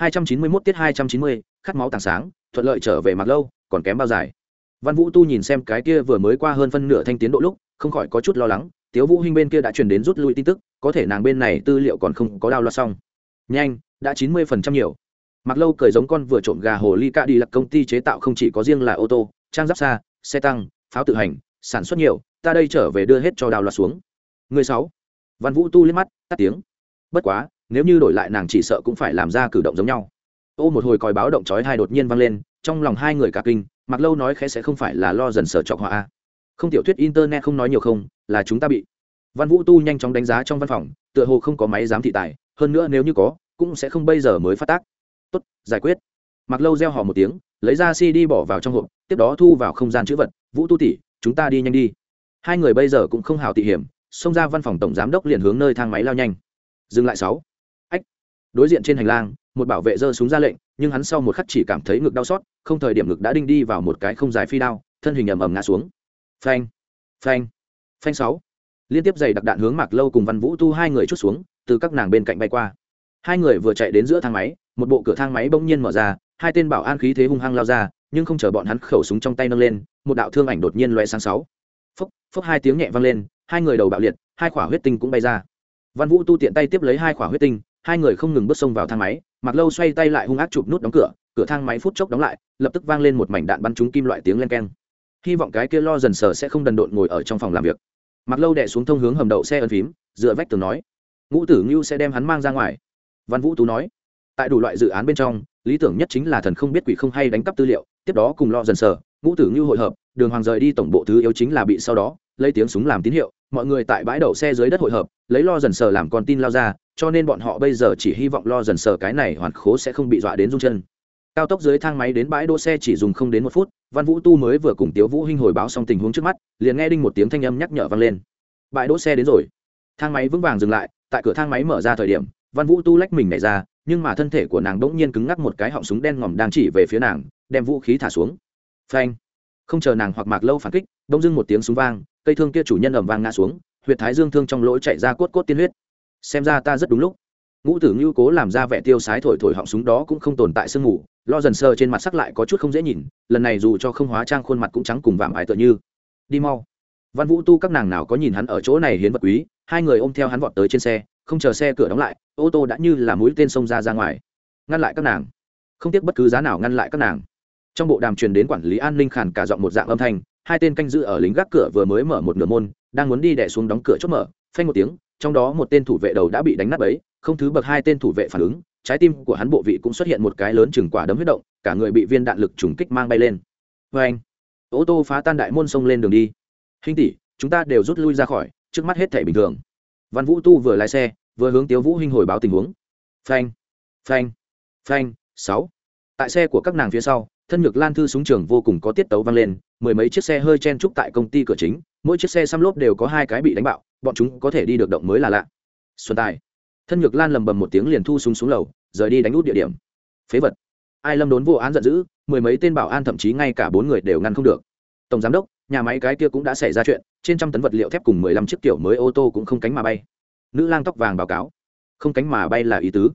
291 tiết 290, khát máu tàng sáng, thuận lợi trở về mặt lâu, còn kém bao dài. Văn Vũ Tu nhìn xem cái kia vừa mới qua hơn phân nửa thanh tiến độ lúc, không khỏi có chút lo lắng, Tiếu Vũ Hinh bên kia đã truyền đến rút lui tin tức, có thể nàng bên này tư liệu còn không có đào loa xong. Nhanh, đã 90% nhiều. Mặc lâu cười giống con vừa trộm gà hồ ly cả đi lập công ty chế tạo không chỉ có riêng là ô tô, trang giáp xa, xe tăng, pháo tự hành, sản xuất nhiều, ta đây trở về đưa hết cho đào loạt xuống. Người sáu. Văn Vũ Tu liếc mắt, tắt tiếng. Bất quá, nếu như đổi lại nàng chỉ sợ cũng phải làm ra cử động giống nhau. Ô, một hồi còi báo động chói hai đột nhiên vang lên, trong lòng hai người cả kinh mặc lâu nói khẽ sẽ không phải là lo dần sở trọc họa a. Không tiểu thuyết internet không nói nhiều không, là chúng ta bị. Văn vũ tu nhanh chóng đánh giá trong văn phòng, tựa hồ không có máy giám thị tài, hơn nữa nếu như có, cũng sẽ không bây giờ mới phát tác. Tốt, giải quyết. Mặc lâu reo hò một tiếng, lấy ra cd bỏ vào trong hộp, tiếp đó thu vào không gian chữ vật, vũ tu tỷ, chúng ta đi nhanh đi. Hai người bây giờ cũng không hào tị hiểm, xông ra văn phòng tổng giám đốc liền hướng nơi thang máy lao nhanh. Dừng lại sáu đối diện trên hành lang, một bảo vệ giơ súng ra lệnh, nhưng hắn sau một khắc chỉ cảm thấy ngực đau xót, không thời điểm ngực đã đinh đi vào một cái không dài phi đao, thân hình ầm ầm ngã xuống. Phanh phanh phanh sáu. Liên tiếp giày đặc đạn hướng mạc lâu cùng văn vũ tu hai người chút xuống, từ các nàng bên cạnh bay qua. Hai người vừa chạy đến giữa thang máy, một bộ cửa thang máy bỗng nhiên mở ra, hai tên bảo an khí thế hung hăng lao ra, nhưng không chờ bọn hắn khẩu súng trong tay nâng lên, một đạo thương ảnh đột nhiên loe sáng sáu. Phốc phốc hai tiếng nhẹ vang lên, hai người đầu bạo liệt, hai quả huyết tinh cũng bay ra. Văn vũ tu tiện tay tiếp lấy hai quả huyết tinh hai người không ngừng bước xông vào thang máy mặc lâu xoay tay lại hung ác chụp nút đóng cửa cửa thang máy phút chốc đóng lại, lập tức vang lên một mảnh đạn bắn trúng kim loại tiếng len keng. Hy vọng cái kia lo dần sờ sẽ không đần độn ngồi ở trong phòng làm việc. Mặc lâu đẻ xuống thông hướng hầm đậu xe ân phím, dựa vách tường nói, ngũ tử ngưu sẽ đem hắn mang ra ngoài. Văn vũ tú nói, tại đủ loại dự án bên trong, lý tưởng nhất chính là thần không biết quỷ không hay đánh cắp tư liệu, tiếp đó cùng lo dần sờ, ngũ tử ngưu hội hợp, đường hoàng rời đi tổng bộ thứ yếu chính là bị sau đó, lấy tiếng súng làm tín hiệu mọi người tại bãi đậu xe dưới đất hội hợp, lấy lo dần sờ làm con tin lao ra, cho nên bọn họ bây giờ chỉ hy vọng lo dần sờ cái này hoàn khố sẽ không bị dọa đến rung chân. Cao tốc dưới thang máy đến bãi đỗ xe chỉ dùng không đến một phút, văn vũ tu mới vừa cùng tiếu vũ hinh hồi báo xong tình huống trước mắt, liền nghe đinh một tiếng thanh âm nhắc nhở vang lên. Bãi đỗ xe đến rồi. Thang máy vững vàng dừng lại, tại cửa thang máy mở ra thời điểm, văn vũ tu lách mình nhảy ra, nhưng mà thân thể của nàng đỗng nhiên cứng ngắc một cái họng súng đen ngòm đang chỉ về phía nàng, đem vũ khí thả xuống. Phanh. Không chờ nàng hoặc mạc lâu phản kích đông dưng một tiếng súng vang, cây thương kia chủ nhân ầm vang ngã xuống, huyệt thái dương thương trong lỗ chạy ra cốt cốt tiên huyết. Xem ra ta rất đúng lúc. Ngũ tử ngưu cố làm ra vẻ tiêu sái thổi thổi họng súng đó cũng không tồn tại sương mù, lo dần sơ trên mặt sắc lại có chút không dễ nhìn, lần này dù cho không hóa trang khuôn mặt cũng trắng cùng vạm ải tựa như. Đi mau. Văn vũ tu các nàng nào có nhìn hắn ở chỗ này hiến vật quý, hai người ôm theo hắn vọt tới trên xe, không chờ xe cửa đóng lại, ô tô đã như là mũi tên xông ra ra ngoài. Ngăn lại các nàng. Không tiếc bất cứ giá nào ngăn lại các nàng. Trong bộ đàm truyền đến quản lý an ninh khàn cả giọng một dạng âm thanh hai tên canh giữ ở lính gác cửa vừa mới mở một nửa môn, đang muốn đi đẻ xuống đóng cửa chốt mở, phanh một tiếng, trong đó một tên thủ vệ đầu đã bị đánh nát ấy không thứ bậc hai tên thủ vệ phản ứng, trái tim của hắn bộ vị cũng xuất hiện một cái lớn chừng quả đấm huyết động, cả người bị viên đạn lực trùng kích mang bay lên. Vê anh, ô tô phá tan đại môn sông lên đường đi. Hình tỷ, chúng ta đều rút lui ra khỏi, trước mắt hết thể bình thường. Văn vũ tu vừa lái xe, vừa hướng tiếu vũ hinh hồi báo tình huống. Phanh phanh phanh, sáu. Tại xe của các nàng phía sau, thân nhược lan thư súng trường vô cùng có tiết tấu vang lên mười mấy chiếc xe hơi chen trúc tại công ty cửa chính, mỗi chiếc xe xăm lốp đều có hai cái bị đánh bạo, bọn chúng có thể đi được động mới là lạ. Xuân tài. Thân nhược lan lầm bầm một tiếng liền thu súng xuống lầu, rời đi đánh út địa điểm. Phế vật. Ai lâm đốn vô án giận dữ, mười mấy tên bảo an thậm chí ngay cả bốn người đều ngăn không được. Tổng giám đốc, nhà máy cái kia cũng đã xảy ra chuyện, trên trăm tấn vật liệu thép cùng mười lăm chiếc kiểu mới ô tô cũng không cánh mà bay. Nữ lang tóc vàng báo cáo. Không cánh mà bay là ý tứ.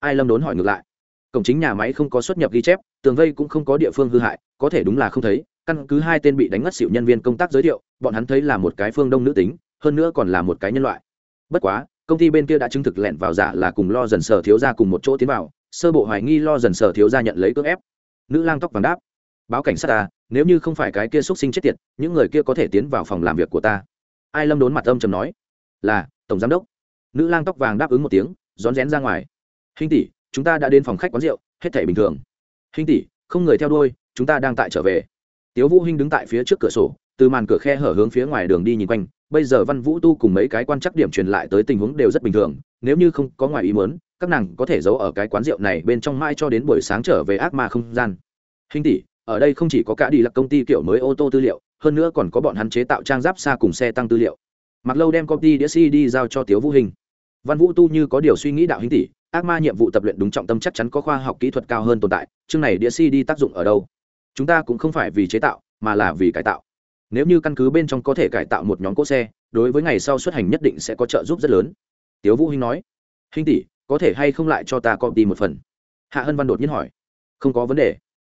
Ai lâm đốn hỏi ngược lại. Cổng chính nhà máy không có xuất nhập ghi chép, tường vây cũng không có địa phương hư hại, có thể đúng là không thấy căn cứ hai tên bị đánh ngất xỉu nhân viên công tác giới thiệu, bọn hắn thấy là một cái phương đông nữ tính, hơn nữa còn là một cái nhân loại. Bất quá, công ty bên kia đã chứng thực lẹn vào giả là cùng lo dần sở thiếu ra cùng một chỗ tiến vào, sơ bộ hoài nghi lo dần sở thiếu ra nhận lấy cưỡng ép. Nữ lang tóc vàng đáp, báo cảnh sát ta nếu như không phải cái kia xuất sinh chết tiệt, những người kia có thể tiến vào phòng làm việc của ta. Ai lâm đốn mặt âm chầm nói, là, tổng giám đốc. Nữ lang tóc vàng đáp ứng một tiếng, rón rén ra ngoài. Hình tỷ, chúng ta đã đến phòng khách quán rượu, hết thể bình thường. Hình tỷ, không người theo đuôi, chúng ta đang tại trở về tiếu vũ hinh đứng tại phía trước cửa sổ, từ màn cửa khe hở hướng phía ngoài đường đi nhìn quanh. Bây giờ văn vũ tu cùng mấy cái quan chắc điểm truyền lại tới tình huống đều rất bình thường. Nếu như không có ngoài ý muốn, các nàng có thể giấu ở cái quán rượu này bên trong mai cho đến buổi sáng trở về ác ma không gian. Hình tỷ, ở đây không chỉ có cả đi là công ty kiểu mới ô tô tư liệu, hơn nữa còn có bọn hắn chế tạo trang giáp xa cùng xe tăng tư liệu. Mặc lâu đem công ty đĩa cd giao cho tiếu vũ hình văn vũ tu như có điều suy nghĩ đạo hình tỷ, ác ma nhiệm vụ tập luyện đúng trọng tâm chắc chắn có khoa học kỹ thuật cao hơn tồn tại, chương này đĩa cd tác dụng ở đâu? Chúng ta cũng không phải vì chế tạo, mà là vì cải tạo. Nếu như căn cứ bên trong có thể cải tạo một nhóm cỗ xe, đối với ngày sau xuất hành nhất định sẽ có trợ giúp rất lớn. Tiếu vũ hinh nói. Hinh tỷ, có thể hay không lại cho ta copy một phần? Hạ hân văn đột nhiên hỏi. Không có vấn đề.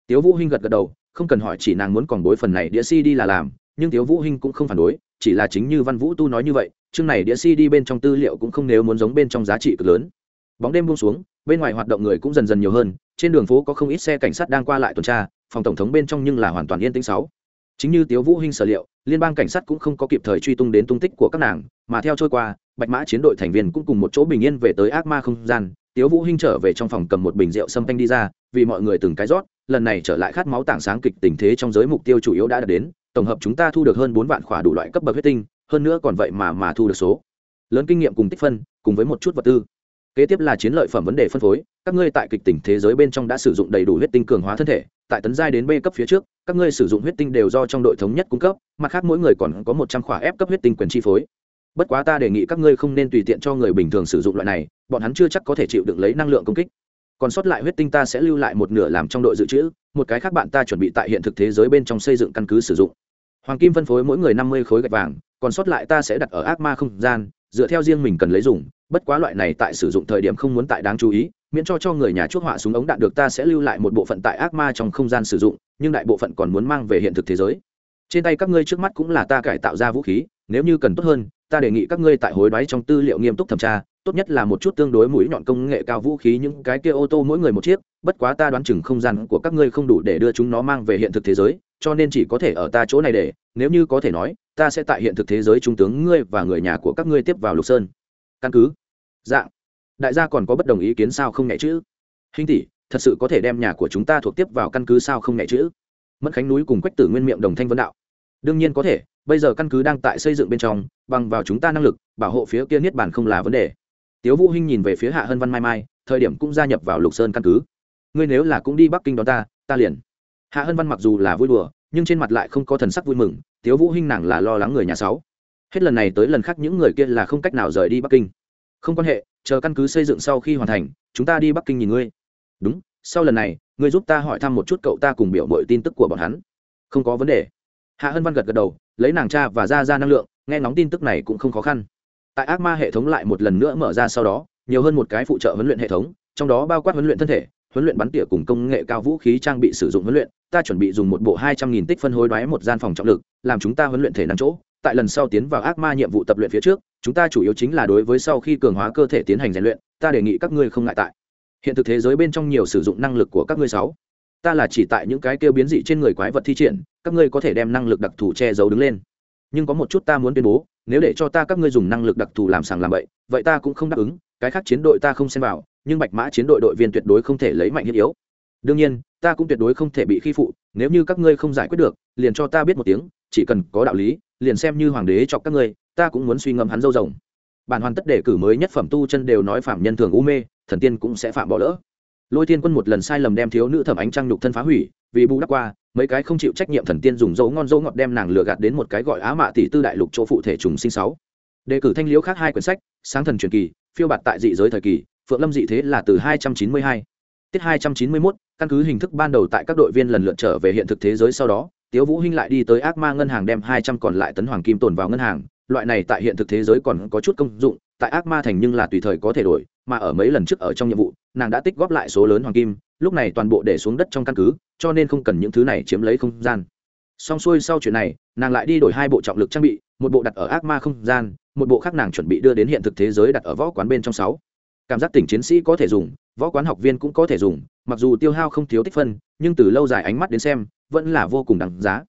Tiếu vũ hinh gật gật đầu, không cần hỏi chỉ nàng muốn còn bối phần này đĩa cd là làm, nhưng tiếu vũ hinh cũng không phản đối, chỉ là chính như văn vũ tu nói như vậy, chương này đĩa cd bên trong tư liệu cũng không nếu muốn giống bên trong giá trị cực lớn. Bóng đêm buông xuống, bên ngoài hoạt động người cũng dần dần nhiều hơn, trên đường phố có không ít xe cảnh sát đang qua lại tuần tra phòng tổng thống bên trong nhưng là hoàn toàn yên tĩnh sáu. Chính như tiếu vũ hinh sở liệu, liên bang cảnh sát cũng không có kịp thời truy tung đến tung tích của các nàng, mà theo trôi qua, bạch mã chiến đội thành viên cũng cùng một chỗ bình yên về tới ác ma không gian. Tiếu vũ hinh trở về trong phòng cầm một bình rượu sâm canh đi ra, vì mọi người từng cái rót, lần này trở lại khát máu tảng sáng kịch tình thế trong giới mục tiêu chủ yếu đã đạt đến, tổng hợp chúng ta thu được hơn bốn vạn khỏa đủ loại cấp bậc huyết tinh, hơn nữa còn vậy mà mà thu được số. Lớn kinh nghiệm cùng tích phân, cùng với một chút vật tư. Kế tiếp là chiến lợi phẩm vấn đề phân phối, các ngươi tại kịch tỉnh thế giới bên trong đã sử dụng đầy đủ huyết tinh cường hóa thân thể tại tấn giai đến b cấp phía trước, các ngươi sử dụng huyết tinh đều do trong đội thống nhất cung cấp, mặt khác mỗi người còn có một trăm khỏa ép cấp huyết tinh quyền chi phối. Bất quá ta đề nghị các ngươi không nên tùy tiện cho người bình thường sử dụng loại này, bọn hắn chưa chắc có thể chịu được lấy năng lượng công kích. Còn sót lại huyết tinh ta sẽ lưu lại một nửa làm trong đội dự trữ, một cái khác bạn ta chuẩn bị tại hiện thực thế giới bên trong xây dựng căn cứ sử dụng. Hoàng kim phân phối mỗi người năm mươi khối gạch vàng, còn sót lại ta sẽ đặt ở ác ma không gian, dựa theo riêng mình cần lấy dùng, bất quá loại này tại sử dụng thời điểm không muốn tại đáng chú ý miễn cho cho người nhà chuốc họa súng ống đạn được ta sẽ lưu lại một bộ phận tại ác ma trong không gian sử dụng, nhưng đại bộ phận còn muốn mang về hiện thực thế giới. Trên tay các ngươi trước mắt cũng là ta cải tạo ra vũ khí, nếu như cần tốt hơn, ta đề nghị các ngươi tại hối đoái trong tư liệu nghiêm túc thẩm tra, tốt nhất là một chút tương đối mũi nhọn công nghệ cao vũ khí, những cái kia ô tô mỗi người một chiếc, bất quá ta đoán chừng không gian của các ngươi không đủ để đưa chúng nó mang về hiện thực thế giới, cho nên chỉ có thể ở ta chỗ này để, nếu như có thể nói, ta sẽ tại hiện thực thế giới trung tướng ngươi và người nhà của các ngươi tiếp vào lục sơn. Căn cứ. Dạng đại gia còn có bất đồng ý kiến sao không nhẹ chữ? Hình tỷ, thật sự có thể đem nhà của chúng ta thuộc tiếp vào căn cứ sao không nhẹ chữ? Mất khánh núi cùng quách tử nguyên miệng đồng thanh vân đạo. Đương nhiên có thể, bây giờ căn cứ đang tại xây dựng bên trong, bằng vào chúng ta năng lực, bảo hộ phía kia niết bản không là vấn đề. Tiếu vũ hinh nhìn về phía hạ hân văn mai mai, thời điểm cũng gia nhập vào lục sơn căn cứ. Ngươi nếu là cũng đi bắc kinh đón ta ta liền. Hạ hân văn mặc dù là vui đùa, nhưng trên mặt lại không có thần sắc vui mừng, tiếu vũ hinh nàng là lo lắng người nhà sáu. Hết lần này tới lần khác những người kia là không cách nào rời đi bắc kinh. Không quan hệ chờ căn cứ xây dựng sau khi hoàn thành, chúng ta đi bắc kinh nhìn ngươi. Đúng, sau lần này, ngươi giúp ta hỏi thăm một chút cậu ta cùng biểu mọi tin tức của bọn hắn. Không có vấn đề. Hạ hân văn gật gật đầu, lấy nàng cha và ra ra năng lượng, nghe ngóng tin tức này cũng không khó khăn. Tại ác ma hệ thống lại một lần nữa mở ra sau đó, nhiều hơn một cái phụ trợ huấn luyện hệ thống, trong đó bao quát huấn luyện thân thể, huấn luyện bắn tỉa cùng công nghệ cao vũ khí trang bị sử dụng huấn luyện, ta chuẩn bị dùng một bộ hai trăm nghìn tích phân hối đoái một gian phòng trọng lực, làm chúng ta huấn luyện thể năng chỗ tại lần sau tiến vào ác ma nhiệm vụ tập luyện phía trước, chúng ta chủ yếu chính là đối với sau khi cường hóa cơ thể tiến hành rèn luyện, ta đề nghị các ngươi không ngại tại. Hiện thực thế giới bên trong nhiều sử dụng năng lực của các ngươi sáu. Ta là chỉ tại những cái kêu biến dị trên người quái vật thi triển, các ngươi có thể đem năng lực đặc thù che giấu đứng lên. Nhưng có một chút ta muốn tuyên bố, nếu để cho ta các ngươi dùng năng lực đặc thù làm sàng làm bậy, vậy ta cũng không đáp ứng, cái khác chiến đội ta không xem vào, nhưng bạch mã chiến đội đội viên tuyệt đối không thể lấy mạnh thiết yếu. Đương nhiên, ta cũng tuyệt đối không thể bị khi phụ, nếu như các ngươi không giải quyết được, liền cho ta biết một tiếng, chỉ cần có đạo lý liền xem như hoàng đế chọc các ngươi ta cũng muốn suy ngẫm hắn dâu rồng. Bản hoàn tất đề cử mới nhất phẩm tu chân đều nói phạm nhân thường u mê thần tiên cũng sẽ phạm bỏ lỡ. Lôi thiên quân một lần sai lầm đem thiếu nữ thẩm ánh trăng nhục thân phá hủy vì bù đắp qua mấy cái không chịu trách nhiệm thần tiên dùng dấu ngon dấu ngọt đem nàng lừa gạt đến một cái gọi á mạ tỷ tư đại lục chỗ phụ thể trùng sinh sáu. Đề cử thanh liễu khác hai quyển sách sáng thần truyền kỳ phiêu bạt tại dị giới thời kỳ phượng lâm dị thế là từ 292. tiết 291, căn cứ hình thức ban đầu tại các đội viên lần lượt trở về hiện thực thế giới sau đó tiếu vũ hinh lại đi tới ác ma ngân hàng đem 200 còn lại tấn hoàng kim tồn vào ngân hàng. Loại này tại hiện thực thế giới còn có chút công dụng, tại ác ma thành nhưng là tùy thời có thể đổi, mà ở mấy lần trước ở trong nhiệm vụ, nàng đã tích góp lại số lớn hoàng kim, lúc này toàn bộ để xuống đất trong căn cứ, cho nên không cần những thứ này chiếm lấy không gian. Xong xuôi sau chuyện này, nàng lại đi đổi hai bộ trọng lực trang bị, một bộ đặt ở ác ma không gian, một bộ khác nàng chuẩn bị đưa đến hiện thực thế giới đặt ở võ quán bên trong sáu. Cảm giác tỉnh chiến sĩ có thể dùng, võ quán học viên cũng có thể dùng, mặc dù tiêu hao không thiếu tích phân, nhưng từ lâu dài ánh mắt đến xem vẫn là vô cùng đáng giá.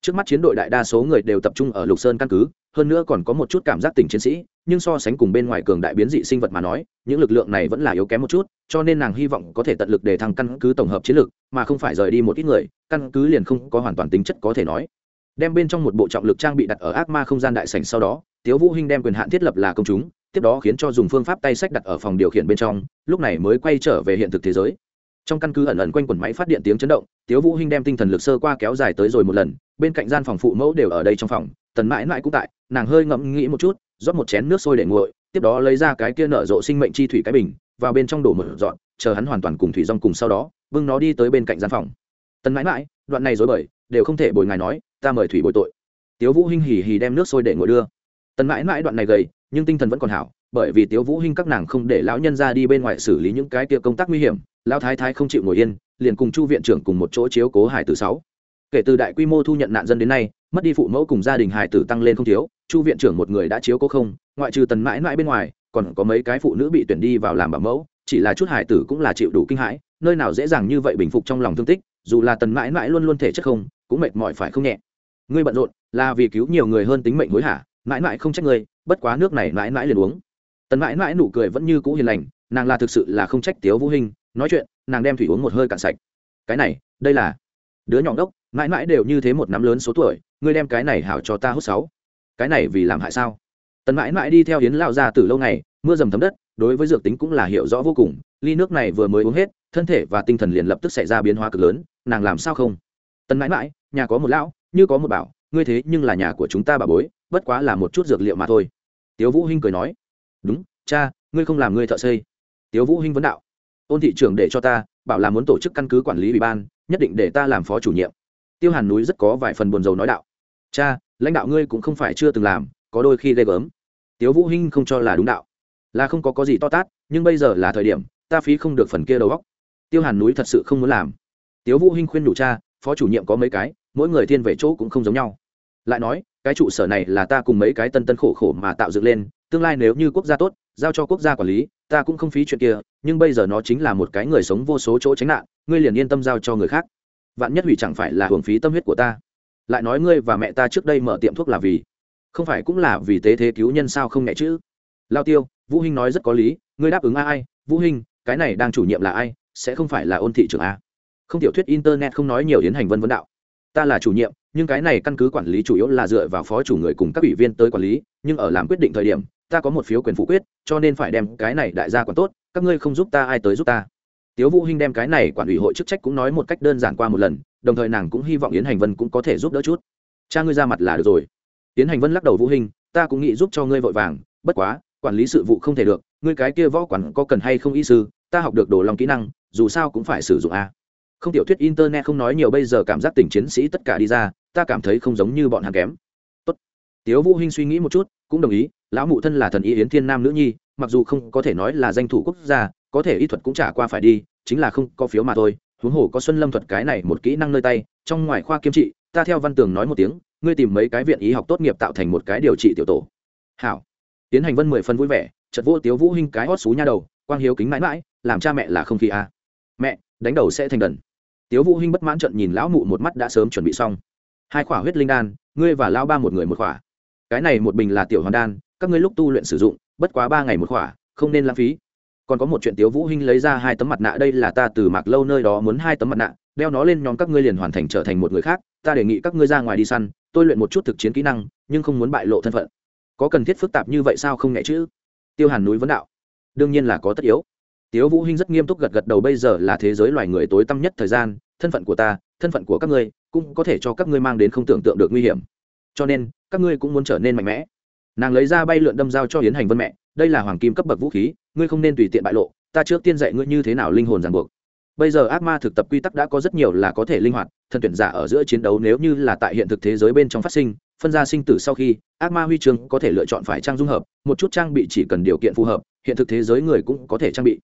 Trước mắt chiến đội đại đa số người đều tập trung ở lục sơn căn cứ, hơn nữa còn có một chút cảm giác tỉnh chiến sĩ, nhưng so sánh cùng bên ngoài cường đại biến dị sinh vật mà nói, những lực lượng này vẫn là yếu kém một chút, cho nên nàng hy vọng có thể tận lực để thăng căn cứ tổng hợp chiến lược, mà không phải rời đi một ít người, căn cứ liền không có hoàn toàn tính chất có thể nói. Đem bên trong một bộ trọng lực trang bị đặt ở ác ma không gian đại sảnh sau đó, tiếu vũ hinh đem quyền hạn thiết lập là công chúng, tiếp đó khiến cho dùng phương pháp tay sách đặt ở phòng điều khiển bên trong, lúc này mới quay trở về hiện thực thế giới trong căn cứ ẩn ẩn quanh quần máy phát điện tiếng chấn động, tiếu vũ hinh đem tinh thần lực sơ qua kéo dài tới rồi một lần, bên cạnh gian phòng phụ mẫu đều ở đây trong phòng, tần mãi mãi cũng tại, nàng hơi ngẫm nghĩ một chút, rót một chén nước sôi để nguội, tiếp đó lấy ra cái kia nở rộ sinh mệnh chi thủy cái bình, vào bên trong đổ một dọn, chờ hắn hoàn toàn cùng thủy rong cùng sau đó, bưng nó đi tới bên cạnh gian phòng. Tần mãi mãi, đoạn này dối bời, đều không thể bồi ngài nói, ta mời thủy bồi tội. Tiếu vũ hinh hì hì đem nước sôi để nguội đưa. Tần mãi mãi đoạn này gầy, nhưng tinh thần vẫn còn hảo, bởi vì tiếu vũ hinh các nàng không để lão nhân ra đi bên ngoài xử lý những cái kia công tác nguy hiểm lão thái thái không chịu ngồi yên, liền cùng chu viện trưởng cùng một chỗ chiếu cố hải tử sáu. Kể từ đại quy mô thu nhận nạn dân đến nay, mất đi phụ mẫu cùng gia đình hải tử tăng lên không thiếu, chu viện trưởng một người đã chiếu cố không, ngoại trừ tần mãi mãi bên ngoài, còn có mấy cái phụ nữ bị tuyển đi vào làm bảo mẫu, chỉ là chút hải tử cũng là chịu đủ kinh hãi, nơi nào dễ dàng như vậy bình phục trong lòng thương tích, dù là tần mãi mãi luôn luôn thể chất không, cũng mệt mỏi phải không nhẹ. Ngươi bận rộn, là vì cứu nhiều người hơn tính mệnh hối hả, mãi mãi không trách ngươi, bất quá nước này mãi mãi liền uống. Tần mãi mãi nụ cười vẫn như cũ hiền lành, nàng là thực sự là không trách tiếu vũ hình nói chuyện, nàng đem thủy uống một hơi cạn sạch. Cái này, đây là đứa nhỏ đốc mãi mãi đều như thế một năm lớn số tuổi, ngươi đem cái này hảo cho ta hút sáu. Cái này vì làm hại sao? Tần mãi mãi đi theo hiến lao ra từ lâu ngày, mưa dầm thấm đất, đối với dược tính cũng là hiểu rõ vô cùng, ly nước này vừa mới uống hết, thân thể và tinh thần liền lập tức xảy ra biến hóa cực lớn, nàng làm sao không? Tần mãi mãi, nhà có một lão, như có một bảo, ngươi thế nhưng là nhà của chúng ta bà bối, bất quá là một chút dược liệu mà thôi. Tiếu vũ hinh cười nói, đúng, cha, ngươi không làm ngươi thợ xây. Tiếu vũ hinh vấn đạo ôn thị trưởng để cho ta, bảo là muốn tổ chức căn cứ quản lý ủy ban, nhất định để ta làm phó chủ nhiệm. Tiêu hàn núi rất có vài phần buồn rầu nói đạo. Cha, lãnh đạo ngươi cũng không phải chưa từng làm, có đôi khi ghê gớm. Tiếu vũ hinh không cho là đúng đạo. Là không có có gì to tát, nhưng bây giờ là thời điểm, ta phí không được phần kia đầu óc. Tiêu hàn núi thật sự không muốn làm. Tiếu vũ hinh khuyên đủ cha, phó chủ nhiệm có mấy cái, mỗi người thiên về chỗ cũng không giống nhau. Lại nói, cái trụ sở này là ta cùng mấy cái tân tân khổ khổ mà tạo dựng lên, tương lai nếu như quốc gia tốt, giao cho quốc gia quản lý ta cũng không phí chuyện kia, nhưng bây giờ nó chính là một cái người sống vô số chỗ tránh nạn, ngươi liền yên tâm giao cho người khác. Vạn nhất hủy chẳng phải là hưởng phí tâm huyết của ta. Lại nói ngươi và mẹ ta trước đây mở tiệm thuốc là vì, không phải cũng là vì tế thế cứu nhân sao không nhẹ chứ? Lao tiêu, vũ hinh nói rất có lý, ngươi đáp ứng ai? Vũ hinh, cái này đang chủ nhiệm là ai? Sẽ không phải là ôn thị trưởng a. Không tiểu thuyết internet không nói nhiều yến hành vân vấn đạo ta là chủ nhiệm, nhưng cái này căn cứ quản lý chủ yếu là dựa vào phó chủ người cùng các ủy viên tới quản lý, nhưng ở làm quyết định thời điểm, ta có một phiếu quyền phủ quyết, cho nên phải đem cái này đại gia quản tốt, các ngươi không giúp ta ai tới giúp ta. Tiếu vũ hinh đem cái này quản ủy hội chức trách cũng nói một cách đơn giản qua một lần, đồng thời nàng cũng hy vọng yến hành vân cũng có thể giúp đỡ chút. Cha ngươi ra mặt là được rồi. Yến hành vân lắc đầu vũ hinh, ta cũng nghĩ giúp cho ngươi vội vàng, bất quá, quản lý sự vụ không thể được, ngươi cái kia võ quản có cần hay không y sư, ta học được đồ lòng kỹ năng, dù sao cũng phải sử dụng a không tiểu thuyết internet không nói nhiều, bây giờ cảm giác tình chiến sĩ tất cả đi ra, ta cảm thấy không giống như bọn hàng kém. Tốt. tiếu vũ hinh suy nghĩ một chút, cũng đồng ý, lão mụ thân là thần y yến thiên nam nữ nhi, mặc dù không có thể nói là danh thủ quốc gia, có thể y thuật cũng trả qua phải đi, chính là không có phiếu mà thôi. Huống hồ có xuân lâm thuật cái này một kỹ năng nơi tay, trong ngoài khoa kiêm trị, ta theo văn tường nói một tiếng, ngươi tìm mấy cái viện y học tốt nghiệp tạo thành một cái điều trị tiểu tổ. Hảo. Tiến hành vân mười phân vui vẻ, chợt vô tiếu vũ hinh cái hót xú nha đầu, quang hiếu kính mãi mãi, làm cha mẹ là không khí à. mẹ, đánh đầu sẽ thành đần tiếu vũ hinh bất mãn trận nhìn lão mụ một mắt đã sớm chuẩn bị xong. Hai khỏa huyết linh đan, ngươi và lão ba một người một khỏa. Cái này một bình là tiểu hoàn đan, các ngươi lúc tu luyện sử dụng, bất quá ba ngày một khỏa, không nên lãng phí. Còn có một chuyện tiếu vũ hinh lấy ra hai tấm mặt nạ, đây là ta từ mạc lâu nơi đó muốn hai tấm mặt nạ, đeo nó lên nhóm các ngươi liền hoàn thành trở thành một người khác, ta đề nghị các ngươi ra ngoài đi săn, tôi luyện một chút thực chiến kỹ năng, nhưng không muốn bại lộ thân phận. Có cần thiết phức tạp như vậy sao không nhẹ chứ? Tiêu hàn núi vấn đạo. Đương nhiên là có tất yếu tiếu vũ hinh rất nghiêm túc gật gật đầu, bây giờ là thế giới loài người tối tăm nhất thời gian, thân phận của ta, thân phận của các ngươi, cũng có thể cho các ngươi mang đến không tưởng tượng được nguy hiểm. Cho nên, các ngươi cũng muốn trở nên mạnh mẽ. Nàng lấy ra bay lượn đâm dao cho Yến hành vân mẹ, đây là hoàng kim cấp bậc vũ khí, ngươi không nên tùy tiện bại lộ, ta trước tiên dạy ngươi như thế nào linh hồn ràng buộc. Bây giờ ác ma thực tập quy tắc đã có rất nhiều là có thể linh hoạt, thân tuyển giả ở giữa chiến đấu nếu như là tại hiện thực thế giới bên trong phát sinh, phân ra sinh tử sau khi, ác ma huy chương có thể lựa chọn phải trang dung hợp, một chút trang bị chỉ cần điều kiện phù hợp, hiện thực thế giới người cũng có thể trang bị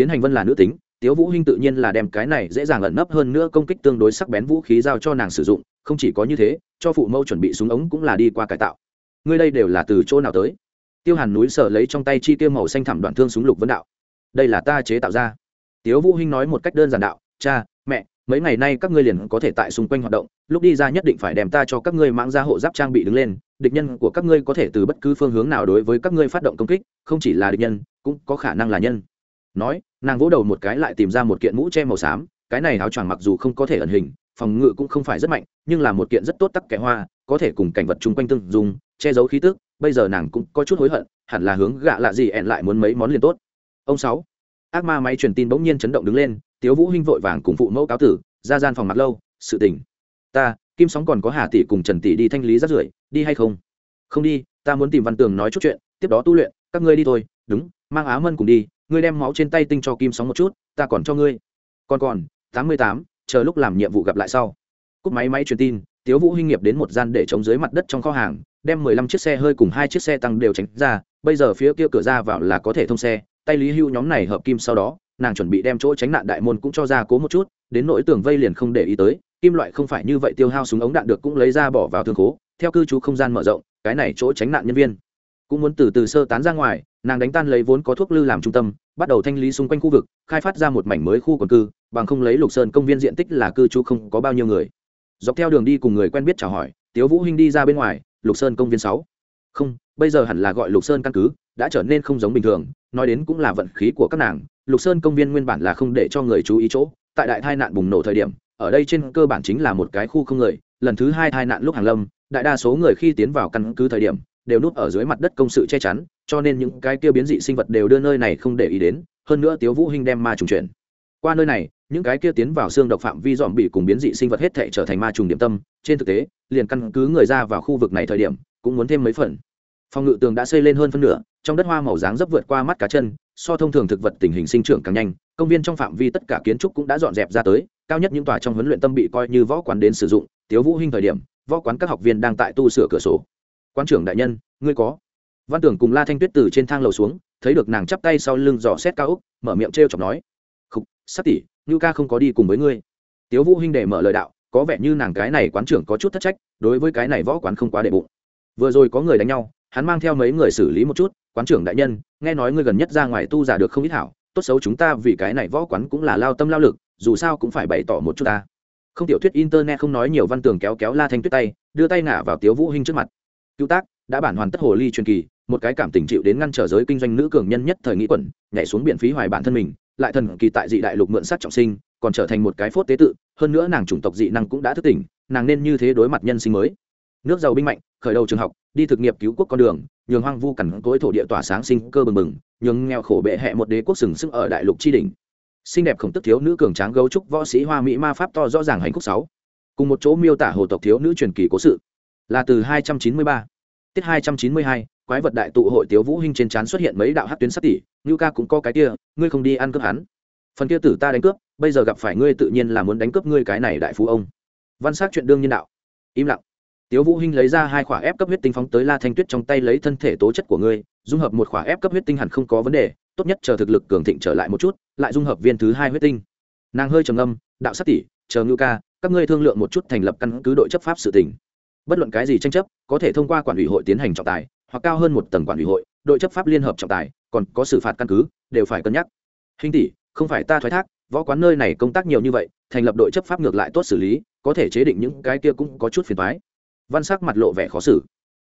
tiến hành vân là nữ tính, tiếu vũ hinh tự nhiên là đem cái này dễ dàng ẩn nấp hơn nữa công kích tương đối sắc bén vũ khí giao cho nàng sử dụng, không chỉ có như thế, cho phụ mẫu chuẩn bị súng ống cũng là đi qua cải tạo. Ngươi đây đều là từ chỗ nào tới? Tiêu hàn núi sở lấy trong tay chi tiêu màu xanh thẳm đoạn thương súng lục vấn đạo. Đây là ta chế tạo ra. Tiếu vũ hinh nói một cách đơn giản đạo, cha, mẹ, mấy ngày nay các ngươi liền có thể tại xung quanh hoạt động, lúc đi ra nhất định phải đem ta cho các ngươi mang ra hộ giáp trang bị đứng lên, địch nhân của các ngươi có thể từ bất cứ phương hướng nào đối với các ngươi phát động công kích, không chỉ là địch nhân, cũng có khả năng là nhân nói, nàng vỗ đầu một cái lại tìm ra một kiện mũ che màu xám, cái này áo choàng mặc dù không có thể ẩn hình, phòng ngự cũng không phải rất mạnh, nhưng là một kiện rất tốt tắc kẽ hoa, có thể cùng cảnh vật chung quanh tương dùng che giấu khí tức, bây giờ nàng cũng có chút hối hận, hẳn là hướng gạ lạ gì ẹn lại muốn mấy món liền tốt. Ông sáu, ác ma máy truyền tin bỗng nhiên chấn động đứng lên, tiếu vũ hinh vội vàng cùng phụ mẫu cáo tử, ra gian phòng mặt lâu, sự tình. Ta, kim sóng còn có hà tỷ cùng trần tỷ đi thanh lý rác rưởi, đi hay không? Không đi, ta muốn tìm văn tường nói chút chuyện, tiếp đó tu luyện, các ngươi đi thôi, đúng, mang á mân cùng đi ngươi đem máu trên tay tinh cho kim sóng một chút, ta còn cho ngươi. Còn còn, tám mươi tám, chờ lúc làm nhiệm vụ gặp lại sau. Cúp máy máy truyền tin, tiếu vũ hinh nghiệp đến một gian để chống dưới mặt đất trong kho hàng, đem mười lăm chiếc xe hơi cùng hai chiếc xe tăng đều tránh ra, bây giờ phía kia cửa ra vào là có thể thông xe, tay lý hưu nhóm này hợp kim sau đó, nàng chuẩn bị đem chỗ tránh nạn đại môn cũng cho ra cố một chút, đến nỗi tường vây liền không để ý tới, kim loại không phải như vậy tiêu hao súng ống đạn được cũng lấy ra bỏ vào thương khố, theo cư trú không gian mở rộng, cái này chỗ tránh nạn nhân viên cũng muốn từ từ sơ tán ra ngoài, nàng đánh tan lấy vốn có thuốc lư làm trung tâm bắt đầu thanh lý xung quanh khu vực, khai phát ra một mảnh mới khu quần cư, bằng không lấy lục sơn công viên diện tích là cư trú không có bao nhiêu người. Dọc theo đường đi cùng người quen biết chào hỏi, tiếu vũ hinh đi ra bên ngoài, lục sơn công viên sáu. Không, bây giờ hẳn là gọi lục sơn căn cứ, đã trở nên không giống bình thường, nói đến cũng là vận khí của các nàng. Lục sơn công viên nguyên bản là không để cho người chú ý chỗ, tại đại tai nạn bùng nổ thời điểm, ở đây trên cơ bản chính là một cái khu không người. Lần thứ hai tai nạn lúc hàng lâm, đại đa số người khi tiến vào căn cứ thời điểm, đều núp ở dưới mặt đất công sự che chắn cho nên những cái kia biến dị sinh vật đều đưa nơi này không để ý đến, hơn nữa tiếu vũ hinh đem ma trùng chuyển. Qua nơi này, những cái kia tiến vào xương độc phạm vi dòm bị cùng biến dị sinh vật hết thảy trở thành ma trùng điểm tâm, trên thực tế, liền căn cứ người ra vào khu vực này thời điểm, cũng muốn thêm mấy phần. Phòng ngự tường đã xây lên hơn phân nửa, trong đất hoa màu dáng dấp vượt qua mắt cá chân, so thông thường thực vật tình hình sinh trưởng càng nhanh, công viên trong phạm vi tất cả kiến trúc cũng đã dọn dẹp ra tới, cao nhất những tòa trong huấn luyện tâm bị coi như võ quán đến sử dụng, tiếu vũ hinh thời điểm, võ quán các học viên đang tại tu sửa cửa sổ. Quan trưởng đại nhân, ngươi có? Văn tưởng cùng la thanh tuyết từ trên thang lầu xuống, thấy được nàng chắp tay sau lưng dò xét cao úc mở miệng trêu chọc nói, khục sát tỷ ngưu ca không có đi cùng với ngươi. Tiếu vũ hinh để mở lời đạo, có vẻ như nàng cái này quán trưởng có chút thất trách, đối với cái này võ quán không quá đệ bụng. Vừa rồi có người đánh nhau, hắn mang theo mấy người xử lý một chút, quán trưởng đại nhân, nghe nói ngươi gần nhất ra ngoài tu giả được không ít hảo, tốt xấu chúng ta vì cái này võ quán cũng là lao tâm lao lực, dù sao cũng phải bày tỏ một chút ta. Không tiểu thuyết internet không nói nhiều văn tường kéo kéo la thanh tuyết tay, đưa tay ngả vào tiếu vũ hinh trước mặt. Cứu tác, đã bản hoàn tất hồ ly truyền kỳ một cái cảm tình chịu đến ngăn trở giới kinh doanh nữ cường nhân nhất thời nghĩ quẩn, nhảy xuống biển phí hoài bản thân mình, lại thần kỳ tại dị đại lục mượn sát trọng sinh, còn trở thành một cái phốt tế tự, hơn nữa nàng chủng tộc dị năng cũng đã thức tỉnh, nàng nên như thế đối mặt nhân sinh mới. Nước giàu binh mạnh, khởi đầu trường học, đi thực nghiệp cứu quốc con đường, nhường hoang vu cằn cối thổ địa tỏa sáng sinh cơ bừng bừng, nhường nghèo khổ bệ hẹ một đế quốc sừng sững ở đại lục tri đình xinh đẹp khổng tức thiếu nữ cường tráng gấu trúc võ sĩ hoa mỹ ma pháp to rõ ràng hành khúc sáu. Cùng một chỗ miêu tả hồ tộc thiếu nữ truyền kỳ cố sự. Là từ 293 tiết 292 quái vật đại tụ hội tiếu vũ hinh trên chán xuất hiện mấy đạo hắc tuyến sát tỷ ngưu ca cũng có cái kia, ngươi không đi ăn cướp hắn. Phần kia tử ta đánh cướp, bây giờ gặp phải ngươi tự nhiên là muốn đánh cướp ngươi cái này đại phú ông. Văn sát chuyện đương nhiên đạo. Im lặng. Tiếu vũ hinh lấy ra hai khỏa ép cấp huyết tinh phóng tới la thanh tuyết trong tay lấy thân thể tố chất của ngươi, dung hợp một khỏa ép cấp huyết tinh hẳn không có vấn đề, tốt nhất chờ thực lực cường thịnh trở lại một chút, lại dung hợp viên thứ hai huyết tinh. Nàng hơi trầm ngâm, đạo sát tỷ chờ ngưu ca, các ngươi thương lượng một chút thành lập căn cứ đội chấp pháp sự tình. Bất luận cái gì tranh chấp, có thể thông qua quản ủy hội tiến hành trọng tài hoặc cao hơn một tầng quản ủy hội, đội chấp pháp liên hợp trọng tài, còn có xử phạt căn cứ, đều phải cân nhắc. Hình tỷ, không phải ta thoái thác, võ quán nơi này công tác nhiều như vậy, thành lập đội chấp pháp ngược lại tốt xử lý, có thể chế định những cái kia cũng có chút phiền thoái văn sắc mặt lộ vẻ khó xử.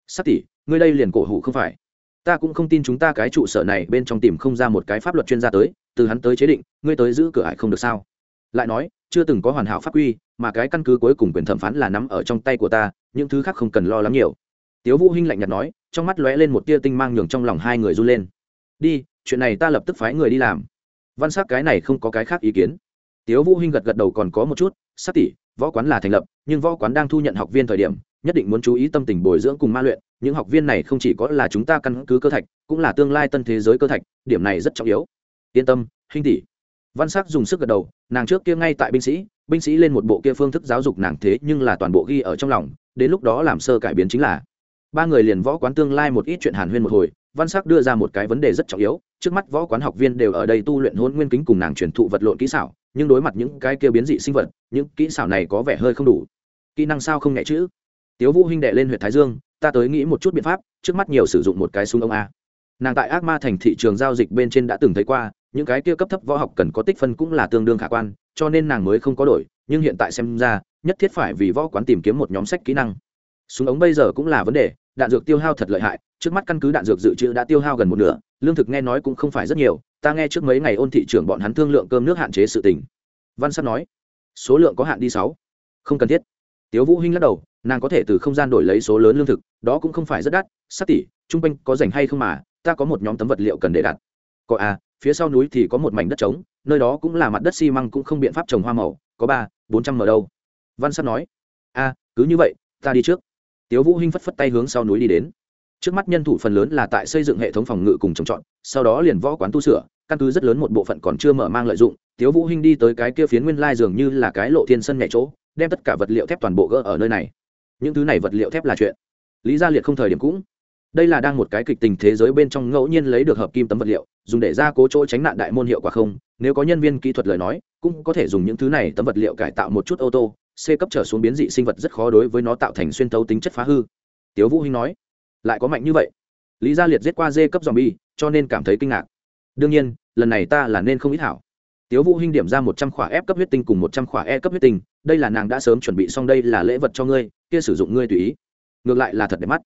Sắc tỷ, ngươi đây liền cổ hủ không phải. Ta cũng không tin chúng ta cái trụ sở này bên trong tìm không ra một cái pháp luật chuyên gia tới, từ hắn tới chế định, ngươi tới giữ cửa ải không được sao? Lại nói, chưa từng có hoàn hảo pháp quy, mà cái căn cứ cuối cùng quyền thẩm phán là nắm ở trong tay của ta, những thứ khác không cần lo lắng nhiều. Tiếu vũ hinh lạnh nhạt nói trong mắt lóe lên một tia tinh mang nhường trong lòng hai người run lên. Đi, chuyện này ta lập tức phái người đi làm. Văn sắc cái này không có cái khác ý kiến. Tiếu vũ hinh gật gật đầu còn có một chút sát tỷ, võ quán là thành lập, nhưng võ quán đang thu nhận học viên thời điểm, nhất định muốn chú ý tâm tình bồi dưỡng cùng ma luyện, những học viên này không chỉ có là chúng ta căn cứ cơ thạch, cũng là tương lai tân thế giới cơ thạch, điểm này rất trọng yếu. Yên tâm, hinh tỷ. Văn sắc dùng sức gật đầu, nàng trước kia ngay tại binh sĩ binh sĩ lên một bộ kia phương thức giáo dục nàng thế nhưng là toàn bộ ghi ở trong lòng, đến lúc đó làm sơ cải biến chính là ba người liền võ quán tương lai một ít chuyện hàn huyên một hồi, văn sắc đưa ra một cái vấn đề rất trọng yếu, trước mắt võ quán học viên đều ở đây tu luyện hôn nguyên kính cùng nàng truyền thụ vật lộn kỹ xảo, nhưng đối mặt những cái kia biến dị sinh vật, những kỹ xảo này có vẻ hơi không đủ. Kỹ năng sao không nhẹ chữ tiếu vũ huynh đệ lên huyện thái dương, ta tới nghĩ một chút biện pháp, trước mắt nhiều sử dụng một cái súng ông a. Nàng tại ác ma thành thị trường giao dịch bên trên đã từng thấy qua, những cái kia cấp thấp võ học cần có tích phân cũng là tương đương khả quan, cho nên nàng mới không có đổi, nhưng hiện tại xem ra, nhất thiết phải vì võ quán tìm kiếm một nhóm sách kỹ năng. Súng ống bây giờ cũng là vấn đề đạn dược tiêu hao thật lợi hại, trước mắt căn cứ đạn dược dự trữ đã tiêu hao gần một nửa, lương thực nghe nói cũng không phải rất nhiều, ta nghe trước mấy ngày ôn thị trường bọn hắn thương lượng cơm nước hạn chế sự tình. Văn sắt nói, số lượng có hạn đi sáu. Không cần thiết. Tiếu vũ hinh lắc đầu, nàng có thể từ không gian đổi lấy số lớn lương thực, đó cũng không phải rất đắt, sắt tỷ, trung quanh có rảnh hay không mà, ta có một nhóm tấm vật liệu cần để đặt. Có à phía sau núi thì có một mảnh đất trống, nơi đó cũng là mặt đất xi măng cũng không biện pháp trồng hoa màu, có ba, bốn trăm mở đâu. Văn sắt nói a cứ như vậy, ta đi trước tiếu vũ hinh phất phất tay hướng sau núi đi đến. Trước mắt nhân thủ phần lớn là tại xây dựng hệ thống phòng ngự cùng trồng trọt, sau đó liền võ quán tu sửa, căn cứ rất lớn một bộ phận còn chưa mở mang lợi dụng, tiếu vũ hinh đi tới cái kia phiến nguyên lai dường như là cái lộ thiên sân nhẹ chỗ, đem tất cả vật liệu thép toàn bộ gỡ ở nơi này. Những thứ này vật liệu thép là chuyện. Lý gia liệt không thời điểm cũng. Đây là đang một cái kịch tình thế giới bên trong ngẫu nhiên lấy được hợp kim tấm vật liệu, dùng để ra cố chỗ tránh nạn đại môn hiệu quả không, nếu có nhân viên kỹ thuật lời nói, cũng có thể dùng những thứ này tấm vật liệu cải tạo một chút ô tô c cấp trở xuống biến dị sinh vật rất khó đối với nó tạo thành xuyên thấu tính chất phá hư. Tiếu vũ hinh nói, lại có mạnh như vậy? Lý gia liệt giết qua dê cấp dòm bi cho nên cảm thấy kinh ngạc. Đương nhiên, lần này ta là nên không ít hảo. Tiếu vũ hinh điểm ra một trăm khỏa F cấp huyết tinh cùng một trăm khỏa e cấp huyết tinh, đây là nàng đã sớm chuẩn bị xong, đây là lễ vật cho ngươi, kia sử dụng ngươi tùy ý. Ngược lại là thật đẹp mắt.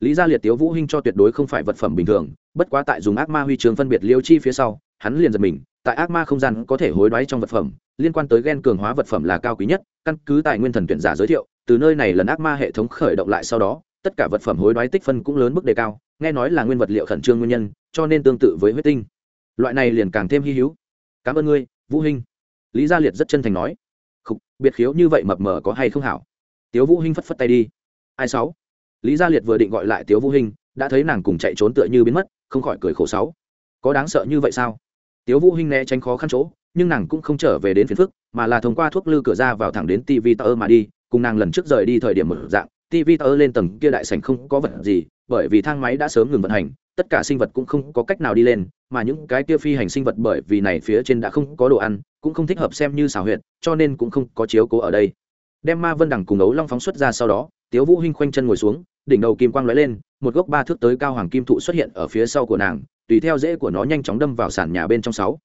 Lý gia liệt tiếu vũ hinh cho tuyệt đối không phải vật phẩm bình thường, bất quá tại dùng ác ma huy trường phân biệt liêu chi phía sau, hắn liền giật mình tại ác ma không gian có thể hối đoái trong vật phẩm, liên quan tới gen cường hóa vật phẩm là cao quý nhất, căn cứ tài nguyên thần tuyển giả giới thiệu, từ nơi này lần ác ma hệ thống khởi động lại sau đó, tất cả vật phẩm hối đoái tích phân cũng lớn mức đề cao, nghe nói là nguyên vật liệu khẩn trương nguyên nhân, cho nên tương tự với huyết tinh. Loại này liền càng thêm hy hữu. Cảm ơn ngươi, vũ hinh. Lý gia liệt rất chân thành nói. Khục, biệt khiếu như vậy mập mờ có hay không hảo? Tiếu vũ hinh phất phất tay đi. Ai sáu? Lý gia liệt vừa định gọi lại tiếu vũ hinh, đã thấy nàng cùng chạy trốn tựa như biến mất, không khỏi cười khổ sáu. Có đáng sợ như vậy sao? Tiếu vũ hinh né tránh khó khăn chỗ, nhưng nàng cũng không trở về đến phiền phức, mà là thông qua thuốc lư cửa ra vào thẳng đến tv tơ mà đi, cùng nàng lần trước rời đi thời điểm một dạng. Tv tơ lên tầng kia đại sảnh không có vật gì, bởi vì thang máy đã sớm ngừng vận hành, tất cả sinh vật cũng không có cách nào đi lên, mà những cái kia phi hành sinh vật bởi vì này phía trên đã không có đồ ăn, cũng không thích hợp xem như xảo huyệt, cho nên cũng không có chiếu cố ở đây. Đem ma vân đằng cùng ấu long phóng xuất ra sau đó, tiếu vũ hinh khoanh chân ngồi xuống, đỉnh đầu kim quang lóe lên, một gốc ba thước tới cao hoàng kim thụ xuất hiện ở phía sau của nàng tùy theo rễ của nó nhanh chóng đâm vào sàn nhà bên trong sáu.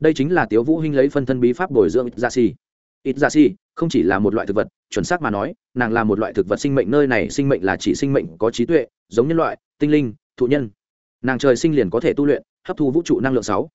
Đây chính là tiếu vũ hinh lấy phân thân bí pháp bồi dưỡng ít dạ Si. ít dạ Si không chỉ là một loại thực vật, chuẩn xác mà nói, nàng là một loại thực vật sinh mệnh, nơi này sinh mệnh là chỉ sinh mệnh có trí tuệ, giống nhân loại, tinh linh, thụ nhân. Nàng trời sinh liền có thể tu luyện, hấp thu vũ trụ năng lượng sáu.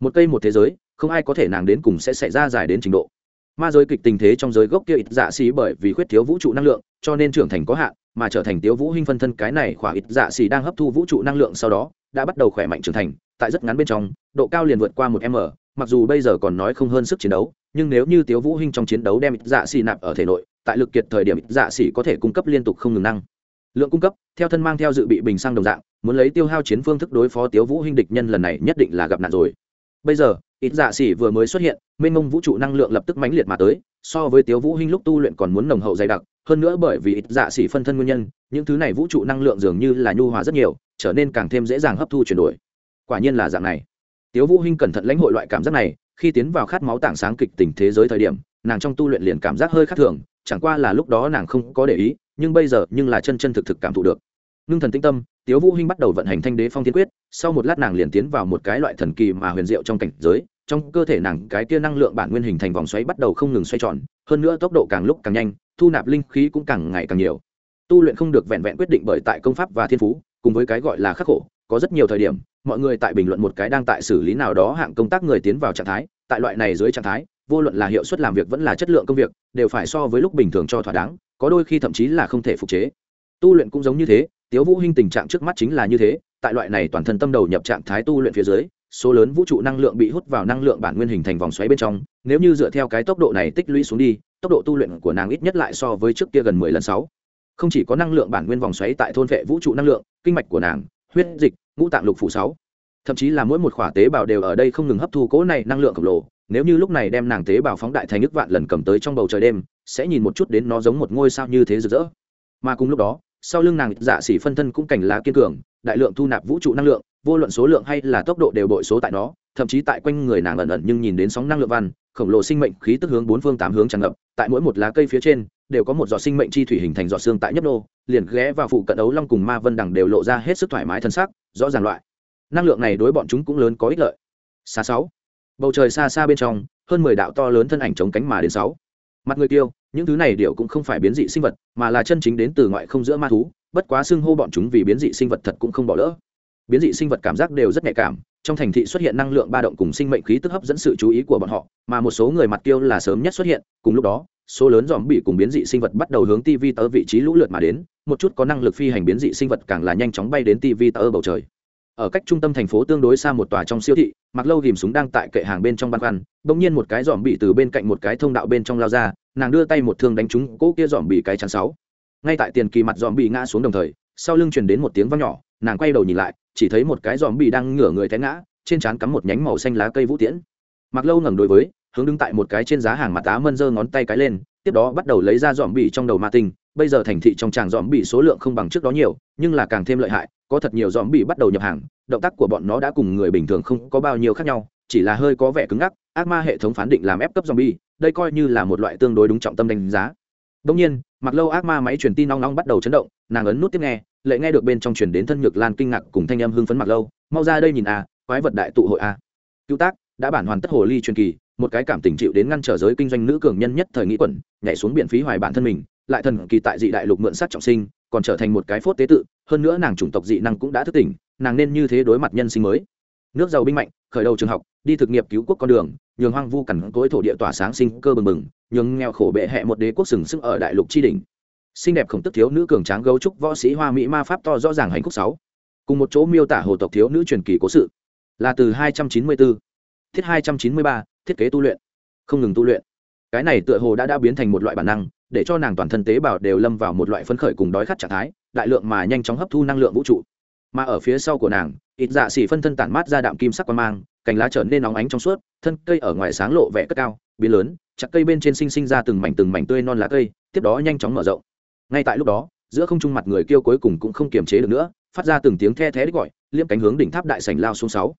Một cây một thế giới, không ai có thể nàng đến cùng sẽ xảy ra dài đến trình độ. Ma giới kịch tình thế trong giới gốc kia ít dạ xì bởi vì khuyết thiếu vũ trụ năng lượng, cho nên trưởng thành có hạn, mà trở thành tiếu vũ hinh phân thân cái này khỏa ít dạ xì đang hấp thu vũ trụ năng lượng sau đó đã bắt đầu khỏe mạnh trưởng thành, tại rất ngắn bên trong, độ cao liền vượt qua một m, mặc dù bây giờ còn nói không hơn sức chiến đấu, nhưng nếu như tiếu vũ hinh trong chiến đấu đem ít dạ xỉ nạp ở thể nội, tại lực kiệt thời điểm ít dạ xỉ có thể cung cấp liên tục không ngừng năng lượng cung cấp, theo thân mang theo dự bị bình sang đồng dạng, muốn lấy tiêu hao chiến phương thức đối phó tiếu vũ hinh địch nhân lần này nhất định là gặp nạn rồi. Bây giờ, ít dạ xỉ vừa mới xuất hiện, mênh mông vũ trụ năng lượng lập tức mãnh liệt mà tới, so với tiếu vũ hinh lúc tu luyện còn muốn nồng hậu dày đặc, hơn nữa bởi vì ít dạ xỉ phân thân nguyên nhân, những thứ này vũ trụ năng lượng dường như là nhu hòa rất nhiều trở nên càng thêm dễ dàng hấp thu chuyển đổi. Quả nhiên là dạng này. Tiếu vũ hinh cẩn thận lãnh hội loại cảm giác này, khi tiến vào khát máu tảng sáng kịch tình thế giới thời điểm, nàng trong tu luyện liền cảm giác hơi khác thường, chẳng qua là lúc đó nàng không có để ý, nhưng bây giờ nhưng là chân chân thực thực cảm thụ được. Ngưng thần tĩnh tâm, tiếu vũ hinh bắt đầu vận hành thanh đế phong thiên quyết, sau một lát nàng liền tiến vào một cái loại thần kỳ mà huyền diệu trong cảnh giới, trong cơ thể nàng cái tia năng lượng bản nguyên hình thành vòng xoáy bắt đầu không ngừng xoay tròn, hơn nữa tốc độ càng lúc càng nhanh, thu nạp linh khí cũng càng ngày càng nhiều. Tu luyện không được vẹn vẹn quyết định bởi tại công pháp và thiên phú cùng với cái gọi là khắc khổ, có rất nhiều thời điểm, mọi người tại bình luận một cái đang tại xử lý nào đó hạng công tác người tiến vào trạng thái, tại loại này dưới trạng thái, vô luận là hiệu suất làm việc vẫn là chất lượng công việc, đều phải so với lúc bình thường cho thỏa đáng, có đôi khi thậm chí là không thể phục chế. Tu luyện cũng giống như thế, tiếu vũ hinh tình trạng trước mắt chính là như thế, tại loại này toàn thân tâm đầu nhập trạng thái tu luyện phía dưới, số lớn vũ trụ năng lượng bị hút vào năng lượng bản nguyên hình thành vòng xoáy bên trong, nếu như dựa theo cái tốc độ này tích lũy xuống đi, tốc độ tu luyện của nàng ít nhất lại so với trước kia gần mười lần sáu không chỉ có năng lượng bản nguyên vòng xoáy tại thôn vệ vũ trụ năng lượng, kinh mạch của nàng, huyết dịch, ngũ tạng lục phủ sáu, thậm chí là mỗi một khỏa tế bào đều ở đây không ngừng hấp thu cỗ này năng lượng khổng lồ. Nếu như lúc này đem nàng tế bào phóng đại thành nước vạn lần cầm tới trong bầu trời đêm, sẽ nhìn một chút đến nó giống một ngôi sao như thế rực rỡ. Mà cùng lúc đó, sau lưng nàng dạ xỉ phân thân cũng cảnh lá kiên cường, đại lượng thu nạp vũ trụ năng lượng, vô luận số lượng hay là tốc độ đều bội số tại nó, thậm chí tại quanh người nàng ẩn ẩn nhưng nhìn đến sóng năng lượng văn, khổng lồ sinh mệnh khí tức hướng bốn phương tám hướng tràn ngập, tại mỗi một lá cây phía trên đều có một giọt sinh mệnh chi thủy hình thành giọt xương tại nhấp nô, liền ghé vào phụ cận ấu long cùng ma vân đằng đều lộ ra hết sức thoải mái thân sắc, rõ ràng loại. Năng lượng này đối bọn chúng cũng lớn có ích lợi. Xa sáu. Bầu trời xa xa bên trong, hơn mười đạo to lớn thân ảnh chống cánh mà đến sáu. Mặt người tiêu những thứ này đều cũng không phải biến dị sinh vật, mà là chân chính đến từ ngoại không giữa ma thú, bất quá xưng hô bọn chúng vì biến dị sinh vật thật cũng không bỏ lỡ. Biến dị sinh vật cảm giác đều rất nhạy cảm, trong thành thị xuất hiện năng lượng ba động cùng sinh mệnh khí tức hấp dẫn sự chú ý của bọn họ, mà một số người mặt tiêu là sớm nhất xuất hiện, cùng lúc đó số lớn dòm bị cùng biến dị sinh vật bắt đầu hướng tv tơ vị trí lũ lượt mà đến, một chút có năng lực phi hành biến dị sinh vật càng là nhanh chóng bay đến tv tơ bầu trời. Ở cách trung tâm thành phố tương đối xa một tòa trong siêu thị, mặc lâu ghìm súng đang tại kệ hàng bên trong băn khoăn, bỗng nhiên một cái dòm bị từ bên cạnh một cái thông đạo bên trong lao ra, nàng đưa tay một thương đánh trúng cỗ kia dòm bị cái chắn sáu. Ngay tại tiền kỳ mặt dòm bị ngã xuống đồng thời, sau lưng truyền đến một tiếng vang nhỏ, nàng quay đầu nhìn lại, chỉ thấy một cái dòm bị đang ngửa người té ngã, trên trán cắm một nhánh màu xanh lá cây vũ tiễn. Mặc lâu ngẩng đối với hướng đứng tại một cái trên giá hàng mặt á mân giơ ngón tay cái lên, tiếp đó bắt đầu lấy ra dòm bị trong đầu ma tinh. Bây giờ thành thị trong tràng dòm bị số lượng không bằng trước đó nhiều, nhưng là càng thêm lợi hại, có thật nhiều dòm bị bắt đầu nhập hàng, động tác của bọn nó đã cùng người bình thường không có bao nhiêu khác nhau, chỉ là hơi có vẻ cứng ngắc, ác ma hệ thống phán định làm ép cấp zombie, đây coi như là một loại tương đối đúng trọng tâm đánh giá. Đông nhiên, mặc lâu ác ma máy truyền tin nong nong bắt đầu chấn động, nàng ấn nút tiếp nghe lệ nghe được bên trong truyền đến thân nhược lan kinh ngạc cùng thanh âm hưng phấn mặc lâu, mau ra đây nhìn a quái vật đại tụ hội a cứu tác, đã bản hoàn tất hồ ly truyền kỳ một cái cảm tình chịu đến ngăn trở giới kinh doanh nữ cường nhân nhất thời nghĩ quẩn, nhảy xuống biển phí hoài bản thân mình, lại thần kỳ tại dị đại lục mượn sát trọng sinh, còn trở thành một cái phốt tế tự, hơn nữa nàng chủng tộc dị năng cũng đã thức tỉnh, nàng nên như thế đối mặt nhân sinh mới. Nước giàu binh mạnh, khởi đầu trường học, đi thực nghiệp cứu quốc con đường, nhường hoang vu cằn cỗi thổ địa tỏa sáng sinh cơ bừng bừng, nhường nghèo khổ bệ hẹ một đế quốc sừng sức ở đại lục tri đình xinh đẹp khổng tức thiếu nữ cường tráng gấu trúc võ sĩ hoa mỹ ma pháp to rõ ràng hành khúc sáu. Cùng một chỗ miêu tả hồ tộc thiếu nữ truyền kỳ cố sự. Là từ 294 thiết 293 thiết kế tu luyện. Không ngừng tu luyện. Cái này tựa hồ đã đã biến thành một loại bản năng, để cho nàng toàn thân tế bào đều lâm vào một loại phấn khởi cùng đói khát trạng thái, đại lượng mà nhanh chóng hấp thu năng lượng vũ trụ. Mà ở phía sau của nàng, ít dạ xỉ phân thân tản mát ra đạm kim sắc quan mang, cành lá trở nên nóng ánh trong suốt, thân cây ở ngoài sáng lộ vẻ cất cao, biến lớn, chặt cây bên trên sinh sinh ra từng mảnh từng mảnh tươi non lá cây, tiếp đó nhanh chóng mở rộng. Ngay tại lúc đó, giữa không trung mặt người kêu cuối cùng cũng không kiềm chế được nữa, phát ra từng tiếng the thé đích gọi liêm cánh hướng đỉnh tháp đại sảnh lao xuống sáu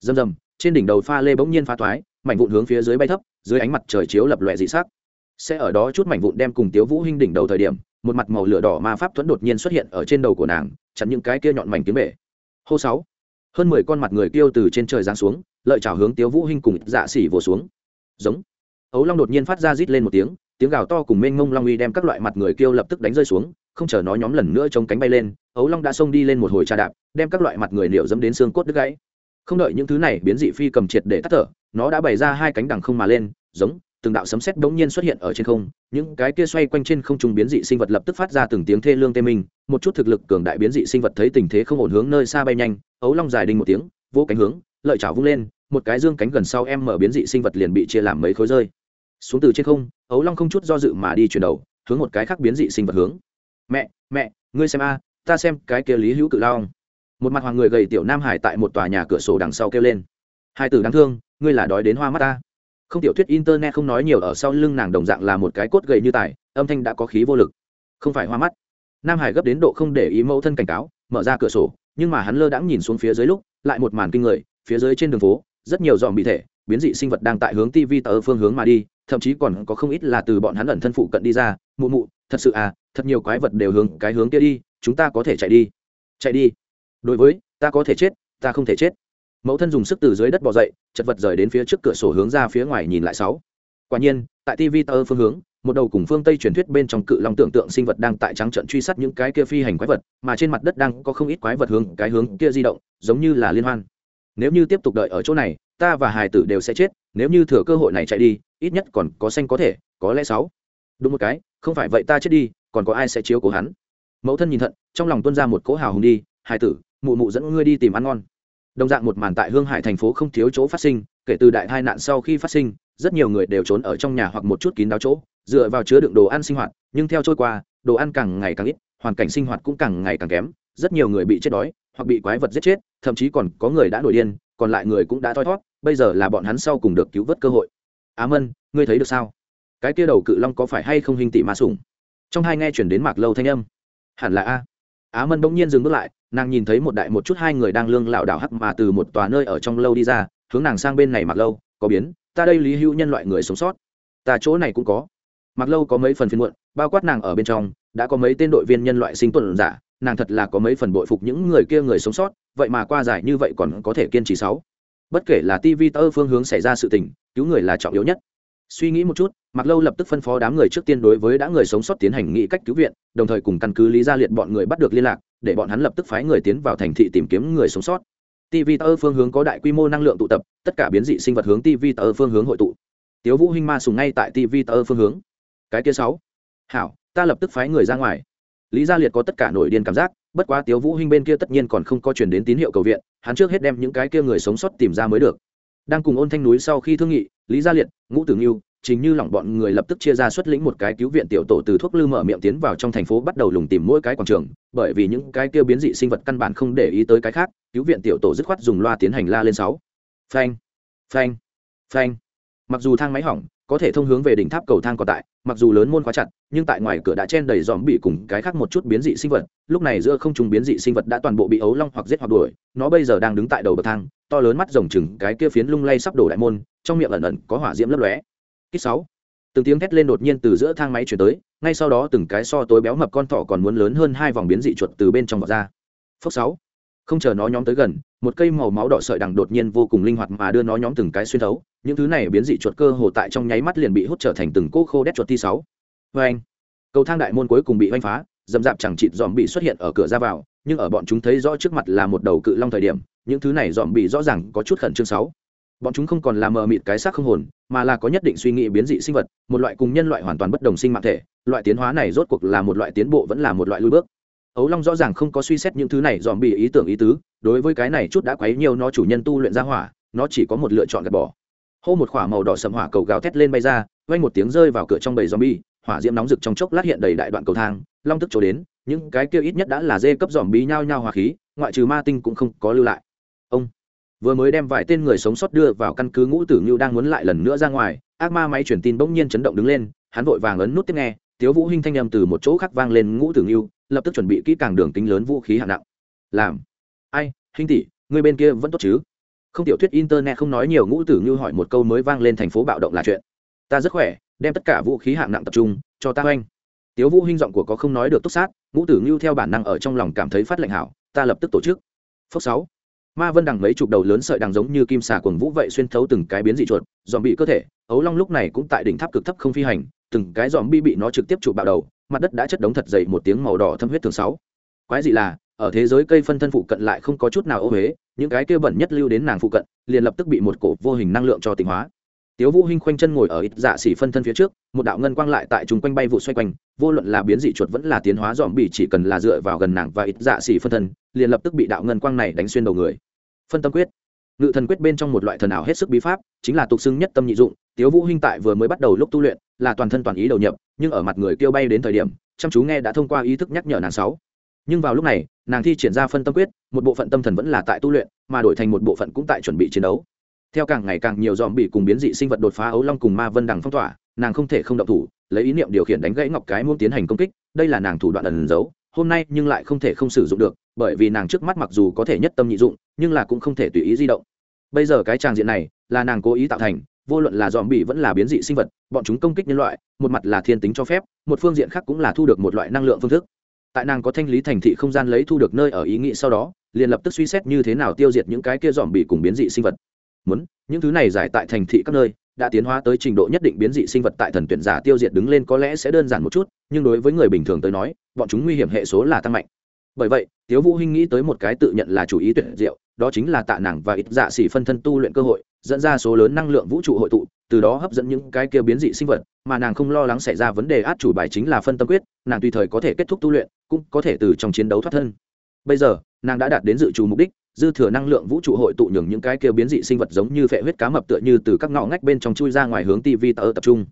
dầm dầm trên đỉnh đầu pha lê bỗng nhiên phá toái mảnh vụn hướng phía dưới bay thấp, dưới ánh mặt trời chiếu lập lòe dị sắc. Sẽ ở đó chút mảnh vụn đem cùng tiếu vũ hinh đỉnh đầu thời điểm, một mặt màu lửa đỏ ma pháp thuẫn đột nhiên xuất hiện ở trên đầu của nàng, chặn những cái kia nhọn mảnh kiếm bể. Hô sáu, hơn mười con mặt người kêu từ trên trời giáng xuống, lợi chào hướng tiếu vũ hinh cùng dạ sỉ vồ xuống. Giống. Ấu long đột nhiên phát ra rít lên một tiếng tiếng gào to cùng mênh mông long uy đem các loại mặt người kêu lập tức đánh rơi xuống, không chờ nó nhóm lần nữa chống cánh bay lên, ấu long đã xông đi lên một hồi trà đạp, đem các loại mặt người liệu dẫm đến xương cốt đứt gãy không đợi những thứ này biến dị phi cầm triệt để tắt thở, nó đã bày ra hai cánh đằng không mà lên, giống, từng đạo sấm sét bỗng nhiên xuất hiện ở trên không, những cái kia xoay quanh trên không trung biến dị sinh vật lập tức phát ra từng tiếng thê lương tê minh, một chút thực lực cường đại biến dị sinh vật thấy tình thế không ổn hướng nơi xa bay nhanh, ấu long dài đinh một tiếng vô cánh hướng, lợi chảo vung lên, một cái dương cánh gần sau em mở biến dị sinh vật liền bị chia làm mấy khối rơi. Xuống từ trên không, ấu long không chút do dự mà đi chuyển đầu, hướng một cái khác biến dị sinh vật hướng. Mẹ mẹ, ngươi xem a, ta xem cái kia lý hữu cự long một mặt hoàng người gầy tiểu nam hải tại một tòa nhà cửa sổ đằng sau kêu lên. Hai tử đáng thương, ngươi là đói đến hoa mắt ta. Không tiểu thuyết internet không nói nhiều ở sau lưng nàng đồng dạng là một cái cốt gầy như tài, âm thanh đã có khí vô lực. Không phải hoa mắt. Nam hải gấp đến độ không để ý mẫu thân cảnh cáo, mở ra cửa sổ, nhưng mà hắn lơ đãng nhìn xuống phía dưới lúc, lại một màn kinh người, phía dưới trên đường phố, rất nhiều dòm bị thể, biến dị sinh vật đang tại hướng tv tờ phương hướng mà đi, thậm chí còn có không ít là từ bọn hắn ẩn thân phụ cận đi ra, mụ mụ, thật sự à thật nhiều quái vật đều hướng cái hướng kia đi, chúng ta có thể chạy đi. Chạy đi? Đối với, ta có thể chết, ta không thể chết. Mẫu thân dùng sức từ dưới đất bỏ dậy, chật vật rời đến phía trước cửa sổ hướng ra phía ngoài nhìn lại sáu. Quả nhiên, tại tv tơ phương hướng, một đầu cùng phương tây truyền thuyết bên trong cự long tưởng tượng sinh vật đang tại trắng trận truy sát những cái kia phi hành quái vật, mà trên mặt đất đang có không ít quái vật hướng, cái hướng kia di động, giống như là liên hoan. Nếu như tiếp tục đợi ở chỗ này, ta và hài tử đều sẽ chết, nếu như thừa cơ hội này chạy đi, ít nhất còn có xanh có thể, có lẽ sáu. Đúng một cái, không phải vậy ta chết đi, còn có ai sẽ chiếu cố hắn? Mẫu thân nhìn thận, trong lòng tuân ra một cỗ hào hùng đi, hài tử mụ mụ dẫn ngươi đi tìm ăn ngon. Đồng dạng một màn tại hương hải thành phố không thiếu chỗ phát sinh, kể từ đại tai nạn sau khi phát sinh, rất nhiều người đều trốn ở trong nhà hoặc một chút kín đáo chỗ, dựa vào chứa đựng đồ ăn sinh hoạt, nhưng theo trôi qua, đồ ăn càng ngày càng ít, hoàn cảnh sinh hoạt cũng càng ngày càng kém, rất nhiều người bị chết đói, hoặc bị quái vật giết chết, thậm chí còn có người đã nổi điên, còn lại người cũng đã thoi thót, bây giờ là bọn hắn sau cùng được cứu vớt cơ hội. Á mân, ngươi thấy được sao? Cái kia đầu cự long có phải hay không hình tị ma sủng? Trong hai nghe chuyển đến mạc lâu thanh âm. Hẳn là a á mân bỗng nhiên dừng bước lại, nàng nhìn thấy một đại một chút hai người đang lương lạo đảo hắc mà từ một tòa nơi ở trong lâu đi ra, hướng nàng sang bên này mặc lâu, có biến, ta đây lý hữu nhân loại người sống sót. Ta chỗ này cũng có. Mặc lâu có mấy phần phiên muộn, bao quát nàng ở bên trong, đã có mấy tên đội viên nhân loại sinh tuần giả, nàng thật là có mấy phần bội phục những người kia người sống sót, vậy mà qua giải như vậy còn có thể kiên trì sáu. Bất kể là tv tơ phương hướng xảy ra sự tình, cứu người là trọng yếu nhất suy nghĩ một chút mặc lâu lập tức phân phó đám người trước tiên đối với đã người sống sót tiến hành nghị cách cứu viện, đồng thời cùng căn cứ lý gia liệt bọn người bắt được liên lạc, để bọn hắn lập tức phái người tiến vào thành thị tìm kiếm người sống sót. Tv tơ phương hướng có đại quy mô năng lượng tụ tập, tất cả biến dị sinh vật hướng tv tơ phương hướng hội tụ. Tiếu vũ hinh ma sùng ngay tại tv tơ phương hướng. Cái kia sáu. Hảo, ta lập tức phái người ra ngoài. Lý gia liệt có tất cả nổi điên cảm giác, bất quá tiếu vũ hinh bên kia tất nhiên còn không có truyền đến tín hiệu cầu viện, hắn trước hết đem những cái kia người sống sót tìm ra mới được đang cùng ôn thanh núi sau khi thương nghị, lý gia liệt, ngũ tử nghiêu, chính như lỏng bọn người lập tức chia ra xuất lĩnh một cái cứu viện tiểu tổ từ thuốc lư mở miệng tiến vào trong thành phố bắt đầu lùng tìm mỗi cái quảng trường, bởi vì những cái kia biến dị sinh vật căn bản không để ý tới cái khác, cứu viện tiểu tổ dứt khoát dùng loa tiến hành la lên sáu. Phanh phanh phanh. Mặc dù thang máy hỏng, có thể thông hướng về đỉnh tháp cầu thang còn tại, mặc dù lớn môn khóa chặt nhưng tại ngoài cửa đã chen đầy dòm bị cùng cái khác một chút biến dị sinh vật, lúc này giữa không trung biến dị sinh vật đã toàn bộ bị ấu long hoặc giết hoặc đuổi, nó bây giờ đang đứng tại đầu bậc thang, to lớn mắt rồng chừng cái kia phiến lung lay sắp đổ đại môn, trong miệng ẩn ẩn có hỏa diễm lấp lóe. Kích sáu. Từng tiếng thét lên đột nhiên từ giữa thang máy chuyển tới, ngay sau đó từng cái so tối béo mập con thỏ còn muốn lớn hơn hai vòng biến dị chuột từ bên trong vọt ra. Phốc sáu. Không chờ nó nhóm tới gần, một cây màu máu đỏ sợi đằng đột nhiên vô cùng linh hoạt mà đưa nó nhóm từng cái xuyên thấu, những thứ này biến dị chuột cơ hồ tại trong nháy mắt liền bị hút trở thành từng cỗ khô đét chuột thi sáu vê anh. Cầu thang đại môn cuối cùng bị oanh phá, dầm dạp chẳng chịt dòm bị xuất hiện ở cửa ra vào, nhưng ở bọn chúng thấy rõ trước mặt là một đầu cự long thời điểm, những thứ này dòm bị rõ ràng có chút khẩn trương sáu. Bọn chúng không còn là mờ mịt cái xác không hồn, mà là có nhất định suy nghĩ biến dị sinh vật, một loại cùng nhân loại hoàn toàn bất đồng sinh mạng thể, loại tiến hóa này rốt cuộc là một loại tiến bộ vẫn là một loại lui bước. Ấu long rõ ràng không có suy xét những thứ này dòm bị ý tưởng ý tứ, đối với cái này chút đã quấy nhiều nó chủ nhân tu luyện ra hỏa, nó chỉ có một lựa chọn gạt bỏ. Hô một khỏa màu đỏ sầm hỏa cầu gào thét lên bay ra, vang một tiếng rơi vào cửa trong bầy zombie hỏa diễm nóng rực trong chốc lát hiện đầy đại đoạn cầu thang, long tức chỗ đến, những cái kia ít nhất đã là dê cấp dòm bí nhao nhao hỏa khí, ngoại trừ ma tinh cũng không có lưu lại. Ông vừa mới đem vài tên người sống sót đưa vào căn cứ ngũ tử ngưu đang muốn lại lần nữa ra ngoài, ác ma máy truyền tin bỗng nhiên chấn động đứng lên, hắn vội vàng ấn nút tiếp nghe, tiếu vũ hinh thanh âm từ một chỗ khác vang lên ngũ tử ngưu, lập tức chuẩn bị kỹ càng đường kính lớn vũ khí hạng nặng. Làm. Ai, hinh tỷ, người bên kia vẫn tốt chứ? Không tiểu thuyết internet không nói nhiều, ngũ tử ngưu hỏi một câu mới vang lên thành phố bạo động là chuyện ta rất khỏe, đem tất cả vũ khí hạng nặng tập trung, cho ta oanh. Tiếu vũ hinh giọng của có không nói được túc sát, ngũ tử ngưu theo bản năng ở trong lòng cảm thấy phát lệnh hảo, ta lập tức tổ chức. Phước sáu. Ma vân đằng mấy chục đầu lớn sợi đằng giống như kim xà cuồng vũ vậy xuyên thấu từng cái biến dị chuột dòm bị cơ thể, ấu long lúc này cũng tại đỉnh tháp cực thấp không phi hành, từng cái dòm bi bị nó trực tiếp chụp bạo đầu, mặt đất đã chất đống thật dày một tiếng màu đỏ thâm huyết thường sáu. Quái dị là, ở thế giới cây phân thân phụ cận lại không có chút nào ô huế những cái kia bẩn nhất lưu đến nàng phụ cận, liền lập tức bị một cổ vô hình năng lượng cho tịnh hóa tiếu vũ hinh khoanh chân ngồi ở ít dạ xỉ phân thân phía trước, một đạo ngân quang lại tại chúng quanh bay vụ xoay quanh, vô luận là biến dị chuột vẫn là tiến hóa dòm bị chỉ cần là dựa vào gần nàng và ít dạ xỉ phân thân, liền lập tức bị đạo ngân quang này đánh xuyên đầu người. Phân tâm quyết. Ngự thần quyết bên trong một loại thần ảo hết sức bí pháp, chính là tục xưng nhất tâm nhị dụng, tiếu vũ hinh tại vừa mới bắt đầu lúc tu luyện, là toàn thân toàn ý đầu nhập, nhưng ở mặt người kêu bay đến thời điểm, chăm chú nghe đã thông qua ý thức nhắc nhở nàng sáu. Nhưng vào lúc này, nàng thi triển ra phân tâm quyết, một bộ phận tâm thần vẫn là tại tu luyện, mà đổi thành một bộ phận cũng tại chuẩn bị chiến đấu theo càng ngày càng nhiều dòm bị cùng biến dị sinh vật đột phá ấu long cùng ma vân đằng phong tỏa, nàng không thể không động thủ, lấy ý niệm điều khiển đánh gãy ngọc cái muốn tiến hành công kích, đây là nàng thủ đoạn ẩn giấu, hôm nay nhưng lại không thể không sử dụng được, bởi vì nàng trước mắt mặc dù có thể nhất tâm nhị dụng, nhưng là cũng không thể tùy ý di động. Bây giờ cái tràng diện này, là nàng cố ý tạo thành, vô luận là dòm bị vẫn là biến dị sinh vật, bọn chúng công kích nhân loại, một mặt là thiên tính cho phép, một phương diện khác cũng là thu được một loại năng lượng phương thức. Tại nàng có thanh lý thành thị không gian lấy thu được nơi ở ý nghĩ sau đó, liền lập tức suy xét như thế nào tiêu diệt những cái kia dòm bị cùng biến dị sinh vật muốn, những thứ này giải tại thành thị các nơi, đã tiến hóa tới trình độ nhất định biến dị sinh vật tại thần tuyển giả tiêu diệt đứng lên có lẽ sẽ đơn giản một chút, nhưng đối với người bình thường tới nói, bọn chúng nguy hiểm hệ số là tăng mạnh. Bởi vậy, tiếu vũ hinh nghĩ tới một cái tự nhận là chủ ý tuyệt diệu, đó chính là tạ nàng và ít dạ xỉ phân thân tu luyện cơ hội, dẫn ra số lớn năng lượng vũ trụ hội tụ, từ đó hấp dẫn những cái kia biến dị sinh vật, mà nàng không lo lắng xảy ra vấn đề át chủ bài chính là phân tâm quyết, nàng tùy thời có thể kết thúc tu luyện, cũng có thể từ trong chiến đấu thoát thân. Bây giờ, nàng đã đạt đến dự trù mục đích dư thừa năng lượng vũ trụ hội tụ nhường những cái kia biến dị sinh vật giống như phệ huyết cá mập tựa như từ các ngõ ngách bên trong chui ra ngoài hướng tv tơ tập trung.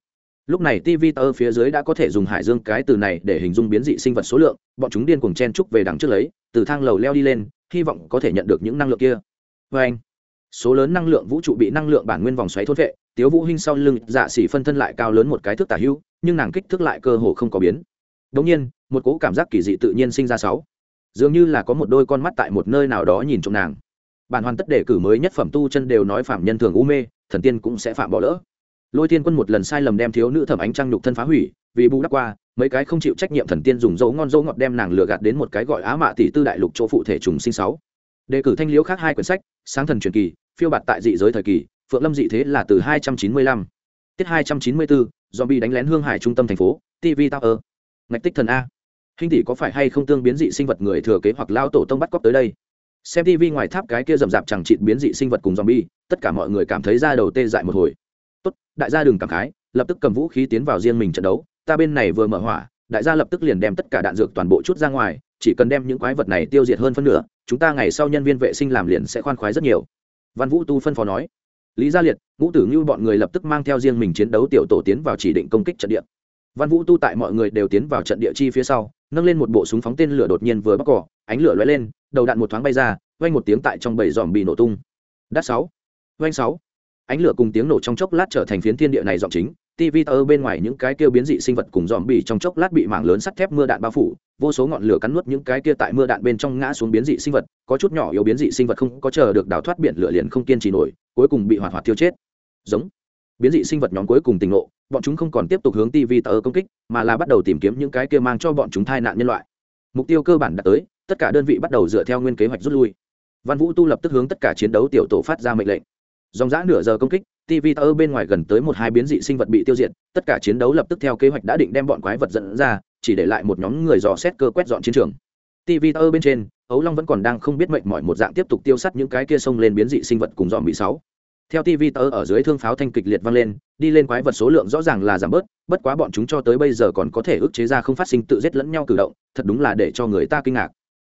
Lúc này tv tơ phía dưới đã có thể dùng hải dương cái từ này để hình dung biến dị sinh vật số lượng, bọn chúng điên cuồng chen trúc về đằng trước lấy, từ thang lầu leo đi lên, hy vọng có thể nhận được những năng lượng kia. Vê anh, số lớn năng lượng vũ trụ bị năng lượng bản nguyên vòng xoáy thôn vệ, tiếu vũ hinh sau lưng dạ xỉ phân thân lại cao lớn một cái thước tả hữu, nhưng nàng kích thước lại cơ hồ không có biến. Đống nhiên, một cỗ cảm giác kỳ dị tự nhiên sinh ra sáu dường như là có một đôi con mắt tại một nơi nào đó nhìn trộm nàng. Bản hoàn tất đề cử mới nhất phẩm tu chân đều nói phạm nhân thường u mê, thần tiên cũng sẽ phạm bỏ lỡ. Lôi thiên quân một lần sai lầm đem thiếu nữ thẩm ánh trăng nhục thân phá hủy, vì bù đắp qua, mấy cái không chịu trách nhiệm thần tiên dùng dấu ngon dấu ngọt đem nàng lừa gạt đến một cái gọi á mạ tỷ tư đại lục chỗ phụ thể trùng sinh sáu. Đề cử thanh liễu khác hai quyển sách, sáng thần truyền kỳ, phiêu bạt tại dị giới thời kỳ, phượng lâm dị thế là từ hai trăm chín mươi lăm. Tiết hai trăm chín mươi bốn zombie đánh lén hương hải trung tâm thành phố tv tower. Ngạch tích thần a hình tỷ có phải hay không tương biến dị sinh vật người thừa kế hoặc lao tổ tông bắt cóc tới đây? Xem tv ngoài tháp cái kia rậm rạp chẳng chịt biến dị sinh vật cùng zombie, tất cả mọi người cảm thấy ra đầu tê dại một hồi. Tốt, đại gia đừng cảm khái, lập tức cầm vũ khí tiến vào riêng mình trận đấu, ta bên này vừa mở hỏa, đại gia lập tức liền đem tất cả đạn dược toàn bộ chút ra ngoài, chỉ cần đem những quái vật này tiêu diệt hơn phân nửa, chúng ta ngày sau nhân viên vệ sinh làm liền sẽ khoan khoái rất nhiều. Văn vũ tu phân phó nói. Lý gia liệt, ngũ tử ngưu bọn người lập tức mang theo riêng mình chiến đấu tiểu tổ tiến vào chỉ định công kích trận địa. Văn vũ tu tại mọi người đều tiến vào trận địa chi phía sau nâng lên một bộ súng phóng tên lửa đột nhiên vừa bắc cỏ, ánh lửa lóe lên, đầu đạn một thoáng bay ra, vang một tiếng tại trong bầy dòm bị nổ tung. Đắt sáu, vang sáu. Ánh lửa cùng tiếng nổ trong chốc lát trở thành phiến thiên địa này dọn chính tv tơ bên ngoài những cái kia biến dị sinh vật cùng dòm bị trong chốc lát bị mảng lớn sắt thép mưa đạn bao phủ, vô số ngọn lửa cắn nuốt những cái kia tại mưa đạn bên trong ngã xuống biến dị sinh vật, có chút nhỏ yếu biến dị sinh vật không có chờ được đào thoát biển lửa liền không kiên trì nổi, cuối cùng bị hoạt hoạt tiêu chết. Giống biến dị sinh vật nhóm cuối cùng tỉnh ngộ, bọn chúng không còn tiếp tục hướng tv tơ công kích, mà là bắt đầu tìm kiếm những cái kia mang cho bọn chúng thai nạn nhân loại. Mục tiêu cơ bản đã tới, tất cả đơn vị bắt đầu dựa theo nguyên kế hoạch rút lui. Văn vũ tu lập tức hướng tất cả chiến đấu tiểu tổ phát ra mệnh lệnh. Dòng giã nửa giờ công kích tv tơ bên ngoài gần tới một hai biến dị sinh vật bị tiêu diệt, tất cả chiến đấu lập tức theo kế hoạch đã định đem bọn quái vật dẫn ra, chỉ để lại một nhóm người dò xét cơ quét dọn chiến trường. Tv tơ bên trên, ấu long vẫn còn đang không biết mệnh mọi một dạng tiếp tục tiêu sắt những cái kia xông lên biến dị sinh vật cùng dòm bị sáu theo tv tơ ở dưới thương pháo thanh kịch liệt vang lên, đi lên quái vật số lượng rõ ràng là giảm bớt, bất quá bọn chúng cho tới bây giờ còn có thể ức chế ra không phát sinh tự giết lẫn nhau cử động, thật đúng là để cho người ta kinh ngạc.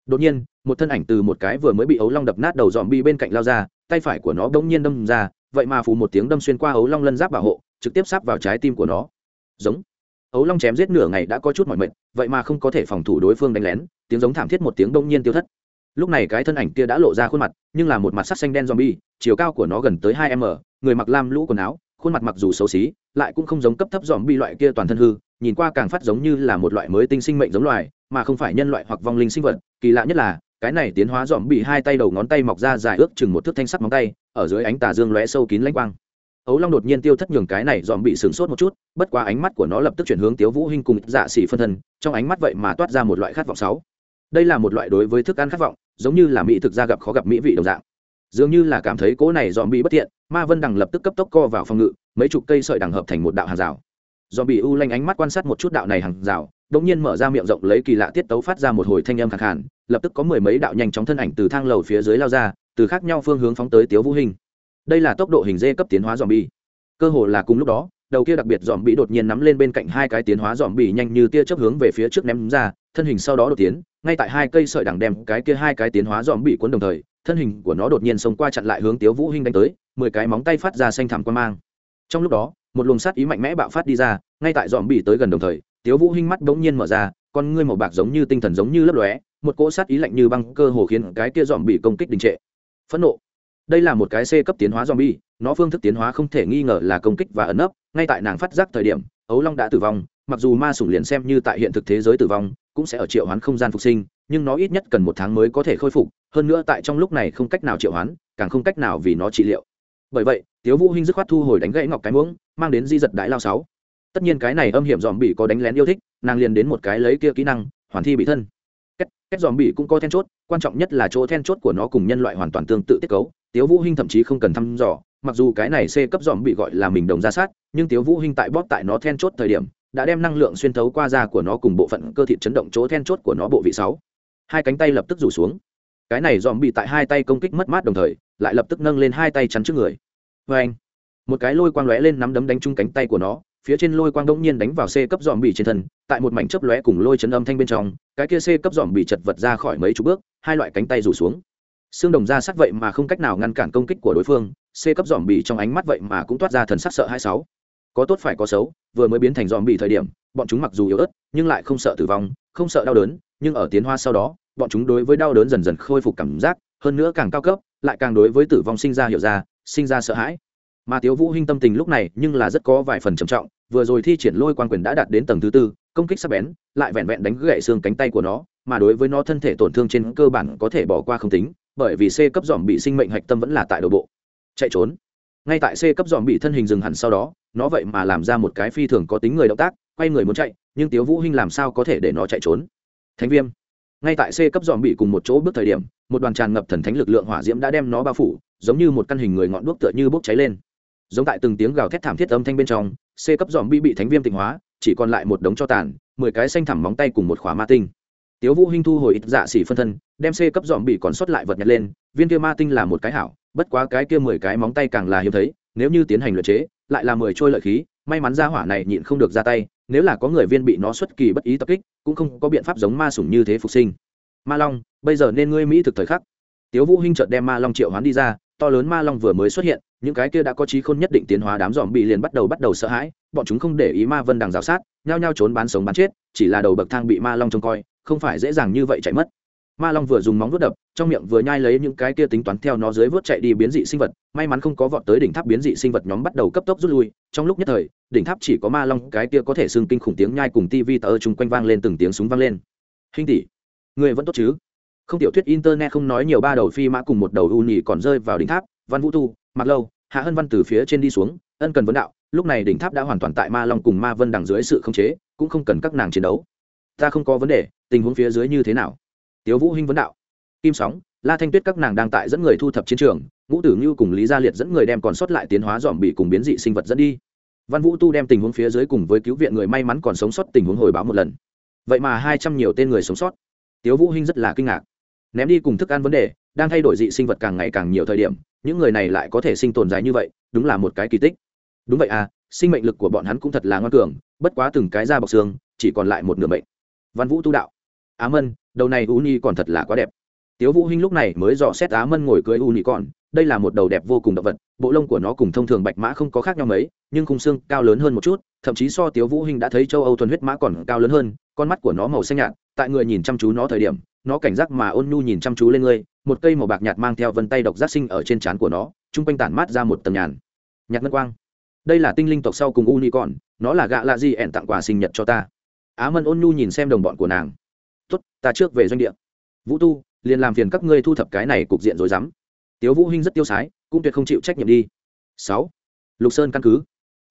Đột nhiên, một thân ảnh từ một cái vừa mới bị ấu long đập nát đầu dòm bi bên cạnh lao ra, tay phải của nó bỗng nhiên đâm ra, vậy mà phù một tiếng đâm xuyên qua ấu long lân giáp bảo hộ, trực tiếp sắp vào trái tim của nó. Giống. Ấu long chém giết nửa ngày đã có chút mỏi mệt, vậy mà không có thể phòng thủ đối phương đánh lén, tiếng giống thảm thiết một tiếng đông nhiên tiêu thất lúc này cái thân ảnh kia đã lộ ra khuôn mặt, nhưng là một mặt sắt xanh đen zombie, chiều cao của nó gần tới hai m, người mặc lam lũ quần áo, khuôn mặt mặc dù xấu xí, lại cũng không giống cấp thấp zombie loại kia toàn thân hư, nhìn qua càng phát giống như là một loại mới tinh sinh mệnh giống loài, mà không phải nhân loại hoặc vong linh sinh vật. Kỳ lạ nhất là, cái này tiến hóa dòm bị hai tay đầu ngón tay mọc ra dài ước chừng một thước thanh sắc móng tay, ở dưới ánh tà dương lóe sâu kín lãnh quang. Ấu long đột nhiên tiêu thất nhường cái này dòm bị sửng sốt một chút, bất quá ánh mắt của nó lập tức chuyển hướng tiếu vũ hinh cùng dạ xỉ phân thân, trong ánh mắt vậy mà toát ra một loại khát vọng sáu đây là một loại đối với thức ăn khát vọng giống như là mỹ thực ra gặp khó gặp mỹ vị đồng dạng. Dường như là cảm thấy cỗ này dòm bị bất tiện, ma vân đằng lập tức cấp tốc co vào phòng ngự, mấy chục cây sợi đằng hợp thành một đạo hàng rào. Dòm bị u lanh ánh mắt quan sát một chút đạo này hàng rào đống nhiên mở ra miệng rộng lấy kỳ lạ tiết tấu phát ra một hồi thanh âm khàn khàn, lập tức có mười mấy đạo nhanh chóng thân ảnh từ thang lầu phía dưới lao ra, từ khác nhau phương hướng phóng tới tiếu vũ hình. Đây là tốc độ hình dê cấp tiến hóa dòm bi cơ hồ là cùng lúc đó, đầu kia đặc biệt dòm bị đột nhiên nắm lên bên cạnh hai cái tiến hóa dòm bị nhanh như tia chớp hướng về phía trước ném ra thân hình sau đó đột tiến, ngay tại hai cây sợi đằng đem cái kia hai cái tiến hóa dòm bị cuốn đồng thời, thân hình của nó đột nhiên xông qua chặn lại hướng tiếu vũ hinh đánh tới, mười cái móng tay phát ra xanh thẳm quan mang. Trong lúc đó, một luồng sát ý mạnh mẽ bạo phát đi ra, ngay tại dòm bị tới gần đồng thời, tiếu vũ hinh mắt đống nhiên mở ra, con ngươi màu bạc giống như tinh thần giống như lấp lóe, một cỗ sát ý lạnh như băng cơ hồ khiến cái kia dòm bị công kích đình trệ. Phẫn nộ. Đây là một cái c cấp tiến hóa dòm nó phương thức tiến hóa không thể nghi ngờ là công kích và ẩn nấp, ngay tại nàng phát giác thời điểm, ấu long đã tử vong, mặc dù ma sủng liền xem như tại hiện thực thế giới tử vong cũng sẽ ở triệu hoán không gian phục sinh, nhưng nó ít nhất cần một tháng mới có thể khôi phục, hơn nữa tại trong lúc này không cách nào triệu hoán, càng không cách nào vì nó trị liệu. Bởi vậy, tiếu vũ hinh dứt khoát thu hồi đánh gãy ngọc cái muỗng, mang đến di giật đại lao sáu. Tất nhiên cái này âm hiểm dòm bị có đánh lén yêu thích, nàng liền đến một cái lấy kia kỹ năng, hoàn thi bị thân. Cách cách dòm bị cũng có then chốt, quan trọng nhất là chỗ then chốt của nó cùng nhân loại hoàn toàn tương tự tiết cấu. Tiếu vũ hinh thậm chí không cần thăm dò, mặc dù cái này c cấp dòm bị gọi là mình đồng ra sát, nhưng tiếu vũ hinh tại bóp tại nó then chốt thời điểm đã đem năng lượng xuyên thấu qua da của nó cùng bộ phận cơ thịt chấn động chỗ then chốt của nó bộ vị sáu hai cánh tay lập tức rủ xuống cái này dòm bị tại hai tay công kích mất mát đồng thời lại lập tức nâng lên hai tay chắn trước người với anh một cái lôi quang lóe lên nắm đấm đánh trúng cánh tay của nó phía trên lôi quang đống nhiên đánh vào C cấp dòm bị trên thân, tại một mảnh chớp lóe cùng lôi chấn âm thanh bên trong, cái kia C cấp dòm bị chật vật ra khỏi mấy chục bước, hai loại cánh tay rủ xuống. Xương đồng ra sắc vậy mà không cách nào ngăn cản công kích của đối phương, C cấp dòm bị trong ánh mắt vậy mà cũng toát ra thần sắc sợ hai sáu. Có tốt phải có xấu, vừa mới biến thành dòm bị thời điểm, bọn chúng mặc dù yếu ớt, nhưng lại không sợ tử vong, không sợ đau đớn, nhưng ở tiến hóa sau đó, bọn chúng đối với đau đớn dần dần khôi phục cảm giác, hơn nữa càng cao cấp, lại càng đối với tử vong sinh ra hiểu ra, sinh ra sợ hãi. Mà tiếu vũ hinh tâm tình lúc này nhưng là rất có vài phần trầm trọng vừa rồi thi triển lôi quan quyền đã đạt đến tầng thứ tư công kích sắc bén lại vẹn vẹn đánh gãy xương cánh tay của nó mà đối với nó thân thể tổn thương trên cơ bản có thể bỏ qua không tính bởi vì c cấp dòm bị sinh mệnh hạch tâm vẫn là tại đầu bộ. Chạy trốn ngay tại c cấp dòm bị thân hình dừng hẳn sau đó, nó vậy mà làm ra một cái phi thường có tính người động tác, quay người muốn chạy, nhưng tiếu vũ hinh làm sao có thể để nó chạy trốn? Thánh viêm. Ngay tại c cấp dòm bị cùng một chỗ bước thời điểm, một đoàn tràn ngập thần thánh lực lượng hỏa diễm đã đem nó bao phủ, giống như một căn hình người ngọn đuốc tựa như bốc cháy lên. Giống tại từng tiếng gào thét thảm thiết âm thanh bên trong, c cấp dòm bị bị thánh viêm tịnh hóa, chỉ còn lại một đống cho tàn, mười cái xanh thẳm móng tay cùng một khóa ma tinh. Tiếu vũ hinh thu hồi ít dạ xỉ phân thân, đem c cấp dòm bị còn sót lại vật nhặt lên, viên kia ma tinh là một cái hảo bất quá cái kia mười cái móng tay càng là hiếm thấy, nếu như tiến hành luyện chế, lại là mười trôi lợi khí, may mắn ra hỏa này nhịn không được ra tay, nếu là có người viên bị nó xuất kỳ bất ý tập kích, cũng không có biện pháp giống ma sủng như thế phục sinh. Ma long, bây giờ nên ngươi mỹ thực thời khắc. Tiếu vũ hinh chợt đem ma long triệu hoán đi ra, to lớn ma long vừa mới xuất hiện, những cái kia đã có trí khôn nhất định tiến hóa đám giòm bị liền bắt đầu bắt đầu sợ hãi, bọn chúng không để ý ma vân đằng rào sát, nhao nhao trốn bán sống bán chết, chỉ là đầu bậc thang bị ma long trông coi, không phải dễ dàng như vậy chạy mất ma long vừa dùng móng vuốt đập, trong miệng vừa nhai lấy những cái kia tính toán theo nó dưới vớt chạy đi biến dị sinh vật, may mắn không có vọt tới đỉnh tháp biến dị sinh vật nhóm bắt đầu cấp tốc rút lui. Trong lúc nhất thời, đỉnh tháp chỉ có ma long, cái kia có thể xưng kinh khủng tiếng nhai cùng tivi tờ chung quanh vang lên từng tiếng súng vang lên. Hình tỷ, người vẫn tốt chứ? Không tiểu thuyết internet không nói nhiều, ba đầu phi mã cùng một đầu u nhì còn rơi vào đỉnh tháp. Văn vũ tu mặc lâu, hạ hân văn từ phía trên đi xuống, ân cần vấn đạo, lúc này đỉnh tháp đã hoàn toàn tại ma long cùng ma vân đằng dưới sự khống chế, cũng không cần các nàng chiến đấu. Ta không có vấn đề, tình huống phía dưới như thế nào? Tiếu vũ hinh vấn đạo. Kim sóng, la thanh tuyết các nàng đang tại dẫn người thu thập chiến trường, ngũ tử ngưu cùng lý gia liệt dẫn người đem còn sót lại tiến hóa dòm bị cùng biến dị sinh vật dẫn đi. Văn vũ tu đem tình huống phía dưới cùng với cứu viện người may mắn còn sống sót tình huống hồi báo một lần. Vậy mà hai trăm nhiều tên người sống sót. Tiếu vũ hinh rất là kinh ngạc. Ném đi cùng thức ăn vấn đề, đang thay đổi dị sinh vật càng ngày càng nhiều thời điểm, những người này lại có thể sinh tồn dài như vậy, đúng là một cái kỳ tích. Đúng vậy à sinh mệnh lực của bọn hắn cũng thật là ngoan cường, bất quá từng cái da bọc xương, chỉ còn lại một nửa mệnh. Văn vũ tu đạo á mân, đầu này u nhi còn thật là quá đẹp. Tiếu vũ hinh lúc này mới dò xét á mân ngồi cưới u nhi còn, đây là một đầu đẹp vô cùng động vật, bộ lông của nó cùng thông thường bạch mã không có khác nhau mấy, nhưng khung xương cao lớn hơn một chút, thậm chí so tiếu vũ hinh đã thấy châu âu thuần huyết mã còn cao lớn hơn, con mắt của nó màu xanh nhạt, tại người nhìn chăm chú nó thời điểm, nó cảnh giác mà ôn nhu nhìn chăm chú lên ngươi, một cây màu bạc nhạt mang theo vân tay độc giác sinh ở trên trán của nó trung quanh tản mát ra một tầng nhàn, nhạt ngân quang. Đây là tinh linh tộc sau cùng u ni còn, nó là gạ lạ gì ẻn tặng quà sinh nhật cho ta. Á mân ôn nhu nhìn xem đồng bọn của nàng tốt, ta trước về doanh địa. Vũ tu, liền làm phiền các ngươi thu thập cái này cục diện rồi dám. Tiếu vũ hinh rất tiêu sái, cũng tuyệt không chịu trách nhiệm đi. Sáu, lục sơn căn cứ.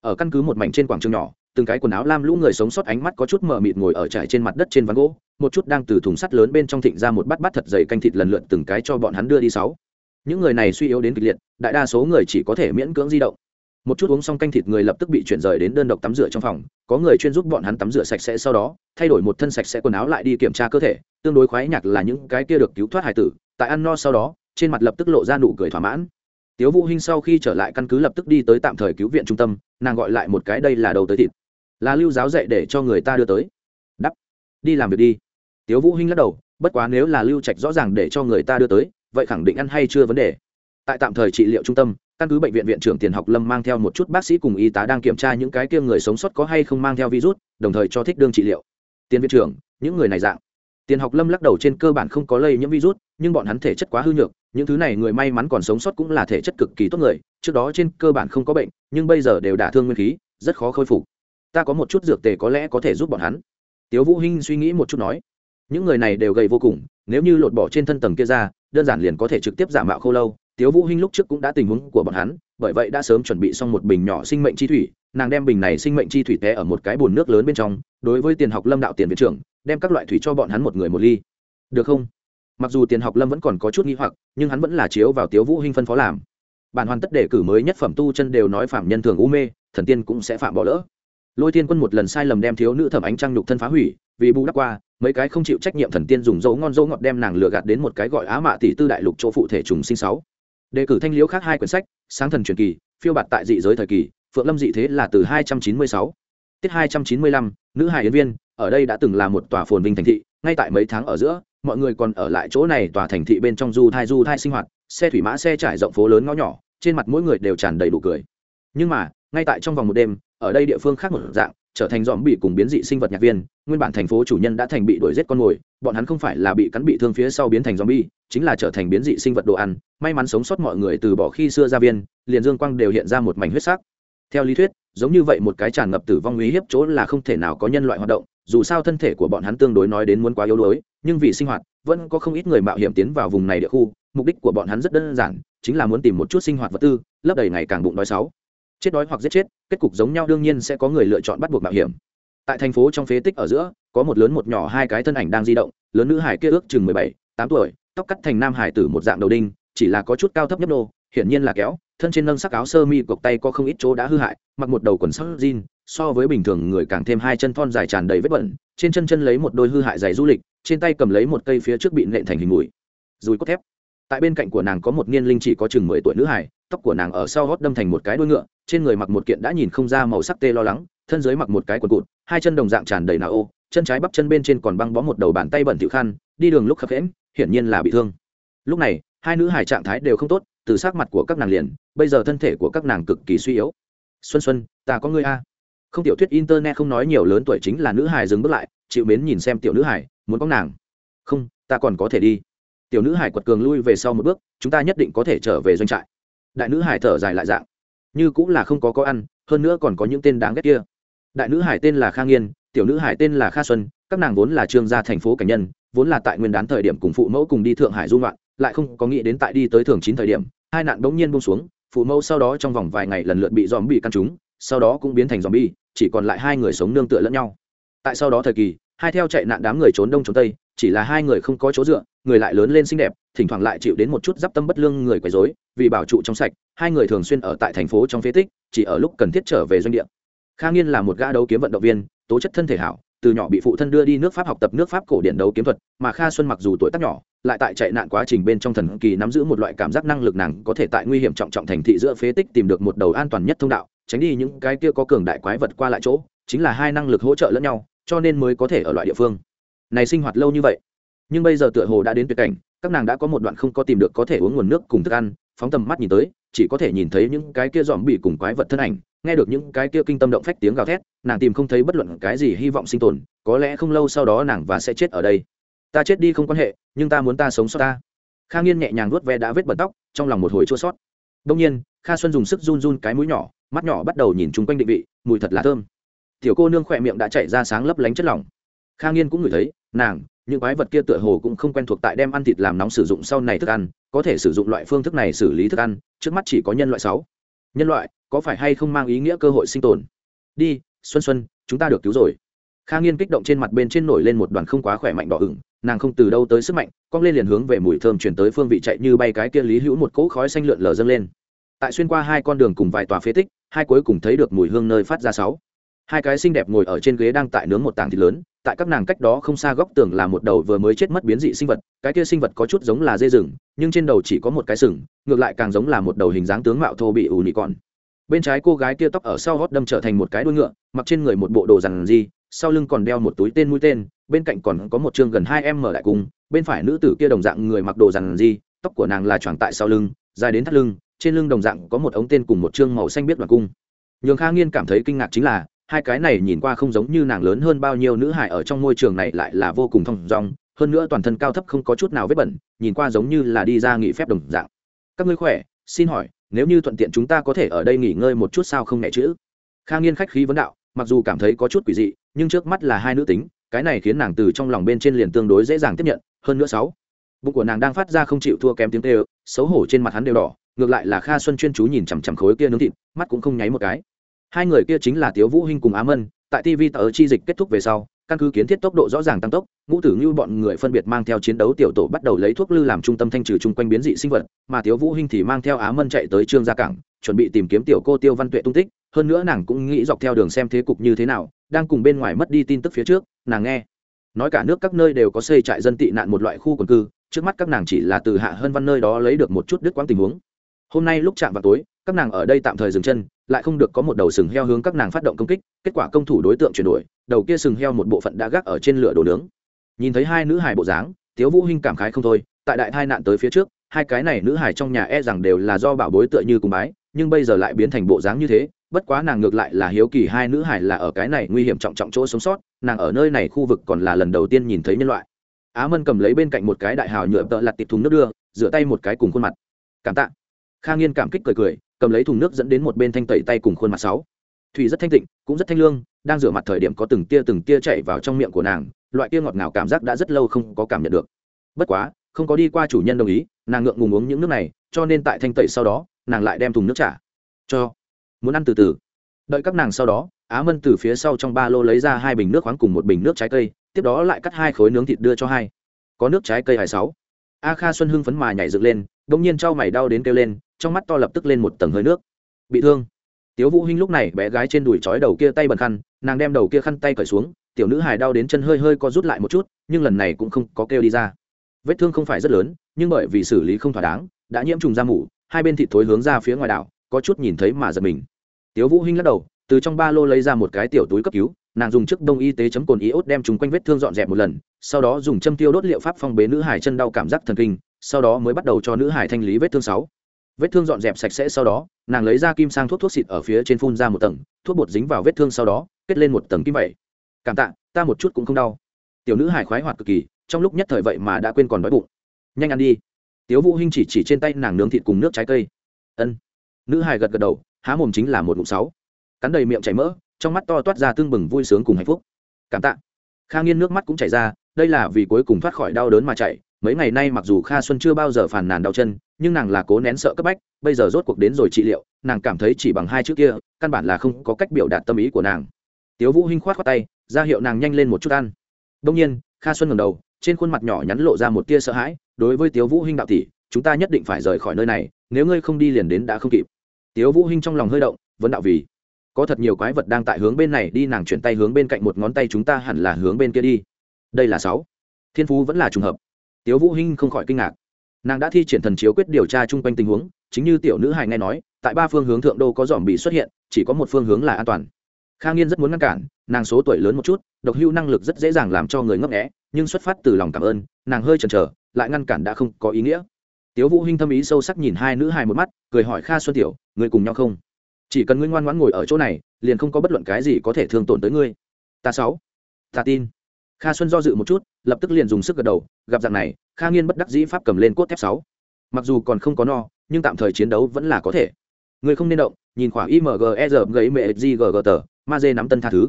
Ở căn cứ một mảnh trên quảng trường nhỏ, từng cái quần áo lam lũ người sống sót ánh mắt có chút mờ mịt ngồi ở trải trên mặt đất trên ván gỗ, một chút đang từ thùng sắt lớn bên trong thịnh ra một bát bát thật dày canh thịt lần lượt từng cái cho bọn hắn đưa đi. Sáu, những người này suy yếu đến kịch liệt, đại đa số người chỉ có thể miễn cưỡng di động một chút uống xong canh thịt người lập tức bị chuyển rời đến đơn độc tắm rửa trong phòng, có người chuyên giúp bọn hắn tắm rửa sạch sẽ sau đó, thay đổi một thân sạch sẽ quần áo lại đi kiểm tra cơ thể, tương đối khoái nhạc là những cái kia được cứu thoát hải tử, tại ăn no sau đó, trên mặt lập tức lộ ra nụ cười thỏa mãn. Tiếu vũ hinh sau khi trở lại căn cứ lập tức đi tới tạm thời cứu viện trung tâm, nàng gọi lại một cái đây là đầu tới thịt. Là lưu giáo dạy để cho người ta đưa tới. Đắp. Đi làm việc đi. Tiếu vũ hinh lắc đầu, bất quá nếu là lưu trạch rõ ràng để cho người ta đưa tới, vậy khẳng định ăn hay chưa vấn đề. Tại tạm thời trị liệu trung tâm căn cứ bệnh viện viện trưởng tiền học lâm mang theo một chút bác sĩ cùng y tá đang kiểm tra những cái kia người sống sót có hay không mang theo virus, đồng thời cho thích đương trị liệu. Tiền viện trưởng, những người này dạng. Tiền học lâm lắc đầu trên cơ bản không có lây nhiễm virus, nhưng bọn hắn thể chất quá hư nhược, những thứ này người may mắn còn sống sót cũng là thể chất cực kỳ tốt người, trước đó trên cơ bản không có bệnh, nhưng bây giờ đều đả thương nguyên khí, rất khó khôi phục. Ta có một chút dược tề có lẽ có thể giúp bọn hắn. Tiếu vũ hinh suy nghĩ một chút nói. Những người này đều gầy vô cùng, nếu như lột bỏ trên thân tầng kia ra, đơn giản liền có thể trực tiếp giả mạo khô lâu tiếu vũ hinh lúc trước cũng đã tình huống của bọn hắn, bởi vậy đã sớm chuẩn bị xong một bình nhỏ sinh mệnh chi thủy, nàng đem bình này sinh mệnh chi thủy té ở một cái bồn nước lớn bên trong, đối với tiền học lâm đạo tiền viện trưởng, đem các loại thủy cho bọn hắn một người một ly. Được không? Mặc dù tiền học lâm vẫn còn có chút nghi hoặc, nhưng hắn vẫn là chiếu vào tiếu vũ hinh phân phó làm. Bản hoàn tất đề cử mới nhất phẩm tu chân đều nói phạm nhân thường u mê, thần tiên cũng sẽ phạm bỏ lỡ. Lôi thiên quân một lần sai lầm đem thiếu nữ thẩm ánh trăng nhục thân phá hủy, vì bù đắp qua, mấy cái không chịu trách nhiệm thần tiên dùng dấu ngon dấu ngọt đem nàng lừa gạt đến một cái gọi á mạ tỷ tư đại lục chỗ phụ thể trùng sinh sáu đề cử thanh liễu khác hai quyển sách, sáng thần truyền kỳ, phiêu bạt tại dị giới thời kỳ, phượng lâm dị thế là từ hai trăm chín mươi sáu. Tiết hai trăm chín mươi lăm, nữ hài yến viên, ở đây đã từng là một tòa phồn vinh thành thị, ngay tại mấy tháng ở giữa, mọi người còn ở lại chỗ này tòa thành thị bên trong du thai du thai sinh hoạt, xe thủy mã xe trải rộng phố lớn ngõ nhỏ, trên mặt mỗi người đều tràn đầy đủ cười. Nhưng mà, ngay tại trong vòng một đêm, ở đây địa phương khác một dạng, trở thành dòm bị cùng biến dị sinh vật nhạc viên, nguyên bản thành phố chủ nhân đã thành bị đuổi giết con mồi, bọn hắn không phải là bị cắn bị thương phía sau biến thành zombie chính là trở thành biến dị sinh vật đồ ăn, may mắn sống sót mọi người từ bỏ khi xưa ra viên, liền dương quang đều hiện ra một mảnh huyết sắc. Theo lý thuyết, giống như vậy một cái tràn ngập tử vong uy hiếp chỗ là không thể nào có nhân loại hoạt động, dù sao thân thể của bọn hắn tương đối nói đến muốn quá yếu đuối, nhưng vì sinh hoạt, vẫn có không ít người mạo hiểm tiến vào vùng này địa khu, mục đích của bọn hắn rất đơn giản, chính là muốn tìm một chút sinh hoạt vật tư, lấp đầy ngày càng bụng đói sáu. Chết đói hoặc giết chết, kết cục giống nhau đương nhiên sẽ có người lựa chọn bắt buộc mạo hiểm. Tại thành phố trong phế tích ở giữa, có một lớn một nhỏ hai cái thân ảnh đang di động, lớn nữ hải kia ước chừng mười bảy, tám tuổi tóc cắt thành nam hải tử một dạng đầu đinh, chỉ là có chút cao thấp nhấp nô, hiển nhiên là kéo, thân trên nâng sắc áo sơ mi cộc tay có không ít chỗ đã hư hại, mặc một đầu quần sắc jean, so với bình thường người càng thêm hai chân thon dài tràn đầy vết bẩn, trên chân chân lấy một đôi hư hại giày du lịch, trên tay cầm lấy một cây phía trước bị nện thành hình mũi dùi cốt thép. Tại bên cạnh của nàng có một niên linh chỉ có chừng mười tuổi nữ hải tóc của nàng ở sau gót đâm thành một cái đuôi ngựa, trên người mặc một kiện đã nhìn không ra màu sắc tê lo lắng, thân dưới mặc một cái quần cụt, hai chân đồng dạng tràn đầy nạ ô, chân trái bắp chân bên trên còn băng bó một đầu bàn tay bẩn thỉu khăn, đi đường lúc khập khẽm hiển nhiên là bị thương. Lúc này, hai nữ hải trạng thái đều không tốt, từ sắc mặt của các nàng liền, bây giờ thân thể của các nàng cực kỳ suy yếu. Xuân xuân, ta có ngươi a. Không tiểu thuyết internet không nói nhiều lớn tuổi chính là nữ hải dừng bước lại, chịu mến nhìn xem tiểu nữ hải muốn có nàng. Không, ta còn có thể đi. Tiểu nữ hải quật cường lui về sau một bước, chúng ta nhất định có thể trở về doanh trại. Đại nữ hải thở dài lại dạng. Như cũng là không có có ăn, hơn nữa còn có những tên đáng ghét kia. Đại nữ hải tên là kha nghiên, tiểu nữ hải tên là kha xuân các nàng vốn là trương gia thành phố cảnh nhân, vốn là tại nguyên đán thời điểm cùng phụ mẫu cùng đi thượng hải dung ngoạn, lại không có nghĩ đến tại đi tới thường chín thời điểm, hai nạn bỗng nhiên bông xuống, phụ mẫu sau đó trong vòng vài ngày lần lượt bị dòm bị căn chúng, sau đó cũng biến thành dòm bi chỉ còn lại hai người sống nương tựa lẫn nhau. Tại sau đó thời kỳ, hai theo chạy nạn đám người trốn đông trốn tây, chỉ là hai người không có chỗ dựa, người lại lớn lên xinh đẹp, thỉnh thoảng lại chịu đến một chút d i p tâm bất lương người quấy dối vì bảo trụ trong sạch, hai người thường xuyên ở tại thành phố trong phế tích, chỉ ở lúc cần thiết trở về doanh địa. Kha nghiên là một gã đấu kiếm vận động viên, tố chất thân thể hảo từ nhỏ bị phụ thân đưa đi nước pháp học tập nước pháp cổ điển đấu kiếm thuật, mà kha xuân mặc dù tuổi tác nhỏ, lại tại chạy nạn quá trình bên trong thần kỳ nắm giữ một loại cảm giác năng lực nàng có thể tại nguy hiểm trọng trọng thành thị giữa phế tích tìm được một đầu an toàn nhất thông đạo, tránh đi những cái kia có cường đại quái vật qua lại chỗ, chính là hai năng lực hỗ trợ lẫn nhau, cho nên mới có thể ở loại địa phương này sinh hoạt lâu như vậy. Nhưng bây giờ tựa hồ đã đến tuyệt cảnh, các nàng đã có một đoạn không có tìm được có thể uống nguồn nước cùng thức ăn, phóng tầm mắt nhìn tới, chỉ có thể nhìn thấy những cái kia dòm bị cùng quái vật thân ảnh nghe được những cái kia kinh tâm động phách tiếng gào thét, nàng tìm không thấy bất luận cái gì hy vọng sinh tồn, có lẽ không lâu sau đó nàng và sẽ chết ở đây. Ta chết đi không quan hệ, nhưng ta muốn ta sống sót ta. Kha nghiên nhẹ nhàng nuốt ve đã vết bẩn tóc, trong lòng một hồi chua sót đông nhiên, kha xuân dùng sức run run cái mũi nhỏ, mắt nhỏ bắt đầu nhìn chung quanh định vị, mùi thật là thơm. Tiểu cô nương khỏe miệng đã chạy ra sáng lấp lánh chất lỏng. Kha nghiên cũng ngửi thấy, nàng, những quái vật kia tựa hồ cũng không quen thuộc tại đem ăn thịt làm nóng sử dụng sau này thức ăn, có thể sử dụng loại phương thức này xử lý thức ăn, trước mắt chỉ có nhân loại sáu. Nhân loại có phải hay không mang ý nghĩa cơ hội sinh tồn? Đi, xuân xuân, chúng ta được cứu rồi. Kha nghiên kích động trên mặt bên trên nổi lên một đoàn không quá khỏe mạnh đỏ ửng, nàng không từ đâu tới sức mạnh, cong lên liền hướng về mùi thơm chuyển tới phương vị chạy như bay cái kia lý hữu một cỗ khói xanh lượn lờ dâng lên. Tại xuyên qua hai con đường cùng vài tòa phế tích, hai cuối cùng thấy được mùi hương nơi phát ra sáu. Hai cái xinh đẹp ngồi ở trên ghế đang tại nướng một tảng thịt lớn, tại các nàng cách đó không xa góc tường là một đầu vừa mới chết mất biến dị sinh vật, cái kia sinh vật có chút giống là dê rừng, nhưng trên đầu chỉ có một cái sừng, ngược lại càng giống là một đầu hình dáng tướng mạo thô bị ù nị còn bên trái cô gái kia tóc ở sau hót đâm trở thành một cái đuôi ngựa, mặc trên người một bộ đồ rằng gì sau lưng còn đeo một túi tên mũi tên, bên cạnh còn có một chương gần hai em mở lại cùng. bên phải nữ tử kia đồng dạng người mặc đồ rằng gì tóc của nàng là choàng tại sau lưng, dài đến thắt lưng, trên lưng đồng dạng có một ống tên cùng một chương màu xanh biết đoàn cung nhường kha nghiên cảm thấy kinh ngạc chính là, hai cái này nhìn qua không giống như nàng lớn hơn bao nhiêu nữ hải ở trong môi trường này lại là vô cùng thong dong, hơn nữa toàn thân cao thấp không có chút nào vết bẩn, nhìn qua giống như là đi ra nghỉ phép đồng dạng các ngươi khỏe xin hỏi nếu như thuận tiện chúng ta có thể ở đây nghỉ ngơi một chút sao không nhẹ chữ? Kha nghiên khách khí vấn đạo, mặc dù cảm thấy có chút quỷ dị, nhưng trước mắt là hai nữ tính, cái này khiến nàng từ trong lòng bên trên liền tương đối dễ dàng tiếp nhận. Hơn nữa sáu, bụng của nàng đang phát ra không chịu thua kém tiếng tê xấu hổ trên mặt hắn đều đỏ, ngược lại là kha xuân chuyên chú nhìn chằm chằm khối kia nướng thịt, mắt cũng không nháy một cái. Hai người kia chính là tiếu vũ hinh cùng á mân, tại tv tờ chi dịch kết thúc về sau căn cứ kiến thiết tốc độ rõ ràng tăng tốc, ngũ tử như bọn người phân biệt mang theo chiến đấu tiểu tổ bắt đầu lấy thuốc lư làm trung tâm thanh trừ chung quanh biến dị sinh vật, mà thiếu vũ hinh thì mang theo á mân chạy tới trương gia cảng, chuẩn bị tìm kiếm tiểu cô tiêu văn tuệ tung tích, hơn nữa nàng cũng nghĩ dọc theo đường xem thế cục như thế nào, đang cùng bên ngoài mất đi tin tức phía trước, nàng nghe. Nói cả nước các nơi đều có xây trại dân tị nạn một loại khu quần cư, trước mắt các nàng chỉ là từ hạ hơn văn nơi đó lấy được một chút đứt quãng tình huống. Hôm nay lúc chạm vào tối, các nàng ở đây tạm thời dừng chân lại không được có một đầu sừng heo hướng các nàng phát động công kích, kết quả công thủ đối tượng chuyển đổi, đầu kia sừng heo một bộ phận đã gác ở trên lửa đồ nướng. Nhìn thấy hai nữ hài bộ dáng, tiếu vũ hinh cảm khái không thôi, tại đại tai nạn tới phía trước, hai cái này nữ hài trong nhà e rằng đều là do bảo bối tựa như cùng bái, nhưng bây giờ lại biến thành bộ dáng như thế, bất quá nàng ngược lại là hiếu kỳ hai nữ hài là ở cái này nguy hiểm trọng trọng chỗ sống sót, nàng ở nơi này khu vực còn là lần đầu tiên nhìn thấy nhân loại. Á mân cầm lấy bên cạnh một cái đại hào nhựa tợ lặt tịt thùng nước đưa, rửa tay một cái cùng khuôn mặt. Cảm tạ kha nghiên cảm kích cười cười, cầm lấy thùng nước dẫn đến một bên thanh tẩy tay cùng khuôn mặt sáu. Thủy rất thanh tịnh, cũng rất thanh lương, đang rửa mặt thời điểm có từng tia từng tia chảy vào trong miệng của nàng, loại tia ngọt ngào cảm giác đã rất lâu không có cảm nhận được. Bất quá, không có đi qua chủ nhân đồng ý, nàng ngượng ngùng uống những nước này, cho nên tại thanh tẩy sau đó, nàng lại đem thùng nước trả. Cho. Muốn ăn từ từ. Đợi các nàng sau đó, á mân từ phía sau trong ba lô lấy ra hai bình nước khoáng cùng một bình nước trái cây, tiếp đó lại cắt hai khối nướng thịt đưa cho hai. Có nước trái cây hai sáu. A kha xuân hưng phấn mà nhảy dựng lên đ ỗ n g nhiên trao mày đau đến kêu lên, trong mắt to lập tức lên một tầng hơi nước. Bị thương. Tiếu vũ hinh lúc này bé gái trên đùi chói đầu kia tay bẩn khăn, nàng đem đầu kia khăn tay cởi xuống, tiểu nữ hài đau đến chân hơi hơi co rút lại một chút, nhưng lần này cũng không có kêu đi ra. Vết thương không phải rất lớn, nhưng bởi vì xử lý không thỏa đáng, đã nhiễm trùng da mủ, hai bên thịt thối hướng ra phía ngoài đảo, có chút nhìn thấy mà giật mình. Tiếu vũ hinh lắc đầu, từ trong ba lô lấy ra một cái tiểu túi cấp cứu, nàng dùng chiếc đông y tế chấm cồn iốt đem chúng quanh vết thương dọn dẹp một lần, sau đó dùng châm tiêu đốt liệu pháp phong bế nữ hải chân đau cảm giác thần kinh sau đó mới bắt đầu cho nữ hải thanh lý vết thương sáu. Vết thương dọn dẹp sạch sẽ sau đó, nàng lấy ra kim sang thuốc thuốc xịt ở phía trên phun ra một tầng, thuốc bột dính vào vết thương sau đó, kết lên một tầng kim vậy. Cảm tạ, ta một chút cũng không đau. Tiểu nữ hải khoái hoạt cực kỳ, trong lúc nhất thời vậy mà đã quên còn đói bụng. Nhanh ăn đi. Tiếu vũ hinh chỉ chỉ trên tay nàng nướng thịt cùng nước trái cây. Ân. Nữ hải gật gật đầu, há mồm chính là một ngụm sáu. Cắn đầy miệng chảy mỡ, trong mắt to toát ra tương bừng vui sướng cùng hạnh phúc. Cảm tạ. Kha nghiên nước mắt cũng chảy ra, đây là vì cuối cùng thoát khỏi đau đớn mà chảy mấy ngày nay mặc dù kha xuân chưa bao giờ phàn nàn đau chân, nhưng nàng là cố nén sợ cấp bách, bây giờ rốt cuộc đến rồi trị liệu, nàng cảm thấy chỉ bằng hai chữ kia, căn bản là không có cách biểu đạt tâm ý của nàng. Tiếu vũ hinh khoát khoát tay, ra hiệu nàng nhanh lên một chút ăn. Đông nhiên, kha xuân ngẩng đầu, trên khuôn mặt nhỏ nhắn lộ ra một tia sợ hãi, đối với tiếu vũ hinh đạo tỷ, chúng ta nhất định phải rời khỏi nơi này, nếu ngươi không đi liền đến đã không kịp. Tiếu vũ hinh trong lòng hơi động vẫn đạo vì, có thật nhiều quái vật đang tại hướng bên này đi, nàng chuyển tay hướng bên cạnh một ngón tay chúng ta hẳn là hướng bên kia đi. Đây là sáu. Thiên phú vẫn là trùng hợp tiếu vũ hinh không khỏi kinh ngạc. Nàng đã thi triển thần chiếu quyết điều tra chung quanh tình huống, chính như tiểu nữ hài nghe nói, tại ba phương hướng thượng đô có dòm bị xuất hiện, chỉ có một phương hướng là an toàn. Kha nghiên rất muốn ngăn cản, nàng số tuổi lớn một chút, độc hưu năng lực rất dễ dàng làm cho người ngấp nghé, nhưng xuất phát từ lòng cảm ơn, nàng hơi chần chờ, lại ngăn cản đã không có ý nghĩa. Tiếu vũ hinh thâm ý sâu sắc nhìn hai nữ hài một mắt, cười hỏi kha xuân tiểu người cùng nhau không? Chỉ cần ngươi ngoan ngoãn ngồi ở chỗ này, liền không có bất luận cái gì có thể thương tổn tới ngươi. Ta sáu. Ta tin kha xuân do dự một chút, lập tức liền dùng sức gật đầu, gặp dạng này, kha nghiên bất đắc dĩ pháp cầm lên cốt thép sáu. Mặc dù còn không có no, nhưng tạm thời chiến đấu vẫn là có thể. Người không nên động, nhìn khoảng imgr gấy mẹ gg tờ ma dê nắm tân tha thứ.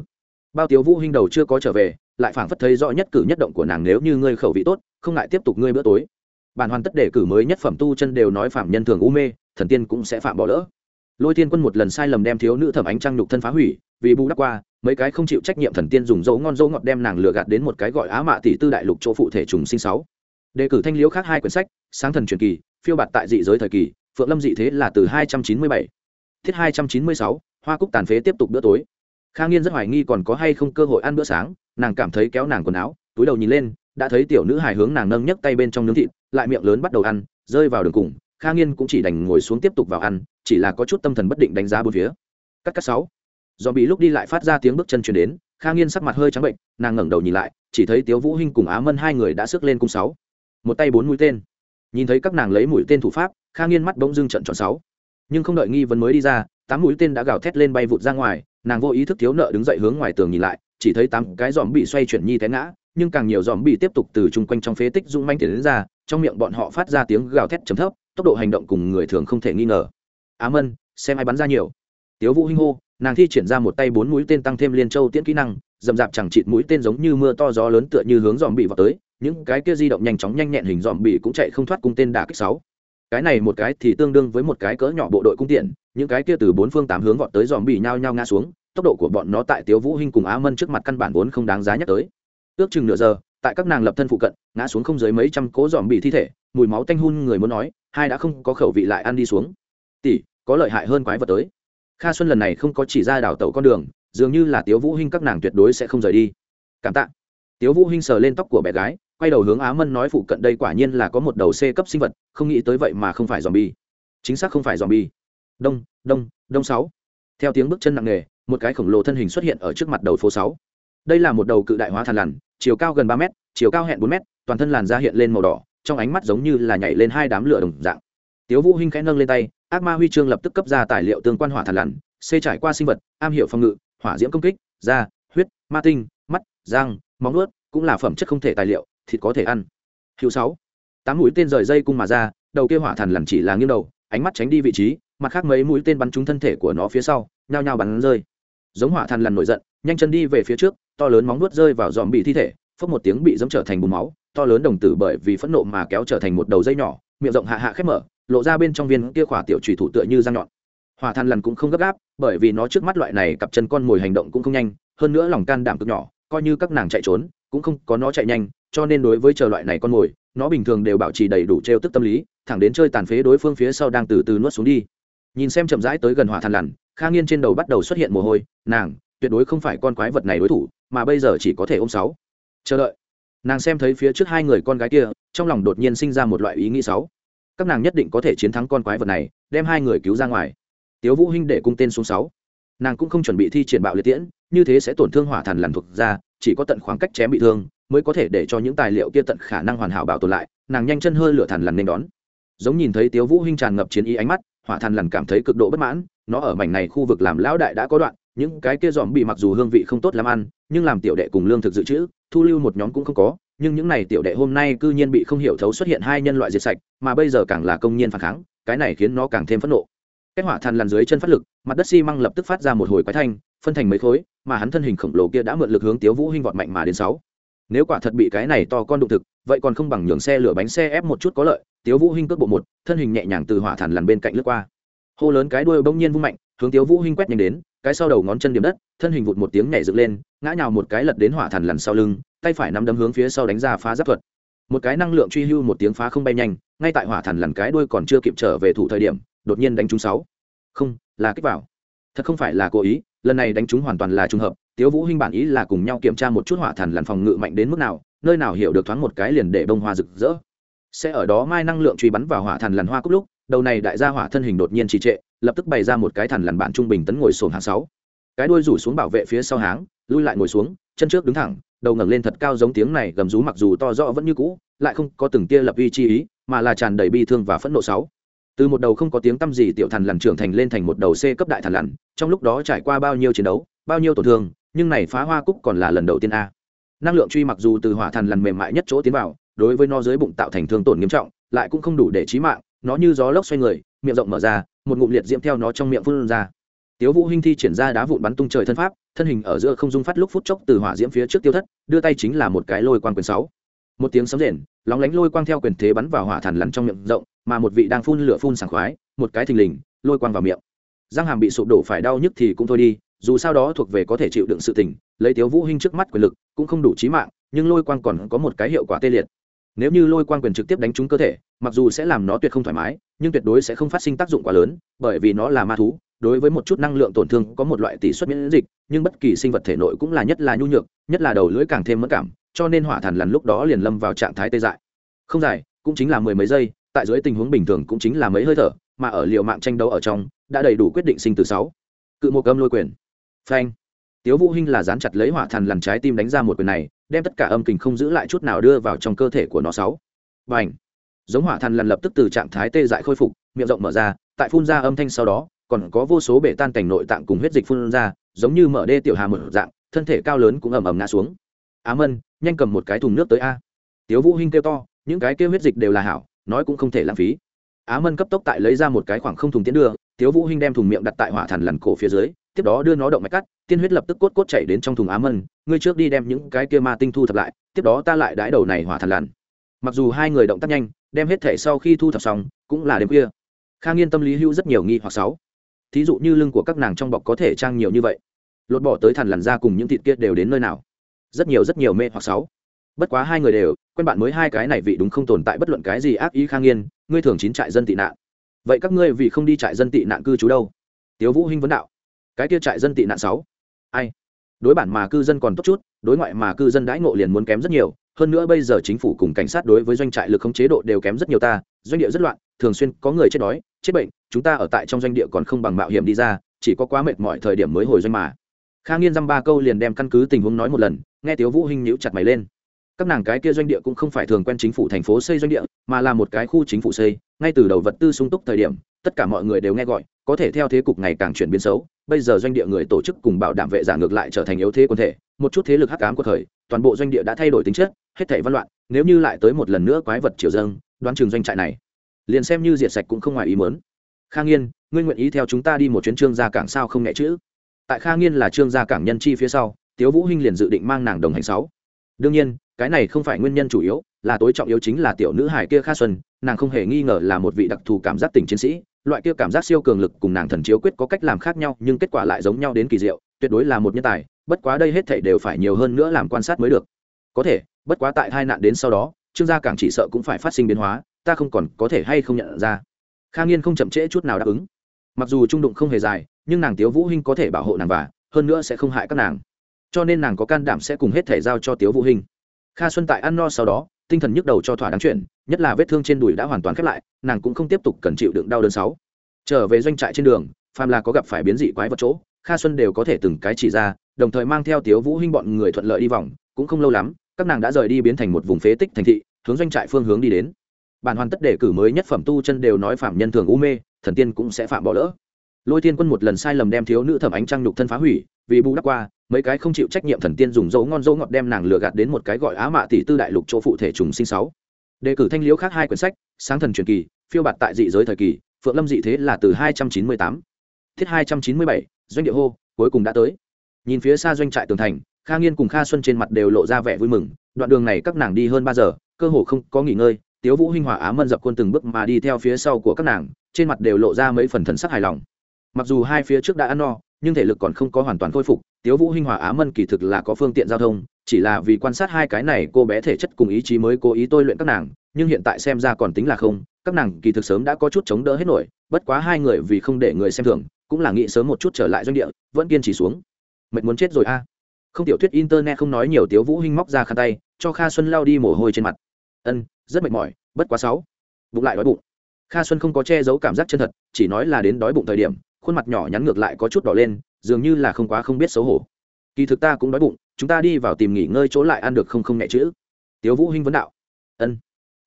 Bao tiếu vũ hinh đầu chưa có trở về, lại phảng phất thấy rõ nhất cử nhất động của nàng nếu như ngươi khẩu vị tốt, không ngại tiếp tục ngươi bữa tối. Bản hoàn tất đề cử mới nhất phẩm tu chân đều nói phạm nhân thường u mê, thần tiên cũng sẽ phạm bỏ lỡ. Lôi thiên quân một lần sai lầm đem thiếu nữ thẩm ánh trăng nhục thân phá hủy, vì bù đắp qua mấy cái không chịu trách nhiệm thần tiên dùng dấu ngon dấu ngọt đem nàng lừa gạt đến một cái gọi á mạ tỷ tư đại lục chỗ phụ thể trùng sinh sáu. Đề cử thanh liễu khác hai quyển sách, sáng thần truyền kỳ, phiêu bạt tại dị giới thời kỳ, phượng lâm dị thế là từ hai trăm chín mươi bảy. Thiết hai trăm chín mươi sáu, hoa cúc tàn phế tiếp tục bữa tối. Khang nghiên rất hoài nghi còn có hay không cơ hội ăn bữa sáng, nàng cảm thấy kéo nàng quần áo, túi đầu nhìn lên, đã thấy tiểu nữ hài hướng nàng nâng nhấc tay bên trong nướng thịt, lại miệng lớn bắt đầu ăn, rơi vào đường cùng, khang nghiên cũng chỉ đành ngồi xuống tiếp tục vào ăn, chỉ là có chút tâm thần bất định đánh giá bốn phía. Cắt cắt sáu do bị lúc đi lại phát ra tiếng bước chân chuyển đến, kha nghiên sắc mặt hơi trắng bệnh, nàng ngẩng đầu nhìn lại, chỉ thấy tiếu vũ hinh cùng á mân hai người đã sức lên cung sáu. Một tay bốn mũi tên. Nhìn thấy các nàng lấy mũi tên thủ pháp, kha nghiên mắt bỗng dưng trận tròn sáu. Nhưng không đợi nghi vấn mới đi ra, tám mũi tên đã gào thét lên bay vụt ra ngoài, nàng vô ý thức thiếu nợ đứng dậy hướng ngoài tường nhìn lại, chỉ thấy tám cái giòm bị xoay chuyển nhi té ngã, nhưng càng nhiều giòm bị tiếp tục từ chung quanh trong phế tích rung manh tiến đến ra, trong miệng bọn họ phát ra tiếng gào thét chấm thấp, tốc độ hành động cùng người thường không thể nghi ngờ. Á mân, xem ai bắn ra nhiều tiếu vũ hinh hô, nàng thi triển ra một tay bốn mũi tên tăng thêm liên châu tiễn kỹ năng, dầm dạp chẳng chịt mũi tên giống như mưa to gió lớn tựa như hướng dòm bị vào tới, những cái kia di động nhanh chóng nhanh nhẹn hình dòm bị cũng chạy không thoát cung tên đả kích sáu. Cái này một cái thì tương đương với một cái cỡ nhỏ bộ đội cung tiện, những cái kia từ bốn phương tám hướng vọt tới dòm bị nhao nhao ngã xuống, tốc độ của bọn nó tại tiếu vũ hinh cùng á mân trước mặt căn bản vốn không đáng giá nhắc tới. Ước chừng nửa giờ, tại các nàng lập thân phụ cận, ngã xuống không dưới mấy trăm cố dòm bị thi thể, mùi máu tanh hun người muốn nói, hai đã không có khẩu vị lại ăn đi xuống. Tỷ, có lợi hại hơn quái vật tới kha xuân lần này không có chỉ ra đảo tẩu con đường, dường như là tiếu vũ hinh các nàng tuyệt đối sẽ không rời đi. Cảm tạ. Tiếu vũ hinh sờ lên tóc của bé gái, quay đầu hướng á mân nói phụ cận đây quả nhiên là có một đầu c cấp sinh vật, không nghĩ tới vậy mà không phải zombie. Chính xác không phải zombie. Đông đông đông sáu. Theo tiếng bước chân nặng nề, một cái khổng lồ thân hình xuất hiện ở trước mặt đầu phố sáu. Đây là một đầu cự đại hóa thằn lằn, chiều cao gần ba mét, chiều cao hẹn bốn mét, toàn thân làn da hiện lên màu đỏ, trong ánh mắt giống như là nhảy lên hai đám lửa đồng dạng. Tiếu vũ hinh khẽ nâng lên tay ác ma huy chương lập tức cấp ra tài liệu tương quan hỏa thần lằn xê trải qua sinh vật, am hiểu phòng ngự, hỏa diễm công kích, da, huyết, ma tinh, mắt, răng, móng nuốt cũng là phẩm chất không thể tài liệu, thịt có thể ăn. Hữu sáu. Tám mũi tên rời dây cung mà ra, đầu kia hỏa thần lằn chỉ là nghiêng đầu, ánh mắt tránh đi vị trí, mặt khác mấy mũi tên bắn trúng thân thể của nó phía sau, nhao nhao bắn rơi. Giống hỏa thần lằn nổi giận, nhanh chân đi về phía trước, to lớn móng nuốt rơi vào dòm bị thi thể, phốc một tiếng bị dẫm trở thành bùn máu, to lớn đồng tử bởi vì phẫn nộ mà kéo trở thành một đầu dây nhỏ, miệng rộng hạ hạ khép mở lộ ra bên trong viên kia khỏa tiểu trùy thủ tựa như răng nhọn. Hỏa than lần cũng không gấp gáp, bởi vì nó trước mắt loại này cặp chân con mồi hành động cũng không nhanh, hơn nữa lòng can đảm cực nhỏ, coi như các nàng chạy trốn, cũng không có nó chạy nhanh, cho nên đối với chờ loại này con mồi, nó bình thường đều bảo trì đầy đủ trêu tức tâm lý, thẳng đến chơi tàn phế đối phương phía sau đang từ từ nuốt xuống đi. Nhìn xem chậm rãi tới gần hỏa than lằn, kha nghiên trên đầu bắt đầu xuất hiện mồ hôi, nàng, tuyệt đối không phải con quái vật này đối thủ, mà bây giờ chỉ có thể ôm sáu. Chờ đợi. Nàng xem thấy phía trước hai người con gái kia, trong lòng đột nhiên sinh ra một loại ý nghĩ sáu các nàng nhất định có thể chiến thắng con quái vật này, đem hai người cứu ra ngoài. Tiếu vũ hinh để cung tên xuống sáu. Nàng cũng không chuẩn bị thi triển bạo liệt tiễn, như thế sẽ tổn thương hỏa thần lằn thuộc ra, chỉ có tận khoảng cách chém bị thương mới có thể để cho những tài liệu kia tận khả năng hoàn hảo bảo tồn lại, nàng nhanh chân hơi lửa thần lằn nên đón. Giống nhìn thấy tiếu vũ hinh tràn ngập chiến ý ánh mắt, hỏa thần lằn cảm thấy cực độ bất mãn, nó ở mảnh này khu vực làm lão đại đã có đoạn, những cái kia dòm bị mặc dù hương vị không tốt làm ăn, nhưng làm tiểu đệ cùng lương thực dự trữ, thu lưu một nhóm cũng không có nhưng những này tiểu đệ hôm nay cư nhiên bị không hiểu thấu xuất hiện hai nhân loại diệt sạch, mà bây giờ càng là công nhiên phản kháng, cái này khiến nó càng thêm phẫn nộ. Kết hỏa than lăn dưới chân phát lực, mặt đất xi măng lập tức phát ra một hồi quái thanh, phân thành mấy khối, mà hắn thân hình khổng lồ kia đã mượn lực hướng tiếu vũ hinh vọt mạnh mà đến sáu. Nếu quả thật bị cái này to con đụng thực, vậy còn không bằng nhường xe lửa bánh xe ép một chút có lợi, tiếu vũ hinh cước bộ một, thân hình nhẹ nhàng từ hỏa thản lằn bên cạnh lướt qua. Hô lớn cái đuôi bỗng nhiên vung mạnh, hướng tiếu vũ hinh quét nhanh đến, cái sau đầu ngón chân điểm đất, thân hình vụt một tiếng nhảy dựng lên, ngã nhào một cái lật đến hỏa thản lằn sau lưng tay phải nắm đấm hướng phía sau đánh ra phá giáp thuật. Một cái năng lượng truy hưu một tiếng phá không bay nhanh, ngay tại hỏa thản lằn cái đuôi còn chưa kịp trở về thủ thời điểm, đột nhiên đánh trúng sáu. Không, là kích vào. Thật không phải là cố ý, lần này đánh trúng hoàn toàn là trùng hợp, tiếu vũ hinh bản ý là cùng nhau kiểm tra một chút hỏa thần lằn phòng ngự mạnh đến mức nào, nơi nào hiểu được thoáng một cái liền để bông hoa rực rỡ. Sẽ ở đó mai năng lượng truy bắn vào hỏa thần lằn hoa cúc lúc, đầu này đại gia hỏa thân hình đột nhiên trì trệ, lập tức bày ra một cái thần lằn bản trung bình tấn ngồi sồn hàng sáu. Cái đuôi rủ xuống bảo vệ phía sau háng, lui lại ngồi xuống, chân trước đứng thẳng đầu ngẩng lên thật cao giống tiếng này, gầm rú mặc dù to rõ vẫn như cũ, lại không có từng tia lập uy chi ý, mà là tràn đầy bi thương và phẫn nộ sáu. Từ một đầu không có tiếng tâm gì tiểu thần lằn trưởng thành lên thành một đầu c cấp đại thần lằn, trong lúc đó trải qua bao nhiêu chiến đấu, bao nhiêu tổn thương, nhưng này phá hoa cúc còn là lần đầu tiên a. Năng lượng truy mặc dù từ hỏa thần lằn mềm mại nhất chỗ tiến vào, đối với nó dưới bụng tạo thành thương tổn nghiêm trọng, lại cũng không đủ để trí mạng, nó như gió lốc xoay người, miệng rộng mở ra, một ngụm liệt diễm theo nó trong miệng phun ra. Tiếu vũ hinh thi triển ra đá vụn bắn tung trời thân pháp thân hình ở giữa không dung phát lúc phút chốc từ hỏa diễm phía trước tiêu thất, đưa tay chính là một cái lôi quang quyền sáu. Một tiếng sấm rền, lóng lánh lôi quang theo quyền thế bắn vào hỏa thần lằn trong miệng rộng, mà một vị đang phun lửa phun sảng khoái, một cái thình lình, lôi quang vào miệng. Răng hàm bị sụp đổ phải đau nhức thì cũng thôi đi, dù sao đó thuộc về có thể chịu đựng sự tình, lấy tiếu vũ hinh trước mắt quyền lực, cũng không đủ chí mạng, nhưng lôi quang còn có một cái hiệu quả tê liệt. Nếu như lôi quang quyền trực tiếp đánh trúng cơ thể, mặc dù sẽ làm nó tuyệt không thoải mái, nhưng tuyệt đối sẽ không phát sinh tác dụng quá lớn, bởi vì nó là ma thú đối với một chút năng lượng tổn thương có một loại tỷ suất miễn dịch, nhưng bất kỳ sinh vật thể nội cũng là nhất là nhu nhược, nhất là đầu lưỡi càng thêm mất cảm, cho nên hỏa thần lằn lúc đó liền lâm vào trạng thái tê dại. Không dài, cũng chính là mười mấy giây, tại dưới tình huống bình thường cũng chính là mấy hơi thở, mà ở liệu mạng tranh đấu ở trong, đã đầy đủ quyết định sinh từ sáu. Cự một âm lôi quyền. Phanh. Tiếu vũ hinh là dán chặt lấy hỏa thần lằn trái tim đánh ra một quyền này, đem tất cả âm kình không giữ lại chút nào đưa vào trong cơ thể của nó sáu. Bành. Giống hỏa thần lằn lập tức từ trạng thái tê dại khôi phục, miệng rộng mở ra, tại phun ra âm thanh sau đó còn có vô số bể tan cảnh nội tạng cùng huyết dịch phun ra, giống như mở đê tiểu hà mở dạng, thân thể cao lớn cũng ầm ầm ngã xuống. Á mân, nhanh cầm một cái thùng nước tới a. Tiếu vũ hinh kêu to, những cái kêu huyết dịch đều là hảo, nói cũng không thể lãng phí. Á mân cấp tốc tại lấy ra một cái khoảng không thùng tiến đưa, tiếu vũ hinh đem thùng miệng đặt tại hỏa thần lằn cổ phía dưới, tiếp đó đưa nó động mạch cắt, tiên huyết lập tức cốt cốt chảy đến trong thùng á mân, ngươi trước đi đem những cái kia ma tinh thu thập lại, tiếp đó ta lại đái đầu này hỏa thần lằn. Mặc dù hai người động tác nhanh, đem hết thể sau khi thu thập xong, cũng là đêm khuya. Kha nghiên tâm lý hưu rất nhiều nghi hoặc sáu thí dụ như lưng của các nàng trong bọc có thể trang nhiều như vậy. Lột bỏ tới thằn lằn ra cùng những thịt kia đều đến nơi nào? Rất nhiều rất nhiều mê hoặc sáu. Bất quá hai người đều, quen bạn mới hai cái này vị đúng không tồn tại bất luận cái gì ác ý khang nghiên ngươi thường chín trại dân tị nạn. Vậy các ngươi vì không đi trại dân tị nạn cư trú đâu? Tiếu vũ hinh vấn đạo. Cái kia trại dân tị nạn sáu. Ai? Đối bản mà cư dân còn tốt chút, đối ngoại mà cư dân đãi ngộ liền muốn kém rất nhiều. Hơn nữa bây giờ chính phủ cùng cảnh sát đối với doanh trại lực không chế độ đều kém rất nhiều ta, doanh địa rất loạn, thường xuyên có người chết đói, chết bệnh chúng ta ở tại trong doanh địa còn không bằng mạo hiểm đi ra, chỉ có quá mệt mỏi thời điểm mới hồi doanh mà. Kha nghiên dăm ba câu liền đem căn cứ tình huống nói một lần, nghe tiếu vũ hinh nhíu chặt mày lên. Các nàng cái kia doanh địa cũng không phải thường quen chính phủ thành phố xây doanh địa, mà là một cái khu chính phủ xây, ngay từ đầu vật tư sung túc thời điểm, tất cả mọi người đều nghe gọi, có thể theo thế cục ngày càng chuyển biến xấu, bây giờ doanh địa người tổ chức cùng bảo đảm vệ giả ngược lại trở thành yếu thế quân thể, một chút thế lực hắc ám của thời, toàn bộ doanh địa đã thay đổi tính chất, hết thảy văn loạn, nếu như lại tới một lần nữa quái vật triều dâng, đoán trường doanh trại này, liền xem như diệt sạch cũng không ngoài ý muốn. Kha nghiên, ngươi nguyện ý theo chúng ta đi một chuyến trương gia cảng sao không nhẹ chữ tại kha nghiên là trương gia cảng nhân chi phía sau, tiếu vũ hinh liền dự định mang nàng đồng hành sáu. Đương nhiên, cái này không phải nguyên nhân chủ yếu, là tối trọng yếu chính là tiểu nữ hải kia kha xuân, nàng không hề nghi ngờ là một vị đặc thù cảm giác tình chiến sĩ, loại kia cảm giác siêu cường lực cùng nàng thần chiếu quyết có cách làm khác nhau, nhưng kết quả lại giống nhau đến kỳ diệu, tuyệt đối là một nhân tài, bất quá đây hết thảy đều phải nhiều hơn nữa làm quan sát mới được. Có thể, bất quá tại hai nạn đến sau đó, trương gia cảng chỉ sợ cũng phải phát sinh biến hóa, ta không còn có thể hay không nhận ra kha nghiên không chậm trễ chút nào đáp ứng. Mặc dù trung đụng không hề dài, nhưng nàng tiếu vũ hinh có thể bảo hộ nàng và, hơn nữa sẽ không hại các nàng. Cho nên nàng có can đảm sẽ cùng hết thể giao cho tiếu vũ hinh. Kha xuân tại ăn no sau đó, tinh thần nhức đầu cho thỏa đáng chuyện, nhất là vết thương trên đùi đã hoàn toàn khép lại, nàng cũng không tiếp tục cần chịu đựng đau đớn sáu trở về doanh trại trên đường, phàm là có gặp phải biến dị quái vật chỗ, kha xuân đều có thể từng cái chỉ ra, đồng thời mang theo tiếu vũ hinh bọn người thuận lợi đi vòng, cũng không lâu lắm, các nàng đã rời đi biến thành một vùng phế tích thành thị, hướng doanh trại phương hướng đi đến bản hoàn tất đề cử mới nhất phẩm tu chân đều nói phạm nhân thường u mê, thần tiên cũng sẽ phạm bỏ lỡ. Lôi tiên quân một lần sai lầm đem thiếu nữ thẩm ánh trăng nhục thân phá hủy, vì bù đắp qua, mấy cái không chịu trách nhiệm thần tiên dùng dấu ngon dấu ngọt đem nàng lừa gạt đến một cái gọi á mạ tỷ tư đại lục chỗ phụ thể trùng sinh sáu. Đề cử thanh liễu khác hai quyển sách, sáng thần truyền kỳ, phiêu bạt tại dị giới thời kỳ, phượng lâm dị thế là từ hai trăm chín mươi tám. Thiết hai trăm chín mươi bảy, doanh địa hô, cuối cùng đã tới. Nhìn phía xa doanh trại tường thành, kha nghiên cùng kha xuân trên mặt đều lộ ra vẻ vui mừng, đoạn đường này các nàng đi hơn ba giờ, cơ hồ không có nghỉ ngơi tiếu vũ hinh hòa á mân dập quân từng bước mà đi theo phía sau của các nàng, trên mặt đều lộ ra mấy phần thần sắc hài lòng. Mặc dù hai phía trước đã ăn no, nhưng thể lực còn không có hoàn toàn khôi phục, tiếu vũ hinh hòa á mân kỳ thực là có phương tiện giao thông, chỉ là vì quan sát hai cái này cô bé thể chất cùng ý chí mới cố ý tôi luyện các nàng, nhưng hiện tại xem ra còn tính là không, các nàng kỳ thực sớm đã có chút chống đỡ hết nổi, bất quá hai người vì không để người xem thường, cũng là nghĩ sớm một chút trở lại doanh địa, vẫn kiên trì xuống. Mệt muốn chết rồi a. À. Không tiểu thuyết internet không nói nhiều, tiếu vũ hinh móc ra khăn tay, cho kha xuân lao đi mồ hôi trên mặt. Ân rất mệt mỏi, bất quá sáu. Bụng lại đói bụng. Kha xuân không có che giấu cảm giác chân thật, chỉ nói là đến đói bụng thời điểm, khuôn mặt nhỏ nhắn ngược lại có chút đỏ lên, dường như là không quá không biết xấu hổ. Kỳ thực ta cũng đói bụng, chúng ta đi vào tìm nghỉ ngơi chỗ lại ăn được không không nhẹ chữ. Tiếu vũ hinh vấn đạo. Ân.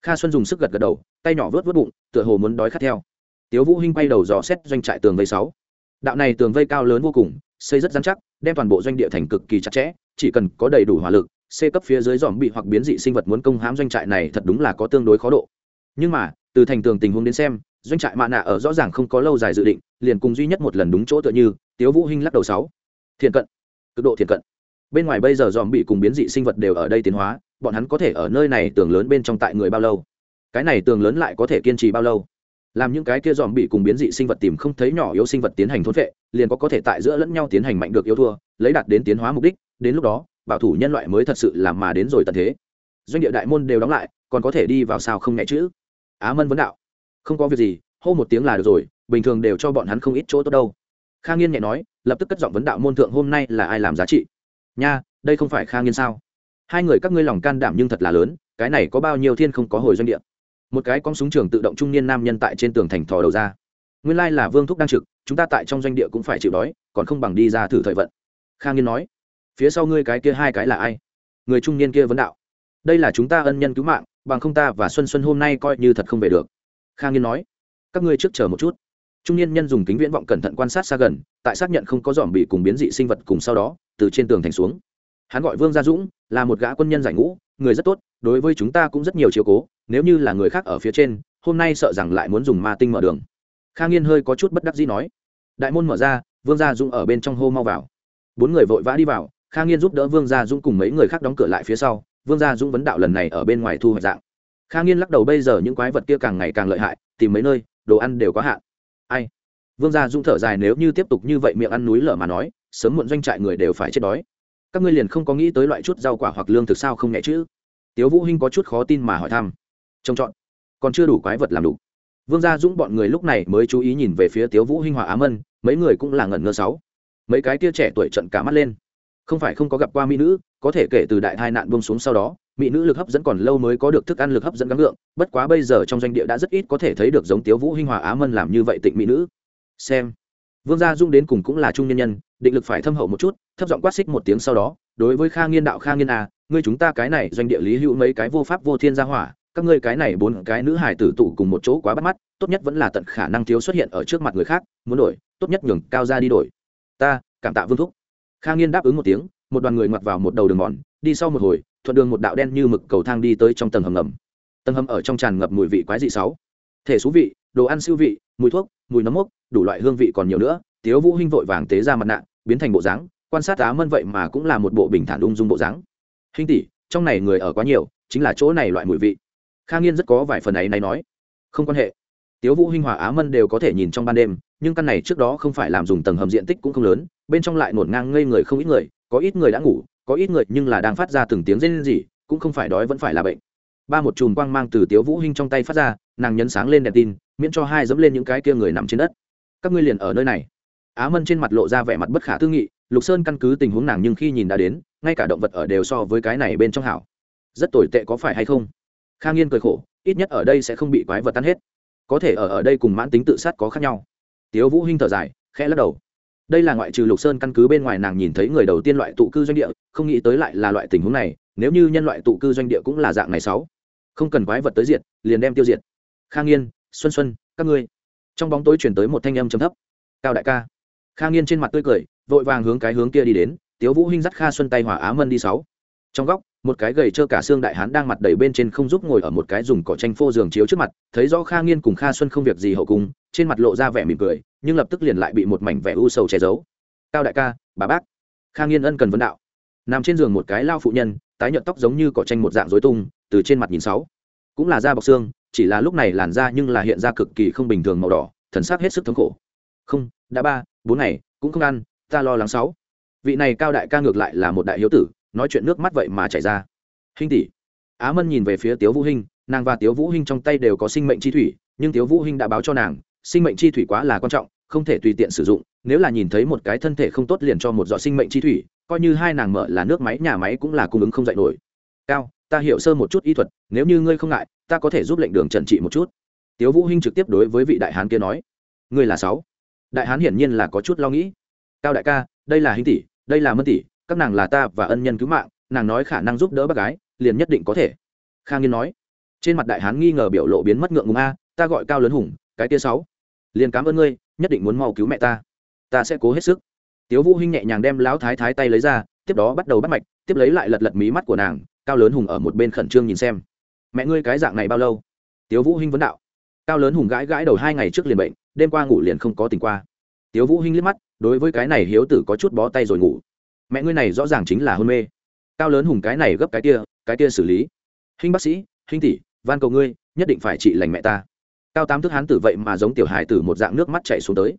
Kha xuân dùng sức gật gật đầu, tay nhỏ vớt vớt bụng, tựa hồ muốn đói khát theo. Tiếu vũ hinh quay đầu dò xét doanh trại tường vây sáu. Đạo này tường vây cao lớn vô cùng, xây rất dán chắc, đem toàn bộ doanh địa thành cực kỳ chặt chẽ, chỉ cần có đầy đủ hỏa lực c cấp phía dưới dòm bị hoặc biến dị sinh vật muốn công hãm doanh trại này thật đúng là có tương đối khó độ. Nhưng mà, từ thành tường tình huống đến xem, doanh trại mạ nạ ở rõ ràng không có lâu dài dự định, liền cùng duy nhất một lần đúng chỗ tựa như, tiếu vũ hinh lắc đầu sáu. Thiện cận. Cực độ thiện cận. Bên ngoài bây giờ dòm bị cùng biến dị sinh vật đều ở đây tiến hóa, bọn hắn có thể ở nơi này tường lớn bên trong tại người bao lâu? Cái này tường lớn lại có thể kiên trì bao lâu? Làm những cái kia dòm bị cùng biến dị sinh vật tìm không thấy nhỏ yếu sinh vật tiến hành thôn vệ, liền có có thể tại giữa lẫn nhau tiến hành mạnh được yếu thua, lấy đạt đến tiến hóa mục đích, đến lúc đó bảo thủ nhân loại mới thật sự làm mà đến rồi tận thế. Doanh địa đại môn đều đóng lại, còn có thể đi vào sao không nhẹ chữ? Á mân vấn đạo. Không có việc gì, hô một tiếng là được rồi, bình thường đều cho bọn hắn không ít chỗ tốt đâu. Kha nghiên nhẹ nói, lập tức cất giọng vấn đạo môn thượng hôm nay là ai làm giá trị? Nha, đây không phải kha nghiên sao? Hai người các ngươi lòng can đảm nhưng thật là lớn, cái này có bao nhiêu thiên không có hồi doanh địa? Một cái con súng trường tự động trung niên nam nhân tại trên tường thành thò đầu ra. Nguyên lai là vương thúc đang trực, chúng ta tại trong doanh địa cũng phải chịu đói, còn không bằng đi ra thử thời vận. Khang nghiên nói phía sau ngươi cái kia hai cái là ai? Người trung niên kia vấn đạo. Đây là chúng ta ân nhân cứu mạng, bằng không ta và xuân xuân hôm nay coi như thật không về được. Khang nhiên nói. Các ngươi trước chờ một chút. Trung niên nhân dùng kính viễn vọng cẩn thận quan sát xa gần, tại xác nhận không có dòm bị cùng biến dị sinh vật cùng sau đó, từ trên tường thành xuống. Hắn gọi vương gia dũng, là một gã quân nhân giải ngũ, người rất tốt, đối với chúng ta cũng rất nhiều chiều cố, nếu như là người khác ở phía trên, hôm nay sợ rằng lại muốn dùng ma tinh mở đường. Khang nhiên hơi có chút bất đắc dĩ nói. Đại môn mở ra, vương gia dũng ở bên trong hô mau vào. Bốn người vội vã đi vào khang nghiên giúp đỡ vương gia dũng cùng mấy người khác đóng cửa lại phía sau, vương gia dũng vấn đạo lần này ở bên ngoài thu hoạch dạng. Khang nghiên lắc đầu bây giờ những quái vật kia càng ngày càng lợi hại, tìm mấy nơi, đồ ăn đều có hạn. Ai? Vương gia dũng thở dài nếu như tiếp tục như vậy miệng ăn núi lở mà nói, sớm muộn doanh trại người đều phải chết đói. Các ngươi liền không có nghĩ tới loại chút rau quả hoặc lương thực sao không nhẹ chứ? Tiếu vũ hinh có chút khó tin mà hỏi thăm. Trông chọn. Còn chưa đủ quái vật làm đủ. Vương gia dũng bọn người lúc này mới chú ý nhìn về phía tiếu vũ hinh hòa á mân mấy người cũng là ngẩn ngơ sáu. Mấy cái kia trẻ tuổi trận cả mắt lên không phải không có gặp qua mỹ nữ, có thể kể từ đại tai nạn bông xuống sau đó, mỹ nữ lực hấp dẫn còn lâu mới có được thức ăn lực hấp dẫn gắng lượng bất quá bây giờ trong doanh địa đã rất ít có thể thấy được giống tiếu vũ hinh hòa á mân làm như vậy tịnh mỹ nữ. Xem, vương gia dung đến cùng cũng là trung nhân nhân, định lực phải thâm hậu một chút, thấp giọng quát xích một tiếng sau đó, đối với kha nghiên đạo kha nghiên à ngươi chúng ta cái này doanh địa lý hữu mấy cái vô pháp vô thiên gia hỏa, các ngươi cái này bốn cái nữ hải tử tụ cùng một chỗ quá bắt mắt, tốt nhất vẫn là tận khả năng thiếu xuất hiện ở trước mặt người khác, muốn đổi, tốt nhất nhường cao ra đi đổi. Ta, cảm tạ vương thúc kha nghiên đáp ứng một tiếng, một đoàn người ngoặt vào một đầu đường mòn, đi sau một hồi, thuận đường một đạo đen như mực cầu thang đi tới trong tầng hầm ngầm. Tầng hầm ở trong tràn ngập mùi vị quái dị sáu. Thể xú vị, đồ ăn siêu vị, mùi thuốc, mùi nấm mốc, đủ loại hương vị còn nhiều nữa, tiếu vũ hinh vội vàng tế ra mặt nạ, biến thành bộ dáng, quan sát á mân vậy mà cũng là một bộ bình thản ung dung bộ dáng. Hinh tỷ, trong này người ở quá nhiều, chính là chỗ này loại mùi vị. Khang nghiên rất có vài phần ấy này nói. Không quan hệ. Tiếu vũ hinh hòa á mân đều có thể nhìn trong ban đêm, nhưng căn này trước đó không phải làm dùng tầng hầm diện tích cũng không lớn bên trong lại nổn ngang ngây người không ít người, có ít người đã ngủ, có ít người nhưng là đang phát ra từng tiếng rên rỉ, cũng không phải đói vẫn phải là bệnh. Ba một chùm quang mang từ tiếu vũ hinh trong tay phát ra, nàng nhấn sáng lên đèn tin, miễn cho hai dẫm lên những cái kia người nằm trên đất. Các ngươi liền ở nơi này. Á mân trên mặt lộ ra vẻ mặt bất khả tư nghị, lục sơn căn cứ tình huống nàng nhưng khi nhìn đã đến, ngay cả động vật ở đều so với cái này bên trong hảo. Rất tồi tệ có phải hay không? Kha nghiên cười khổ, ít nhất ở đây sẽ không bị quái vật tan hết. Có thể ở ở đây cùng mãn tính tự sát có khác nhau. Tiếu vũ hinh thở dài, khẽ lắc đầu đây là ngoại trừ lục sơn căn cứ bên ngoài nàng nhìn thấy người đầu tiên loại tụ cư doanh địa, không nghĩ tới lại là loại tình huống này, nếu như nhân loại tụ cư doanh địa cũng là dạng này sáu. Không cần quái vật tới diệt, liền đem tiêu diệt. Khang nghiên, xuân xuân, các ngươi. Trong bóng tối chuyển tới một thanh âm trầm thấp. Cao đại ca. Khang nghiên trên mặt tươi cười, vội vàng hướng cái hướng kia đi đến, tiếu vũ hinh dắt kha xuân tay hỏa á mân đi sáu. Trong góc, một cái gầy trơ cả xương đại hán đang mặt đầy bên trên không giúp ngồi ở một cái dùng cỏ tranh phô giường chiếu trước mặt, thấy rõ kha nghiên cùng kha xuân không việc gì hậu cung trên mặt lộ ra vẻ mỉm cười nhưng lập tức liền lại bị một mảnh vẻ u sầu che giấu. Cao đại ca, bà bác. Khang nghiên ân cần vấn đạo. Nằm trên giường một cái lao phụ nhân, tái nhợt tóc giống như cỏ tranh một dạng rối tung, từ trên mặt nhìn sáu. Cũng là da bọc xương, chỉ là lúc này làn da nhưng là hiện ra cực kỳ không bình thường màu đỏ, thần sắc hết sức thống khổ. Không, đã ba, bốn ngày, cũng không ăn, ta lo lắng sáu. Vị này cao đại ca ngược lại là một đại hiếu tử, nói chuyện nước mắt vậy mà chảy ra. Hinh tỷ. Á mân nhìn về phía tiếu vũ hinh, nàng và tiếu vũ hinh trong tay đều có sinh mệnh chi thủy, nhưng tiếu vũ hinh đã báo cho nàng sinh mệnh chi thủy quá là quan trọng, không thể tùy tiện sử dụng, nếu là nhìn thấy một cái thân thể không tốt liền cho một giọt sinh mệnh chi thủy, coi như hai nàng mở là nước máy, nhà máy cũng là cung ứng không dạy nổi. Cao, ta hiểu sơ một chút y thuật, nếu như ngươi không ngại, ta có thể giúp lệnh đường trần trị một chút. Tiếu vũ hinh trực tiếp đối với vị đại hán kia nói, ngươi là sáu. Đại hán hiển nhiên là có chút lo nghĩ. Cao đại ca, đây là hình tỷ, đây là mân tỷ, các nàng là ta và ân nhân cứu mạng, nàng nói khả năng giúp đỡ bác gái, liền nhất định có thể. Khang nghiên nói, trên mặt đại hán nghi ngờ biểu lộ biến mất ngượng ngùng a, ta gọi cao lớn hùng cái tia sáu. Liền cảm ơn ngươi, nhất định muốn mau cứu mẹ ta. Ta sẽ cố hết sức. Tiếu vũ hinh nhẹ nhàng đem lão thái thái tay lấy ra, tiếp đó bắt đầu bắt mạch, tiếp lấy lại lật lật mí mắt của nàng, cao lớn hùng ở một bên khẩn trương nhìn xem. Mẹ ngươi cái dạng này bao lâu? Tiếu vũ hinh vấn đạo. Cao lớn hùng gãi gãi đầu hai ngày trước liền bệnh, đêm qua ngủ liền không có tình qua. Tiếu vũ hinh liếc mắt, đối với cái này hiếu tử có chút bó tay rồi ngủ. Mẹ ngươi này rõ ràng chính là hôn mê. Cao lớn hùng cái này gấp cái kia cái kia xử lý. Hình bác sĩ hình tỷ, van cầu ngươi, nhất định phải trị lành mẹ ta cao tám thức hán tử vậy mà giống tiểu hài tử một dạng nước mắt chảy xuống tới.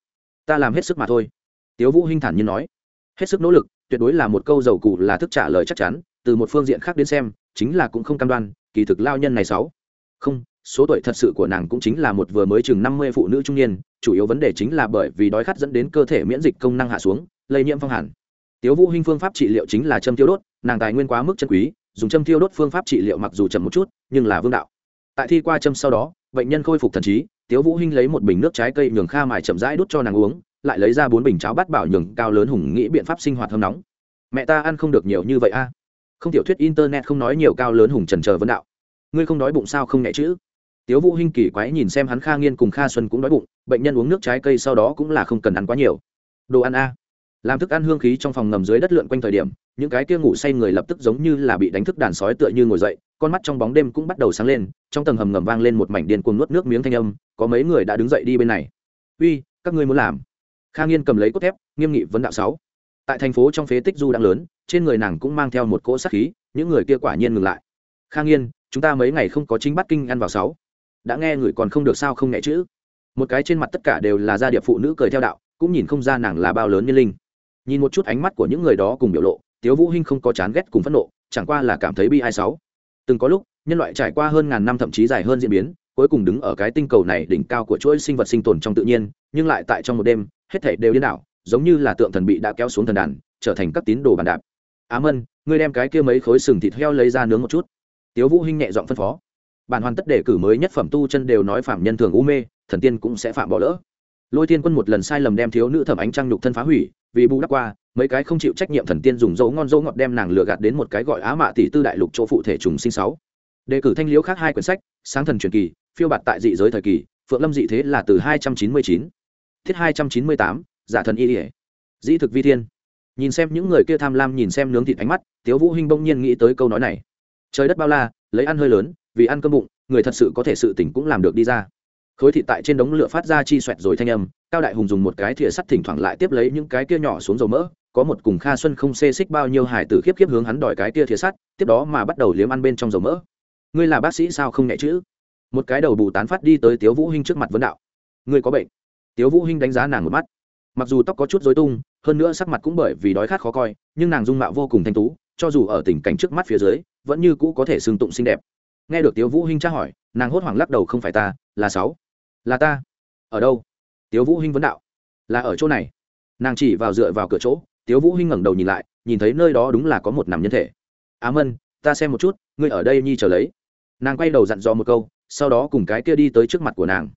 Ta làm hết sức mà thôi. Tiếu vũ hinh thản nhiên nói. Hết sức nỗ lực, tuyệt đối là một câu dầu cụ là thức trả lời chắc chắn, từ một phương diện khác đến xem, chính là cũng không cam đoan, kỳ thực lao nhân này sáu. Không, số tuổi thật sự của nàng cũng chính là một vừa mới chừng năm mươi phụ nữ trung niên, chủ yếu vấn đề chính là bởi vì đói khát dẫn đến cơ thể miễn dịch công năng hạ xuống, lây nhiễm phong hàn. Tiếu vũ hinh phương pháp trị liệu chính là châm tiêu đốt, nàng tài nguyên quá mức chân quý, dùng châm tiêu đốt phương pháp trị liệu mặc dù chậm một chút, nhưng là vương đạo. Tại thi qua châm sau đó bệnh nhân khôi phục thần trí, tiếu vũ hinh lấy một bình nước trái cây nhường kha mài chậm rãi đút cho nàng uống, lại lấy ra bốn bình cháo bát bảo nhường cao lớn hùng nghĩ biện pháp sinh hoạt hâm nóng. Mẹ ta ăn không được nhiều như vậy a. Không tiểu thuyết internet không nói nhiều, cao lớn hùng trần chờ vấn đạo. Ngươi không đói bụng sao không nhẹ chữ tiếu vũ hinh kỳ quái nhìn xem hắn kha nghiên cùng kha xuân cũng đói bụng, bệnh nhân uống nước trái cây sau đó cũng là không cần ăn quá nhiều. Đồ ăn a. Làm thức ăn hương khí trong phòng ngầm dưới đất lượn quanh thời điểm, những cái kia ngủ say người lập tức giống như là bị đánh thức đàn sói tựa như ngồi dậy con mắt trong bóng đêm cũng bắt đầu sáng lên, trong tầng hầm ngầm vang lên một mảnh điên cuồng nuốt nước miếng thanh âm, có mấy người đã đứng dậy đi bên này. Uy, các ngươi muốn làm? Kha nghiên cầm lấy cốt thép, nghiêm nghị vấn đạo sáu. Tại thành phố trong phế tích du đang lớn, trên người nàng cũng mang theo một cỗ sát khí, những người kia quả nhiên ngừng lại. Kha nghiên, chúng ta mấy ngày không có chính bắt kinh ăn vào sáu. Đã nghe người còn không được sao không nghe chữ. Một cái trên mặt tất cả đều là gia điệp phụ nữ cười theo đạo, cũng nhìn không ra nàng là bao lớn nhân linh. Nhìn một chút ánh mắt của những người đó cùng biểu lộ, tiếu vũ hinh không có chán ghét cùng phẫn nộ, chẳng qua là cảm thấy bi ai sáu từng có lúc, nhân loại trải qua hơn ngàn năm thậm chí dài hơn diễn biến, cuối cùng đứng ở cái tinh cầu này đỉnh cao của chuỗi sinh vật sinh tồn trong tự nhiên, nhưng lại tại trong một đêm, hết thảy đều điên đảo, giống như là tượng thần bị đã kéo xuống thần đàn, trở thành các tín đồ bàn đạp. Á mân, ngươi đem cái kia mấy khối sừng thịt heo lấy ra nướng một chút. Tiếu vũ hinh nhẹ giọng phân phó. Bản hoàn tất đề cử mới nhất phẩm tu chân đều nói phạm nhân thường u mê, thần tiên cũng sẽ phạm bỏ lỡ. Lôi thiên quân một lần sai lầm đem thiếu nữ thẩm ánh trăng nhục thân phá hủy, vì bù đắp qua mấy cái không chịu trách nhiệm thần tiên dùng dấu ngon dấu ngọt đem nàng lừa gạt đến một cái gọi á mạ tỷ tư đại lục chỗ phụ thể trùng sinh sáu. Đề cử thanh liễu khác hai quyển sách, sáng thần truyền kỳ, phiêu bạt tại dị giới thời kỳ, phượng lâm dị thế là từ hai trăm chín mươi chín. Thiết hai trăm chín mươi tám, giả thần y ỉa dĩ thực vi thiên. Nhìn xem những người kia tham lam nhìn xem nướng thịt ánh mắt, tiếu vũ hinh bỗng nhiên nghĩ tới câu nói này. Trời đất bao la, lấy ăn hơi lớn, vì ăn cơm bụng, người thật sự có thể sự tỉnh cũng làm được đi ra. Khối thịt tại trên đống lửa phát ra chi xoẹt rồi thanh âm, cao đại hùng dùng một cái thìa sắt thỉnh thoảng lại tiếp lấy những cái kia nhỏ xuống dầu mỡ có một cùng kha xuân không xê xích bao nhiêu hải tử khiếp khiếp hướng hắn đòi cái tia thiệt sắt, tiếp đó mà bắt đầu liếm ăn bên trong dầu mỡ. Ngươi là bác sĩ sao không nhẹ chữ? Một cái đầu bù tán phát đi tới tiếu vũ hinh trước mặt vấn đạo. Ngươi có bệnh? Tiếu vũ hinh đánh giá nàng một mắt. Mặc dù tóc có chút rối tung, hơn nữa sắc mặt cũng bởi vì đói khát khó coi, nhưng nàng dung mạo vô cùng thanh tú, cho dù ở tình cảnh trước mắt phía dưới, vẫn như cũ có thể sương tụng xinh đẹp. Nghe được tiếu vũ hinh tra hỏi, nàng hốt hoảng lắc đầu không phải ta, là sáu. Là ta. Ở đâu? Tiếu vũ hinh vấn đạo. Là ở chỗ này. Nàng chỉ vào dựa vào cửa chỗ tiếu vũ hinh ngẩng đầu nhìn lại, nhìn thấy nơi đó đúng là có một nằm nhân thể. Á mân, ta xem một chút, ngươi ở đây nhi chờ lấy. Nàng quay đầu dặn dò một câu, sau đó cùng cái kia đi tới trước mặt của nàng.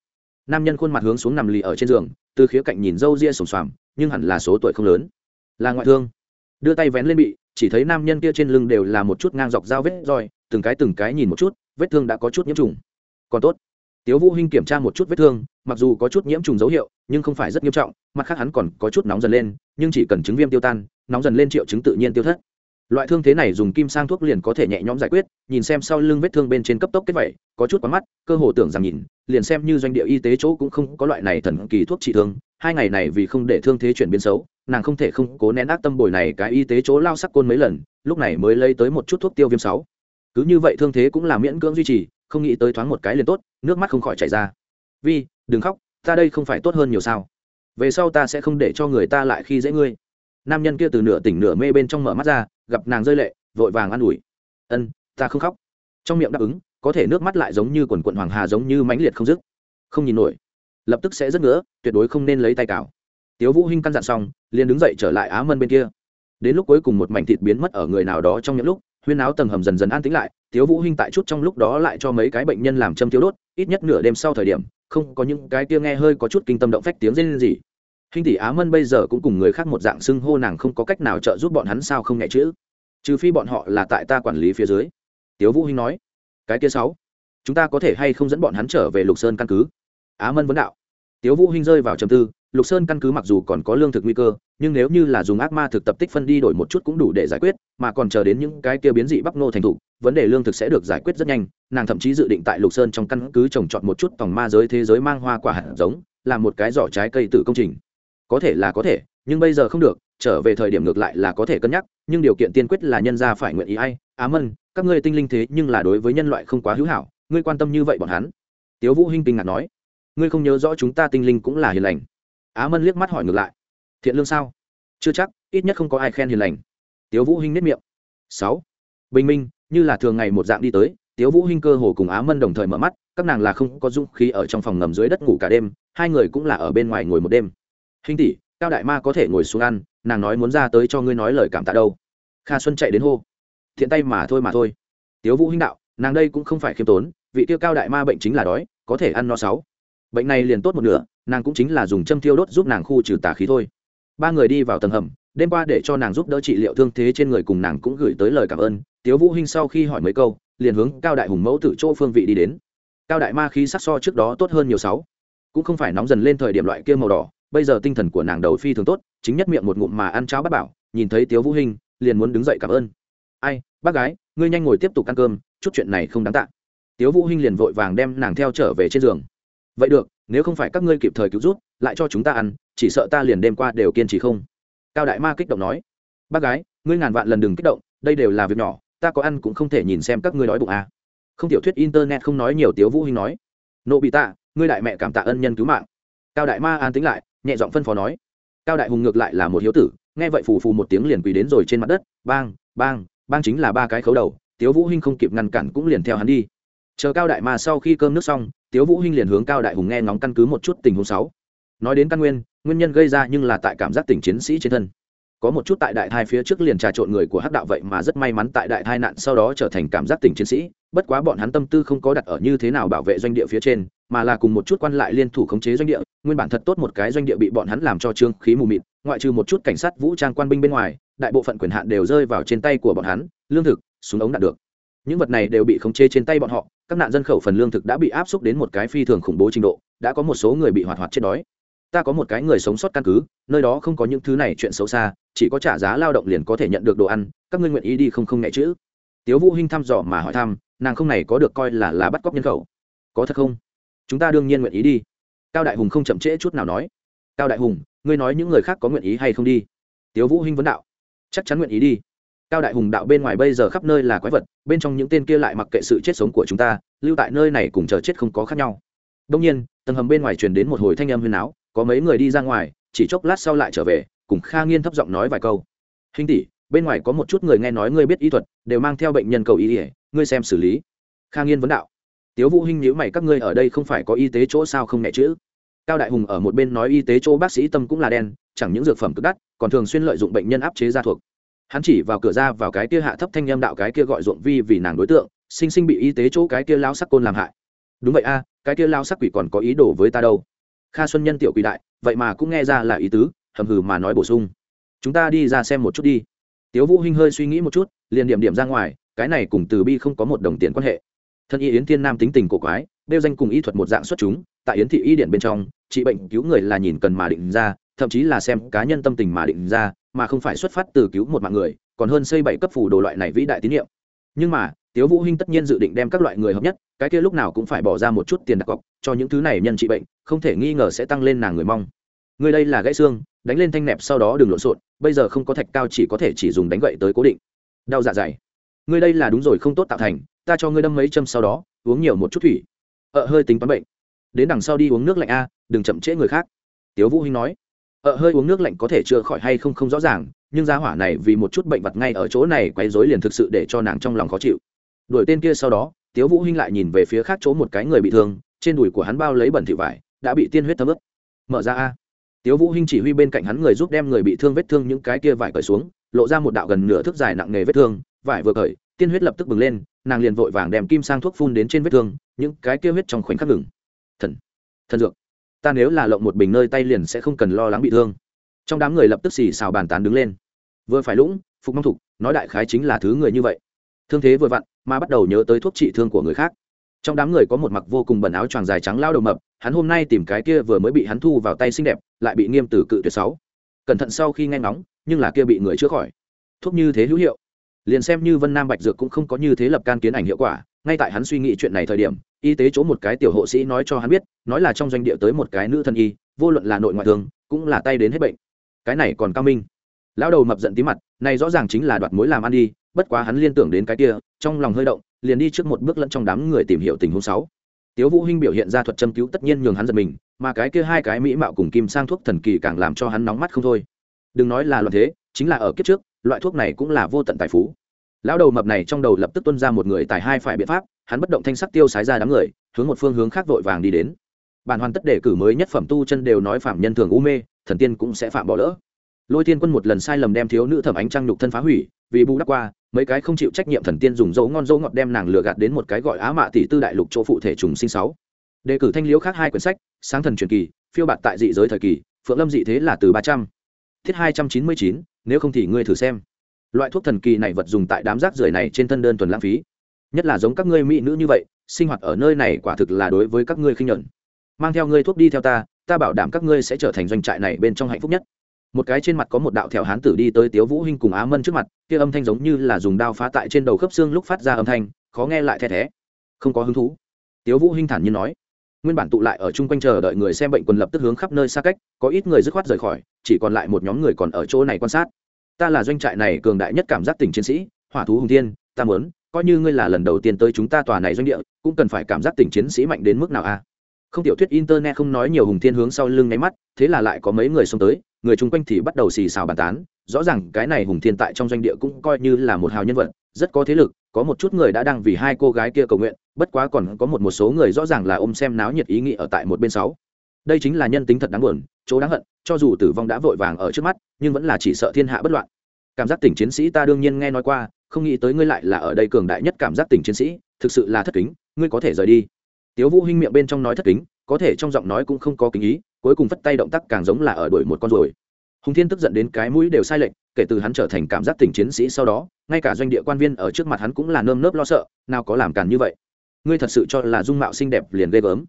Nam nhân khuôn mặt hướng xuống nằm lì ở trên giường, từ khía cạnh nhìn râu ria sồm xoàm, nhưng hẳn là số tuổi không lớn. Là ngoại thương. Đưa tay vén lên bị, chỉ thấy nam nhân kia trên lưng đều là một chút ngang dọc dao vết roi, từng cái từng cái nhìn một chút, vết thương đã có chút nhiễm trùng. Còn tốt tiếu vũ hinh kiểm tra một chút vết thương, mặc dù có chút nhiễm trùng dấu hiệu, nhưng không phải rất nghiêm trọng, mặt khác hắn còn có chút nóng dần lên, nhưng chỉ cần chứng viêm tiêu tan, nóng dần lên triệu chứng tự nhiên tiêu thất. Loại thương thế này dùng kim sang thuốc liền có thể nhẹ nhõm giải quyết, nhìn xem sau lưng vết thương bên trên cấp tốc kết vẩy, có chút quá mắt, cơ hồ tưởng rằng nhìn, liền xem như doanh địa y tế chỗ cũng không có loại này thần kỳ thuốc trị thương, hai ngày này vì không để thương thế chuyển biến xấu, nàng không thể không cố nén ác tâm bồi này cái y tế chỗ lao sắc côn mấy lần, lúc này mới lấy tới một chút thuốc tiêu viêm sáu. Cứ như vậy thương thế cũng là miễn cưỡng duy trì, không nghĩ tới thoáng một cái liền tốt nước mắt không khỏi chảy ra. Vi đừng khóc ta đây không phải tốt hơn nhiều sao? Về sau ta sẽ không để cho người ta lại khi dễ ngươi. Nam nhân kia từ nửa tỉnh nửa mê bên trong mở mắt ra gặp nàng rơi lệ vội vàng an ủi. Ân ta không khóc. Trong miệng đáp ứng có thể nước mắt lại giống như quần quận hoàng hà giống như mãnh liệt không dứt. Không nhìn nổi. Lập tức sẽ rất ngỡ, tuyệt đối không nên lấy tay cào. Tiếu vũ hinh căn dặn xong liền đứng dậy trở lại á mân bên kia. Đến lúc cuối cùng một mảnh thịt biến mất ở người nào đó trong những lúc huyên áo tầng hầm dần dần an tĩnh lại tiếu vũ hinh tại chút trong lúc đó lại cho mấy cái bệnh nhân làm châm thiếu đốt ít nhất nửa đêm sau thời điểm không có những cái kia nghe hơi có chút kinh tâm động phách tiếng rên gì Hình tỷ Á Mân bây giờ cũng cùng người khác một dạng xưng hô nàng không có cách nào trợ giúp bọn hắn sao không nhẹ chữ. Trừ phi bọn họ là tại ta quản lý phía dưới. Tiếu Vũ Hinh nói. Cái kia sáu, chúng ta có thể hay không dẫn bọn hắn trở về Lục Sơn căn cứ? Á Mân vấn đạo. Tiếu Vũ Hinh rơi vào trầm tư, Lục Sơn căn cứ mặc dù còn có lương thực nguy cơ, nhưng nếu như là dùng ác ma thực tập tích phân đi đổi một chút cũng đủ để giải quyết, mà còn chờ đến những cái kia biến dị bắp nô thành thủ, vấn đề lương thực sẽ được giải quyết rất nhanh. Nàng thậm chí dự định tại Lục Sơn trong căn cứ trồng trọt một chút tòng ma giới thế giới mang hoa quả hạt giống, làm một cái giỏ trái cây tự công trình. Có thể là có thể nhưng bây giờ không được trở về thời điểm ngược lại là có thể cân nhắc nhưng điều kiện tiên quyết là nhân gia phải nguyện ý ai? Á mân các ngươi tinh linh thế nhưng là đối với nhân loại không quá hữu hảo ngươi quan tâm như vậy bọn hắn. Tiếu vũ hinh kinh ngạc nói ngươi không nhớ rõ chúng ta tinh linh cũng là hiền lành á mân liếc mắt hỏi ngược lại thiện lương sao chưa chắc ít nhất không có ai khen hiền lành tiếu vũ hinh nếp miệng sáu bình minh như là thường ngày một dạng đi tới tiếu vũ hinh cơ hồ cùng á mân đồng thời mở mắt các nàng là không có dung khí ở trong phòng ngầm dưới đất ngủ cả đêm hai người cũng là ở bên ngoài ngồi một đêm Hinh tỷ cao đại ma có thể ngồi xuống ăn nàng nói muốn ra tới cho ngươi nói lời cảm tạ đâu kha xuân chạy đến hô thiện tay mà thôi mà thôi tiếu vũ hinh đạo nàng đây cũng không phải khiêm tốn vị tiêu cao đại ma bệnh chính là đói có thể ăn no sáu bệnh này liền tốt một nửa, nàng cũng chính là dùng châm thiêu đốt giúp nàng khu trừ tà khí thôi. Ba người đi vào tầng hầm, đêm qua để cho nàng giúp đỡ trị liệu thương thế trên người cùng nàng cũng gửi tới lời cảm ơn. Tiếu vũ hinh sau khi hỏi mấy câu, liền hướng cao đại hùng mẫu tự chỗ phương vị đi đến. Cao đại ma khí sắc so trước đó tốt hơn nhiều sáu. Cũng không phải nóng dần lên thời điểm loại kia màu đỏ, bây giờ tinh thần của nàng đầu phi thường tốt, chính nhất miệng một ngụm mà ăn cháo bát bảo, nhìn thấy tiếu vũ hinh, liền muốn đứng dậy cảm ơn. Ai, bác gái, ngươi nhanh ngồi tiếp tục ăn cơm, chút chuyện này không đáng tạ. Tiếu vũ hinh liền vội vàng đem nàng theo trở về trên giường vậy được, nếu không phải các ngươi kịp thời cứu rút lại cho chúng ta ăn, chỉ sợ ta liền đêm qua đều kiên trì không. Cao đại ma kích động nói. Bác gái, ngươi ngàn vạn lần đừng kích động, đây đều là việc nhỏ, ta có ăn cũng không thể nhìn xem các ngươi đói bụng à. không tiểu thuyết internet không nói nhiều tiếu vũ hinh nói. Nộ bị tạ, ngươi đại mẹ cảm tạ ân nhân cứu mạng. Cao đại ma an tính lại, nhẹ giọng phân phó nói. Cao đại hùng ngược lại là một hiếu tử, nghe vậy phù phù một tiếng liền quỳ đến rồi trên mặt đất. Bang bang bang chính là ba cái khấu đầu, tiếu vũ hinh không kịp ngăn cản cũng liền theo hắn đi chờ cao đại ma sau khi cơm nước xong, tiếu vũ hinh liền hướng cao đại hùng nghe ngóng căn cứ một chút tình huống sáu. Nói đến căn nguyên nguyên nhân gây ra nhưng là tại cảm giác tình chiến sĩ trên thân. Có một chút tại đại thai phía trước liền trà trộn người của hắc đạo vậy mà rất may mắn tại đại thai nạn sau đó trở thành cảm giác tình chiến sĩ, bất quá bọn hắn tâm tư không có đặt ở như thế nào bảo vệ doanh địa phía trên, mà là cùng một chút quan lại liên thủ khống chế doanh địa, nguyên bản thật tốt một cái doanh địa bị bọn hắn làm cho trương khí mù mịt, ngoại trừ một chút cảnh sát vũ trang quan binh bên ngoài, đại bộ phận quyền hạn đều rơi vào trên tay của bọn hắn, lương thực, súng ống đạt được những vật này đều bị khống chế trên tay bọn họ, các nạn dân khẩu phần lương thực đã bị áp xúc đến một cái phi thường khủng bố trình độ, đã có một số người bị hoạt hoạt chết đói. Ta có một cái người sống sót căn cứ, nơi đó không có những thứ này chuyện xấu xa, chỉ có trả giá lao động liền có thể nhận được đồ ăn, các ngươi nguyện ý đi không không nhẹ chữ. Tiếu vũ hinh thăm dò mà hỏi thăm, nàng không này có được coi là là bắt cóc nhân khẩu. Có thật không? Chúng ta đương nhiên nguyện ý đi. Cao đại hùng không chậm trễ chút nào nói. Cao đại hùng, ngươi nói những người khác có nguyện ý hay không đi? Tiếu vũ hinh vấn đạo. Chắc chắn nguyện ý đi cao đại hùng đạo bên ngoài bây giờ khắp nơi là quái vật, bên trong những tên kia lại mặc kệ sự chết sống của chúng ta, lưu tại nơi này cùng chờ chết không có khác nhau. Đông nhiên, tầng hầm bên ngoài truyền đến một hồi thanh âm huyên áo, có mấy người đi ra ngoài, chỉ chốc lát sau lại trở về, cùng kha nghiên thấp giọng nói vài câu. Hình tỷ, bên ngoài có một chút người nghe nói ngươi biết y thuật, đều mang theo bệnh nhân cầu y ỉa ngươi xem xử lý. Kha nghiên vấn đạo. Tiếu vũ hinh nhíu mày, các ngươi ở đây không phải có y tế chỗ sao không nhẹ chữ cao đại hùng ở một bên nói y tế chỗ bác sĩ tâm cũng là đen, chẳng những dược phẩm cực đắt, còn thường xuyên lợi dụng bệnh nhân áp chế gia thuộc hắn chỉ vào cửa ra vào cái kia hạ thấp thanh âm đạo cái kia gọi ruộng vi vì nàng đối tượng, sinh sinh bị y tế chỗ cái kia lao sắc côn làm hại. Đúng vậy a, cái kia lao sắc quỷ còn có ý đồ với ta đâu? Kha xuân nhân tiểu quỷ đại, vậy mà cũng nghe ra là ý tứ, hầm hừ mà nói bổ sung. Chúng ta đi ra xem một chút đi. Tiếu vũ hinh hơi suy nghĩ một chút, liền điểm điểm ra ngoài, cái này cùng từ bi không có một đồng tiền quan hệ. Thân y yến thiên nam tính tình cổ quái đeo danh cùng y thuật một dạng xuất chúng, tại yến thị y điện bên trong, trị bệnh cứu người là nhìn cần mà định ra, thậm chí là xem cá nhân tâm tình mà định ra mà không phải xuất phát từ cứu một mạng người, còn hơn xây bảy cấp phủ đồ loại này vĩ đại tín nhiệm nhưng mà, tiếu vũ hinh tất nhiên dự định đem các loại người hợp nhất, cái kia lúc nào cũng phải bỏ ra một chút tiền đặt cọc, cho những thứ này nhân trị bệnh, không thể nghi ngờ sẽ tăng lên nàng người mong. Người đây là gãy xương, đánh lên thanh nẹp sau đó đừng lộn xộn, bây giờ không có thạch cao chỉ có thể chỉ dùng đánh gậy tới cố định. Đau dạ dày. Người đây là đúng rồi không tốt tạo thành, ta cho ngươi đâm mấy châm sau đó, uống nhiều một chút thủy. Ợ hơi tính toán bệnh. Đến đằng sau đi uống nước lạnh a, đừng chậm trễ người khác. Tiếu vũ hinh nói. Ở hơi uống nước lạnh có thể chữa khỏi hay không không rõ ràng, nhưng gia hỏa này vì một chút bệnh vật ngay ở chỗ này quấy rối liền thực sự để cho nàng trong lòng khó chịu. Đuổi tên kia sau đó, tiếu vũ hinh lại nhìn về phía khác chỗ một cái người bị thương, trên đùi của hắn bao lấy bẩn thỉu vải, đã bị tiên huyết thấm ướt. Mở ra a. Tiếu vũ hinh chỉ huy bên cạnh hắn người giúp đem người bị thương vết thương những cái kia vải cởi xuống, lộ ra một đạo gần nửa thước dài nặng nề vết thương, vải vừa cởi, tiên huyết lập tức bừng lên, nàng liền vội vàng đem kim sang thuốc phun đến trên vết thương, những cái kia huyết trong khoảnh khắc ngừng. Thần thần dược ta nếu là lộng một bình nơi tay liền sẽ không cần lo lắng bị thương. Trong đám người lập tức xì xào bàn tán đứng lên. Vừa phải lũng, phục mong thục, nói đại khái chính là thứ người như vậy. Thương thế vừa vặn, mà bắt đầu nhớ tới thuốc trị thương của người khác. Trong đám người có một mặc vô cùng bẩn áo choàng dài trắng lao đầu mập, hắn hôm nay tìm cái kia vừa mới bị hắn thu vào tay xinh đẹp, lại bị nghiêm tử cự tuyệt sáu. Cẩn thận sau khi nghe ngóng, nhưng là kia bị người chữa khỏi. Thuốc như thế hữu hiệu. Liền xem như vân nam bạch dược cũng không có như thế lập can kiến ảnh hiệu quả ngay tại hắn suy nghĩ chuyện này thời điểm, y tế chỗ một cái tiểu hộ sĩ nói cho hắn biết, nói là trong doanh địa tới một cái nữ thân y, vô luận là nội ngoại thương, cũng là tay đến hết bệnh. Cái này còn cao minh. Lão đầu mập giận tí mặt, này rõ ràng chính là đoạt mối làm ăn đi, bất quá hắn liên tưởng đến cái kia, trong lòng hơi động, liền đi trước một bước lẫn trong đám người tìm hiểu tình huống sáu. Tiếu vũ hinh biểu hiện ra thuật châm cứu tất nhiên nhường hắn giật mình, mà cái kia hai cái mỹ mạo cùng kim sang thuốc thần kỳ càng làm cho hắn nóng mắt không thôi. Đừng nói là loạn thế, chính là ở kiếp trước, loại thuốc này cũng là vô tận tài phú lão đầu mập này trong đầu lập tức tuân ra một người tài hai phải biện pháp, hắn bất động thanh sắc tiêu sái ra đám người, hướng một phương hướng khác vội vàng đi đến. Bản hoàn tất đề cử mới nhất phẩm tu chân đều nói phạm nhân thường u mê, thần tiên cũng sẽ phạm bỏ lỡ. Lôi thiên quân một lần sai lầm đem thiếu nữ thẩm ánh trăng nhục thân phá hủy, vì bù đắp qua, mấy cái không chịu trách nhiệm thần tiên dùng dấu ngon dấu ngọt đem nàng lừa gạt đến một cái gọi á mạ tỷ tư đại lục chỗ phụ thể trùng sinh sáu. Đề cử thanh liễu khác hai quyển sách, sáng thần truyền kỳ, phiêu bạt tại dị giới thời kỳ, phượng lâm dị thế là từ ba trăm, thiết hai trăm chín mươi chín, nếu không thì ngươi thử xem loại thuốc thần kỳ này vật dùng tại đám rác rưởi này trên thân đơn thuần lãng phí. Nhất là giống các ngươi mỹ nữ như vậy, sinh hoạt ở nơi này quả thực là đối với các ngươi khinh nhuận mang theo ngươi thuốc đi theo ta ta bảo đảm các ngươi sẽ trở thành doanh trại này bên trong hạnh phúc nhất. Một cái trên mặt có một đạo thẹo hán tử đi tới tiếu vũ hinh cùng á mân trước mặt, kia âm thanh giống như là dùng đao phá tại trên đầu khớp xương lúc phát ra âm thanh, khó nghe lại the thé. Không có hứng thú. Tiếu vũ hinh thản nhiên nói. Nguyên bản tụ lại ở chung quanh chờ đợi người xem bệnh quần lập tức hướng khắp nơi xa cách, có ít người dứt khoát rời khỏi, chỉ còn lại một nhóm người còn ở chỗ này quan sát ta là doanh trại này cường đại nhất cảm giác tỉnh chiến sĩ, hỏa thú hùng thiên, ta muốn, coi như ngươi là lần đầu tiên tới chúng ta tòa này doanh địa, cũng cần phải cảm giác tỉnh chiến sĩ mạnh đến mức nào a? Không tiểu thuyết internet không nói nhiều hùng thiên hướng sau lưng nháy mắt, thế là lại có mấy người xông tới, người chung quanh thì bắt đầu xì xào bàn tán. Rõ ràng cái này hùng thiên tại trong doanh địa cũng coi như là một hào nhân vật, rất có thế lực, có một chút người đã đang vì hai cô gái kia cầu nguyện, bất quá còn có một một số người rõ ràng là ôm xem náo nhiệt ý nghĩ ở tại một bên sáu. Đây chính là nhân tính thật đáng buồn, chỗ đáng hận cho dù tử vong đã vội vàng ở trước mắt, nhưng vẫn là chỉ sợ thiên hạ bất loạn. Cảm giác tỉnh chiến sĩ ta đương nhiên nghe nói qua, không nghĩ tới ngươi lại là ở đây cường đại nhất cảm giác tỉnh chiến sĩ, thực sự là thất kính, ngươi có thể rời đi. Tiếu vũ hinh miệng bên trong nói thất kính, có thể trong giọng nói cũng không có kính ý, cuối cùng phất tay động tác càng giống là ở đuổi một con ruồi. Hùng thiên tức giận đến cái mũi đều sai lệch, kể từ hắn trở thành cảm giác tỉnh chiến sĩ sau đó, ngay cả doanh địa quan viên ở trước mặt hắn cũng là nơm nớp lo sợ, nào có làm càn như vậy. Ngươi thật sự cho là dung mạo xinh đẹp liền ghê gớm.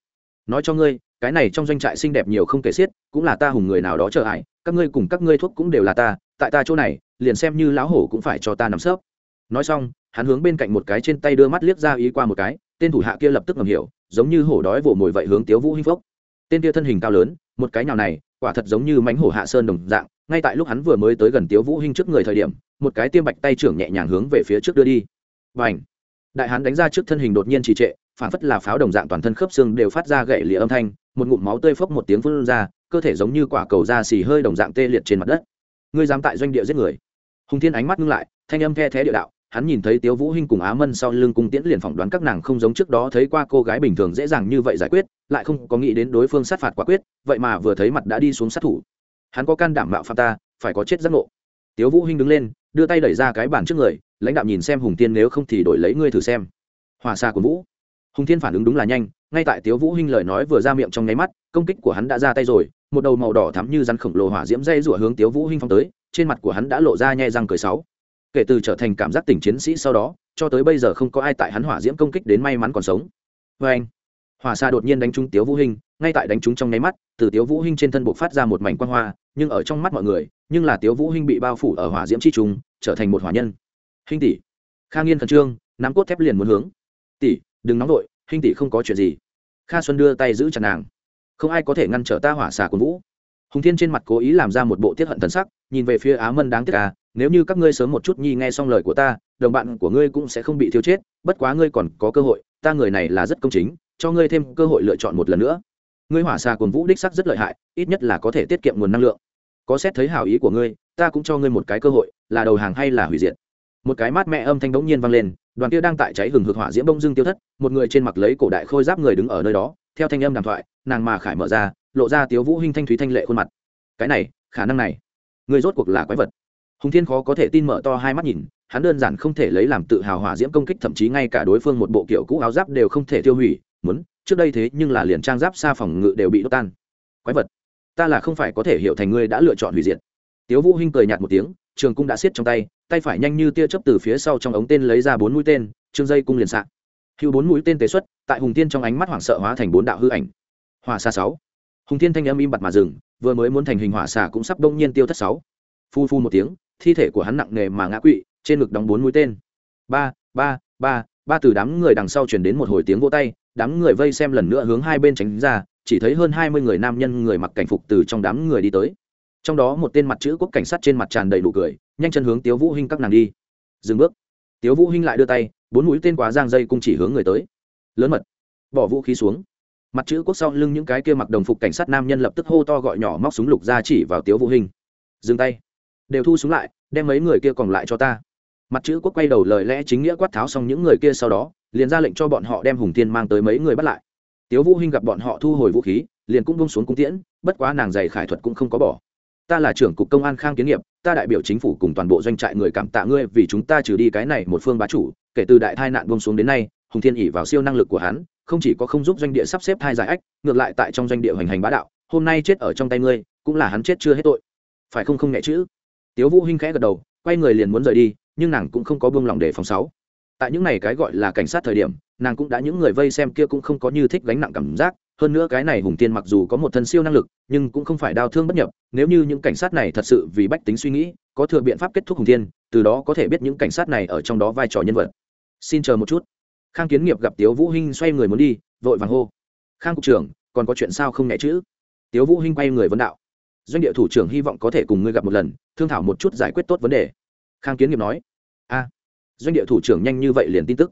Nói cho ngươi cái này trong doanh trại xinh đẹp nhiều không kể xiết, cũng là ta hùng người nào đó chờ hại các ngươi cùng các ngươi thuốc cũng đều là ta, tại ta chỗ này, liền xem như lão hổ cũng phải cho ta nằm sớp. Nói xong, hắn hướng bên cạnh một cái trên tay đưa mắt liếc ra ý qua một cái, tên thủ hạ kia lập tức ngầm hiểu, giống như hổ đói vồ mồi vậy hướng tiếu vũ hinh phốc tên kia thân hình cao lớn, một cái nào này, quả thật giống như mánh hổ hạ sơn đồng dạng, ngay tại lúc hắn vừa mới tới gần tiếu vũ hinh trước người thời điểm, một cái tiêm bạch tay trưởng nhẹ nhàng hướng về phía trước đưa đi. Bành! Đại hán đánh ra trước thân hình đột nhiên trì trệ, phản phất là pháo đồng dạng toàn thân khớp xương đều phát ra gậy lìa âm thanh một ngụm máu tươi phốc một tiếng phun ra, cơ thể giống như quả cầu da xì hơi đồng dạng tê liệt trên mặt đất. Ngươi dám tại doanh địa giết người? Hùng thiên ánh mắt ngưng lại, thanh âm the thé địa đạo, hắn nhìn thấy tiếu vũ hinh cùng á mân sau lưng cung tiễn liền phỏng đoán các nàng không giống trước đó thấy qua cô gái bình thường dễ dàng như vậy giải quyết, lại không có nghĩ đến đối phương sát phạt quả quyết, vậy mà vừa thấy mặt đã đi xuống sát thủ. Hắn có can đảm mạo phạm ta, phải có chết giác ngộ. Tiếu vũ hinh đứng lên, đưa tay đẩy ra cái bàn trước người, lãnh đạo nhìn xem hùng tiên nếu không thì đổi lấy ngươi thử xem. Hòa xa của vũ. Hùng Thiên phản ứng đúng là nhanh ngay tại tiếu vũ hinh lời nói vừa ra miệng trong nháy mắt, công kích của hắn đã ra tay rồi, một đầu màu đỏ thắm như rắn khổng lồ hỏa diễm dây rủa hướng tiếu vũ hinh phong tới, trên mặt của hắn đã lộ ra nhe răng cười sáu kể từ trở thành cảm giác tỉnh chiến sĩ sau đó, cho tới bây giờ không có ai tại hắn hỏa diễm công kích đến may mắn còn sống. Vê anh, hỏa xa đột nhiên đánh trúng tiếu vũ hinh, ngay tại đánh trúng trong nháy mắt, từ tiếu vũ hinh trên thân buộc phát ra một mảnh quang hoa, nhưng ở trong mắt mọi người, nhưng là tiếu vũ hinh bị bao phủ ở hỏa diễm chi trùng, trở thành một hỏa nhân. Hinh tỷ, kha nghiên khẩn trương, nắm cốt thép liền muốn hướng. Tỷ, đừng nóng vội, hinh tỷ không có chuyện gì kha xuân đưa tay giữ chặt nàng. Không ai có thể ngăn trở ta hỏa xà của vũ. Hùng thiên trên mặt cố ý làm ra một bộ tiết hận thần sắc, nhìn về phía á mân đáng tiếc à nếu như các ngươi sớm một chút nhi nghe xong lời của ta, đồng bạn của ngươi cũng sẽ không bị thiêu chết, bất quá ngươi còn có cơ hội, ta người này là rất công chính, cho ngươi thêm cơ hội lựa chọn một lần nữa. Ngươi hỏa xà cồn vũ đích sắc rất lợi hại, ít nhất là có thể tiết kiệm nguồn năng lượng. Có xét thấy hảo ý của ngươi, ta cũng cho ngươi một cái cơ hội, là đầu hàng hay là hủy diệt. Một cái mát mẹ âm thanh bỗng nhiên vang lên đoàn kia đang tại cháy hừng hực hỏa diễm bông dưng tiêu thất, một người trên mặt lấy cổ đại khôi giáp người đứng ở nơi đó, theo thanh âm đàm thoại, nàng mà khải mở ra, lộ ra tiếu vũ hinh thanh thúy thanh lệ khuôn mặt. Cái này, khả năng này, người rốt cuộc là quái vật. Hùng thiên khó có thể tin mở to hai mắt nhìn, hắn đơn giản không thể lấy làm tự hào hỏa diễm công kích, thậm chí ngay cả đối phương một bộ kiểu cũ áo giáp đều không thể tiêu hủy, muốn, trước đây thế nhưng là liền trang giáp xa phòng ngự đều bị đốt tan. Quái vật, ta là không phải có thể hiểu thành ngươi đã lựa chọn hủy diệt. Tiếu vũ hinh cười nhạt một tiếng, trường cung đã siết trong tay tay phải nhanh như tia chớp từ phía sau trong ống tên lấy ra bốn mũi tên, trương dây cung liền sạc hữu bốn mũi tên tế xuất, tại hùng tiên trong ánh mắt hoảng sợ hóa thành bốn đạo hư ảnh. Hỏa xa sáu. Hùng tiên thanh âm im bặt mà dừng, vừa mới muốn thành hình hỏa xà cũng sắp đông nhiên tiêu thất sáu. Phu phu một tiếng, thi thể của hắn nặng nề mà ngã quỵ, trên ngực đóng bốn mũi tên. Ba ba ba ba từ đám người đằng sau chuyển đến một hồi tiếng vô tay, đám người vây xem lần nữa hướng hai bên tránh ra, chỉ thấy hơn hai mươi người nam nhân người mặc cảnh phục từ trong đám người đi tới. Trong đó một tên mặt chữ quốc cảnh sát trên mặt tràn đầy đủ cười nhanh chân hướng tiếu vũ hinh các nàng đi. Dừng bước. Tiếu vũ hinh lại đưa tay, bốn mũi tên quá giang dây cung chỉ hướng người tới. Lớn mật. Bỏ vũ khí xuống. Mặt chữ quốc sau lưng những cái kia mặc đồng phục cảnh sát nam nhân lập tức hô to gọi nhỏ móc súng lục ra chỉ vào tiếu vũ hinh. Dừng tay. Đều thu súng lại, đem mấy người kia còn lại cho ta. Mặt chữ quốc quay đầu lời lẽ chính nghĩa quát tháo xong những người kia sau đó, liền ra lệnh cho bọn họ đem hùng thiên mang tới mấy người bắt lại. Tiếu vũ hinh gặp bọn họ thu hồi vũ khí, liền cũng buông xuống cung tiễn, bất quá nàng giày khải thuật cũng không có bỏ. Ta là trưởng cục công an khang kiến nghiệp ta đại biểu chính phủ cùng toàn bộ doanh trại người cảm tạ ngươi vì chúng ta trừ đi cái này một phương bá chủ, kể từ đại tai nạn bông xuống đến nay, hùng thiên ỉ vào siêu năng lực của hắn, không chỉ có không giúp doanh địa sắp xếp thai giải ách, ngược lại tại trong doanh địa hoành hành bá đạo, hôm nay chết ở trong tay ngươi, cũng là hắn chết chưa hết tội. Phải không không nhẹ chữ? Tiếu vũ hinh khẽ gật đầu, quay người liền muốn rời đi, nhưng nàng cũng không có buông lòng để phòng sáu. Tại những này cái gọi là cảnh sát thời điểm, nàng cũng đã những người vây xem kia cũng không có như thích gánh nặng cảm giác hơn nữa cái này hùng tiên mặc dù có một thân siêu năng lực, nhưng cũng không phải đau thương bất nhập, nếu như những cảnh sát này thật sự vì bách tính suy nghĩ, có thừa biện pháp kết thúc hùng tiên, từ đó có thể biết những cảnh sát này ở trong đó vai trò nhân vật. Xin chờ một chút. Khang kiến nghiệp gặp tiếu vũ hinh xoay người muốn đi, vội vàng hô. Khang cục trưởng, còn có chuyện sao không nhẹ chữ tiếu vũ hinh quay người vấn đạo. Doanh địa thủ trưởng hy vọng có thể cùng ngươi gặp một lần, thương thảo một chút giải quyết tốt vấn đề. Khang kiến nghiệp nói. A, doanh địa thủ trưởng nhanh như vậy liền tin tức.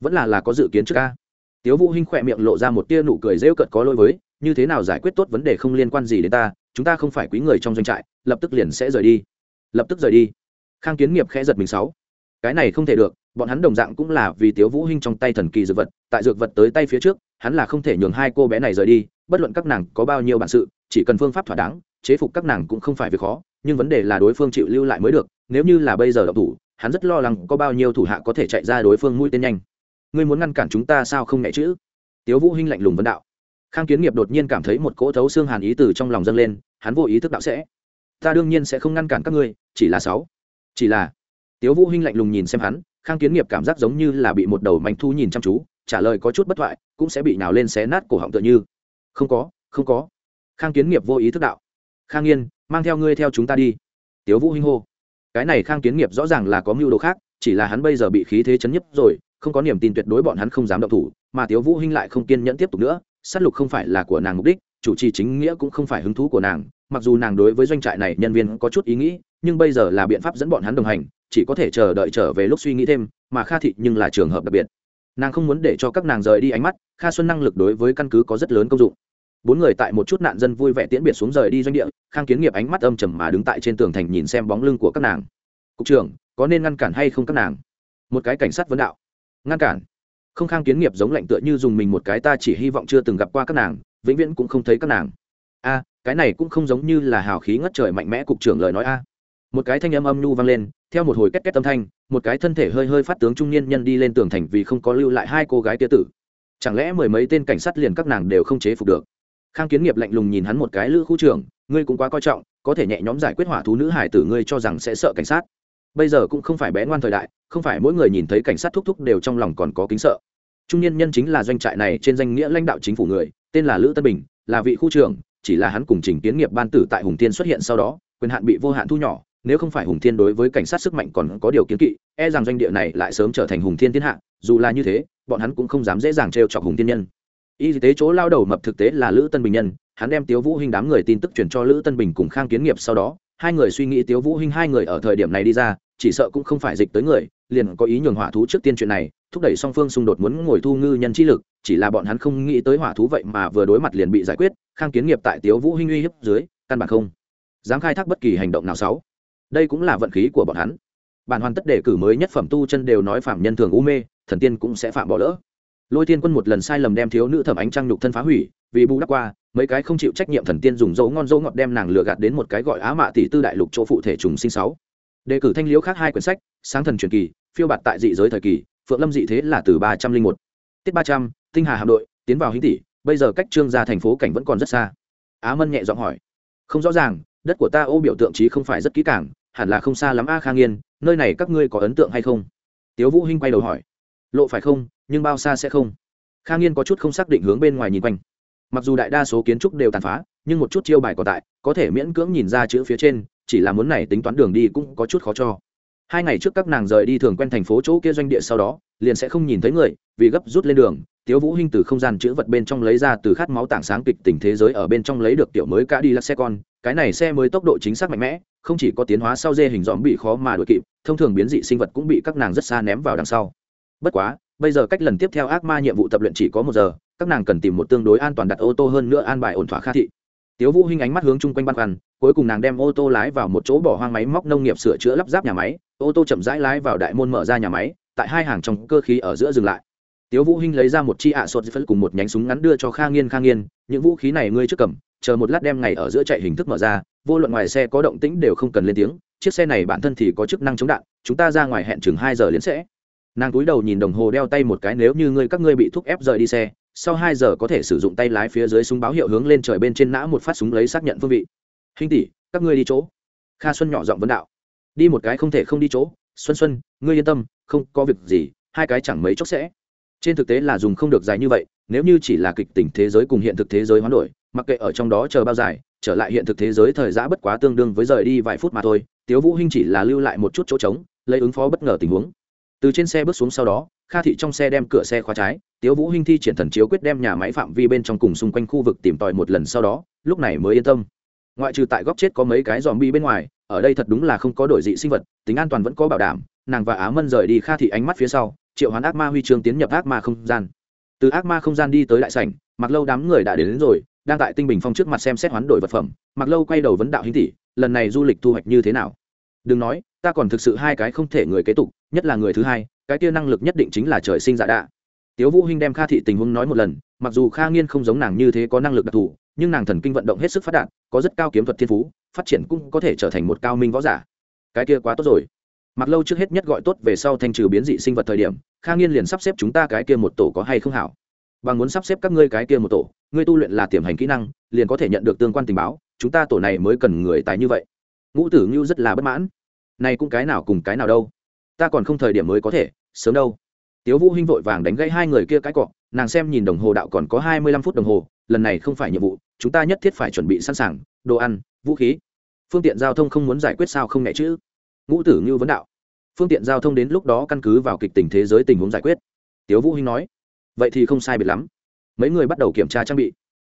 Vẫn là là có dự kiến trước a tiếu vũ hinh khỏe miệng lộ ra một tia nụ cười rêu cợt có lỗi với, như thế nào giải quyết tốt vấn đề không liên quan gì đến ta, chúng ta không phải quý người trong doanh trại, lập tức liền sẽ rời đi. Lập tức rời đi? Khang kiến nghiệp khẽ giật mình sáu. Cái này không thể được, bọn hắn đồng dạng cũng là vì tiếu vũ hinh trong tay thần kỳ dược vật, tại dược vật tới tay phía trước, hắn là không thể nhường hai cô bé này rời đi, bất luận các nàng có bao nhiêu bản sự, chỉ cần phương pháp thỏa đáng, chế phục các nàng cũng không phải việc khó, nhưng vấn đề là đối phương chịu lưu lại mới được, nếu như là bây giờ độc thủ, hắn rất lo lắng có bao nhiêu thủ hạ có thể chạy ra đối phương mũi tên nhanh ngươi muốn ngăn cản chúng ta sao không nhẹ chữ? Tiếu vũ hinh lạnh lùng vấn đạo. Khang kiến nghiệp đột nhiên cảm thấy một cỗ thấu xương hàn ý từ trong lòng dâng lên, hắn vô ý thức đạo sẽ. Ta đương nhiên sẽ không ngăn cản các ngươi, chỉ là sáu. Chỉ là, tiếu vũ hinh lạnh lùng nhìn xem hắn, khang kiến nghiệp cảm giác giống như là bị một đầu manh thu nhìn chăm chú, trả lời có chút bất thoại, cũng sẽ bị nào lên xé nát cổ họng tựa như. Không có không có. Khang kiến nghiệp vô ý thức đạo. Khang yên, mang theo ngươi theo chúng ta đi. Tiếu vũ hinh hô. Cái này khang kiến nghiệp rõ ràng là có mưu đồ khác, chỉ là hắn bây giờ bị khí thế chấn nhấp rồi không có niềm tin tuyệt đối bọn hắn không dám động thủ, mà tiếu vũ hinh lại không kiên nhẫn tiếp tục nữa, sát lục không phải là của nàng mục đích, chủ trì chính nghĩa cũng không phải hứng thú của nàng, mặc dù nàng đối với doanh trại này nhân viên có chút ý nghĩ, nhưng bây giờ là biện pháp dẫn bọn hắn đồng hành, chỉ có thể chờ đợi trở về lúc suy nghĩ thêm, mà kha thị nhưng là trường hợp đặc biệt. Nàng không muốn để cho các nàng rời đi ánh mắt, kha xuân năng lực đối với căn cứ có rất lớn công dụng. Bốn người tại một chút nạn dân vui vẻ tiễn biệt xuống rời đi doanh địa, khang kiến nghiệp ánh mắt âm trầm mà đứng tại trên tường thành nhìn xem bóng lưng của các nàng. Cục trưởng, có nên ngăn cản hay không các nàng? Một cái cảnh sát vấn đạo ngăn cản. Không khang kiến nghiệp giống lạnh tựa như dùng mình một cái, ta chỉ hy vọng chưa từng gặp qua các nàng, vĩnh viễn cũng không thấy các nàng. A, cái này cũng không giống như là hào khí ngất trời mạnh mẽ, cục trưởng lời nói a. Một cái thanh âm âm nhu vang lên, theo một hồi két két âm thanh, một cái thân thể hơi hơi phát tướng trung niên nhân đi lên tường thành vì không có lưu lại hai cô gái tia tử. Chẳng lẽ mười mấy tên cảnh sát liền các nàng đều không chế phục được? Khang kiến nghiệp lạnh lùng nhìn hắn một cái, lữ khu trưởng, ngươi cũng quá coi trọng, có thể nhẹ nhõm giải quyết hỏa thú nữ hải tử ngươi cho rằng sẽ sợ cảnh sát. Bây giờ cũng không phải bé ngoan thời đại không phải mỗi người nhìn thấy cảnh sát thúc thúc đều trong lòng còn có kính sợ. Trung niên nhân chính là doanh trại này trên danh nghĩa lãnh đạo chính phủ người, tên là lữ tân bình, là vị khu trưởng, chỉ là hắn cùng trình kiến nghiệp ban tử tại hùng tiên xuất hiện sau đó, quyền hạn bị vô hạn thu nhỏ, nếu không phải hùng thiên đối với cảnh sát sức mạnh còn có điều kiến kỵ e rằng doanh địa này lại sớm trở thành hùng thiên thiên hạ, dù là như thế, bọn hắn cũng không dám dễ dàng trêu chọc hùng thiên nhân. Y tế chỗ lao đầu mập thực tế là lữ tân bình nhân, hắn đem tiếu vũ hinh đám người tin tức truyền cho lữ tân bình cùng khang kiến nghiệp sau đó, hai người suy nghĩ tiếu vũ hinh hai người ở thời điểm này đi ra chỉ sợ cũng không phải dịch tới người, liền có ý nhường hỏa thú trước tiên chuyện này, thúc đẩy song phương xung đột muốn ngồi thu ngư nhân chi lực, chỉ là bọn hắn không nghĩ tới hỏa thú vậy mà vừa đối mặt liền bị giải quyết, khang kiến nghiệp tại tiếu vũ hinh uy hiếp dưới, căn bản không dám khai thác bất kỳ hành động nào xấu. Đây cũng là vận khí của bọn hắn. Bản hoàn tất đề cử mới nhất phẩm tu chân đều nói phạm nhân thường u mê, thần tiên cũng sẽ phạm bỏ lỡ. Lôi thiên quân một lần sai lầm đem thiếu nữ thẩm ánh trăng nhục thân phá hủy, vì bù đắp qua, mấy cái không chịu trách nhiệm thần tiên dùng dấu ngon dấu ngọt đem nàng lừa gạt đến một cái gọi á mạ tỷ tư đại lục chỗ phụ thể trùng sinh sáu đề cử thanh liễu khác hai quyển sách, sáng thần truyền kỳ, phiêu bạt tại dị giới thời kỳ, phượng lâm dị thế là từ ba trăm linh một. Tiết ba trăm, tinh hà hạm đội, tiến vào hính tỷ, bây giờ cách trương ra thành phố cảnh vẫn còn rất xa. Á mân nhẹ giọng hỏi. Không rõ ràng, đất của ta ô biểu tượng trí không phải rất kỹ càng, hẳn là không xa lắm a khang yên nơi này các ngươi có ấn tượng hay không? Tiếu vũ hinh quay đầu hỏi. Lộ phải không, nhưng bao xa sẽ không? Khang yên có chút không xác định hướng bên ngoài nhìn quanh. Mặc dù đại đa số kiến trúc đều tàn phá, nhưng một chút chiêu bài còn tại, có thể miễn cưỡng nhìn ra chữ phía trên chỉ là muốn này tính toán đường đi cũng có chút khó cho. Hai ngày trước các nàng rời đi thường quen thành phố chỗ kia doanh địa sau đó, liền sẽ không nhìn thấy người, vì gấp rút lên đường, tiếu vũ hinh từ không gian chữ vật bên trong lấy ra từ khát máu tảng sáng kịch tình thế giới ở bên trong lấy được tiểu mới cả đi lắc xe con cái này xe mới tốc độ chính xác mạnh mẽ, không chỉ có tiến hóa sau dê hình dõm bị khó mà đuổi kịp, thông thường biến dị sinh vật cũng bị các nàng rất xa ném vào đằng sau. Bất quá, bây giờ cách lần tiếp theo ác ma nhiệm vụ tập luyện chỉ có một giờ, các nàng cần tìm một tương đối an toàn đặt ô tô hơn nữa an bài ổn thỏa khả thị tiếu vũ hinh ánh mắt hướng chung quanh băn khoăn, cuối cùng nàng đem ô tô lái vào một chỗ bỏ hoang máy móc nông nghiệp sửa chữa lắp ráp nhà máy, ô tô chậm rãi lái vào đại môn mở ra nhà máy, tại hai hàng trong cơ khí ở giữa dừng lại. Tiếu vũ hinh lấy ra một chi ạ à sột phân cùng một nhánh súng ngắn đưa cho kha nghiên kha nghiên, những vũ khí này ngươi trước cầm, chờ một lát đem ngày ở giữa chạy hình thức mở ra, vô luận ngoài xe có động tĩnh đều không cần lên tiếng, chiếc xe này bản thân thì có chức năng chống đạn, chúng ta ra ngoài hẹn chừng hai giờ liền sẽ. Nàng cúi đầu nhìn đồng hồ đeo tay một cái, nếu như ngươi, các ngươi bị thúc ép rời đi xe sau hai giờ có thể sử dụng tay lái phía dưới súng báo hiệu hướng lên trời bên trên nã một phát súng lấy xác nhận phương vị. Hình tỷ, các ngươi đi chỗ. Kha xuân nhỏ giọng vấn đạo. Đi một cái không thể không đi chỗ. Xuân xuân, ngươi yên tâm, không có việc gì, hai cái chẳng mấy chốc sẽ. Trên thực tế là dùng không được dài như vậy, nếu như chỉ là kịch tình thế giới cùng hiện thực thế giới hoán đổi, mặc kệ ở trong đó chờ bao dài, trở lại hiện thực thế giới thời giã bất quá tương đương với rời đi vài phút mà thôi, tiếu vũ hinh chỉ là lưu lại một chút chỗ trống, lấy ứng phó bất ngờ tình huống. Từ trên xe bước xuống sau đó, kha thị trong xe đem cửa xe khóa trái tiếu vũ hinh thi triển thần chiếu quyết đem nhà máy phạm vi bên trong cùng xung quanh khu vực tìm tòi một lần sau đó lúc này mới yên tâm. Ngoại trừ tại góc chết có mấy cái dòm bi bên ngoài ở đây thật đúng là không có đổi dị sinh vật tính an toàn vẫn có bảo đảm nàng và á mân rời đi kha thị ánh mắt phía sau triệu hoán ác ma huy chương tiến nhập ác ma không gian. Từ ác ma không gian đi tới đại sảnh mặc lâu đám người đã đến, đến rồi đang tại tinh bình phong trước mặt xem xét hoán đổi vật phẩm. Mặc lâu quay đầu vấn đạo hinh tỷ lần này du lịch thu hoạch như thế nào? Đừng nói ta còn thực sự hai cái không thể người kế tục nhất là người thứ hai cái kia năng lực nhất định chính là trời sinh dạ đạ tiếu vũ hinh đem kha thị tình huống nói một lần, mặc dù kha nghiên không giống nàng như thế có năng lực đặc thù, nhưng nàng thần kinh vận động hết sức phát đạt, có rất cao kiếm thuật thiên phú, phát triển cũng có thể trở thành một cao minh võ giả. Cái kia quá tốt rồi. Mặc lâu trước hết nhất gọi tốt về sau thanh trừ biến dị sinh vật thời điểm, kha nghiên liền sắp xếp chúng ta cái kia một tổ có hay không hảo. Bằng muốn sắp xếp các ngươi cái kia một tổ, ngươi tu luyện là tiềm hành kỹ năng, liền có thể nhận được tương quan tình báo, chúng ta tổ này mới cần người tài như vậy. Ngũ tử ngưu rất là bất mãn. Này cũng cái nào cùng cái nào đâu? Ta còn không thời điểm mới có thể, sớm đâu tiếu vũ hinh vội vàng đánh gãy hai người kia cái cọ, nàng xem nhìn đồng hồ đạo còn có hai mươi lăm phút đồng hồ, lần này không phải nhiệm vụ, chúng ta nhất thiết phải chuẩn bị sẵn sàng, đồ ăn, vũ khí. Phương tiện giao thông không muốn giải quyết sao không nhẹ chứ ngũ tử Như vấn đạo. Phương tiện giao thông đến lúc đó căn cứ vào kịch tình thế giới tình huống giải quyết. Tiếu vũ hinh nói. Vậy thì không sai biệt lắm. Mấy người bắt đầu kiểm tra trang bị.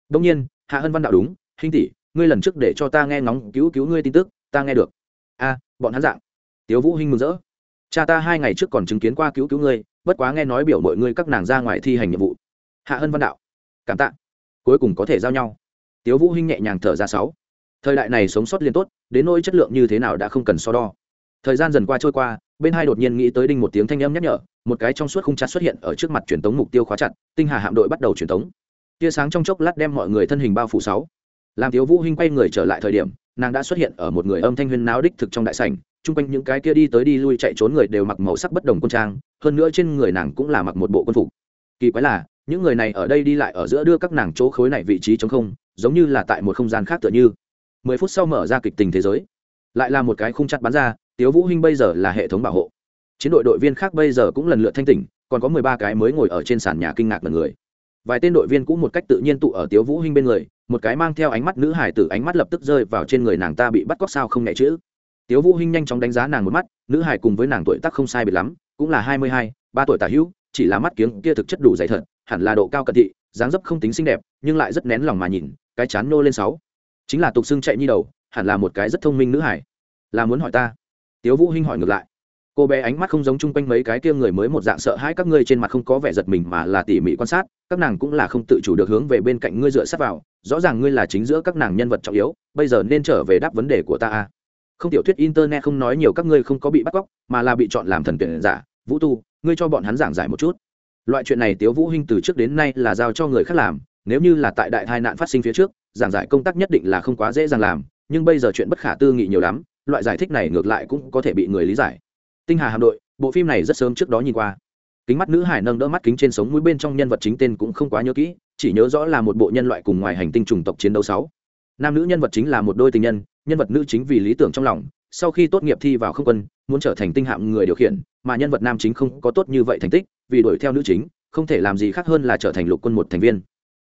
Đông nhiên, hạ hân văn đạo đúng, hinh tỷ, ngươi lần trước để cho ta nghe ngóng, cứu cứu ngươi tin tức, ta nghe được. A, bọn hắn dạng. Tiếu vũ hinh mừng rỡ cha ta hai ngày trước còn chứng kiến qua cứu cứu ngươi, bất quá nghe nói biểu mọi ngươi các nàng ra ngoài thi hành nhiệm vụ. Hạ hân văn đạo, cảm tạ. Cuối cùng có thể giao nhau. Tiếu vũ hinh nhẹ nhàng thở ra sáu. Thời đại này sống sót liên tốt, đến nỗi chất lượng như thế nào đã không cần so đo. Thời gian dần qua trôi qua, bên hai đột nhiên nghĩ tới đinh một tiếng thanh âm nhắc nhở, một cái trong suốt khung chặt xuất hiện ở trước mặt truyền tống mục tiêu khóa chặt, tinh hà hạm đội bắt đầu truyền tống. Tia sáng trong chốc lát đem mọi người thân hình bao phủ sáu. Làm thiếu vũ hinh quay người trở lại thời điểm, nàng đã xuất hiện ở một người âm thanh huyên náo đích thực trong đại sảnh chung quanh những cái kia đi tới đi lui chạy trốn người đều mặc màu sắc bất đồng quân trang, hơn nữa trên người nàng cũng là mặc một bộ quân phục. Kỳ quái là, những người này ở đây đi lại ở giữa đưa các nàng chỗ khối này vị trí chống không, giống như là tại một không gian khác tựa như. Mười phút sau mở ra kịch tình thế giới. Lại là một cái khung chặt bắn ra, tiếu vũ hinh bây giờ là hệ thống bảo hộ. Chiến đội đội viên khác bây giờ cũng lần lượt thanh tỉnh, còn có mười ba cái mới ngồi ở trên sàn nhà kinh ngạc mật người. Vài tên đội viên cũng một cách tự nhiên tụ ở tiếu vũ hinh bên người, một cái mang theo ánh mắt nữ hải tử ánh mắt lập tức rơi vào trên người nàng ta bị bắt cóc sao không nhẹ chữ tiếu vũ hinh nhanh chóng đánh giá nàng một mắt, nữ hải cùng với nàng tuổi tác không sai biệt lắm, cũng là hai mươi hai, ba tuổi tả hữu, chỉ là mắt kiếng kia thực chất đủ dày thật, hẳn là độ cao cận thị, dáng dấp không tính xinh đẹp, nhưng lại rất nén lòng mà nhìn, cái chán nô lên sáu. Chính là tục xương chạy nhi đầu, hẳn là một cái rất thông minh nữ hải là muốn hỏi ta? Tiếu vũ hinh hỏi ngược lại. Cô bé ánh mắt không giống chung quanh mấy cái kia người mới một dạng sợ hãi các ngươi trên mặt không có vẻ giật mình mà là tỉ mỉ quan sát, các nàng cũng là không tự chủ được hướng về bên cạnh ngươi dựa sát vào, rõ ràng ngươi là chính giữa các nàng nhân vật trọng yếu, bây giờ nên trở về đáp vấn đề của ta a không tiểu thuyết internet không nói nhiều các ngươi không có bị bắt cóc, mà là bị chọn làm thần tuyển giả. Vũ tu, ngươi cho bọn hắn giảng giải một chút. Loại chuyện này tiếu vũ hinh từ trước đến nay là giao cho người khác làm. Nếu như là tại đại tai nạn phát sinh phía trước, giảng giải công tác nhất định là không quá dễ dàng làm. Nhưng bây giờ chuyện bất khả tư nghị nhiều lắm, loại giải thích này ngược lại cũng có thể bị người lý giải. Tinh hà hạm đội, bộ phim này rất sớm trước đó nhìn qua. Kính mắt nữ hải nâng đỡ mắt kính trên sống mũi bên trong nhân vật chính tên cũng không quá nhớ kỹ, chỉ nhớ rõ là một bộ nhân loại cùng ngoài hành tinh trùng tộc chiến đấu sáu nam nữ nhân vật chính là một đôi tình nhân nhân vật nữ chính vì lý tưởng trong lòng, sau khi tốt nghiệp thi vào không quân, muốn trở thành tinh hạm người điều khiển, mà nhân vật nam chính không có tốt như vậy thành tích, vì đuổi theo nữ chính, không thể làm gì khác hơn là trở thành lục quân một thành viên.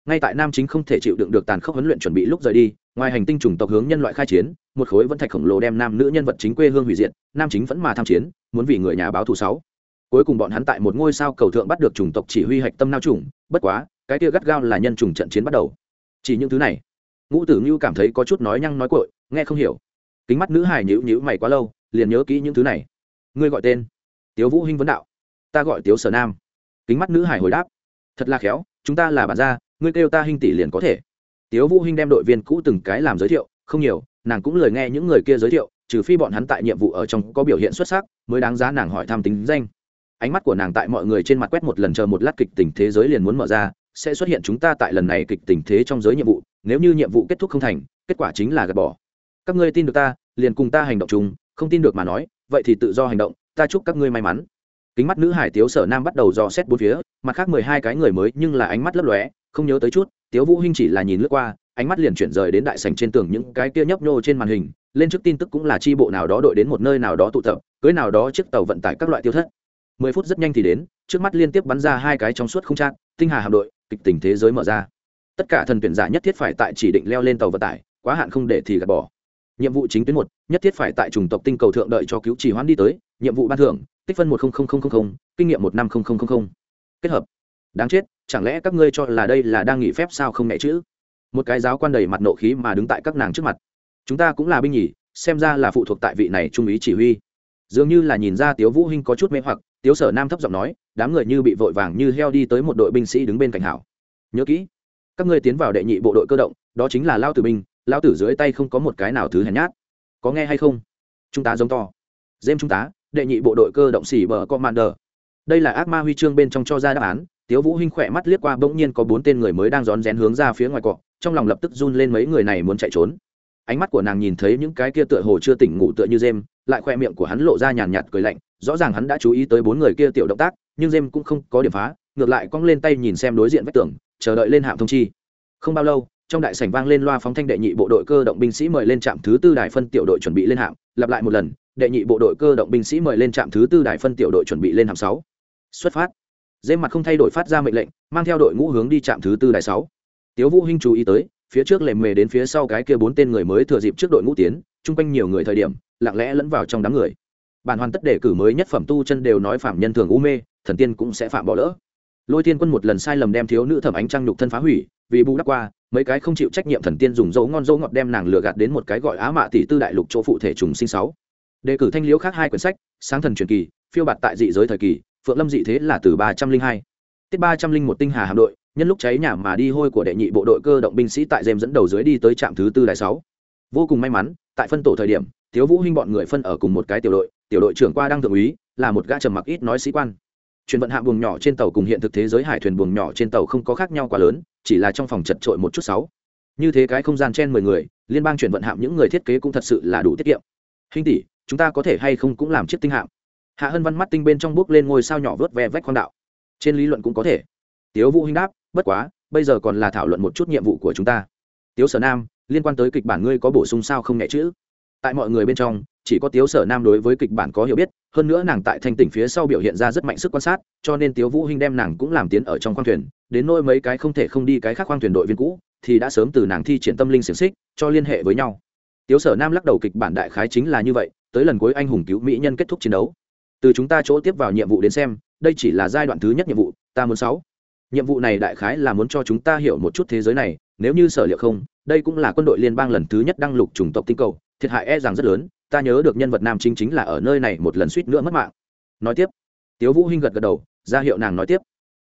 Ngay tại nam chính không thể chịu đựng được tàn khốc huấn luyện chuẩn bị lúc rời đi, ngoài hành tinh chủng tộc hướng nhân loại khai chiến, một khối vẫn thạch khổng lồ đem nam nữ nhân vật chính quê hương hủy diệt, nam chính vẫn mà tham chiến, muốn vì người nhà báo thù sáu. Cuối cùng bọn hắn tại một ngôi sao cầu thượng bắt được chủng tộc chỉ huy hạch tâm nao chủng, bất quá, cái kia gắt gao là nhân chủng trận chiến bắt đầu. Chỉ những thứ này ngũ tử ngưu cảm thấy có chút nói nhăng nói cội nghe không hiểu. Kính mắt nữ Hải nhữ nhữ mày quá lâu, liền nhớ kỹ những thứ này. Ngươi gọi tên? Tiếu vũ hinh vấn đạo. Ta gọi tiếu sở nam. Kính mắt nữ Hải hồi đáp. Thật là khéo, chúng ta là bản gia, ngươi kêu ta hinh tỷ liền có thể. Tiếu vũ hinh đem đội viên cũ từng cái làm giới thiệu, không nhiều, nàng cũng lời nghe những người kia giới thiệu, trừ phi bọn hắn tại nhiệm vụ ở trong có biểu hiện xuất sắc, mới đáng giá nàng hỏi thăm tính danh. Ánh mắt của nàng tại mọi người trên mặt quét một lần chờ một lát kịch tình thế giới liền muốn mở ra, sẽ xuất hiện chúng ta tại lần này kịch tình thế trong giới nhiệm vụ nếu như nhiệm vụ kết thúc không thành, kết quả chính là gạt bỏ. Các ngươi tin được ta, liền cùng ta hành động chung, không tin được mà nói, vậy thì tự do hành động, ta chúc các ngươi may mắn. Kính mắt nữ hải tiếu sở nam bắt đầu dò xét bốn phía, mặt khác mười hai cái người mới nhưng là ánh mắt lấp lóe, không nhớ tới chút, tiếu vũ hinh chỉ là nhìn lướt qua, ánh mắt liền chuyển rời đến đại sảnh trên tường những cái kia nhấp nhô trên màn hình, lên trước tin tức cũng là chi bộ nào đó đội đến một nơi nào đó tụ tập, cưới nào đó chiếc tàu vận tải các loại tiêu thất. Mười phút rất nhanh thì đến, trước mắt liên tiếp bắn ra hai cái trong suốt không trang tinh hà hạm đội, kịch tình thế giới mở ra tất cả thần tuyển giả nhất thiết phải tại chỉ định leo lên tàu vận tải, quá hạn không để thì gạt bỏ. Nhiệm vụ chính tuyến một, nhất thiết phải tại chủng tộc tinh cầu thượng đợi cho cứu trì hoãn đi tới. Nhiệm vụ ban thưởng, tích phân một kinh nghiệm một năm kết hợp. Đáng chết, chẳng lẽ các ngươi cho là đây là đang nghỉ phép sao không nhẹ chữ một cái giáo quan đầy mặt nộ khí mà đứng tại các nàng trước mặt. Chúng ta cũng là binh nhỉ xem ra là phụ thuộc tại vị này trung ý chỉ huy. Dường như là nhìn ra tiếu vũ hinh có chút mê hoặc, tiếu sở nam thấp giọng nói, đám người như bị vội vàng như heo đi tới một đội binh sĩ đứng bên cạnh hảo. Nhớ kỹ các ngươi tiến vào đệ nhị bộ đội cơ động đó chính là lao tử binh lao tử dưới tay không có một cái nào thứ hèn nhát. Có nghe hay không? Chúng ta giống to. Dêm chúng ta đệ nhị bộ đội cơ động xỉ bờ commander. Đây là ác ma huy chương bên trong cho ra đáp án tiếu vũ hinh khỏe mắt liếc qua bỗng nhiên có bốn tên người mới đang rón rén hướng ra phía ngoài cọ trong lòng lập tức run lên mấy người này muốn chạy trốn. Ánh mắt của nàng nhìn thấy những cái kia tựa hồ chưa tỉnh ngủ tựa như dêm, lại khoe miệng của hắn lộ ra nhàn nhạt cười lạnh rõ ràng hắn đã chú ý tới bốn người kia tiểu động tác nhưng dêm cũng không có điểm phá ngược lại cong lên tay nhìn xem đối diện vách tường chờ đợi lên hạm thông chi. Không bao lâu, trong đại sảnh vang lên loa phóng thanh đệ nhị bộ đội cơ động binh sĩ mời lên trạm thứ tư đài phân tiểu đội chuẩn bị lên hạm. Lặp lại một lần, đệ nhị bộ đội cơ động binh sĩ mời lên trạm thứ tư đài phân tiểu đội chuẩn bị lên hạm sáu. Xuất phát. Dê mặt không thay đổi phát ra mệnh lệnh, mang theo đội ngũ hướng đi trạm thứ tư đài sáu. Tiếu vũ hinh chú ý tới, phía trước lề mề đến phía sau cái kia bốn tên người mới thừa dịp trước đội ngũ tiến, chung quanh nhiều người thời điểm, lặng lẽ lẫn vào trong đám người. Bản hoàn tất đề cử mới nhất phẩm tu chân đều nói phạm nhân thường u mê, thần tiên cũng sẽ phạm bỏ lỡ lôi thiên quân một lần sai lầm đem thiếu nữ thẩm ánh trăng nhục thân phá hủy, vì bù đắp qua, mấy cái không chịu trách nhiệm thần tiên dùng dấu ngon dấu ngọt đem nàng lừa gạt đến một cái gọi á mạ tỷ tư đại lục chỗ phụ thể trùng sinh sáu. Đề cử thanh liễu khác hai quyển sách, sáng thần truyền kỳ, phiêu bạt tại dị giới thời kỳ, phượng lâm dị thế là từ ba trăm linh hai. Tiết ba trăm linh một tinh hà hạm đội, nhân lúc cháy nhà mà đi hôi của đệ nhị bộ đội cơ động binh sĩ tại dêm dẫn đầu dưới đi tới trạm thứ tư đại sáu. Vô cùng may mắn, tại phân tổ thời điểm, thiếu vũ huynh bọn người phân ở cùng một cái tiểu đội tiểu đội trưởng qua đăng thượng úy, là một gã trầm mặc ít nói sĩ quan chuyển vận hạng buồng nhỏ trên tàu cùng hiện thực thế giới hải thuyền buồng nhỏ trên tàu không có khác nhau quá lớn, chỉ là trong phòng chật trội một chút sáu. Như thế cái không gian trên mười người, liên bang chuyển vận hạm những người thiết kế cũng thật sự là đủ tiết kiệm. Hình tỷ, chúng ta có thể hay không cũng làm chiếc tinh hạm? Hạ hân văn mắt tinh bên trong bước lên ngôi sao nhỏ vớt ve vách khoang đạo. Trên lý luận cũng có thể. Tiếu vũ hinh đáp, bất quá, bây giờ còn là thảo luận một chút nhiệm vụ của chúng ta. Tiếu sở nam, liên quan tới kịch bản ngươi có bổ sung sao không nhẹ chữ tại mọi người bên trong chỉ có tiếu sở nam đối với kịch bản có hiểu biết, hơn nữa nàng tại thanh tỉnh phía sau biểu hiện ra rất mạnh sức quan sát, cho nên tiếu vũ hinh đem nàng cũng làm tiến ở trong khoang thuyền, đến nỗi mấy cái không thể không đi cái khác khoang thuyền đội viên cũ, thì đã sớm từ nàng thi triển tâm linh xiềng xích, cho liên hệ với nhau. Tiếu sở nam lắc đầu kịch bản đại khái chính là như vậy, tới lần cuối anh hùng cứu mỹ nhân kết thúc chiến đấu. Từ chúng ta chỗ tiếp vào nhiệm vụ đến xem, đây chỉ là giai đoạn thứ nhất nhiệm vụ, ta muốn sáu. Nhiệm vụ này đại khái là muốn cho chúng ta hiểu một chút thế giới này, nếu như sở liệu không, đây cũng là quân đội liên bang lần thứ nhất đăng lục chủng tộc tinh cầu, thiệt hại e rằng rất lớn ta nhớ được nhân vật nam chính chính là ở nơi này một lần suýt nữa mất mạng. Nói tiếp, tiếu vũ hinh gật gật đầu, ra hiệu nàng nói tiếp.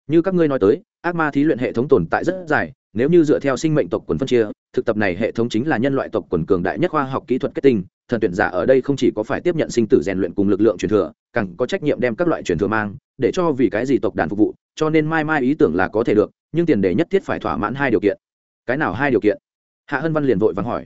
Như các ngươi nói tới, ác ma thí luyện hệ thống tồn tại rất dài, nếu như dựa theo sinh mệnh tộc quần phân chia, thực tập này hệ thống chính là nhân loại tộc quần cường đại nhất khoa học kỹ thuật kết tinh, thần tuyển giả ở đây không chỉ có phải tiếp nhận sinh tử rèn luyện cùng lực lượng truyền thừa, càng có trách nhiệm đem các loại truyền thừa mang, để cho vì cái gì tộc đàn phục vụ, cho nên mai mai ý tưởng là có thể được, nhưng tiền đề nhất thiết phải thỏa mãn hai điều kiện. Cái nào hai điều kiện? Hạ hân văn liền vội vàng hỏi.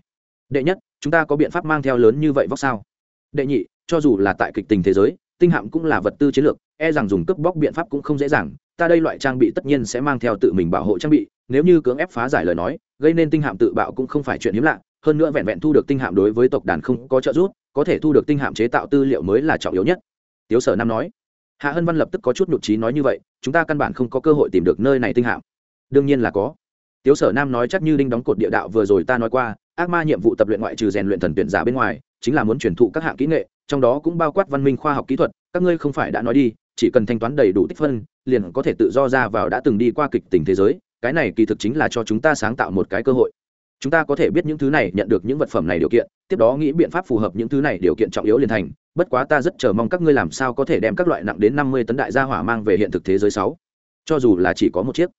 Đệ nhất chúng ta có biện pháp mang theo lớn như vậy vóc sao? Đệ nhị, cho dù là tại kịch tình thế giới, tinh hạm cũng là vật tư chiến lược e rằng dùng cướp bóc biện pháp cũng không dễ dàng. Ta đây loại trang bị tất nhiên sẽ mang theo tự mình bảo hộ trang bị, nếu như cưỡng ép phá giải lời nói, gây nên tinh hạm tự bạo cũng không phải chuyện hiếm lạ. Hơn nữa vẹn vẹn thu được tinh hạm đối với tộc đàn không có trợ giúp, có thể thu được tinh hạm chế tạo tư liệu mới là trọng yếu nhất. Tiếu sở nam nói. Hạ hân văn lập tức có chút nhụt trí nói như vậy, chúng ta căn bản không có cơ hội tìm được nơi này tinh hạm. Đương nhiên là có. Tiếu sở nam nói chắc như đinh đóng cột địa đạo vừa rồi ta nói qua ác ma nhiệm vụ tập luyện ngoại trừ rèn luyện thần tuyển giả bên ngoài, chính là muốn truyền thụ các hạng kỹ nghệ, trong đó cũng bao quát văn minh khoa học kỹ thuật, các ngươi không phải đã nói đi, chỉ cần thanh toán đầy đủ tích phân, liền có thể tự do ra vào đã từng đi qua kịch tình thế giới, cái này kỳ thực chính là cho chúng ta sáng tạo một cái cơ hội. Chúng ta có thể biết những thứ này, nhận được những vật phẩm này điều kiện, tiếp đó nghĩ biện pháp phù hợp những thứ này điều kiện trọng yếu liền thành, bất quá ta rất chờ mong các ngươi làm sao có thể đem các loại nặng đến năm mươi tấn đại gia hỏa mang về hiện thực thế giới sáu. Cho dù là chỉ có một chiếc.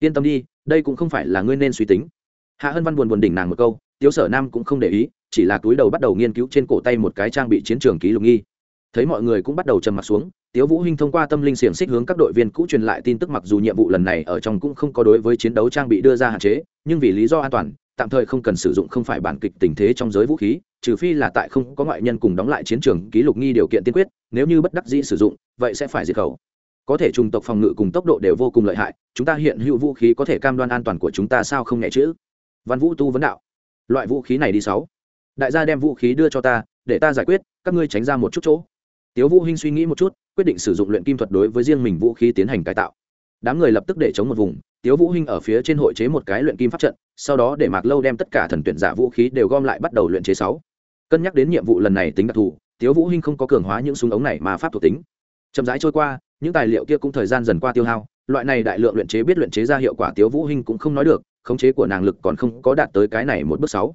Yên tâm đi, đây cũng không phải là ngươi nên suy tính hạ hân văn buồn buồn đỉnh nàng một câu, tiếu sở nam cũng không để ý, chỉ là túi đầu bắt đầu nghiên cứu trên cổ tay một cái trang bị chiến trường ký lục nghi. Thấy mọi người cũng bắt đầu trầm mặt xuống, tiếu vũ hinh thông qua tâm linh xiềng xích hướng các đội viên cũ truyền lại tin tức mặc dù nhiệm vụ lần này ở trong cũng không có đối với chiến đấu trang bị đưa ra hạn chế, nhưng vì lý do an toàn, tạm thời không cần sử dụng không phải bản kịch tình thế trong giới vũ khí, trừ phi là tại không có ngoại nhân cùng đóng lại chiến trường ký lục nghi điều kiện tiên quyết, nếu như bất đắc dĩ sử dụng, vậy sẽ phải diệt khẩu. Có thể trùng tộc phòng ngự cùng tốc độ đều vô cùng lợi hại, chúng ta hiện hữu vũ khí có thể cam đoan an toàn của chúng ta sao không nhẹ chữ văn vũ tu vấn đạo. Loại vũ khí này đi sáu. Đại gia đem vũ khí đưa cho ta, để ta giải quyết, các ngươi tránh ra một chút chỗ. Tiếu vũ hinh suy nghĩ một chút, quyết định sử dụng luyện kim thuật đối với riêng mình vũ khí tiến hành cải tạo. Đám người lập tức để chống một vùng, tiếu vũ hinh ở phía trên hội chế một cái luyện kim pháp trận, sau đó để mạc lâu đem tất cả thần tuyển giả vũ khí đều gom lại bắt đầu luyện chế sáu. Cân nhắc đến nhiệm vụ lần này tính đặc thù, tiếu vũ hinh không có cường hóa những súng ống này mà pháp thuộc tính. Chậm rãi trôi qua, những tài liệu kia cũng thời gian dần qua tiêu hao, loại này đại lượng luyện chế biết luyện chế ra hiệu quả tiếu vũ hinh cũng không nói được khống chế của nàng lực còn không có đạt tới cái này một bước sáu.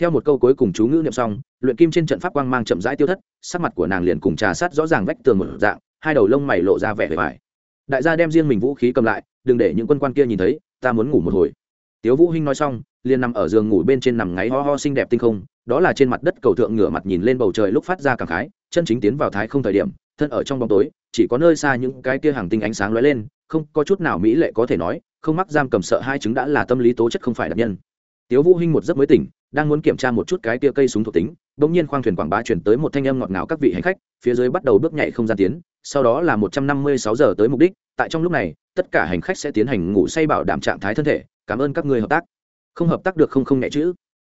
Theo một câu cuối cùng chú ngữ niệm xong, luyện kim trên trận pháp quang mang chậm rãi tiêu thất, sắc mặt của nàng liền cùng trà sát rõ ràng vách tường một dạng, hai đầu lông mày lộ ra vẻ vẻ vải đại gia đem riêng mình vũ khí cầm lại, đừng để những quân quan kia nhìn thấy, ta muốn ngủ một hồi. Tiếu vũ hinh nói xong, liền nằm ở giường ngủ bên trên nằm ngáy ho ho xinh đẹp tinh không, đó là trên mặt đất cầu thượng ngửa mặt nhìn lên bầu trời lúc phát ra cảm khái chân chính tiến vào thái không thời điểm, thân ở trong bóng tối, chỉ có nơi xa những cái kia hàng tinh ánh sáng lóe lên, không có chút nào mỹ lệ có thể nói, không mắc giam cầm sợ hai chứng đã là tâm lý tố chất không phải đặc nhân. Tiếu vũ hinh một giấc mới tỉnh, đang muốn kiểm tra một chút cái kia cây súng thuộc tính đột nhiên khoang thuyền quảng bá chuyển tới một thanh âm ngọt ngào các vị hành khách, phía dưới bắt đầu bước nhảy không gian tiến, sau đó là một trăm năm mươi sáu giờ tới mục đích, tại trong lúc này, tất cả hành khách sẽ tiến hành ngủ say bảo đảm trạng thái thân thể, cảm ơn các người hợp tác. Không hợp tác được không không nhẹ chữ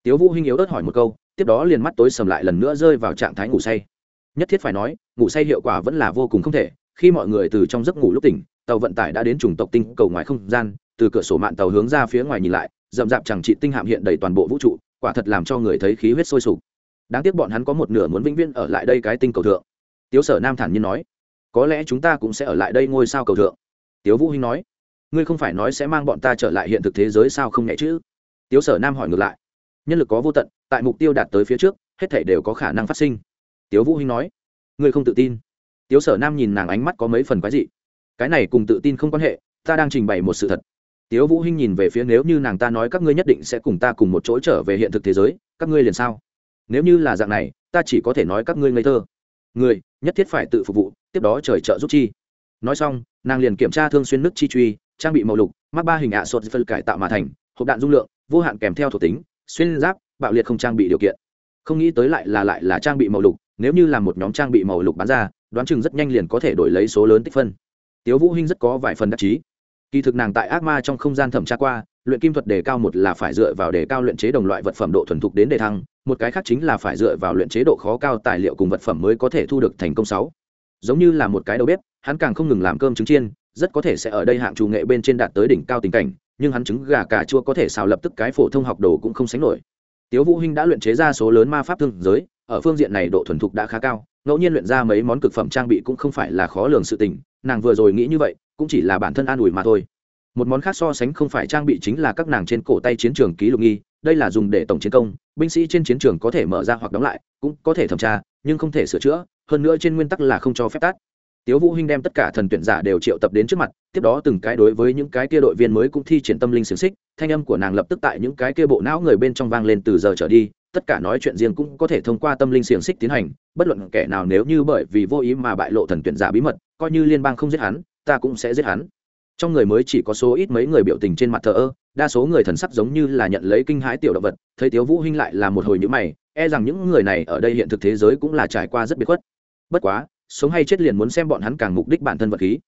tiếu vũ hinh yếu ớt hỏi một câu, tiếp đó liền mắt tối sầm lại lần nữa rơi vào trạng thái ngủ say nhất thiết phải nói, ngủ say hiệu quả vẫn là vô cùng không thể. Khi mọi người từ trong giấc ngủ lúc tỉnh, tàu vận tải đã đến trùng tộc tinh cầu ngoài không gian, từ cửa sổ mạn tàu hướng ra phía ngoài nhìn lại, rậm rạp chẳng trị tinh hạm hiện đầy toàn bộ vũ trụ, quả thật làm cho người thấy khí huyết sôi sục. Đáng tiếc bọn hắn có một nửa muốn vĩnh viễn ở lại đây cái tinh cầu thượng. Tiếu sở nam thản nhiên nói, có lẽ chúng ta cũng sẽ ở lại đây ngôi sao cầu thượng. Tiếu vũ hinh nói, ngươi không phải nói sẽ mang bọn ta trở lại hiện thực thế giới sao không nhẹ chứ? Tiếu sở nam hỏi ngược lại, nhân lực có vô tận, tại mục tiêu đạt tới phía trước, hết thảy đều có khả năng phát sinh tiếu vũ hinh nói, ngươi không tự tin? Tiếu sở nam nhìn nàng ánh mắt có mấy phần quái dị. Cái này cùng tự tin không quan hệ, ta đang trình bày một sự thật. Tiếu vũ hinh nhìn về phía, nếu như nàng ta nói các ngươi nhất định sẽ cùng ta cùng một chỗ trở về hiện thực thế giới, các ngươi liền sao? Nếu như là dạng này, ta chỉ có thể nói các ngươi ngây thơ. Người nhất thiết phải tự phục vụ, tiếp đó trời trợ giúp chi. Nói xong, nàng liền kiểm tra thương xuyên nước chi truy, trang bị màu lục, mắc ba hình ạ sột phân cải tạo mà thành, hộp đạn dung lượng, vô hạn kèm theo thuộc tính, xuyên giáp, bạo liệt không trang bị điều kiện. Không nghĩ tới lại là lại là trang bị màu lục nếu như là một nhóm trang bị màu lục bán ra, đoán chừng rất nhanh liền có thể đổi lấy số lớn tích phân. Tiếu vũ hinh rất có vài phần đắc chí. Kỳ thực nàng tại ác ma trong không gian thẩm tra qua, luyện kim thuật đề cao một là phải dựa vào đề cao luyện chế đồng loại vật phẩm độ thuần thục đến đề thăng, một cái khác chính là phải dựa vào luyện chế độ khó cao tài liệu cùng vật phẩm mới có thể thu được thành công sáu. Giống như là một cái đầu bếp, hắn càng không ngừng làm cơm trứng chiên, rất có thể sẽ ở đây hạng chủ nghệ bên trên đạt tới đỉnh cao tình cảnh, nhưng hắn trứng gà cà chua có thể xào lập tức cái phổ thông học đồ cũng không sánh nổi. Tiếu vũ hinh đã luyện chế ra số lớn ma pháp thương giới ở phương diện này độ thuần thục đã khá cao, ngẫu nhiên luyện ra mấy món cực phẩm trang bị cũng không phải là khó lường sự tình, nàng vừa rồi nghĩ như vậy, cũng chỉ là bản thân an ủi mà thôi. Một món khác so sánh không phải trang bị chính là các nàng trên cổ tay chiến trường ký lục nghi, đây là dùng để tổng chiến công, binh sĩ trên chiến trường có thể mở ra hoặc đóng lại, cũng có thể thẩm tra, nhưng không thể sửa chữa, hơn nữa trên nguyên tắc là không cho phép tắt. Tiếu vũ hinh đem tất cả thần tuyển giả đều triệu tập đến trước mặt, tiếp đó từng cái đối với những cái kia đội viên mới cũng thi triển tâm linh xiềng xích, thanh âm của nàng lập tức tại những cái kia bộ não người bên trong vang lên từ giờ trở đi tất cả nói chuyện riêng cũng có thể thông qua tâm linh xiềng xích tiến hành, bất luận kẻ nào nếu như bởi vì vô ý mà bại lộ thần tuyển giả bí mật, coi như liên bang không giết hắn, ta cũng sẽ giết hắn. Trong người mới chỉ có số ít mấy người biểu tình trên mặt thờ ơ, đa số người thần sắc giống như là nhận lấy kinh hãi tiểu động vật, thấy tiếu vũ hinh lại là một hồi nhữ mày e rằng những người này ở đây hiện thực thế giới cũng là trải qua rất biệt khuất. Bất quá, sống hay chết liền muốn xem bọn hắn càng mục đích bản thân vật khí.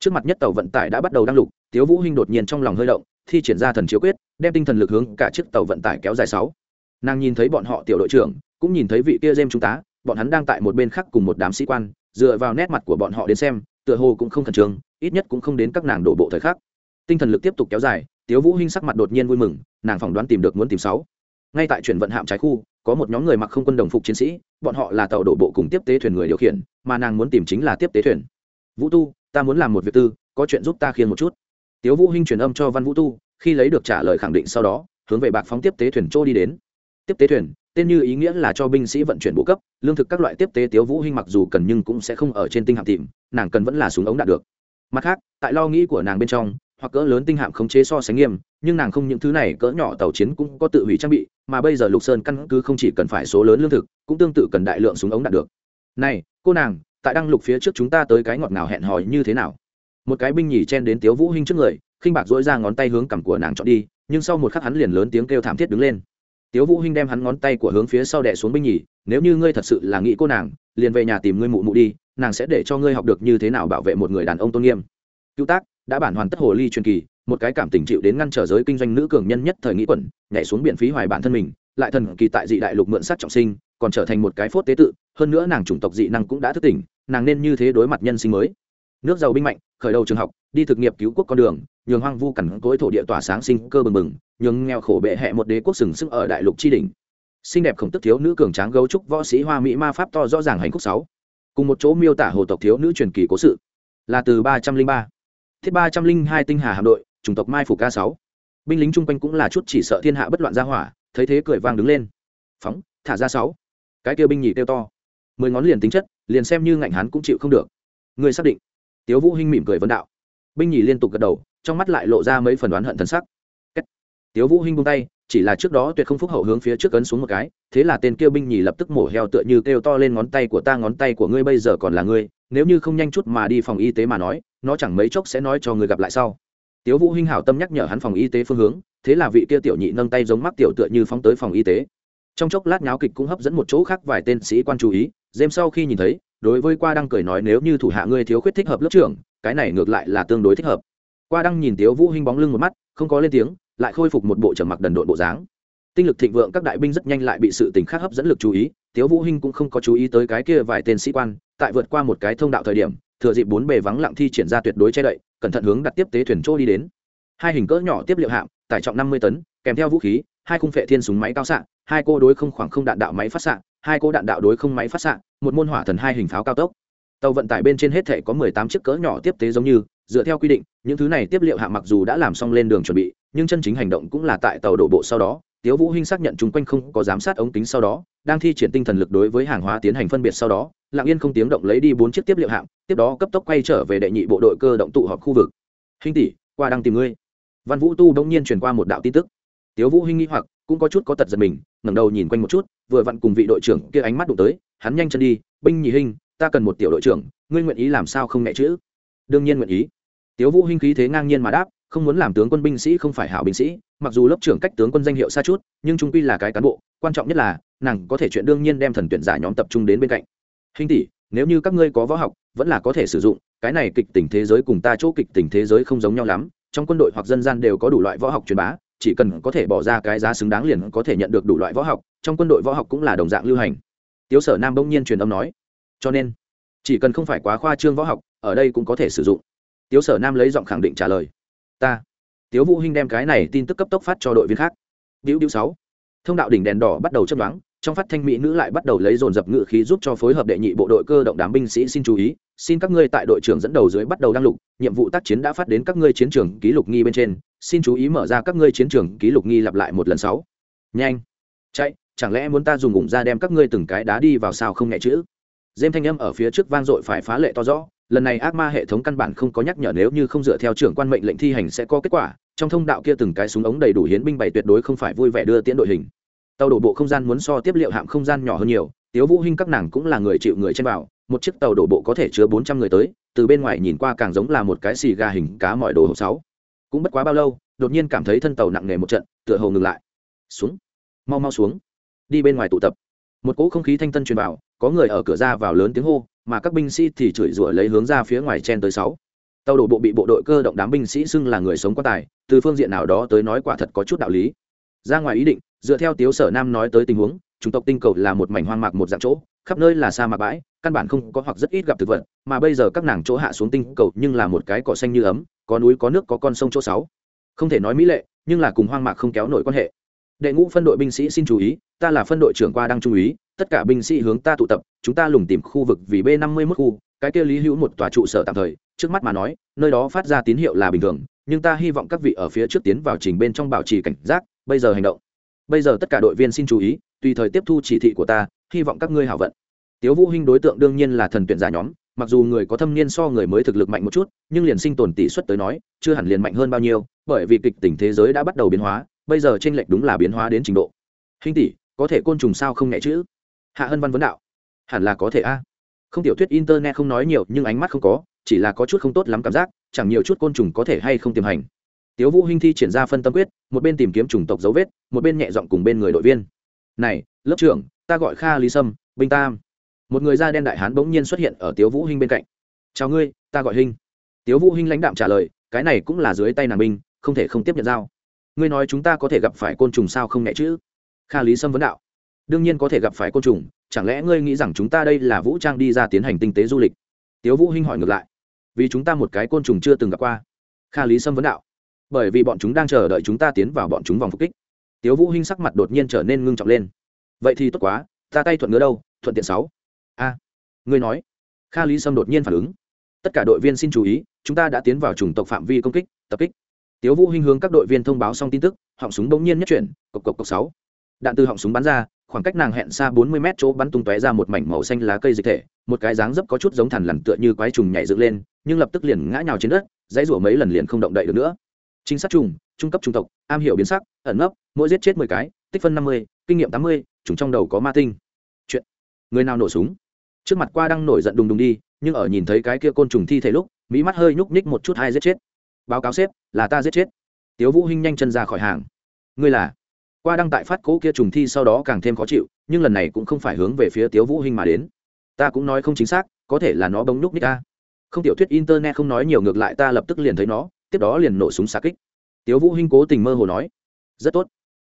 Trước mặt nhất tàu vận tải đã bắt đầu đăng lục, tiếu vũ hinh đột nhiên trong lòng hơi động, thi triển ra thần chiếu quyết, đem tinh thần lực hướng cả chiếc tàu vận tải kéo dài sáu nàng nhìn thấy bọn họ tiểu đội trưởng, cũng nhìn thấy vị kia dêm trung tá bọn hắn đang tại một bên khác cùng một đám sĩ quan, dựa vào nét mặt của bọn họ đến xem, tựa hồ cũng không khẩn trương, ít nhất cũng không đến các nàng đổ bộ thời khắc. Tinh thần lực tiếp tục kéo dài, tiếu vũ hinh sắc mặt đột nhiên vui mừng, nàng phỏng đoán tìm được muốn tìm sáu. Ngay tại chuyển vận hạm trái khu, có một nhóm người mặc không quân đồng phục chiến sĩ, bọn họ là tàu đổ bộ cùng tiếp tế thuyền người điều khiển, mà nàng muốn tìm chính là tiếp tế thuyền. Vũ tu, ta muốn làm một việc tư, có chuyện giúp ta khiêng một chút. Tiếu vũ hinh truyền âm cho văn vũ tu, khi lấy được trả lời khẳng định sau đó, hướng về bạc phóng tiếp tế thuyền trôi đi đến tiếp tế thuyền, tên như ý nghĩa là cho binh sĩ vận chuyển bộ cấp, lương thực các loại tiếp tế tiếu vũ hinh mặc dù cần nhưng cũng sẽ không ở trên tinh hạm tìm, nàng cần vẫn là súng ống đạt được. Mặt khác, tại lo nghĩ của nàng bên trong, hoặc cỡ lớn tinh hạm khống chế so sánh nghiêm, nhưng nàng không những thứ này cỡ nhỏ tàu chiến cũng có tự hủy trang bị, mà bây giờ lục sơn căn cứ không chỉ cần phải số lớn lương thực, cũng tương tự cần đại lượng súng ống đạt được. Này, cô nàng, tại đăng lục phía trước chúng ta tới cái ngọt nào hẹn hò như thế nào? Một cái binh nhì chen đến tiếu vũ hinh trước người, khinh bạc dỗi ra ngón tay hướng cằm của nàng chọn đi, nhưng sau một khắc hắn liền lớn tiếng kêu thảm thiết đứng lên tiếu vũ hinh đem hắn ngón tay của hướng phía sau đè xuống binh nhì, nếu như ngươi thật sự là nghĩ cô nàng, liền về nhà tìm ngươi mụ mụ đi, nàng sẽ để cho ngươi học được như thế nào bảo vệ một người đàn ông tôn nghiêm. Cứu tác, đã bản hoàn tất hồ ly truyền kỳ, một cái cảm tình chịu đến ngăn trở giới kinh doanh nữ cường nhân nhất thời nghĩ quẩn, nhảy xuống biển phí hoài bản thân mình, lại thần kỳ tại dị đại lục mượn sát trọng sinh, còn trở thành một cái phốt tế tự, hơn nữa nàng chủng tộc dị năng cũng đã thức tỉnh, nàng nên như thế đối mặt nhân sinh mới nước giàu binh mạnh, khởi đầu trường học, đi thực nghiệp cứu quốc con đường, nhường hoang vu cằn cối thổ địa tỏa sáng sinh cơ bừng bừng, nhường nghèo khổ bệ hẹ một đế quốc sừng sững ở đại lục tri đình xinh đẹp khổng tức thiếu nữ cường tráng gấu trúc võ sĩ hoa mỹ ma pháp to rõ ràng hành khúc sáu. Cùng một chỗ miêu tả hồ tộc thiếu nữ truyền kỳ cố sự. Là từ ba trăm linh ba. Thiết ba trăm linh hai tinh hà hạm đội, chủng tộc mai phủ ca sáu. Binh lính chung quanh cũng là chút chỉ sợ thiên hạ bất loạn ra hỏa, thấy thế cười vang đứng lên. Phóng, thả ra sáu. Cái kia binh nhì kêu to. Mười ngón liền tính chất, liền xem như ngạnh hắn cũng chịu không được. Người xác định tiếu vũ hinh mỉm cười vấn đạo. Binh nhì liên tục gật đầu, trong mắt lại lộ ra mấy phần đoán hận thần sắc. Tiếu vũ hinh buông tay, chỉ là trước đó tuyệt không phúc hậu hướng phía trước ấn xuống một cái, thế là tên kia binh nhì lập tức mổ heo tựa như kêu to lên ngón tay của ta, ngón tay của ngươi bây giờ còn là ngươi, nếu như không nhanh chút mà đi phòng y tế mà nói, nó chẳng mấy chốc sẽ nói cho người gặp lại sau. Tiếu vũ hinh hảo tâm nhắc nhở hắn phòng y tế phương hướng, thế là vị kia tiểu nhị nâng tay giống mắc tiểu tựa như phóng tới phòng y tế. Trong chốc lát nháo kịch cũng hấp dẫn một chỗ khác vài tên sĩ quan chú ý dêm sau khi nhìn thấy đối với qua đăng cười nói nếu như thủ hạ ngươi thiếu khuyết thích hợp lớp trưởng, cái này ngược lại là tương đối thích hợp. Qua đăng nhìn tiếu vũ hinh bóng lưng một mắt, không có lên tiếng, lại khôi phục một bộ trầm mặc đần độn bộ dáng. Tinh lực thịnh vượng các đại binh rất nhanh lại bị sự tình khác hấp dẫn lực chú ý, tiếu vũ hinh cũng không có chú ý tới cái kia vài tên sĩ quan, tại vượt qua một cái thông đạo thời điểm, thừa dịp bốn bề vắng lặng thi triển ra tuyệt đối che đậy, cẩn thận hướng đặt tiếp tế thuyền trôi đi đến. Hai hình cỡ nhỏ tiếp liệu hạm tải trọng năm mươi tấn, kèm theo vũ khí, hai khung phệ thiên súng máy cao xạ, hai cô đối không khoảng không đạn đạo máy phát xạ, hai cô đạn đạo đối không máy phát xạ một môn hỏa thần hai hình pháo cao tốc. Tàu vận tải bên trên hết thể có mười tám chiếc cỡ nhỏ tiếp tế giống như, dựa theo quy định, những thứ này tiếp liệu hạng mặc dù đã làm xong lên đường chuẩn bị, nhưng chân chính hành động cũng là tại tàu đổ bộ sau đó. Tiếu vũ hinh xác nhận chung quanh không có giám sát ống kính sau đó, đang thi triển tinh thần lực đối với hàng hóa tiến hành phân biệt sau đó, lặng yên không tiếng động lấy đi bốn chiếc tiếp liệu hạng, tiếp đó cấp tốc quay trở về đệ nhị bộ đội cơ động tụ họp khu vực. Hinh tỷ, qua đang tìm ngươi. Văn vũ tu đông nhiên truyền qua một đạo tin tức. Tiếu vũ hinh nghĩ hoặc cũng có chút có tật giật mình, ngẩng đầu nhìn quanh một chút, vừa vặn cùng vị đội trưởng kia ánh mắt đụng tới, hắn nhanh chân đi, binh nhị hình ta cần một tiểu đội trưởng, ngươi nguyện ý làm sao không nhẹ chữ đương nhiên nguyện ý. Tiếu vũ hinh khí thế ngang nhiên mà đáp, không muốn làm tướng quân binh sĩ không phải hảo binh sĩ, mặc dù lớp trưởng cách tướng quân danh hiệu xa chút, nhưng trung quy là cái cán bộ, quan trọng nhất là, nàng có thể chuyện đương nhiên đem thần tuyển giả nhóm tập trung đến bên cạnh. Hình tỷ, nếu như các ngươi có võ học, vẫn là có thể sử dụng, cái này kịch tình thế giới cùng ta chỗ kịch tình thế giới không giống nhau lắm, trong quân đội hoặc dân gian đều có đủ loại võ học truyền bá chỉ cần có thể bỏ ra cái giá xứng đáng liền có thể nhận được đủ loại võ học, trong quân đội võ học cũng là đồng dạng lưu hành. Tiếu sở nam bỗng nhiên truyền âm nói. Cho nên, chỉ cần không phải quá khoa trương võ học, ở đây cũng có thể sử dụng. Tiếu sở nam lấy giọng khẳng định trả lời. Ta. Tiếu vũ hinh đem cái này tin tức cấp tốc phát cho đội viên khác. Biểu biểu sáu. Thông đạo đỉnh đèn đỏ bắt đầu chấp đoán trong phát thanh mỹ nữ lại bắt đầu lấy dồn dập ngự khí giúp cho phối hợp đệ nhị bộ đội cơ động đám binh sĩ xin chú ý, xin các ngươi tại đội trưởng dẫn đầu dưới bắt đầu đăng lục, nhiệm vụ tác chiến đã phát đến các ngươi chiến trường ký lục nghi bên trên xin chú ý mở ra các ngươi chiến trường ký lục nghi lặp lại một lần sáu. Nhanh. Chạy, chẳng lẽ muốn ta dùng ủng ra đem các ngươi từng cái đá đi vào sao không nhẹ chữ? Dêm thanh âm ở phía trước vang dội phải phá lệ to rõ, lần này ác ma hệ thống căn bản không có nhắc nhở nếu như không dựa theo trưởng quan mệnh lệnh thi hành sẽ có kết quả, trong thông đạo kia từng cái súng ống đầy đủ hiến binh bày tuyệt đối không phải vui vẻ đưa tiễn đội hình. Tàu đổ bộ không gian muốn so tiếp liệu hạm không gian nhỏ hơn nhiều, tiếu vũ hinh các nàng cũng là người chịu người trên vào, một chiếc tàu đổ bộ có thể chứa bốn trăm người tới, từ bên ngoài nhìn qua càng giống là một cái xì gà hình cá mọi đồ hộp sáu cũng bất quá bao lâu, đột nhiên cảm thấy thân tàu nặng nề một trận, tựa hồ ngừng lại. Xuống. Mau mau xuống. Đi bên ngoài tụ tập. Một cỗ không khí thanh tân truyền vào, có người ở cửa ra vào lớn tiếng hô, mà các binh sĩ thì chửi rủa lấy hướng ra phía ngoài chen tới sáu. Tàu đổ bộ bị bộ đội cơ động đám binh sĩ xưng là người sống quá tài, từ phương diện nào đó tới nói quả thật có chút đạo lý. Ra ngoài ý định, dựa theo tiếu sở nam nói tới tình huống, chủng tộc tinh cầu là một mảnh hoang mạc một dạng chỗ, khắp nơi là sa mạc bãi căn bản không có hoặc rất ít gặp thực vật, mà bây giờ các nàng chỗ hạ xuống tinh cầu nhưng là một cái cỏ xanh như ấm, có núi, có nước, có con sông chỗ sáu. Không thể nói mỹ lệ, nhưng là cùng hoang mạc không kéo nổi quan hệ. Đệ ngũ phân đội binh sĩ xin chú ý, ta là phân đội trưởng qua đăng trung úy tất cả binh sĩ hướng ta tụ tập, chúng ta lùng tìm khu vực vì b năm mươi mức khu, cái kia lý hữu một tòa trụ sở tạm thời, trước mắt mà nói, nơi đó phát ra tín hiệu là bình thường, nhưng ta hy vọng các vị ở phía trước tiến vào trình bên trong bảo trì cảnh giác, bây giờ hành động. Bây giờ tất cả đội viên xin chú ý, tùy thời tiếp thu chỉ thị của ta, hy vọng các ngươi hảo vận tiếu vũ hinh đối tượng đương nhiên là thần tuyển giả nhóm, mặc dù người có thâm niên so người mới thực lực mạnh một chút, nhưng liền sinh tồn tỷ suất tới nói, chưa hẳn liền mạnh hơn bao nhiêu, bởi vì kịch tình thế giới đã bắt đầu biến hóa, bây giờ trên lệch đúng là biến hóa đến trình độ. Hình tỷ, có thể côn trùng sao không nhẹ chữ hạ hân văn vấn đạo. Hẳn là có thể a. Không tiểu thuyết internet không nói nhiều, nhưng ánh mắt không có, chỉ là có chút không tốt lắm cảm giác, chẳng nhiều chút côn trùng có thể hay không tiềm hành. Tiếu vũ hinh thi triển ra phân tâm quyết, một bên tìm kiếm chủng tộc dấu vết, một bên nhẹ giọng cùng bên người đội viên. Này, lớp trưởng, ta gọi kha lý sâm binh tam một người da đen đại hán bỗng nhiên xuất hiện ở tiếu vũ hinh bên cạnh. Chào ngươi, ta gọi hinh. Tiếu vũ hinh lãnh đạm trả lời, cái này cũng là dưới tay nàng binh, không thể không tiếp nhận giao. Ngươi nói chúng ta có thể gặp phải côn trùng sao không nhẹ chứ? Kha lý sâm vấn đạo. Đương nhiên có thể gặp phải côn trùng, chẳng lẽ ngươi nghĩ rằng chúng ta đây là vũ trang đi ra tiến hành tinh tế du lịch? Tiếu vũ hinh hỏi ngược lại. Vì chúng ta một cái côn trùng chưa từng gặp qua. Kha lý sâm vấn đạo. Bởi vì bọn chúng đang chờ đợi chúng ta tiến vào bọn chúng vòng phục kích. Tiếu vũ hinh sắc mặt đột nhiên trở nên ngưng trọng lên. Vậy thì tốt quá, ta tay thuận ngứa đâu, thuận tiện sáu a, ngươi nói. Kha lý sâm đột nhiên phản ứng. Tất cả đội viên xin chú ý, chúng ta đã tiến vào chủng tộc phạm vi công kích, tập kích. Tiếu vũ hinh hướng các đội viên thông báo xong tin tức, họng súng bỗng nhiên nhất chuyển, cộc cộc cộc sáu. Đạn từ họng súng bắn ra, khoảng cách nàng hẹn xa 40 mét chỗ bắn tung tóe ra một mảnh màu xanh lá cây dịch thể, một cái dáng dấp có chút giống thằn lằn tựa như quái trùng nhảy dựng lên, nhưng lập tức liền ngã nhào trên đất, dãy rủa mấy lần liền không động đậy được nữa. Trinh sát trùng, trung cấp trung tộc, am hiểu biến sắc, ẩn nấp, mỗi giết chết mười cái, tích phân năm mươi, kinh nghiệm tám mươi chúng trong đầu có ma tinh. Chuyện. Người nào nổ súng? Trước mặt qua đang nổi giận đùng đùng đi, nhưng ở nhìn thấy cái kia côn trùng thi thể lúc, mỹ mắt hơi nhúc nhích một chút hai giết chết. Báo cáo sếp, là ta giết chết. Tiếu vũ hinh nhanh chân ra khỏi hàng. Ngươi là? Qua đăng tại phát cố kia trùng thi sau đó càng thêm khó chịu, nhưng lần này cũng không phải hướng về phía tiếu vũ hinh mà đến. Ta cũng nói không chính xác, có thể là nó bỗng nhúc ních ta. Không tiểu thuyết internet không nói nhiều ngược lại ta lập tức liền thấy nó, tiếp đó liền nổ súng xa kích. Tiếu vũ hinh cố tình mơ hồ nói. Rất tốt.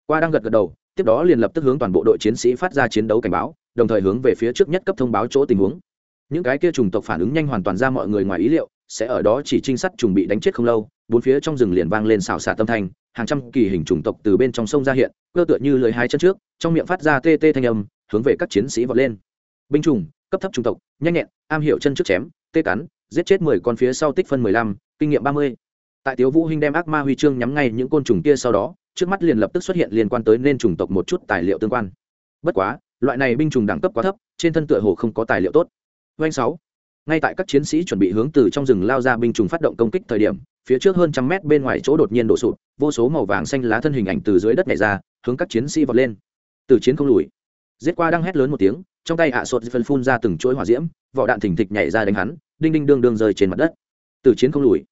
Qua đang gật gật đầu, tiếp đó liền lập tức hướng toàn bộ đội chiến sĩ phát ra chiến đấu cảnh báo đồng thời hướng về phía trước nhất cấp thông báo chỗ tình huống. Những cái kia trùng tộc phản ứng nhanh hoàn toàn ra mọi người ngoài ý liệu, sẽ ở đó chỉ trinh sát trùng bị đánh chết không lâu, bốn phía trong rừng liền vang lên xào xả tâm thanh, hàng trăm kỳ hình trùng tộc từ bên trong sông ra hiện, cơ tựa như lưỡi hai chân trước, trong miệng phát ra tê tê thanh âm, hướng về các chiến sĩ vọt lên. Binh trùng cấp thấp trùng tộc, nhanh nhẹn, am hiểu chân trước chém, tê cắn, giết chết mười con phía sau tích phân mười lăm, kinh nghiệm ba mươi. Tại tiếu vũ hinh đem ác ma huy chương nhắm ngay những côn trùng kia sau đó, trước mắt liền lập tức xuất hiện liên quan tới nên trùng tộc một chút tài liệu tương quan. Bất quá loại này binh trùng đẳng cấp quá thấp, trên thân tựa hồ không có tài liệu tốt. Doanh sáu. Ngay tại các chiến sĩ chuẩn bị hướng từ trong rừng lao ra binh trùng phát động công kích thời điểm, phía trước hơn trăm mét bên ngoài chỗ đột nhiên đổ sụp, vô số màu vàng xanh lá thân hình ảnh từ dưới đất nhảy ra, hướng các chiến sĩ vọt lên. Từ chiến không lùi. Giết qua đang hét lớn một tiếng, trong tay ạ sột phân phun ra từng chuỗi hỏa diễm, vỏ đạn thình thịch nhảy ra đánh hắn, đinh đinh đương đương rơi trên mặt đất. Từ chiến không lùi.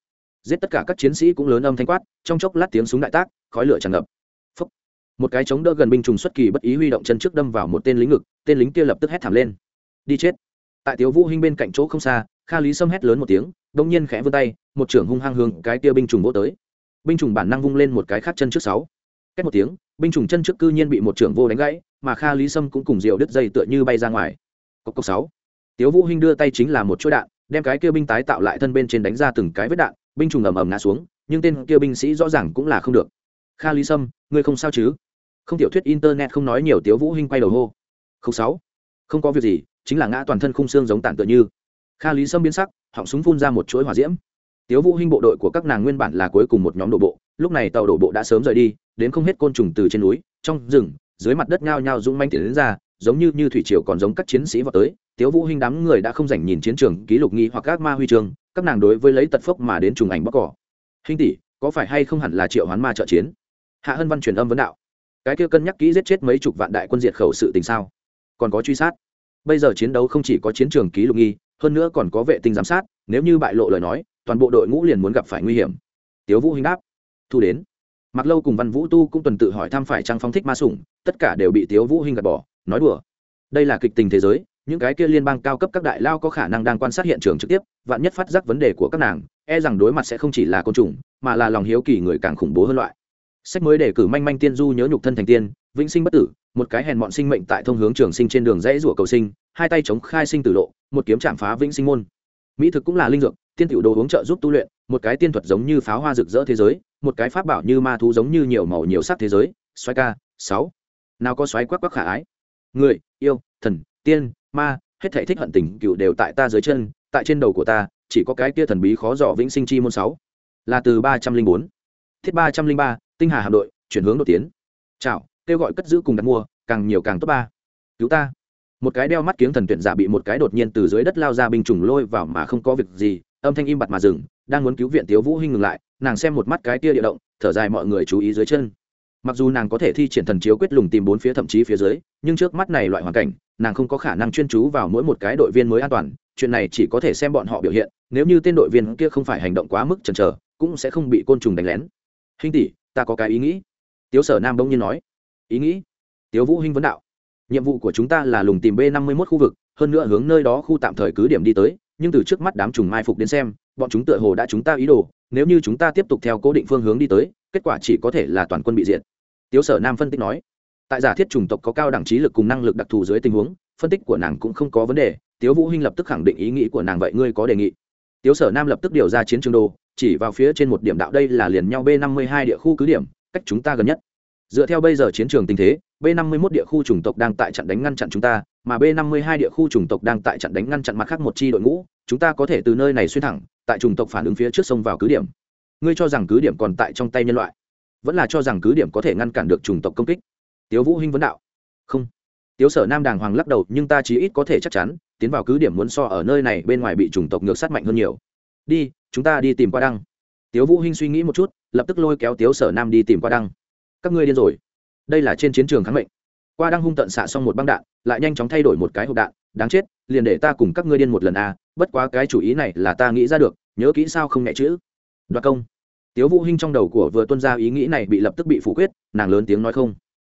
Giết tất cả các chiến sĩ cũng lớn âm thanh quát, trong chốc lát tiếng súng đại tác, khói lửa tràn ngập một cái chống đỡ gần binh trùng xuất kỳ bất ý huy động chân trước đâm vào một tên lính ngực, tên lính kia lập tức hét thảm lên. Đi chết. Tại tiếu vũ hinh bên cạnh chỗ không xa, kha lý sâm hét lớn một tiếng đông nhiên khẽ vươn tay, một trưởng hung hăng hướng cái kia binh trùng vỗ tới. Binh trùng bản năng vung lên một cái khác chân trước sáu. Cách một tiếng, binh trùng chân trước cư nhiên bị một trưởng vô đánh gãy, mà kha lý sâm cũng cùng diệu đứt dây tựa như bay ra ngoài. Cốc cốc sáu. Tiếu vũ hinh đưa tay chính là một chuỗi đạn, đem cái kia binh tái tạo lại thân bên trên đánh ra từng cái vết đạn, binh trùng ầm ầm ngã xuống, nhưng tên kia binh sĩ rõ ràng cũng là không được. Kha lý sâm, ngươi không sao chứ? Không tiểu thuyết internet không nói nhiều tiếu vũ hinh quay đầu hô. Không sáu. Không có việc gì, chính là ngã toàn thân khung xương giống tàn tựa như. Kha lý sâm biến sắc, họng súng phun ra một chuỗi hỏa diễm. Tiếu vũ hinh bộ đội của các nàng nguyên bản là cuối cùng một nhóm đổ bộ, lúc này tàu đổ bộ đã sớm rời đi, đến không hết côn trùng từ trên núi, trong rừng, dưới mặt đất nhao nhao rung manh tiến đến ra, giống như như thủy triều còn giống các chiến sĩ vào tới. Tiếu vũ hinh đám người đã không dành nhìn chiến trường, ký lục nghi hoặc các ma huy trường các nàng đối với lấy tật phốc mà đến trùng ảnh bóc cỏ. Hinh tỷ, có phải hay không hẳn là triệu hoán ma trợ chiến? Hạ hân văn truyền âm vấn đạo cái kia cân nhắc kỹ giết chết mấy chục vạn đại quân diệt khẩu sự tình sao? Còn có truy sát. Bây giờ chiến đấu không chỉ có chiến trường ký lục nghi, hơn nữa còn có vệ tinh giám sát, nếu như bại lộ lời nói, toàn bộ đội ngũ liền muốn gặp phải nguy hiểm. Tiếu vũ hinh đáp. Thu đến. Mặc lâu cùng văn vũ tu cũng tuần tự hỏi thăm phải trang phong thích ma sủng, tất cả đều bị tiếu vũ hinh gạt bỏ, nói đùa. Đây là kịch tình thế giới, những cái kia liên bang cao cấp các đại lao có khả năng đang quan sát hiện trường trực tiếp, vạn nhất phát giác vấn đề của các nàng e rằng đối mặt sẽ không chỉ là côn trùng, mà là lòng hiếu kỳ người càng khủng bố hơn loại sách mới để cử manh manh tiên du nhớ nhục thân thành tiên, vĩnh sinh bất tử, một cái hèn mọn sinh mệnh tại thông hướng trường sinh trên đường dãy rủa cầu sinh, hai tay chống khai sinh tử lộ, một kiếm chạm phá vĩnh sinh môn. Mỹ thực cũng là linh dược, tiên tiểu đồ uống trợ giúp tu luyện, một cái tiên thuật giống như pháo hoa rực rỡ thế giới, một cái pháp bảo như ma thú giống như nhiều màu nhiều sắc thế giới. Xoáy ca, sáu. Nào có xoáy quắc quắc khả ái. Người, yêu, thần, tiên, ma, hết thảy thích hận tình cựu đều tại ta dưới chân, tại trên đầu của ta, chỉ có cái kia thần bí khó dò vĩnh sinh chi môn sáu. Là từ ba trăm linh bốn. Thiết ba trăm linh ba tinh hà hạm đội, chuyển hướng đột tiến. Chào, kêu gọi cất giữ cùng đặt mua, càng nhiều càng tốt ba. Cứu ta. Một cái đeo mắt kiếng thần tuyển giả bị một cái đột nhiên từ dưới đất lao ra binh trùng lôi vào mà không có việc gì, âm thanh im bặt mà dừng, đang muốn cứu viện tiếu vũ hinh ngừng lại, nàng xem một mắt cái kia địa động, thở dài mọi người chú ý dưới chân. Mặc dù nàng có thể thi triển thần chiếu quyết lùng tìm bốn phía thậm chí phía dưới, nhưng trước mắt này loại hoàn cảnh, nàng không có khả năng chuyên chú vào mỗi một cái đội viên mới an toàn, chuyện này chỉ có thể xem bọn họ biểu hiện, nếu như tên đội viên kia không phải hành động quá mức chần chờ, cũng sẽ không bị côn trùng đánh lén. Hình tỷ ta có cái ý nghĩ. Tiếu sở nam đông nhiên nói. Ý nghĩ? Tiếu vũ hinh vấn đạo. Nhiệm vụ của chúng ta là lùng tìm b năm mươi 51 khu vực, hơn nữa hướng nơi đó khu tạm thời cứ điểm đi tới, nhưng từ trước mắt đám trùng mai phục đến xem, bọn chúng tựa hồ đã chúng ta ý đồ, nếu như chúng ta tiếp tục theo cố định phương hướng đi tới, kết quả chỉ có thể là toàn quân bị diệt. Tiếu sở nam phân tích nói. Tại giả thiết chủng tộc có cao đẳng trí lực cùng năng lực đặc thù dưới tình huống, phân tích của nàng cũng không có vấn đề, tiếu vũ hinh lập tức khẳng định ý nghĩ của nàng vậy, ngươi có đề nghị. Tiếu sở nam lập tức điều ra chiến trường đồ chỉ vào phía trên một điểm đạo đây là liền nhau b 52 địa khu cứ điểm, cách chúng ta gần nhất. Dựa theo bây giờ chiến trường tình thế, b 51 địa khu chủng tộc đang tại trận đánh ngăn chặn chúng ta, mà b 52 địa khu chủng tộc đang tại trận đánh ngăn chặn mặt khác một chi đội ngũ, chúng ta có thể từ nơi này xuyên thẳng, tại chủng tộc phản ứng phía trước sông vào cứ điểm. Ngươi cho rằng cứ điểm còn tại trong tay nhân loại, vẫn là cho rằng cứ điểm có thể ngăn cản được chủng tộc công kích? Tiếu vũ hinh vấn đạo. Không. Tiếu sở nam đàng hoàng lắc đầu, nhưng ta chí ít có thể chắc chắn, tiến vào cứ điểm muốn so ở nơi này bên ngoài bị chủng tộc ngược sát mạnh hơn nhiều. Đi chúng ta đi tìm qua đăng. Tiếu vũ hinh suy nghĩ một chút, lập tức lôi kéo tiếu sở nam đi tìm qua đăng. Các ngươi điên rồi. Đây là trên chiến trường kháng mệnh. Qua đăng hung tận xạ xong một băng đạn, lại nhanh chóng thay đổi một cái hộp đạn, đáng chết, liền để ta cùng các ngươi điên một lần a bất quá cái chủ ý này là ta nghĩ ra được, nhớ kỹ sao không nhẹ chữ đoạt công. Tiếu vũ hinh trong đầu của vừa tuân ra ý nghĩ này bị lập tức bị phủ quyết, nàng lớn tiếng nói không.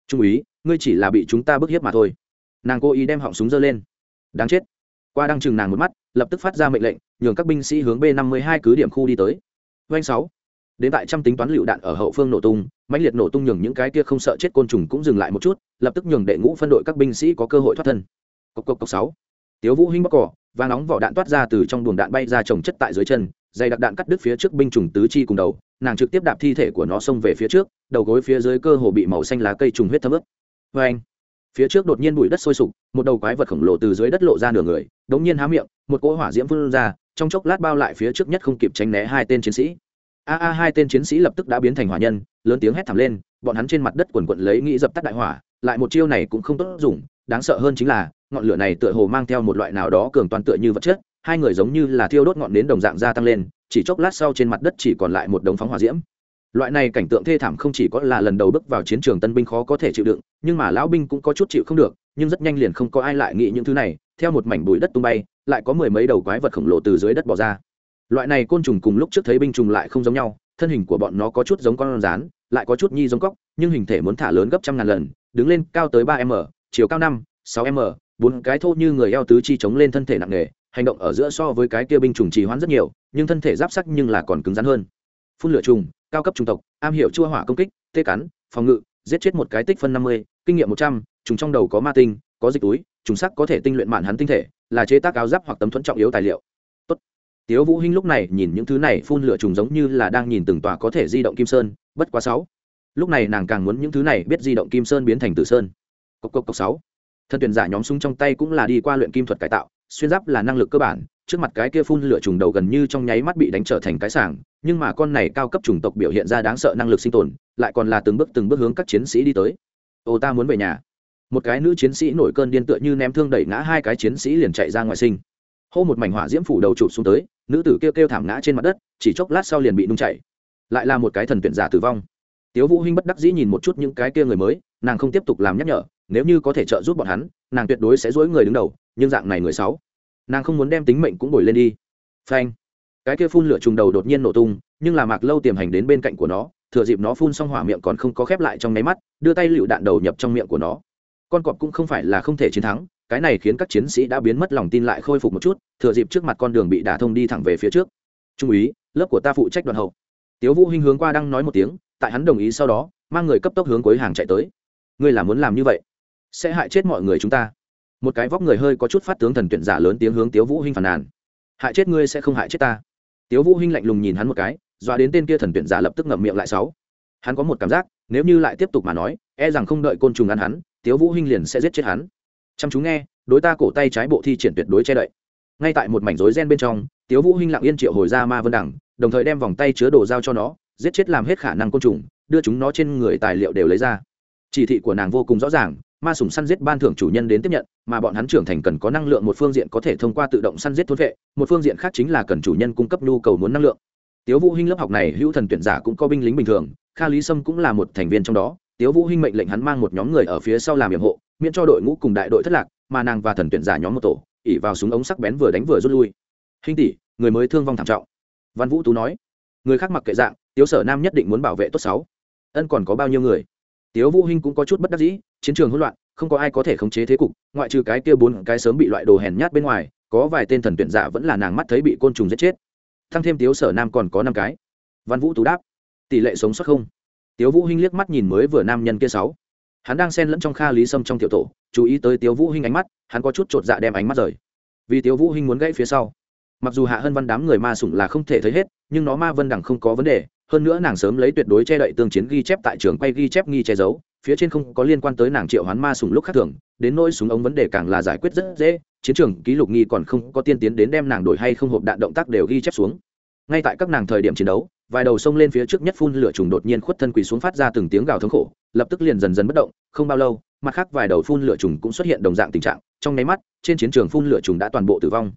Trung úy, ngươi chỉ là bị chúng ta bức hiếp mà thôi. Nàng cố ý đem họng súng giơ lên. Đáng chết qua đăng chừng nàng một mắt, lập tức phát ra mệnh lệnh, nhường các binh sĩ hướng b năm mươi hai cứ điểm khu đi tới. Doanh sáu. Đến tại trăm tính toán lựu đạn ở hậu phương nổ tung, mãnh liệt nổ tung nhường những cái kia không sợ chết côn trùng cũng dừng lại một chút, lập tức nhường đệ ngũ phân đội các binh sĩ có cơ hội thoát thân. Cốc cốc cốc sáu. Tiếu vũ hinh bắc cỏ và nóng vỏ đạn toát ra từ trong buồng đạn bay ra trồng chất tại dưới chân, dày đặc đạn cắt đứt phía trước binh trùng tứ chi cùng đầu, nàng trực tiếp đạp thi thể của nó xông về phía trước, đầu gối phía dưới cơ hồ bị màu xanh lá cây trùng huyết thấm ướt. Vê anh phía trước đột nhiên bụi đất sôi sục, một đầu quái vật khổng lồ từ dưới đất lộ ra nửa người, đống nhiên há miệng, một cỗ hỏa diễm phun ra, trong chốc lát bao lại phía trước nhất không kịp tránh né hai tên chiến sĩ. A a, hai tên chiến sĩ lập tức đã biến thành hỏa nhân, lớn tiếng hét thảm lên, bọn hắn trên mặt đất quần quận lấy nghĩ dập tắt đại hỏa, lại một chiêu này cũng không tốt dùng, đáng sợ hơn chính là, ngọn lửa này tựa hồ mang theo một loại nào đó cường toàn tựa như vật chất, hai người giống như là thiêu đốt ngọn nến đồng dạng gia tăng lên, chỉ chốc lát sau trên mặt đất chỉ còn lại một đống phóng hỏa diễm loại này cảnh tượng thê thảm không chỉ có là lần đầu bước vào chiến trường tân binh khó có thể chịu đựng, nhưng mà lão binh cũng có chút chịu không được, nhưng rất nhanh liền không có ai lại nghĩ những thứ này. Theo một mảnh bụi đất tung bay, lại có mười mấy đầu quái vật khổng lồ từ dưới đất bỏ ra. Loại này côn trùng cùng lúc trước thấy binh trùng lại không giống nhau, thân hình của bọn nó có chút giống con rán, lại có chút nhi giống cóc, nhưng hình thể muốn thả lớn gấp trăm ngàn lần, đứng lên cao tới ba m, chiều cao năm, sáu m, bốn cái thô như người eo tứ chi chống lên thân thể nặng nề, hành động ở giữa so với cái kia binh trùng trì hoãn rất nhiều, nhưng thân thể giáp sắc nhưng là còn cứng rắn hơn. Phun lửa trùng cao cấp trung tộc, am hiểu chua hỏa công kích, tê cắn, phòng ngự, giết chết một cái tích phân năm mươi, kinh nghiệm một trăm chúng trong đầu có ma tinh, có dịch túi chúng sắc có thể tinh luyện mạn hắn tinh thể, là chế tác áo giáp hoặc tấm thuẫn trọng yếu tài liệu. Tốt. tiếu vũ hinh lúc này nhìn những thứ này phun lửa trùng giống như là đang nhìn từng tòa có thể di động kim sơn, bất quá sáu. Lúc này nàng càng muốn những thứ này biết di động kim sơn biến thành tử sơn. Cốc cốc cốc sáu. Thân tuyển giả nhóm súng trong tay cũng là đi qua luyện kim thuật cải tạo, xuyên giáp là năng lực cơ bản, trước mặt cái kia phun lửa trùng đầu gần như trong nháy mắt bị đánh trở thành cái sảng nhưng mà con này cao cấp chủng tộc biểu hiện ra đáng sợ năng lực sinh tồn, lại còn là từng bước từng bước hướng các chiến sĩ đi tới. Ô, ta muốn về nhà. Một cái nữ chiến sĩ nổi cơn điên tựa như ném thương đẩy ngã hai cái chiến sĩ liền chạy ra ngoài sinh. Hô, một mảnh hỏa diễm phủ đầu chụp xuống tới, nữ tử kêu kêu thảm ngã trên mặt đất, chỉ chốc lát sau liền bị nung chảy. lại là một cái thần tuyển giả tử vong. Tiếu vũ hinh bất đắc dĩ nhìn một chút những cái kia người mới, nàng không tiếp tục làm nhắc nhở, nếu như có thể trợ giúp bọn hắn, nàng tuyệt đối sẽ dối người đứng đầu, nhưng dạng này người sáu, nàng không muốn đem tính mệnh cũng bồi lên đi. Phanh cái kia phun lửa trùng đầu đột nhiên nổ tung, nhưng là mạc lâu tiềm hành đến bên cạnh của nó, thừa dịp nó phun xong hỏa miệng còn không có khép lại trong nháy mắt, đưa tay lựu đạn đầu nhập trong miệng của nó. Con cọp cũng không phải là không thể chiến thắng, cái này khiến các chiến sĩ đã biến mất lòng tin lại khôi phục một chút, thừa dịp trước mặt con đường bị đả thông đi thẳng về phía trước. Trung úy, lớp của ta phụ trách đoàn hậu. Tiếu vũ hinh hướng qua đang nói một tiếng, tại hắn đồng ý sau đó, mang người cấp tốc hướng cuối hàng chạy tới. Ngươi là muốn làm như vậy, sẽ hại chết mọi người chúng ta. Một cái vóc người hơi có chút phát tướng thần tuyển giả lớn tiếng hướng tiếu vũ hinh phản nàn. Hại chết ngươi sẽ không hại chết ta tiếu vũ hinh lạnh lùng nhìn hắn một cái, dọa đến tên kia thần tuyển giả lập tức ngậm miệng lại sáu. Hắn có một cảm giác, nếu như lại tiếp tục mà nói e rằng không đợi côn trùng ăn hắn, tiếu vũ hinh liền sẽ giết chết hắn. Chăm chú nghe, đối ta cổ tay trái bộ thi triển tuyệt đối che đậy. Ngay tại một mảnh rối ren bên trong, tiếu vũ hinh lặng yên triệu hồi ra ma vân đẳng đồng thời đem vòng tay chứa đồ giao cho nó, giết chết làm hết khả năng côn trùng, đưa chúng nó trên người tài liệu đều lấy ra. Chỉ thị của nàng vô cùng rõ ràng ma sủng săn giết ban thưởng chủ nhân đến tiếp nhận, mà bọn hắn trưởng thành cần có năng lượng một phương diện có thể thông qua tự động săn giết thôn vệ, một phương diện khác chính là cần chủ nhân cung cấp nhu cầu muốn năng lượng. Tiếu vũ hinh lớp học này hữu thần tuyển giả cũng có binh lính bình thường, kha lý sâm cũng là một thành viên trong đó. Tiếu vũ hinh mệnh lệnh hắn mang một nhóm người ở phía sau làm nhiệm hộ, miễn cho đội ngũ cùng đại đội thất lạc, mà nàng và thần tuyển giả nhóm một tổ, ỉ vào súng ống sắc bén vừa đánh vừa rút lui. Hinh tỷ, người mới thương vong thảm trọng. Văn vũ tú nói. Người khác mặc kệ dạng, tiếu sở nam nhất định muốn bảo vệ tốt sáu. Ân còn có bao nhiêu người? Tiếu vũ hinh cũng có chút bất đắc dĩ, chiến trường hỗn loạn, không có ai có thể khống chế thế cục, ngoại trừ cái kia bốn cái sớm bị loại đồ hèn nhát bên ngoài, có vài tên thần tuyển giả vẫn là nàng mắt thấy bị côn trùng giết chết. Thăng thêm tiếu sở nam còn có năm cái. Văn vũ tú đáp, tỷ lệ sống sót không. Tiếu vũ hinh liếc mắt nhìn mới vừa nam nhân kia sáu. Hắn đang xen lẫn trong kha lý sâm trong tiểu tổ, chú ý tới tiếu vũ hinh ánh mắt, hắn có chút trột dạ đem ánh mắt rời. Vì tiếu vũ hinh muốn gãy phía sau. Mặc dù hạ hân văn đám người ma sủng là không thể thấy hết, nhưng nó ma vân đẳng không có vấn đề hơn nữa nàng sớm lấy tuyệt đối che đậy tương chiến ghi chép tại trường quay ghi chép nghi che giấu, phía trên không có liên quan tới nàng triệu hoán ma sùng lúc khác thường, đến nỗi súng ống vấn đề càng là giải quyết rất dễ, chiến trường ký lục nghi còn không có tiên tiến đến đem nàng đổi hay không hộp đạn động tác đều ghi chép xuống. Ngay tại các nàng thời điểm chiến đấu, vài đầu sông lên phía trước nhất phun lửa trùng đột nhiên khuất thân quỳ xuống phát ra từng tiếng gào thống khổ, lập tức liền dần dần bất động, không bao lâu, mặt khác vài đầu phun lửa trùng cũng xuất hiện đồng dạng tình trạng, trong nháy mắt, trên chiến trường phun lửa trùng đã toàn bộ tử vong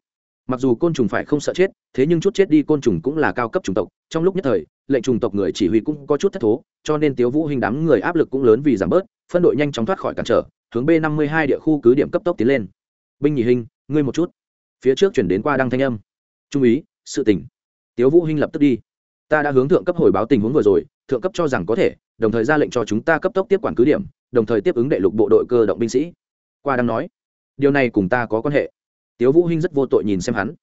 mặc dù côn trùng phải không sợ chết, thế nhưng chút chết đi côn trùng cũng là cao cấp chủng tộc. Trong lúc nhất thời, lệnh trùng tộc người chỉ huy cũng có chút thất thố, cho nên tiếu vũ hình đám người áp lực cũng lớn vì giảm bớt, phân đội nhanh chóng thoát khỏi cản trở, hướng b năm mươi hai địa khu cứ điểm cấp tốc tiến lên. Binh nhị hình ngươi một chút. Phía trước chuyển đến qua đăng thanh âm. Trung úy, sự tỉnh tiếu vũ hình lập tức đi. Ta đã hướng thượng cấp hồi báo tình huống vừa rồi, thượng cấp cho rằng có thể, đồng thời ra lệnh cho chúng ta cấp tốc tiếp quản cứ điểm, đồng thời tiếp ứng đệ lục bộ đội cơ động binh sĩ. Qua đang nói, điều này cùng ta có quan hệ tiếu vũ hinh rất vô tội nhìn xem hắn.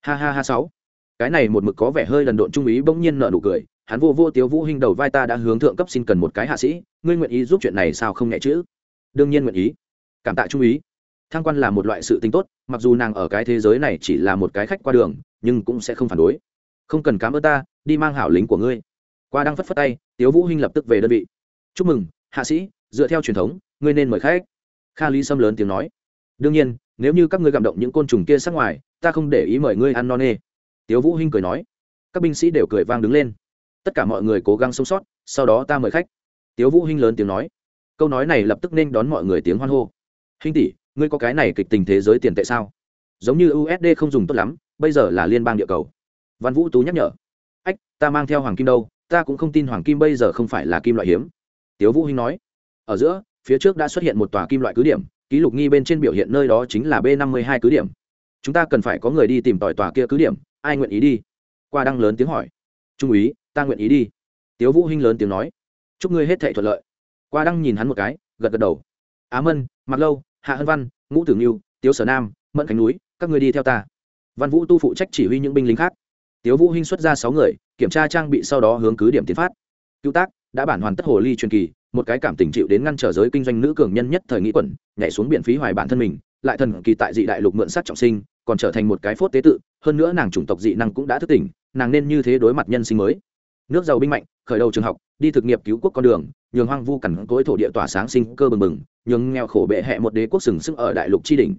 Ha ha ha sáu. Cái này một mực có vẻ hơi lần độn trung ý bỗng nhiên nở nụ cười, hắn vô vô tiếu vũ hinh đầu vai ta đã hướng thượng cấp xin cần một cái hạ sĩ, ngươi nguyện ý giúp chuyện này sao không nhẹ chữ đương nhiên nguyện ý. Cảm tạ trung ý. Thăng quan là một loại sự tình tốt, mặc dù nàng ở cái thế giới này chỉ là một cái khách qua đường, nhưng cũng sẽ không phản đối. Không cần cám ơn ta, đi mang hảo lính của ngươi. Qua đang phất phất tay, tiếu vũ hinh lập tức về đơn vị. Chúc mừng, hạ sĩ, dựa theo truyền thống, ngươi nên mời khách. Kha lý sâm lớn tiếng nói. Đương nhiên nếu như các ngươi gặm động những côn trùng kia sát ngoài, ta không để ý mời ngươi ăn non nê. Tiếu vũ hinh cười nói. Các binh sĩ đều cười vang đứng lên. Tất cả mọi người cố gắng sống sót, sau đó ta mời khách. Tiếu vũ hinh lớn tiếng nói. Câu nói này lập tức nên đón mọi người tiếng hoan hô. Hinh tỷ, ngươi có cái này kịch tình thế giới tiền tệ sao? Giống như usd không dùng tốt lắm, bây giờ là liên bang địa cầu. Văn vũ tú nhắc nhở. Ách, ta mang theo hoàng kim đâu, ta cũng không tin hoàng kim bây giờ không phải là kim loại hiếm. Tiếu vũ hinh nói. Ở giữa, phía trước đã xuất hiện một tòa kim loại cứ điểm ký lục nghi bên trên biểu hiện nơi đó chính là b năm mươi hai cứ điểm. Chúng ta cần phải có người đi tìm tòi tòa kia cứ điểm, ai nguyện ý đi? Qua đăng lớn tiếng hỏi. Trung úy, ta nguyện ý đi. Tiếu vũ hinh lớn tiếng nói. Chúc ngươi hết thảy thuận lợi. Qua đăng nhìn hắn một cái, gật gật đầu. Á mân mặc lâu, hạ hân văn, ngũ tử nghiêu, tiếu sở nam, mẫn khánh núi, các ngươi đi theo ta. Văn vũ tu phụ trách chỉ huy những binh lính khác. Tiếu vũ hinh xuất ra sáu người, kiểm tra trang bị sau đó hướng cứ điểm tiến phát. Cứu tác, đã bản hoàn tất hồ ly truyền kỳ một cái cảm tình chịu đến ngăn trở giới kinh doanh nữ cường nhân nhất thời nghĩ quẩn, nhảy xuống biển phí hoài bản thân mình, lại thần kỳ tại dị đại lục mượn sát trọng sinh, còn trở thành một cái phốt tế tự, hơn nữa nàng chủng tộc dị năng cũng đã thức tỉnh, nàng nên như thế đối mặt nhân sinh mới. Nước giàu binh mạnh, khởi đầu trường học, đi thực nghiệp cứu quốc con đường, nhường hoang vu cằn cỗi thổ địa tỏa sáng sinh cơ bừng bừng, nhường nghèo khổ bệ hẹ một đế quốc sừng sững ở đại lục tri đình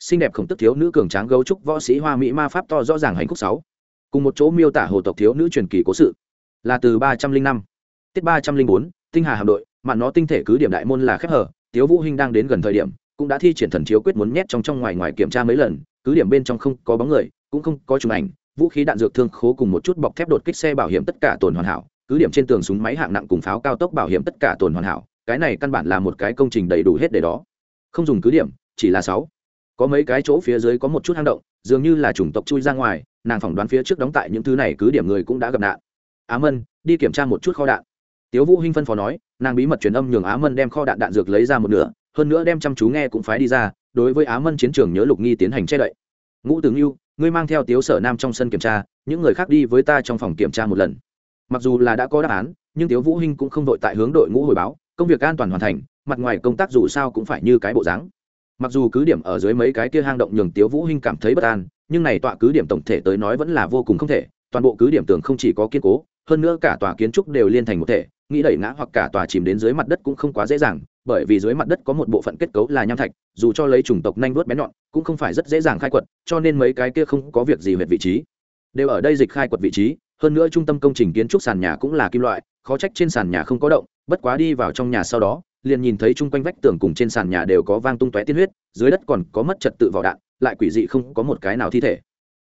xinh đẹp khổng tức thiếu nữ cường tráng gấu trúc võ sĩ hoa mỹ ma pháp to rõ ràng hành khúc sáu. Cùng một chỗ miêu tả hồ tộc thiếu nữ truyền kỳ cố sự. Là từ ba trăm linh năm. Tiết ba trăm linh bốn, tinh hà hạm đội mà nó tinh thể cứ điểm đại môn là khép hở, tiếu vũ hinh đang đến gần thời điểm, cũng đã thi triển thần chiếu quyết muốn nhét trong trong ngoài ngoài kiểm tra mấy lần, cứ điểm bên trong không có bóng người, cũng không có chụp ảnh, vũ khí đạn dược thương khố cùng một chút bọc thép đột kích xe bảo hiểm tất cả tồn hoàn hảo, cứ điểm trên tường súng máy hạng nặng cùng pháo cao tốc bảo hiểm tất cả tồn hoàn hảo, cái này căn bản là một cái công trình đầy đủ hết để đó. Không dùng cứ điểm, chỉ là sáu. Có mấy cái chỗ phía dưới có một chút hang động, dường như là chủng tộc chui ra ngoài, nàng phỏng đoán phía trước đóng tại những thứ này cứ điểm người cũng đã gặp nạn. Á mân, đi kiểm tra một chút kho đạn tiếu vũ hinh phân phó nói nàng bí mật truyền âm nhường á mân đem kho đạn đạn dược lấy ra một nửa hơn nữa đem chăm chú nghe cũng phái đi ra đối với á mân chiến trường nhớ lục nghi tiến hành che đậy. Ngũ tướng Lưu, ngươi mang theo tiếu sở nam trong sân kiểm tra những người khác đi với ta trong phòng kiểm tra một lần. Mặc dù là đã có đáp án nhưng tiếu vũ hinh cũng không đội tại hướng đội ngũ hồi báo công việc an toàn hoàn thành mặt ngoài công tác dù sao cũng phải như cái bộ dáng. Mặc dù cứ điểm ở dưới mấy cái kia hang động nhường tiếu vũ hinh cảm thấy bất an nhưng này tọa cứ điểm tổng thể tới nói vẫn là vô cùng không thể toàn bộ cứ điểm tường không chỉ có kiên cố hơn nữa cả tòa kiến trúc đều liên thành một thể nghĩ đẩy ngã hoặc cả tòa chìm đến dưới mặt đất cũng không quá dễ dàng, bởi vì dưới mặt đất có một bộ phận kết cấu là nham thạch, dù cho lấy chủng tộc nhanh vuốt bén nhọn, cũng không phải rất dễ dàng khai quật, cho nên mấy cái kia không có việc gì huyệt vị trí. Đều ở đây dịch khai quật vị trí, hơn nữa trung tâm công trình kiến trúc sàn nhà cũng là kim loại, khó trách trên sàn nhà không có động, bất quá đi vào trong nhà sau đó, liền nhìn thấy chung quanh vách tường cùng trên sàn nhà đều có vang tung tóe tiên huyết, dưới đất còn có mất trật tự vỏ đạn, lại quỷ dị không có một cái nào thi thể.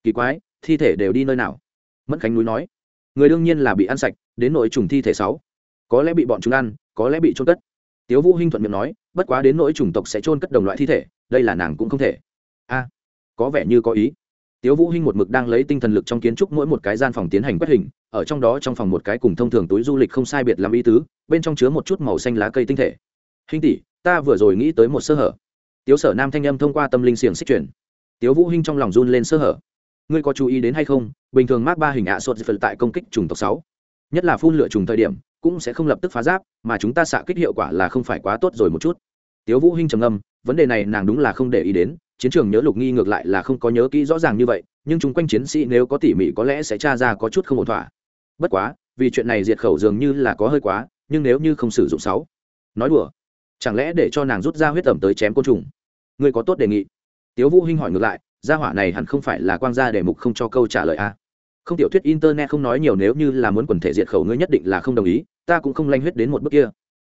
Kỳ quái, thi thể đều đi nơi nào? Mẫn khánh núi nói. Người đương nhiên là bị ăn sạch, đến nội trùng thi thể sáu có lẽ bị bọn chúng ăn, có lẽ bị trôn cất. Tiếu vũ hinh thuận miệng nói, bất quá đến nỗi chủng tộc sẽ trôn cất đồng loại thi thể, đây là nàng cũng không thể. A, có vẻ như có ý. Tiếu vũ hinh một mực đang lấy tinh thần lực trong kiến trúc mỗi một cái gian phòng tiến hành quét hình, ở trong đó trong phòng một cái cùng thông thường túi du lịch không sai biệt làm ý tứ, bên trong chứa một chút màu xanh lá cây tinh thể. Hinh tỷ, ta vừa rồi nghĩ tới một sơ hở. Tiếu sở nam thanh âm thông qua tâm linh xiềng xích truyền tiếu vũ hinh trong lòng run lên sơ hở. Ngươi có chú ý đến hay không? Bình thường mác ba hình ạ sốt phần tại công kích trùng tộc sáu, nhất là phun lửa trùng thời điểm cũng sẽ không lập tức phá giáp, mà chúng ta xạ kích hiệu quả là không phải quá tốt rồi một chút. Tiếu vũ hinh trầm ngâm, vấn đề này nàng đúng là không để ý đến, chiến trường nhớ lục nghi ngược lại là không có nhớ kỹ rõ ràng như vậy, nhưng chúng quanh chiến sĩ nếu có tỉ mỉ có lẽ sẽ tra ra có chút không ổn thỏa. Bất quá, vì chuyện này diệt khẩu dường như là có hơi quá, nhưng nếu như không sử dụng sáu, nói đùa. Chẳng lẽ để cho nàng rút ra huyết tẩm tới chém côn trùng? Ngươi có tốt đề nghị. Tiếu vũ hinh hỏi ngược lại, gia hỏa này hẳn không phải là quang gia đề mục không cho câu trả lời a không tiểu thuyết internet không nói nhiều nếu như là muốn quần thể diệt khẩu ngươi nhất định là không đồng ý, ta cũng không lanh huyết đến một bước kia.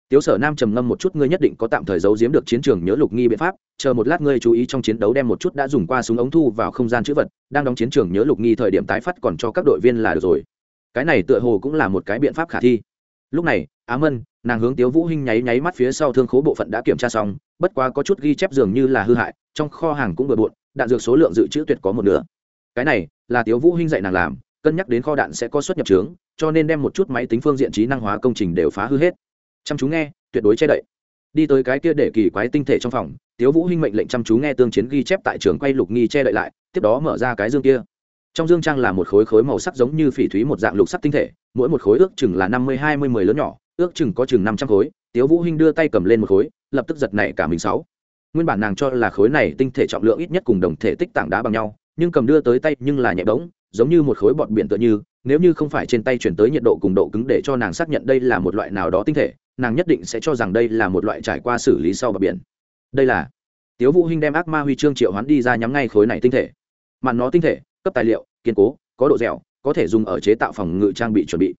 Tiếu sở nam trầm ngâm một chút, ngươi nhất định có tạm thời giấu giếm được chiến trường nhớ lục nghi biện pháp, chờ một lát ngươi chú ý trong chiến đấu đem một chút đã dùng qua súng ống thu vào không gian chữ vật, đang đóng chiến trường nhớ lục nghi thời điểm tái phát còn cho các đội viên là được rồi. Cái này tựa hồ cũng là một cái biện pháp khả thi. Lúc này, á mân, nàng hướng tiếu vũ hinh nháy nháy mắt phía sau thương khố bộ phận đã kiểm tra xong, bất quá có chút ghi chép dường như là hư hại, trong kho hàng cũng bừa bộn, đạn dược số lượng dự trữ tuyệt có một nửa. Cái này là tiếu vũ hinh dạy nàng làm cân nhắc đến kho đạn sẽ có xuất nhập trướng, cho nên đem một chút máy tính phương diện trí năng hóa công trình đều phá hư hết. Chăm chú nghe, tuyệt đối che đậy. Đi tới cái kia để kỳ quái tinh thể trong phòng, tiếu vũ hinh mệnh lệnh chăm chú nghe tương chiến ghi chép tại trường quay lục nghi che đậy lại, tiếp đó mở ra cái dương kia. Trong dương trang là một khối khối màu sắc giống như phỉ thúy một dạng lục sắc tinh thể, mỗi một khối ước chừng là năm mươi hai mươi mười lớn nhỏ, ước chừng có chừng năm trăm khối. Tiếu vũ hinh đưa tay cầm lên một khối, lập tức giật nảy cả mình sáu. Nguyên bản nàng cho là khối này tinh thể trọng lượng ít nhất cùng đồng thể tích tảng đá bằng nhau nhưng cầm đưa tới tay nhưng là nhẹ bỗng, giống như một khối bọt biển tựa như, nếu như không phải trên tay chuyển tới nhiệt độ cùng độ cứng để cho nàng xác nhận đây là một loại nào đó tinh thể, nàng nhất định sẽ cho rằng đây là một loại trải qua xử lý sau bờ biển. Đây là, tiếu vũ hinh đem ác ma huy chương triệu hoán đi ra nhắm ngay khối này tinh thể. Màn nó tinh thể, cấp tài liệu, kiên cố, có độ dẻo, có thể dùng ở chế tạo phòng ngự trang bị chuẩn bị.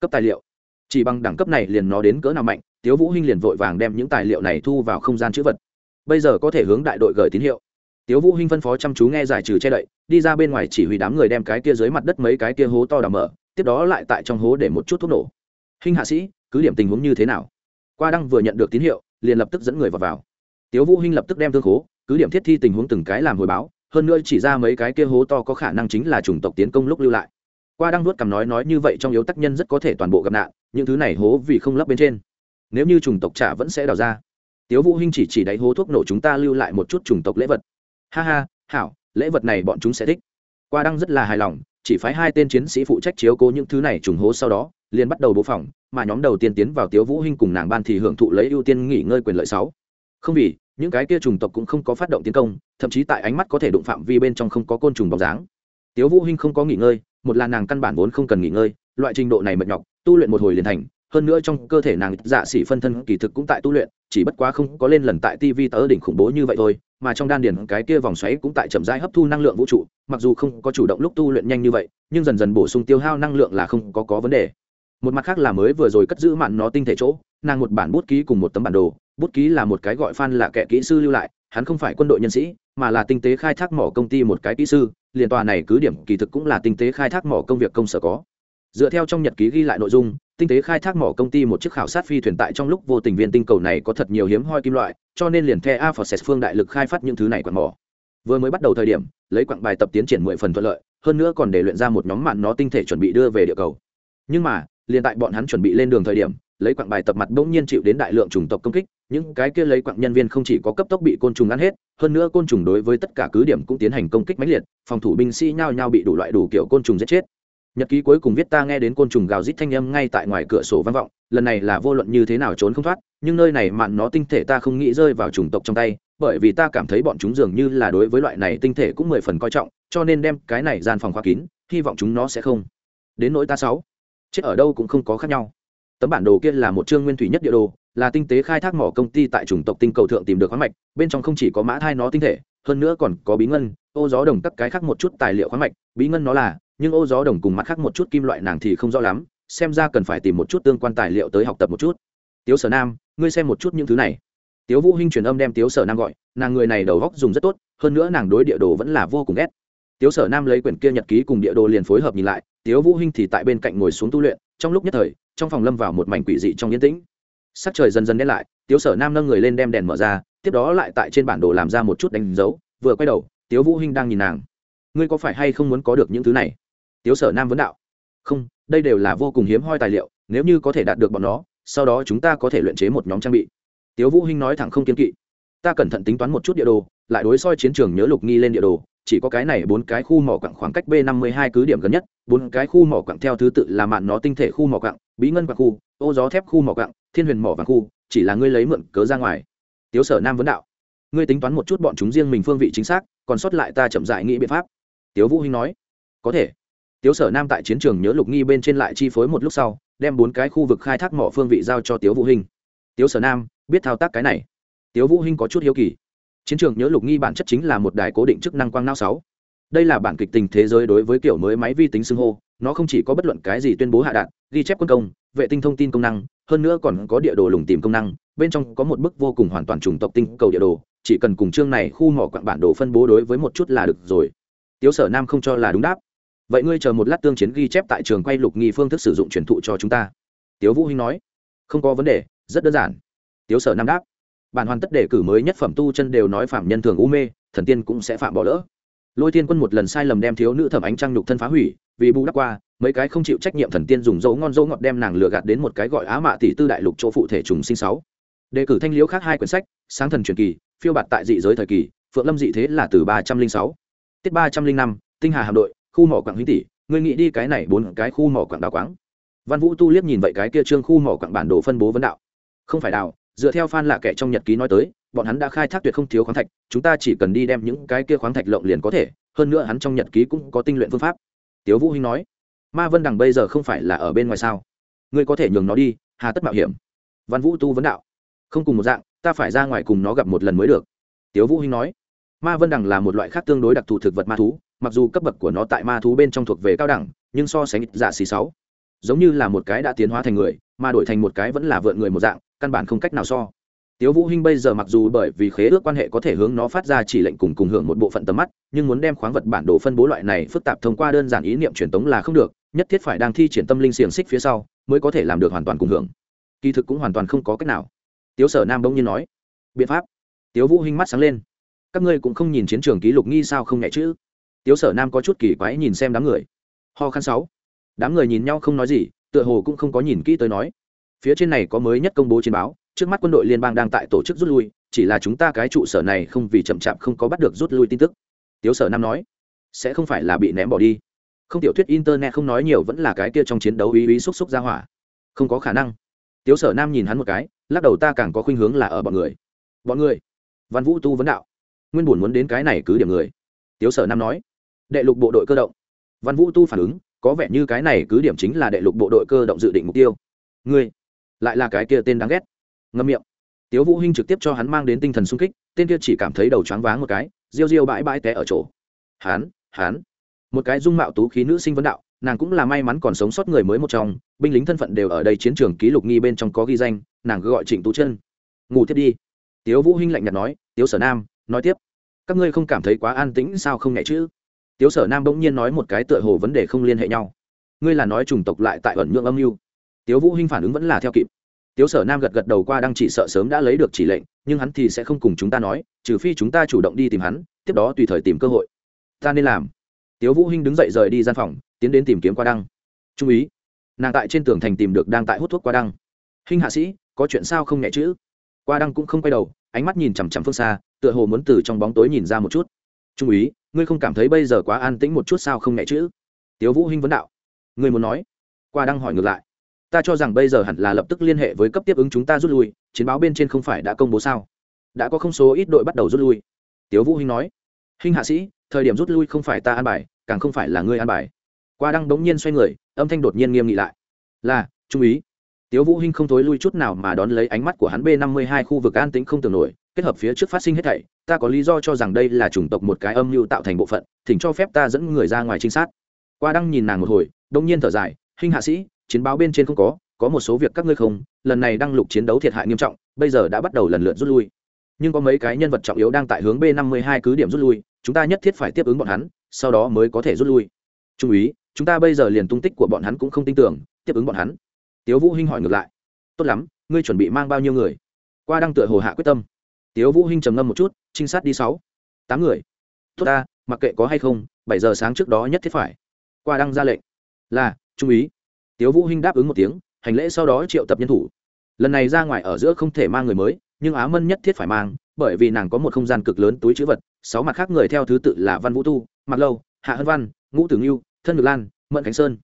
Cấp tài liệu. Chỉ bằng đẳng cấp này liền nó đến cỡ nào mạnh, tiếu vũ hinh liền vội vàng đem những tài liệu này thu vào không gian chữ vật. Bây giờ có thể hướng đại đội gửi tín hiệu tiếu vũ hinh phân phó chăm chú nghe giải trừ che đậy, đi ra bên ngoài chỉ huy đám người đem cái kia dưới mặt đất mấy cái kia hố to đào mở, tiếp đó lại tại trong hố để một chút thuốc nổ. Hinh hạ sĩ, cứ điểm tình huống như thế nào? Qua đăng vừa nhận được tín hiệu, liền lập tức dẫn người vào vào. Tiếu vũ hinh lập tức đem thương khố, cứ điểm thiết thi tình huống từng cái làm hồi báo, hơn nữa chỉ ra mấy cái kia hố to có khả năng chính là chủng tộc tiến công lúc lưu lại. Qua đăng nuốt cằm nói nói như vậy trong yếu tác nhân rất có thể toàn bộ gặp nạn, những thứ này hố vì không lấp bên trên. Nếu như chủng tộc trả vẫn sẽ đào ra. Tiếu vũ hinh chỉ chỉ đáy hố thuốc nổ chúng ta lưu lại một chút chủng tộc lễ vật ha ha, hảo, lễ vật này bọn chúng sẽ thích. Qua đăng rất là hài lòng, chỉ phái hai tên chiến sĩ phụ trách chiếu cố những thứ này trùng hố sau đó, liền bắt đầu bố phòng, mà nhóm đầu tiên tiến vào tiếu vũ hinh cùng nàng ban thì hưởng thụ lấy ưu tiên nghỉ ngơi quyền lợi sáu. Không vì, những cái kia trùng tộc cũng không có phát động tiến công, thậm chí tại ánh mắt có thể đụng phạm vi bên trong không có côn trùng bóng dáng. Tiếu vũ hinh không có nghỉ ngơi, một là nàng căn bản vốn không cần nghỉ ngơi, loại trình độ này mệt nhọc, tu luyện một hồi liền thành, hơn nữa trong cơ thể nàng dạ sỉ phân thân kỳ thực cũng tại tu luyện, chỉ bất quá không có lên lần tại tv tớ đỉnh khủng bố như vậy thôi mà trong đan điền cái kia vòng xoáy cũng tại chậm rãi hấp thu năng lượng vũ trụ, mặc dù không có chủ động lúc tu luyện nhanh như vậy, nhưng dần dần bổ sung tiêu hao năng lượng là không có có vấn đề. Một mặt khác là mới vừa rồi cất giữ mạn nó tinh thể chỗ, nàng một bản bút ký cùng một tấm bản đồ, bút ký là một cái gọi phan là kẻ kỹ sư lưu lại, hắn không phải quân đội nhân sĩ, mà là tinh tế khai thác mỏ công ty một cái kỹ sư, liền tòa này cứ điểm kỳ thực cũng là tinh tế khai thác mỏ công việc công sở có. Dựa theo trong nhật ký ghi lại nội dung, tinh tế khai thác mỏ công ty một chiếc khảo sát phi thuyền tại trong lúc vô tình viên tinh cầu này có thật nhiều hiếm hoi kim loại cho nên liền the a forces phương đại lực khai phát những thứ này quặng mỏ. Vừa mới bắt đầu thời điểm, lấy quặng bài tập tiến triển mười phần thuận lợi, hơn nữa còn để luyện ra một nhóm mạn nó tinh thể chuẩn bị đưa về địa cầu. Nhưng mà, liền tại bọn hắn chuẩn bị lên đường thời điểm, lấy quặng bài tập mặt bỗng nhiên chịu đến đại lượng chủng tộc công kích, những cái kia lấy quặng nhân viên không chỉ có cấp tốc bị côn trùng ăn hết, hơn nữa côn trùng đối với tất cả cứ điểm cũng tiến hành công kích mãnh liệt, phòng thủ binh sĩ nhao nhao bị đủ loại đủ kiểu côn trùng giết chết nhật ký cuối cùng viết ta nghe đến côn trùng gào rít thanh âm ngay tại ngoài cửa sổ vang vọng, lần này là vô luận như thế nào trốn không thoát, nhưng nơi này mạn nó tinh thể ta không nghĩ rơi vào chủng tộc trong tay, bởi vì ta cảm thấy bọn chúng dường như là đối với loại này tinh thể cũng mười phần coi trọng, cho nên đem cái này gian phòng khóa kín, hy vọng chúng nó sẽ không đến nỗi ta sáu. Chết ở đâu cũng không có khác nhau. Tấm bản đồ kia là một chương nguyên thủy nhất địa đồ, là tinh tế khai thác mỏ công ty tại chủng tộc tinh cầu thượng tìm được khoáng mạch, bên trong không chỉ có mã thai nó tinh thể, hơn nữa còn có bí ngân, ô gió đồng các cái khác một chút tài liệu khoáng mạch, bí ngân nó là nhưng ô gió đồng cùng mặt khác một chút kim loại nàng thì không rõ lắm, xem ra cần phải tìm một chút tương quan tài liệu tới học tập một chút. Tiếu sở nam, ngươi xem một chút những thứ này. Tiếu vũ hinh truyền âm đem tiếu sở nam gọi, nàng người này đầu góc dùng rất tốt, hơn nữa nàng đối địa đồ vẫn là vô cùng ghét. Tiếu sở nam lấy quyển kia nhật ký cùng địa đồ liền phối hợp nhìn lại, tiếu vũ hinh thì tại bên cạnh ngồi xuống tu luyện, trong lúc nhất thời, trong phòng lâm vào một mảnh quỷ dị trong yên tĩnh. Sắc trời dần dần đen lại, tiếu sở nam nâng người lên đem đèn mở ra, tiếp đó lại tại trên bản đồ làm ra một chút đánh dấu, vừa quay đầu, tiếu vũ hinh đang nhìn nàng. Ngươi có phải hay không muốn có được những thứ này? Tiếu sở nam vấn đạo. Không, đây đều là vô cùng hiếm hoi tài liệu, nếu như có thể đạt được bọn nó, sau đó chúng ta có thể luyện chế một nhóm trang bị. Tiếu vũ hinh nói thẳng không kiên kỵ. Ta cẩn thận tính toán một chút địa đồ, lại đối soi chiến trường nhớ lục nghi lên địa đồ, chỉ có cái này bốn cái khu mỏ quặng khoảng cách b năm mươi hai cứ điểm gần nhất, bốn cái khu mỏ quặng theo thứ tự là mạn nó tinh thể khu mỏ quặng, bí ngân quặng khu, ô gió thép khu mỏ quặng, thiên huyền mỏ vàng khu, chỉ là ngươi lấy mượn cớ ra ngoài. Tiếu sở nam vấn đạo. Ngươi tính toán một chút bọn chúng riêng mình phương vị chính xác, còn sót lại ta chậm dại nghĩ biện pháp. Tiếu vũ hinh nói. Có thể tiếu sở nam tại chiến trường nhớ lục nghi bên trên lại chi phối một lúc sau, đem bốn cái khu vực khai thác mỏ phương vị giao cho tiếu vũ hinh. Tiếu sở nam, biết thao tác cái này? Tiếu vũ hinh có chút hiếu kỳ. Chiến trường nhớ lục nghi bản chất chính là một đài cố định chức năng quang não sáu. Đây là bản kịch tình thế giới đối với kiểu mới máy vi tính xưng hô, nó không chỉ có bất luận cái gì tuyên bố hạ đạn ghi chép quân công, vệ tinh thông tin công năng, hơn nữa còn có địa đồ lùng tìm công năng, bên trong có một bức vô cùng hoàn toàn trùng tộc tinh cầu địa đồ, chỉ cần cùng chương này khu mỏ quặng bản đồ phân bố đối với một chút là được rồi. Tiếu sở nam không cho là đúng đáp vậy ngươi chờ một lát tương chiến ghi chép tại trường quay lục nghi phương thức sử dụng truyền thụ cho chúng ta. Tiếu vũ hinh nói. Không có vấn đề, rất đơn giản. Tiếu sở nam đáp. Bản hoàn tất đề cử mới nhất phẩm tu chân đều nói phạm nhân thường u mê, thần tiên cũng sẽ phạm bỏ lỡ. Lôi tiên quân một lần sai lầm đem thiếu nữ thẩm ánh trăng nhục thân phá hủy, vì bù đắp qua, mấy cái không chịu trách nhiệm thần tiên dùng dấu ngon dấu ngọt đem nàng lừa gạt đến một cái gọi á mạ tỷ tư đại lục chỗ phụ thể trùng sinh sáu. Đề cử thanh liễu khác hai quyển sách, sáng thần truyền kỳ, phiêu bạt tại dị giới thời kỳ, phượng lâm dị thế là từ ba trăm linh sáu. Tiết ba trăm linh năm, tinh hà hạm đội khu mỏ quảng huynh tỷ, ngươi nghĩ đi cái này bốn cái khu mỏ quảng đào quáng. Văn vũ tu liếc nhìn vậy cái kia trương khu mỏ quảng bản đồ phân bố vấn đạo. Không phải đào, dựa theo phan lạ kệ trong nhật ký nói tới, bọn hắn đã khai thác tuyệt không thiếu khoáng thạch, chúng ta chỉ cần đi đem những cái kia khoáng thạch lộng liền có thể, hơn nữa hắn trong nhật ký cũng có tinh luyện phương pháp. Tiếu vũ hinh nói, ma vân đằng bây giờ không phải là ở bên ngoài sao? Ngươi có thể nhường nó đi, hà tất mạo hiểm. Văn vũ tu vấn đạo, không cùng một dạng, ta phải ra ngoài cùng nó gặp một lần mới được. Tiếu vũ hinh nói, ma vân đằng là một loại khác tương đối đặc thù thực vật ma thú mặc dù cấp bậc của nó tại ma thú bên trong thuộc về cao đẳng, nhưng so sánh dạ xì sáu, giống như là một cái đã tiến hóa thành người, mà đổi thành một cái vẫn là vượn người một dạng, căn bản không cách nào so. Tiếu vũ hinh bây giờ mặc dù bởi vì khế ước quan hệ có thể hướng nó phát ra chỉ lệnh cùng cùng hưởng một bộ phận tầm mắt, nhưng muốn đem khoáng vật bản đồ phân bố loại này phức tạp thông qua đơn giản ý niệm truyền tống là không được, nhất thiết phải đang thi triển tâm linh xiềng xích phía sau mới có thể làm được hoàn toàn cùng hưởng. Kỳ thực cũng hoàn toàn không có cách nào. Tiếu sở nam Đông nhiên nói, biện pháp. Tiếu vũ hinh mắt sáng lên, các ngươi cũng không nhìn chiến trường ký lục nghi sao không nhẹ chứ? Tiếu sở nam có chút kỳ quái nhìn xem đám người. Ho khăn sáu. Đám người nhìn nhau không nói gì, tựa hồ cũng không có nhìn kỹ tới nói. Phía trên này có mới nhất công bố trên báo, trước mắt quân đội liên bang đang tại tổ chức rút lui, chỉ là chúng ta cái trụ sở này không vì chậm chạp không có bắt được rút lui tin tức. Tiếu sở nam nói, sẽ không phải là bị ném bỏ đi. Không tiểu thuyết internet không nói nhiều vẫn là cái kia trong chiến đấu ý ý xúc xúc ra hỏa. Không có khả năng. Tiếu sở nam nhìn hắn một cái, lắc đầu ta càng có khuynh hướng là ở bọn người. Bọn người? Văn vũ tu vấn đạo. Nguyên buồn muốn đến cái này cứ điểm người. Tiếu sở nam nói đệ lục bộ đội cơ động. Văn vũ tu phản ứng, có vẻ như cái này cứ điểm chính là đệ lục bộ đội cơ động dự định mục tiêu. Ngươi, lại là cái kia tên đáng ghét. Ngâm miệng. Tiếu vũ hinh trực tiếp cho hắn mang đến tinh thần sung kích, tên kia chỉ cảm thấy đầu choáng váng một cái, riêu riêu bãi bãi té ở chỗ. Hắn hắn. Một cái dung mạo tú khí nữ sinh vấn đạo, nàng cũng là may mắn còn sống sót người mới một trong, binh lính thân phận đều ở đây chiến trường ký lục nghi bên trong có ghi danh, nàng cứ gọi trịnh tú chân ngủ tiếp đi. Tiếu vũ hinh lạnh nhạt nói, tiếu sở nam, nói tiếp. Các ngươi không cảm thấy quá an tĩnh sao không nhẹ chứ? Tiếu sở nam bỗng nhiên nói một cái tựa hồ vấn đề không liên hệ nhau. Ngươi là nói chủng tộc lại tại ẩn nhượng âm mưu. Tiếu vũ hinh phản ứng vẫn là theo kịp. Tiếu sở nam gật gật đầu qua đang chỉ sợ sớm đã lấy được chỉ lệnh, nhưng hắn thì sẽ không cùng chúng ta nói, trừ phi chúng ta chủ động đi tìm hắn, tiếp đó tùy thời tìm cơ hội. Ta nên làm. Tiếu vũ hinh đứng dậy rời đi gian phòng, tiến đến tìm kiếm qua đăng. Trung ý nàng tại trên tường thành tìm được đang tại hút thuốc qua đăng. Hinh hạ sĩ, có chuyện sao không nhẹ chữ? Qua đăng cũng không quay đầu, ánh mắt nhìn chằm chằm phương xa, tựa hồ muốn từ trong bóng tối nhìn ra một chút. Trung úy ngươi không cảm thấy bây giờ quá an tĩnh một chút sao không nghe chữ? Tiếu vũ hinh vấn đạo. Ngươi muốn nói? Qua đăng hỏi ngược lại. Ta cho rằng bây giờ hẳn là lập tức liên hệ với cấp tiếp ứng chúng ta rút lui, chiến báo bên trên không phải đã công bố sao? Đã có không số ít đội bắt đầu rút lui. Tiếu vũ hinh nói. Hinh hạ sĩ, thời điểm rút lui không phải ta an bài, càng không phải là ngươi an bài. Qua đăng đống nhiên xoay người, âm thanh đột nhiên nghiêm nghị lại. Là, trung úy. Tiếu vũ hinh không thối lui chút nào mà đón lấy ánh mắt của hắn b năm mươi hai khu vực an tĩnh không tưởng nổi kết hợp phía trước phát sinh hết thảy, ta có lý do cho rằng đây là chủng tộc một cái âm mưu tạo thành bộ phận, thỉnh cho phép ta dẫn người ra ngoài trinh sát. Qua đăng nhìn nàng một hồi, đông nhiên thở dài huynh hạ sĩ, chiến báo bên trên không có có một số việc các ngươi không, lần này đăng lục chiến đấu thiệt hại nghiêm trọng, bây giờ đã bắt đầu lần lượt rút lui. Nhưng có mấy cái nhân vật trọng yếu đang tại hướng b năm mươi hai cứ điểm rút lui, chúng ta nhất thiết phải tiếp ứng bọn hắn, sau đó mới có thể rút lui. Trung úy, chúng ta bây giờ liền tung tích của bọn hắn cũng không tin tưởng, tiếp ứng bọn hắn. Tiếu vũ hinh hỏi ngược lại, tốt lắm, ngươi chuẩn bị mang bao nhiêu người? Qua đăng tựa hồ hạ quyết tâm tiếu vũ hinh trầm ngâm một chút, trinh sát đi sáu, tám người. Tốt ta, mặc kệ có hay không, bảy giờ sáng trước đó nhất thiết phải. Qua đăng ra lệnh. Là, trung úy. Tiếu vũ hinh đáp ứng một tiếng, hành lễ sau đó triệu tập nhân thủ. Lần này ra ngoài ở giữa không thể mang người mới, nhưng á mân nhất thiết phải mang, bởi vì nàng có một không gian cực lớn túi chữ vật, sáu mặt khác người theo thứ tự là văn vũ tu mặc lâu, hạ hân văn, ngũ tử ngưu, thân ngược lan, mận khánh sơn.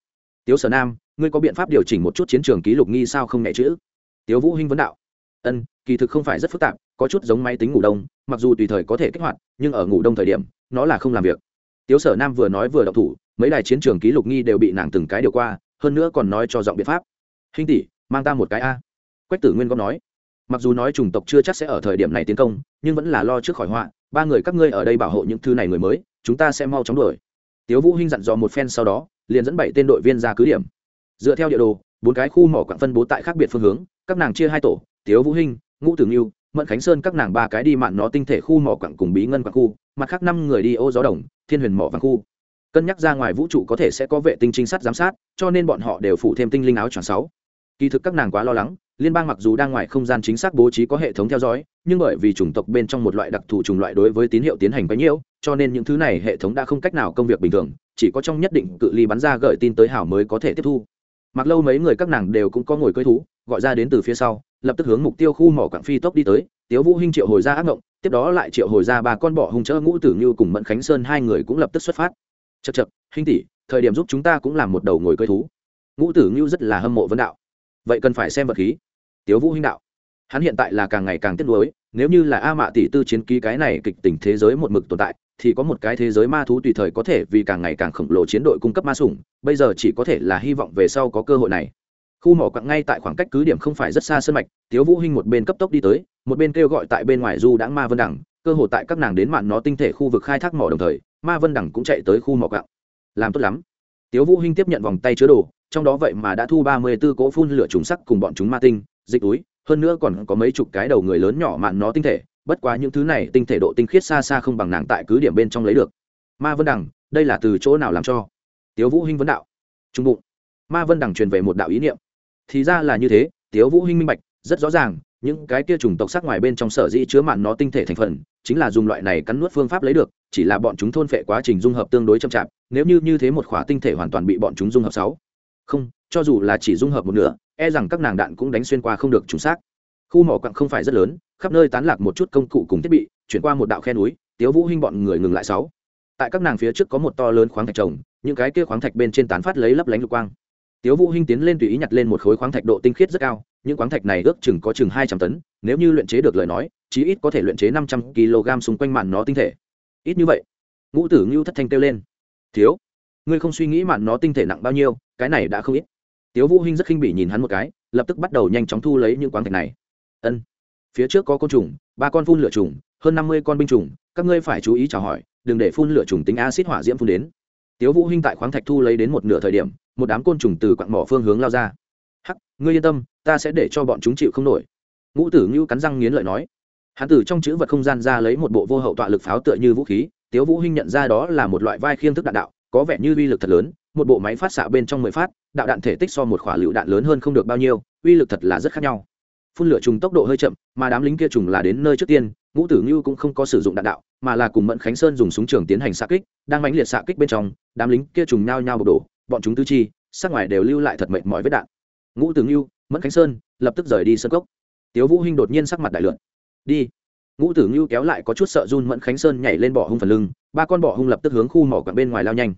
Tiếu sở nam, ngươi có biện pháp điều chỉnh một chút chiến trường ký lục nghi sao không nhẹ chữ? Tiếu vũ hinh vấn đạo ân, kỳ thực không phải rất phức tạp, có chút giống máy tính ngủ đông, mặc dù tùy thời có thể kích hoạt, nhưng ở ngủ đông thời điểm, nó là không làm việc. Tiếu sở nam vừa nói vừa đọc thủ, mấy đài chiến trường ký lục nghi đều bị nàng từng cái điều qua, hơn nữa còn nói cho giọng biện pháp. Hình tỷ, mang ta một cái a. Quách tử nguyên có nói. Mặc dù nói chủng tộc chưa chắc sẽ ở thời điểm này tiến công, nhưng vẫn là lo trước khỏi họa, ba người các ngươi ở đây bảo hộ những thứ này người mới, chúng ta sẽ mau chóng đuổi. Tiếu vũ hinh dặn dò một phen sau đó, liền dẫn bảy tên đội viên ra cứ điểm. Dựa theo địa đồ, bốn cái khu mỏ quặng phân bố tại khác biệt phương hướng, các nàng chia hai tổ tiếu vũ hinh, ngũ tử nghiêu mận khánh sơn các nàng ba cái đi mạn nó tinh thể khu mỏ quặng cùng bí ngân quặng khu, mặt khác năm người đi ô gió đồng, thiên huyền mỏ vàng khu. Cân nhắc ra ngoài vũ trụ có thể sẽ có vệ tinh trinh sát giám sát, cho nên bọn họ đều phụ thêm tinh linh áo choàng sáu. Kỳ thực các nàng quá lo lắng, liên bang mặc dù đang ngoài không gian chính xác bố trí có hệ thống theo dõi, nhưng bởi vì chủng tộc bên trong một loại đặc thù chủng loại đối với tín hiệu tiến hành bấy nhiêu cho nên những thứ này hệ thống đã không cách nào công việc bình thường, chỉ có trong nhất định cự ly bắn ra gửi tin tới hảo mới có thể tiếp thu. Mặc lâu mấy người các nàng đều cũng có ngồi cưới thú, gọi ra đến từ phía sau lập tức hướng mục tiêu khu mỏ quảng phi tốc đi tới, tiếu vũ hinh triệu hồi ra ác ngộng, tiếp đó lại triệu hồi ra ba con bọ hung chớ ngũ tử như cùng mẫn khánh sơn hai người cũng lập tức xuất phát. Chật chật hinh tỷ, thời điểm giúp chúng ta cũng làm một đầu ngồi cơi thú. Ngũ tử như rất là hâm mộ vấn đạo. Vậy cần phải xem vật khí. Tiếu vũ hinh đạo. Hắn hiện tại là càng ngày càng tiếc nuối, nếu như là a mạ tỷ tư chiến ký cái này kịch tình thế giới một mực tồn tại, thì có một cái thế giới ma thú tùy thời có thể vì càng ngày càng khổng lồ chiến đội cung cấp ma sủng, bây giờ chỉ có thể là hy vọng về sau có cơ hội này khu mỏ quặng ngay tại khoảng cách cứ điểm không phải rất xa sân mạch tiếu vũ hinh một bên cấp tốc đi tới một bên kêu gọi tại bên ngoài du đãng ma vân đẳng cơ hội tại các nàng đến mạn nó tinh thể khu vực khai thác mỏ đồng thời ma vân đẳng cũng chạy tới khu mỏ quặng. Làm tốt lắm. Tiếu vũ hinh tiếp nhận vòng tay chứa đồ trong đó vậy mà đã thu ba mươi 34 cỗ phun lửa trùng sắc cùng bọn chúng ma tinh dịch túi hơn nữa còn có mấy chục cái đầu người lớn nhỏ mạn nó tinh thể bất quá những thứ này tinh thể độ tinh khiết xa xa không bằng nàng tại cứ điểm bên trong lấy được. Ma vân Đẳng, đây là từ chỗ nào làm cho? Tiếu vũ hinh vấn đạo. Trung bụng. Ma vân đằng truyền về một đạo ý niệm thì ra là như thế, tiếu vũ hinh minh bạch, rất rõ ràng, những cái kia trùng tộc sắc ngoài bên trong sở dĩ chứa mạn nó tinh thể thành phần, chính là dùng loại này cắn nuốt phương pháp lấy được, chỉ là bọn chúng thôn phệ quá trình dung hợp tương đối chậm chạp, nếu như như thế một khỏa tinh thể hoàn toàn bị bọn chúng dung hợp sáu. Không, cho dù là chỉ dung hợp một nửa e rằng các nàng đạn cũng đánh xuyên qua không được trùng xác. Khu mỏ quặng không phải rất lớn, khắp nơi tán lạc một chút công cụ cùng thiết bị, chuyển qua một đạo khe núi, tiếu vũ hinh bọn người ngừng lại sáu. Tại các nàng phía trước có một to lớn khoáng thạch trồng, những cái kia khoáng thạch bên trên tán phát lấy lấp lánh lục quang tiếu vũ hinh tiến lên tùy ý nhặt lên một khối khoáng thạch độ tinh khiết rất cao, những khoáng thạch này ước chừng có chừng hai trăm tấn, nếu như luyện chế được lời nói, chí ít có thể luyện chế năm trăm kg xung quanh mạn nó tinh thể. Ít như vậy, ngũ tử ngưu thất thanh kêu lên. Thiếu, ngươi không suy nghĩ mạn nó tinh thể nặng bao nhiêu, cái này đã không ít. Tiếu vũ hinh rất khinh bỉ nhìn hắn một cái, lập tức bắt đầu nhanh chóng thu lấy những khoáng thạch này. Ân, phía trước có côn trùng, ba con phun lửa trùng, hơn năm mươi con binh trùng, các ngươi phải chú ý chào hỏi, đừng để phun lửa trùng tính axit hỏa diễm phun đến. Tiếu vũ hinh tại khoáng thạch thu lấy đến một nửa thời điểm một đám côn trùng từ quặng mỏ phương hướng lao ra. Hắc, ngươi yên tâm, ta sẽ để cho bọn chúng chịu không nổi. Ngũ tử ngưu cắn răng nghiến lợi nói. Hắn từ trong chữ vật không gian ra lấy một bộ vô hậu tọa lực pháo tựa như vũ khí, tiếu vũ hinh nhận ra đó là một loại vai khiêng thức đạn đạo, có vẻ như uy lực thật lớn, một bộ máy phát xạ bên trong mười phát, đạo đạn thể tích so một khỏa lựu đạn lớn hơn không được bao nhiêu, uy lực thật là rất khác nhau. Phun lửa trùng tốc độ hơi chậm, mà đám lính kia trùng là đến nơi trước tiên, ngũ tử ngưu cũng không có sử dụng đạn đạo, mà là cùng mẫn khánh sơn dùng súng trường tiến hành xạ kích, đang mãnh liệt xạ kích bên trong, đám lính kia trùng nhao nhao bộc đổ bọn chúng tứ chi sát ngoài đều lưu lại thật mệt mỏi vết đạn. Ngũ tử ngưu, mẫn khánh sơn, lập tức rời đi sân cốc. Tiếu vũ hinh đột nhiên sắc mặt đại lượn. Đi. Ngũ tử ngưu kéo lại có chút sợ run mẫn khánh sơn nhảy lên bỏ hung phần lưng, ba con bỏ hung lập tức hướng khu mỏ quặng bên ngoài lao nhanh.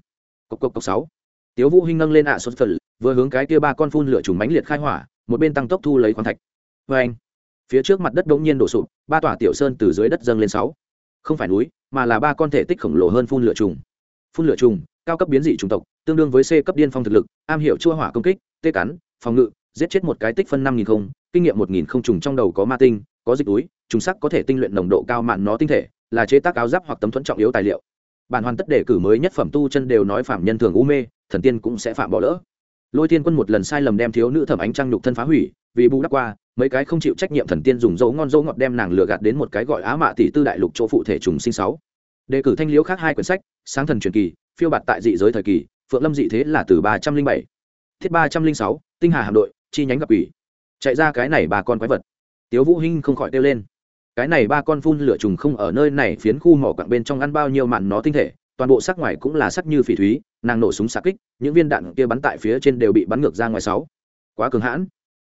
Cộc cộc cộc sáu. Tiếu vũ hinh nâng lên ạ à xuất phần vừa hướng cái kia ba con phun lửa trùng mãnh liệt khai hỏa, một bên tăng tốc thu lấy khoáng thạch. Với anh. Phía trước mặt đất đống nhiên đổ sụp, ba tòa tiểu sơn từ dưới đất dâng lên sáu. Không phải núi, mà là ba con thể tích khổng lồ hơn phun lửa trùng. Phun lửa trùng, cao cấp biến dị trùng tộc tương đương với c cấp điên phong thực lực, am hiểu chua hỏa công kích, tê cắn, phòng ngự, giết chết một cái tích phân năm nghìn không, kinh nghiệm một nghìn không trùng trong đầu có ma tinh, có dịch túi, trùng sắc có thể tinh luyện nồng độ cao mạn nó tinh thể, là chế tác áo giáp hoặc tấm thuẫn trọng yếu tài liệu. Bản hoàn tất đề cử mới nhất phẩm tu chân đều nói phạm nhân thường u mê, thần tiên cũng sẽ phạm bỏ lỡ. Lôi thiên quân một lần sai lầm đem thiếu nữ thẩm ánh trăng nhục thân phá hủy, vì bù đắp qua, mấy cái không chịu trách nhiệm thần tiên dùng dấu ngon dấu ngọt đem nàng lừa gạt đến một cái gọi á mạ tỷ tư đại lục chỗ phụ thể trùng sinh sáu. Đề cử thanh liễu khác hai quyển sách, sáng thần truyền kỳ, phiêu bạt tại dị giới thời kỳ phượng lâm dị thế là từ ba trăm linh bảy. Thiết ba trăm linh sáu, tinh hà hạm đội, chi nhánh gặp ủy chạy ra cái này ba con quái vật. Tiếu vũ hinh không khỏi kêu lên. Cái này ba con phun lửa trùng không ở nơi này phiến khu mỏ quặng bên trong ăn bao nhiêu mặn nó tinh thể, toàn bộ sắc ngoài cũng là sắc như phỉ thúy, nàng nổ súng xạ kích, những viên đạn kia bắn tại phía trên đều bị bắn ngược ra ngoài sáu. Quá cường hãn.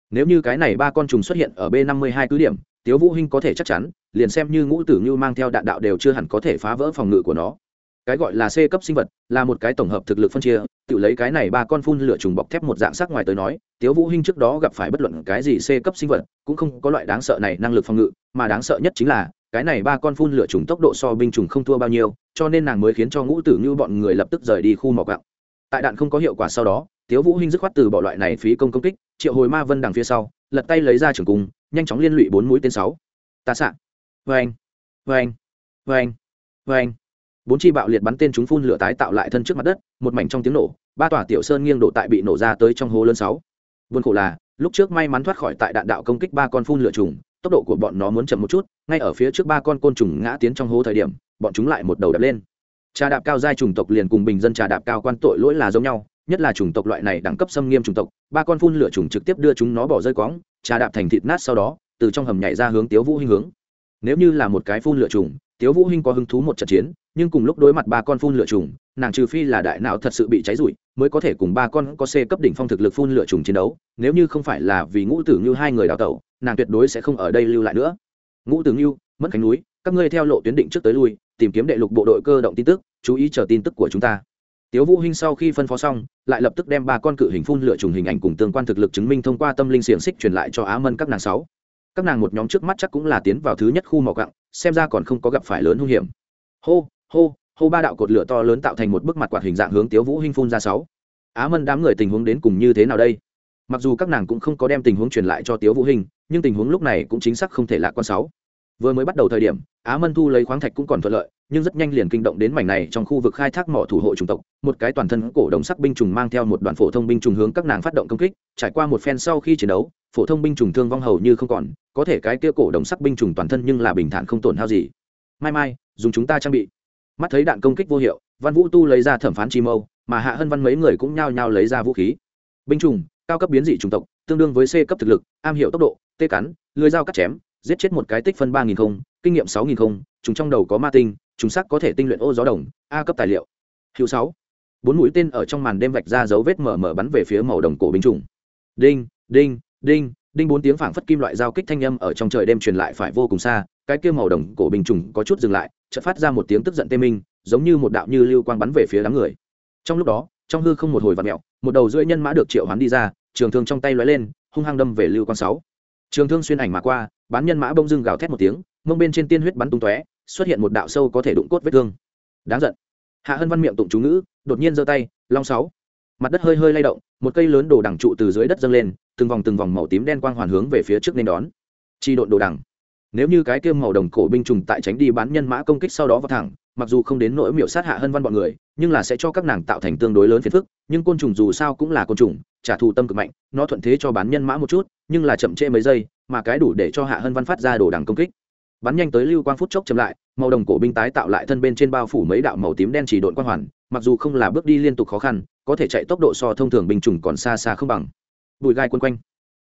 Nếu như cái này ba con trùng xuất hiện ở b năm mươi hai cứ điểm, tiếu vũ hinh có thể chắc chắn, liền xem như ngũ tử như mang theo đạn đạo đều chưa hẳn có thể phá vỡ phòng ngự của nó cái gọi là c cấp sinh vật, là một cái tổng hợp thực lực phân chia, tự lấy cái này ba con phun lửa trùng bọc thép một dạng sắc ngoài tới nói, tiếu vũ hinh trước đó gặp phải bất luận cái gì c cấp sinh vật, cũng không có loại đáng sợ này năng lực phòng ngự, mà đáng sợ nhất chính là, cái này ba con phun lửa trùng tốc độ so binh trùng không thua bao nhiêu, cho nên nàng mới khiến cho ngũ tử như bọn người lập tức rời đi khu mỏ gạo. Tại đạn không có hiệu quả sau đó, tiếu vũ hinh dứt khoát từ bỏ loại này phí công công kích, triệu hồi ma vân đằng phía sau, lật tay lấy ra trường cung, nhanh chóng liên lụy bốn mũi tên sáu. Ta sạ vang vang vang vang bốn chi bạo liệt bắn tên chúng phun lửa tái tạo lại thân trước mặt đất, một mảnh trong tiếng nổ, ba tòa tiểu sơn nghiêng đổ tại bị nổ ra tới trong hố lớn sáu. Buồn khổ là, lúc trước may mắn thoát khỏi tại đạn đạo công kích ba con phun lửa trùng, tốc độ của bọn nó muốn chậm một chút, ngay ở phía trước ba con côn trùng ngã tiến trong hố thời điểm, bọn chúng lại một đầu đập lên. Trà đạp cao giai chủng tộc liền cùng bình dân trà đạp cao quan tội lỗi là giống nhau, nhất là chủng tộc loại này đẳng cấp xâm nghiêm chủng tộc, ba con phun lửa trùng trực tiếp đưa chúng nó bỏ rơi quõng, trà đạp thành thịt nát sau đó, từ trong hầm nhảy ra hướng tiếu vũ hình hướng. Nếu như là một cái phun lửa trùng tiếu vũ hinh có hứng thú một trận chiến, nhưng cùng lúc đối mặt ba con phun lửa trùng, nàng trừ phi là đại não thật sự bị cháy rụi, mới có thể cùng ba con có c cấp đỉnh phong thực lực phun lửa trùng chiến đấu, nếu như không phải là vì ngũ tử như hai người đào tẩu, nàng tuyệt đối sẽ không ở đây lưu lại nữa. Ngũ tử như mất cánh núi, các ngươi theo lộ tuyến định trước tới lui, tìm kiếm đệ lục bộ đội cơ động tin tức, chú ý chờ tin tức của chúng ta. Tiếu vũ hinh sau khi phân phó xong, lại lập tức đem ba con cự hình phun lửa trùng hình ảnh cùng tương quan thực lực chứng minh thông qua tâm linh xiềng xích truyền lại cho á mân các nàng sáu các nàng một nhóm trước mắt chắc cũng là tiến vào thứ nhất khu mỏ gặng, xem ra còn không có gặp phải lớn hung hiểm. Hô hô hô ba đạo cột lửa to lớn tạo thành một bức mặt quạt hình dạng hướng tiếu vũ hinh phun ra sáu. Á mân đám người tình huống đến cùng như thế nào đây? Mặc dù các nàng cũng không có đem tình huống truyền lại cho tiếu vũ hinh, nhưng tình huống lúc này cũng chính xác không thể lạc quan sáu. Vừa mới bắt đầu thời điểm, á mân thu lấy khoáng thạch cũng còn thuận lợi nhưng rất nhanh liền kinh động đến mảnh này trong khu vực khai thác mỏ thủ hộ chủng tộc, một cái toàn thân cổ đồng sắc binh trùng mang theo một đoàn phổ thông binh trùng hướng các nàng phát động công kích, trải qua một phen sau khi chiến đấu, phổ thông binh trùng thương vong hầu như không còn, có thể cái kia cổ đồng sắc binh trùng toàn thân nhưng là bình thản không tổn hao gì. Mai mai, dùng chúng ta trang bị. Mắt thấy đạn công kích vô hiệu, văn vũ tu lấy ra thẩm phán chi mâu, mà hạ hân văn mấy người cũng nhao nhao lấy ra vũ khí. Binh trùng, cao cấp biến dị chủng tộc, tương đương với c cấp thực lực, am hiểu tốc độ, tê cắn, lưới dao cắt chém, giết chết một cái tích phân ba nghìn không, kinh nghiệm sáu nghìn không, chúng trong đầu có ma tinh chúng sắc có thể tinh luyện ô gió đồng, a cấp tài liệu. Hữu sáu. Bốn mũi tên ở trong màn đêm vạch ra dấu vết mở mở bắn về phía màu đồng cổ binh chủng. Đinh đinh đinh đinh bốn tiếng phảng phất kim loại giao kích thanh âm ở trong trời đêm truyền lại phải vô cùng xa, cái kia màu đồng cổ bình trùng có chút dừng lại, chợt phát ra một tiếng tức giận tê minh, giống như một đạo như lưu quang bắn về phía đám người. Trong lúc đó, trong hư không một hồi vạt mẹo một đầu rưỡi nhân mã được triệu hoán đi ra, trường thương trong tay lóe lên, hung hăng đâm về lưu quang sáu. Trường thương xuyên ảnh mà qua, bán nhân mã bông dưng gào thét một tiếng, mông bên trên tiên huyết bắn tung tóe xuất hiện một đạo sâu có thể đụng cốt vết thương. Đáng giận. Hạ hân văn miệng tụng chú ngữ, đột nhiên giơ tay, long sáu. Mặt đất hơi hơi lay động, một cây lớn đồ đằng trụ từ dưới đất dâng lên, từng vòng từng vòng màu tím đen quang hoàn hướng về phía trước nên đón. Chi độn đồ đằng. Nếu như cái kia màu đồng cổ binh trùng tại tránh đi bán nhân mã công kích sau đó vào thẳng, mặc dù không đến nỗi miểu sát hạ hân văn bọn người, nhưng là sẽ cho các nàng tạo thành tương đối lớn phiền phức, nhưng côn trùng dù sao cũng là côn trùng, trả thù tâm cực mạnh, nó thuận thế cho bán nhân mã một chút, nhưng là chậm trễ mấy giây, mà cái đủ để cho hạ hân văn phát ra đồ đằng công kích bắn nhanh tới lưu quang phút chốc chậm lại, màu đồng cổ binh tái tạo lại thân bên trên bao phủ mấy đạo màu tím đen chỉ độn quang hoàn, mặc dù không là bước đi liên tục khó khăn, có thể chạy tốc độ so thông thường binh chủng còn xa xa không bằng. Bụi gai quân quanh.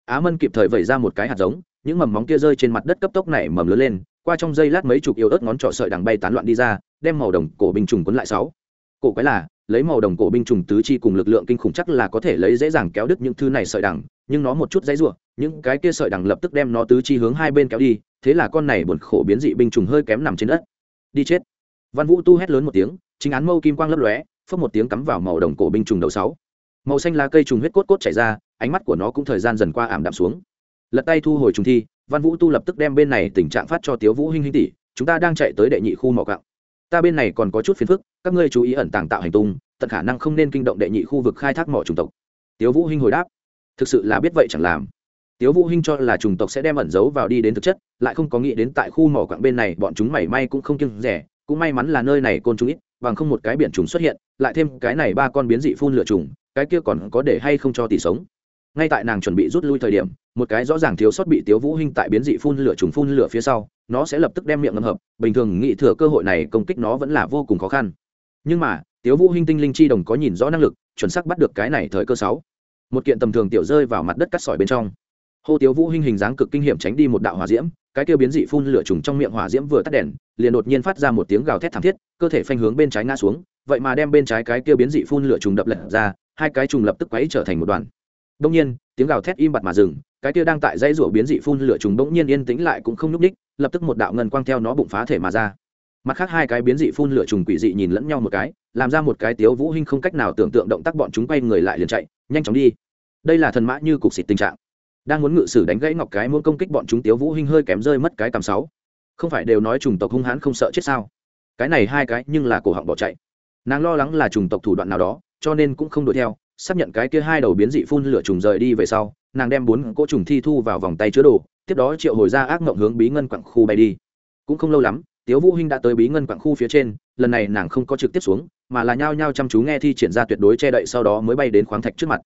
Á mân kịp thời vẩy ra một cái hạt giống, những mầm móng kia rơi trên mặt đất cấp tốc nảy mầm lớn lên, qua trong giây lát mấy chục yếu ớt ngón trọ sợi đằng bay tán loạn đi ra, đem màu đồng cổ binh trùng quấn lại sáu cổ quái là, lấy màu đồng cổ binh trùng tứ chi cùng lực lượng kinh khủng chắc là có thể lấy dễ dàng kéo đứt những thứ này sợi đằng, nhưng nó một chút dãy ruộng những cái kia sợi đằng lập tức đem nó tứ chi hướng hai bên kéo đi, thế là con này buồn khổ biến dị binh trùng hơi kém nằm trên đất. Đi chết. Văn vũ tu hét lớn một tiếng, chính án mâu kim quang lấp lóe phất một tiếng cắm vào màu đồng cổ binh trùng đầu sáu. Màu xanh lá cây trùng huyết cốt cốt chảy ra, ánh mắt của nó cũng thời gian dần qua ảm đạm xuống. Lật tay thu hồi trùng thi, văn vũ tu lập tức đem bên này tình trạng phát cho tiếu vũ hinh hinh tỷ, chúng ta đang chạy tới đệ nhị khu mỏ cạo ta bên này còn có chút phiền phức, các ngươi chú ý ẩn tàng tạo hành tung, tận khả năng không nên kinh động đệ nhị khu vực khai thác mỏ trùng tộc. Tiếu vũ hinh hồi đáp. Thực sự là biết vậy chẳng làm. Tiếu vũ hinh cho là trùng tộc sẽ đem ẩn giấu vào đi đến thực chất, lại không có nghĩ đến tại khu mỏ quặng bên này bọn chúng mảy may cũng không kiêng rẻ, cũng may mắn là nơi này côn trùng ít, bằng không một cái biển trùng xuất hiện, lại thêm cái này ba con biến dị phun lửa trùng, cái kia còn có để hay không cho tỷ sống ngay tại nàng chuẩn bị rút lui thời điểm, một cái rõ ràng thiếu sót bị tiếu vũ hinh tại biến dị phun lửa trùng phun lửa phía sau, nó sẽ lập tức đem miệng ngầm hợp, bình thường nghĩ thừa cơ hội này công kích nó vẫn là vô cùng khó khăn. Nhưng mà, tiếu vũ hinh tinh linh chi đồng có nhìn rõ năng lực, chuẩn xác bắt được cái này thời cơ sáu. Một kiện tầm thường tiểu rơi vào mặt đất cắt sỏi bên trong. Hô tiếu vũ hinh hình dáng cực kinh hiểm tránh đi một đạo hỏa diễm, cái kia biến dị phun lửa trùng trong miệng hỏa diễm vừa tắt đèn, liền đột nhiên phát ra một tiếng gào thét thảm thiết, cơ thể phanh hướng bên trái ngã xuống, vậy mà đem bên trái cái kia biến dị phun lửa trùng đập lật ra, hai cái trùng lập tức quấy trở thành một đoàn đông nhiên, tiếng gào thét im bặt mà dừng, cái kia đang tại dãy rủa biến dị phun lửa trùng bỗng nhiên yên tĩnh lại cũng không nhúc đích lập tức một đạo ngân quang theo nó bụng phá thể mà ra. Mặt khác hai cái biến dị phun lửa trùng quỷ dị nhìn lẫn nhau một cái, làm ra một cái tiếu vũ hinh không cách nào tưởng tượng động tác bọn chúng quay người lại liền chạy, nhanh chóng đi. Đây là thần mã như cục xịt tình trạng. Đang muốn ngự sử đánh gãy ngọc cái muốn công kích bọn chúng, tiếu vũ hinh hơi kém rơi mất cái tầm sáu. Không phải đều nói trùng tộc hung hãn không sợ chết sao? Cái này hai cái nhưng là cổ họng bỏ chạy. Nàng lo lắng là trùng tộc thủ đoạn nào đó, cho nên cũng không đuổi theo xác nhận cái kia hai đầu biến dị phun lửa trùng rời đi về sau, nàng đem bốn cỗ trùng thi thu vào vòng tay chứa đồ, tiếp đó triệu hồi ra ác mộng hướng bí ngân quặng khu bay đi. Cũng không lâu lắm, tiếu vũ hinh đã tới bí ngân quặng khu phía trên, lần này nàng không có trực tiếp xuống, mà là nhao nhao chăm chú nghe thi triển ra tuyệt đối che đậy sau đó mới bay đến khoáng thạch trước mặt.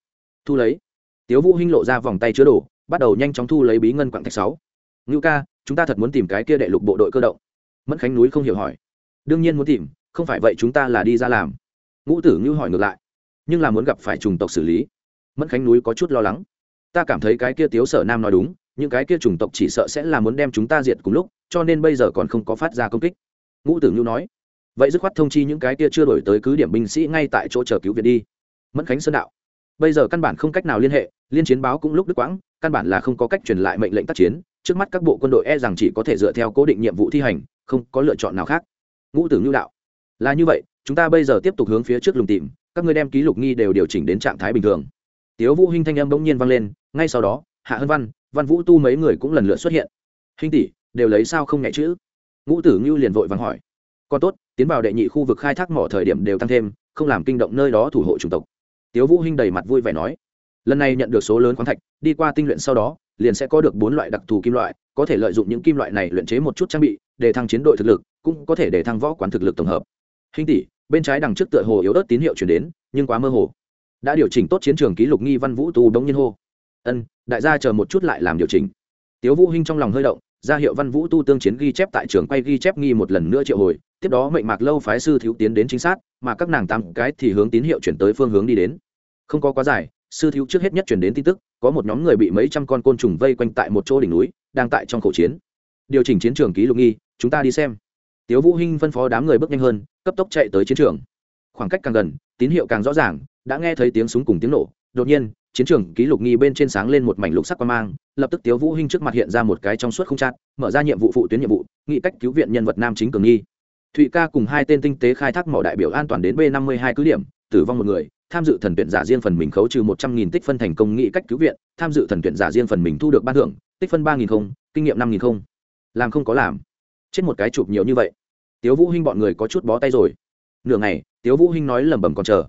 Thu lấy. Tiếu vũ hinh lộ ra vòng tay chứa đồ, bắt đầu nhanh chóng thu lấy bí ngân quặng thạch sáu. Ngưu ca, chúng ta thật muốn tìm cái kia đệ lục bộ đội cơ động. Mẫn khánh núi không hiểu hỏi. Đương nhiên muốn tìm, không phải vậy chúng ta là đi ra làm. Ngũ tử ngưu hỏi ngược lại nhưng là muốn gặp phải trùng tộc xử lý. Mẫn khánh núi có chút lo lắng. Ta cảm thấy cái kia tiếu sở nam nói đúng, những cái kia chủng tộc chỉ sợ sẽ là muốn đem chúng ta diệt cùng lúc, cho nên bây giờ còn không có phát ra công kích. Ngũ tử Nhu nói. Vậy dứt khoát thông chi những cái kia chưa đổi tới cứ điểm binh sĩ ngay tại chỗ chờ cứu viện đi. Mẫn khánh sơn đạo. Bây giờ căn bản không cách nào liên hệ, liên chiến báo cũng lúc đứt quãng, căn bản là không có cách truyền lại mệnh lệnh tác chiến, trước mắt các bộ quân đội e rằng chỉ có thể dựa theo cố định nhiệm vụ thi hành, không có lựa chọn nào khác. Ngũ tử Nhu đạo. Là như vậy, chúng ta bây giờ tiếp tục hướng phía trước lùng tìm các ngươi đem ký lục nghi đều điều chỉnh đến trạng thái bình thường. Tiếu vũ hinh thanh âm bỗng nhiên vang lên, ngay sau đó, hạ hân văn văn vũ tu mấy người cũng lần lượt xuất hiện. Hinh tỷ, đều lấy sao không nhẹ chữ ngũ tử ngưu liền vội vàng hỏi. Còn tốt, tiến vào đệ nhị khu vực khai thác mỏ thời điểm đều tăng thêm, không làm kinh động nơi đó thủ hộ chủng tộc. Tiếu vũ hinh đầy mặt vui vẻ nói. Lần này nhận được số lớn khoáng thạch, đi qua tinh luyện sau đó, liền sẽ có được bốn loại đặc thù kim loại, có thể lợi dụng những kim loại này luyện chế một chút trang bị, để thăng chiến đội thực lực, cũng có thể để thăng võ quán thực lực tổng hợp. Hinh tỷ bên trái đằng trước tựa hồ yếu ớt tín hiệu chuyển đến, nhưng quá mơ hồ. Đã điều chỉnh tốt chiến trường ký lục nghi văn vũ tu đống nhiên hô. Ân, đại gia chờ một chút lại làm điều chỉnh. Tiếu vũ hinh trong lòng hơi động, ra hiệu văn vũ tu tương chiến ghi chép tại trường quay ghi chép nghi một lần nữa triệu hồi, tiếp đó mệnh mạc lâu phái sư thiếu tiến đến chính xác mà các nàng tám cái thì hướng tín hiệu chuyển tới phương hướng đi đến. Không có quá dài, sư thiếu trước hết nhất chuyển đến tin tức, có một nhóm người bị mấy trăm con côn trùng vây quanh tại một chỗ đỉnh núi, đang tại trong khẩu chiến. Điều chỉnh chiến trường ký lục nghi, chúng ta đi xem tiếu vũ hinh phân phó đám người bước nhanh hơn, cấp tốc chạy tới chiến trường. Khoảng cách càng gần, tín hiệu càng rõ ràng, đã nghe thấy tiếng súng cùng tiếng nổ. Đột nhiên, chiến trường ký lục nghi bên trên sáng lên một mảnh lục sắc quan mang, lập tức tiếu vũ hinh trước mặt hiện ra một cái trong suốt không chát, mở ra nhiệm vụ phụ tuyến nhiệm vụ, nghị cách cứu viện nhân vật nam chính cường nghi. Thụy ca cùng hai tên tinh tế khai thác mỏ đại biểu an toàn đến b 52 cứ điểm, tử vong một người, tham dự thần tuyển giả riêng phần mình khấu trừ một trăm nghìn tích phân thành công nghị cách cứu viện, tham dự thần tuyển giả riêng phần mình thu được ban thưởng, tích phân ba nghìn không, kinh nghiệm năm nghìn không. Làm không có làm chết một cái chụp nhiều như vậy. Tiếu vũ hinh bọn người có chút bó tay rồi. Nửa ngày, tiếu vũ hinh nói lẩm bẩm còn chờ.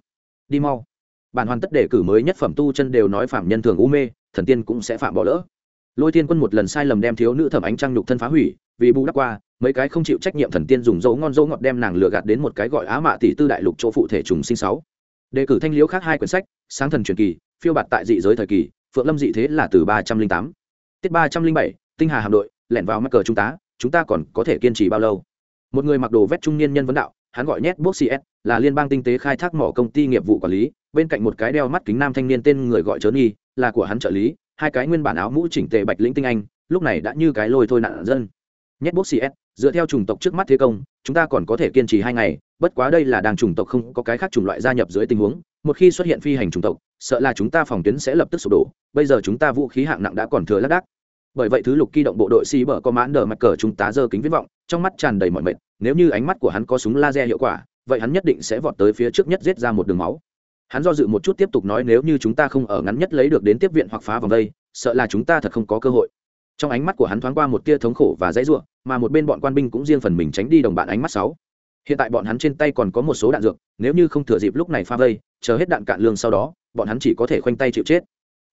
Đi mau. Bản hoàn tất đề cử mới nhất phẩm tu chân đều nói phạm nhân thường u mê, thần tiên cũng sẽ phạm bỏ lỡ. Lôi tiên quân một lần sai lầm đem thiếu nữ thẩm ánh trăng nhục thân phá hủy, vì bù đắp qua, mấy cái không chịu trách nhiệm thần tiên dùng dấu ngon dấu ngọt đem nàng lừa gạt đến một cái gọi á mạ tỷ tư đại lục chỗ phụ thể trùng sinh sáu. Đề cử thanh liễu khác hai quyển sách, sáng thần truyền kỳ, phiêu bạt tại dị giới thời kỳ, phượng lâm dị thế là từ ba trăm linh tám. Tiết ba trăm linh bảy, tinh hà hạm đội, lẻn vào mắc cờ trung tá chúng ta còn có thể kiên trì bao lâu? Một người mặc đồ vét trung niên nhân vấn đạo, hắn gọi nhét bốc cs là liên bang tinh tế khai thác mỏ công ty nghiệp vụ quản lý, bên cạnh một cái đeo mắt kính nam thanh niên tên người gọi trớn nghi là của hắn trợ lý, hai cái nguyên bản áo mũ chỉnh tề bạch lĩnh tinh anh, lúc này đã như cái lôi thôi nạn dân. Nhét bốc cs dựa theo chủng tộc trước mắt thế công, chúng ta còn có thể kiên trì hai ngày, bất quá đây là đang chủng tộc không có cái khác chủng loại gia nhập dưới tình huống, một khi xuất hiện phi hành chủng tộc, sợ là chúng ta phòng tuyến sẽ lập tức sụp đổ. Bây giờ chúng ta vũ khí hạng nặng đã còn thừa lác đác bởi vậy thứ lục kỳ động bộ đội xì bờ có mãn đờ mặt cờ chúng tá giơ kính viết vọng, trong mắt tràn đầy mọi mệt, nếu như ánh mắt của hắn có súng laser hiệu quả, vậy hắn nhất định sẽ vọt tới phía trước nhất giết ra một đường máu. Hắn do dự một chút tiếp tục nói nếu như chúng ta không ở ngắn nhất lấy được đến tiếp viện hoặc phá vòng đây, sợ là chúng ta thật không có cơ hội. Trong ánh mắt của hắn thoáng qua một tia thống khổ và dãy ruộng mà một bên bọn quan binh cũng riêng phần mình tránh đi đồng bạn ánh mắt sáu. Hiện tại bọn hắn trên tay còn có một số đạn dược, nếu như không thừa dịp lúc này pha vây, chờ hết đạn cạn lương sau đó, bọn hắn chỉ có thể khoanh tay chịu chết.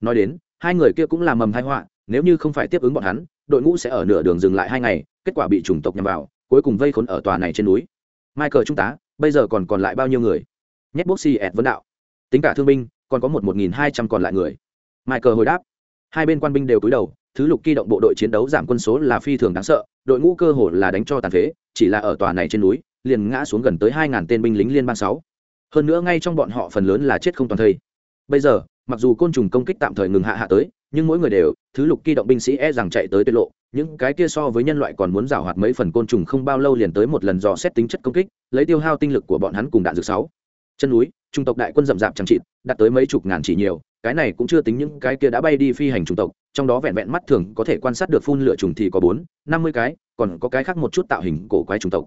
Nói đến, hai người kia cũng là mầm hai họa nếu như không phải tiếp ứng bọn hắn, đội ngũ sẽ ở nửa đường dừng lại hai ngày, kết quả bị chủng tộc nhằm vào, cuối cùng vây khốn ở tòa này trên núi. Michael trung tá, bây giờ còn còn lại bao nhiêu người? Nhét bốc xì ẹt vấn đạo. Tính cả thương binh, còn có một một nghìn hai trăm còn lại người. Michael hồi đáp. Hai bên quan binh đều cúi đầu, thứ lục kỳ động bộ đội chiến đấu giảm quân số là phi thường đáng sợ, đội ngũ cơ hồ là đánh cho tàn phế, chỉ là ở tòa này trên núi, liền ngã xuống gần tới hai ngàn tên binh lính liên bang sáu. Hơn nữa ngay trong bọn họ phần lớn là chết không toàn thây. Bây giờ mặc dù côn trùng công kích tạm thời ngừng hạ hạ tới, nhưng mỗi người đều, thứ lục kỳ động binh sĩ e rằng chạy tới tuyệt lộ, những cái kia so với nhân loại còn muốn rào hoạt mấy phần côn trùng không bao lâu liền tới một lần dò xét tính chất công kích, lấy tiêu hao tinh lực của bọn hắn cùng đạn dược sáu. Chân núi, trung tộc đại quân rậm rạp chẳng trịt đạt tới mấy chục ngàn chỉ nhiều, cái này cũng chưa tính những cái kia đã bay đi phi hành chủng tộc, trong đó vẹn vẹn mắt thường có thể quan sát được phun lửa trùng thì có bốn, năm mươi cái, còn có cái khác một chút tạo hình cổ quái chủng tộc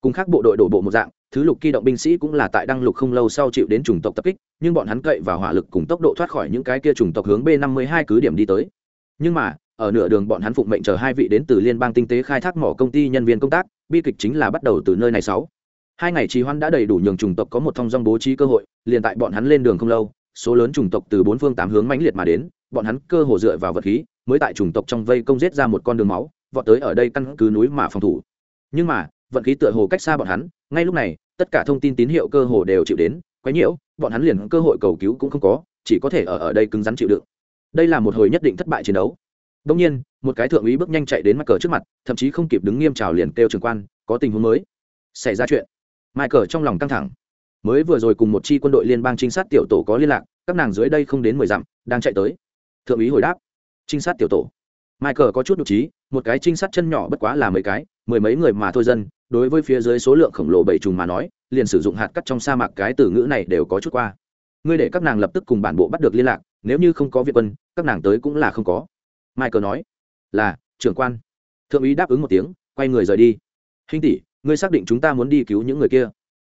cùng khác bộ đội đổ bộ một dạng, thứ lục kỳ động binh sĩ cũng là tại đăng lục không lâu sau chịu đến chủng tộc tập kích, nhưng bọn hắn cậy vào hỏa lực cùng tốc độ thoát khỏi những cái kia chủng tộc hướng b năm mươi hai cứ điểm đi tới. Nhưng mà, ở nửa đường bọn hắn phụng mệnh chờ hai vị đến từ liên bang tinh tế khai thác mỏ công ty nhân viên công tác, bi kịch chính là bắt đầu từ nơi này sáu. Hai ngày trì hoãn đã đầy đủ nhường chủng tộc có một thông dong bố trí cơ hội, liền tại bọn hắn lên đường không lâu, số lớn chủng tộc từ bốn phương tám hướng mãnh liệt mà đến, bọn hắn cơ hồ dựa vào vật khí, mới tại chủng tộc trong vây công giết ra một con đường máu, vọt tới ở đây căn cứ núi mà phòng thủ. Nhưng mà vận khí tựa hồ cách xa bọn hắn, ngay lúc này, tất cả thông tin tín hiệu cơ hồ đều chịu đến, quấy nhiễu, bọn hắn liền cơ hội cầu cứu cũng không có, chỉ có thể ở ở đây cứng rắn chịu đựng. Đây là một hồi nhất định thất bại chiến đấu. Đông nhiên, một cái thượng úy bước nhanh chạy đến mặt cờ trước mặt, thậm chí không kịp đứng nghiêm trào liền kêu trường quan, có tình huống mới. Xảy ra chuyện. Michael trong lòng căng thẳng. Mới vừa rồi cùng một chi quân đội liên bang trinh sát tiểu tổ có liên lạc, các nàng dưới đây không đến mười dặm, đang chạy tới. Thượng úy hồi đáp. Trinh sát tiểu tổ. Michael có chút nhục trí một cái trinh sát chân nhỏ bất quá là mấy cái mười mấy người mà thôi dân, đối với phía dưới số lượng khổng lồ bảy trùng mà nói, liền sử dụng hạt cắt trong sa mạc cái từ ngữ này đều có chút qua. Ngươi để các nàng lập tức cùng bản bộ bắt được liên lạc, nếu như không có việc quân, các nàng tới cũng là không có. Michael nói, là, trưởng quan. Thượng úy đáp ứng một tiếng, quay người rời đi. Hình tỷ, ngươi xác định chúng ta muốn đi cứu những người kia?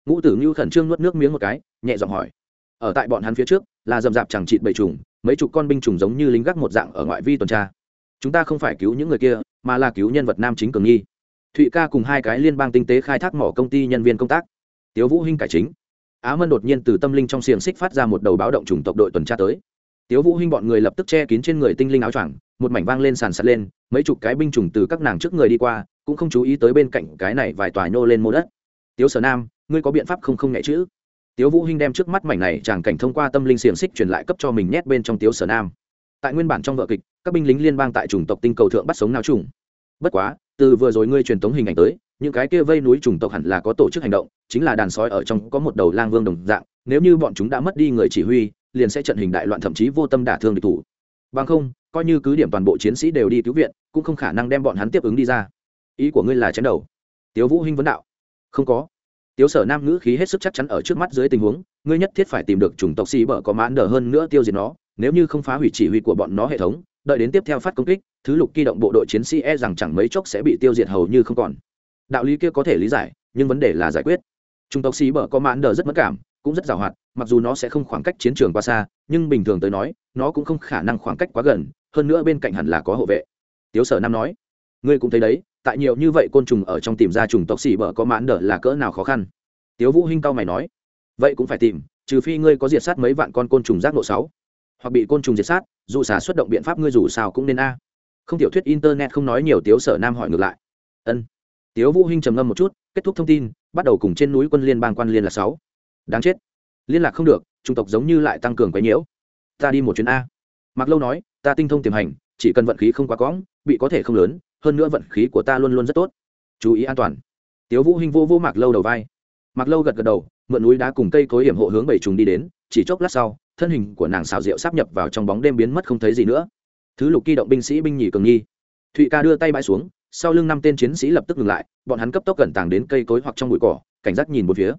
Ngũ tử ngưu khẩn trương nuốt nước miếng một cái, nhẹ giọng hỏi. Ở tại bọn hắn phía trước, là dầm dạp chẳng chịt bầy trùng, mấy chục con binh trùng giống như lính gác một dạng ở ngoại vi tuần tra. Chúng ta không phải cứu những người kia, mà là cứu nhân vật nam chính cường nghi thụy ca cùng hai cái liên bang tinh tế khai thác mỏ công ty nhân viên công tác. Tiếu vũ hinh cải chính. Á mân đột nhiên từ tâm linh trong xiềng xích phát ra một đầu báo động chủng tộc đội tuần tra tới. Tiếu vũ hinh bọn người lập tức che kín trên người tinh linh áo choàng, một mảnh vang lên sàn sạt lên, mấy chục cái binh chủng từ các nàng trước người đi qua, cũng không chú ý tới bên cạnh cái này vài tòa nhô lên mô đất. Tiếu sở nam, ngươi có biện pháp không không nhẹ chữ tiếu vũ hinh đem trước mắt mảnh này chàng cảnh thông qua tâm linh xiềng xích truyền lại cấp cho mình nhét bên trong tiếu sở nam. Tại nguyên bản trong vở kịch, các binh lính liên bang tại chủng tộc tinh cầu thượng bắt sống nào chủng. Bất quá từ vừa rồi ngươi truyền tống hình ảnh tới, những cái kia vây núi chủng tộc hẳn là có tổ chức hành động, chính là đàn sói ở trong có một đầu lang vương đồng dạng, nếu như bọn chúng đã mất đi người chỉ huy, liền sẽ trận hình đại loạn thậm chí vô tâm đả thương địch thủ. Bằng không, coi như cứ điểm toàn bộ chiến sĩ đều đi cứu viện, cũng không khả năng đem bọn hắn tiếp ứng đi ra. Ý của ngươi là chém đầu. Tiếu vũ hinh vấn đạo. Không có. Tiếu sở nam ngữ khí hết sức chắc chắn ở trước mắt dưới tình huống, ngươi nhất thiết phải tìm được chủng tộc xì bở có mãn đờ hơn nữa tiêu diệt nó, nếu như không phá hủy chỉ huy của bọn nó hệ thống đợi đến tiếp theo phát công kích, thứ lục kỳ động bộ đội chiến sĩ e rằng chẳng mấy chốc sẽ bị tiêu diệt hầu như không còn. Đạo lý kia có thể lý giải, nhưng vấn đề là giải quyết. Trung tộc xì bở có mãn đờ rất mất cảm, cũng rất giàu hoạt, mặc dù nó sẽ không khoảng cách chiến trường quá xa, nhưng bình thường tới nói, nó cũng không khả năng khoảng cách quá gần, hơn nữa bên cạnh hẳn là có hộ vệ. Tiếu sở nam nói, ngươi cũng thấy đấy, tại nhiều như vậy côn trùng ở trong tìm ra trùng tộc xỉ bở có mãn đỡ là cỡ nào khó khăn? Tiếu vũ hinh cao mày nói, vậy cũng phải tìm, trừ phi ngươi có diệt sát mấy vạn con côn trùng giác nộ sáu hoặc bị côn trùng diệt sát, dù xả xuất động biện pháp ngươi dù sao cũng nên a. Không tiểu thuyết internet không nói nhiều, tiếu sở nam hỏi ngược lại. Ân. Tiếu vũ hinh trầm ngâm một chút, kết thúc thông tin, bắt đầu cùng trên núi quân liên bang quan liên là sáu. Đáng chết. Liên lạc không được trung tộc giống như lại tăng cường quấy nhiễu. Ta đi một chuyến a. Mặc lâu nói, ta tinh thông tiềm hành, chỉ cần vận khí không quá cõng, bị có thể không lớn, hơn nữa vận khí của ta luôn luôn rất tốt. Chú ý an toàn. Tiếu vũ hinh vô vô mạc lâu đầu vai. Mạc lâu gật gật đầu, mượn núi đá cùng cây cối hiểm hộ hướng bảy trùng đi đến, chỉ chốc lát sau thân hình của nàng xào rượu sắp nhập vào trong bóng đêm biến mất không thấy gì nữa. Thứ lục kỳ động binh sĩ binh nhì cường nghi. Thụy ca đưa tay bãi xuống, sau lưng năm tên chiến sĩ lập tức ngừng lại, bọn hắn cấp tốc cẩn tàng đến cây cối hoặc trong bụi cỏ, cảnh giác nhìn một phía.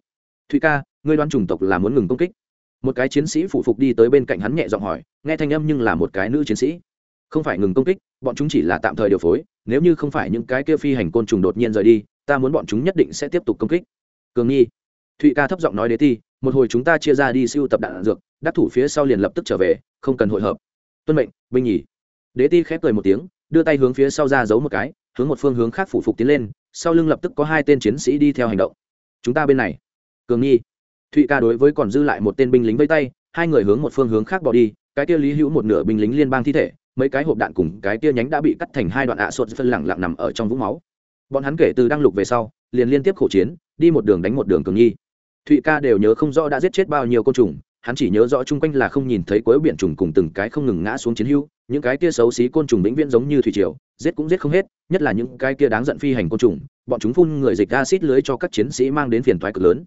Thụy ca, ngươi đoán chủng tộc là muốn ngừng công kích? Một cái chiến sĩ phụ phục đi tới bên cạnh hắn nhẹ giọng hỏi, nghe thanh âm nhưng là một cái nữ chiến sĩ. Không phải ngừng công kích, bọn chúng chỉ là tạm thời điều phối, nếu như không phải những cái kia phi hành côn trùng đột nhiên rời đi, ta muốn bọn chúng nhất định sẽ tiếp tục công kích. Cường nghi. Thụy ca thấp giọng nói đế ti một hồi chúng ta chia ra đi siêu tập đạn dược, đắc thủ phía sau liền lập tức trở về, không cần hội hợp. Tuân mệnh binh nhỉ đế ti khép cười một tiếng, đưa tay hướng phía sau ra giấu một cái, hướng một phương hướng khác phủ phục tiến lên, sau lưng lập tức có hai tên chiến sĩ đi theo hành động. Chúng ta bên này. Cường nghi thụy ca đối với còn dư lại một tên binh lính vây tay, hai người hướng một phương hướng khác bỏ đi, cái kia lý hữu một nửa binh lính liên bang thi thể, mấy cái hộp đạn cùng cái kia nhánh đã bị cắt thành hai đoạn ạ à sột phân lẳng lặng nằm ở trong vũng máu. Bọn hắn kể từ đăng lục về sau, liền liên tiếp khổ chiến, đi một đường đánh một đường cường nghi thụy ca đều nhớ không rõ đã giết chết bao nhiêu côn trùng, hắn chỉ nhớ rõ chung quanh là không nhìn thấy cuối biển trùng cùng từng cái không ngừng ngã xuống chiến hưu. những cái kia xấu xí côn trùng vĩnh viễn giống như thủy triều, giết cũng giết không hết, nhất là những cái kia đáng giận phi hành côn trùng, bọn chúng phun người dịch acid lưới cho các chiến sĩ mang đến phiền toái cực lớn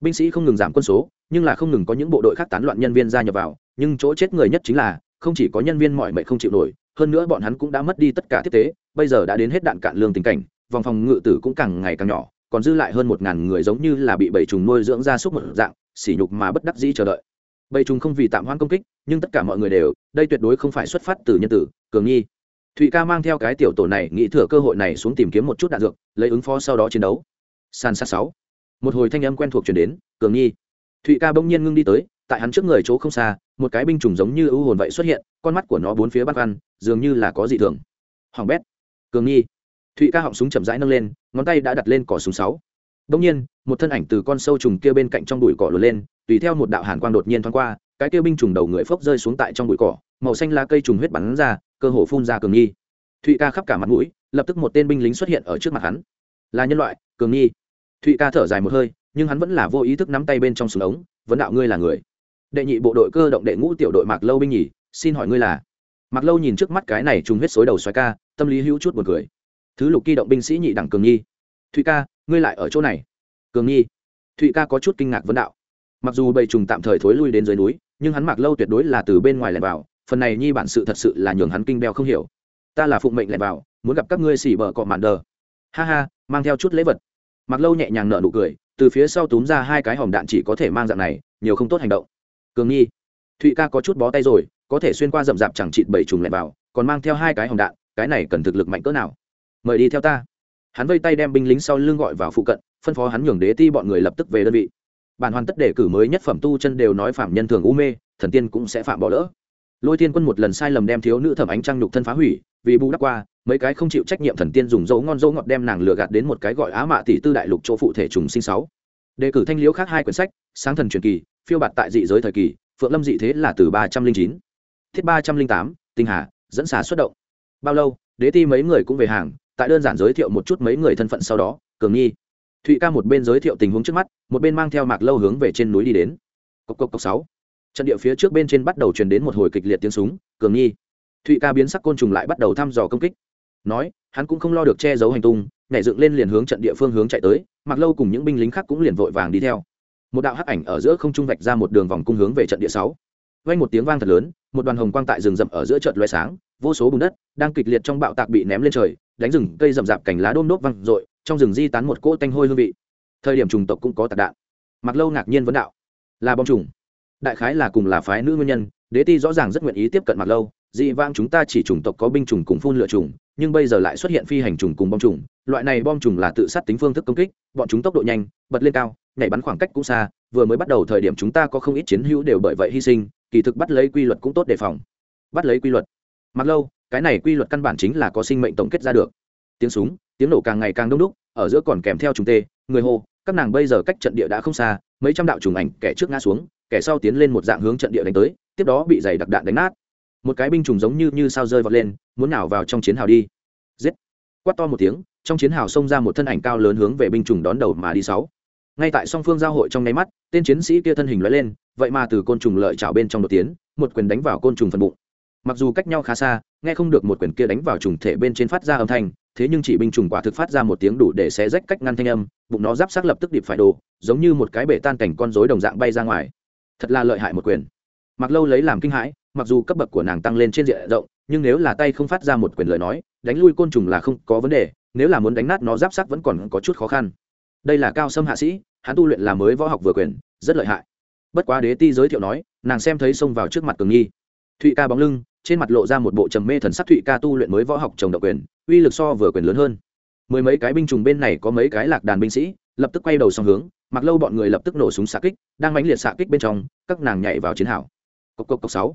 binh sĩ không ngừng giảm quân số, nhưng là không ngừng có những bộ đội khác tán loạn nhân viên gia nhập vào, nhưng chỗ chết người nhất chính là, không chỉ có nhân viên mọi mệnh không chịu nổi, hơn nữa bọn hắn cũng đã mất đi tất cả tiếp tế, bây giờ đã đến hết đạn cạn lương tình cảnh, vòng phòng ngự tử cũng càng ngày càng nhỏ còn dư lại hơn một ngàn người giống như là bị bầy trùng nuôi dưỡng ra súc một dạng, sỉ nhục mà bất đắc dĩ chờ đợi. Bầy trùng không vì tạm hoãn công kích, nhưng tất cả mọi người đều, đây tuyệt đối không phải xuất phát từ nhân tử, cường nghi. Thụy ca mang theo cái tiểu tổ này nghĩ thừa cơ hội này xuống tìm kiếm một chút đạn dược, lấy ứng phó sau đó chiến đấu. San sát sáu. Một hồi thanh âm quen thuộc chuyển đến, cường nghi. Thụy ca bỗng nhiên ngưng đi tới, tại hắn trước người chỗ không xa, một cái binh trùng giống như ưu hồn vậy xuất hiện, con mắt của nó bốn phía bắt ăn dường như là có gì thường. Hoàng bét. Cường nghi thụy ca họng súng chậm rãi nâng lên, ngón tay đã đặt lên cỏ súng sáu. Đông nhiên, một thân ảnh từ con sâu trùng kia bên cạnh trong bụi cỏ lùi lên, tùy theo một đạo hàn quang đột nhiên thoáng qua, cái kia binh trùng đầu người phốc rơi xuống tại trong bụi cỏ, màu xanh lá cây trùng huyết bắn ra, cơ hồ phun ra cường nghi. Thụy ca khắp cả mặt mũi, lập tức một tên binh lính xuất hiện ở trước mặt hắn. Là nhân loại, cường nghi. Thụy ca thở dài một hơi, nhưng hắn vẫn là vô ý thức nắm tay bên trong súng ống, vấn đạo ngươi là người? Đệ nhị bộ đội cơ động đệ ngũ tiểu đội mạc lâu binh nhỉ, xin hỏi ngươi là? Mạc lâu nhìn trước mắt cái này trùng huyết xối đầu xoáy ca, tâm lý hữu chút buồn cười thứ lục kỳ động binh sĩ nhị đẳng cường nghi thụy ca, ngươi lại ở chỗ này. Cường nghi thụy ca có chút kinh ngạc vấn đạo. Mặc dù bầy trùng tạm thời thối lui đến dưới núi, nhưng hắn mặc lâu tuyệt đối là từ bên ngoài lẻn vào, phần này nhi bản sự thật sự là nhường hắn kinh đeo không hiểu. Ta là phụng mệnh lẻn vào, muốn gặp các ngươi xỉ bờ cọ màn đờ. Ha ha, mang theo chút lễ vật. Mặc lâu nhẹ nhàng nở nụ cười, từ phía sau túm ra hai cái hòm đạn chỉ có thể mang dạng này, nhiều không tốt hành động. Cường nghi thụy ca có chút bó tay rồi, có thể xuyên qua rậm rạp chẳng chịt bảy trùng lẻn vào, còn mang theo hai cái hòm đạn, cái này cần thực lực mạnh cỡ nào? Mời đi theo ta. Hắn vây tay đem binh lính sau lưng gọi vào phụ cận, phân phó hắn nhường đế ti bọn người lập tức về đơn vị. Bản hoàn tất đề cử mới nhất phẩm tu chân đều nói phạm nhân thường u mê, thần tiên cũng sẽ phạm bỏ lỡ. Lôi tiên quân một lần sai lầm đem thiếu nữ thẩm ánh trăng nhục thân phá hủy, vì bù đắp qua, mấy cái không chịu trách nhiệm thần tiên dùng dấu ngon dấu ngọt đem nàng lừa gạt đến một cái gọi á mạ tỷ tư đại lục chỗ phụ thể trùng sinh sáu. Đề cử thanh liễu khác hai quyển sách, sáng thần truyền kỳ, phiêu bạt tại dị giới thời kỳ, phượng lâm dị thế là từ ba trăm linh chín. Thiết ba trăm linh tám, tinh hà, dẫn xà xuất động. Bao lâu, đế ti mấy người cũng về hàng tại đơn giản giới thiệu một chút mấy người thân phận sau đó, cường nghi thụy ca một bên giới thiệu tình huống trước mắt, một bên mang theo mạc lâu hướng về trên núi đi đến. Cốc cốc cốc sáu. Trận địa phía trước bên trên bắt đầu truyền đến một hồi kịch liệt tiếng súng, cường nghi thụy ca biến sắc côn trùng lại bắt đầu thăm dò công kích. Nói, hắn cũng không lo được che giấu hành tung, nhảy dựng lên liền hướng trận địa phương hướng chạy tới mặc lâu cùng những binh lính khác cũng liền vội vàng đi theo. Một đạo hắc ảnh ở giữa không trung vạch ra một đường vòng cung hướng về trận địa sáu. Vang một tiếng vang thật lớn, một đoàn hồng quang tại rừng rậm ở giữa trận loé sáng, vô số bùn đất đang kịch liệt trong bạo tạc bị ném lên trời đánh rừng cây rậm rạp cành lá đôm đốt văng rội, trong rừng di tán một cỗ tanh hôi hương vị. Thời điểm trùng tộc cũng có tạc đạn. Mặc lâu ngạc nhiên vấn đạo, là bom trùng. Đại khái là cùng là phái nữ nguyên nhân, đế ti rõ ràng rất nguyện ý tiếp cận mặc lâu, dị vang chúng ta chỉ chủng tộc có binh trùng cùng phun lửa trùng, nhưng bây giờ lại xuất hiện phi hành trùng cùng bom trùng, loại này bom trùng là tự sát tính phương thức công kích, bọn chúng tốc độ nhanh, bật lên cao, nhảy bắn khoảng cách cũng xa, vừa mới bắt đầu thời điểm chúng ta có không ít chiến hữu đều bởi vậy hy sinh, kỳ thực bắt lấy quy luật cũng tốt đề phòng. Bắt lấy quy luật. Mặc lâu cái này quy luật căn bản chính là có sinh mệnh tổng kết ra được. Tiếng súng, tiếng nổ càng ngày càng đông đúc, ở giữa còn kèm theo chúng tê, người hô, các nàng bây giờ cách trận địa đã không xa, mấy trăm đạo trùng ảnh, kẻ trước ngã xuống, kẻ sau tiến lên một dạng hướng trận địa đánh tới, tiếp đó bị giày đặc đạn đánh nát. Một cái binh trùng giống như như sao rơi vọt lên, muốn nào vào trong chiến hào đi. Giết! Quát to một tiếng, trong chiến hào xông ra một thân ảnh cao lớn hướng về binh trùng đón đầu mà đi sáu. Ngay tại song phương giao hội trong nháy mắt, tên chiến sĩ kia thân hình lóe lên, vậy mà từ côn trùng lợi chảo bên trong đột tiến, một quyền đánh vào côn trùng phần bụng. Mặc dù cách nhau khá xa nghe không được một quyền kia đánh vào trùng thể bên trên phát ra âm thanh, thế nhưng chỉ binh trùng quả thực phát ra một tiếng đủ để xé rách cách ngăn thanh âm, bụng nó giáp sắc lập tức điệp phải đồ, giống như một cái bể tan cảnh con rối đồng dạng bay ra ngoài. Thật là lợi hại một quyền. Mặc lâu lấy làm kinh hãi, mặc dù cấp bậc của nàng tăng lên trên diện rộng, nhưng nếu là tay không phát ra một quyền lời nói, đánh lui côn trùng là không có vấn đề, nếu là muốn đánh nát nó giáp sắc vẫn còn có chút khó khăn. Đây là cao sâm hạ sĩ, hắn tu luyện là mới võ học vừa quyền, rất lợi hại. Bất quá đế ti giới thiệu nói, nàng xem thấy xông vào trước mặt cường nghi. Thụy ca bóng lưng trên mặt lộ ra một bộ trầm mê thần sắc thụy ca tu luyện mới võ học trồng độc quyền, uy lực so vừa quyền lớn hơn. Mười mấy cái binh trùng bên này có mấy cái lạc đàn binh sĩ, lập tức quay đầu sang hướng, mặc lâu bọn người lập tức nổ súng xạ kích, đang mãnh liệt xạ kích bên trong, các nàng nhảy vào chiến hào. Cốc cốc cốc sáu.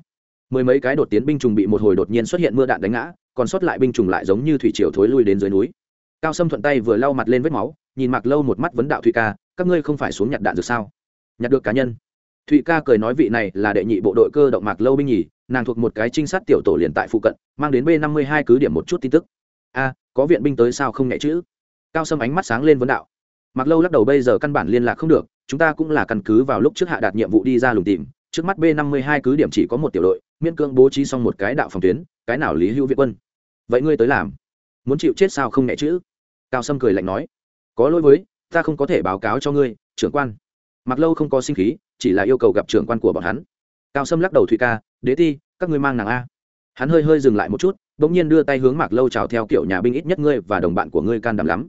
Mười mấy cái đột tiến binh trùng bị một hồi đột nhiên xuất hiện mưa đạn đánh ngã, còn sót lại binh trùng lại giống như thủy triều thối lui đến dưới núi. Cao sâm thuận tay vừa lau mặt lên vết máu, nhìn mặc lâu một mắt vấn đạo thụy ca, các ngươi không phải xuống nhặt đạn được sao? Nhặt được cá nhân thụy ca cười nói vị này là đệ nhị bộ đội cơ động mạc lâu binh nhì, nàng thuộc một cái trinh sát tiểu tổ liền tại phụ cận, mang đến b năm mươi hai cứ điểm một chút tin tức. A, có viện binh tới sao không nhẹ chữ cao sâm ánh mắt sáng lên vấn đạo. Mặc lâu lắc đầu bây giờ căn bản liên lạc không được, chúng ta cũng là căn cứ vào lúc trước hạ đạt nhiệm vụ đi ra lùng tìm, trước mắt b năm mươi hai cứ điểm chỉ có một tiểu đội, miễn cưỡng bố trí xong một cái đạo phòng tuyến, cái nào lý hữu viện quân? Vậy ngươi tới làm? Muốn chịu chết sao không nhẹ chữ cao sâm cười lạnh nói. Có lỗi với, ta không có thể báo cáo cho ngươi, trưởng quan. Mặc lâu không có sinh khí chỉ là yêu cầu gặp trưởng quan của bọn hắn. Cao sâm lắc đầu thụy ca, đế ti, các ngươi mang nàng a. Hắn hơi hơi dừng lại một chút bỗng nhiên đưa tay hướng mạc lâu chào theo kiểu nhà binh ít nhất ngươi và đồng bạn của ngươi can đảm lắm.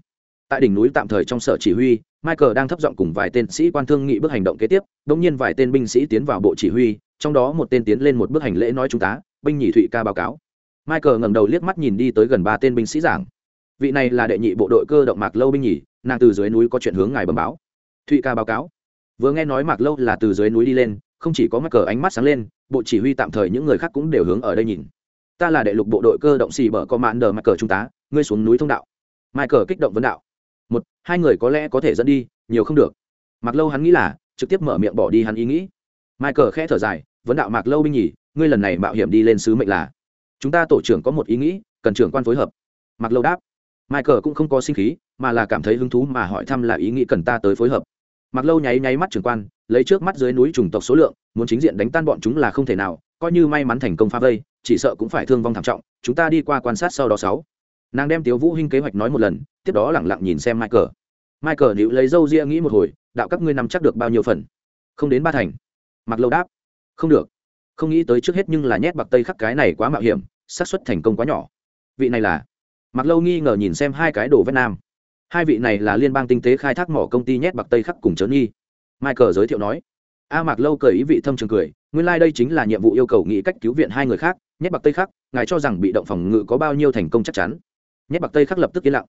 Tại đỉnh núi tạm thời trong sở chỉ huy, michael đang thấp giọng cùng vài tên sĩ quan thương nghị bước hành động kế tiếp bỗng nhiên vài tên binh sĩ tiến vào bộ chỉ huy, trong đó một tên tiến lên một bước hành lễ nói chúng ta, binh nhị thụy ca báo cáo. Michael ngẩng đầu liếc mắt nhìn đi tới gần ba tên binh sĩ giảng. Vị này là đệ nhị bộ đội cơ động mạc lâu binh nhì, nàng từ dưới núi có chuyện hướng ngài bẩm báo. Thụy ca báo cáo vừa nghe nói mạc lâu là từ dưới núi đi lên, không chỉ có mắc cờ ánh mắt sáng lên, bộ chỉ huy tạm thời những người khác cũng đều hướng ở đây nhìn. Ta là đệ lục bộ đội cơ động xì bở có mạn đờ mắc cờ trung tá, ngươi xuống núi thông đạo. Mai cờ kích động vấn đạo. Một, hai người có lẽ có thể dẫn đi, nhiều không được. Mặc lâu hắn nghĩ là, trực tiếp mở miệng bỏ đi hắn ý nghĩ. Mai cờ khẽ thở dài, vấn đạo mạc lâu binh nhỉ, ngươi lần này mạo hiểm đi lên sứ mệnh là. Chúng ta tổ trưởng có một ý nghĩ, cần trưởng quan phối hợp. Mặc lâu đáp. Mai cờ cũng không có sinh khí, mà là cảm thấy hứng thú mà hỏi thăm là ý nghĩ cần ta tới phối hợp mặc lâu nháy nháy mắt trưởng quan, lấy trước mắt dưới núi trùng tộc số lượng, muốn chính diện đánh tan bọn chúng là không thể nào, coi như may mắn thành công phá vây, chỉ sợ cũng phải thương vong thảm trọng, chúng ta đi qua quan sát sau đó sáu. Nàng đem tiếu vũ hinh kế hoạch nói một lần, tiếp đó lẳng lặng nhìn xem michael. Michael níu lấy dâu ria nghĩ một hồi, đạo các ngươi nắm chắc được bao nhiêu phần? Không đến ba thành. Mặc lâu đáp, không được. Không nghĩ tới trước hết nhưng là nhét bạc tây khắc cái này quá mạo hiểm, xác suất thành công quá nhỏ. Vị này là? Mặc lâu nghi ngờ nhìn xem hai cái đồ vết nam hai vị này là liên bang tinh tế khai thác mỏ công ty nhét bạc tây khắc cùng trớn nghi. Michael giới thiệu nói. A mạc lâu cười ý vị thâm trường cười, nguyên lai、like、đây chính là nhiệm vụ yêu cầu nghĩ cách cứu viện hai người khác, nhét bạc tây khắc, ngài cho rằng bị động phòng ngự có bao nhiêu thành công chắc chắn. Nhét bạc tây khắc lập tức yên lặng.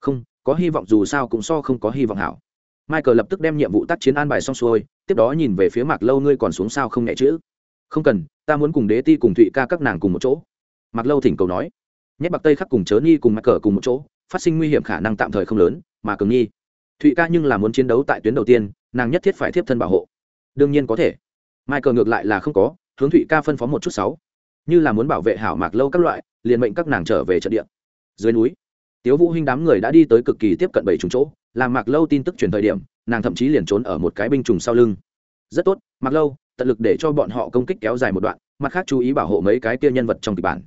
Không, có hy vọng dù sao cũng so không có hy vọng hảo. Michael lập tức đem nhiệm vụ tác chiến an bài xong xuôi, tiếp đó nhìn về phía mạc lâu ngươi còn xuống sao không nhẹ chữ. Không cần, ta muốn cùng đế ti cùng thụy ca các nàng cùng một chỗ. Mạc lâu thỉnh cầu nói nhét bạc tây khắc cùng chớ nhi cùng mắc cờ cùng một chỗ, phát sinh nguy hiểm khả năng tạm thời không lớn, mà cường nhi, thụy ca nhưng là muốn chiến đấu tại tuyến đầu tiên, nàng nhất thiết phải tiếp thân bảo hộ. Đương nhiên có thể. Mai cờ ngược lại là không có, hướng thụy ca phân phó một chút sáu. Như là muốn bảo vệ hảo mạc lâu các loại, liền mệnh các nàng trở về trận địa. Dưới núi, tiếu vũ hinh đám người đã đi tới cực kỳ tiếp cận bảy trùng chỗ, làm mạc lâu tin tức truyền thời điểm, nàng thậm chí liền trốn ở một cái binh trùng sau lưng. Rất tốt, mạc lâu, tận lực để cho bọn họ công kích kéo dài một đoạn, mặt khác chú ý bảo hộ mấy cái kia nhân vật trong kịch bản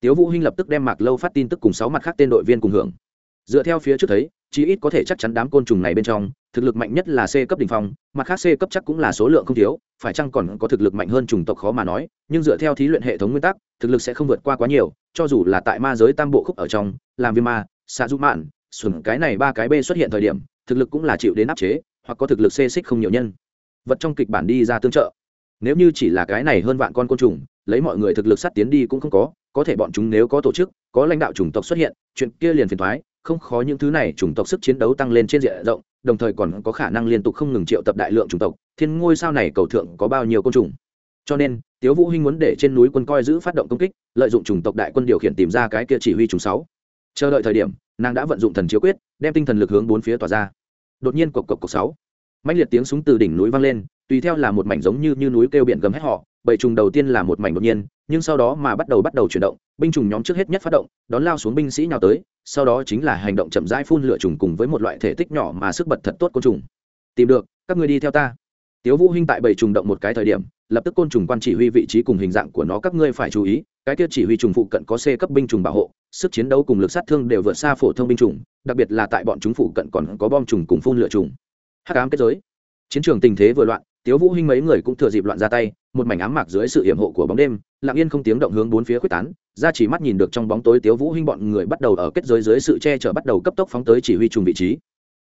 tiếu vũ hinh lập tức đem mạc lâu phát tin tức cùng sáu mặt khác tên đội viên cùng hưởng. Dựa theo phía trước thấy, chí ít có thể chắc chắn đám côn trùng này bên trong, thực lực mạnh nhất là c cấp đỉnh phong, mặt khác c cấp chắc cũng là số lượng không thiếu, phải chăng còn có thực lực mạnh hơn chủng tộc khó mà nói, nhưng dựa theo thí luyện hệ thống nguyên tắc, thực lực sẽ không vượt qua quá nhiều, cho dù là tại ma giới tam bộ khúc ở trong, làm viêm ma, xạ du mạn, xuẩn, cái này ba cái b xuất hiện thời điểm, thực lực cũng là chịu đến áp chế, hoặc có thực lực xê xích không nhiều nhân. Vật trong kịch bản đi ra tương trợ. Nếu như chỉ là cái này hơn vạn con côn trùng, lấy mọi người thực lực sắt tiến đi cũng không có có thể bọn chúng nếu có tổ chức, có lãnh đạo chủng tộc xuất hiện, chuyện kia liền phiền thoái không khó những thứ này chủng tộc sức chiến đấu tăng lên trên diện rộng, đồng thời còn có khả năng liên tục không ngừng triệu tập đại lượng chủng tộc, thiên ngôi sao này cầu thượng có bao nhiêu côn trùng. Cho nên, tiếu vũ hinh muốn để trên núi quân coi giữ phát động công kích, lợi dụng chủng tộc đại quân điều khiển tìm ra cái kia chỉ huy chủng sáu. Chờ đợi thời điểm, nàng đã vận dụng thần chiếu quyết, đem tinh thần lực hướng bốn phía tỏa ra. Đột nhiên cộc cộc cộc sáu. Mãnh liệt tiếng súng từ đỉnh núi vang lên, tùy theo là một mảnh giống như như núi kêu biển gầm hét họ bầy trùng đầu tiên là một mảnh đột nhiên nhưng sau đó mà bắt đầu bắt đầu chuyển động, binh trùng nhóm trước hết nhất phát động, đón lao xuống binh sĩ nhào tới, sau đó chính là hành động chậm rãi phun lửa trùng cùng với một loại thể tích nhỏ mà sức bật thật tốt côn trùng. Tìm được, các người đi theo ta. Tiếu vũ hinh tại bầy trùng động một cái thời điểm, lập tức côn trùng quan chỉ huy vị trí cùng hình dạng của nó các ngươi phải chú ý, cái kia chỉ huy trùng phụ cận có c cấp binh trùng bảo hộ, sức chiến đấu cùng lực sát thương đều vượt xa phổ thông binh trùng đặc biệt là tại bọn chúng phụ cận còn có bom trùng cùng phun lửa trùng. Hắc ám kết giới. Chiến trường tình thế vừa loạn, tiếu vũ hinh mấy người cũng thừa dịp loạn ra tay, một mảnh ám mạc dưới sự hiểm hộ của bóng đêm lặng yên không tiếng động hướng bốn phía quyết tán, ra chỉ mắt nhìn được trong bóng tối tiếu vũ hinh bọn người bắt đầu ở kết giới dưới sự che chở bắt đầu cấp tốc phóng tới chỉ huy trùng vị trí.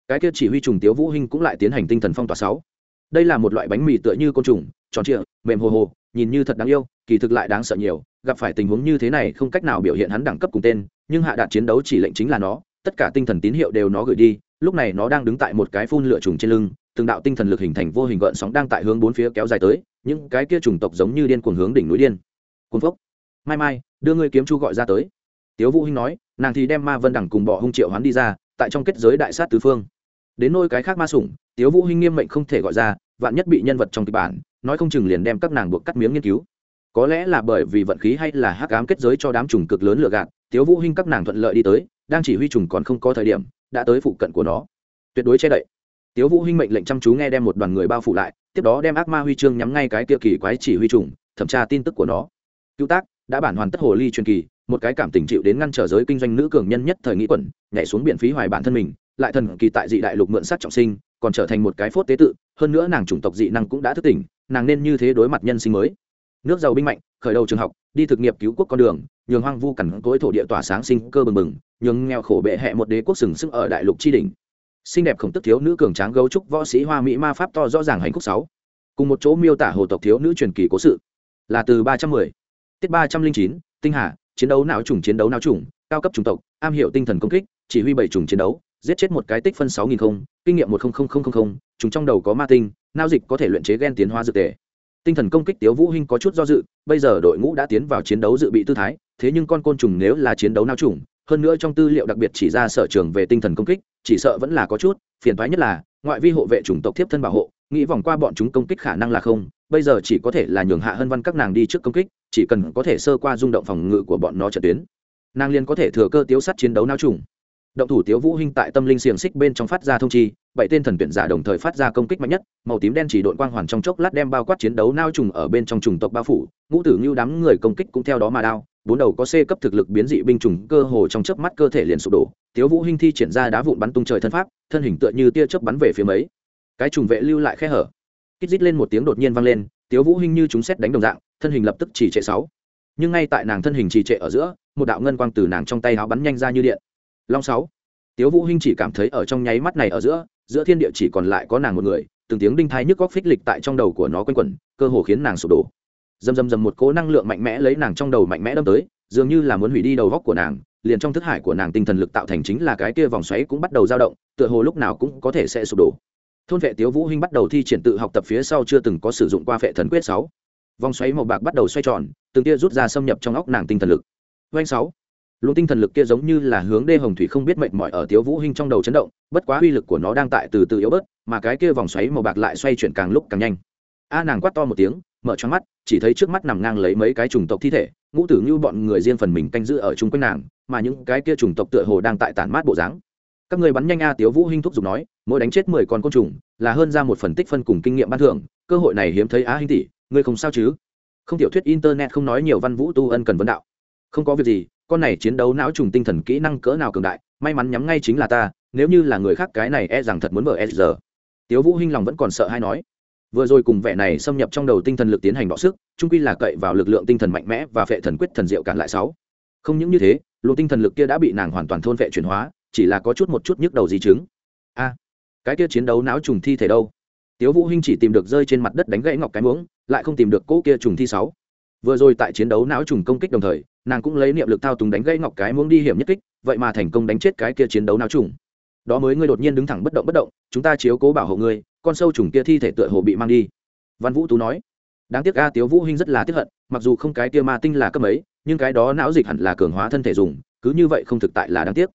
Cái kia chỉ huy trùng tiếu vũ hinh cũng lại tiến hành tinh thần phong tỏa sáu. Đây là một loại bánh mì tựa như côn trùng, tròn trịa, mềm hồ hồ, nhìn như thật đáng yêu, kỳ thực lại đáng sợ nhiều, gặp phải tình huống như thế này không cách nào biểu hiện hắn đẳng cấp cùng tên, nhưng hạ đạt chiến đấu chỉ lệnh chính là nó, tất cả tinh thần tín hiệu đều nó gửi đi, lúc này nó đang đứng tại một cái phun lửa trùng trên lưng, từng đạo tinh thần lực hình thành vô hình gợn sóng đang tại hướng bốn phía kéo dài tới, những cái kia trùng tộc giống như điên cuồng hướng đỉnh núi điên cuồng phốc. Mai mai, đưa ngươi kiếm chu gọi ra tới. Tiếu vũ hinh nói, nàng thì đem ma vân đẳng cùng bỏ hung triệu hoán đi ra, tại trong kết giới đại sát tứ phương. Đến nôi cái khác ma sủng, tiếu vũ hinh nghiêm mệnh không thể gọi ra, vạn nhất bị nhân vật trong kịch bản, nói không chừng liền đem các nàng buộc cắt miếng nghiên cứu. Có lẽ là bởi vì vận khí hay là hắc ám kết giới cho đám trùng cực lớn lừa gạt, tiếu vũ hinh các nàng thuận lợi đi tới, đang chỉ huy trùng còn không có thời điểm, đã tới phụ cận của nó. Tuyệt đối che đậy. Tiếu vũ hinh mệnh lệnh chăm chú nghe đem một đoàn người bao phủ lại, tiếp đó đem ác ma huy chương nhắm ngay cái kia kỳ quái chỉ huy trùng, thẩm tra tin tức của nó cứu tác, đã bản hoàn tất hồ ly truyền kỳ, một cái cảm tình chịu đến ngăn trở giới kinh doanh nữ cường nhân nhất thời nghĩ quẩn, nhảy xuống biển phí hoài bản thân mình, lại thần kỳ tại dị đại lục mượn sát trọng sinh, còn trở thành một cái phốt tế tự, hơn nữa nàng chủng tộc dị năng cũng đã thức tỉnh, nàng nên như thế đối mặt nhân sinh mới. Nước giàu binh mạnh, khởi đầu trường học, đi thực nghiệp cứu quốc con đường, nhường hoang vu cằn cối thổ địa tỏa sáng sinh cơ bừng bừng, nhường nghèo khổ bệ hẹ một đế quốc sừng sững ở đại lục tri đình xinh đẹp khổng tức thiếu nữ cường tráng gấu trúc võ sĩ hoa mỹ ma pháp to rõ ràng hành khúc sáu. Cùng một chỗ miêu tả hồ tộc thiếu nữ truyền kỳ cố sự. Là từ ba trăm mười tiết ba trăm linh chín, tinh hà, chiến đấu não trùng chiến đấu não trùng, cao cấp chủng tộc, am hiểu tinh thần công kích, chỉ huy bảy trùng chiến đấu, giết chết một cái tích phân sáu nghìn không, kinh nghiệm một chúng trong đầu có ma tinh nao dịch có thể luyện chế gen tiến hóa dược tề. Tinh thần công kích tiếu vũ hinh có chút do dự, bây giờ đội ngũ đã tiến vào chiến đấu dự bị tư thái, thế nhưng con côn trùng nếu là chiến đấu nao trùng, hơn nữa trong tư liệu đặc biệt chỉ ra sở trường về tinh thần công kích, chỉ sợ vẫn là có chút, phiền toái nhất là, ngoại vi hộ vệ chủng tộc tiếp thân bảo hộ, nghĩ vòng qua bọn chúng công kích khả năng là không bây giờ chỉ có thể là nhường hạ hân văn các nàng đi trước công kích, chỉ cần có thể sơ qua rung động phòng ngự của bọn nó trận tuyến. Nàng liền có thể thừa cơ tiếu sắt chiến đấu nao trùng. Động thủ tiếu vũ hinh tại tâm linh xiềng xích bên trong phát ra thông chi, bảy tên thần tuyển giả đồng thời phát ra công kích mạnh nhất, màu tím đen chỉ đội quang hoàn trong chốc lát đem bao quát chiến đấu nao trùng ở bên trong trùng tộc bao phủ, ngũ tử lưu đám người công kích cũng theo đó mà đao, bốn đầu có c cấp thực lực biến dị binh trùng cơ hồ trong chớp mắt cơ thể liền sụp đổ, tiếu vũ hinh thi triển ra đá vụn bắn tung trời thân pháp, thân hình tựa như tia chớp bắn về phía mấy. Cái trùng vệ lưu lại khe hở kích rít lên một tiếng đột nhiên vang lên, tiếu vũ hinh như chúng xét đánh đồng dạng, thân hình lập tức chỉ trệ sáu. Nhưng ngay tại nàng thân hình trì trệ ở giữa, một đạo ngân quang từ nàng trong tay áo bắn nhanh ra như điện. Long sáu. Tiếu vũ hinh chỉ cảm thấy ở trong nháy mắt này ở giữa giữa thiên địa chỉ còn lại có nàng một người, từng tiếng đinh thai nhức góc phích lịch tại trong đầu của nó quanh quẩn, cơ hồ khiến nàng sụp đổ. Dầm dầm dầm một cỗ năng lượng mạnh mẽ lấy nàng trong đầu mạnh mẽ đâm tới, dường như là muốn hủy đi đầu góc của nàng, liền trong thức hải của nàng tinh thần lực tạo thành chính là cái kia vòng xoáy cũng bắt đầu dao động, tựa hồ lúc nào cũng có thể sẽ sụp đổ thôn vệ tiếu vũ hinh bắt đầu thi triển tự học tập phía sau chưa từng có sử dụng qua vệ thần quyết sáu. Vòng xoáy màu bạc bắt đầu xoay tròn, từng tia rút ra xâm nhập trong óc nàng tinh thần lực. Doanh sáu. Luồng tinh thần lực kia giống như là hướng đê hồng thủy không biết mệt mỏi ở tiếu vũ hinh trong đầu chấn động, bất quá uy lực của nó đang tại từ từ yếu bớt, mà cái kia vòng xoáy màu bạc lại xoay chuyển càng lúc càng nhanh. A nàng quát to một tiếng, mở choáng mắt, chỉ thấy trước mắt nằm ngang lấy mấy cái trùng tộc thi thể, ngũ tử như bọn người riêng phần mình canh giữ ở chung quanh nàng, mà những cái kia trùng tộc tựa hồ đang tại tản mát bộ dáng. Các người bắn nhanh a tiếu vũ hinh thúc giục nói mỗi đánh chết mười con côn trùng, là hơn ra một phần tích phân cùng kinh nghiệm ban thưởng, cơ hội này hiếm thấy á hinh tỷ, ngươi không sao chứ? Không tiểu thuyết internet không nói nhiều văn vũ tu ân cần vấn đạo. Không có việc gì, con này chiến đấu não trùng tinh thần kỹ năng cỡ nào cường đại, may mắn nhắm ngay chính là ta, nếu như là người khác cái này e rằng thật muốn mở e giờ. Tiếu vũ hinh lòng vẫn còn sợ hay nói. Vừa rồi cùng vẻ này xâm nhập trong đầu tinh thần lực tiến hành đọ sức trung quy là cậy vào lực lượng tinh thần mạnh mẽ và phệ thần quyết thần diệu cản lại sáu. Không những như thế, luồng tinh thần lực kia đã bị nàng hoàn toàn thôn vệ chuyển hóa, chỉ là có chút một chút nhức đầu di chứng cái kia chiến đấu não trùng thi thể đâu? Tiếu vũ hinh chỉ tìm được rơi trên mặt đất đánh gãy ngọc cái muỗng, lại không tìm được cỗ kia trùng thi sáu. Vừa rồi tại chiến đấu não trùng công kích đồng thời, nàng cũng lấy niệm lực thao túng đánh gãy ngọc cái muỗng đi hiểm nhất kích, vậy mà thành công đánh chết cái kia chiến đấu não trùng. Đó mới ngươi đột nhiên đứng thẳng bất động bất động, chúng ta chiếu cố bảo hộ ngươi, con sâu trùng kia thi thể tựa hồ bị mang đi. Văn vũ tú nói. Đáng tiếc a tiếu vũ hinh rất là tiếc hận, mặc dù không cái kia ma tinh là cấp ấy nhưng cái đó não dịch hẳn là cường hóa thân thể dùng, cứ như vậy không thực tại là đáng tiếc.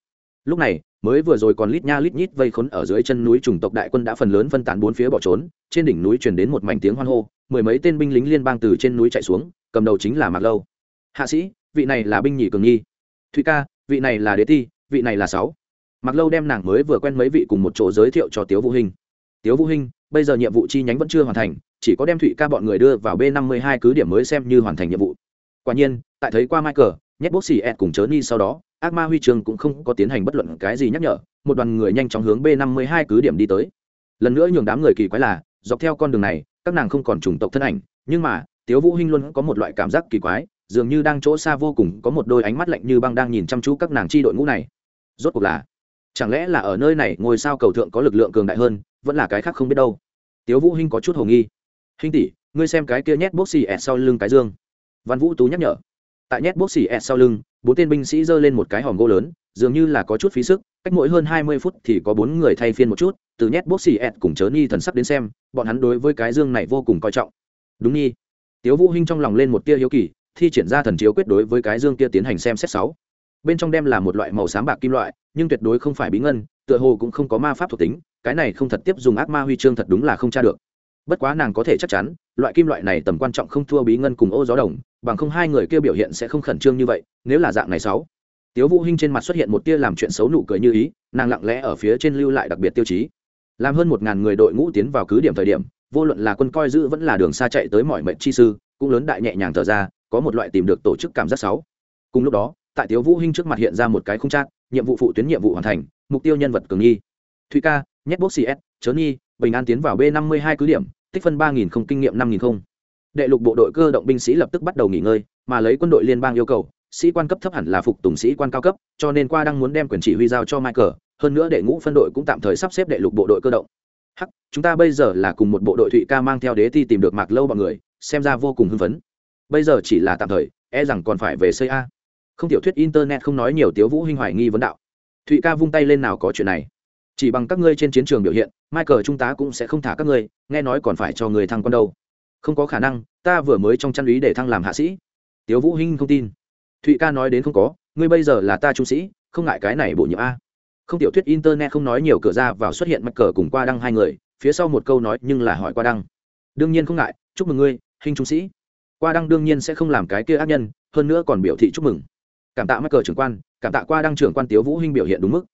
Lúc này mới vừa rồi còn lít nha lít nhít vây khốn ở dưới chân núi chủng tộc đại quân đã phần lớn phân tán bốn phía bỏ trốn trên đỉnh núi truyền đến một mảnh tiếng hoan hô mười mấy tên binh lính liên bang từ trên núi chạy xuống cầm đầu chính là mạc lâu. Hạ sĩ vị này là binh nhị cường nhi. Thụy ca vị này là đế ti vị này là sáu. Mạc lâu đem nàng mới vừa quen mấy vị cùng một chỗ giới thiệu cho tiếu vũ hình. tiếu vũ hình, bây giờ nhiệm vụ chi nhánh vẫn chưa hoàn thành chỉ có đem thụy ca bọn người đưa vào b năm mươi hai cứ điểm mới xem như hoàn thành nhiệm vụ. Quả nhiên tại thấy qua michael nhét bốc xì ed cùng chớ ni sau đó ác ma huy trường cũng không có tiến hành bất luận cái gì nhắc nhở, một đoàn người nhanh chóng hướng b năm mươi hai cứ điểm đi tới. Lần nữa nhường đám người kỳ quái là, dọc theo con đường này, các nàng không còn chủng tộc thân ảnh, nhưng mà, tiếu vũ hinh luôn có một loại cảm giác kỳ quái, dường như đang chỗ xa vô cùng, có một đôi ánh mắt lạnh như băng đang nhìn chăm chú các nàng chi đội ngũ này. Rốt cuộc là, chẳng lẽ là ở nơi này ngôi sao cầu thượng có lực lượng cường đại hơn, vẫn là cái khác không biết đâu. Tiếu vũ hinh có chút hồ nghi. Hinh tỷ, ngươi xem cái kia nhét bốc xì ẹt sau lưng cái dương. Văn vũ tú nhắc nhở tại nhét bốc xì s sau lưng, bốn tên binh sĩ giơ lên một cái hòm gỗ lớn, dường như là có chút phí sức, cách mỗi hơn hai mươi phút thì có bốn người thay phiên một chút, từ nhét bốc xì s cùng chớ ni thần sắp đến xem, bọn hắn đối với cái dương này vô cùng coi trọng. Đúng nhi tiếu vũ hinh trong lòng lên một tia hiếu kỳ, thi triển ra thần chiếu quyết đối với cái dương kia tiến hành xem xét sáu. Bên trong đem là một loại màu xám bạc kim loại, nhưng tuyệt đối không phải bí ngân, tựa hồ cũng không có ma pháp thuộc tính, cái này không thật tiếp dùng ác ma huy chương thật đúng là không tra được bất quá nàng có thể chắc chắn loại kim loại này tầm quan trọng không thua bí ngân cùng ô gió đồng bằng không hai người kia biểu hiện sẽ không khẩn trương như vậy nếu là dạng này sáu. Tiếu vũ hinh trên mặt xuất hiện một tia làm chuyện xấu nụ cười như ý nàng lặng lẽ ở phía trên lưu lại đặc biệt tiêu chí. Làm hơn một ngàn người đội ngũ tiến vào cứ điểm thời điểm vô luận là quân coi giữ vẫn là đường xa chạy tới mọi mệnh chi sư cũng lớn đại nhẹ nhàng thở ra có một loại tìm được tổ chức cảm giác sáu. Cùng lúc đó tại tiếu vũ hinh trước mặt hiện ra một cái không trang, nhiệm vụ phụ tuyến nhiệm vụ hoàn thành mục tiêu nhân vật cường nghi. Thụy ca nhét bốc cs chớ nghi bình an tiến vào b năm mươi hai cứ điểm, tích phân ba nghìn không, kinh nghiệm năm nghìn không. Đệ lục bộ đội cơ động binh sĩ lập tức bắt đầu nghỉ ngơi, mà lấy quân đội liên bang yêu cầu, sĩ quan cấp thấp hẳn là phục tùng sĩ quan cao cấp, cho nên qua đang muốn đem quyền chỉ huy giao cho michael, hơn nữa đệ ngũ phân đội cũng tạm thời sắp xếp đệ lục bộ đội cơ động. Hắc, chúng ta bây giờ là cùng một bộ đội thụy ca mang theo đế thi tìm được mạc lâu bọn người, xem ra vô cùng hưng phấn. Bây giờ chỉ là tạm thời e rằng còn phải về xây a. Không tiểu thuyết internet không nói nhiều tiếu vũ hinh hoài nghi vấn đạo. Thụy ca vung tay lên nào có chuyện này chỉ bằng các ngươi trên chiến trường biểu hiện, michael trung tá cũng sẽ không thả các ngươi, nghe nói còn phải cho người thăng con đâu. Không có khả năng, ta vừa mới trong chăn ý để thăng làm hạ sĩ. Tiếu vũ hinh không tin. Thụy ca nói đến không có, ngươi bây giờ là ta trung sĩ, không ngại cái này bổ nhiệm a. Không tiểu thuyết internet không nói nhiều cửa ra vào xuất hiện mắc cờ cùng qua đăng hai người, phía sau một câu nói nhưng là hỏi qua đăng. Đương nhiên không ngại, chúc mừng ngươi hình trung sĩ. Qua đăng đương nhiên sẽ không làm cái kia ác nhân, hơn nữa còn biểu thị chúc mừng. Cảm tạ mắc cờ trưởng quan, cảm tạ qua đăng trưởng quan tiếu vũ hinh biểu hiện đúng mức.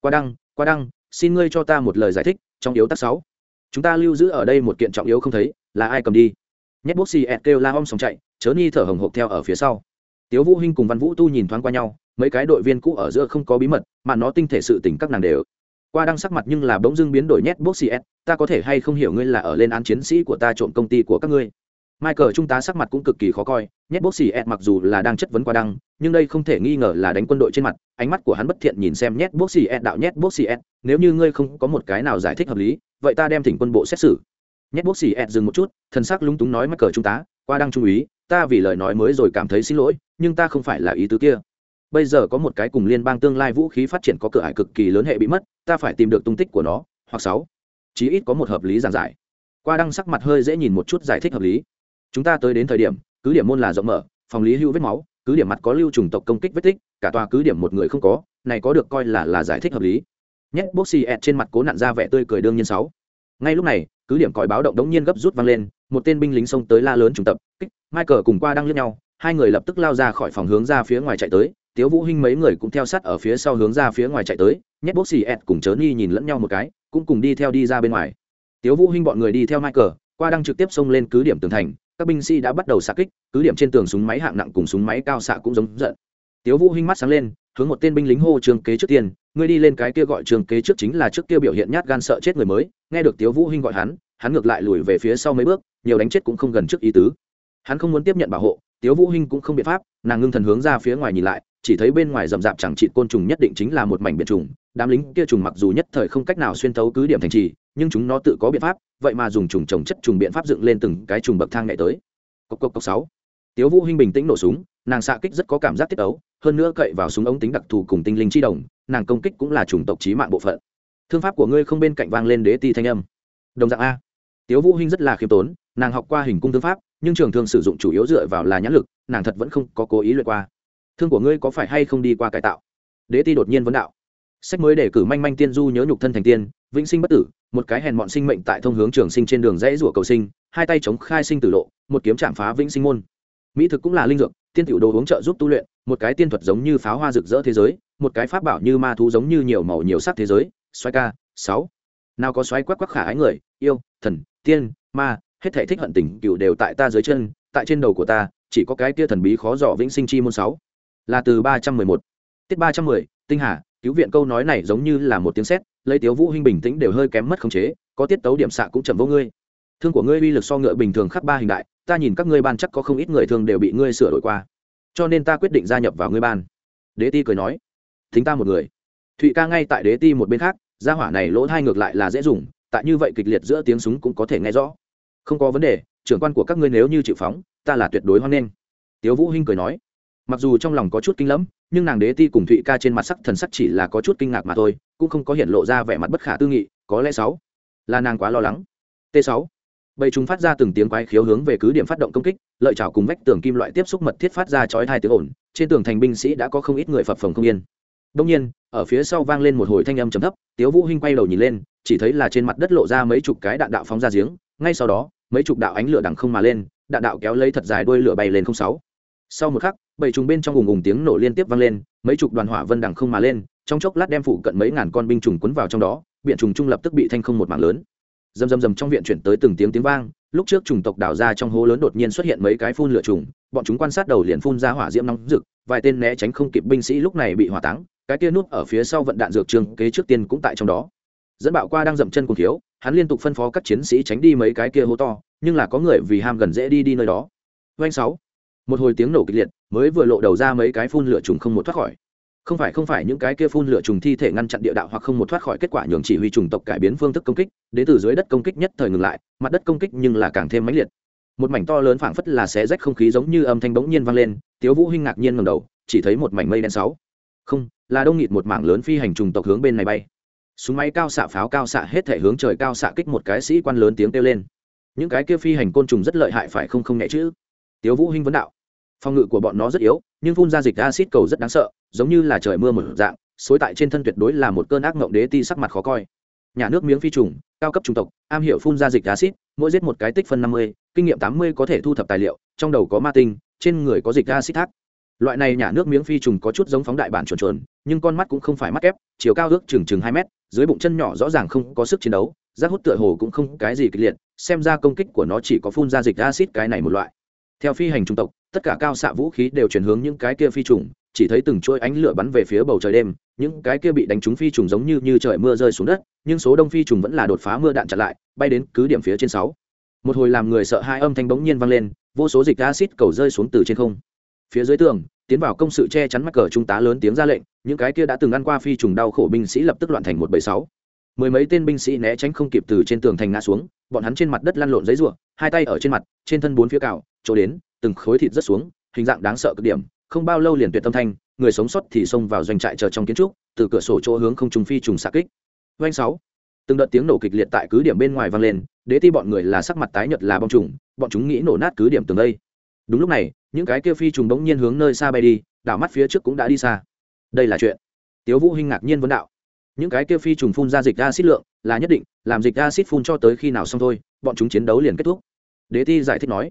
Qua đăng qua đăng xin ngươi cho ta một lời giải thích, trong yếu tắc sáu. Chúng ta lưu giữ ở đây một kiện trọng yếu không thấy, là ai cầm đi? Nhét bốc xì ẹt kêu la om sòng chạy, chớ ni thở hồng hộc theo ở phía sau. Tiếu vũ hinh cùng văn vũ tu nhìn thoáng qua nhau, mấy cái đội viên cũ ở giữa không có bí mật, mà nó tinh thể sự tình các nàng đều. Qua đang sắc mặt nhưng là bỗng dưng biến đổi nhét bốc xì ẹt, ta có thể hay không hiểu ngươi là ở lên án chiến sĩ của ta trộm công ty của các ngươi? Michael trung tá sắc mặt cũng cực kỳ khó coi, nhét bốc xì ẹt mặc dù là đang chất vấn qua đăng, nhưng đây không thể nghi ngờ là đánh quân đội trên mặt, ánh mắt của hắn bất thiện nhìn xem nhét bốc xì ẹt đạo nhét bốc xì ẹt, nếu như ngươi không có một cái nào giải thích hợp lý, vậy ta đem thỉnh quân bộ xét xử. Nhét bốc xì ẹt dừng một chút, thần sắc lúng túng nói Michael trung tá, qua đăng trung úy, ta vì lời nói mới rồi cảm thấy xin lỗi, nhưng ta không phải là ý tứ kia. Bây giờ có một cái cùng liên bang tương lai vũ khí phát triển có cửa ải cực kỳ lớn hệ bị mất, ta phải tìm được tung tích của nó, hoặc sáu, chí ít có một hợp lý giảng giải. Qua đăng sắc mặt hơi dễ nhìn một chút giải thích hợp lý chúng ta tới đến thời điểm, cứ điểm môn là rộng mở, phòng lý hưu vết máu, cứ điểm mặt có lưu trùng tộc công kích vết tích, cả tòa cứ điểm một người không có, này có được coi là là giải thích hợp lý. Nhét xì ẹt trên mặt cố nặn ra vẻ tươi cười đương nhiên sáu. Ngay lúc này, cứ điểm còi báo động đống nhiên gấp rút vang lên, một tên binh lính xông tới la lớn trùng tập, kích, michael cùng qua đang lướt nhau, hai người lập tức lao ra khỏi phòng hướng ra phía ngoài chạy tới, tiếu vũ hinh mấy người cũng theo sát ở phía sau hướng ra phía ngoài chạy tới, nhét xì ẹt cùng chớ nhi nhìn lẫn nhau một cái, cũng cùng đi theo đi ra bên ngoài. Tiếu vũ hinh bọn người đi theo michael, qua đang trực tiếp xông lên cứ điểm tường thành các binh sĩ đã bắt đầu xạ kích, cứ điểm trên tường súng máy hạng nặng cùng súng máy cao xạ cũng giống giận. Tiếu vũ hinh mắt sáng lên, hướng một tên binh lính hô trường kế trước tiên, ngươi đi lên cái kia gọi trường kế trước chính là trước kia biểu hiện nhát gan sợ chết người mới. Nghe được tiếu vũ hinh gọi hắn hắn ngược lại lùi về phía sau mấy bước, nhiều đánh chết cũng không gần trước ý tứ. Hắn không muốn tiếp nhận bảo hộ, tiếu vũ hinh cũng không biện pháp, nàng ngưng thần hướng ra phía ngoài nhìn lại chỉ thấy bên ngoài rậm rạp chẳng trị côn trùng nhất định chính là một mảnh biển trùng, đám lính kia trùng mặc dù nhất thời không cách nào xuyên thấu cứ điểm thành trì, nhưng chúng nó tự có biện pháp, vậy mà dùng trùng trồng chất trùng biện pháp dựng lên từng cái trùng bậc thang ngày tới. Cốc cốc cốc sáu. Tiếu vũ hinh bình tĩnh nổ súng, nàng xạ kích rất có cảm giác tiết ấu, hơn nữa cậy vào súng ống tính đặc thù cùng tinh linh chi đồng, nàng công kích cũng là chủng tộc chí mạng bộ phận. Thương pháp của ngươi không bên cạnh vang lên đế ti thanh âm. Đồng dạng a. Tiếu vũ hinh rất là khiêm tốn, nàng học qua hình cung thương pháp, nhưng trường thương sử dụng chủ yếu dựa vào là nhãn lực, nàng thật vẫn không có cố ý luyện qua thương của ngươi có phải hay không đi qua cải tạo? Đế ti đột nhiên vấn đạo. Sách mới để cử manh manh tiên du nhớ nhục thân thành tiên, vĩnh sinh bất tử, một cái hèn mọn sinh mệnh tại thông hướng trường sinh trên đường dãy rủa cầu sinh, hai tay chống khai sinh tử lộ, một kiếm chạm phá vĩnh sinh môn. Mỹ thực cũng là linh dược, tiên tiểu đồ uống trợ giúp tu luyện, một cái tiên thuật giống như pháo hoa rực rỡ thế giới, một cái pháp bảo như ma thú giống như nhiều màu nhiều sắc thế giới. Xoay ca, sáu. Nào có xoáy quắc quắc khả ái người, yêu, thần, tiên, ma, hết thể thích hận tình cựu đều tại ta dưới chân, tại trên đầu của ta, chỉ có cái kia thần bí khó dò vĩnh sinh chi môn sáu là từ ba trăm mười một. Tiết ba trăm mười, tinh hà, cứu viện câu nói này giống như là một tiếng sét, lấy tiếu vũ huynh bình tĩnh đều hơi kém mất khống chế, có tiết tấu điểm xạ cũng chậm vô ngươi. Thương của ngươi uy lực so ngựa bình thường khắc ba hình đại, ta nhìn các ngươi ban chắc có không ít người thường đều bị ngươi sửa đổi qua. Cho nên ta quyết định gia nhập vào ngươi ban. Đế ti cười nói. Thính ta một người. Thụy ca ngay tại đế ti một bên khác, gia hỏa này lỗ thai ngược lại là dễ dùng, tại như vậy kịch liệt giữa tiếng súng cũng có thể nghe rõ. Không có vấn đề, trưởng quan của các ngươi nếu như chịu phóng, ta là tuyệt đối hoan nghênh. Tiếu vũ hinh cười nói mặc dù trong lòng có chút kinh lẫm, nhưng nàng đế ti cùng thụy ca trên mặt sắc thần sắc chỉ là có chút kinh ngạc mà thôi, cũng không có hiện lộ ra vẻ mặt bất khả tư nghị, có lẽ sáu là nàng quá lo lắng. T sáu, bầy chúng phát ra từng tiếng quái khiếu hướng về cứ điểm phát động công kích, lợi chảo cùng vách tường kim loại tiếp xúc mật thiết phát ra chói hai tiếng ồn, trên tường thành binh sĩ đã có không ít người phập phồng không yên. Đông nhiên, ở phía sau vang lên một hồi thanh âm trầm thấp, tiếu vũ hinh quay đầu nhìn lên, chỉ thấy là trên mặt đất lộ ra mấy chục cái đạn đạo phóng ra giếng, ngay sau đó, mấy chục đạo ánh lửa đằng không mà lên, đạn đạo kéo lấy thật dài đuôi lửa bay lên không sáu. Sau một khắc bảy trùng bên trong ùng ùng tiếng nổ liên tiếp vang lên, mấy chục đoàn hỏa vân đằng không mà lên, trong chốc lát đem phụ cận mấy ngàn con binh trùng cuốn vào trong đó, viện trùng trung lập tức bị thanh không một mảng lớn. Dầm dầm dầm trong viện chuyển tới từng tiếng tiếng vang, lúc trước trùng tộc đào ra trong hố lớn đột nhiên xuất hiện mấy cái phun lửa trùng, bọn chúng quan sát đầu liền phun ra hỏa diễm nóng rực, vài tên né tránh không kịp binh sĩ lúc này bị hỏa táng, cái kia núp ở phía sau vận đạn dược trường kế trước tiên cũng tại trong đó. Dẫn bạo qua đang dậm chân cùng thiếu, hắn liên tục phân phó các chiến sĩ tránh đi mấy cái kia hố to, nhưng là có người vì ham gần dễ đi đi nơi đó. Doanh sáu một hồi tiếng nổ kịch liệt, mới vừa lộ đầu ra mấy cái phun lửa trùng không một thoát khỏi. Không phải không phải, những cái kia phun lửa trùng thi thể ngăn chặn địa đạo hoặc không một thoát khỏi kết quả nhường chỉ huy trùng tộc cải biến phương thức công kích, đến từ dưới đất công kích nhất thời ngừng lại, mặt đất công kích nhưng là càng thêm mãnh liệt. Một mảnh to lớn phảng phất là xé rách không khí giống như âm thanh bỗng nhiên vang lên, tiếu vũ hinh ngạc nhiên ngẩng đầu, chỉ thấy một mảnh mây đen sáu. Không, là đông nghịt một mảng lớn phi hành trùng tộc hướng bên này bay. Súng máy cao xạ pháo cao xạ hết thể hướng trời cao xạ kích một cái sĩ quan lớn tiếng kêu lên. Những cái kia phi hành côn trùng rất lợi hại phải không không nhẹ chứ? Tiếu vũ hinh vấn đạo phòng ngự của bọn nó rất yếu, nhưng phun ra dịch acid cầu rất đáng sợ, giống như là trời mưa một dạng, xối tại trên thân tuyệt đối là một cơn ác mộng đế ti sắc mặt khó coi. Nhà nước miếng phi trùng, cao cấp trùng tộc, am hiểu phun ra dịch acid mỗi giết một cái tích phân năm mươi, kinh nghiệm tám mươi có thể thu thập tài liệu, trong đầu có ma tinh, trên người có dịch acid thác. Loại này nhà nước miếng phi trùng có chút giống phóng đại bản chuồn chuồn, nhưng con mắt cũng không phải mắt kép, chiều cao ước chừng chừng hai mét, dưới bụng chân nhỏ rõ ràng không có sức chiến đấu, rác hút tựa hồ cũng không cái gì kịch liệt, xem ra công kích của nó chỉ có phun ra dịch acid cái này một loại theo phi hành trung tộc, tất cả cao xạ vũ khí đều chuyển hướng những cái kia phi trùng, chỉ thấy từng chuỗi ánh lửa bắn về phía bầu trời đêm, những cái kia bị đánh trúng phi trùng giống như như trời mưa rơi xuống đất, nhưng số đông phi trùng vẫn là đột phá mưa đạn chặn lại, bay đến cứ điểm phía trên sáu. Một hồi làm người sợ hai âm thanh bỗng nhiên vang lên, vô số dịch acid cầu rơi xuống từ trên không. Phía dưới tường, tiến vào công sự che chắn mắc cờ trung tá lớn tiếng ra lệnh, những cái kia đã từng ăn qua phi trùng đau khổ binh sĩ lập tức loạn thành một bảy sáu. Mười mấy tên binh sĩ né tránh không kịp từ trên tường thành ngã xuống, bọn hắn trên mặt đất lăn lộn giấy ruộng hai tay ở trên mặt, trên thân bốn phía cào chỗ đến, từng khối thịt rất xuống, hình dạng đáng sợ cực điểm, không bao lâu liền tuyệt tâm thanh, người sống sót thì xông vào doanh trại chờ trong kiến trúc, từ cửa sổ chỗ hướng không trùng phi trùng xạ kích. Doanh sáu. Từng đợt tiếng nổ kịch liệt tại cứ điểm bên ngoài vang lên, đế ti bọn người là sắc mặt tái nhợt là bom trùng, bọn chúng nghĩ nổ nát cứ điểm tường đây. Đúng lúc này, những cái kia phi trùng bỗng nhiên hướng nơi xa bay đi, đảo mắt phía trước cũng đã đi xa. Đây là chuyện. Tiếu vũ hinh ngạc nhiên vấn đạo. Những cái kia phi trùng phun ra dịch acid lượng, là nhất định, làm dịch acid phun cho tới khi nào xong thôi, bọn chúng chiến đấu liền kết thúc. Đế ti giải thích nói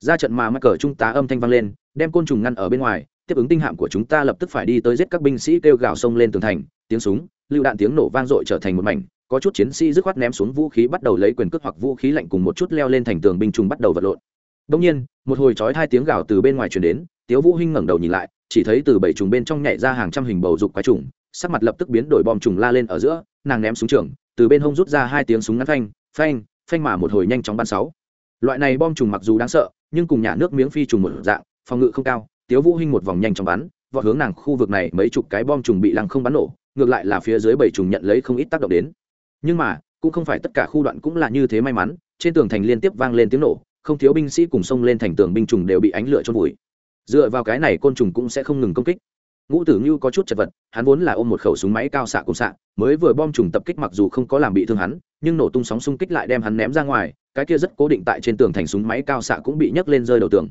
ra trận mà mắc cờ trung tá âm thanh vang lên, đem côn trùng ngăn ở bên ngoài, tiếp ứng tinh hạm của chúng ta lập tức phải đi tới giết các binh sĩ kêu gào sông lên tường thành, tiếng súng, lựu đạn tiếng nổ vang dội trở thành một mảnh, có chút chiến sĩ dứt khoát ném xuống vũ khí bắt đầu lấy quyền cước hoặc vũ khí lạnh cùng một chút leo lên thành tường binh trùng bắt đầu vật lộn. Đông nhiên, một hồi chói hai tiếng gào từ bên ngoài truyền đến, tiếu vũ hinh ngẩng đầu nhìn lại, chỉ thấy từ bảy trùng bên trong nhảy ra hàng trăm hình bầu dục quái trùng, sắc mặt lập tức biến đổi bom trùng la lên ở giữa, nàng ném súng trường, từ bên hông rút ra hai tiếng súng ngắn phanh phanh phanh mà một hồi nhanh chóng bắn sáu loại này bom trùng mặc dù đáng sợ, nhưng cùng nhà nước miếng phi trùng một dạng, phòng ngự không cao, tiếu vũ hinh một vòng nhanh chóng bắn, vọt hướng nàng khu vực này mấy chục cái bom trùng bị lăng không bắn nổ, ngược lại là phía dưới bảy trùng nhận lấy không ít tác động đến. Nhưng mà, cũng không phải tất cả khu đoạn cũng là như thế may mắn, trên tường thành liên tiếp vang lên tiếng nổ, không thiếu binh sĩ cùng xông lên thành tường binh trùng đều bị ánh lửa chôn vùi. Dựa vào cái này côn trùng cũng sẽ không ngừng công kích. Ngũ tử ngưu có chút chật vật, hắn vốn là ôm một khẩu súng máy cao xạ cùng xạ, mới vừa bom trùng tập kích mặc dù không có làm bị thương hắn, nhưng nổ tung sóng xung kích lại đem hắn ném ra ngoài cái kia rất cố định tại trên tường thành súng máy cao xạ cũng bị nhấc lên rơi đầu tường.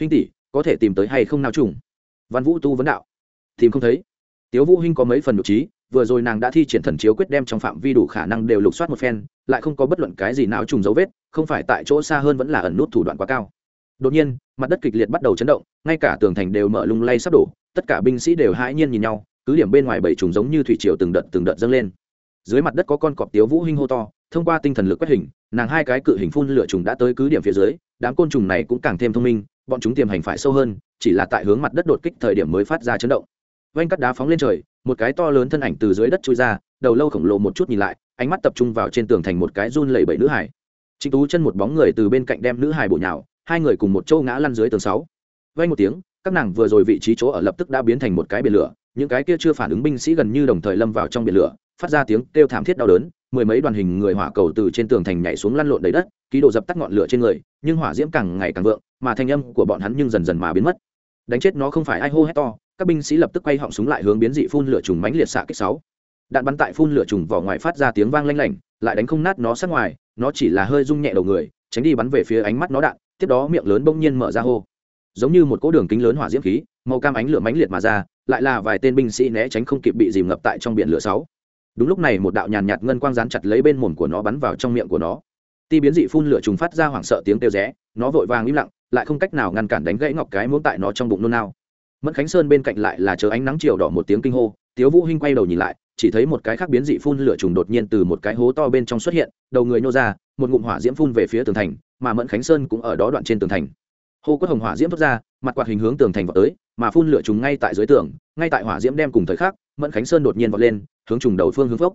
Hình tỷ, có thể tìm tới hay không nào trùng? Văn vũ tu vấn đạo. Tìm không thấy. Tiếu vũ hinh có mấy phần nhục trí, vừa rồi nàng đã thi triển thần chiếu quyết đem trong phạm vi đủ khả năng đều lục soát một phen, lại không có bất luận cái gì nào trùng dấu vết, không phải tại chỗ xa hơn vẫn là ẩn nút thủ đoạn quá cao. Đột nhiên, mặt đất kịch liệt bắt đầu chấn động, ngay cả tường thành đều mở lung lay sắp đổ, tất cả binh sĩ đều hãi nhiên nhìn nhau, cứ điểm bên ngoài bảy trùng giống như thủy triều từng đợt từng đợt dâng lên. Dưới mặt đất có con cọp tiếu vũ hinh hô to, thông qua tinh thần lực quét hình nàng hai cái cự hình phun lửa trùng đã tới cứ điểm phía dưới, đám côn trùng này cũng càng thêm thông minh, bọn chúng tiềm hành phải sâu hơn, chỉ là tại hướng mặt đất đột kích thời điểm mới phát ra chấn động. Vanh cắt đá phóng lên trời, một cái to lớn thân ảnh từ dưới đất trôi ra, đầu lâu khổng lồ một chút nhìn lại, ánh mắt tập trung vào trên tường thành một cái run lẩy bẩy nữ hải. Trịnh tú chân một bóng người từ bên cạnh đem nữ hải bổ nhào, hai người cùng một châu ngã lăn dưới tường sáu. Vanh một tiếng, các nàng vừa rồi vị trí chỗ ở lập tức đã biến thành một cái biển lửa, những cái kia chưa phản ứng binh sĩ gần như đồng thời lâm vào trong biển lửa, phát ra tiếng kêu thảm thiết đau đớn mười mấy đoàn hình người hỏa cầu từ trên tường thành nhảy xuống lăn lộn đầy đất, ký độ dập tắt ngọn lửa trên người, nhưng hỏa diễm càng ngày càng vượng, mà thanh âm của bọn hắn nhưng dần dần mà biến mất. Đánh chết nó không phải ai hô hét to, các binh sĩ lập tức quay họng súng lại hướng biến dị phun lửa trùng mãnh liệt xạ kích sáu. Đạn bắn tại phun lửa trùng vỏ ngoài phát ra tiếng vang lanh lảnh, lại đánh không nát nó sát ngoài, nó chỉ là hơi rung nhẹ đầu người, tránh đi bắn về phía ánh mắt nó đạn, tiếp đó miệng lớn bỗng nhiên mở ra hô. Giống như một cỗ đường kính lớn hỏa diễm khí, màu cam ánh lửa mãnh liệt mà ra, lại là vài tên binh sĩ né tránh không kịp bị dìm ngập tại trong biển lửa sáu đúng lúc này một đạo nhàn nhạt ngân quang dán chặt lấy bên mồm của nó bắn vào trong miệng của nó. Ti biến dị phun lửa trùng phát ra hoảng sợ tiếng kêu rẽ, nó vội vàng im lặng, lại không cách nào ngăn cản đánh gãy ngọc cái muốn tại nó trong bụng nôn nao. Mẫn khánh sơn bên cạnh lại là chờ ánh nắng chiều đỏ một tiếng kinh hô, tiếu vũ hinh quay đầu nhìn lại, chỉ thấy một cái khác biến dị phun lửa trùng đột nhiên từ một cái hố to bên trong xuất hiện, đầu người nhô ra, một ngụm hỏa diễm phun về phía tường thành, mà mẫn khánh sơn cũng ở đó đoạn trên tường thành. Hô quất hồng hỏa diễm thoát ra, mặt quạt hình hướng tường thành vào tới mà phun lửa trùng ngay tại dưới tường, ngay tại hỏa diễm đem cùng thời khắc, mẫn khánh sơn đột nhiên vọt lên, hướng trùng đầu phương hướng phốc.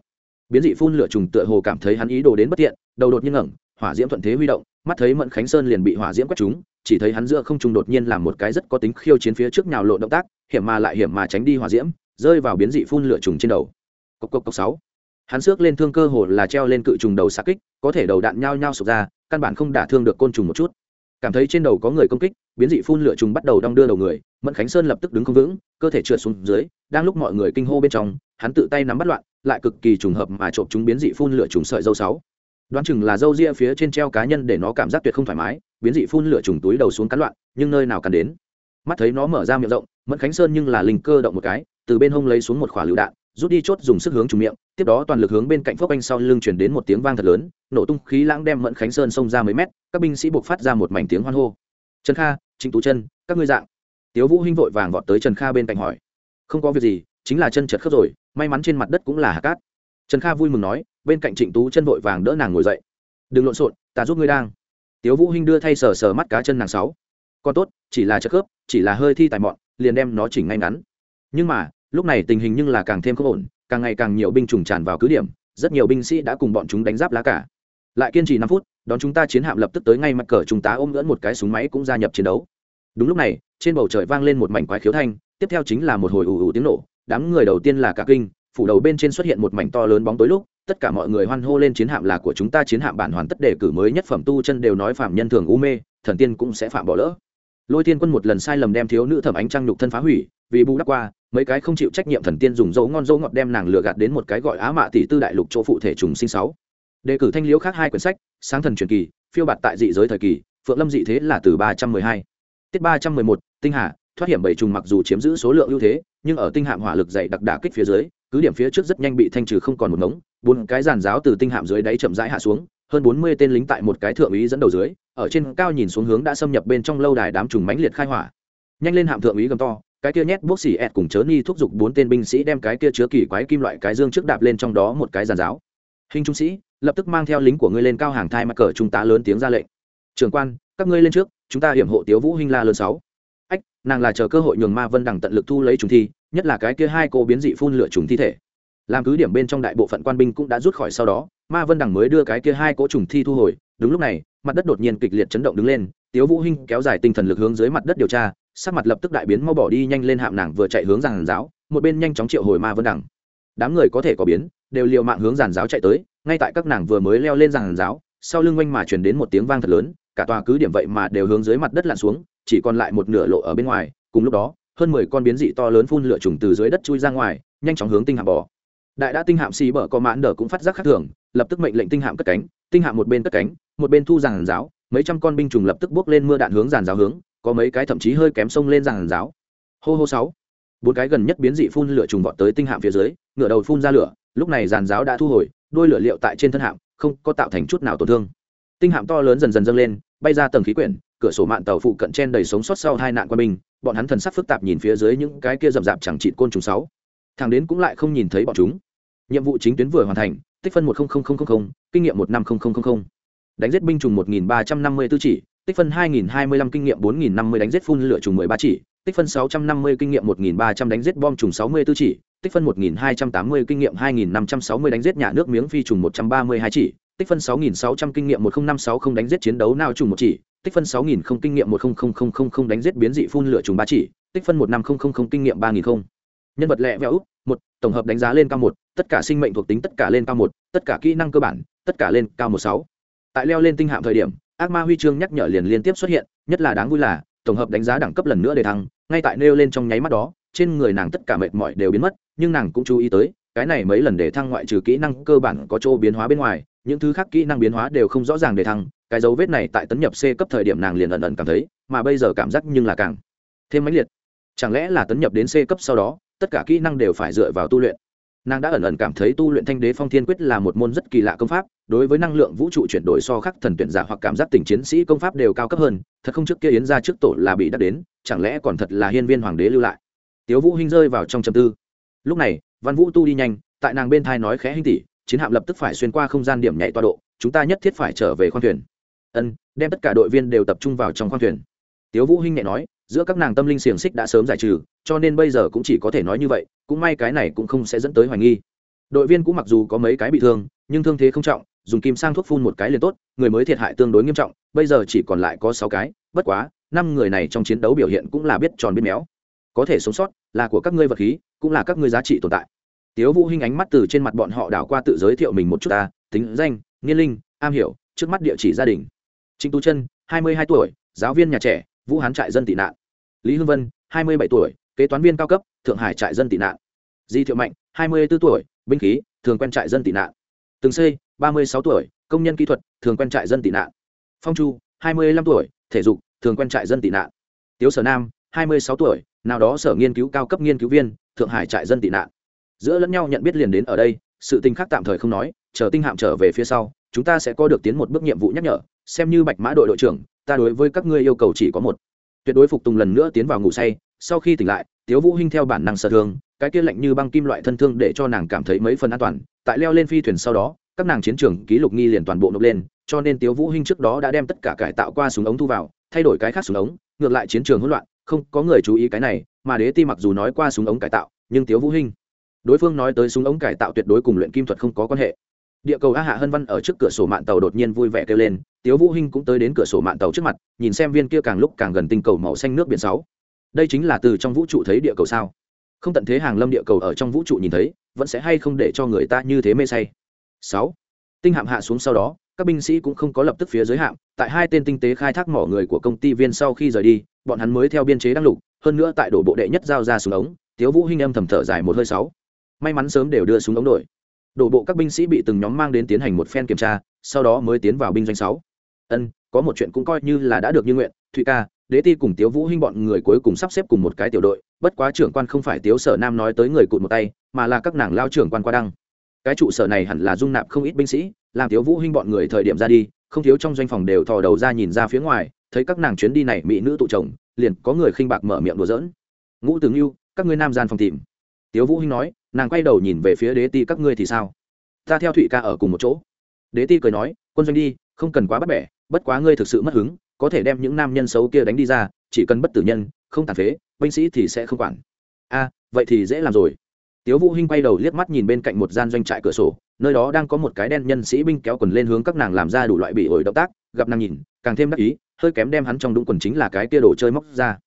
Biến dị phun lửa trùng tựa hồ cảm thấy hắn ý đồ đến bất tiện, đầu đột nhiên ngẩng, hỏa diễm thuận thế huy động, mắt thấy mẫn khánh sơn liền bị hỏa diễm quét trúng, chỉ thấy hắn giữa không trùng đột nhiên làm một cái rất có tính khiêu chiến phía trước nhào lộ động tác, hiểm mà lại hiểm mà tránh đi hỏa diễm, rơi vào biến dị phun lửa trùng trên đầu. Cốc cốc cốc sáu. Hắn xước lên thương cơ hồ là treo lên cự trùng đầu xạ kích, có thể đầu đạn nhao nhao sụp ra, căn bản không đả thương được côn trùng một chút cảm thấy trên đầu có người công kích, biến dị phun lửa trùng bắt đầu đong đưa đầu người, mẫn khánh sơn lập tức đứng không vững, cơ thể trượt xuống dưới, đang lúc mọi người kinh hô bên trong, hắn tự tay nắm bắt loạn, lại cực kỳ trùng hợp mà trộm chúng biến dị phun lửa trùng sợi dâu sáu. Đoán chừng là dâu ria phía trên treo cá nhân để nó cảm giác tuyệt không thoải mái, biến dị phun lửa trùng túi đầu xuống cắn loạn, nhưng nơi nào cắn đến. Mắt thấy nó mở ra miệng rộng, mẫn khánh sơn nhưng là linh cơ động một cái, từ bên hông lấy xuống một khỏa lựu đạn rút đi chốt dùng sức hướng trùng miệng, tiếp đó toàn lực hướng bên cạnh phốc anh sau lưng chuyển đến một tiếng vang thật lớn, nổ tung khí lãng đem mẫn khánh sơn xông ra mấy mét, các binh sĩ buộc phát ra một mảnh tiếng hoan hô. Trần kha, trịnh tú chân các ngươi dạng. Tiếu vũ hinh vội vàng vọt tới trần kha bên cạnh hỏi. Không có việc gì, chính là chân chật khớp rồi, may mắn trên mặt đất cũng là hạt cát. Trần kha vui mừng nói, bên cạnh trịnh tú chân vội vàng đỡ nàng ngồi dậy. Đừng lộn xộn, ta giúp ngươi đang. Tiếu vũ hinh đưa thay sờ sờ mắt cá chân nàng sáu. Còn tốt, chỉ là chật khớp, chỉ là hơi thi tài mọn, liền đem nó chỉnh ngay ngắn. Nhưng mà lúc này tình hình nhưng là càng thêm không ổn, càng ngày càng nhiều binh chủng tràn vào cứ điểm, rất nhiều binh sĩ đã cùng bọn chúng đánh giáp lá cả. Lại kiên trì năm phút, đón chúng ta chiến hạm lập tức tới ngay mặt cờ chúng ta ôm ngưỡn một cái súng máy cũng gia nhập chiến đấu. Đúng lúc này, trên bầu trời vang lên một mảnh quái khiếu thanh, tiếp theo chính là một hồi ù ù tiếng nổ, đám người đầu tiên là cả kinh, phủ đầu bên trên xuất hiện một mảnh to lớn bóng tối lúc, tất cả mọi người hoan hô lên chiến hạm là của chúng ta, chiến hạm bản hoàn tất đề cử mới nhất phẩm tu chân đều nói phạm nhân thường u mê, thần tiên cũng sẽ phạm bỏ lỡ. Lôi tiên quân một lần sai lầm đem thiếu nữ thẩm ánh trăng nhục thân phá hủy, vì bù đắp qua mấy cái không chịu trách nhiệm thần tiên dùng dấu ngon dấu ngọt đem nàng lừa gạt đến một cái gọi á mạ tỷ tư đại lục chỗ phụ thể trùng sinh sáu. Đề cử thanh liễu khác hai quyển sách, sáng thần truyền kỳ, phiêu bạt tại dị giới thời kỳ, phượng lâm dị thế là từ ba trăm mười hai. Tiết ba trăm mười một, tinh hà, thoát hiểm bảy trùng mặc dù chiếm giữ số lượng ưu thế, nhưng ở tinh hạm hỏa lực dày đặc đả kích phía dưới, cứ điểm phía trước rất nhanh bị thanh trừ không còn một ngống, bốn cái giàn giáo từ tinh hạm dưới đáy chậm rãi hạ xuống, hơn bốn mươi tên lính tại một cái thượng úy dẫn đầu dưới, ở trên cao nhìn xuống hướng đã xâm nhập bên trong lâu đài đám trùng mãnh liệt khai hỏa. Nhanh lên hạm thượng úy gầm to cái kia nhét bốc xỉ ẹt cùng chớ ni thúc giục bốn tên binh sĩ đem cái kia chứa kỳ quái kim loại cái dương trước đạp lên trong đó một cái giàn giáo. Hình trung sĩ, lập tức mang theo lính của ngươi lên cao hàng thai mặt cờ trung tá lớn tiếng ra lệnh. Trưởng quan, các ngươi lên trước, chúng ta hiểm hộ tiếu vũ hinh la lớn sáu. Ách, nàng là chờ cơ hội nhường ma vân đằng tận lực thu lấy trùng thi, nhất là cái kia hai cô biến dị phun lửa trùng thi thể. Làm cứ điểm bên trong đại bộ phận quan binh cũng đã rút khỏi sau đó, ma vân đằng mới đưa cái kia hai cỗ trùng thi thu hồi. Đúng lúc này, mặt đất đột nhiên kịch liệt chấn động đứng lên, tiếu vũ hinh kéo dài tinh thần lực hướng dưới mặt đất điều tra sắc mặt lập tức đại biến, mau bỏ đi, nhanh lên hạm nàng vừa chạy hướng giàn giáo, một bên nhanh chóng triệu hồi ma vân đẳng. đám người có thể có biến, đều liều mạng hướng giàn giáo chạy tới, ngay tại các nàng vừa mới leo lên giàn giáo, sau lưng oanh mà truyền đến một tiếng vang thật lớn, cả tòa cứ điểm vậy mà đều hướng dưới mặt đất lặn xuống, chỉ còn lại một nửa lộ ở bên ngoài, cùng lúc đó, hơn mười con biến dị to lớn phun lửa trùng từ dưới đất chui ra ngoài, nhanh chóng hướng tinh hạm bỏ đại đã tinh hạm xì bở có mãn đờ cũng phát giác khác thường, lập tức mệnh lệnh tinh hạm cất cánh, tinh hạm một bên cất cánh, một bên thu giàn giáo, mấy trăm con binh trùng lập tức bước lên mưa đạn hướng giàn giáo hướng có mấy cái thậm chí hơi kém sông lên giàn giáo. Hô hô sáu. Bốn cái gần nhất biến dị phun lửa trùng vọt tới tinh hạm phía dưới ngựa đầu phun ra lửa, lúc này giàn giáo đã thu hồi đuôi lửa liệu tại trên thân hạm, không có tạo thành chút nào tổn thương. Tinh hạm to lớn dần dần dâng lên, bay ra tầng khí quyển, cửa sổ mạn tàu phụ cận chen đầy sống sót sau hai nạn quân binh, bọn hắn thần sắc phức tạp nhìn phía dưới những cái kia rậm rạp chẳng trị côn trùng sáu. Thằng đến cũng lại không nhìn thấy bọn chúng. Nhiệm vụ chính tuyến vừa hoàn thành, tích phân một kinh nghiệm một năm đánh giết binh trùng một nghìn ba trăm năm mươi tư chỉ tích phân 2025 kinh nghiệm 4050 đánh giết phun lửa trùng 13 chỉ, tích phân 650 kinh nghiệm 1300 đánh giết bom trùng 64 chỉ, tích phân 1280 kinh nghiệm 2560 đánh giết nhà nước miếng phi trùng 132 chỉ, tích phân 6600 kinh nghiệm 10560 đánh giết chiến đấu nào trùng một chỉ, tích phân 6000 kinh nghiệm 10000 đánh giết biến dị phun lửa trùng 3 chỉ, tích phân 15000 kinh nghiệm 3000. Nhân vật lẹ vẹo úp, 1, tổng hợp đánh giá lên cao 1, tất cả sinh mệnh thuộc tính tất cả lên cao 1, tất cả kỹ năng cơ bản, tất cả lên cao 16. Tại leo lên tinh hạm thời điểm, ác ma huy chương nhắc nhở liền liên tiếp xuất hiện, nhất là đáng vui là, tổng hợp đánh giá đẳng cấp lần nữa để thăng, ngay tại nêu lên trong nháy mắt đó, trên người nàng tất cả mệt mỏi đều biến mất, nhưng nàng cũng chú ý tới, cái này mấy lần để thăng ngoại trừ kỹ năng cơ bản có chỗ biến hóa bên ngoài, những thứ khác kỹ năng biến hóa đều không rõ ràng để thăng, cái dấu vết này tại tấn nhập c cấp thời điểm nàng liền ẩn ẩn cảm thấy, mà bây giờ cảm giác nhưng là càng thêm mãnh liệt. Chẳng lẽ là tấn nhập đến c cấp sau đó, tất cả kỹ năng đều phải dựa vào tu luyện? Nàng đã ẩn ẩn cảm thấy tu luyện thanh đế phong thiên quyết là một môn rất kỳ lạ công pháp đối với năng lượng vũ trụ chuyển đổi so khắc thần tuyển giả hoặc cảm giác tình chiến sĩ công pháp đều cao cấp hơn, thật không trước kia yến ra trước tổ là bị đắc đến, chẳng lẽ còn thật là hiên viên hoàng đế lưu lại? Tiếu vũ hinh rơi vào trong trầm tư. Lúc này, văn vũ tu đi nhanh, tại nàng bên thai nói khẽ hinh tỷ, chiến hạm lập tức phải xuyên qua không gian điểm nhảy toa độ, chúng ta nhất thiết phải trở về khoang thuyền. Ân, đem tất cả đội viên đều tập trung vào trong khoang thuyền. Tiếu vũ hinh nhẹ nói, giữa các nàng tâm linh xiềng xích đã sớm giải trừ, cho nên bây giờ cũng chỉ có thể nói như vậy, cũng may cái này cũng không sẽ dẫn tới hoài nghi. Đội viên cũng mặc dù có mấy cái bị thương, nhưng thương thế không trọng dùng kim sang thuốc phun một cái liền tốt, người mới thiệt hại tương đối nghiêm trọng, bây giờ chỉ còn lại có sáu cái, bất quá, năm người này trong chiến đấu biểu hiện cũng là biết tròn biết méo. Có thể sống sót, là của các ngươi vật khí, cũng là các ngươi giá trị tồn tại. Tiếu vũ hinh ánh mắt từ trên mặt bọn họ đảo qua tự giới thiệu mình một chút ta, tính danh, nghiên linh, am hiểu, trước mắt địa chỉ gia đình. Trịnh tu chân, hai mươi hai tuổi, giáo viên nhà trẻ, vũ hán trại dân tị nạn. Lý hương vân, hai mươi bảy tuổi, kế toán viên cao cấp, thượng hải trại dân tị nạn. Di thiệu mạnh, hai mươi 24 tuổi, binh khí, thường quen trại dân tị nạn. Từng c ba mươi sáu tuổi, công nhân kỹ thuật, thường quen trại dân tị nạn. Phong chu, hai mươi lăm tuổi, thể dục, thường quen trại dân tị nạn. Tiếu sở nam, hai mươi sáu tuổi, nào đó sở nghiên cứu cao cấp nghiên cứu viên, thượng hải trại dân tị nạn. Giữa lẫn nhau nhận biết liền đến ở đây, sự tình khác tạm thời không nói, chờ tinh hạm trở về phía sau, chúng ta sẽ có được tiến một bước nhiệm vụ nhắc nhở, xem như bạch mã đội đội trưởng, ta đối với các ngươi yêu cầu chỉ có một. Tuyệt đối phục tùng lần nữa tiến vào ngủ say, sau khi tỉnh lại, tiếu vũ hinh theo bản năng sở thương, cái kia lạnh như băng kim loại thân thương để cho nàng cảm thấy mấy phần an toàn, tại leo lên phi thuyền sau đó các nàng chiến trường ký lục nghi liền toàn bộ nộp lên, cho nên tiếu vũ hinh trước đó đã đem tất cả cải tạo qua súng ống thu vào, thay đổi cái khác súng ống, ngược lại chiến trường hỗn loạn, không có người chú ý cái này, mà đế ti mặc dù nói qua súng ống cải tạo, nhưng tiếu vũ hinh, đối phương nói tới súng ống cải tạo tuyệt đối cùng luyện kim thuật không có quan hệ. Địa cầu a hạ hân văn ở trước cửa sổ mạng tàu đột nhiên vui vẻ kêu lên, tiếu vũ hinh cũng tới đến cửa sổ mạng tàu trước mặt, nhìn xem viên kia càng lúc càng gần tinh cầu màu xanh nước biển sáu. Đây chính là từ trong vũ trụ thấy địa cầu sao? Không tận thế hàng lâm địa cầu ở trong vũ trụ nhìn thấy, vẫn sẽ hay không để cho người ta như thế mê say? Sáu. Tinh hạm hạ xuống sau đó, các binh sĩ cũng không có lập tức phía dưới hạm, tại hai tên tinh tế khai thác mỏ người của công ty viên sau khi rời đi, bọn hắn mới theo biên chế đăng lục, hơn nữa tại đổ bộ đệ nhất giao ra xuống ống, tiếu vũ hinh âm thầm thở dài một hơi sáu. May mắn sớm đều đưa xuống ống đổi. Đổ bộ các binh sĩ bị từng nhóm mang đến tiến hành một phen kiểm tra, sau đó mới tiến vào binh doanh sáu. Ân, có một chuyện cũng coi như là đã được như nguyện, thụy ca, đế ti cùng tiếu vũ hinh bọn người cuối cùng sắp xếp cùng một cái tiểu đội, bất quá trưởng quan không phải tiếu sở nam nói tới người cụt một tay, mà là các nàng lao trưởng quan qua đăng cái trụ sở này hẳn là dung nạp không ít binh sĩ, làm thiếu vũ hinh bọn người thời điểm ra đi, không thiếu trong doanh phòng đều thò đầu ra nhìn ra phía ngoài, thấy các nàng chuyến đi này mỹ nữ tụ chồng, liền có người khinh bạc mở miệng đùa giỡn. Ngũ tướng yêu các ngươi nam gian phòng tìm. Tiếu vũ hinh nói, nàng quay đầu nhìn về phía đế ti, các ngươi thì sao? Ta theo thụy ca ở cùng một chỗ. Đế ti cười nói, quân doanh đi, không cần quá bắt bẻ, bất quá ngươi thực sự mất hứng, có thể đem những nam nhân xấu kia đánh đi ra, chỉ cần bất tử nhân, không tàn phế, binh sĩ thì sẽ không quản. A, vậy thì dễ làm rồi tiếu vũ hinh quay đầu liếc mắt nhìn bên cạnh một gian doanh trại cửa sổ, nơi đó đang có một cái đen nhân sĩ binh kéo quần lên hướng các nàng làm ra đủ loại bị ổi động tác, gặp nàng nhìn, càng thêm đắc ý, hơi kém đem hắn trong đúng quần chính là cái kia đồ chơi móc ra.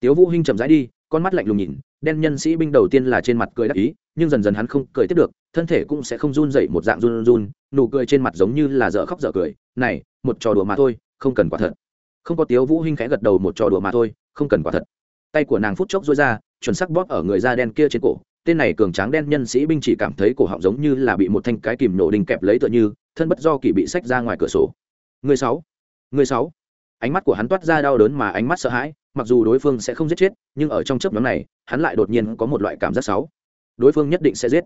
Tiếu vũ hinh chậm rãi đi, con mắt lạnh lùng nhìn, đen nhân sĩ binh đầu tiên là trên mặt cười đắc ý, nhưng dần dần hắn không cười tiếp được, thân thể cũng sẽ không run dậy một dạng run run, nụ cười trên mặt giống như là dở khóc dở cười, này, một trò đùa mà thôi, không cần quả thật. Không có tiếu vũ hinh khẽ gật đầu, một trò đùa mà thôi, không cần quả thật. Tay của nàng phút chốc duỗi ra, chuẩn sắc bóp ở người da đen kia trên cổ tên này cường tráng đen nhân sĩ binh chỉ cảm thấy cổ họng giống như là bị một thanh cái kìm nổ đình kẹp lấy tựa như, thân bất do kỳ bị sách ra ngoài cửa sổ. Người sáu người sáu. Ánh mắt của hắn toát ra đau đớn mà ánh mắt sợ hãi, mặc dù đối phương sẽ không giết chết, nhưng ở trong chớp nhóm này, hắn lại đột nhiên có một loại cảm giác xấu đối phương nhất định sẽ giết.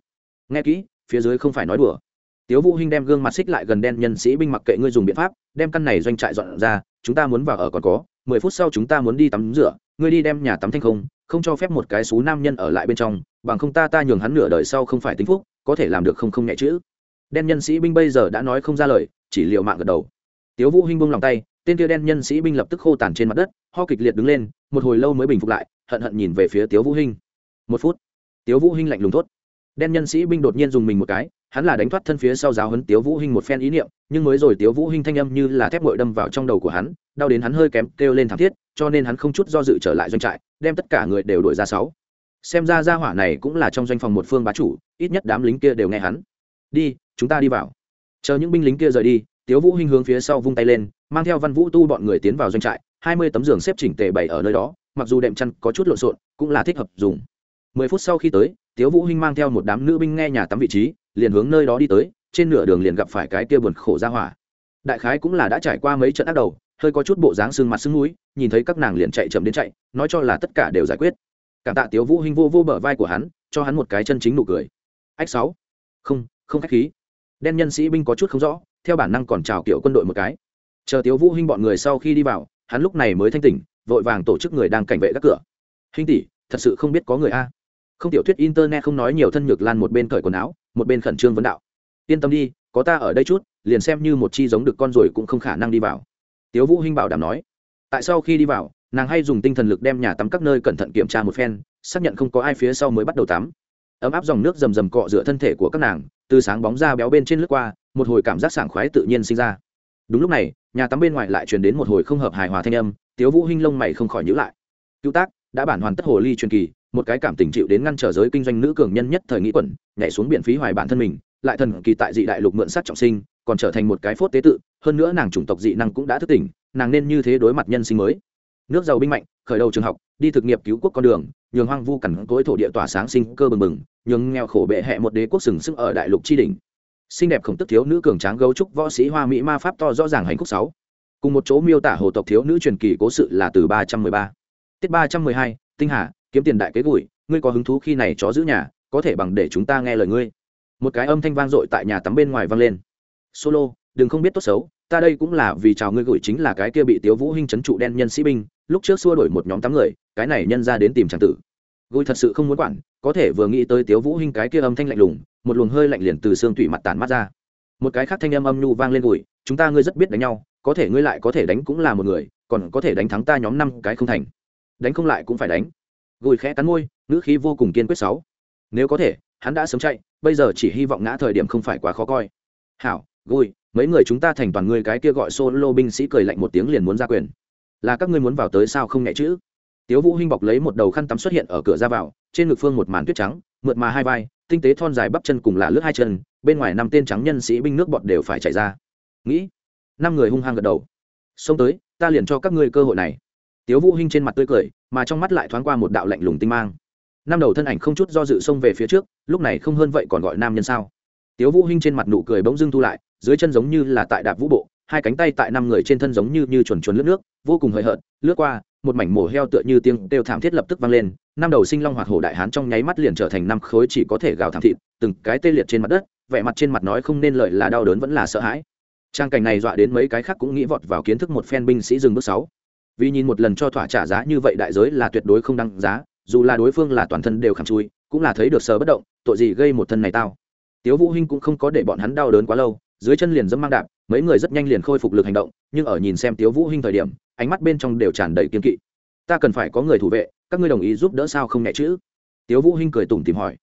Nghe kỹ, phía dưới không phải nói đùa. Tiếu vũ hinh đem gương mặt xích lại gần đen nhân sĩ binh mặc kệ ngươi dùng biện pháp, đem căn này doanh trại dọn ra, chúng ta muốn vào ở còn có, mười phút sau chúng ta muốn đi tắm rửa, ngươi đi đem nhà tắm thanh không không cho phép một cái xú nam nhân ở lại bên trong bằng không ta ta nhường hắn nửa đời sau không phải tính phúc, có thể làm được không không nhẹ chữ. Đen nhân sĩ binh bây giờ đã nói không ra lời, chỉ liều mạng gật đầu. Tiếu vũ hinh buông lòng tay, tên kia đen nhân sĩ binh lập tức khô tàn trên mặt đất, ho kịch liệt đứng lên, một hồi lâu mới bình phục lại, hận hận nhìn về phía tiếu vũ hinh. Một phút, tiếu vũ hinh lạnh lùng thốt. Đen nhân sĩ binh đột nhiên dùng mình một cái, hắn là đánh thoát thân phía sau giáo huấn tiếu vũ hinh một phen ý niệm, nhưng mới rồi tiếu vũ hinh thanh âm như là thép ngội đâm vào trong đầu của hắn, đau đến hắn hơi kém kêu lên thảm thiết, cho nên hắn không chút do dự trở lại doanh trại, đem tất cả người đều đuổi ra sáu xem ra gia hỏa này cũng là trong doanh phòng một phương bá chủ, ít nhất đám lính kia đều nghe hắn. Đi, chúng ta đi vào. Chờ những binh lính kia rời đi, tiếu vũ hinh hướng phía sau vung tay lên, mang theo văn vũ tu bọn người tiến vào doanh trại, hai mươi tấm giường xếp chỉnh tề bày ở nơi đó, mặc dù đệm chăn có chút lộn xộn, cũng là thích hợp dùng. Mười phút sau khi tới, tiếu vũ hinh mang theo một đám nữ binh nghe nhà tắm vị trí, liền hướng nơi đó đi tới, trên nửa đường liền gặp phải cái kia buồn khổ gia hỏa. Đại khái cũng là đã trải qua mấy trận ác đầu, hơi có chút bộ dáng sưng mặt sưng mũi, nhìn thấy các nàng liền chạy chậm đến chạy, nói cho là tất cả đều giải quyết cảm tạ tiếu vũ hinh vô vô bờ vai của hắn, cho hắn một cái chân chính nụ cười. Ách sáu. Không không khách khí. Đen nhân sĩ binh có chút không rõ, theo bản năng còn chào kiểu quân đội một cái. Chờ tiếu vũ hinh bọn người sau khi đi vào, hắn lúc này mới thanh tỉnh, vội vàng tổ chức người đang cảnh vệ các cửa. Hinh tỷ, thật sự không biết có người a. Không tiểu thuyết internet không nói nhiều thân nhược lan một bên cởi quần áo, một bên khẩn trương vấn đạo. Yên tâm đi, có ta ở đây chút, liền xem như một chi giống được con rồi cũng không khả năng đi vào. Tiếu vũ hinh bảo đảm nói. Tại sau khi đi vào nàng hay dùng tinh thần lực đem nhà tắm các nơi cẩn thận kiểm tra một phen, xác nhận không có ai phía sau mới bắt đầu tắm. Ấm áp dòng nước rầm rầm cọ rửa thân thể của các nàng, từ sáng bóng ra béo bên trên lướt qua, một hồi cảm giác sảng khoái tự nhiên sinh ra. Đúng lúc này, nhà tắm bên ngoài lại truyền đến một hồi không hợp hài hòa thanh âm, tiếu vũ hinh lông mày không khỏi nhíu lại. Cứu tác, đã bản hoàn tất hồ ly truyền kỳ, một cái cảm tình chịu đến ngăn trở giới kinh doanh nữ cường nhân nhất thời nghĩ quẩn, nhảy xuống biển phí hoài bản thân mình, lại thần kỳ tại dị đại lục mượn sát trọng sinh, còn trở thành một cái phốt tế tự, hơn nữa nàng chủng tộc dị năng cũng đã thức tỉnh, nàng nên như thế đối mặt nhân sinh mới nước giàu binh mạnh, khởi đầu trường học, đi thực nghiệp cứu quốc con đường, nhường hoang vu cằn cối thổ địa tỏa sáng sinh cơ bừng bừng, nhường nghèo khổ bệ hẹ một đế quốc sừng sững ở đại lục tri đình xinh đẹp khổng tức thiếu nữ cường tráng gấu trúc võ sĩ hoa mỹ ma pháp to rõ ràng hành khúc sáu. Cùng một chỗ miêu tả hồ tộc thiếu nữ truyền kỳ cố sự là từ ba trăm mười ba. Tiết ba trăm mười hai, tinh hà, kiếm tiền đại kế gùi ngươi có hứng thú khi này chó giữ nhà, có thể bằng để chúng ta nghe lời ngươi. Một cái âm thanh vang dội tại nhà tắm bên ngoài vang lên. Solo đừng không biết tốt xấu, ta đây cũng là vì chào ngươi gửi chính là cái kia bị tiếu vũ hinh chấn trụ đen nhân sĩ binh, lúc trước xua đuổi một nhóm tám người, cái này nhân ra đến tìm tràng tử. Gửi thật sự không muốn quản, có thể vừa nghĩ tới tiếu vũ hinh cái kia âm thanh lạnh lùng, một luồng hơi lạnh liền từ xương tủy mặt tản mắt ra. Một cái khác thanh âm âm nhu vang lên gửi, chúng ta ngươi rất biết đánh nhau, có thể ngươi lại có thể đánh cũng là một người, còn có thể đánh thắng ta nhóm năm cái không thành. Đánh không lại cũng phải đánh. Gùi khẽ cắn môi, ngữ khí vô cùng kiên quyết sáu. Nếu có thể, hắn đã sớm chạy, bây giờ chỉ hy vọng ngã thời điểm không phải quá khó coi. Hảo gùi mấy người chúng ta thành toàn ngươi cái kia gọi solo binh sĩ cười lạnh một tiếng liền muốn ra quyền. Là các ngươi muốn vào tới sao không nhẹ chữ tiếu vũ hinh bọc lấy một đầu khăn tắm xuất hiện ở cửa ra vào, trên ngực phương một màn tuyết trắng, mượt mà hai vai, tinh tế thon dài bắp chân cùng là lướt hai chân, bên ngoài năm tên trắng nhân sĩ binh nước bọt đều phải chảy ra. Nghĩ, năm người hung hăng gật đầu. Xông tới, ta liền cho các ngươi cơ hội này. Tiếu vũ hinh trên mặt tươi cười, mà trong mắt lại thoáng qua một đạo lạnh lùng tinh mang. Năm đầu thân ảnh không chút do dự xông về phía trước, lúc này không hơn vậy còn gọi nam nhân sao? Tiếu vũ hinh trên mặt nụ cười bỗng dưng thu lại dưới chân giống như là tại đạp vũ bộ, hai cánh tay tại năm người trên thân giống như như chuồn chuồn lướt nước, vô cùng hời hợt, lướt qua, một mảnh mổ heo tựa như tiếng kêu thảm thiết lập tức vang lên, năm đầu sinh long hoạt hổ đại hán trong nháy mắt liền trở thành năm khối chỉ có thể gào thảm thịt, từng cái tê liệt trên mặt đất, vẻ mặt trên mặt nói không nên lợi là đau đớn vẫn là sợ hãi. Trang cảnh này dọa đến mấy cái khác cũng nghĩ vọt vào kiến thức một phen binh sĩ dừng bước sáu. Vì nhìn một lần cho thỏa trả giá như vậy đại giới là tuyệt đối không đăng giá, dù là đối phương là toàn thân đều khảm chui, cũng là thấy được sờ bất động, tội gì gây một thân này tao. Tiếu vũ hinh cũng không có để bọn hắn đau đớn quá lâu dưới chân liền dẫm mang đạp, mấy người rất nhanh liền khôi phục lực hành động, nhưng ở nhìn xem tiếu vũ hinh thời điểm, ánh mắt bên trong đều tràn đầy kiên kỵ. Ta cần phải có người thủ vệ, các ngươi đồng ý giúp đỡ sao không nhẹ chữ tiếu vũ hinh cười tủm tỉm hỏi.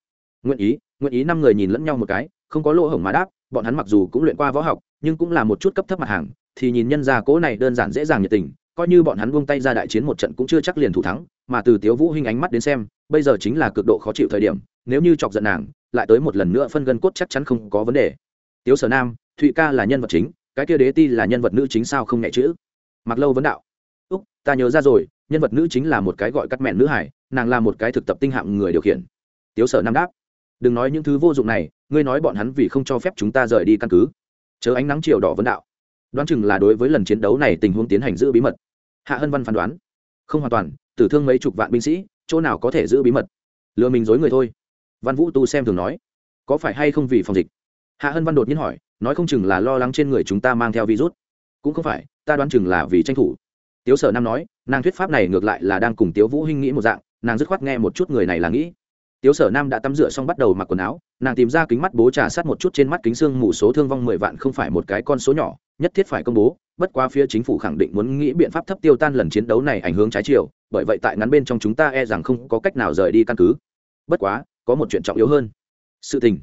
Nguyện ý nguyện ý, năm người nhìn lẫn nhau một cái, không có lỗ hổng mà đáp, bọn hắn mặc dù cũng luyện qua võ học, nhưng cũng là một chút cấp thấp mặt hàng, thì nhìn nhân gia cố này đơn giản dễ dàng nhiệt tình, coi như bọn hắn buông tay ra đại chiến một trận cũng chưa chắc liền thủ thắng, mà từ tiếu vũ hinh ánh mắt đến xem, bây giờ chính là cực độ khó chịu thời điểm, nếu như chọc giận nàng, lại tới một lần nữa phân gân cốt chắc chắn không có vấn đề. Tiếu sở nam thụy ca là nhân vật chính, cái kia đế ti là nhân vật nữ chính sao không nhẹ chữ? Mặc lâu vấn đạo. Úc, ta nhớ ra rồi, nhân vật nữ chính là một cái gọi cắt mẹn nữ hải, nàng là một cái thực tập tinh hạng người điều khiển. Tiếu sở nam đáp. Đừng nói những thứ vô dụng này, ngươi nói bọn hắn vì không cho phép chúng ta rời đi căn cứ. Chớ ánh nắng chiều đỏ vấn đạo. Đoán chừng là đối với lần chiến đấu này tình huống tiến hành giữ bí mật. Hạ hân văn phán đoán. Không hoàn toàn, tử thương mấy chục vạn binh sĩ, chỗ nào có thể giữ bí mật? Lừa mình dối người thôi. Văn vũ tu xem thường nói. Có phải hay không vì phòng dịch? Hạ hân văn đột nhiên hỏi nói không chừng là lo lắng trên người chúng ta mang theo virus. Cũng không phải, ta đoán chừng là vì tranh thủ. Tiếu sở nam nói, nàng thuyết pháp này ngược lại là đang cùng tiếu vũ hinh nghĩ một dạng, nàng dứt khoát nghe một chút người này là nghĩ. Tiếu sở nam đã tắm rửa xong bắt đầu mặc quần áo, nàng tìm ra kính mắt bố trà sát một chút trên mắt kính xương mù số thương vong mười vạn không phải một cái con số nhỏ, nhất thiết phải công bố, bất quá phía chính phủ khẳng định muốn nghĩ biện pháp thấp tiêu tan lần chiến đấu này ảnh hưởng trái chiều, bởi vậy tại ngắn bên trong chúng ta e rằng không có cách nào rời đi căn cứ. Bất quá, có một chuyện trọng yếu hơn. Sự tình.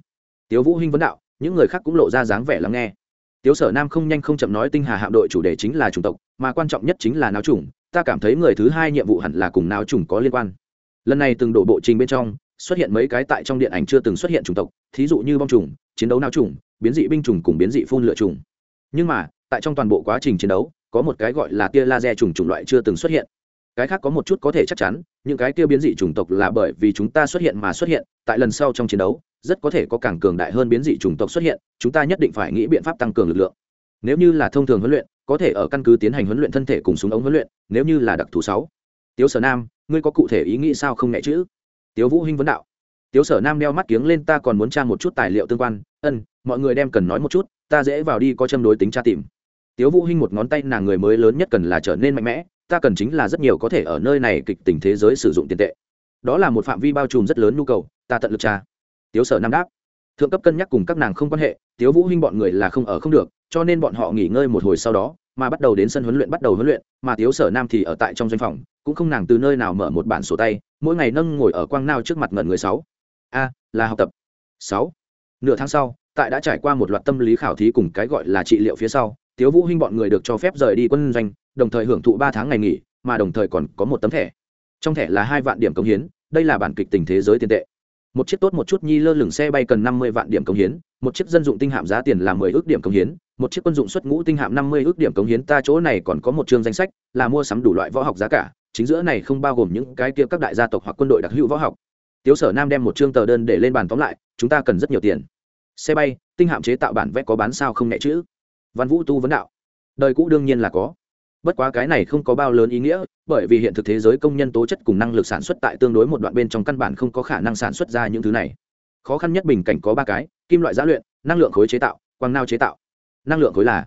Tiếu vũ hinh vấn đạo những người khác cũng lộ ra dáng vẻ lắng nghe. Tiếu sở nam không nhanh không chậm nói tinh hà hạm đội chủ đề chính là chủng tộc, mà quan trọng nhất chính là náo chủng, ta cảm thấy người thứ hai nhiệm vụ hẳn là cùng náo chủng có liên quan. Lần này từng đổ bộ trình bên trong, xuất hiện mấy cái tại trong điện ảnh chưa từng xuất hiện chủng tộc, thí dụ như bom chủng, chiến đấu náo chủng, biến dị binh chủng cùng biến dị phun lửa chủng. Nhưng mà, tại trong toàn bộ quá trình chiến đấu, có một cái gọi là tia laser chủng chủng loại chưa từng xuất hiện. Cái khác có một chút có thể chắc chắn, những cái kia biến dị chủng tộc là bởi vì chúng ta xuất hiện mà xuất hiện, tại lần sau trong chiến đấu rất có thể có càng cường đại hơn biến dị chủng tộc xuất hiện, chúng ta nhất định phải nghĩ biện pháp tăng cường lực lượng. Nếu như là thông thường huấn luyện, có thể ở căn cứ tiến hành huấn luyện thân thể cùng súng ống huấn luyện, nếu như là đặc thù sáu. Tiếu sở nam, ngươi có cụ thể ý nghĩ sao không nhẹ chữ tiếu vũ hinh vấn đạo. Tiếu sở nam đeo mắt kiếng lên, ta còn muốn tra một chút tài liệu tương quan. Ân, mọi người đem cần nói một chút, ta dễ vào đi có châm đối tính tra tìm. Tiếu vũ hinh một ngón tay nàng người mới lớn nhất cần là trở nên mạnh mẽ, ta cần chính là rất nhiều có thể ở nơi này kịch tình thế giới sử dụng tiền tệ. Đó là một phạm vi bao trùm rất lớn nhu cầu, ta tận lực tra tiếu sở nam đáp, thượng cấp cân nhắc cùng các nàng không quan hệ, tiếu vũ hinh bọn người là không ở không được, cho nên bọn họ nghỉ ngơi một hồi sau đó, mà bắt đầu đến sân huấn luyện bắt đầu huấn luyện, mà tiếu sở nam thì ở tại trong doanh phòng, cũng không nàng từ nơi nào mở một bản sổ tay, mỗi ngày nâng ngồi ở quang nao trước mặt ngẩn người sáu. A, là học tập. Sáu. Nửa tháng sau, tại đã trải qua một loạt tâm lý khảo thí cùng cái gọi là trị liệu phía sau, tiếu vũ hinh bọn người được cho phép rời đi quân doanh, đồng thời hưởng thụ ba tháng ngày nghỉ, mà đồng thời còn có một tấm thẻ. Trong thẻ là hai vạn điểm công hiến, đây là bản kịch tình thế giới tiền tệ một chiếc tốt một chút nhi lơ lửng xe bay cần năm mươi vạn điểm công hiến, một chiếc dân dụng tinh hạm giá tiền là mười ước điểm công hiến, một chiếc quân dụng xuất ngũ tinh hạm năm mươi ước điểm công hiến, ta chỗ này còn có một chương danh sách, là mua sắm đủ loại võ học giá cả, chính giữa này không bao gồm những cái kia các đại gia tộc hoặc quân đội đặc hữu võ học. Tiếu sở nam đem một chương tờ đơn để lên bàn tóm lại, chúng ta cần rất nhiều tiền. Xe bay, tinh hạm chế tạo bản vẽ có bán sao không nhẹ chữ văn vũ tu vấn đạo. Đời cũ đương nhiên là có bất quá cái này không có bao lớn ý nghĩa, bởi vì hiện thực thế giới công nhân tố chất cùng năng lực sản xuất tại tương đối một đoạn bên trong căn bản không có khả năng sản xuất ra những thứ này. Khó khăn nhất bình cảnh có ba cái, kim loại giá luyện, năng lượng khối chế tạo, quang nao chế tạo. Năng lượng khối là,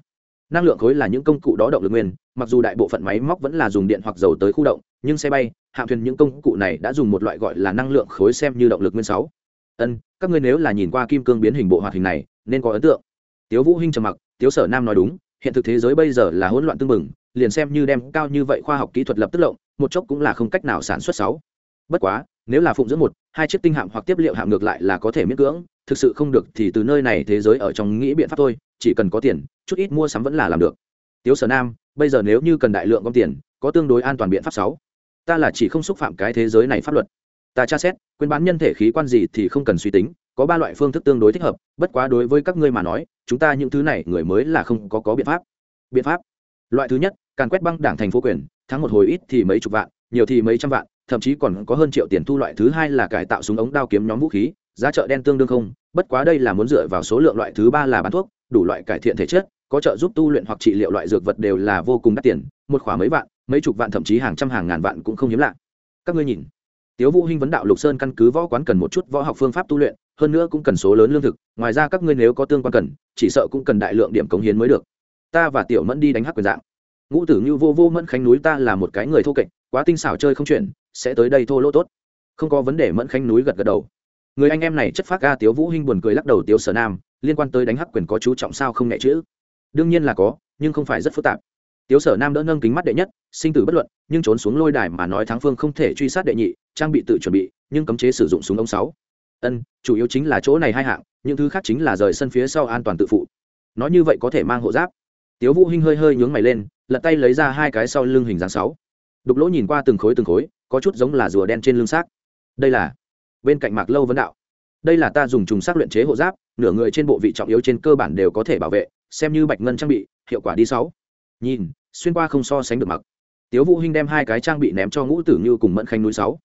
năng lượng khối là những công cụ đó động lực nguyên, mặc dù đại bộ phận máy móc vẫn là dùng điện hoặc dầu tới khu động, nhưng xe bay, hạm thuyền những công cụ này đã dùng một loại gọi là năng lượng khối xem như động lực nguyên sáu. Ân, các ngươi nếu là nhìn qua kim cương biến hình bộ hoạt hình này, nên có ấn tượng. Tiếu vũ hinh trầm mặc, tiếu sở nam nói đúng, hiện thực thế giới bây giờ là hỗn loạn tương mừng liền xem như đem cao như vậy khoa học kỹ thuật lập tức lộng, một chốc cũng là không cách nào sản xuất sáu. Bất quá, nếu là phụng dưỡng một, hai chiếc tinh hạm hoặc tiếp liệu hạm ngược lại là có thể miễn cưỡng, thực sự không được thì từ nơi này thế giới ở trong nghĩ biện pháp thôi, chỉ cần có tiền, chút ít mua sắm vẫn là làm được. Tiếu sở nam, bây giờ nếu như cần đại lượng gom tiền, có tương đối an toàn biện pháp sáu. Ta là chỉ không xúc phạm cái thế giới này pháp luật. Ta tra xét quyên bán nhân thể khí quan gì thì không cần suy tính, có ba loại phương thức tương đối thích hợp, bất quá đối với các ngươi mà nói, chúng ta những thứ này người mới là không có có biện pháp. Biện pháp loại thứ nhất, càn quét băng đảng thành phố quyền, thắng một hồi ít thì mấy chục vạn, nhiều thì mấy trăm vạn, thậm chí còn có hơn triệu tiền thu loại thứ hai là cải tạo súng ống đao kiếm nhóm vũ khí, giá chợ đen tương đương không, bất quá đây là muốn dựa vào số lượng loại thứ ba là bán thuốc, đủ loại cải thiện thể chất, có trợ giúp tu luyện hoặc trị liệu loại dược vật đều là vô cùng đắt tiền, một khoảng mấy vạn, mấy chục vạn thậm chí hàng trăm hàng ngàn vạn cũng không hiếm lạ. Các ngươi nhìn, tiếu vũ hinh vấn đạo lục sơn căn cứ võ quán cần một chút võ học phương pháp tu luyện, hơn nữa cũng cần số lớn lương thực, ngoài ra các ngươi nếu có tương quan cần, chỉ sợ cũng cần đại lượng điểm cống hiến mới được ta và tiểu mẫn đi đánh hắc quyền dạng. Ngũ tử như vô vô mẫn khánh núi ta là một cái người thô kệch, quá tinh xảo chơi không chuyển, sẽ tới đây thô lỗ tốt. Không có vấn đề, mẫn khánh núi gật gật đầu. Người anh em này chất phát ga tiếu vũ hinh buồn cười lắc đầu, tiếu sở nam, liên quan tới đánh hắc quyền có chú trọng sao không nhẹ chữ đương nhiên là có, nhưng không phải rất phức tạp. Tiếu sở nam đỡ nâng kính mắt đệ nhất, sinh tử bất luận, nhưng trốn xuống lôi đài mà nói thắng phương không thể truy sát đệ nhị, trang bị tự chuẩn bị, nhưng cấm chế sử dụng súng ống sáu. Ân, chủ yếu chính là chỗ này hai hạng, những thứ khác chính là rời sân phía sau an toàn tự phụ. Nói như vậy có thể mang hộ giáp tiếu vũ hinh hơi hơi nhướng mày lên, lật tay lấy ra hai cái sau lưng hình dáng sáu. Đục lỗ nhìn qua từng khối từng khối, có chút giống là rùa đen trên lưng xác. Đây là bên cạnh mạc lâu vấn đạo. Đây là ta dùng trùng xác luyện chế hộ giáp, nửa người trên bộ vị trọng yếu trên cơ bản đều có thể bảo vệ, xem như bạch ngân trang bị, hiệu quả đi sáu. Nhìn, xuyên qua không so sánh được mặc tiếu vũ hinh đem hai cái trang bị ném cho ngũ tử như cùng mẫn khanh núi sáu.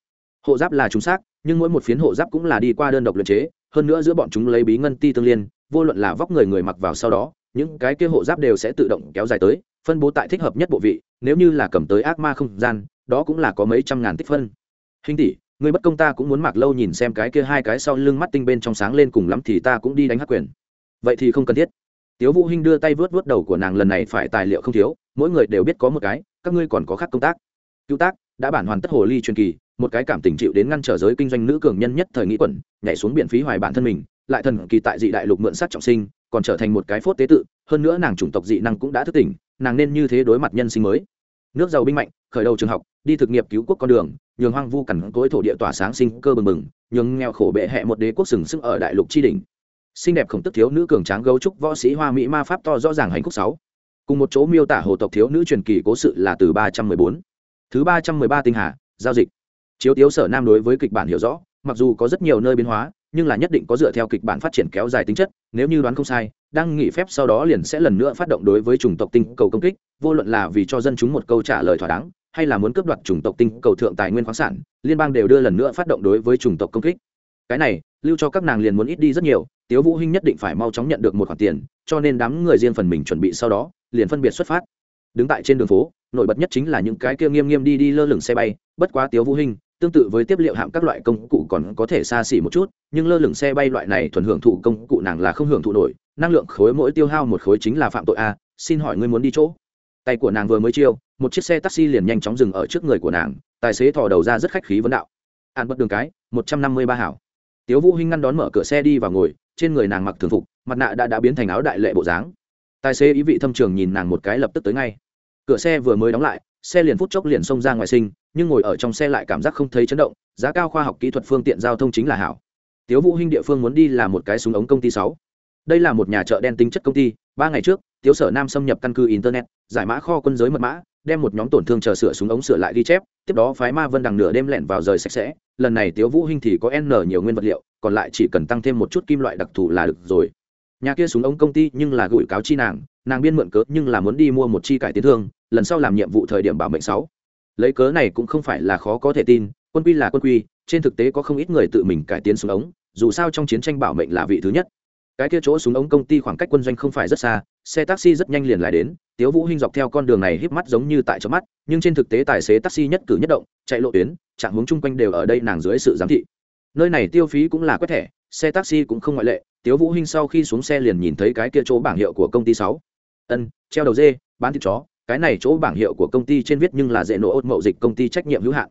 Hộ giáp là trùng xác, nhưng mỗi một phiến hộ giáp cũng là đi qua đơn độc luyện chế, hơn nữa giữa bọn chúng lấy bí ngân ti tương liên, vô luận là vóc người người mặc vào sau đó những cái kia hộ giáp đều sẽ tự động kéo dài tới, phân bố tại thích hợp nhất bộ vị, nếu như là cầm tới ác ma không gian, đó cũng là có mấy trăm ngàn tích phân. Hình tỷ, người bất công ta cũng muốn mặc lâu nhìn xem cái kia hai cái sau lưng mắt tinh bên trong sáng lên cùng lắm thì ta cũng đi đánh hắc quyền. Vậy thì không cần thiết. Tiếu vũ hinh đưa tay vớt vớt đầu của nàng lần này phải tài liệu không thiếu, mỗi người đều biết có một cái, các ngươi còn có khác công tác. Cứu tác, đã bản hoàn tất hồ ly truyền kỳ, một cái cảm tình chịu đến ngăn trở giới kinh doanh nữ cường nhân nhất thời nghĩ quẩn, nhảy xuống biển phí hoài bản thân mình, lại thần kỳ tại dị đại lục mượn sát trọng sinh còn trở thành một cái phốt tế tự, hơn nữa nàng chủng tộc dị năng cũng đã thức tỉnh, nàng nên như thế đối mặt nhân sinh mới. Nước giàu binh mạnh, khởi đầu trường học, đi thực nghiệp cứu quốc con đường, nhường hoang vu cằn cỗi thổ địa tỏa sáng sinh cơ bừng bừng, nhường nghèo khổ bệ hẹ một đế quốc sừng sức ở đại lục tri đình xinh đẹp khổng tức thiếu nữ cường tráng gấu trúc võ sĩ hoa mỹ ma pháp to rõ ràng hành khúc sáu. Cùng một chỗ miêu tả hồ tộc thiếu nữ truyền kỳ cố sự là từ ba trăm mười bốn. Thứ ba trăm mười ba tinh hà, giao dịch. Chiếu tiếu sở nam đối với kịch bản hiểu rõ mặc dù có rất nhiều nơi biến hóa, nhưng là nhất định có dựa theo kịch bản phát triển kéo dài tính chất, nếu như đoán không sai, đang nghỉ phép sau đó liền sẽ lần nữa phát động đối với chủng tộc tinh cầu công kích, vô luận là vì cho dân chúng một câu trả lời thỏa đáng, hay là muốn cướp đoạt chủng tộc tinh cầu thượng tài nguyên khoáng sản, liên bang đều đưa lần nữa phát động đối với chủng tộc công kích. Cái này, lưu cho các nàng liền muốn ít đi rất nhiều, tiếu vũ hinh nhất định phải mau chóng nhận được một khoản tiền, cho nên đám người riêng phần mình chuẩn bị sau đó, liền phân biệt xuất phát. Đứng tại trên đường phố, nổi bật nhất chính là những cái kia nghiêm nghiêm đi đi lơ lửng xe bay, bất quá tiếu vũ hinh tương tự với tiếp liệu hạm các loại công cụ còn có thể xa xỉ một chút, nhưng lơ lửng xe bay loại này thuần hưởng thụ công cụ nàng là không hưởng thụ nổi. Năng lượng khối mỗi tiêu hao một khối chính là phạm tội a, xin hỏi ngươi muốn đi chỗ? Tay của nàng vừa mới chiêu, một chiếc xe taxi liền nhanh chóng dừng ở trước người của nàng, tài xế thò đầu ra rất khách khí vấn đạo. Hạn bất đường cái, một trăm năm mươi ba hảo. Tiếu vũ hinh ngăn đón mở cửa xe đi vào ngồi, trên người nàng mặc thường phục, mặt nạ đã đã biến thành áo đại lệ bộ dáng. Tài xế ý vị thâm trường nhìn nàng một cái lập tức tới ngay. Cửa xe vừa mới đóng lại, xe liền phút chốc liền xông ra ngoài sinh nhưng ngồi ở trong xe lại cảm giác không thấy chấn động, giá cao khoa học kỹ thuật phương tiện giao thông chính là hảo. Tiếu vũ hinh địa phương muốn đi là một cái súng ống công ty sáu. Đây là một nhà chợ đen tính chất công ty, ba ngày trước, tiếu sở nam xâm nhập căn cứ internet, giải mã kho quân giới mật mã, đem một nhóm tổn thương chờ sửa súng ống sửa lại ghi chép, tiếp đó phái ma vân đằng nửa đêm lẻn vào rời sạch sẽ. Lần này tiếu vũ hinh thì có n nhiều nguyên vật liệu, còn lại chỉ cần tăng thêm một chút kim loại đặc thù là được rồi. Nhà kia súng ống công ty nhưng là gửi cáo chi nàng nàng biên mượn cớ nhưng là muốn đi mua một chi cải tiến thương, lần sau làm nhiệm vụ thời điểm bảo mệnh sáu lấy cớ này cũng không phải là khó có thể tin, quân quy là quân quy, trên thực tế có không ít người tự mình cải tiến súng ống, dù sao trong chiến tranh bảo mệnh là vị thứ nhất. Cái kia chỗ súng ống công ty khoảng cách quân doanh không phải rất xa, xe taxi rất nhanh liền lại đến, tiếu vũ hinh dọc theo con đường này híp mắt giống như tại chớp mắt, nhưng trên thực tế tài xế taxi nhất cử nhất động, chạy lộ tuyến, trạng hướng chung quanh đều ở đây nàng dưới sự giám thị. Nơi này tiêu phí cũng là quét thẻ, xe taxi cũng không ngoại lệ, tiếu vũ hinh sau khi xuống xe liền nhìn thấy cái kia chỗ bảng hiệu của công ty sáu. Ân, treo đầu dê, bán thịt chó cái này chỗ bảng hiệu của công ty trên viết nhưng là dễ nổ ốt mậu dịch công ty trách nhiệm hữu hạn.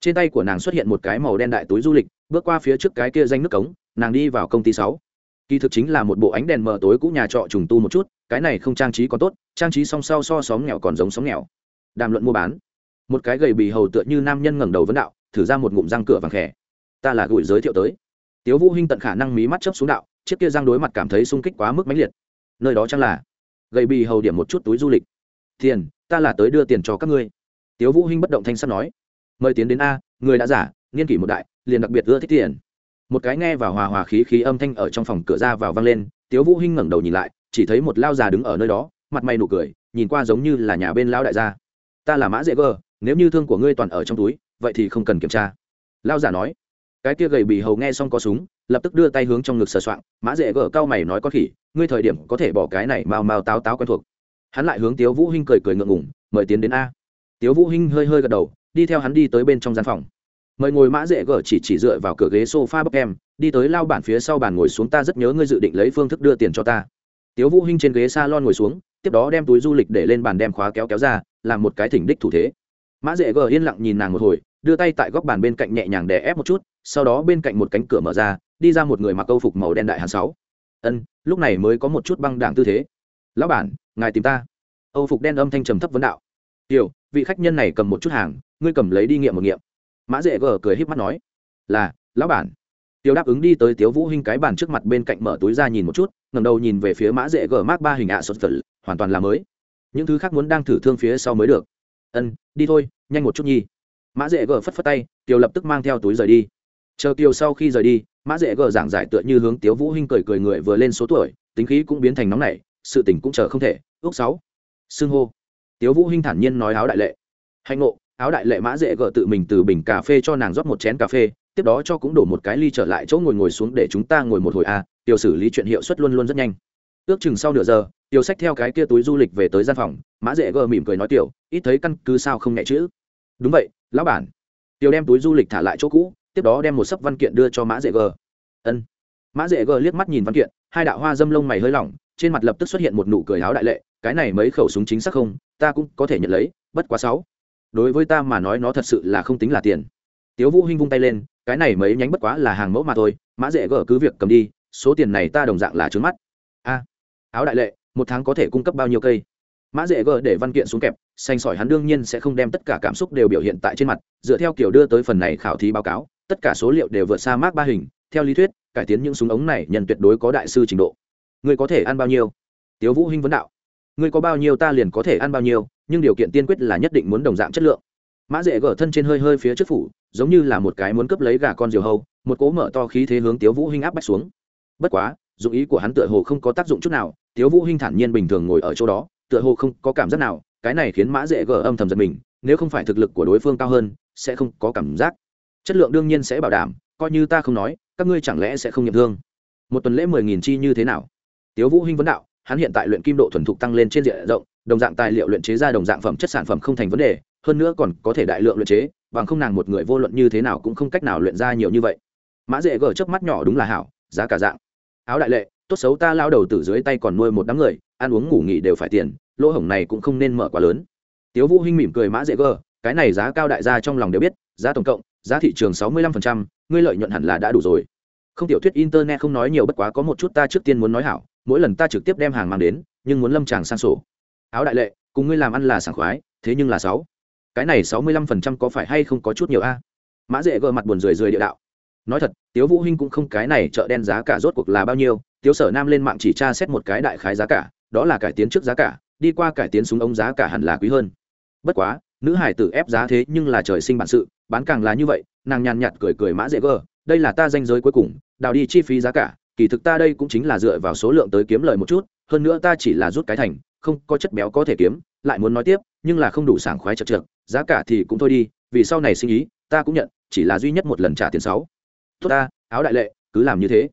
Trên tay của nàng xuất hiện một cái màu đen đại túi du lịch, bước qua phía trước cái kia danh nước cống, nàng đi vào công ty sáu. Kỳ thực chính là một bộ ánh đèn mờ tối cũ nhà trọ trùng tu một chút, cái này không trang trí còn tốt, trang trí song sau so xóm nghèo còn giống xóm nghèo. Đàm luận mua bán. Một cái gầy bì hầu tựa như nam nhân ngẩng đầu vấn đạo, thử ra một ngụm răng cửa vàng khẽ ta là gửi giới thiệu tới. Tiếu vũ hinh tận khả năng mí mắt chớp xuống đạo, chiếc kia răng đối mặt cảm thấy sung kích quá mức mãnh liệt. Nơi đó chẳng là gầy bì hầu điểm một chút túi du lịch tiền, ta là tới đưa tiền cho các ngươi. Tiếu vũ hinh bất động thanh sắt nói. Mời tiến đến a, người đã giả nghiên kỷ một đại, liền đặc biệt ưa thích tiền. Một cái nghe vào hòa hòa khí khí âm thanh ở trong phòng cửa ra vào vang lên, tiếu vũ hinh ngẩng đầu nhìn lại, chỉ thấy một lao già đứng ở nơi đó, mặt mày nụ cười, nhìn qua giống như là nhà bên lão đại gia. Ta là mã dễ gờ nếu như thương của ngươi toàn ở trong túi, vậy thì không cần kiểm tra. Lao giả nói. Cái kia gầy bì hầu nghe xong có súng, lập tức đưa tay hướng trong ngực sờ soạng. Mã dễ gờ cao mày nói có khỉ, ngươi thời điểm có thể bỏ cái này mau mau táo táo quen thuộc hắn lại hướng tiếu vũ hinh cười cười ngượng ngùng, mời tiến đến a. Tiếu vũ hinh hơi hơi gật đầu, đi theo hắn đi tới bên trong gian phòng. Mời ngồi mã dễ gở chỉ chỉ dựa vào cửa ghế sofa bốc em, đi tới lao bản phía sau bàn ngồi xuống, ta rất nhớ ngươi dự định lấy phương thức đưa tiền cho ta. Tiếu vũ hinh trên ghế salon ngồi xuống, tiếp đó đem túi du lịch để lên bàn đem khóa kéo kéo ra, làm một cái thỉnh đích thủ thế. Mã dễ gở yên lặng nhìn nàng một hồi, đưa tay tại góc bàn bên cạnh nhẹ nhàng đè ép một chút, sau đó bên cạnh một cánh cửa mở ra, đi ra một người mặc câu phục màu đen đại hàn sáu. Ân, lúc này mới có một chút băng đảng tư thế. Lão bản ngài tìm ta. Âu phục đen âm thanh trầm thấp vấn đạo. Tiểu, vị khách nhân này cầm một chút hàng, ngươi cầm lấy đi nghiệm một nghiệm. Mã dễ gờ cười híp mắt nói. Là, lão bản. Tiêu đáp ứng đi tới tiếu vũ hinh cái bàn trước mặt bên cạnh mở túi ra nhìn một chút, ngẩng đầu nhìn về phía mã dễ gờ mác ba hình ạ sốt phật hoàn toàn là mới. Những thứ khác muốn đang thử thương phía sau mới được. Ân, đi thôi, nhanh một chút nhi. Mã dễ gờ phất phất tay tiêu lập tức mang theo túi rời đi. Chờ kiều sau khi rời đi, mã dễ gờ giảng giải tựa như hướng tiếu vũ hinh cười cười người vừa lên số tuổi, tính khí cũng biến thành nóng nảy sự tình cũng chờ không thể ước sáu. Xưng hô. Tiếu vũ hinh thản nhiên nói áo đại lệ. Hạnh ngộ áo đại lệ mã dễ gỡ tự mình từ bình cà phê cho nàng rót một chén cà phê tiếp đó cho cũng đổ một cái ly trở lại chỗ ngồi ngồi xuống để chúng ta ngồi một hồi a à, tiểu xử lý chuyện hiệu suất luôn luôn rất nhanh. Ước chừng sau nửa giờ tiểu sách theo cái kia túi du lịch về tới gian phòng mã dễ gờ mỉm cười nói tiểu ít thấy căn cứ sao không nhẹ chữ đúng vậy lão bản. Tiểu đem túi du lịch thả lại chỗ cũ tiếp đó đem một sấp văn kiện đưa cho mã dễ gờ ân. Mã dễ gờ liếc mắt nhìn văn kiện hai đạo hoa dâm lông mày hơi lỏng trên mặt lập tức xuất hiện một nụ cười áo đại lệ, cái này mấy khẩu súng chính xác không, ta cũng có thể nhận lấy, bất quá sáu. Đối với ta mà nói nó thật sự là không tính là tiền. Tiếu vũ hinh vung tay lên, cái này mấy nhánh bất quá là hàng mẫu mà thôi, mã dễ gỡ cứ việc cầm đi, số tiền này ta đồng dạng là trướng mắt. A, áo đại lệ, một tháng có thể cung cấp bao nhiêu cây? Mã dễ gờ để văn kiện xuống kẹp xanh sỏi hắn đương nhiên sẽ không đem tất cả cảm xúc đều biểu hiện tại trên mặt, dựa theo kiểu đưa tới phần này khảo thí báo cáo, tất cả số liệu đều vượt xa mác ba hình, theo lý thuyết, cải tiến những súng ống này nhận tuyệt đối có đại sư trình độ ngươi có thể ăn bao nhiêu? Tiếu vũ hinh vấn đạo. Ngươi có bao nhiêu ta liền có thể ăn bao nhiêu, nhưng điều kiện tiên quyết là nhất định muốn đồng dạng chất lượng. Mã dễ gở thân trên hơi hơi phía trước phủ, giống như là một cái muốn cướp lấy gà con diều hâu, một cố mở to khí thế hướng tiếu vũ hinh áp bách xuống. Bất quá, dụng ý của hắn tựa hồ không có tác dụng chút nào, tiếu vũ hinh thản nhiên bình thường ngồi ở chỗ đó, tựa hồ không có cảm giác nào, cái này khiến mã dễ gở âm thầm giật mình, nếu không phải thực lực của đối phương cao hơn, sẽ không có cảm giác. Chất lượng đương nhiên sẽ bảo đảm, coi như ta không nói, các ngươi chẳng lẽ sẽ không nhận thương? Một tuần lễ mười nghìn chi như thế nào? Tiếu vũ hinh vấn đạo hắn hiện tại luyện kim độ thuần thục tăng lên trên diện rộng đồng dạng tài liệu luyện chế ra đồng dạng phẩm chất sản phẩm không thành vấn đề hơn nữa còn có thể đại lượng luyện chế bằng không nàng một người vô luận như thế nào cũng không cách nào luyện ra nhiều như vậy. Mã dễ gở chớp mắt nhỏ đúng là hảo giá cả dạng. Áo đại lệ tốt xấu ta lao đầu từ dưới tay còn nuôi một đám người ăn uống ngủ nghỉ đều phải tiền lỗ hổng này cũng không nên mở quá lớn. Tiếu vũ hinh mỉm cười mã dễ gở cái này giá cao đại gia trong lòng đều biết giá tổng cộng giá thị trường sáu mươi lăm phần trăm, ngươi lợi nhuận hẳn là đã đủ rồi. Không tiểu thuyết internet không nói nhiều bất quá có một chút ta trước tiên muốn nói hảo mỗi lần ta trực tiếp đem hàng mang đến, nhưng muốn lâm tràng sang sổ. Áo đại lệ, cùng ngươi làm ăn là sảng khoái, thế nhưng là sáu. Cái này sáu mươi lăm phần trăm có phải hay không có chút nhiều a? Mã dễ gỡ mặt buồn rười rười địa đạo. Nói thật, tiếu vũ hinh cũng không cái này chợ đen giá cả rốt cuộc là bao nhiêu, tiếu sở nam lên mạng chỉ tra xét một cái đại khái giá cả, đó là cải tiến trước giá cả, đi qua cải tiến súng ống giá cả hẳn là quý hơn. Bất quá, nữ hải tử ép giá thế nhưng là trời sinh bản sự, bán càng là như vậy, nàng nhàn nhạt cười cười mã dễ gờ đây là ta danh giới cuối cùng, đào đi chi phí giá cả kỳ thực ta đây cũng chính là dựa vào số lượng tới kiếm lời một chút, hơn nữa ta chỉ là rút cái thành, không có chất béo có thể kiếm, lại muốn nói tiếp, nhưng là không đủ sảng khoái chật trượt giá cả thì cũng thôi đi, vì sau này sinh ý, ta cũng nhận, chỉ là duy nhất một lần trả tiền sáu. Tốt ta, áo đại lệ, cứ làm như thế.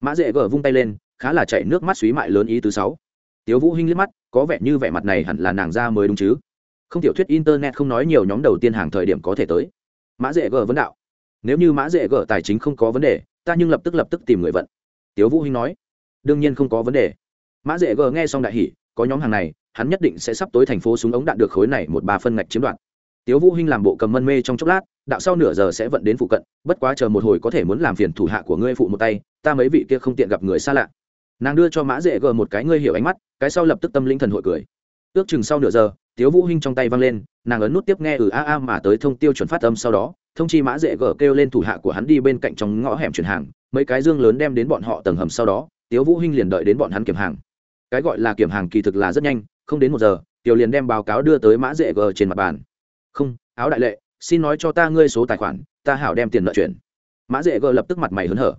Mã dễ gờ vung tay lên, khá là chạy nước mắt xúy mại lớn ý thứ sáu. Tiếu vũ hinh liếc mắt, có vẻ như vẻ mặt này hẳn là nàng ra mới đúng chứ. Không tiểu thuyết internet không nói nhiều nhóm đầu tiên hàng thời điểm có thể tới. Mã dễ gờ vấn đạo. Nếu như mã dễ gờ tài chính không có vấn đề, ta nhưng lập tức lập tức tìm người vận tiếu vũ hinh nói, đương nhiên không có vấn đề. Mã dễ gờ nghe xong đại hỉ, có nhóm hàng này, hắn nhất định sẽ sắp tối thành phố súng ống đạn được khối này một ba phân ngạch chiếm đoạt. Tiếu vũ hinh làm bộ cầm mân mê trong chốc lát, đạo sau nửa giờ sẽ vận đến phụ cận, bất quá chờ một hồi có thể muốn làm phiền thủ hạ của ngươi phụ một tay, ta mấy vị kia không tiện gặp người xa lạ. Nàng đưa cho mã dễ gờ một cái ngươi hiểu ánh mắt, cái sau lập tức tâm linh thần hội cười. Ước chừng sau nửa giờ, tiếu vũ hinh trong tay văng lên, nàng ấn nút tiếp nghe ừ a a mà tới thông tiêu chuẩn phát âm sau đó, thông chi mã dễ gờ kêu lên thủ hạ của hắn đi bên cạnh trong ngõ hẻm chuyển hàng mấy cái dương lớn đem đến bọn họ tầng hầm sau đó, tiếu vũ hinh liền đợi đến bọn hắn kiểm hàng. Cái gọi là kiểm hàng kỳ thực là rất nhanh, không đến một giờ, tiểu liền đem báo cáo đưa tới mã dễ g trên mặt bàn. Không, áo đại lệ, xin nói cho ta ngươi số tài khoản, ta hảo đem tiền nợ chuyển. Mã dễ g lập tức mặt mày hớn hở.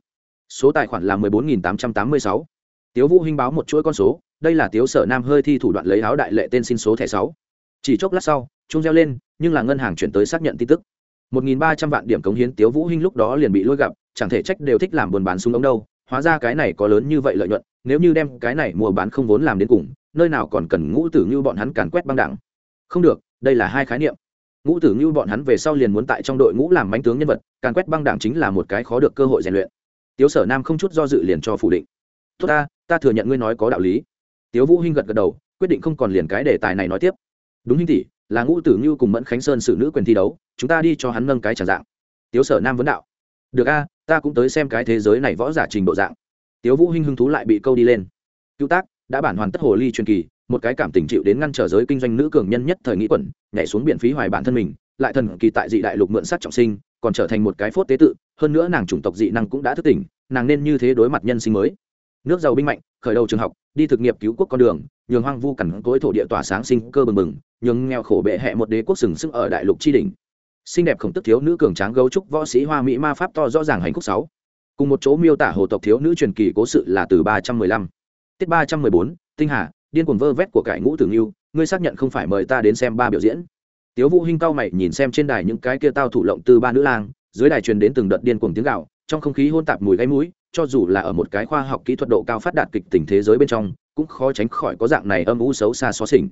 Số tài khoản là mười bốn nghìn tám trăm tám mươi sáu. Tiếu vũ hinh báo một chuỗi con số, đây là tiếu sở nam hơi thi thủ đoạn lấy áo đại lệ tên xin số thẻ sáu. Chỉ chốc lát sau chung reo lên, nhưng là ngân hàng chuyển tới xác nhận tin tức. Một nghìn ba trăm vạn điểm cống hiến tiếu vũ hinh lúc đó liền bị lôi gặp chẳng thể trách đều thích làm buôn bán súng ống đâu, hóa ra cái này có lớn như vậy lợi nhuận, nếu như đem cái này mua bán không vốn làm đến cùng, nơi nào còn cần ngũ tử như bọn hắn càn quét băng đảng. Không được, đây là hai khái niệm. Ngũ tử như bọn hắn về sau liền muốn tại trong đội ngũ làm bánh tướng nhân vật, càn quét băng đảng chính là một cái khó được cơ hội rèn luyện. Tiếu sở nam không chút do dự liền cho phủ định. Tốt ta ta thừa nhận ngươi nói có đạo lý. Tiếu vũ hinh gật gật đầu, quyết định không còn liền cái đề tài này nói tiếp. Đúng hinh tỷ, là ngũ tử như cùng mẫn khánh sơn xử nữ quyền thi đấu, chúng ta đi cho hắn nâng cái trả dạng. Tiếu sở nam vấn đạo. Được a ta cũng tới xem cái thế giới này võ giả trình độ dạng. Tiếu vũ hinh hứng thú lại bị câu đi lên. Cứu tác, đã bản hoàn tất hồ ly truyền kỳ, một cái cảm tình chịu đến ngăn trở giới kinh doanh nữ cường nhân nhất thời nghĩ quẩn, nhảy xuống biển phí hoài bản thân mình, lại thần kỳ tại dị đại lục mượn sát trọng sinh, còn trở thành một cái phốt tế tự, hơn nữa nàng chủng tộc dị năng cũng đã thức tỉnh, nàng nên như thế đối mặt nhân sinh mới. Nước giàu binh mạnh, khởi đầu trường học, đi thực nghiệp cứu quốc con đường, nhường hoang vu cằn cối thổ địa tỏa sáng sinh cơ bừng bừng, nhường nghèo khổ bệ hẹ một đế quốc sừng sững ở đại lục tri đỉnh xinh đẹp khổng tức thiếu nữ cường tráng gấu trúc võ sĩ hoa mỹ ma pháp to rõ ràng hành khúc sáu. Cùng một chỗ miêu tả hồ tộc thiếu nữ truyền kỳ cố sự là từ ba trăm mười lăm. Tiết ba trăm mười bốn, tinh hà, điên cuồng vơ vét của cải ngũ tử nghiêu, ngươi xác nhận không phải mời ta đến xem ba biểu diễn. Tiếu vũ hinh cao mày nhìn xem trên đài những cái kia tao thủ lộng từ ba nữ lang, dưới đài truyền đến từng đợt điên cuồng tiếng gạo trong không khí hôn tạp mùi gáy mũi, cho dù là ở một cái khoa học kỹ thuật độ cao phát đạt kịch tình thế giới bên trong, cũng khó tránh khỏi có dạng này âm u xấu xa xó xỉnh.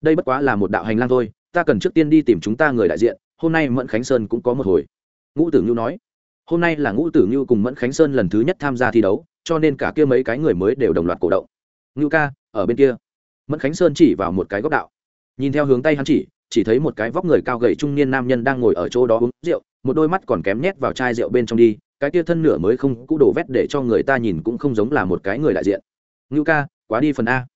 Đây bất quá là một đạo hành lang thôi, ta cần trước tiên đi tìm chúng ta người đại diện hôm nay mẫn khánh sơn cũng có một hồi ngũ tử nhu nói hôm nay là ngũ tử nhu cùng mẫn khánh sơn lần thứ nhất tham gia thi đấu cho nên cả kia mấy cái người mới đều đồng loạt cổ động ngưu ca ở bên kia mẫn khánh sơn chỉ vào một cái góc đạo nhìn theo hướng tay hắn chỉ chỉ thấy một cái vóc người cao gầy trung niên nam nhân đang ngồi ở chỗ đó uống rượu một đôi mắt còn kém nhét vào chai rượu bên trong đi cái kia thân nửa mới không cũ đổ vét để cho người ta nhìn cũng không giống là một cái người đại diện ngưu ca quá đi phần a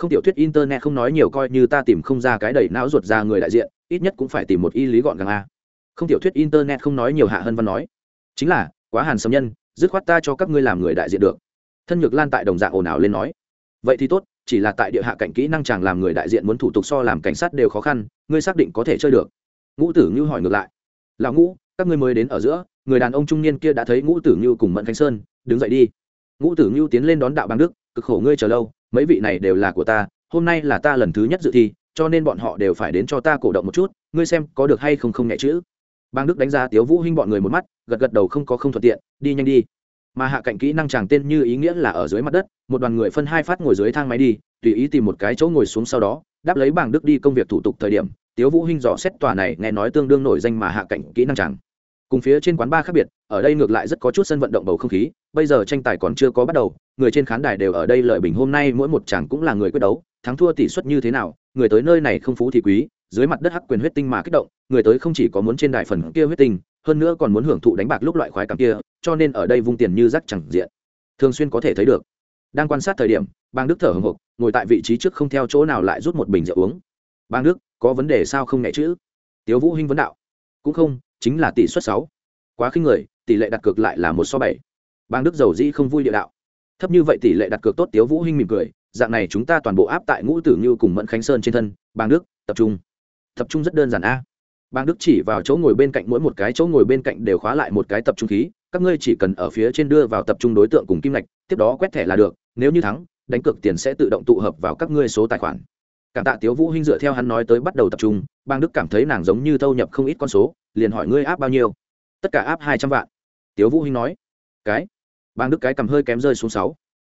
không tiểu thuyết internet không nói nhiều coi như ta tìm không ra cái đầy não ruột ra người đại diện, ít nhất cũng phải tìm một y lý gọn gàng a. Không tiểu thuyết internet không nói nhiều hạ hơn văn nói. Chính là, quá hàn sâm nhân, dứt khoát ta cho các ngươi làm người đại diện được. Thân nhược lan tại đồng dạng ồn ào lên nói. Vậy thì tốt, chỉ là tại địa hạ cảnh kỹ năng chàng làm người đại diện muốn thủ tục so làm cảnh sát đều khó khăn, ngươi xác định có thể chơi được. Ngũ tử như hỏi ngược lại. Là ngũ, các ngươi mới đến ở giữa, người đàn ông trung niên kia đã thấy ngũ tử như cùng mẫn khánh sơn, đứng dậy đi. Ngũ tử như tiến lên đón đạo bằng đức, cực khổ ngươi chờ lâu mấy vị này đều là của ta, hôm nay là ta lần thứ nhất dự thi, cho nên bọn họ đều phải đến cho ta cổ động một chút, ngươi xem có được hay không không nhẹ chữ. Bang đức đánh giá tiếu vũ hinh bọn người một mắt, gật gật đầu không có không thuận tiện, đi nhanh đi. Mà hạ cạnh kỹ năng chàng tên như ý nghĩa là ở dưới mặt đất, một đoàn người phân hai phát ngồi dưới thang máy đi, tùy ý tìm một cái chỗ ngồi xuống sau đó, đáp lấy bảng đức đi công việc thủ tục thời điểm, tiếu vũ hinh dò xét tòa này, nghe nói tương đương nổi danh mà hạ cạnh kỹ năng chàng cùng phía trên quán ba khác biệt, ở đây ngược lại rất có chút sân vận động bầu không khí, bây giờ tranh tài còn chưa có bắt đầu, người trên khán đài đều ở đây lợi bình hôm nay mỗi một chàng cũng là người quyết đấu, thắng thua tỷ suất như thế nào, người tới nơi này không phú thì quý, dưới mặt đất hắc quyền huyết tinh mà kích động, người tới không chỉ có muốn trên đài phần kia huyết tinh, hơn nữa còn muốn hưởng thụ đánh bạc lúc loại khoái cảm kia, cho nên ở đây vung tiền như rắc chẳng diện. Thường xuyên có thể thấy được. Đang quan sát thời điểm bang đức thở hồng hộc, ngồi tại vị trí trước không theo chỗ nào lại rút một bình rượu uống. Bang đức, có vấn đề sao không nhẹ chữ? Tiếu vũ hinh vấn đạo. Cũng không chính là tỷ suất sáu. Quá khinh người, tỷ lệ đặt cược lại là một so bảy. Bang đức giàu dĩ không vui địa đạo. Thấp như vậy tỷ lệ đặt cược tốt tiếu vũ hinh mỉm cười, dạng này chúng ta toàn bộ áp tại ngũ tử như cùng mẫn khánh sơn trên thân, bang đức, tập trung. Tập trung rất đơn giản a. Bang đức chỉ vào chỗ ngồi bên cạnh mỗi một cái, chỗ ngồi bên cạnh đều khóa lại một cái tập trung khí, các ngươi chỉ cần ở phía trên đưa vào tập trung đối tượng cùng kim lạch tiếp đó quét thẻ là được, nếu như thắng, đánh cược tiền sẽ tự động tụ hợp vào các ngươi số tài khoản cảm tạ tiếu vũ hinh dựa theo hắn nói tới bắt đầu tập trung, bang đức cảm thấy nàng giống như thâu nhập không ít con số, liền hỏi ngươi áp bao nhiêu? Tất cả áp hai trăm vạn. Tiếu vũ hinh nói, cái. Bang đức cái cầm hơi kém rơi xuống sáu.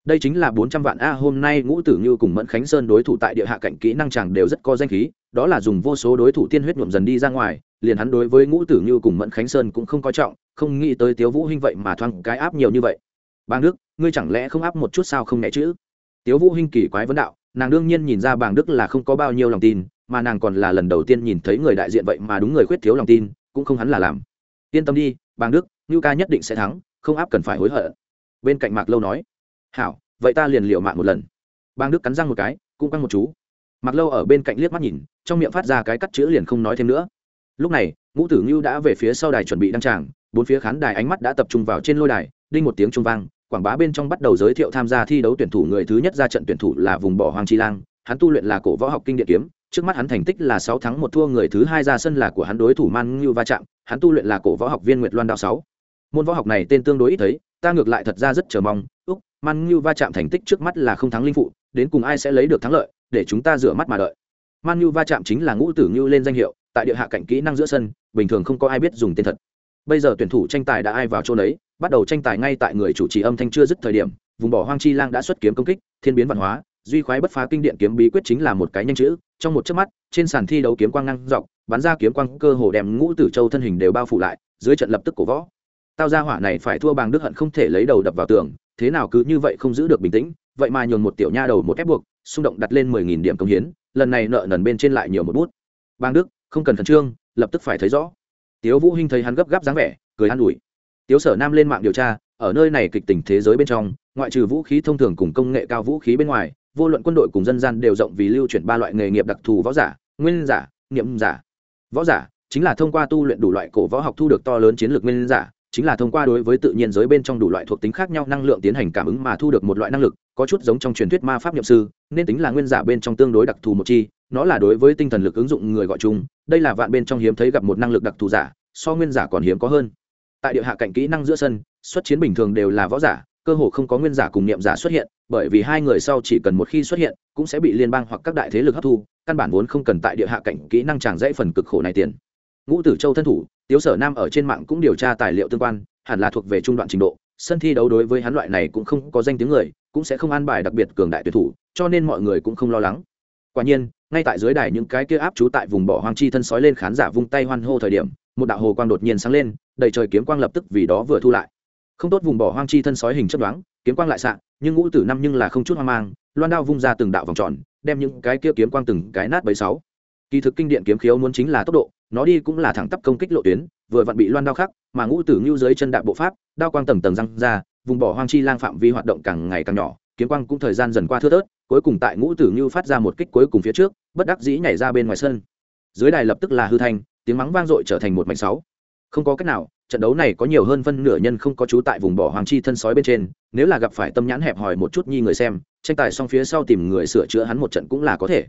Đây chính là bốn trăm vạn a, hôm nay ngũ tử như cùng mẫn khánh sơn đối thủ tại địa hạ cạnh kỹ năng chàng đều rất có danh khí, đó là dùng vô số đối thủ tiên huyết nhuộm dần đi ra ngoài, liền hắn đối với ngũ tử như cùng mẫn khánh sơn cũng không coi trọng, không nghĩ tới tiếu vũ hinh vậy mà thoáng cái áp nhiều như vậy. Bang đức, ngươi chẳng lẽ không áp một chút sao không nhẹ chữ? Tiếu vũ hinh kỳ quái vấn đạo nàng đương nhiên nhìn ra bàng đức là không có bao nhiêu lòng tin, mà nàng còn là lần đầu tiên nhìn thấy người đại diện vậy mà đúng người khuyết thiếu lòng tin, cũng không hắn là làm. Yên tâm đi bàng đức ngưu ca nhất định sẽ thắng, không áp cần phải hối hận. Bên cạnh mạc lâu nói, hảo, vậy ta liền liệu mạng một lần. Bàng đức cắn răng một cái, cũng căng một chú. Mạc lâu ở bên cạnh liếc mắt nhìn, trong miệng phát ra cái cắt chữ liền không nói thêm nữa. Lúc này, ngũ tử ngưu đã về phía sau đài chuẩn bị đăng tràng, bốn phía khán đài ánh mắt đã tập trung vào trên lôi đài, đinh một tiếng trung vang quảng bá bên trong bắt đầu giới thiệu tham gia thi đấu tuyển thủ người thứ nhất ra trận tuyển thủ là vùng bỏ hoàng chi lang. Hắn tu luyện là cổ võ học kinh điện kiếm. Trước mắt hắn thành tích là sáu thắng một thua, người thứ hai ra sân là của hắn đối thủ man ngưu va chạm. Hắn tu luyện là cổ võ học viên nguyệt loan đạo sáu. Môn võ học này tên tương đối ít thấy, ta ngược lại thật ra rất chờ mong. Úc, man ngưu va chạm thành tích trước mắt là không thắng linh phụ, đến cùng ai sẽ lấy được thắng lợi, để chúng ta rửa mắt mà đợi. Man ngưu va chạm chính là ngũ tử ngưu lên danh hiệu, tại địa hạ cảnh kỹ năng giữa sân, bình thường không có ai biết dùng tên thật. Bây giờ tuyển thủ tranh tài đã ai vào chỗ đấy bắt đầu tranh tài ngay tại người chủ trì âm thanh chưa dứt thời điểm, vùng bỏ hoang chi lang đã xuất kiếm công kích, thiên biến văn hóa, duy khoái bất phá kinh điện kiếm bí quyết chính là một cái nhanh chữ, trong một chớp mắt, trên sàn thi đấu kiếm quang ngang dọc, bắn ra kiếm quang cơ hồ đem ngũ tử châu thân hình đều bao phủ lại, dưới trận lập tức cổ võ. Tao ra hỏa này phải thua bằng đức hận không thể lấy đầu đập vào tường, thế nào cứ như vậy không giữ được bình tĩnh, vậy mà nhường một tiểu nha đầu một ép buộc, xung động đặt lên mười nghìn điểm công hiến, lần này nợ nần bên trên lại nhiều một bút. Bang đức, không cần khẩn trương, lập tức phải thấy rõ. Tiếu vũ hinh thấy hắn gấp gáp dáng vẻ, cười an ủi tiếu sở nam lên mạng điều tra, ở nơi này kịch tình thế giới bên trong, ngoại trừ vũ khí thông thường cùng công nghệ cao vũ khí bên ngoài, vô luận quân đội cùng dân gian đều rộng vì lưu chuyển ba loại nghề nghiệp đặc thù võ giả, nguyên giả niệm giả. Võ giả chính là thông qua tu luyện đủ loại cổ võ học thu được to lớn chiến lược nguyên giả, chính là thông qua đối với tự nhiên giới bên trong đủ loại thuộc tính khác nhau năng lượng tiến hành cảm ứng mà thu được một loại năng lực, có chút giống trong truyền thuyết ma pháp nhậm sư, nên tính là nguyên giả bên trong tương đối đặc thù một chi, nó là đối với tinh thần lực ứng dụng người gọi chung, đây là vạn bên trong hiếm thấy gặp một năng lực đặc thù giả, so nguyên giả còn hiếm có hơn tại địa hạ cạnh kỹ năng giữa sân, xuất chiến bình thường đều là võ giả, cơ hồ không có nguyên giả cùng niệm giả xuất hiện, bởi vì hai người sau chỉ cần một khi xuất hiện, cũng sẽ bị liên bang hoặc các đại thế lực hấp thu, căn bản vốn không cần tại địa hạ cảnh kỹ năng tràng dãy phần cực khổ này tiền. Ngũ tử châu thân thủ, tiếu sở nam ở trên mạng cũng điều tra tài liệu tương quan, hẳn là thuộc về trung đoạn trình độ, sân thi đấu đối với hắn loại này cũng không có danh tiếng người, cũng sẽ không an bài đặc biệt cường đại tuyển thủ, cho nên mọi người cũng không lo lắng. Quả nhiên, ngay tại dưới đài những cái kia áp trú tại vùng bỏ hoang chi thân sói lên khán giả vung tay hoan hô thời điểm một đạo hồ quang đột nhiên sáng lên, đầy trời kiếm quang lập tức vì đó vừa thu lại. Không tốt vùng bỏ hoang chi thân sói hình chất đoán kiếm quang lại sạn nhưng ngũ tử năm nhưng là không chút hoang mang, loan đao vung ra từng đạo vòng tròn, đem những cái kia kiếm quang từng cái nát bảy sáu. Kỳ thực kinh điện kiếm khiếu muốn chính là tốc độ, nó đi cũng là thẳng tắp công kích lộ tuyến, vừa vặn bị loan đao khắc, mà ngũ tử ngưu dưới chân đạp bộ pháp, đao quang tầng tầng răng ra, vùng bỏ hoang chi lang phạm vi hoạt động càng ngày càng nhỏ, kiếm quang cũng thời gian dần qua thưa thớt, cuối cùng tại ngũ tử ngưu phát ra một kích cuối cùng phía trước, bất đắc dĩ nhảy ra bên ngoài sân. Dưới đài lập tức là hư thanh tiếng mắng vang dội trở thành một mảnh sáu không có cách nào, trận đấu này có nhiều hơn phân nửa nhân không có trú tại vùng bỏ hoàng chi thân sói bên trên, nếu là gặp phải tâm nhãn hẹp hòi một chút nhi người xem, tranh tài xong phía sau tìm người sửa chữa hắn một trận cũng là có thể.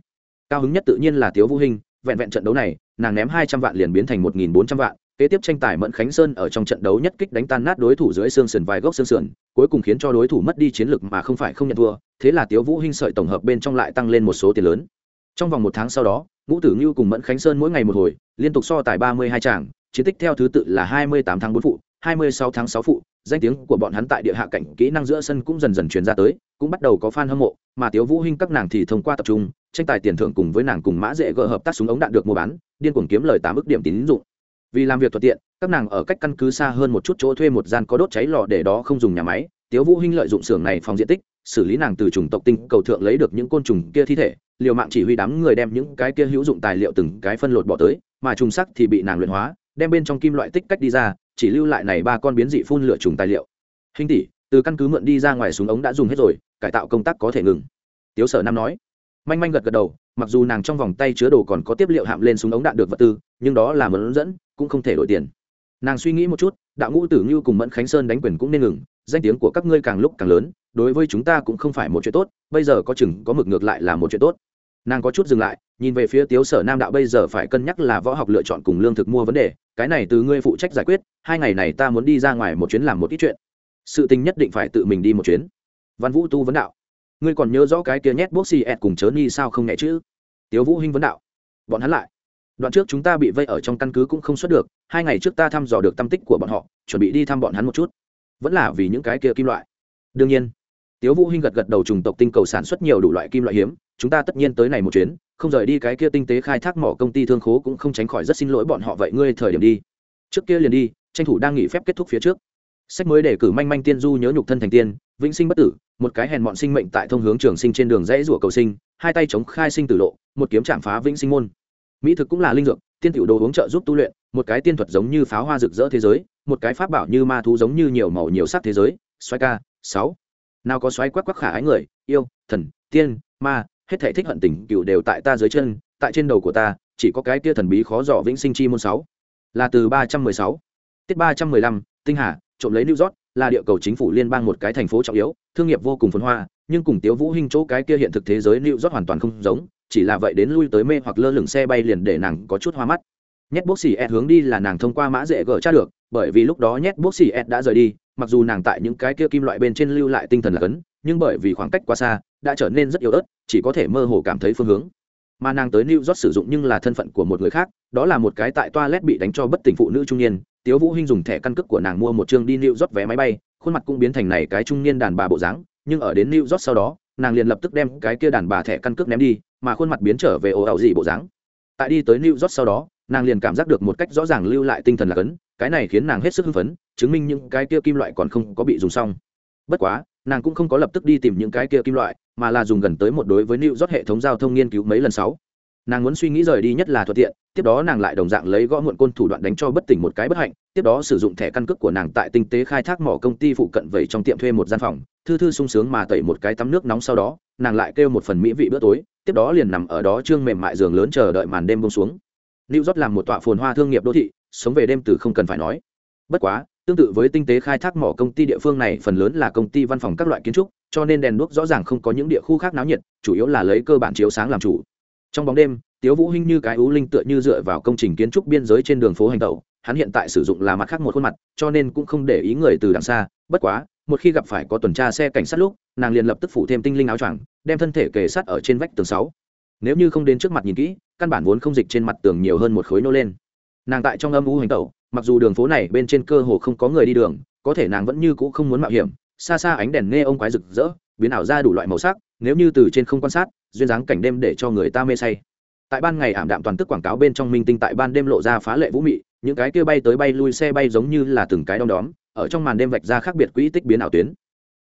Cao hứng nhất tự nhiên là tiếu vũ hinh, vẹn vẹn trận đấu này, nàng ném hai trăm vạn liền biến thành một nghìn bốn trăm vạn, kế tiếp tranh tài mẫn khánh sơn ở trong trận đấu nhất kích đánh tan nát đối thủ dưới xương sườn vài gốc xương sườn, cuối cùng khiến cho đối thủ mất đi chiến lực mà không phải không nhận thua, thế là tiếu vũ hinh sợi tổng hợp bên trong lại tăng lên một số tiền lớn. Trong vòng một tháng sau đó ngũ tử ngưu cùng mẫn khánh sơn mỗi ngày một hồi, liên tục so tài ba mươi hai tràng, chiến tích theo thứ tự là hai mươi tám tháng bốn phụ, hai mươi sáu tháng sáu phụ. Danh tiếng của bọn hắn tại địa hạ cảnh kỹ năng giữa sân cũng dần dần truyền ra tới, cũng bắt đầu có fan hâm mộ, mà tiếu vũ hinh các nàng thì thông qua tập trung, tranh tài tiền thưởng cùng với nàng cùng mã dễ gỡ hợp tác súng ống đạn được mua bán, điên cuồng kiếm lời tám ước điểm tín dụng. Vì làm việc thuận tiện, các nàng ở cách căn cứ xa hơn một chút chỗ thuê một gian có đốt cháy lò để đó không dùng nhà máy, tiếu vũ hinh lợi dụng xưởng này phòng diện tích, xử lý nàng từ chủng tộc tinh cầu thượng lấy được những côn trùng kia thi thể liều mạng chỉ huy đám người đem những cái kia hữu dụng tài liệu từng cái phân lột bỏ tới, mà trùng sắc thì bị nàng luyện hóa, đem bên trong kim loại tích cách đi ra, chỉ lưu lại này ba con biến dị phun lửa trùng tài liệu. Hình tỷ, từ căn cứ mượn đi ra ngoài súng ống đã dùng hết rồi, cải tạo công tác có thể ngừng. Tiếu sở nam nói. Manh manh gật gật đầu, mặc dù nàng trong vòng tay chứa đồ còn có tiếp liệu hạm lên súng ống đạn được vật tư, nhưng đó là mẫn dẫn, cũng không thể đổi tiền. Nàng suy nghĩ một chút, đạo ngũ tử ngưu cùng mẫn khánh sơn đánh quyền cũng nên ngừng, danh tiếng của các ngươi càng lúc càng lớn, đối với chúng ta cũng không phải một chuyện tốt, bây giờ có chừng có mực ngược lại là một chuyện tốt nàng có chút dừng lại, nhìn về phía tiếu sở nam đạo bây giờ phải cân nhắc là võ học lựa chọn cùng lương thực mua vấn đề, cái này từ ngươi phụ trách giải quyết, hai ngày này ta muốn đi ra ngoài một chuyến làm một ít chuyện. Sự tình nhất định phải tự mình đi một chuyến. Văn vũ tu vấn đạo. Ngươi còn nhớ rõ cái kia nhét bốc xì ẹt cùng chớ ni sao không nhẹ chứ? Tiếu vũ hinh vấn đạo. Bọn hắn lại. Đoạn trước chúng ta bị vây ở trong căn cứ cũng không xuất được, hai ngày trước ta thăm dò được tâm tích của bọn họ, chuẩn bị đi thăm bọn hắn một chút. Vẫn là vì những cái kia kim loại. Đương nhiên, tiếu vũ hinh gật gật đầu trùng tộc tinh cầu sản xuất nhiều đủ loại kim loại hiếm chúng ta tất nhiên tới này một chuyến, không rời đi cái kia tinh tế khai thác mỏ công ty thương khố cũng không tránh khỏi rất xin lỗi bọn họ vậy ngươi thời điểm đi. Trước kia liền đi, tranh thủ đang nghỉ phép kết thúc phía trước. Sách mới để cử manh manh tiên du nhớ nhục thân thành tiên, vĩnh sinh bất tử, một cái hèn mọn sinh mệnh tại thông hướng trường sinh trên đường dãy rủa cầu sinh, hai tay chống khai sinh tử lộ, một kiếm chạm phá vĩnh sinh môn. Mỹ thực cũng là linh dược, tiên tiểu đồ uống trợ giúp tu luyện, một cái tiên thuật giống như pháo hoa rực rỡ thế giới, một cái pháp bảo như ma thú giống như nhiều màu nhiều sắc thế giới. Xoay ca, sáu. Nào có xoáy quắc quắc khả ái người, yêu, thần, tiên, ma hết thể thích hận tình cựu đều tại ta dưới chân, tại trên đầu của ta, chỉ có cái kia thần bí khó dò vĩnh sinh chi môn sáu. Là từ ba trăm mười sáu. Tiết ba trăm mười lăm, tinh hà, trộm lấy new york, là địa cầu chính phủ liên bang một cái thành phố trọng yếu, thương nghiệp vô cùng phồn hoa, nhưng cùng tiếu vũ hinh chỗ cái kia hiện thực thế giới new york hoàn toàn không giống, chỉ là vậy đến lui tới mê hoặc lơ lửng xe bay liền để nàng có chút hoa mắt. Nhét bốc xì ed hướng đi là nàng thông qua mã dễ gỡ tra được, bởi vì lúc đó nhét bốc xì ed đã rời đi, mặc dù nàng tại những cái kia kim loại bên trên lưu lại tinh thần là cấn nhưng bởi vì khoảng cách quá xa, đã trở nên rất yếu ớt, chỉ có thể mơ hồ cảm thấy phương hướng. Mà nàng tới new york sử dụng nhưng là thân phận của một người khác, đó là một cái tại toilet bị đánh cho bất tỉnh phụ nữ trung niên. Tiếu vũ hinh dùng thẻ căn cước của nàng mua một chương đi new york vé máy bay, khuôn mặt cũng biến thành này cái trung niên đàn bà bộ dáng, nhưng ở đến new york sau đó, nàng liền lập tức đem cái kia đàn bà thẻ căn cước ném đi, mà khuôn mặt biến trở về ồ ảo gì bộ dáng. Tại đi tới new york sau đó, nàng liền cảm giác được một cách rõ ràng lưu lại tinh thần là cấn, cái này khiến nàng hết sức hưng phấn, chứng minh những cái kia kim loại còn không có bị dùng xong. Bất quá nàng cũng không có lập tức đi tìm những cái kia kim loại, mà là dùng gần tới một đối với new rót hệ thống giao thông nghiên cứu mấy lần sáu. Nàng muốn suy nghĩ rời đi nhất là thuận tiện, tiếp đó nàng lại đồng dạng lấy gõ muộn côn thủ đoạn đánh cho bất tỉnh một cái bất hạnh, tiếp đó sử dụng thẻ căn cước của nàng tại tinh tế khai thác mỏ công ty phụ cận vẩy trong tiệm thuê một gian phòng, thư thư sung sướng mà tẩy một cái tắm nước nóng sau đó, nàng lại kêu một phần mỹ vị bữa tối, tiếp đó liền nằm ở đó trương mềm mại giường lớn chờ đợi màn đêm bông xuống. New york làm một tọa phồn hoa thương nghiệp đô thị, sống về đêm từ không cần phải nói bất quá, tương tự với tinh tế khai thác mỏ công ty địa phương này, phần lớn là công ty văn phòng các loại kiến trúc, cho nên đèn đuốc rõ ràng không có những địa khu khác náo nhiệt, chủ yếu là lấy cơ bản chiếu sáng làm chủ. Trong bóng đêm, tiếu vũ hinh như cái ú linh tựa như dựa vào công trình kiến trúc biên giới trên đường phố hành tẩu, hắn hiện tại sử dụng là mặt khác một khuôn mặt, cho nên cũng không để ý người từ đằng xa. Bất quá, một khi gặp phải có tuần tra xe cảnh sát lúc, nàng liền lập tức phủ thêm tinh linh áo choàng, đem thân thể kề sát ở trên vách tường sáu. Nếu như không đến trước mặt nhìn kỹ, căn bản vốn không dịch trên mặt tường nhiều hơn một khối nô lên nàng tại trong âm u hành tẩu, mặc dù đường phố này bên trên cơ hồ không có người đi đường, có thể nàng vẫn như cũ không muốn mạo hiểm. Xa xa ánh đèn nghe ông quái rực rỡ, biến ảo ra đủ loại màu sắc, nếu như từ trên không quan sát, duyên dáng cảnh đêm để cho người ta mê say. Tại ban ngày ảm đạm toàn tức quảng cáo bên trong minh tinh tại ban đêm lộ ra phá lệ vũ mị, những cái kia bay tới bay lui xe bay giống như là từng cái đom đóm, ở trong màn đêm vạch ra khác biệt quỹ tích biến ảo tuyến.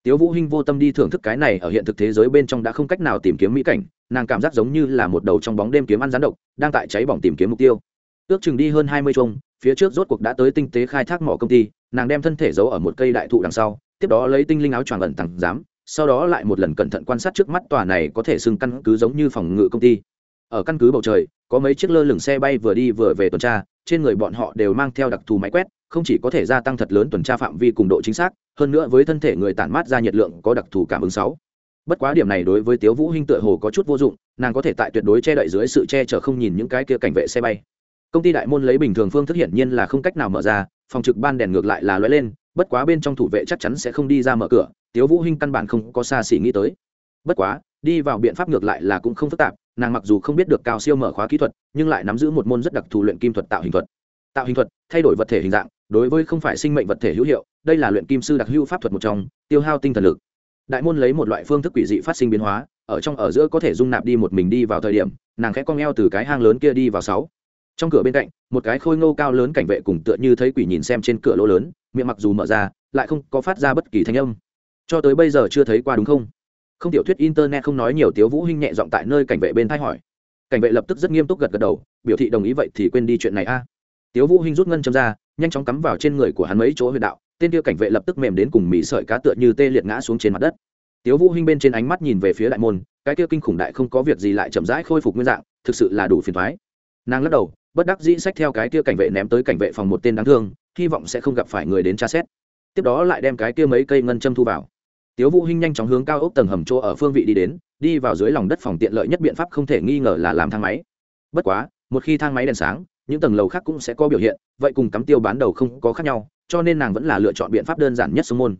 Tiếu vũ hinh vô tâm đi thưởng thức cái này ở hiện thực thế giới bên trong đã không cách nào tìm kiếm mỹ cảnh, nàng cảm giác giống như là một đầu trong bóng đêm kiếm ăn rán độc, đang tại cháy bỏng tìm kiếm mục tiêu ước chừng đi hơn hai mươi chung, phía trước rốt cuộc đã tới tinh tế khai thác mỏ công ty, nàng đem thân thể giấu ở một cây đại thụ đằng sau, tiếp đó lấy tinh linh áo choàng ẩn tặng giám, sau đó lại một lần cẩn thận quan sát trước mắt tòa này có thể xưng căn cứ giống như phòng ngự công ty. Ở căn cứ bầu trời, có mấy chiếc lơ lửng xe bay vừa đi vừa về tuần tra, trên người bọn họ đều mang theo đặc thù máy quét, không chỉ có thể gia tăng thật lớn tuần tra phạm vi cùng độ chính xác, hơn nữa với thân thể người tản mát ra nhiệt lượng có đặc thù cảm ứng sáu. Bất quá điểm này đối với tiếu vũ hinh tựa hồ có chút vô dụng, nàng có thể tại tuyệt đối che đậy dưới sự che chở không nhìn những cái kia cảnh vệ xe bay công ty đại môn lấy bình thường phương thức hiển nhiên là không cách nào mở ra, phòng trực ban đèn ngược lại là lóe lên, bất quá bên trong thủ vệ chắc chắn sẽ không đi ra mở cửa, tiếu vũ hinh căn bản không có xa xỉ nghĩ tới. Bất quá, đi vào biện pháp ngược lại là cũng không phức tạp, nàng mặc dù không biết được cao siêu mở khóa kỹ thuật, nhưng lại nắm giữ một môn rất đặc thù luyện kim thuật tạo hình thuật. Tạo hình thuật, thay đổi vật thể hình dạng, đối với không phải sinh mệnh vật thể hữu hiệu, đây là luyện kim sư đặc hữu pháp thuật một trong, tiêu hao tinh thần lực. Đại môn lấy một loại phương thức quỷ dị phát sinh biến hóa, ở trong ở giữa có thể dung nạp đi một mình đi vào thời điểm, nàng khẽ cong eo từ cái hang lớn kia đi vào sáu trong cửa bên cạnh, một cái khôi ngô cao lớn cảnh vệ cùng tựa như thấy quỷ nhìn xem trên cửa lỗ lớn, miệng mặc dù mở ra, lại không có phát ra bất kỳ thanh âm. Cho tới bây giờ chưa thấy qua đúng không? Không tiểu thuyết internet không nói nhiều, tiếu vũ hinh nhẹ giọng tại nơi cảnh vệ bên thay hỏi. Cảnh vệ lập tức rất nghiêm túc gật gật đầu, biểu thị đồng ý vậy thì quên đi chuyện này a. Tiếu vũ hinh rút ngân châm ra, nhanh chóng cắm vào trên người của hắn mấy chỗ huyệt đạo, tên kia cảnh vệ lập tức mềm đến cùng mỹ sợi cá tựa như tê liệt ngã xuống trên mặt đất. Tiếu vũ hinh bên trên ánh mắt nhìn về phía đại môn, cái kia kinh khủng đại không có việc gì lại chậm rãi khôi phục nguyên dạng, thực sự là đủ phiền toái. Nàng lắc đầu bất đắc dĩ xách theo cái kia cảnh vệ ném tới cảnh vệ phòng một tên đáng thương, hy vọng sẽ không gặp phải người đến tra xét. Tiếp đó lại đem cái kia mấy cây ngân châm thu vào. Tiếu vũ hinh nhanh chóng hướng cao ốc tầng hầm chỗ ở phương vị đi đến, đi vào dưới lòng đất phòng tiện lợi nhất biện pháp không thể nghi ngờ là làm thang máy. Bất quá, một khi thang máy đèn sáng, những tầng lầu khác cũng sẽ có biểu hiện, vậy cùng cắm tiêu bán đầu không có khác nhau, cho nên nàng vẫn là lựa chọn biện pháp đơn giản nhất xuống môn.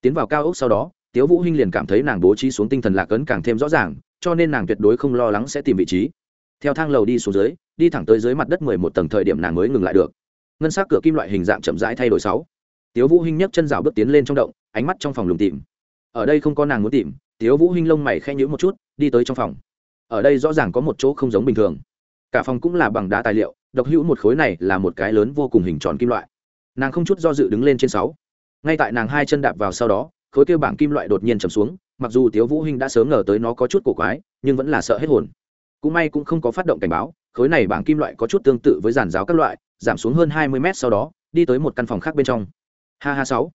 Tiến vào cao ốc sau đó, tiếu vũ hinh liền cảm thấy nàng bố trí xuống tinh thần lạc ấn càng thêm rõ ràng, cho nên nàng tuyệt đối không lo lắng sẽ tìm vị trí theo thang lầu đi xuống dưới, đi thẳng tới dưới mặt đất mười một tầng thời điểm nàng mới ngừng lại được. Ngân sắc cửa kim loại hình dạng chậm rãi thay đổi sáu. Tiếu vũ hinh nhấc chân rào bước tiến lên trong động, ánh mắt trong phòng lùng tìm ở đây không có nàng muốn tìm, tiếu vũ hinh lông mày khẽ nhữ một chút, đi tới trong phòng. Ở đây rõ ràng có một chỗ không giống bình thường. Cả phòng cũng là bằng đá tài liệu, độc hữu một khối này là một cái lớn vô cùng hình tròn kim loại. Nàng không chút do dự đứng lên trên sáu. Ngay tại nàng hai chân đạp vào sau đó, khối kia bảng kim loại đột nhiên chầm xuống, mặc dù tiếu vũ hinh đã sớm ngờ tới nó có chút cổ quái, nhưng vẫn là sợ hết hồn cũng may cũng không có phát động cảnh báo, khối này bảng kim loại có chút tương tự với giàn giáo các loại, giảm xuống hơn hai mươi mét sau đó, đi tới một căn phòng khác bên trong. Ha ha sáu.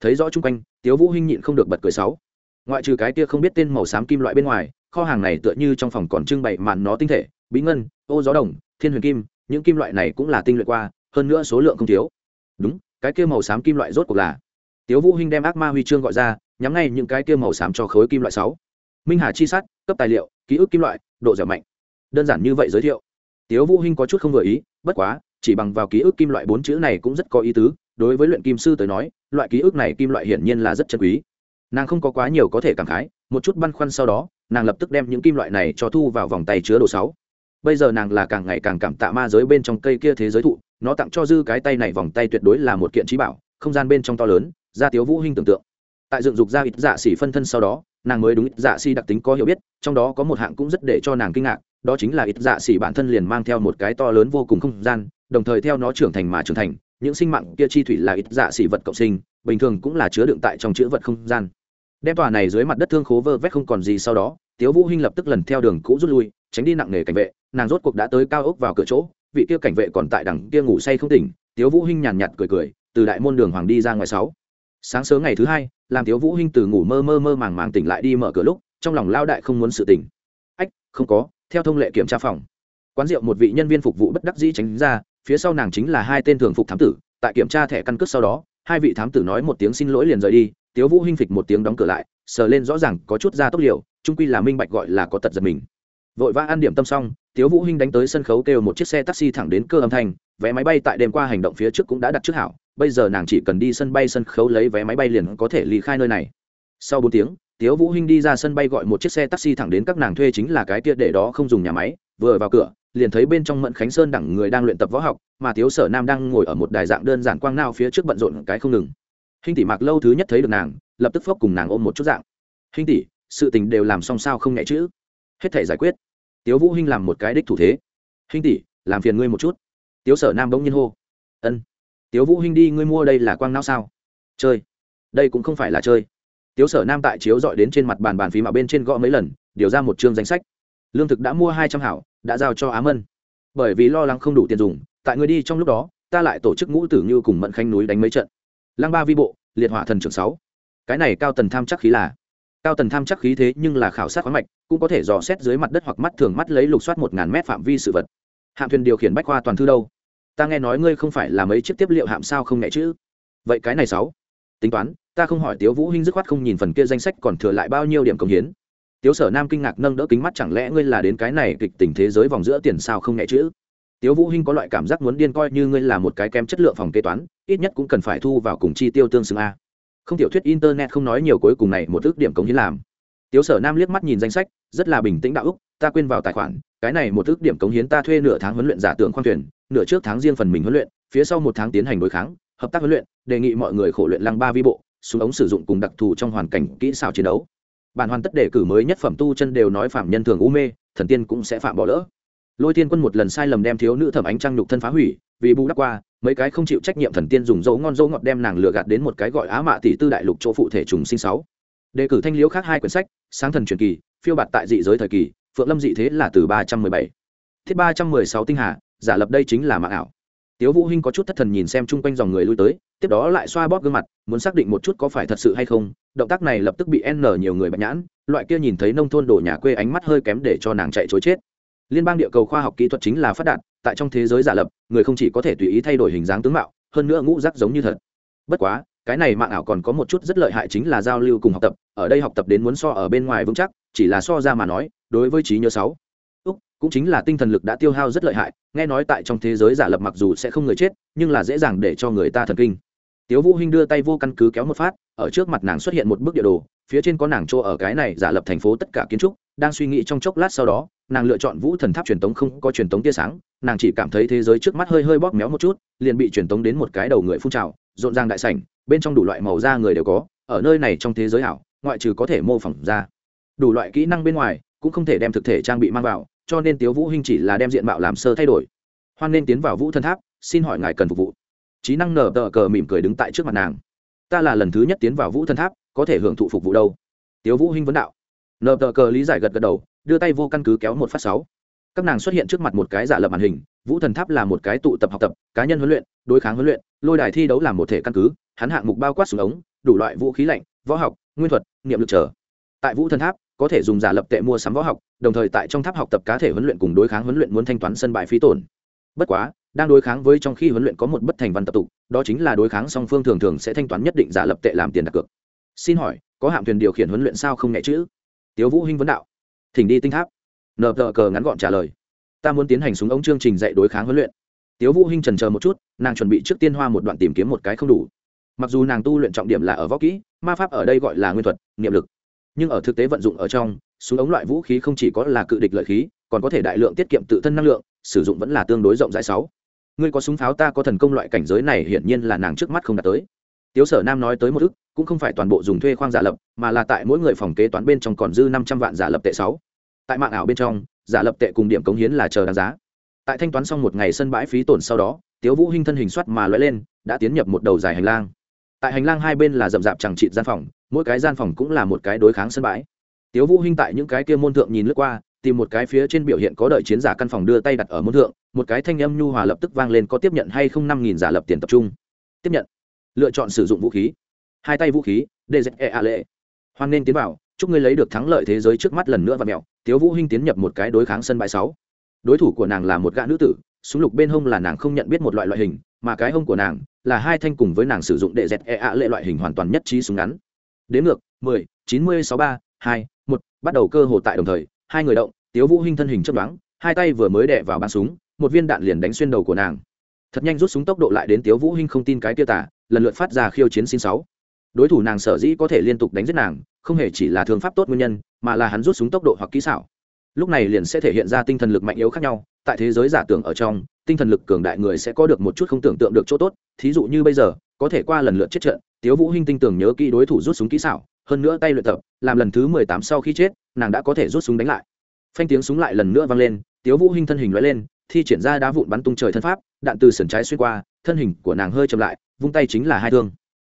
Thấy rõ chung quanh, tiếu vũ hinh nhịn không được bật cười sáu. Ngoại trừ cái kia không biết tên màu xám kim loại bên ngoài, kho hàng này tựa như trong phòng còn trưng bày màn nó tinh thể, bí ngân, ô gió đồng, thiên huyền kim, những kim loại này cũng là tinh luyện qua, hơn nữa số lượng không thiếu. Đúng, cái kia màu xám kim loại rốt cuộc là. Tiếu vũ hinh đem ác ma huy chương gọi ra, nhắm ngay những cái kia màu xám cho khối kim loại sáu. Minh hà chi sát, cấp tài liệu, ký ức kim loại, độ dẻo mạnh đơn giản như vậy giới thiệu. Tiếu vũ hinh có chút không vừa ý, bất quá, chỉ bằng vào ký ức kim loại bốn chữ này cũng rất có ý tứ, đối với luyện kim sư tới nói, loại ký ức này kim loại hiển nhiên là rất chân quý. Nàng không có quá nhiều có thể cảm khái, một chút băn khoăn sau đó, nàng lập tức đem những kim loại này cho thu vào vòng tay chứa đồ sáu. Bây giờ nàng là càng ngày càng cảm tạ ma giới bên trong cây kia thế giới thụ, nó tặng cho dư cái tay này vòng tay tuyệt đối là một kiện trí bảo, không gian bên trong to lớn, ra tiếu vũ hinh tưởng tượng. Tại dựng dục ra ít dạ xỉ phân thân sau đó nàng mới đúng ít dạ xỉ đặc tính có hiểu biết, trong đó có một hạng cũng rất để cho nàng kinh ngạc, đó chính là ít dạ xỉ bản thân liền mang theo một cái to lớn vô cùng không gian, đồng thời theo nó trưởng thành mà trưởng thành, những sinh mạng kia chi thủy là ít dạ xỉ vật cộng sinh, bình thường cũng là chứa đựng tại trong chữ vật không gian. Đem tòa này dưới mặt đất thương khố vơ vét không còn gì sau đó, tiếu vũ hinh lập tức lần theo đường cũ rút lui, tránh đi nặng nề cảnh vệ, nàng rốt cuộc đã tới cao ốc vào cửa chỗ, vị kia cảnh vệ còn tại đằng kia ngủ say không tỉnh, tiếu vũ hinh nhàn nhạt cười cười, từ đại môn đường hoàng đi ra ngoài sáu sáng sớm ngày thứ hai, làm tiếu vũ hinh từ ngủ mơ mơ mơ màng màng tỉnh lại đi mở cửa lúc, trong lòng lao đại không muốn sự tỉnh. Ách, không có, theo thông lệ kiểm tra phòng. Quán rượu một vị nhân viên phục vụ bất đắc dĩ tránh ra, phía sau nàng chính là hai tên thường phục thám tử, tại kiểm tra thẻ căn cước sau đó, hai vị thám tử nói một tiếng xin lỗi liền rời đi, tiếu vũ hinh phịch một tiếng đóng cửa lại, sờ lên rõ ràng có chút da tốc liệu trung quy là minh bạch gọi là có tật giật mình. Vội vã ăn điểm tâm xong, tiếu vũ hinh đánh tới sân khấu kêu một chiếc xe taxi thẳng đến cơ âm thanh, vé máy bay tại đêm qua hành động phía trước cũng đã đặt trước hảo bây giờ nàng chỉ cần đi sân bay sân khấu lấy vé máy bay liền có thể ly khai nơi này. Sau bốn tiếng, tiếu vũ hinh đi ra sân bay gọi một chiếc xe taxi thẳng đến các nàng thuê chính là cái kia để đó không dùng nhà máy, vừa vào cửa, liền thấy bên trong mẫn khánh sơn đẳng người đang luyện tập võ học, mà tiếu sở nam đang ngồi ở một đài dạng đơn giản quang nao phía trước bận rộn cái không ngừng. Hinh tỷ mặc lâu thứ nhất thấy được nàng, lập tức phốc cùng nàng ôm một chút dạng. Hinh tỷ, sự tình đều làm xong sao không nhẹ chữ hết thể giải quyết. Tiếu vũ hinh làm một cái đích thủ thế. Hinh tỷ, làm phiền ngươi một chút. Tiếu sở nam bỗng nhiên hô. Ân tiếu vũ hinh đi, ngươi mua đây là quang não sao? Chơi. Đây cũng không phải là chơi. Tiếu sở nam tại chiếu dọi đến trên mặt bàn bàn phí mà bên trên gõ mấy lần, điều ra một chương danh sách. Lương thực đã mua hai trăm hảo, đã giao cho á mân. Bởi vì lo lắng không đủ tiền dùng, tại người đi trong lúc đó, ta lại tổ chức ngũ tử như cùng mận khanh núi đánh mấy trận. Lăng ba vi bộ, liệt hỏa thần trưởng sáu. Cái này cao tần tham chắc khí là, cao tần tham chắc khí thế nhưng là khảo sát khoáng mạch, cũng có thể dò xét dưới mặt đất hoặc mắt thường mắt lấy lục soát một ngàn mét phạm vi sự vật. Hạm thuyền điều khiển bách khoa toàn thư đâu? Ta nghe nói ngươi không phải là mấy chiếc tiếp liệu hạm sao không nhẹ chứ? Vậy cái này sáu. Tính toán, ta không hỏi tiếu vũ hinh dứt khoát không nhìn phần kia danh sách còn thừa lại bao nhiêu điểm công hiến. Tiếu sở nam kinh ngạc nâng đỡ kính mắt, chẳng lẽ ngươi là đến cái này kịch tình thế giới vòng giữa tiền sao không nhẹ chữ tiếu vũ hinh có loại cảm giác muốn điên coi như ngươi là một cái kém chất lượng phòng kế toán, ít nhất cũng cần phải thu vào cùng chi tiêu tương xứng a. Không tiểu thuyết internet không nói nhiều cuối cùng này một ước điểm cống hiến làm. Tiếu sở nam liếc mắt nhìn danh sách, rất là bình tĩnh đạo úc, ta quên vào tài khoản, cái này một ước điểm cống hiến ta thuê nửa tháng huấn luyện giả tưởng khoang thuyền nửa trước tháng riêng phần mình huấn luyện, phía sau một tháng tiến hành đối kháng, hợp tác huấn luyện, đề nghị mọi người khổ luyện lăng ba vi bộ, súng ống sử dụng cùng đặc thù trong hoàn cảnh kỹ xảo chiến đấu. Bản hoàn tất đề cử mới nhất phẩm tu chân đều nói phạm nhân thường u mê, thần tiên cũng sẽ phạm bỏ lỡ. Lôi tiên quân một lần sai lầm đem thiếu nữ thẩm ánh trăng nhục thân phá hủy, vì bù đắp qua, mấy cái không chịu trách nhiệm thần tiên dùng dấu ngon dấu ngọt đem nàng lừa gạt đến một cái gọi á mạ tỷ tư đại lục chỗ phụ thể trùng sinh sáu. Đề cử thanh liễu khác hai quyển sách, sáng thần truyền kỳ, phiêu bạt tại dị giới thời kỳ, phượng lâm dị thế là từ ba trăm mười bảy. Thiết ba trăm mười sáu tinh hà giả lập đây chính là mạng ảo. Tiếu vũ hinh có chút thất thần nhìn xem chung quanh dòng người lui tới, tiếp đó lại xoa bóp gương mặt, muốn xác định một chút có phải thật sự hay không, động tác này lập tức bị n nhiều người bạch nhãn, loại kia nhìn thấy nông thôn đổ nhà quê ánh mắt hơi kém để cho nàng chạy chối chết. Liên bang địa cầu khoa học kỹ thuật chính là phát đạt, tại trong thế giới giả lập, người không chỉ có thể tùy ý thay đổi hình dáng tướng mạo, hơn nữa ngũ rắc giống như thật. Bất quá, cái này mạng ảo còn có một chút rất lợi hại chính là giao lưu cùng học tập, ở đây học tập đến muốn so ở bên ngoài vững chắc, chỉ là so ra mà nói, đối với trí nhớ sáu cũng chính là tinh thần lực đã tiêu hao rất lợi hại, nghe nói tại trong thế giới giả lập mặc dù sẽ không người chết, nhưng là dễ dàng để cho người ta thần kinh. Tiếu vũ hinh đưa tay vô căn cứ kéo một phát, ở trước mặt nàng xuất hiện một bức địa đồ, phía trên có nàng chỗ ở cái này giả lập thành phố tất cả kiến trúc, đang suy nghĩ trong chốc lát sau đó, nàng lựa chọn vũ thần tháp truyền tống không có truyền tống tia sáng, nàng chỉ cảm thấy thế giới trước mắt hơi hơi bóp méo một chút, liền bị truyền tống đến một cái đầu người phun trào, rộn ràng đại sảnh, bên trong đủ loại màu da người đều có, ở nơi này trong thế giới ảo ngoại trừ có thể mô phỏng ra. Đủ loại kỹ năng bên ngoài, cũng không thể đem thực thể trang bị mang vào cho nên tiếu vũ hinh chỉ là đem diện mạo làm sơ thay đổi. Hoan nên tiến vào vũ thần tháp, xin hỏi ngài cần phục vụ. Trí năng nở tờ cờ mỉm cười đứng tại trước mặt nàng. Ta là lần thứ nhất tiến vào vũ thần tháp, có thể hưởng thụ phục vụ đâu? Tiếu vũ hinh vấn đạo. Nở tờ cờ lý giải gật gật đầu, đưa tay vô căn cứ kéo một phát sáu. Các nàng xuất hiện trước mặt một cái giả lập màn hình, vũ thần tháp là một cái tụ tập học tập, cá nhân huấn luyện, đối kháng huấn luyện, lôi đài thi đấu làm một thể căn cứ, hắn hạng mục bao quát súng ống, đủ loại vũ khí lạnh, võ học, nguyên thuật, niệm lực trở. Tại vũ thần tháp có thể dùng giả lập tệ mua sắm võ học, đồng thời tại trong tháp học tập cá thể huấn luyện cùng đối kháng huấn luyện muốn thanh toán sân bãi phí tổn. Bất quá, đang đối kháng với trong khi huấn luyện có một bất thành văn tập tục, đó chính là đối kháng song phương thường thường sẽ thanh toán nhất định giả lập tệ làm tiền đặt cược. Xin hỏi, có hạm thuyền điều khiển huấn luyện sao không nhẹ chữ? Tiếu vũ hinh vấn đạo. Thỉnh đi tinh tháp. Nờ tờ cờ ngắn gọn trả lời. Ta muốn tiến hành súng ống chương trình dạy đối kháng huấn luyện. Tiếu vũ hinh trần chờ một chút, nàng chuẩn bị trước tiên hoa một đoạn tìm kiếm một cái không đủ. Mặc dù nàng tu luyện trọng điểm là ở võ kỹ, ma pháp ở đây gọi là nguyên thuật, niệm lực nhưng ở thực tế vận dụng ở trong, súng ống loại vũ khí không chỉ có là cự địch lợi khí, còn có thể đại lượng tiết kiệm tự thân năng lượng, sử dụng vẫn là tương đối rộng rãi sáu. Ngươi có súng pháo ta có thần công loại cảnh giới này hiển nhiên là nàng trước mắt không đạt tới. Tiếu sở nam nói tới một ức, cũng không phải toàn bộ dùng thuê khoang giả lập, mà là tại mỗi người phòng kế toán bên trong còn dư năm trăm vạn giả lập tệ sáu. Tại mạng ảo bên trong, giả lập tệ cùng điểm cống hiến là chờ đáng giá. Tại thanh toán xong một ngày sân bãi phí tổn sau đó, tiếu vũ hinh thân hình soát mà lóe lên, đã tiến nhập một đầu dài hành lang. Tại hành lang hai bên là rậm rạp chẳng trị gian phòng mỗi cái gian phòng cũng là một cái đối kháng sân bãi. Tiếu vũ hinh tại những cái kia môn thượng nhìn lướt qua, tìm một cái phía trên biểu hiện có đợi chiến giả căn phòng đưa tay đặt ở môn thượng, một cái thanh âm nhu hòa lập tức vang lên có tiếp nhận hay không năm nghìn giả lập tiền tập trung. Tiếp nhận. Lựa chọn sử dụng vũ khí. Hai tay vũ khí dze a lệ hoan nên tiến vào, chúc ngươi lấy được thắng lợi thế giới trước mắt lần nữa và mẹo. Tiếu vũ hinh tiến nhập một cái đối kháng sân bãi sáu. Đối thủ của nàng là một gã nữ tử, súng lục bên hông là nàng không nhận biết một loại loại hình, mà cái hông của nàng là hai thanh cùng với nàng sử dụng đệ dẹt e ạ lệ loại hình hoàn toàn nhất trí súng ngắn đến ngược, mười, chín mươi sáu ba, hai, một, bắt đầu cơ hồ tại đồng thời, hai người động, tiếu vũ hinh thân hình chấp đoán hai tay vừa mới đè vào bắn súng, một viên đạn liền đánh xuyên đầu của nàng. Thật nhanh rút súng tốc độ lại đến tiếu vũ hinh không tin cái tiêu tả lần lượt phát ra khiêu chiến xin sáu. Đối thủ nàng sở dĩ có thể liên tục đánh giết nàng, không hề chỉ là thương pháp tốt nguyên nhân, mà là hắn rút súng tốc độ hoặc kỹ xảo. Lúc này liền sẽ thể hiện ra tinh thần lực mạnh yếu khác nhau, tại thế giới giả tưởng ở trong, tinh thần lực cường đại người sẽ có được một chút không tưởng tượng được chỗ tốt, thí dụ như bây giờ, có thể qua lần lượt chết trận tiếu vũ hinh tinh tưởng nhớ kỹ đối thủ rút súng kỹ xảo, hơn nữa tay luyện tập, làm lần thứ mười tám sau khi chết, nàng đã có thể rút súng đánh lại. Phanh tiếng súng lại lần nữa vang lên, tiếu vũ hinh thân hình lóe lên, thi triển ra đá vụn bắn tung trời thân pháp, đạn từ sườn trái xuyên qua, thân hình của nàng hơi chậm lại, vung tay chính là hai thương.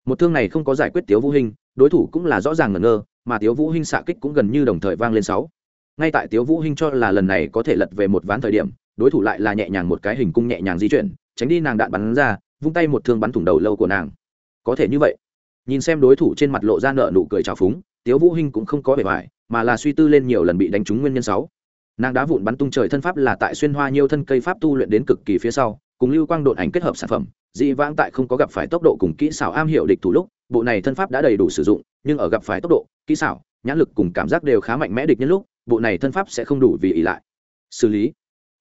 Một thương này không có giải quyết tiếu vũ hinh, đối thủ cũng là rõ ràng ngẩn ngơ, mà tiếu vũ hinh xạ kích cũng gần như đồng thời vang lên sáu. Ngay tại tiếu vũ hinh cho là lần này có thể lật về một ván thời điểm, đối thủ lại là nhẹ nhàng một cái hình cung nhẹ nhàng di chuyển, tránh đi nàng đạn bắn ra, vung tay một thương bắn thủng đầu lâu của nàng có thể như vậy. Nhìn xem đối thủ trên mặt lộ ra nợ nụ cười trào phúng, tiếu vũ hinh cũng không có bề ngoài, mà là suy tư lên nhiều lần bị đánh trúng nguyên nhân sáu. Nàng đá vụn bắn tung trời thân pháp là tại xuyên hoa nhiều thân cây pháp tu luyện đến cực kỳ phía sau, cùng lưu quang độn ảnh kết hợp sản phẩm, dị vãng tại không có gặp phải tốc độ cùng kỹ xảo am hiểu địch thủ lúc, bộ này thân pháp đã đầy đủ sử dụng, nhưng ở gặp phải tốc độ, kỹ xảo, nhãn lực cùng cảm giác đều khá mạnh mẽ địch nhân lúc, bộ này thân pháp sẽ không đủ vì ỷ lại. Xử lý.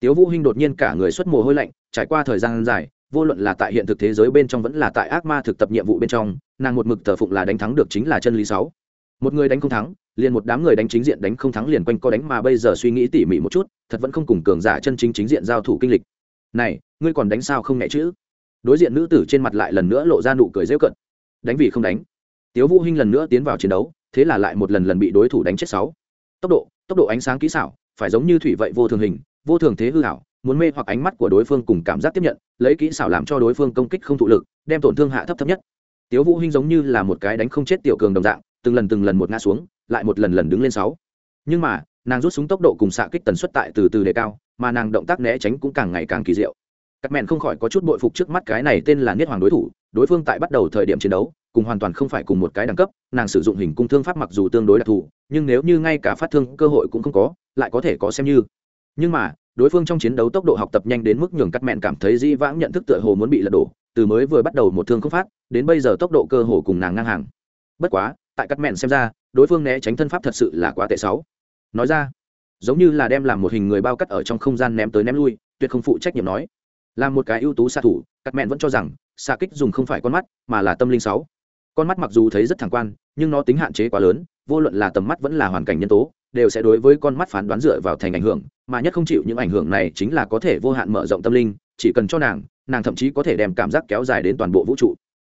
Tiếu vũ hinh đột nhiên cả người xuất mồ hôi lạnh, trải qua thời gian dài vô luận là tại hiện thực thế giới bên trong vẫn là tại ác ma thực tập nhiệm vụ bên trong, nàng một mực thờ phụng là đánh thắng được chính là chân lý sáu. Một người đánh không thắng, liền một đám người đánh chính diện đánh không thắng liền quanh co đánh mà bây giờ suy nghĩ tỉ mỉ một chút, thật vẫn không cùng cường giả chân chính chính diện giao thủ kinh lịch. Này, ngươi còn đánh sao không nhẹ chữ đối diện nữ tử trên mặt lại lần nữa lộ ra nụ cười rêu cận đánh vì không đánh. Tiếu vũ hinh lần nữa tiến vào chiến đấu, thế là lại một lần lần bị đối thủ đánh chết sáu. Tốc độ tốc độ ánh sáng kỹ xảo, phải giống như thủy vậy vô thường hình, vô thường thế hư hảo muốn mê hoặc ánh mắt của đối phương cùng cảm giác tiếp nhận, lấy kỹ xảo làm cho đối phương công kích không thụ lực, đem tổn thương hạ thấp thấp nhất. Tiếu vũ hinh giống như là một cái đánh không chết tiểu cường đồng dạng, từng lần từng lần một ngã xuống, lại một lần lần đứng lên sáu. Nhưng mà, nàng rút súng tốc độ cùng xạ kích tần suất tại từ từ đề cao, mà nàng động tác né tránh cũng càng ngày càng kỳ diệu. Các mẹn không khỏi có chút bội phục trước mắt cái này tên là niết hoàng đối thủ, đối phương tại bắt đầu thời điểm chiến đấu, cùng hoàn toàn không phải cùng một cái đẳng cấp, nàng sử dụng hình cung thương pháp mặc dù tương đối đặc thù, nhưng nếu như ngay cả phát thương cơ hội cũng không có, lại có thể có xem như. Nhưng mà đối phương trong chiến đấu tốc độ học tập nhanh đến mức nhường cắt mẹn cảm thấy di vãng nhận thức tựa hồ muốn bị lật đổ, từ mới vừa bắt đầu một thương không phát, đến bây giờ tốc độ cơ hồ cùng nàng ngang hàng. Bất quá, tại cắt mẹn xem ra, đối phương né tránh thân pháp thật sự là quá tệ sáu nói ra, giống như là đem làm một hình người bao cắt ở trong không gian ném tới ném lui, tuyệt không phụ trách nhiệm nói. Là một cái ưu tú xạ thủ, cắt mẹn vẫn cho rằng, xạ kích dùng không phải con mắt, mà là tâm linh sáu. Con mắt mặc dù thấy rất thẳng quan, nhưng nó tính hạn chế quá lớn, vô luận là tầm mắt vẫn là hoàn cảnh nhân tố đều sẽ đối với con mắt phán đoán dựa vào thành ảnh hưởng, mà nhất không chịu những ảnh hưởng này chính là có thể vô hạn mở rộng tâm linh, chỉ cần cho nàng nàng thậm chí có thể đem cảm giác kéo dài đến toàn bộ vũ trụ.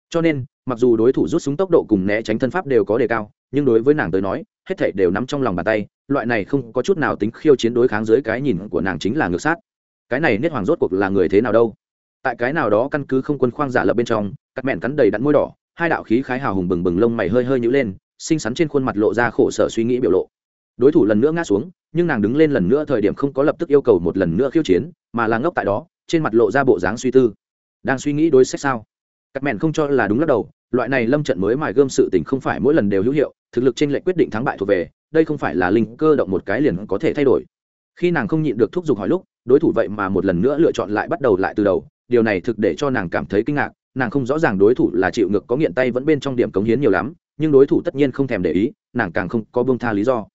Cho nên, mặc dù đối thủ rút súng tốc độ cùng né tránh thân pháp đều có đề cao, nhưng đối với nàng tới nói, hết thảy đều nắm trong lòng bàn tay, loại này không có chút nào tính khiêu chiến đối kháng dưới cái nhìn của nàng chính là ngược sát. Cái này Nết hoàng rốt cuộc là người thế nào đâu? Tại cái nào đó căn cứ không quân khoang giả lập bên trong, cắt mẹn cắn đầy đặn môi đỏ, hai đạo khí khái hào hùng bừng bừng lông mày hơi hơi nhữ lên, xinh xắn trên khuôn mặt lộ ra khổ sở suy nghĩ biểu lộ đối thủ lần nữa ngã xuống, nhưng nàng đứng lên lần nữa thời điểm không có lập tức yêu cầu một lần nữa khiêu chiến, mà là ngốc tại đó, trên mặt lộ ra bộ dáng suy tư. Đang suy nghĩ đối sách sao? Các mẹn không cho là đúng lắc đầu, loại này lâm trận mới mài gươm sự tình không phải mỗi lần đều hữu hiệu, thực lực trên lệnh quyết định thắng bại thuộc về, đây không phải là linh cơ động một cái liền có thể thay đổi. Khi nàng không nhịn được thúc giục hỏi lúc, đối thủ vậy mà một lần nữa lựa chọn lại bắt đầu lại từ đầu, điều này thực để cho nàng cảm thấy kinh ngạc, nàng không rõ ràng đối thủ là chịu ngược có nghiện tay vẫn bên trong điểm cống hiến nhiều lắm, nhưng đối thủ tất nhiên không thèm để ý, nàng càng không có bông tha lý do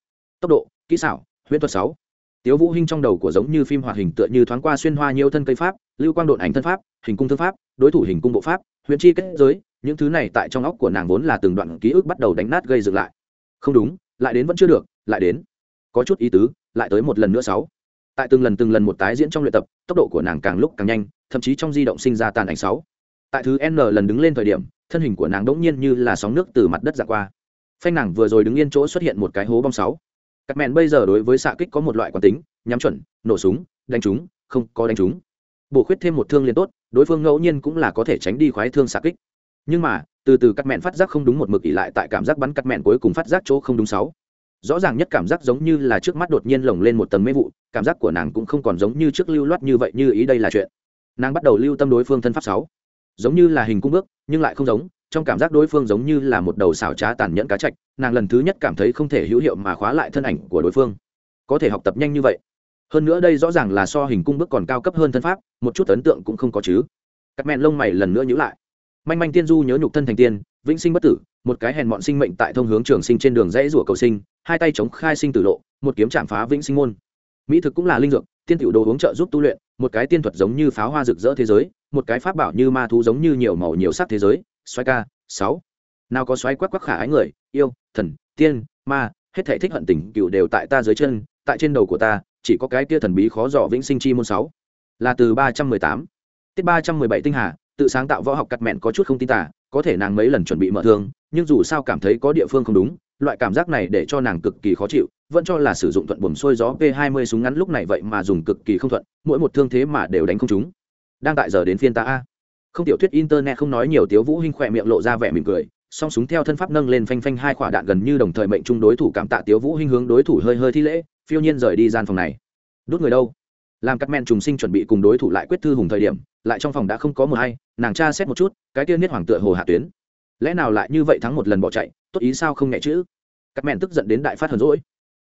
tốc độ, kỹ xảo, huyễn thuật sáu. Tiếu vũ hinh trong đầu của giống như phim hoạt hình tựa như thoáng qua xuyên hoa nhiều thân cây pháp, lưu quang độn ảnh thân pháp, hình cung thương pháp, đối thủ hình cung bộ pháp, huyễn chi kết giới, những thứ này tại trong óc của nàng vốn là từng đoạn ký ức bắt đầu đánh nát gây dựng lại. Không đúng, lại đến vẫn chưa được, lại đến. Có chút ý tứ, lại tới một lần nữa sáu. Tại từng lần từng lần một tái diễn trong luyện tập, tốc độ của nàng càng lúc càng nhanh, thậm chí trong di động sinh ra tàn ảnh sáu. Tại thứ n lần đứng lên thời điểm, thân hình của nàng đỗng nhiên như là sóng nước từ mặt đất dạt qua. Phanh nàng vừa rồi đứng yên chỗ xuất hiện một cái hố bong sáu. Cắt mẹn bây giờ đối với xạ kích có một loại quán tính, nhắm chuẩn, nổ súng, đánh trúng, không có đánh trúng. Bổ khuyết thêm một thương liền tốt, đối phương ngẫu nhiên cũng là có thể tránh đi khoái thương xạ kích. Nhưng mà, từ từ cắt mẹn phát giác không đúng một mực ỉ lại tại cảm giác bắn cắt mẹn cuối cùng phát giác chỗ không đúng sáu. Rõ ràng nhất cảm giác giống như là trước mắt đột nhiên lồng lên một tầng mê vụ, cảm giác của nàng cũng không còn giống như trước lưu loát như vậy như ý đây là chuyện. Nàng bắt đầu lưu tâm đối phương thân pháp sáu. Giống như là hình cung bước, nhưng lại không giống trong cảm giác đối phương giống như là một đầu xảo trá tàn nhẫn cá chạch, nàng lần thứ nhất cảm thấy không thể hữu hiệu mà khóa lại thân ảnh của đối phương. Có thể học tập nhanh như vậy. Hơn nữa đây rõ ràng là so hình cung bước còn cao cấp hơn thân pháp, một chút ấn tượng cũng không có chứ. Các mẹn lông mày lần nữa nhữ lại. Manh manh tiên du nhớ nhục thân thành tiên, vĩnh sinh bất tử, một cái hèn mọn sinh mệnh tại thông hướng trường sinh trên đường dãy rủa cầu sinh, hai tay chống khai sinh tử lộ, một kiếm chạm phá vĩnh sinh môn. Mỹ thực cũng là linh dược, tiên tiểu đồ uống trợ giúp tu luyện, một cái tiên thuật giống như pháo hoa rực rỡ thế giới, một cái pháp bảo như ma thú giống như nhiều màu nhiều sắc thế giới xoáy ca, sáu. Nào có xoáy quắc quắc khả ái người, yêu, thần, tiên, ma, hết thể thích hận tình cựu đều tại ta dưới chân, tại trên đầu của ta, chỉ có cái kia thần bí khó dò vĩnh sinh chi môn sáu. Là từ ba trăm mười tám. Tiết ba trăm mười bảy tinh hà, tự sáng tạo võ học cắt mẹn có chút không tin tả, có thể nàng mấy lần chuẩn bị mở thương, nhưng dù sao cảm thấy có địa phương không đúng, loại cảm giác này để cho nàng cực kỳ khó chịu, vẫn cho là sử dụng thuận buồm xuôi gió p 20 súng ngắn lúc này vậy mà dùng cực kỳ không thuận, mỗi một thương thế mà đều đánh không chúng đang tại giờ đến phiên ta a không tiểu thuyết internet không nói nhiều, tiếu vũ hinh khỏe miệng lộ ra vẻ mỉm cười, song súng theo thân pháp nâng lên phanh phanh hai quả đạn gần như đồng thời mệnh trung đối thủ cảm tạ tiếu vũ hinh hướng đối thủ hơi hơi thi lễ, phiêu nhiên rời đi gian phòng này. Đốt người đâu? Làm cắt men trùng sinh chuẩn bị cùng đối thủ lại quyết thư hùng thời điểm, lại trong phòng đã không có mờ hay nàng tra xét một chút, cái tiên niết hoàng tựa hồ hạ tuyến. Lẽ nào lại như vậy thắng một lần bỏ chạy, tốt ý sao không nhẹ chữ? Cắt mẹn tức giận đến đại phát hờn rỗi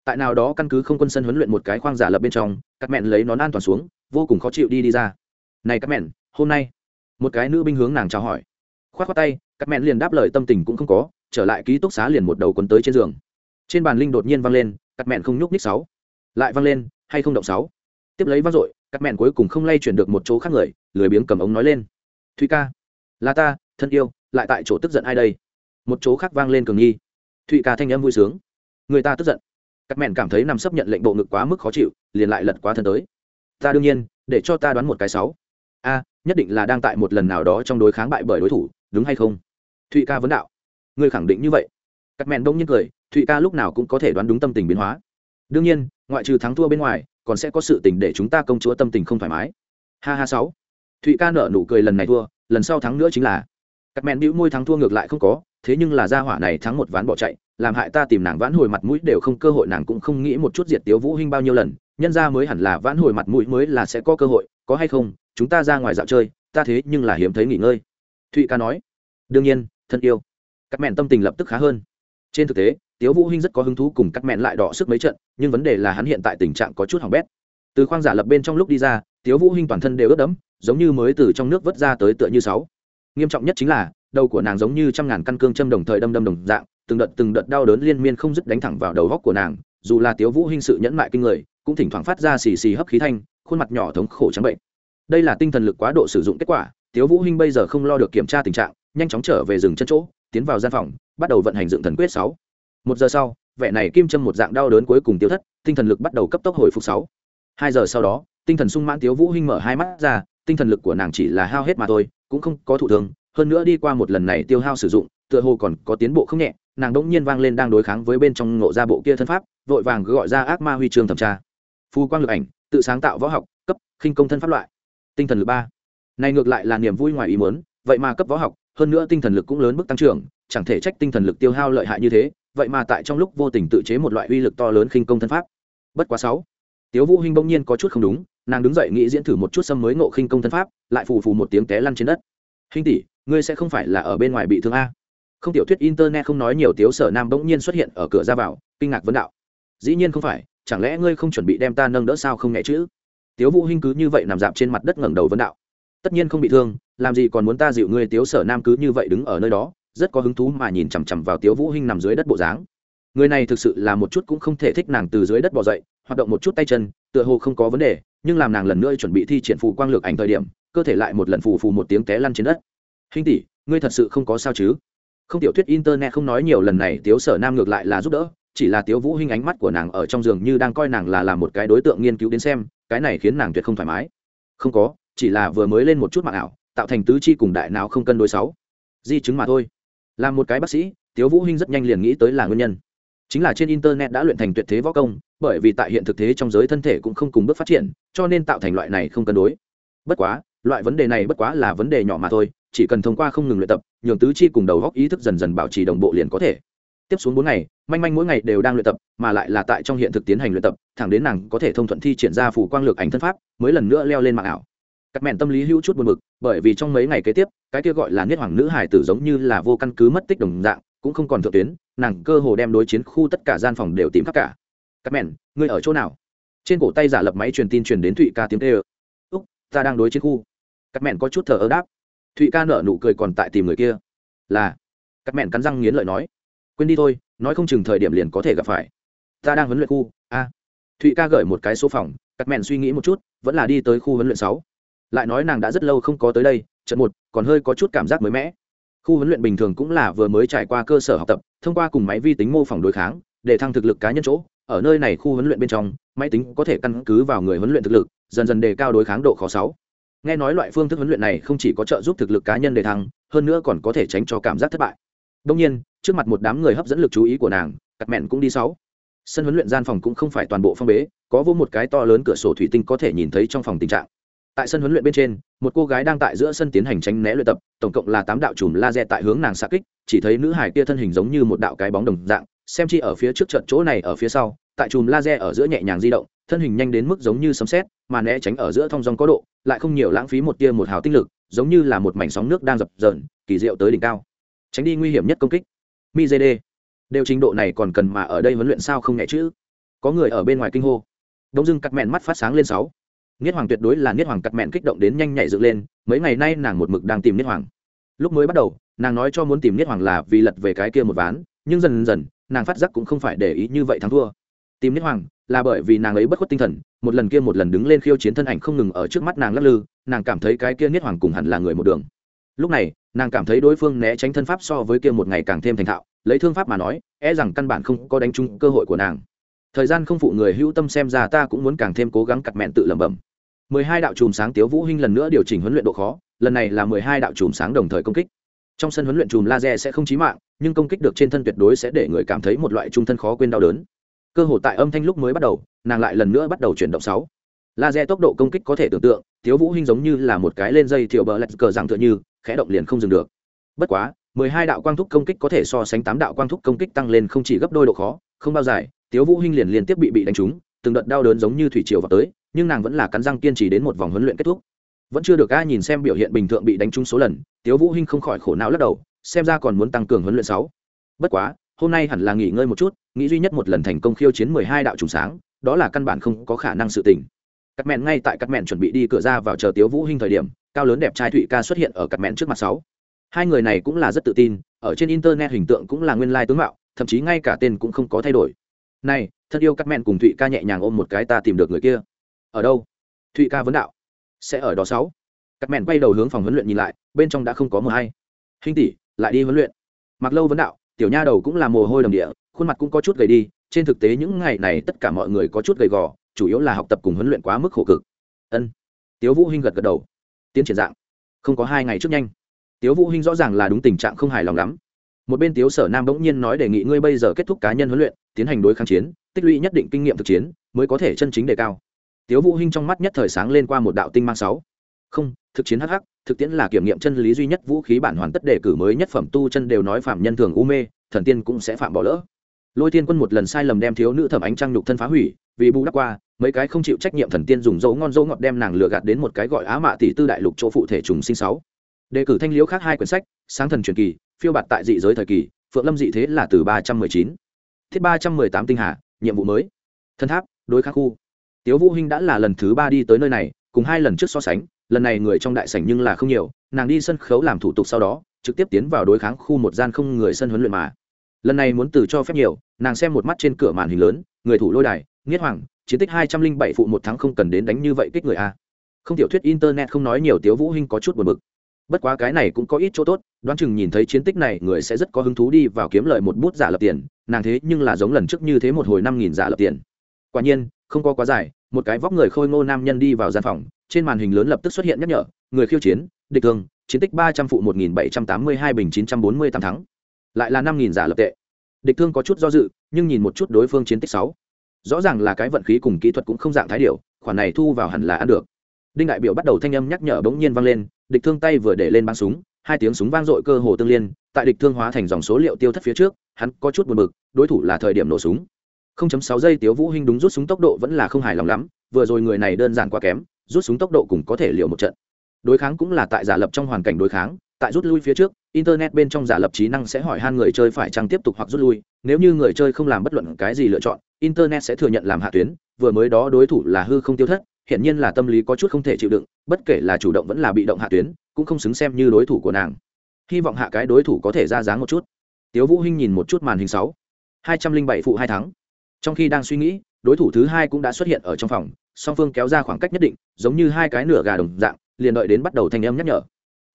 tại nào đó căn cứ không quân sân huấn luyện một cái khoang giả lập bên trong, cắt mẹn lấy nón an toàn xuống, vô cùng khó chịu đi đi ra. Này cắt mẹn hôm nay một cái nữ binh hướng nàng chào hỏi. Khoát khoát tay, cắt mẹn liền đáp lời tâm tình cũng không có, trở lại ký túc xá liền một đầu quấn tới trên giường. Trên bàn linh đột nhiên văng lên, cắt mẹn không nhúc ních sáu. Lại văng lên, hay không động sáu. Tiếp lấy văng dội, cắt mẹn cuối cùng không lay chuyển được một chỗ khác người, lười biếng cầm ống nói lên. Thúy ca, là ta, thân yêu, lại tại chỗ tức giận ai đây? Một chỗ khác vang lên cường nghi. Thụy ca thanh âm vui sướng. Người ta tức giận. Các mẹn cảm thấy nằm sấp nhận lệnh bộ ngực quá mức khó chịu, liền lại lật quá thân tới. Ta đương nhiên, để cho ta đoán một cái sáu a, nhất định là đang tại một lần nào đó trong đối kháng bại bởi đối thủ, đúng hay không? Thụy ca vấn đạo. Ngươi khẳng định như vậy. Các mẹn đông nhiên cười, thụy ca lúc nào cũng có thể đoán đúng tâm tình biến hóa. Đương nhiên, ngoại trừ thắng thua bên ngoài, còn sẽ có sự tình để chúng ta công chúa tâm tình không thoải mái. Ha ha sáu. Thụy ca nở nụ cười lần này thua, lần sau thắng nữa chính là. Các mẹn bĩu môi thắng thua ngược lại không có, thế nhưng là gia hỏa này thắng một ván bỏ chạy, làm hại ta tìm nàng vãn hồi mặt mũi đều không, cơ hội nàng cũng không nghĩ một chút diệt tiếu vũ hinh bao nhiêu lần, nhân ra mới hẳn là vãn hồi mặt mũi mới là sẽ có cơ hội, có hay không? Chúng ta ra ngoài dạo chơi, ta thế nhưng là hiếm thấy nghỉ ngơi. Thụy ca nói. Đương nhiên, thân yêu. Các mẹn tâm tình lập tức khá hơn. Trên thực tế, tiếu vũ hinh rất có hứng thú cùng các mẹn lại đỏ sức mấy trận, nhưng vấn đề là hắn hiện tại tình trạng có chút hỏng bét. Từ khoang giả lập bên trong lúc đi ra, tiếu vũ hinh toàn thân đều ướt đẫm, giống như mới từ trong nước vớt ra tới tựa như sáu. Nghiêm trọng nhất chính là, đầu của nàng giống như trăm ngàn căn cương châm đồng thời đâm đâm đồng dạng, từng đợt từng đợt đau đớn liên miên không dứt đánh thẳng vào đầu góc của nàng, dù là tiếu vũ hinh sự nhẫn mại kinh người, cũng thỉnh thoảng phát ra xì xì hấp khí thanh, khuôn mặt nhỏ thống khổ trắng bệnh đây là tinh thần lực quá độ sử dụng kết quả, tiếu vũ hinh bây giờ không lo được kiểm tra tình trạng, nhanh chóng trở về rừng chân chỗ, tiến vào gian phòng, bắt đầu vận hành dựng thần quyết sáu. Một giờ sau, vẻ này kim châm một dạng đau đớn cuối cùng tiêu thất, tinh thần lực bắt đầu cấp tốc hồi phục sáu. Hai giờ sau đó, tinh thần sung mãn tiếu vũ hinh mở hai mắt ra, tinh thần lực của nàng chỉ là hao hết mà thôi, cũng không có thụ thương, hơn nữa đi qua một lần này tiêu hao sử dụng, tựa hồ còn có tiến bộ không nhẹ, nàng đỗng nhiên vang lên đang đối kháng với bên trong ngộ ra bộ kia thân pháp, vội vàng gọi ra ác ma huy chương thẩm tra. Phu quang lực ảnh, tự sáng tạo võ học, cấp khinh công thân pháp loại tinh thần lực ba. Này ngược lại là niềm vui ngoài ý muốn, vậy mà cấp võ học, hơn nữa tinh thần lực cũng lớn mức tăng trưởng, chẳng thể trách tinh thần lực tiêu hao lợi hại như thế, vậy mà tại trong lúc vô tình tự chế một loại uy lực to lớn khinh công thân pháp. Bất quá sáu. Tiếu vũ hinh bỗng nhiên có chút không đúng, nàng đứng dậy nghĩ diễn thử một chút xâm mới ngộ khinh công thân pháp, lại phù phù một tiếng té lăn trên đất. Hinh tỷ, ngươi sẽ không phải là ở bên ngoài bị thương a? Không tiểu thuyết internet không nói nhiều, tiếu sở nam bỗng nhiên xuất hiện ở cửa ra vào, kinh ngạc vấn đạo. Dĩ nhiên không phải, chẳng lẽ ngươi không chuẩn bị đem ta nâng đỡ sao không nhẹ chữ? Tiếu vũ hinh cứ như vậy nằm dạp trên mặt đất ngẩng đầu vấn đạo. Tất nhiên không bị thương, làm gì còn muốn ta dịu ngươi tiếu sở nam cứ như vậy đứng ở nơi đó, rất có hứng thú mà nhìn chằm chằm vào tiếu vũ hinh nằm dưới đất bộ dáng. Người này thực sự là một chút cũng không thể thích nàng từ dưới đất bò dậy, hoạt động một chút tay chân, tựa hồ không có vấn đề, nhưng làm nàng lần nữa chuẩn bị thi triển phù quang lược ảnh thời điểm, cơ thể lại một lần phù phù một tiếng té lăn trên đất. Hình tỷ, ngươi thật sự không có sao chứ? Không tiểu thuyết internet không nói nhiều, lần này tiếu sở nam ngược lại là giúp đỡ chỉ là tiếu vũ hinh ánh mắt của nàng ở trong giường như đang coi nàng là là một cái đối tượng nghiên cứu đến xem, cái này khiến nàng tuyệt không thoải mái. Không có, chỉ là vừa mới lên một chút mạng ảo, tạo thành tứ chi cùng đại não không cân đối sáu. Di chứng mà thôi. Làm một cái bác sĩ, tiếu vũ hinh rất nhanh liền nghĩ tới là nguyên nhân. Chính là trên internet đã luyện thành tuyệt thế võ công, bởi vì tại hiện thực thế trong giới thân thể cũng không cùng bước phát triển, cho nên tạo thành loại này không cân đối. Bất quá, loại vấn đề này bất quá là vấn đề nhỏ mà thôi, chỉ cần thông qua không ngừng luyện tập, nhường tứ chi cùng đầu góc ý thức dần dần bảo trì đồng bộ liền có thể. Tiếp xuống bốn ngày manh manh mỗi ngày đều đang luyện tập, mà lại là tại trong hiện thực tiến hành luyện tập, thẳng đến nàng có thể thông thuận thi triển ra phủ quang lược ảnh thân pháp, mới lần nữa leo lên mạng ảo. Các mẹn tâm lý hữu chút buồn bực, bởi vì trong mấy ngày kế tiếp, cái kia gọi là niết hoàng nữ hải tử giống như là vô căn cứ mất tích đồng dạng, cũng không còn thượng tuyến, nàng cơ hồ đem đối chiến khu tất cả gian phòng đều tìm khắp cả. Các mẹn, ngươi ở chỗ nào? Trên cổ tay giả lập máy truyền tin truyền đến thụy ca tiếng tê ơ úc, ta đang đối chiến khu. Các mẹn có chút thờ ơ đáp. Thụy ca nở nụ cười còn tại tìm người kia. Là. Các mẹn cắn răng nghiến lợi nói quên đi thôi, nói không chừng thời điểm liền có thể gặp phải. Ta đang huấn luyện khu, a. Thụy ca gửi một cái số phòng, cắt mẹn suy nghĩ một chút, vẫn là đi tới khu huấn luyện sáu. Lại nói nàng đã rất lâu không có tới đây, trận một, còn hơi có chút cảm giác mới mẻ. Khu huấn luyện bình thường cũng là vừa mới trải qua cơ sở học tập, thông qua cùng máy vi tính mô phỏng đối kháng, để thăng thực lực cá nhân chỗ. Ở nơi này khu huấn luyện bên trong, máy tính có thể căn cứ vào người huấn luyện thực lực, dần dần đề cao đối kháng độ khó sáu. Nghe nói loại phương thức huấn luyện này không chỉ có trợ giúp thực lực cá nhân đề thăng, hơn nữa còn có thể tránh cho cảm giác thất bại. Đông nhiên trước mặt một đám người hấp dẫn lực chú ý của nàng, cắt mẹn cũng đi sáu. Sân huấn luyện gian phòng cũng không phải toàn bộ phong bế, có vô một cái to lớn cửa sổ thủy tinh có thể nhìn thấy trong phòng tình trạng. Tại sân huấn luyện bên trên, một cô gái đang tại giữa sân tiến hành tránh né luyện tập, tổng cộng là tám đạo chùm laser tại hướng nàng xa kích, chỉ thấy nữ hải kia thân hình giống như một đạo cái bóng đồng dạng, xem chi ở phía trước trận chỗ này ở phía sau, tại chùm laser ở giữa nhẹ nhàng di động, thân hình nhanh đến mức giống như sấm sét, mà né tránh ở giữa thong dong có độ, lại không nhiều lãng phí một tia một hào tinh lực, giống như là một mảnh sóng nước đang dập dờn, kỳ diệu tới đỉnh cao. Tránh đi nguy hiểm nhất công kích mi dê đều trình độ này còn cần mà ở đây huấn luyện sao không nhẹ chứ? Có người ở bên ngoài kinh hô. Đông dưng cắt mẹn mắt phát sáng lên sáu. Niết hoàng tuyệt đối là niết hoàng cắt mẹn kích động đến nhanh nhảy dựng lên, mấy ngày nay nàng một mực đang tìm niết hoàng. Lúc mới bắt đầu, nàng nói cho muốn tìm niết hoàng là vì lật về cái kia một ván, nhưng dần dần, nàng phát giác cũng không phải để ý như vậy thắng thua. Tìm niết hoàng là bởi vì nàng ấy bất khuất tinh thần, một lần kia một lần đứng lên khiêu chiến thân ảnh không ngừng ở trước mắt nàng lắc lư, nàng cảm thấy cái kia niết hoàng cùng hẳn là người một đường. Lúc này nàng cảm thấy đối phương né tránh thân pháp so với kia một ngày càng thêm thành thạo, lấy thương pháp mà nói e rằng căn bản không có đánh trúng cơ hội của nàng. Thời gian không phụ người hữu tâm xem ra ta cũng muốn càng thêm cố gắng cặt mẹn tự lẩm bẩm. Mười hai đạo chùm sáng tiếu vũ hinh lần nữa điều chỉnh huấn luyện độ khó, lần này là mười hai đạo chùm sáng đồng thời công kích. Trong sân huấn luyện chùm laser sẽ không chí mạng, nhưng công kích được trên thân tuyệt đối sẽ để người cảm thấy một loại trung thân khó quên đau đớn. Cơ hội tại âm thanh lúc mới bắt đầu, nàng lại lần nữa bắt đầu chuyển động sáu. Laser tốc độ công kích có thể tưởng tượng, tiếu vũ hinh giống như là một cái lên dây thiệu bờ lạch cờ rằng tựa như khẽ động liền không dừng được. Bất quá, mười hai đạo quang thúc công kích có thể so sánh tám đạo quang thúc công kích tăng lên không chỉ gấp đôi độ khó, không bao dài, tiếu vũ hinh liền liên tiếp bị bị đánh trúng, từng đợt đau đớn giống như thủy triều vào tới, nhưng nàng vẫn là cắn răng kiên trì đến một vòng huấn luyện kết thúc. Vẫn chưa được ai nhìn xem biểu hiện bình thường bị đánh trúng số lần, tiếu vũ hinh không khỏi khổ não lắc đầu, xem ra còn muốn tăng cường huấn luyện sáu. Bất quá, hôm nay hẳn là nghỉ ngơi một chút, nghĩ duy nhất một lần thành công khiêu chiến mười hai đạo trùng sáng, đó là căn bản không có khả năng sự tình. Cắt mẹn ngay tại cắt mẹn chuẩn bị đi cửa ra vào chờ tiếu vũ hinh thời điểm cao lớn đẹp trai thụy ca xuất hiện ở cặp mẹn trước mặt sáu. Hai người này cũng là rất tự tin, ở trên internet hình tượng cũng là nguyên lai tướng mạo, thậm chí ngay cả tên cũng không có thay đổi. Này thân yêu cắt mẹn cùng thụy ca nhẹ nhàng ôm một cái ta tìm được người kia. Ở đâu? Thụy ca vấn đạo. Sẽ ở đó sáu. Cắt mẹn quay đầu hướng phòng huấn luyện nhìn lại, bên trong đã không có mờ hay. Hình tỷ, lại đi huấn luyện. Mặc lâu vấn đạo, tiểu nha đầu cũng là mồ hôi đầm địa, khuôn mặt cũng có chút gầy đi, trên thực tế những ngày này tất cả mọi người có chút gầy gò, chủ yếu là học tập cùng huấn luyện quá mức khổ cực. Ân. Tiếu vũ hinh gật gật đầu tiến triển dạng. Không có hai ngày trước nhanh. Tiếu vũ hinh rõ ràng là đúng tình trạng không hài lòng lắm. Một bên tiếu sở nam bỗng nhiên nói đề nghị ngươi bây giờ kết thúc cá nhân huấn luyện, tiến hành đối kháng chiến, tích lũy nhất định kinh nghiệm thực chiến, mới có thể chân chính đề cao. Tiếu vũ hinh trong mắt nhất thời sáng lên qua một đạo tinh mang sáu. Không, thực chiến hắc hắc, thực tiễn là kiểm nghiệm chân lý duy nhất, vũ khí bản hoàn tất đề cử mới nhất phẩm tu chân đều nói phạm nhân thường u mê, thần tiên cũng sẽ phạm bỏ lỡ. Lôi thiên quân một lần sai lầm đem thiếu nữ thẩm ánh trang nhục thân phá hủy, vì bù đắp qua mấy cái không chịu trách nhiệm thần tiên dùng dấu ngon dấu ngọt đem nàng lừa gạt đến một cái gọi á mạ tỷ tư đại lục chỗ phụ thể trùng sinh sáu. Đề cử thanh liễu khác hai quyển sách, sáng thần truyền kỳ, phiêu bạt tại dị giới thời kỳ, phượng lâm dị thế là từ ba trăm mười chín. Thiết ba trăm mười tám tinh hà, nhiệm vụ mới. Thân tháp, đối kháng khu. Tiếu vũ hinh đã là lần thứ ba đi tới nơi này, cùng hai lần trước so sánh, lần này người trong đại sảnh nhưng là không nhiều, nàng đi sân khấu làm thủ tục sau đó, trực tiếp tiến vào đối kháng khu một gian không người sân huấn luyện mà. Lần này muốn từ cho phép nhiều, nàng xem một mắt trên cửa màn hình lớn, người thủ lôi đài nghiết hoàng, chiến tích hai trăm linh bảy phụ một tháng không cần đến đánh như vậy kích người a. Không tiểu thuyết internet không nói nhiều tiếu vũ hinh có chút buồn bực. Bất quá cái này cũng có ít chỗ tốt, đoán chừng nhìn thấy chiến tích này người sẽ rất có hứng thú đi vào kiếm lợi một bút giả lập tiền, nàng thế nhưng là giống lần trước như thế một hồi năm nghìn giả lập tiền. Quả nhiên, không có quá dài, một cái vóc người khôi ngô nam nhân đi vào gian phòng, trên màn hình lớn lập tức xuất hiện nhắc nhở, người khiêu chiến, địch thương, chiến tích ba trăm phụ một nghìn bảy trăm tám mươi hai bình chín trăm bốn mươi tám thắng. Lại là năm nghìn giả lập tệ. Địch thương có chút do dự, nhưng nhìn một chút đối phương chiến tích sáu rõ ràng là cái vận khí cùng kỹ thuật cũng không dạng thái điệu khoản này thu vào hẳn là ăn được. Đinh đại biểu bắt đầu thanh âm nhắc nhở bỗng nhiên vang lên, địch thương tay vừa để lên bắn súng, hai tiếng súng vang dội cơ hồ tương liên, tại địch thương hóa thành dòng số liệu tiêu thất phía trước, hắn có chút buồn bực, đối thủ là thời điểm nổ súng. 0.6 giây tiếu vũ hinh đúng rút súng tốc độ vẫn là không hài lòng lắm, vừa rồi người này đơn giản quá kém, rút súng tốc độ cũng có thể liệu một trận. Đối kháng cũng là tại giả lập trong hoàn cảnh đối kháng, tại rút lui phía trước, internet bên trong giả lập trí năng sẽ hỏi han người chơi phải chăng tiếp tục hoặc rút lui, nếu như người chơi không làm bất luận cái gì lựa chọn internet sẽ thừa nhận làm hạ tuyến, vừa mới đó đối thủ là hư không tiêu thất hiện nhiên là tâm lý có chút không thể chịu đựng, bất kể là chủ động vẫn là bị động hạ tuyến, cũng không xứng xem như đối thủ của nàng. Hy vọng hạ cái đối thủ có thể ra dáng một chút. Tiếu vũ hinh nhìn một chút màn hình sáu. hai trăm linh bảy phụ hai tháng trong khi đang suy nghĩ, đối thủ thứ hai cũng đã xuất hiện ở trong phòng, song phương kéo ra khoảng cách nhất định, giống như hai cái nửa gà đồng dạng, liền đợi đến bắt đầu thanh âm nhắc nhở.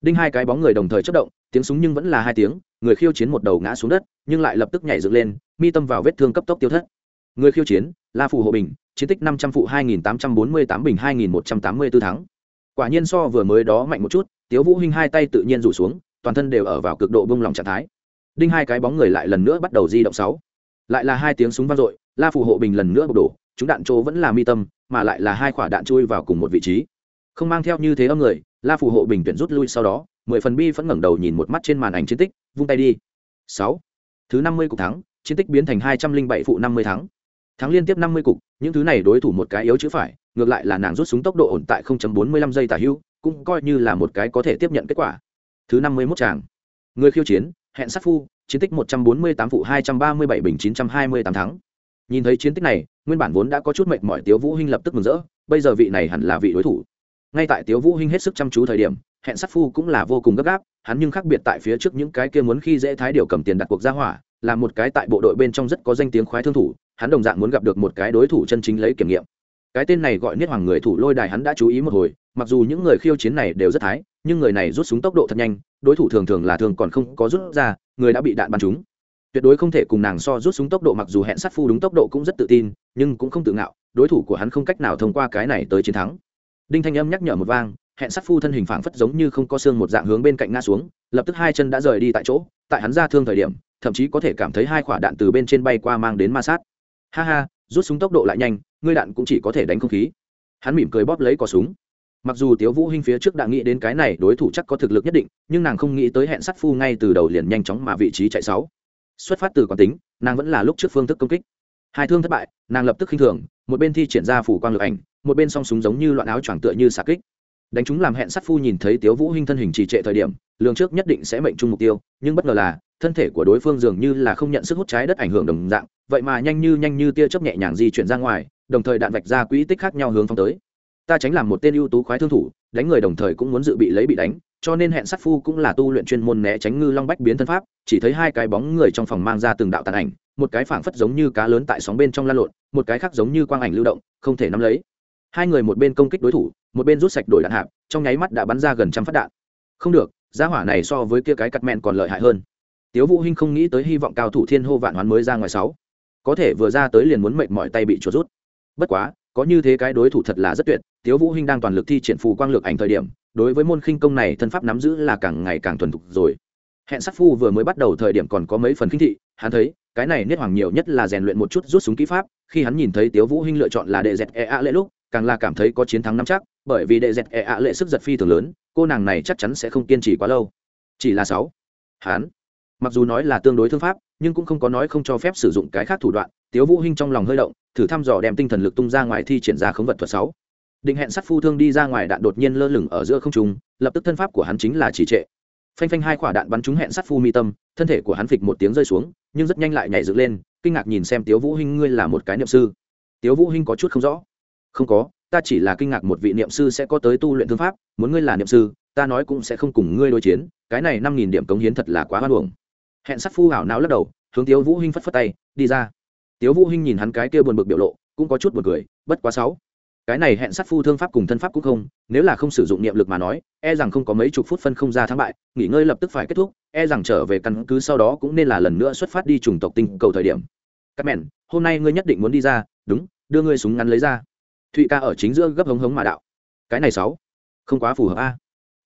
Đinh hai cái bóng người đồng thời chất động, tiếng súng nhưng vẫn là hai tiếng, người khiêu chiến một đầu ngã xuống đất, nhưng lại lập tức nhảy dựng lên, mi tâm vào vết thương cấp tốc tiêu thất người khiêu chiến, la phù hộ bình, chiến tích năm trăm phụ hai nghìn tám trăm bốn mươi tám bình hai nghìn một trăm tám mươi b ố tháng quả nhiên so vừa mới đó mạnh một chút, tiếu vũ hinh hai tay tự nhiên rủ xuống, toàn thân đều ở vào cực độ bông lòng trạng thái. Đinh hai cái bóng người lại lần nữa bắt đầu di động sáu. Lại là hai tiếng súng vang dội, la phù hộ bình lần nữa bộc đổ, chúng đạn chỗ vẫn là mi tâm, mà lại là hai quả đạn chui vào cùng một vị trí. Không mang theo như thế âm người, la phù hộ bình tuyển rút lui sau đó, mười phần bi vẫn ngẩng đầu nhìn một mắt trên màn ảnh chiến tích, vung tay đi. Sáu. Thứ năm mươi cục thắng, chiến tích biến thành hai trăm linh bảy phụ năm mươi thắng thắng liên tiếp năm mươi cục những thứ này đối thủ một cái yếu chữ phải ngược lại là nàng rút súng tốc độ ổn tại 0.45 giây tả hưu cũng coi như là một cái có thể tiếp nhận kết quả. Thứ năm mươi 51 chàng, người khiêu chiến hẹn sát phu chiến tích 148 phụ 237 bình 928 thắng. Nhìn thấy chiến tích này nguyên bản vốn đã có chút mệt mỏi tiếu vũ hinh lập tức mừng rỡ bây giờ vị này hẳn là vị đối thủ. Ngay tại tiếu vũ hinh hết sức chăm chú thời điểm hẹn sát phu cũng là vô cùng gấp gáp hắn nhưng khác biệt tại phía trước những cái kia muốn khi dễ thái điều cầm tiền đặt cuộc ra hỏa là một cái tại bộ đội bên trong rất có danh tiếng khoái thương thủ hắn đồng dạng muốn gặp được một cái đối thủ chân chính lấy kiểm nghiệm. Cái tên này gọi niết hoàng người thủ lôi đài hắn đã chú ý một hồi, mặc dù những người khiêu chiến này đều rất thái, nhưng người này rút súng tốc độ thật nhanh, đối thủ thường thường là thường còn không có rút ra, người đã bị đạn bắn trúng. Tuyệt đối không thể cùng nàng so rút súng tốc độ, mặc dù hẹn sát phu đúng tốc độ cũng rất tự tin, nhưng cũng không tự ngạo, đối thủ của hắn không cách nào thông qua cái này tới chiến thắng. Đinh thanh âm nhắc nhở một vang, hẹn sát phu thân hình phảng phất giống như không có xương một dạng hướng bên cạnh ngã xuống, lập tức hai chân đã rời đi tại chỗ, tại hắn ra thương thời điểm, thậm chí có thể cảm thấy hai quả đạn từ bên trên bay qua mang đến ma sát ha ha, rút súng tốc độ lại nhanh, ngươi đạn cũng chỉ có thể đánh không khí. Hắn mỉm cười bóp lấy cò súng. Mặc dù tiếu vũ hinh phía trước đã nghĩ đến cái này đối thủ chắc có thực lực nhất định, nhưng nàng không nghĩ tới hẹn sát phu ngay từ đầu liền nhanh chóng mà vị trí chạy sáu. Xuất phát từ quán tính, nàng vẫn là lúc trước phương thức công kích. Hai thương thất bại, nàng lập tức khinh thường, một bên thi triển ra phủ quang lực ảnh, một bên song súng giống như loạn áo choàng tựa như xạ kích. Đánh chúng làm hẹn sát phu nhìn thấy tiếu vũ hinh thân hình trì trệ thời điểm, lường trước nhất định sẽ mệnh trung mục tiêu, nhưng bất ngờ là, thân thể của đối phương dường như là không nhận sức hút trái đất ảnh hưởng đồng dạng vậy mà nhanh như nhanh như tia chớp nhẹ nhàng di chuyển ra ngoài, đồng thời đạn vạch ra quỹ tích khác nhau hướng phong tới. Ta tránh làm một tên ưu tú khoái thương thủ, đánh người đồng thời cũng muốn dự bị lấy bị đánh, cho nên hẹn sát phu cũng là tu luyện chuyên môn né tránh ngư long bách biến thân pháp, chỉ thấy hai cái bóng người trong phòng mang ra từng đạo tàn ảnh, một cái phảng phất giống như cá lớn tại sóng bên trong lan lộn, một cái khác giống như quang ảnh lưu động, không thể nắm lấy. Hai người một bên công kích đối thủ, một bên rút sạch đổi đạn hạp, trong nháy mắt đã bắn ra gần trăm phát đạn. Không được, giá hỏa này so với kia cái cắt mẹn còn lợi hại hơn. Tiếu vũ hinh không nghĩ tới hy vọng cao thủ thiên hô vạn hoán mới ra ngoài sáu có thể vừa ra tới liền muốn mệt mỏi tay bị chuột rút. Bất quá, có như thế cái đối thủ thật là rất tuyệt, tiếu vũ hinh đang toàn lực thi triển phù quang lược ảnh thời điểm, đối với môn khinh công này thân pháp nắm giữ là càng ngày càng thuần thục rồi. Hẹn sát phu vừa mới bắt đầu thời điểm còn có mấy phần kinh thị, hắn thấy, cái này niết hoàng nhiều nhất là rèn luyện một chút rút súng kỹ pháp, khi hắn nhìn thấy tiếu vũ hinh lựa chọn là đệ dẹt e a lệ lúc, càng là cảm thấy có chiến thắng nắm chắc, bởi vì đệ dẹt e a lệ sức giật phi thường lớn, cô nàng này chắc chắn sẽ không kiên trì quá lâu. Chỉ là sáu. Hắn, mặc dù nói là tương đối thương pháp nhưng cũng không có nói không cho phép sử dụng cái khác thủ đoạn, tiếu vũ hinh trong lòng hơi động, thử thăm dò đem tinh thần lực tung ra ngoài thi triển ra khống vật thuật sáu. Định hẹn sát phu thương đi ra ngoài đạn đột nhiên lơ lửng ở giữa không trung, lập tức thân pháp của hắn chính là chỉ trệ. Phanh phanh hai quả đạn bắn trúng hẹn sát phu mi tâm, thân thể của hắn phịch một tiếng rơi xuống, nhưng rất nhanh lại nhảy dựng lên, kinh ngạc nhìn xem tiếu vũ hinh ngươi là một cái niệm sư. Tiếu vũ hinh có chút không rõ. Không có, ta chỉ là kinh ngạc một vị niệm sư sẽ có tới tu luyện thương pháp, muốn ngươi là niệm sư, ta nói cũng sẽ không cùng ngươi đối chiến, cái này năm nghìn điểm cống hiến thật là quá hoan hưởng hẹn sát phu hảo não lắc đầu, hướng tiếu vũ hinh phất phất tay, đi ra. Tiếu vũ hinh nhìn hắn cái kia buồn bực biểu lộ, cũng có chút buồn cười, bất quá sáu. Cái này hẹn sát phu thương pháp cùng thân pháp cũng không, nếu là không sử dụng niệm lực mà nói e rằng không có mấy chục phút phân không ra thắng bại, nghỉ ngơi lập tức phải kết thúc e rằng trở về căn cứ sau đó cũng nên là lần nữa xuất phát đi trùng tộc tinh cầu thời điểm. Các mẹn, hôm nay ngươi nhất định muốn đi ra, đúng, đưa ngươi súng ngắn lấy ra. Thụy ca ở chính giữa gấp hống hống mà đạo. Cái này sáu. Không quá phù hợp a.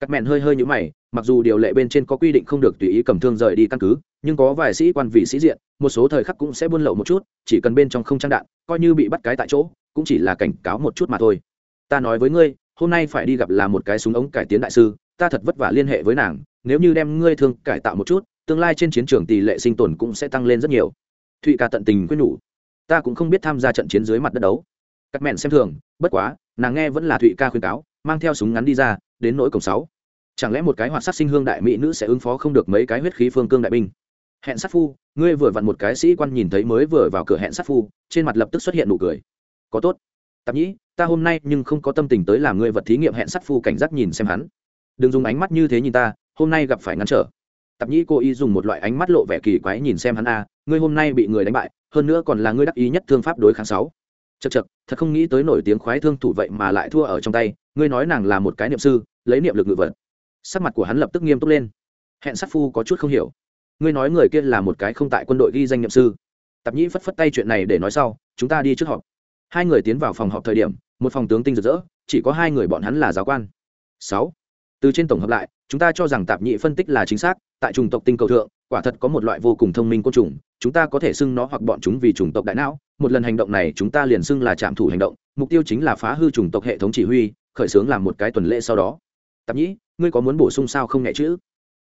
Các mẹn hơi hơi nhũ mày, mặc dù điều lệ bên trên có quy định không được tùy ý cầm thương rời đi căn cứ nhưng có vài sĩ quan vị sĩ diện, một số thời khắc cũng sẽ buôn lậu một chút, chỉ cần bên trong không trang đạn, coi như bị bắt cái tại chỗ, cũng chỉ là cảnh cáo một chút mà thôi. Ta nói với ngươi, hôm nay phải đi gặp là một cái súng ống cải tiến đại sư, ta thật vất vả liên hệ với nàng, nếu như đem ngươi thương cải tạo một chút, tương lai trên chiến trường tỷ lệ sinh tồn cũng sẽ tăng lên rất nhiều. Thụy ca tận tình quyết nhủ. Ta cũng không biết tham gia trận chiến dưới mặt đất đấu. Các mẹn xem thường, bất quá, nàng nghe vẫn là thụy ca khuyên cáo, mang theo súng ngắn đi ra, đến nỗi cổng sáu. Chẳng lẽ một cái hoạt sát sinh hương đại mỹ nữ sẽ ứng phó không được mấy cái huyết khí phương cương đại binh? Hẹn sát phu, ngươi vừa vặn một cái sĩ quan nhìn thấy mới vừa vào cửa hẹn sát phu, trên mặt lập tức xuất hiện nụ cười. Có tốt. Tạp nhĩ, ta hôm nay nhưng không có tâm tình tới làm ngươi vật thí nghiệm hẹn sát phu cảnh giác nhìn xem hắn. Đừng dùng ánh mắt như thế nhìn ta, hôm nay gặp phải ngăn trở. Tạp nhĩ, cô y dùng một loại ánh mắt lộ vẻ kỳ quái nhìn xem hắn a, ngươi hôm nay bị người đánh bại, hơn nữa còn là ngươi đắc ý nhất thương pháp đối kháng sáu. Chật chật thật không nghĩ tới nổi tiếng khoái thương thủ vậy mà lại thua ở trong tay, ngươi nói nàng là một cái niệm sư, lấy niệm lực ngự vật. Sắc mặt của hắn lập tức nghiêm túc lên. Hẹn sát phu có chút không hiểu ngươi nói người kia là một cái không tại quân đội ghi danh nhậm sư. Tạp nhĩ phất phất tay chuyện này để nói sau, chúng ta đi trước họp. Hai người tiến vào phòng họp thời điểm, một phòng tướng tinh rực rỡ, chỉ có hai người bọn hắn là giáo quan. Sáu. Từ trên tổng hợp lại, chúng ta cho rằng tạp nhĩ phân tích là chính xác, tại chủng tộc tinh cầu thượng, quả thật có một loại vô cùng thông minh côn trùng, chúng ta có thể xưng nó hoặc bọn chúng vì chủng tộc đại não. Một lần hành động này, chúng ta liền xưng là trạm thủ hành động, mục tiêu chính là phá hư chủng tộc hệ thống chỉ huy, khởi xướng làm một cái tuần lễ sau đó. Tạp nhĩ, ngươi có muốn bổ sung sao không nhẹ chữ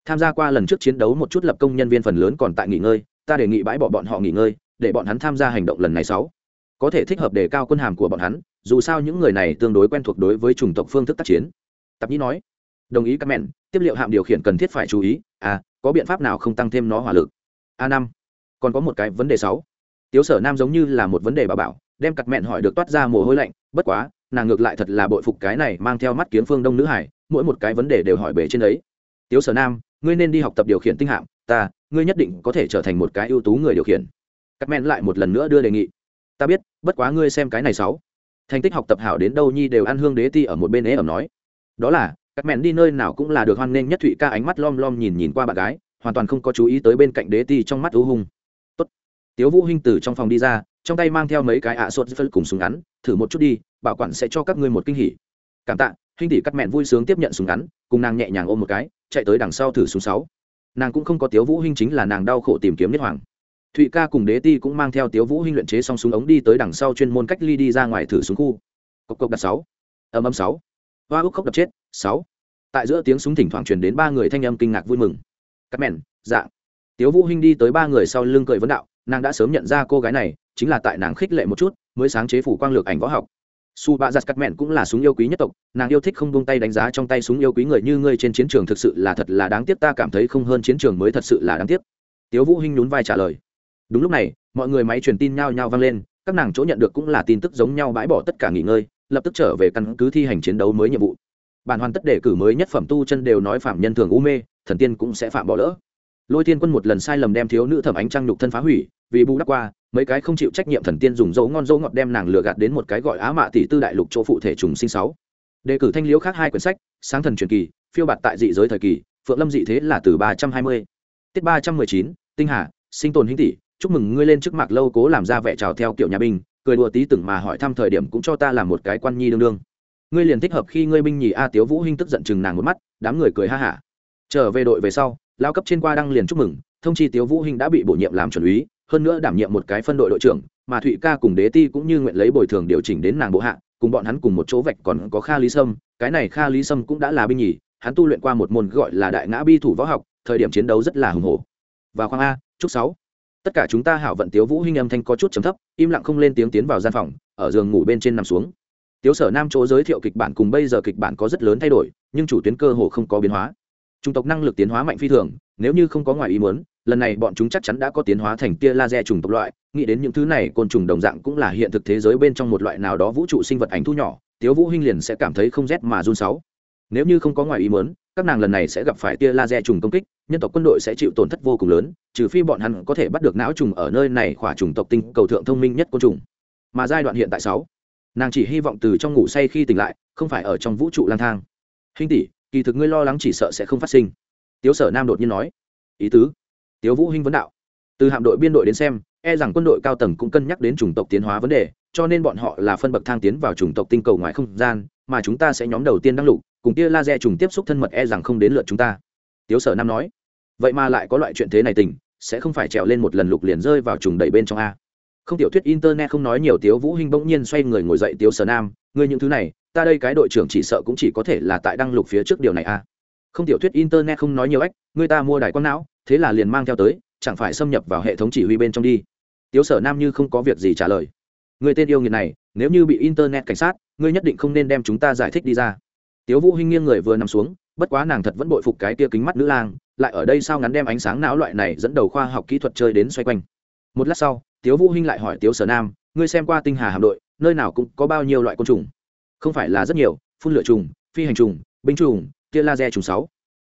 tham gia qua lần trước chiến đấu một chút lập công nhân viên phần lớn còn tại nghỉ ngơi, ta đề nghị bãi bỏ bọn họ nghỉ ngơi, để bọn hắn tham gia hành động lần này sáu. Có thể thích hợp đề cao quân hàm của bọn hắn, dù sao những người này tương đối quen thuộc đối với chủng tộc phương thức tác chiến. Tạp nhĩ nói, đồng ý, các mẹn, tiếp liệu hạm điều khiển cần thiết phải chú ý à có biện pháp nào không tăng thêm nó hỏa lực? A năm, còn có một cái vấn đề sáu. Tiếu sở nam giống như là một vấn đề bà bảo, đem cặt mẹn hỏi được toát ra mồ hôi lạnh, bất quá, nàng ngược lại thật là bội phục cái này mang theo mắt kiếm phương đông nữ hải, mỗi một cái vấn đề đều hỏi bể trên đấy tiếu sở nam ngươi nên đi học tập điều khiển tinh hạm, ta, ngươi nhất định có thể trở thành một cái ưu tú người điều khiển. Cắt men lại một lần nữa đưa đề nghị. Ta biết, bất quá ngươi xem cái này sáu. Thành tích học tập hảo đến đâu nhi đều ăn hương đế ti ở một bên ế ẩm nói. Đó là các mẹn đi nơi nào cũng là được hoan nghênh nhất thụy ca ánh mắt lom lom nhìn nhìn qua bạn gái, hoàn toàn không có chú ý tới bên cạnh đế ti trong mắt ưu hung. Tốt. tiếu vũ hinh từ trong phòng đi ra, trong tay mang theo mấy cái ạ à sốt phân cùng súng ngắn, thử một chút đi, bảo quản sẽ cho các ngươi một kinh hỉ. Cảm tạ, hinh tỷ cắt mẹn vui sướng tiếp nhận súng ngắn, cùng nàng nhẹ nhàng ôm một cái chạy tới đằng sau thử súng sáu. Nàng cũng không có tiếu vũ hinh chính là nàng đau khổ tìm kiếm nhất hoàng. Thụy ca cùng đế ti cũng mang theo tiếu vũ hinh luyện chế xong súng ống đi tới đằng sau chuyên môn cách ly đi ra ngoài thử súng khu. Cộc cộc đặt sáu. Âm âm sáu. Hoa úc khóc đập chết, sáu. Tại giữa tiếng súng thỉnh thoảng truyền đến ba người thanh âm kinh ngạc vui mừng. Cắt mèn dạng tiếu vũ hinh đi tới ba người sau lưng cười vấn đạo, nàng đã sớm nhận ra cô gái này, chính là tại nàng khích lệ một chút, mới sáng chế phủ quang lược ảnh võ học su ba giặt cắt mẹn cũng là súng yêu quý nhất tộc, nàng yêu thích không buông tay đánh giá trong tay súng yêu quý người như ngươi trên chiến trường thực sự là thật là đáng tiếc, ta cảm thấy không hơn chiến trường mới thật sự là đáng tiếc. Tiếu vũ hinh nhún vai trả lời. Đúng lúc này, mọi người máy truyền tin nhao nhao vang lên, các nàng chỗ nhận được cũng là tin tức giống nhau bãi bỏ tất cả nghỉ ngơi, lập tức trở về căn cứ thi hành chiến đấu mới nhiệm vụ. Bản hoàn tất đề cử mới nhất phẩm tu chân đều nói phạm nhân thường u mê, thần tiên cũng sẽ phạm bỏ lỡ. Lôi thiên quân một lần sai lầm đem thiếu nữ thẩm ánh trăng nhục thân phá hủy, vì bù đắp qua mấy cái không chịu trách nhiệm thần tiên dùng dấu ngon dấu ngọt đem nàng lừa gạt đến một cái gọi á mạ tỷ tư đại lục chỗ phụ thể trùng sinh sáu. Đề cử thanh liễu khác hai quyển sách, sáng thần truyền kỳ, phiêu bạt tại dị giới thời kỳ, phượng lâm dị thế là từ ba trăm hai mươi. Tiết ba trăm mười chín, tinh hà, sinh tồn hinh tỷ, chúc mừng ngươi lên trước mạc lâu cố làm ra vẻ trào theo kiểu nhà binh, cười đùa tí từng mà hỏi thăm thời điểm cũng cho ta làm một cái quan nhi đương đương. Ngươi liền thích hợp khi ngươi binh nhì a tiếu vũ hinh tức giận chừng nàng một mắt, đám người cười ha hả. Trở về đội về sau lao cấp trên qua đăng liền chúc mừng, thông chi tiếu vũ hinh đã bị bổ nhiệm làm chuẩn úy hơn nữa đảm nhiệm một cái phân đội đội trưởng, mà thụy ca cùng đế ti cũng như nguyện lấy bồi thường điều chỉnh đến nàng bộ hạ, cùng bọn hắn cùng một chỗ vạch còn có kha lý sâm, cái này kha lý sâm cũng đã là binh nhì, hắn tu luyện qua một môn gọi là đại ngã bi thủ võ học, thời điểm chiến đấu rất là hùng hổ. Và khoang a, chúc sáu. Tất cả chúng ta hảo vận tiếu vũ hinh âm thanh có chút trầm thấp, im lặng không lên tiếng tiến vào gian phòng, ở giường ngủ bên trên nằm xuống. Tiếu sở nam chỗ giới thiệu kịch bản cùng bây giờ kịch bản có rất lớn thay đổi, nhưng chủ tuyến cơ hồ không có biến hóa. Chủng tộc năng lực tiến hóa mạnh phi thường, nếu như không có ngoài ý muốn lần này bọn chúng chắc chắn đã có tiến hóa thành tia laser trùng tộc loại, nghĩ đến những thứ này, côn trùng đồng dạng cũng là hiện thực thế giới bên trong một loại nào đó vũ trụ sinh vật ảnh thu nhỏ, tiếu vũ hinh liền sẽ cảm thấy không rét mà run sáu. Nếu như không có ngoài ý muốn, các nàng lần này sẽ gặp phải tia laser trùng công kích, nhân tộc quân đội sẽ chịu tổn thất vô cùng lớn, trừ phi bọn hắn có thể bắt được não trùng ở nơi này khỏa trùng tộc tinh cầu thượng thông minh nhất côn trùng. Mà giai đoạn hiện tại sáu, nàng chỉ hy vọng từ trong ngủ say khi tỉnh lại, không phải ở trong vũ trụ lang thang. Hinh tỷ, kỳ thực ngươi lo lắng chỉ sợ sẽ không phát sinh. Tiếu sở nam đột nhiên nói, ý tứ? Tiếu vũ hinh vấn đạo. Từ hạm đội biên đội đến xem e rằng quân đội cao tầng cũng cân nhắc đến chủng tộc tiến hóa vấn đề, cho nên bọn họ là phân bậc thang tiến vào chủng tộc tinh cầu ngoài không gian, mà chúng ta sẽ nhóm đầu tiên đăng lục, cùng tia laser trùng tiếp xúc thân mật e rằng không đến lượt chúng ta. Tiếu sở nam nói. Vậy mà lại có loại chuyện thế này tình, sẽ không phải trèo lên một lần lục liền rơi vào trùng đẩy bên trong a. Không tiểu thuyết internet không nói nhiều, tiếu vũ hinh bỗng nhiên xoay người ngồi dậy, tiếu sở nam, ngươi những thứ này, ta đây cái đội trưởng chỉ sợ cũng chỉ có thể là tại đăng lục phía trước điều này a. Không tiểu thuyết internet không nói nhiều ách người ta mua đài quang não thế là liền mang theo tới, chẳng phải xâm nhập vào hệ thống chỉ huy bên trong đi. Tiếu sở nam như không có việc gì trả lời. Người tên yêu nghiệt này, nếu như bị internet cảnh sát, ngươi nhất định không nên đem chúng ta giải thích đi ra. Tiếu vũ hinh nghiêng người vừa nằm xuống, bất quá nàng thật vẫn bội phục cái tia kính mắt nữ lang, lại ở đây sao ngắn đem ánh sáng não loại này dẫn đầu khoa học kỹ thuật chơi đến xoay quanh. Một lát sau, tiếu vũ hinh lại hỏi tiếu sở nam, ngươi xem qua tinh hà hạm đội, nơi nào cũng có bao nhiêu loại côn trùng? Không phải là rất nhiều, phun lửa trùng, phi hành trùng, binh trùng, tia laser trùng sáu.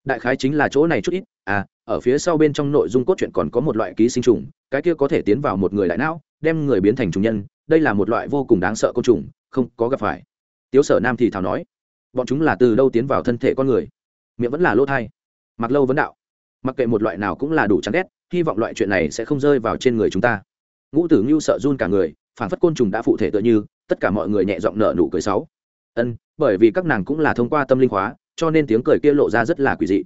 Đại khái chính là chỗ này chút ít. À ở phía sau bên trong nội dung cốt truyện còn có một loại ký sinh trùng, cái kia có thể tiến vào một người đại não, đem người biến thành trùng nhân, đây là một loại vô cùng đáng sợ côn trùng, không có gặp phải. Tiếu sở nam thì thào nói, bọn chúng là từ đâu tiến vào thân thể con người? Miệng vẫn là lỗ thai. Mặc lâu vấn đạo, mặc kệ một loại nào cũng là đủ chán ghét, hy vọng loại chuyện này sẽ không rơi vào trên người chúng ta. Ngũ tử ngưu sợ run cả người, phản phất côn trùng đã phụ thể tựa như, tất cả mọi người nhẹ giọng nở nụ cười sáu ân, bởi vì các nàng cũng là thông qua tâm linh hóa, cho nên tiếng cười kia lộ ra rất là quỷ dị.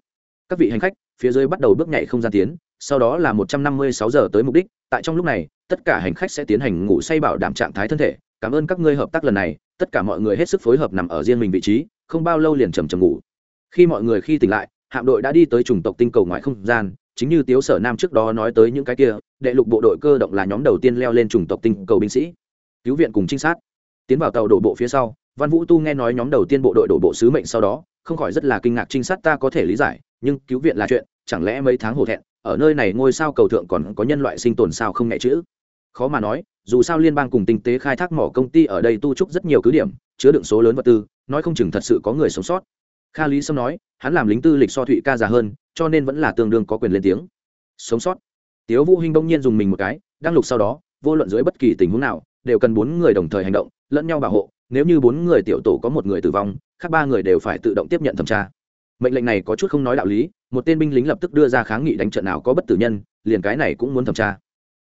Các vị hành khách phía dưới bắt đầu bước nhảy không gian tiến, sau đó là một trăm năm mươi sáu giờ tới mục đích. Tại trong lúc này, tất cả hành khách sẽ tiến hành ngủ say bảo đảm trạng thái thân thể. Cảm ơn các ngươi hợp tác lần này. Tất cả mọi người hết sức phối hợp nằm ở riêng mình vị trí, không bao lâu liền trầm trầm ngủ. Khi mọi người khi tỉnh lại, hạm đội đã đi tới chủng tộc tinh cầu ngoài không gian. Chính như tiếu sở nam trước đó nói tới những cái kia, đệ lục bộ đội cơ động là nhóm đầu tiên leo lên chủng tộc tinh cầu binh sĩ. Cứu viện cùng trinh sát. Tiến vào tàu đổ bộ phía sau, văn vũ tu nghe nói nhóm đầu tiên bộ đội đổ bộ sứ mệnh sau đó, không khỏi rất là kinh ngạc, trinh sát ta có thể lý giải nhưng cứu viện là chuyện, chẳng lẽ mấy tháng hổ thẹn, ở nơi này ngôi sao cầu thượng còn có nhân loại sinh tồn sao không nhẹ chữ? Khó mà nói, dù sao liên bang cùng tinh tế khai thác mỏ công ty ở đây tu trúc rất nhiều cứ điểm, chứa đựng số lớn vật tư, nói không chừng thật sự có người sống sót. Kha lý sâm nói, hắn làm lính tư lịch so thụy ca già hơn, cho nên vẫn là tương đương có quyền lên tiếng. Sống sót. Tiếu vũ hinh đông nhiên dùng mình một cái đăng lục sau đó, vô luận dưới bất kỳ tình huống nào, đều cần bốn người đồng thời hành động, lẫn nhau bảo hộ, nếu như bốn người tiểu tổ có một người tử vong, khác ba người đều phải tự động tiếp nhận thẩm tra mệnh lệnh này có chút không nói đạo lý, một tên binh lính lập tức đưa ra kháng nghị đánh trận nào có bất tử nhân, liền cái này cũng muốn thẩm tra.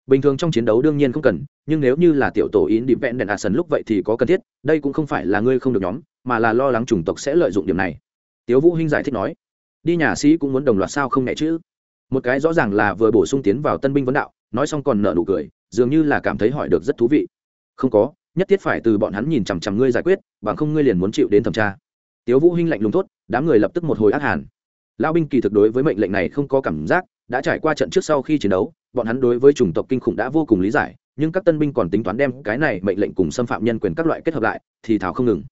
Bình thường trong chiến đấu đương nhiên không cần, nhưng nếu như là tiểu tổ in đi vẹn đèn a sần lúc vậy thì có cần thiết, đây cũng không phải là ngươi không được nhóm, mà là lo lắng chủng tộc sẽ lợi dụng điểm này. Tiếu vũ hinh giải thích nói, đi nhà sĩ cũng muốn đồng loạt sao không nhẹ chứ? Một cái rõ ràng là vừa bổ sung tiến vào tân binh vấn đạo, nói xong còn nở nụ cười, dường như là cảm thấy hỏi được rất thú vị. Không có, nhất thiết phải từ bọn hắn nhìn chằm chằm ngươi giải quyết, bằng không ngươi liền muốn chịu đến thẩm tra tiếu vũ hinh lạnh lùng tốt đám người lập tức một hồi ác hàn. Lão binh kỳ thực đối với mệnh lệnh này không có cảm giác, đã trải qua trận trước sau khi chiến đấu, bọn hắn đối với chủng tộc kinh khủng đã vô cùng lý giải, nhưng các tân binh còn tính toán đem cái này mệnh lệnh cùng xâm phạm nhân quyền các loại kết hợp lại, thì thảo không ngừng.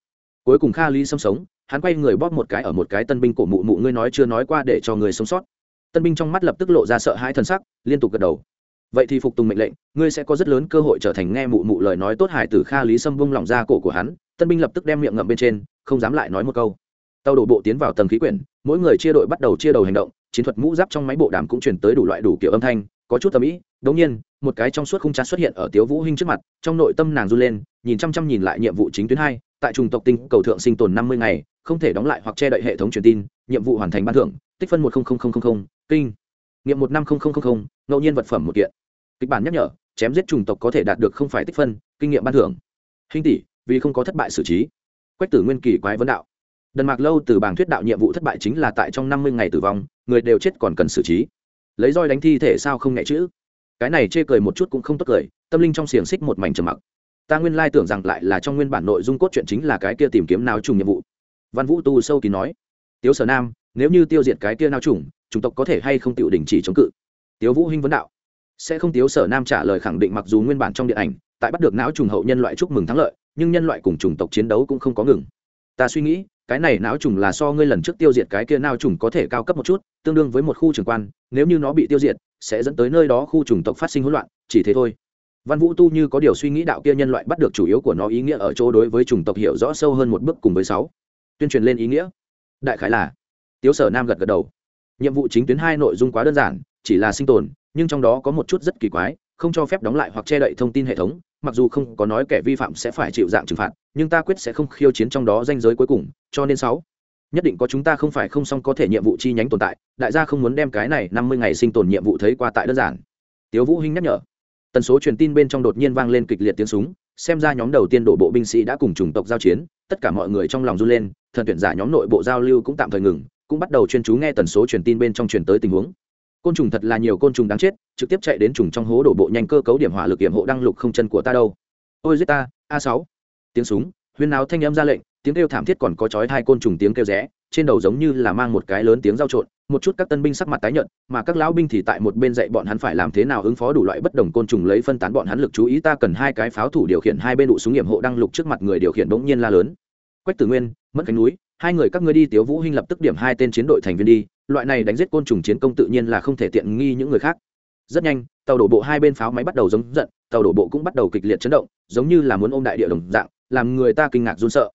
Cuối cùng kha ly xâm sống, hắn quay người bóp một cái ở một cái tân binh cổ mụ mụ, ngươi nói chưa nói qua để cho người sống sót. Tân binh trong mắt lập tức lộ ra sợ hãi thần sắc, liên tục gật đầu. Vậy thì phục tùng mệnh lệnh, ngươi sẽ có rất lớn cơ hội trở thành nghe mụ mụ lời nói tốt hải tử kha lý sâm vung lòng ra cổ của hắn tân binh lập tức đem miệng ngậm bên trên, không dám lại nói một câu. Tàu đổ bộ tiến vào tầng khí quyển, mỗi người chia đội bắt đầu chia đầu hành động, chiến thuật mũ giáp trong máy bộ đàm cũng chuyển tới đủ loại đủ kiểu âm thanh, có chút tầm ý đống nhiên, một cái trong suốt khung trán xuất hiện ở tiếu vũ hinh trước mặt, trong nội tâm nàng run lên, nhìn chăm chăm nhìn lại nhiệm vụ chính tuyến hai, tại trùng tộc tinh cầu thượng sinh tồn năm mươi ngày, không thể đóng lại hoặc che đậy hệ thống truyền tin, nhiệm vụ hoàn thành ban thưởng, tích phân một kinh. Nghiệm một năm ngẫu nhiên vật phẩm một kiện. Kịch bản nhắc nhở, chém giết trùng tộc có thể đạt được không phải tích phân, kinh nghiệm ban thưởng. Hình tỷ vì không có thất bại xử trí. Quách tử nguyên kỳ quái vấn đạo. Đần mạc lâu từ bảng thuyết đạo nhiệm vụ thất bại chính là tại trong năm mươi ngày tử vong, người đều chết còn cần xử trí. Lấy roi đánh thi thể sao không nhẹ chữ. Cái này chê cười một chút cũng không tốt cười, tâm linh trong xiềng xích một mảnh trầm mặc. Ta nguyên lai tưởng rằng lại là trong nguyên bản nội dung cốt truyện chính là cái kia tìm kiếm nào trùng nhiệm vụ. Văn vũ tu sâu kín nói. Tiếu sở nam, nếu như tiêu diệt cái kia nào trùng, chủng tộc có thể hay không tự đình chỉ chống cự? Tiếu vũ hinh vấn đạo. Sẽ không tiếu sở nam trả lời khẳng định mặc dù nguyên bản trong điện ảnh, tại bắt được não trùng hậu nhân loại chúc mừng thắng lợi nhưng nhân loại cùng chủng tộc chiến đấu cũng không có ngừng. Ta suy nghĩ, cái này não trùng là so ngươi lần trước tiêu diệt cái kia não trùng có thể cao cấp một chút, tương đương với một khu trường quan, nếu như nó bị tiêu diệt, sẽ dẫn tới nơi đó khu chủng tộc phát sinh hỗn loạn, chỉ thế thôi. Văn vũ tu như có điều suy nghĩ đạo kia nhân loại bắt được chủ yếu của nó ý nghĩa ở chỗ đối với chủng tộc hiểu rõ sâu hơn một bước cùng với sáu. Tuyên truyền lên ý nghĩa. Đại khái là, tiếu sở nam gật gật đầu. Nhiệm vụ chính tuyến hai nội dung quá đơn giản, chỉ là sinh tồn, nhưng trong đó có một chút rất kỳ quái, không cho phép đóng lại hoặc che đậy thông tin hệ thống mặc dù không có nói kẻ vi phạm sẽ phải chịu dạng trừng phạt, nhưng ta quyết sẽ không khiêu chiến trong đó danh giới cuối cùng, cho nên sáu. Nhất định có chúng ta không phải không xong có thể nhiệm vụ chi nhánh tồn tại, đại gia không muốn đem cái này năm mươi ngày sinh tồn nhiệm vụ thấy qua tại đơn giản. Tiếu vũ hinh nhắc nhở. Tần số truyền tin bên trong đột nhiên vang lên kịch liệt tiếng súng, xem ra nhóm đầu tiên đổ bộ binh sĩ đã cùng chủng tộc giao chiến, tất cả mọi người trong lòng run lên, thần tuyển giả nhóm nội bộ giao lưu cũng tạm thời ngừng, cũng bắt đầu chuyên chú nghe tần số truyền tin bên trong truyền tới tình huống côn trùng thật là nhiều côn trùng đáng chết, trực tiếp chạy đến trùng trong hố đổ bộ nhanh cơ cấu điểm hỏa lực điểm hộ đăng lục không chân của ta đâu. Ôi giết ta, a sáu. Tiếng súng, huyên náo thanh âm ra lệnh, tiếng kêu thảm thiết còn có chói hai côn trùng tiếng kêu rẽ, trên đầu giống như là mang một cái lớn tiếng giao trộn, một chút các tân binh sắc mặt tái nhợt, mà các lão binh thì tại một bên dạy bọn hắn phải làm thế nào ứng phó đủ loại bất đồng côn trùng lấy phân tán bọn hắn lực chú ý, ta cần hai cái pháo thủ điều khiển hai bên đủ súng nghiệm hộ đăng lục trước mặt người điều khiển bỗng nhiên la lớn. Quách tử nguyên mất cánh núi, hai người các ngươi đi, tiếu vũ hinh lập tức điểm hai tên chiến đội thành viên đi loại này đánh giết côn trùng chiến công tự nhiên là không thể tiện nghi những người khác. Rất nhanh, tàu đổ bộ hai bên pháo máy bắt đầu giống giận, tàu đổ bộ cũng bắt đầu kịch liệt chấn động, giống như là muốn ôm đại địa đồng dạng, làm người ta kinh ngạc run sợ.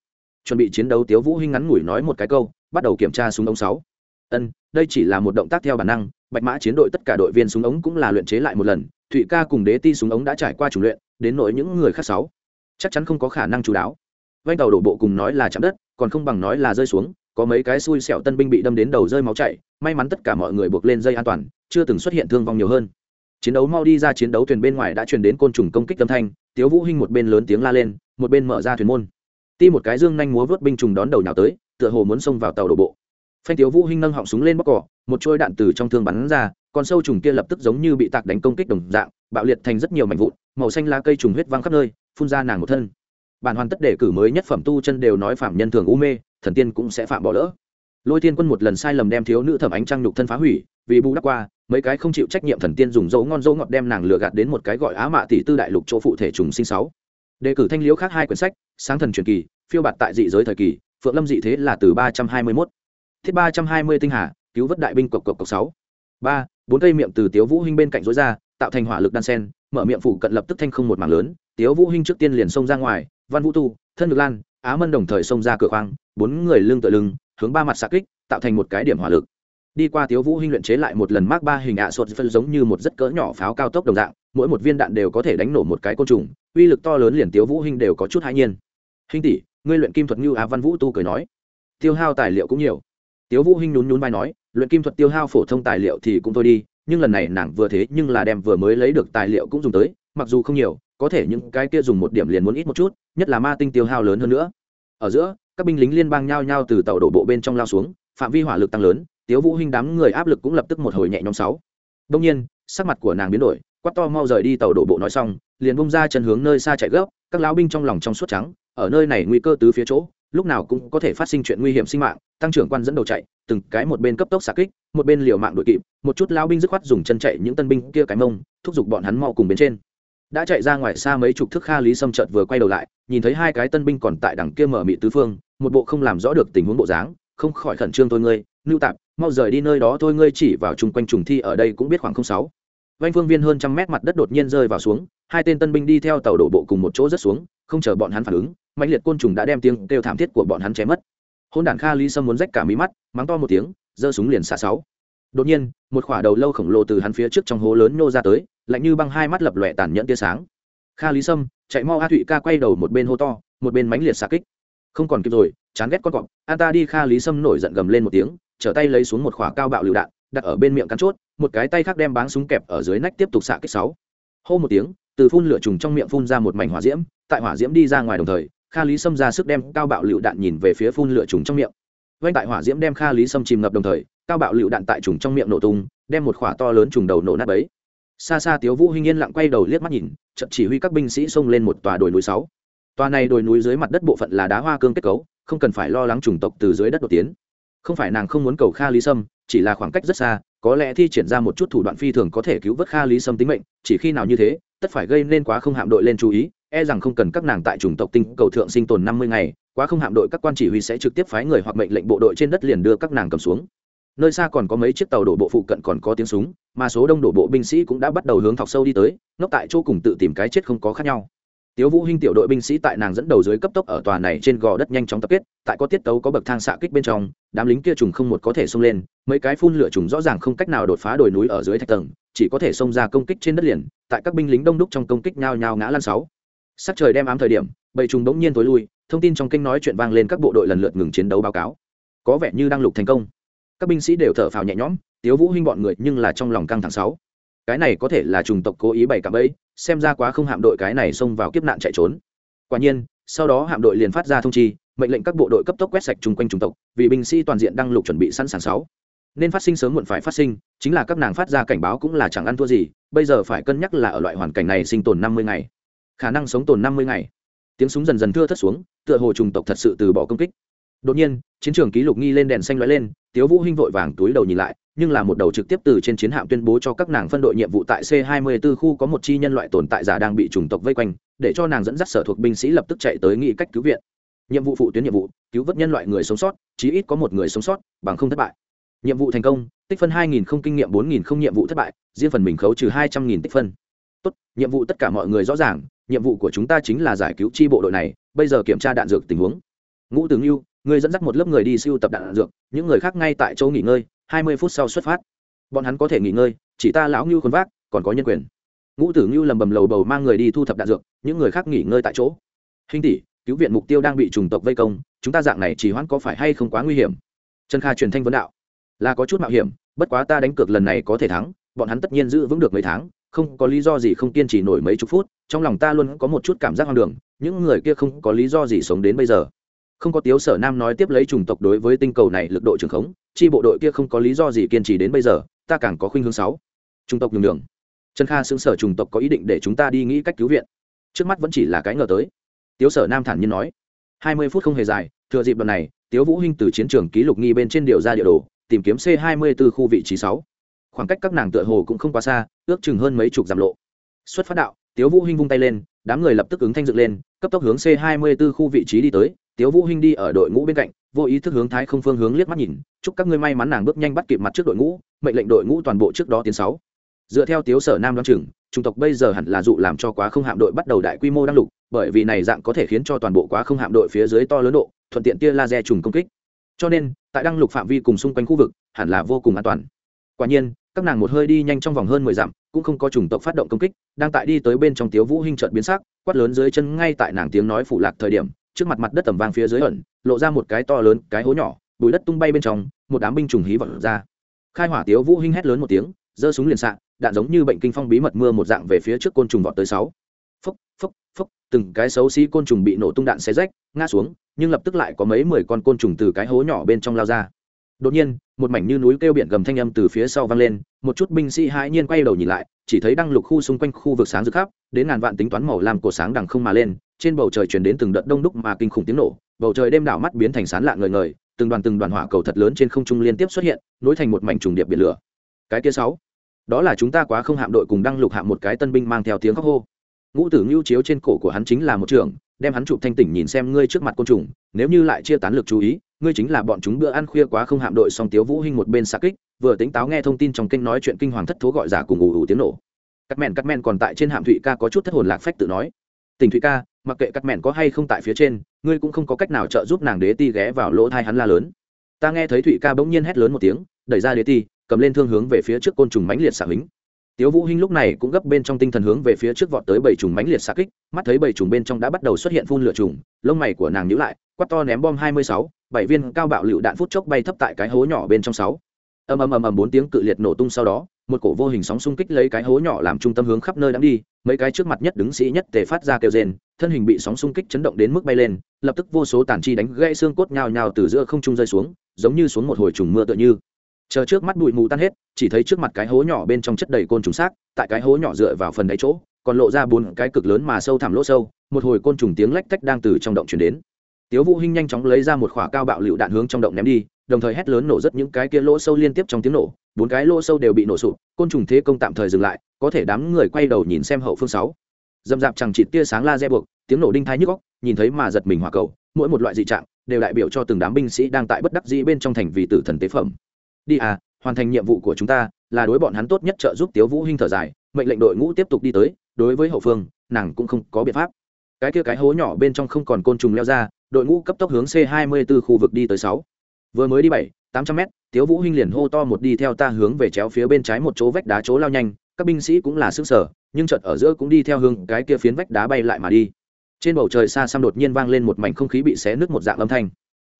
Chuẩn bị chiến đấu, tiếu vũ hinh ngắn ngủi nói một cái câu, bắt đầu kiểm tra súng ống sáu. Ân, đây chỉ là một động tác theo bản năng, bạch mã chiến đội tất cả đội viên súng ống cũng là luyện chế lại một lần, thụy ca cùng đế ti súng ống đã trải qua chủ luyện, đến nỗi những người khác sáu. Chắc chắn không có khả năng chú đáo. Vanh tàu đổ bộ cùng nói là chạm đất, còn không bằng nói là rơi xuống có mấy cái xui xẻo tân binh bị đâm đến đầu rơi máu chảy, may mắn tất cả mọi người buộc lên dây an toàn, chưa từng xuất hiện thương vong nhiều hơn. Chiến đấu mau đi ra chiến đấu thuyền bên ngoài đã truyền đến côn trùng công kích âm thanh, tiếu vũ hinh một bên lớn tiếng la lên, một bên mở ra thuyền môn. Ti một cái dương nhanh múa vớt binh trùng đón đầu nhào tới, tựa hồ muốn xông vào tàu đổ bộ. Phanh tiếu vũ hinh nâng họng súng lên bóc cỏ một trôi đạn từ trong thương bắn ra, con sâu trùng kia lập tức giống như bị tạc đánh công kích đồng dạng, bạo liệt thành rất nhiều mảnh vụn, màu xanh lá cây trùng huyết văng khắp nơi, phun ra nàng một thân. Bản hoàn tất đề cử mới nhất phẩm tu chân đều nói phạm nhân thường u mê thần tiên cũng sẽ phạm bỏ lỡ. Lôi thiên quân một lần sai lầm đem thiếu nữ thẩm ánh trăng nhục thân phá hủy, vì bù đắp qua, mấy cái không chịu trách nhiệm thần tiên dùng dấu ngon dấu ngọt đem nàng lừa gạt đến một cái gọi á mạ tỷ tư đại lục chỗ phụ thể trùng sinh sáu. Đề cử thanh liễu khác hai quyển sách, sáng thần truyền kỳ, phiêu bạt tại dị giới thời kỳ, phượng lâm dị thế là từ ba trăm hai mươi mốt. Thiết ba trăm hai mươi tinh hà, cứu vớt đại binh cộc cộc cộc sáu. Ba, bốn cây miệng từ tiếu vũ hinh bên cạnh rối ra, tạo thành hỏa lực đan sen, mở miệng phủ cận lập tức thanh không một mảng lớn, tiếu vũ hinh trước tiên liền xông ra ngoài, văn vũ tu, thân ngược lan á mân đồng thời xông ra cửa khoang, bốn người lưng tựa lưng, hướng ba mặt xạ kích, tạo thành một cái điểm hỏa lực. Đi qua tiếu vũ hinh luyện chế lại một lần mác ba hình ạ sột phân giống như một rất cỡ nhỏ pháo cao tốc đồng dạng, mỗi một viên đạn đều có thể đánh nổ một cái côn trùng, uy lực to lớn liền tiếu vũ hinh đều có chút hãi nhiên. Hinh tỷ, ngươi luyện kim thuật như á văn vũ tu cười nói. Tiêu hao tài liệu cũng nhiều. Tiếu vũ hinh nhún nhún vai nói, luyện kim thuật tiêu hao phổ thông tài liệu thì cũng thôi đi, nhưng lần này nàng vừa thế nhưng là đem vừa mới lấy được tài liệu cũng dùng tới, mặc dù không nhiều có thể những cái kia dùng một điểm liền muốn ít một chút, nhất là ma tinh tiêu hao lớn hơn nữa. Ở giữa, các binh lính liên bang nhao nhao từ tàu đổ bộ bên trong lao xuống, phạm vi hỏa lực tăng lớn, tiếu vũ hinh đám người áp lực cũng lập tức một hồi nhẹ nhõm sáu. Đông nhiên, sắc mặt của nàng biến đổi, quát to mau rời đi tàu đổ bộ nói xong, liền bung ra chân hướng nơi xa chạy gấp, các lão binh trong lòng trong suốt trắng, ở nơi này nguy cơ tứ phía chỗ, lúc nào cũng có thể phát sinh chuyện nguy hiểm sinh mạng, tăng trưởng quan dẫn đầu chạy, từng cái một bên cấp tốc xạ kích, một bên liều mạng đội kịp, một chút lão binh dứt khoát dùng chân chạy những tân binh kia cái mông, thúc giục bọn hắn mau cùng bên trên đã chạy ra ngoài xa mấy chục thước kha lý sâm chợt vừa quay đầu lại, nhìn thấy hai cái tân binh còn tại đằng kia mở mị tứ phương, một bộ không làm rõ được tình huống bộ dáng, không khỏi khẩn trương thôi ngươi, lưu tạp, mau rời đi nơi đó thôi ngươi chỉ vào chung quanh trùng thi ở đây cũng biết khoảng không sáu. Vanh phương viên hơn trăm mét mặt đất đột nhiên rơi vào xuống, hai tên tân binh đi theo tàu đổ bộ cùng một chỗ rất xuống, không chờ bọn hắn phản ứng mạnh liệt côn trùng đã đem tiếng kêu thảm thiết của bọn hắn chém mất. Hôn đản kha lý sâm muốn rách cả mí mắt, mắng to một tiếng, giơ súng liền xả sáu. Đột nhiên, một khỏa đầu lâu khổng lồ từ hắn phía trước trong hố lớn nô ra tới lạnh như băng hai mắt lập lòe tàn nhẫn tia sáng. Kha lý sâm, chạy mau a thụy ca quay đầu một bên hô to, một bên mánh liệt xạ kích. Không còn kịp rồi, chán ghét con cọp. An ta đi, kha lý sâm nổi giận gầm lên một tiếng, trở tay lấy xuống một khỏa cao bạo lựu đạn, đặt ở bên miệng cắn chốt, một cái tay khác đem báng súng kẹp ở dưới nách tiếp tục xạ kích sáu. Hô một tiếng, từ phun lửa trùng trong miệng phun ra một mảnh hỏa diễm, tại hỏa diễm đi ra ngoài đồng thời, kha lý sâm ra sức đem cao bạo lựu đạn nhìn về phía phun lửa trùng trong miệng. Vanh tại hỏa diễm đem kha lý sâm chìm ngập đồng thời, cao bạo lựu đạn tại trùng trong miệng nổ tung, đem một khỏa to lớn trùng đầu nổ nát bấy xa xa tiếu vũ hinh yên lặng quay đầu liếc mắt nhìn, chậm chỉ huy các binh sĩ xông lên một tòa đồi núi sáu. Tòa này đồi núi dưới mặt đất bộ phận là đá hoa cương kết cấu, không cần phải lo lắng chủng tộc từ dưới đất đột tiến. Không phải nàng không muốn cầu kha lý sâm, chỉ là khoảng cách rất xa, có lẽ thi triển ra một chút thủ đoạn phi thường có thể cứu vớt kha lý sâm tính mệnh, chỉ khi nào như thế, tất phải gây nên quá không hạm đội lên chú ý e rằng không cần các nàng tại chủng tộc tinh cầu thượng sinh tồn năm mươi ngày, quá không hạm đội các quan chỉ huy sẽ trực tiếp phái người hoặc mệnh lệnh bộ đội trên đất liền đưa các nàng cầm xuống nơi xa còn có mấy chiếc tàu đổ bộ phụ cận còn có tiếng súng, mà số đông đổ bộ binh sĩ cũng đã bắt đầu hướng thọc sâu đi tới nóc tại chỗ cùng tự tìm cái chết không có khác nhau. Tiếu vũ hinh tiểu đội binh sĩ tại nàng dẫn đầu dưới cấp tốc ở tòa này trên gò đất nhanh chóng tập kết, tại có tiết tấu có bậc thang xạ kích bên trong, đám lính kia trùng không một có thể xông lên, mấy cái phun lửa trùng rõ ràng không cách nào đột phá đồi núi ở dưới thạch tầng, chỉ có thể xông ra công kích trên đất liền, tại các binh lính đông đúc trong công kích nhao nhao ngã lăn sáu. Sắc trời đem ám thời điểm, bầy trùng đống nhiên tối lui, thông tin trong kênh nói chuyện vang lên các bộ đội lần lượt ngừng chiến đấu báo cáo. Có vẻ như đang lục thành công các binh sĩ đều thở phào nhẹ nhõm, tiếu vũ hinh bọn người nhưng là trong lòng căng thẳng sáu. Cái này có thể là trùng tộc cố ý bày cả bẫy, xem ra quá không hạm đội cái này xông vào kiếp nạn chạy trốn. Quả nhiên, sau đó hạm đội liền phát ra thông chi, mệnh lệnh các bộ đội cấp tốc quét sạch chung quanh Trùng tộc, vì binh sĩ toàn diện đang lục chuẩn bị sẵn sàng sáu. Nên phát sinh sớm muộn phải phát sinh, chính là các nàng phát ra cảnh báo cũng là chẳng ăn thua gì, bây giờ phải cân nhắc là ở loại hoàn cảnh này sinh tồn năm mươi ngày. Khả năng sống tồn năm mươi ngày. Tiếng súng dần dần thưa thất xuống, tựa hồ trùng tộc thật sự từ bỏ công kích đột nhiên chiến trường ký lục nghi lên đèn xanh lóe lên tiếu vũ hinh vội vàng túi đầu nhìn lại nhưng là một đầu trực tiếp từ trên chiến hạm tuyên bố cho các nàng phân đội nhiệm vụ tại C24 khu có một chi nhân loại tồn tại giả đang bị chủng tộc vây quanh, để cho nàng dẫn dắt sở thuộc binh sĩ lập tức chạy tới nghị cách cứu viện. Nhiệm vụ phụ tuyến nhiệm vụ, cứu vớt nhân loại người sống sót, chí ít có một người sống sót, bằng không thất bại. Nhiệm vụ thành công, tích phân 2000 không kinh nghiệm 4000 không nhiệm vụ thất bại, riêng phần mình khấu trừ 200.000 tích phân. Tốt, nhiệm vụ tất cả mọi người rõ ràng, nhiệm vụ của chúng ta chính là giải cứu chi bộ đội này, bây giờ kiểm tra đạn dược tình huống. Ngũ Tướng ưu. Ngươi dẫn dắt một lớp người đi siêu tập đạn dược, những người khác ngay tại chỗ nghỉ ngơi, 20 phút sau xuất phát. Bọn hắn có thể nghỉ ngơi chỉ ta lão ngưu khuôn vác còn có nhân quyền. Ngũ tử ngưu lầm bầm lầu bầu mang người đi thu thập đạn dược những người khác nghỉ ngơi tại chỗ. Hình tỷ cứu viện mục tiêu đang bị trùng tộc vây công chúng ta dạng này chỉ hoãn có phải hay không quá nguy hiểm? Trần kha truyền thanh vấn đạo. Là có chút mạo hiểm bất quá ta đánh cược lần này có thể thắng bọn hắn tất nhiên giữ vững được mấy tháng không có lý do gì không kiên trì nổi mấy chục phút trong lòng ta luôn có một chút cảm giác hoang đường những người kia không có lý do gì sống đến bây giờ không có tiếu sở nam nói tiếp lấy chủng tộc đối với tinh cầu này lực độ trường khống, chi bộ đội kia không có lý do gì kiên trì đến bây giờ, ta càng có khuynh hướng sáu. Chủng tộc nhường đường trần kha xứng sở chủng tộc có ý định để chúng ta đi nghĩ cách cứu viện. Trước mắt vẫn chỉ là cái ngờ tới. Tiếu sở nam thản nhiên nói. Hai mươi phút không hề dài, thừa dịp đoạn này, tiếu vũ hinh từ chiến trường ký lục nghi bên trên điều ra địa đồ, tìm kiếm c hai mươi 24 khu vị trí sáu. Khoảng cách các nàng tựa hồ cũng không quá xa, ước chừng hơn mấy chục dặm lộ. Xuất phát đạo, tiếu vũ hinh vung tay lên, đám người lập tức ứng thanh dựng lên, cấp tốc hướng c 24 khu vị trí đi tới tiếu vũ hinh đi ở đội ngũ bên cạnh, vô ý thức hướng thái không phương hướng liếc mắt nhìn, chúc các ngươi may mắn nàng bước nhanh bắt kịp mặt trước đội ngũ, mệnh lệnh đội ngũ toàn bộ trước đó tiến sáu. Dựa theo tiếu sở nam đoán chừng trung tộc bây giờ hẳn là dụ làm cho quá không hạm đội bắt đầu đại quy mô đăng lục, bởi vì này dạng có thể khiến cho toàn bộ quá không hạm đội phía dưới to lớn độ, thuận tiện tia laser trùng công kích. Cho nên, tại đăng lục phạm vi cùng xung quanh khu vực, hẳn là vô cùng an toàn. Quả nhiên, các nàng một hơi đi nhanh trong vòng hơn mười dặm, cũng không có chủng tộc phát động công kích, đang tại đi tới bên trong tiếu vũ hinh chợt biến sắc, quát lớn dưới chân ngay tại nàng tiếng nói phủ lạc thời điểm trước mặt mặt đất tầm vang phía dưới ẩn, lộ ra một cái to lớn, cái hố nhỏ bụi đất tung bay bên trong, một đám binh trùng hí vật ra. Khai hỏa tiếu vũ hinh hét lớn một tiếng, giơ súng liền xạ, đạn giống như bệnh kinh phong bí mật mưa một dạng về phía trước côn trùng vọt tới sáu. Phốc phốc phốc, từng cái xấu xí côn trùng bị nổ tung đạn xé rách, ngã xuống, nhưng lập tức lại có mấy mười con côn trùng từ cái hố nhỏ bên trong lao ra. Đột nhiên, một mảnh như núi kêu biển gầm thanh âm từ phía sau vang lên, một chút binh sĩ hãi nhiên quay đầu nhìn lại, chỉ thấy đăng lục khu xung quanh khu vực sáng rực khắp, đến ngàn vạn tính toán màu làm cổ sáng đằng không mà lên trên bầu trời chuyển đến từng đợt đông đúc mà kinh khủng tiếng nổ, bầu trời đêm đảo mắt biến thành sán lạ ngời ngời, từng đoàn từng đoàn hỏa cầu thật lớn trên không trung liên tiếp xuất hiện, nối thành một mảnh trùng điệp biển lửa. Cái kia sáu, đó là chúng ta quá không hạm đội cùng đăng lục hạm một cái tân binh mang theo tiếng khóc hô. Ngũ tử ngưu chiếu trên cổ của hắn chính là một trường, đem hắn chụp thanh tỉnh nhìn xem ngươi trước mặt côn trùng, nếu như lại chia tán lực chú ý, ngươi chính là bọn chúng bữa ăn khuya quá không hạm đội song tiếu vũ hinh một bên xạ kích, vừa tính táo nghe thông tin trong kinh nói chuyện kinh hoàng thất thố gọi giả cùng ủ ủ tiếng nổ. Cắt mẹn cắt mẹn còn tại trên hạm thụy ca có chút thất hồn lạc phách tự nói. Tình thụy ca mặc kệ cắt mẹn có hay không tại phía trên, ngươi cũng không có cách nào trợ giúp nàng đế ti ghé vào lỗ thai hắn la lớn. Ta nghe thấy thụy ca bỗng nhiên hét lớn một tiếng, đẩy ra đế ti, cầm lên thương hướng về phía trước côn trùng mãnh liệt xạ hính tiếu vũ hinh lúc này cũng gấp bên trong tinh thần hướng về phía trước vọt tới bảy trùng mãnh liệt xạ kích, mắt thấy bảy trùng bên trong đã bắt đầu xuất hiện phun lửa trùng, lông mày của nàng nhíu lại, quát to ném bom hai mươi sáu, bảy viên cao bạo lựu đạn phút chốc bay thấp tại cái hố nhỏ bên trong sáu. Ầm ầm ầm ầm bốn tiếng cự liệt nổ tung sau đó một cổ vô hình sóng xung kích lấy cái hố nhỏ làm trung tâm hướng khắp nơi đang đi, mấy cái trước mặt nhất đứng sĩ nhất tề phát ra kêu rên, thân hình bị sóng xung kích chấn động đến mức bay lên, lập tức vô số tàn chi đánh gãy xương cốt nhào nhào từ giữa không trung rơi xuống, giống như xuống một hồi trùng mưa tựa như. Chờ trước mắt bụi mù tan hết, chỉ thấy trước mặt cái hố nhỏ bên trong chất đầy côn trùng xác, tại cái hố nhỏ dựa vào phần đáy chỗ, còn lộ ra bốn cái cực lớn mà sâu thẳm lỗ sâu, một hồi côn trùng tiếng lách tách đang từ trong động chuyển đến. Tiếu vũ hinh nhanh chóng lấy ra một khỏa cao bạo lựu đạn hướng trong động ném đi đồng thời hét lớn nổ rất những cái kia lỗ sâu liên tiếp trong tiếng nổ, bốn cái lỗ sâu đều bị nổ sụp, côn trùng thế công tạm thời dừng lại, có thể đám người quay đầu nhìn xem hậu phương sáu. Dầm dạp chẳng chịt tia sáng laser buộc, tiếng nổ đinh thái nhức óc, nhìn thấy mà giật mình hỏa cầu, mỗi một loại dị trạng đều đại biểu cho từng đám binh sĩ đang tại bất đắc dĩ bên trong thành vì tử thần tế phẩm. Đi à hoàn thành nhiệm vụ của chúng ta, là đối bọn hắn tốt nhất trợ giúp tiếu vũ hinh thở dài, mệnh lệnh đội ngũ tiếp tục đi tới, đối với hậu phương, nàng cũng không có biện pháp. Cái kia cái hố nhỏ bên trong không còn côn trùng leo ra, đội ngũ cấp tốc hướng c 24 khu vực đi tới sáu vừa mới đi bảy, tám trăm mét, tiếu vũ hinh liền hô to một đi theo ta hướng về chéo phía bên trái một chỗ vách đá chỗ lao nhanh, các binh sĩ cũng là sức sở, nhưng chợt ở giữa cũng đi theo hướng cái kia phiến vách đá bay lại mà đi. Trên bầu trời xa xăm đột nhiên vang lên một mảnh không khí bị xé nứt một dạng âm thanh.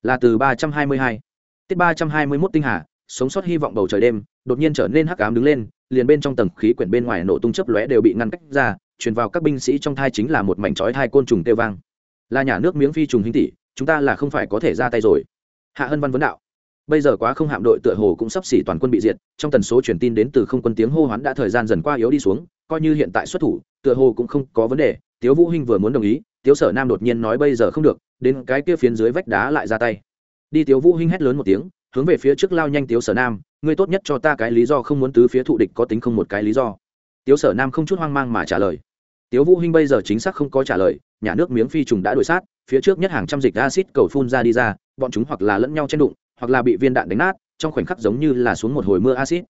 Là từ ba trăm hai mươi hai, tiết ba trăm hai mươi 321 tinh hà, sống sót hy vọng bầu trời đêm, đột nhiên trở nên hắc ám đứng lên, liền bên trong tầng khí quyển bên ngoài nổ tung chớp lóe đều bị ngăn cách ra, truyền vào các binh sĩ trong thai chính là một mảnh chói thai côn trùng tiêu vang. Là nhà nước miếng phi trùng hình tỷ, chúng ta là không phải có thể ra tay rồi hạ hân văn vấn đạo. Bây giờ quá không hạm đội tựa hồ cũng sắp xỉ toàn quân bị diệt, trong tần số truyền tin đến từ không quân tiếng hô hoán đã thời gian dần qua yếu đi xuống, coi như hiện tại xuất thủ, tựa hồ cũng không có vấn đề. Tiếu vũ hinh vừa muốn đồng ý, tiếu sở nam đột nhiên nói bây giờ không được, đến cái kia phiến dưới vách đá lại ra tay. Đi tiếu vũ hinh hét lớn một tiếng, hướng về phía trước lao nhanh tiếu sở nam, ngươi tốt nhất cho ta cái lý do không muốn tứ phía thụ địch có tính không một cái lý do. Tiếu sở nam không chút hoang mang mà trả lời. Tiếu vũ hinh bây giờ chính xác không có trả lời, nhà nước miếng phi trùng đã đuổi sát, phía trước nhất hàng trăm dịch acid cầu phun ra đi ra bọn chúng hoặc là lẫn nhau trên đụng hoặc là bị viên đạn đánh nát trong khoảnh khắc giống như là xuống một hồi mưa acid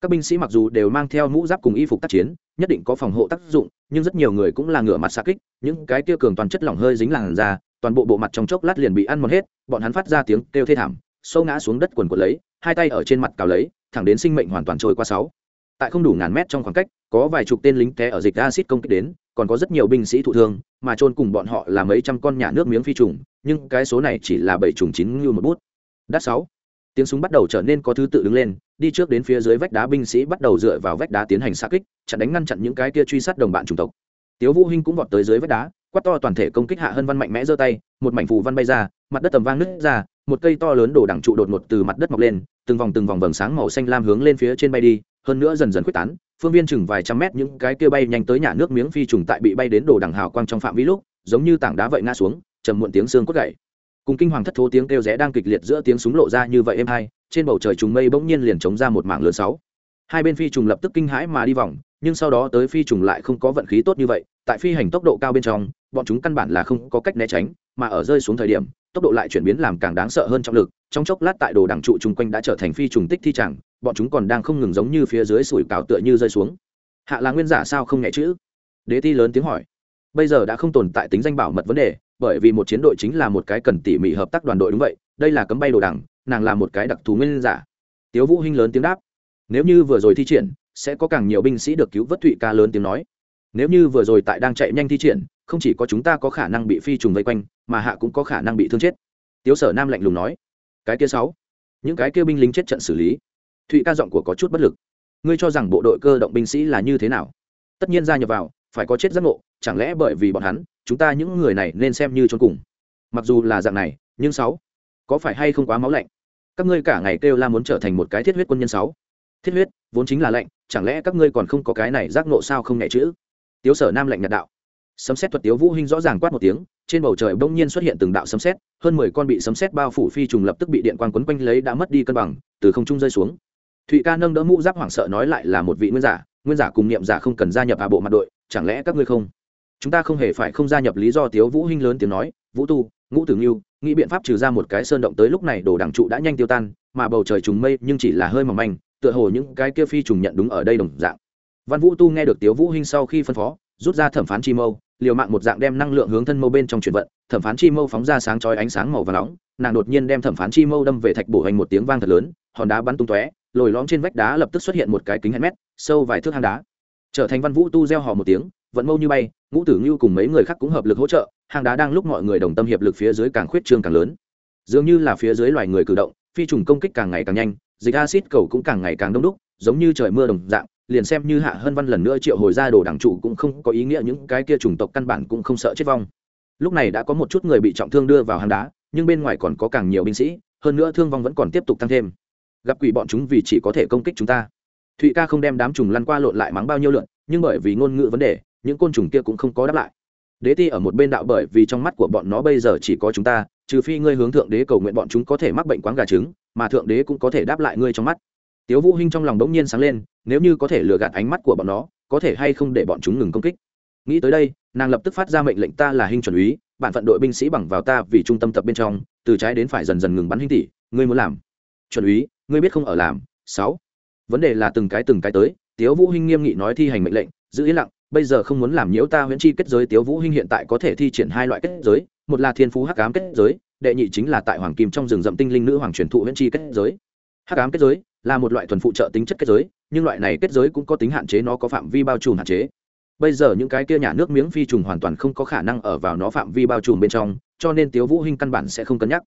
các binh sĩ mặc dù đều mang theo mũ giáp cùng y phục tác chiến nhất định có phòng hộ tác dụng nhưng rất nhiều người cũng là ngửa mặt xa kích những cái tiêu cường toàn chất lỏng hơi dính làn da, toàn bộ bộ mặt trong chốc lát liền bị ăn mòn hết bọn hắn phát ra tiếng kêu thê thảm sâu ngã xuống đất quần quần lấy hai tay ở trên mặt cào lấy thẳng đến sinh mệnh hoàn toàn trôi qua sáu. Tại không đủ ngàn mét trong khoảng cách có vài chục tên lính té ở dịch acid công kích đến, còn có rất nhiều binh sĩ thụ thương, mà trôn cùng bọn họ là mấy trăm con nhà nước miếng phi trùng, nhưng cái số này chỉ là bảy trùng chín như một bút. Đắt sáu. Tiếng súng bắt đầu trở nên có thứ tự đứng lên, đi trước đến phía dưới vách đá binh sĩ bắt đầu dựa vào vách đá tiến hành xa kích, chặn đánh ngăn chặn những cái kia truy sát đồng bạn chủng tộc. Tiếu vũ hinh cũng vọt tới dưới vách đá, quát to toàn thể công kích hạ hân văn mạnh mẽ giơ tay, một mảnh phù văn bay ra, mặt đất tầm vang nứt ra, một cây to lớn đổ đẳng trụ đột ngột từ mặt đất mọc lên, từng vòng từng vòng vầng sáng màu xanh lam hướng lên phía trên bay đi, hơn nữa dần dần quyết tán phương viên chừng vài trăm mét những cái kia bay nhanh tới nhà nước miếng phi trùng tại bị bay đến đồ đằng hào quang trong phạm vi lúc, giống như tảng đá vậy ngã xuống, trầm muộn tiếng xương cốt gậy cùng kinh hoàng thất thố tiếng kêu rẽ đang kịch liệt giữa tiếng súng lộ ra như vậy êm hai trên bầu trời trùng mây bỗng nhiên liền chống ra một mảng lớn sáu. Hai bên phi trùng lập tức kinh hãi mà đi vòng, nhưng sau đó tới phi trùng lại không có vận khí tốt như vậy, tại phi hành tốc độ cao bên trong, bọn chúng căn bản là không có cách né tránh, mà ở rơi xuống thời điểm, tốc độ lại chuyển biến làm càng đáng sợ hơn trọng lực, trong chốc lát tại đồ đằng trụ chung quanh đã trở thành phi trùng tích thi chẳng bọn chúng còn đang không ngừng giống như phía dưới sủi cảo tựa như rơi xuống. Hạ là nguyên giả sao không nhẹ chữ? Đế ti lớn tiếng hỏi. Bây giờ đã không tồn tại tính danh bảo mật vấn đề, bởi vì một chiến đội chính là một cái cần tỉ mỉ hợp tác đoàn đội đúng vậy, đây là cấm bay đồ đằng, nàng là một cái đặc thù nguyên giả. Tiếu vũ hinh lớn tiếng đáp. Nếu như vừa rồi thi triển, sẽ có càng nhiều binh sĩ được cứu vớt thụy ca lớn tiếng nói. Nếu như vừa rồi tại đang chạy nhanh thi triển, không chỉ có chúng ta có khả năng bị phi trùng vây quanh, mà hạ cũng có khả năng bị thương chết. Tiếu sở nam lạnh lùng nói. Cái kia sáu. Những cái kia binh lính chết trận xử lý thụy ca giọng của có chút bất lực. Ngươi cho rằng bộ đội cơ động binh sĩ là như thế nào? Tất nhiên gia nhập vào, phải có chết giác ngộ, chẳng lẽ bởi vì bọn hắn, chúng ta những người này nên xem như trốn cùng? Mặc dù là dạng này, nhưng sáu, có phải hay không quá máu lạnh? Các ngươi cả ngày kêu la muốn trở thành một cái thiết huyết quân nhân sáu. Thiết huyết, vốn chính là lạnh, chẳng lẽ các ngươi còn không có cái này giác ngộ sao không nhẹ chữ? Tiếu sở nam lạnh nhạt đạo. Sấm xét thuật tiếu vũ hinh rõ ràng quát một tiếng, trên bầu trời bỗng nhiên xuất hiện từng đạo sấm xét hơn mười con bị sấm xét bao phủ phi trùng lập tức bị điện quang quấn quanh lấy đã mất đi cân bằng, từ không trung rơi xuống thụy ca nâng đỡ mũ giáp hoảng sợ nói lại là một vị nguyên giả nguyên giả cùng niệm giả không cần gia nhập à bộ mặt đội, chẳng lẽ các ngươi không? Chúng ta không hề phải không gia nhập lý do tiếu vũ hinh lớn tiếng nói, vũ tu, ngũ tử nghiêu nghĩ biện pháp trừ ra một cái sơn động tới lúc này đồ đảng trụ đã nhanh tiêu tan, mà bầu trời trùng mây nhưng chỉ là hơi mỏng manh, tựa hồ những cái kia phi trùng nhận đúng ở đây đồng dạng. Văn vũ tu nghe được tiếu vũ hinh sau khi phân phó, rút ra thẩm phán chi mâu, liều mạng một dạng đem năng lượng hướng thân mâu bên trong chuyển vận, thẩm phán chi mâu phóng ra sáng chói ánh sáng màu và nóng, nàng đột nhiên đem thẩm phán chi mâu đâm về thạch bổ hành một tiếng vang thật lớn, hòn đá bắn tung tóe lồi lõm trên vách đá lập tức xuất hiện một cái kính hai mét, sâu vài thước hang đá. Trở thành văn vũ tu gieo hò một tiếng, vận mâu như bay, ngũ tử ngưu cùng mấy người khác cũng hợp lực hỗ trợ, hang đá đang lúc mọi người đồng tâm hiệp lực phía dưới càng khuyết trương càng lớn. Dường như là phía dưới loài người cử động, phi trùng công kích càng ngày càng nhanh, dịch acid cầu cũng càng ngày càng đông đúc, giống như trời mưa đồng dạng, liền xem như hạ hơn văn lần nữa triệu hồi ra đồ đảng trụ cũng không có ý nghĩa những cái kia chủng tộc căn bản cũng không sợ chết vong. Lúc này đã có một chút người bị trọng thương đưa vào hang đá, nhưng bên ngoài còn có càng nhiều binh sĩ, hơn nữa thương vong vẫn còn tiếp tục tăng thêm gặp quỷ bọn chúng vì chỉ có thể công kích chúng ta. Thụy ca không đem đám trùng lăn qua lộn lại mắng bao nhiêu lượn, nhưng bởi vì ngôn ngữ vấn đề, những côn trùng kia cũng không có đáp lại. Đế ti ở một bên đạo bởi vì trong mắt của bọn nó bây giờ chỉ có chúng ta, trừ phi ngươi hướng thượng đế cầu nguyện bọn chúng có thể mắc bệnh quáng gà trứng, mà thượng đế cũng có thể đáp lại ngươi trong mắt. Tiếu vũ hinh trong lòng đống nhiên sáng lên, nếu như có thể lừa gạt ánh mắt của bọn nó, có thể hay không để bọn chúng ngừng công kích? Nghĩ tới đây, nàng lập tức phát ra mệnh lệnh ta là hinh chuẩn úy, bản phận đội binh sĩ bằng vào ta vì trung tâm tập bên trong, từ trái đến phải dần dần ngừng bắn hinh tỷ, ngươi muốn làm? Chuẩn úy ngươi biết không ở làm, sáu. Vấn đề là từng cái từng cái tới, tiếu vũ hinh nghiêm nghị nói thi hành mệnh lệnh, giữ yên lặng, bây giờ không muốn làm nhiễu ta huyễn chi kết giới, tiếu vũ hinh hiện tại có thể thi triển hai loại kết giới, một là thiên phú hắc ám kết giới, đệ nhị chính là tại hoàng kim trong rừng rậm tinh linh nữ hoàng truyền thụ huyễn chi kết giới. Hắc ám kết giới là một loại thuần phụ trợ tính chất kết giới, nhưng loại này kết giới cũng có tính hạn chế, nó có phạm vi bao trùm hạn chế. Bây giờ những cái kia nhà nước miếng phi trùng hoàn toàn không có khả năng ở vào nó phạm vi bao trùm bên trong, cho nên tiếu vũ hinh căn bản sẽ không cân nhắc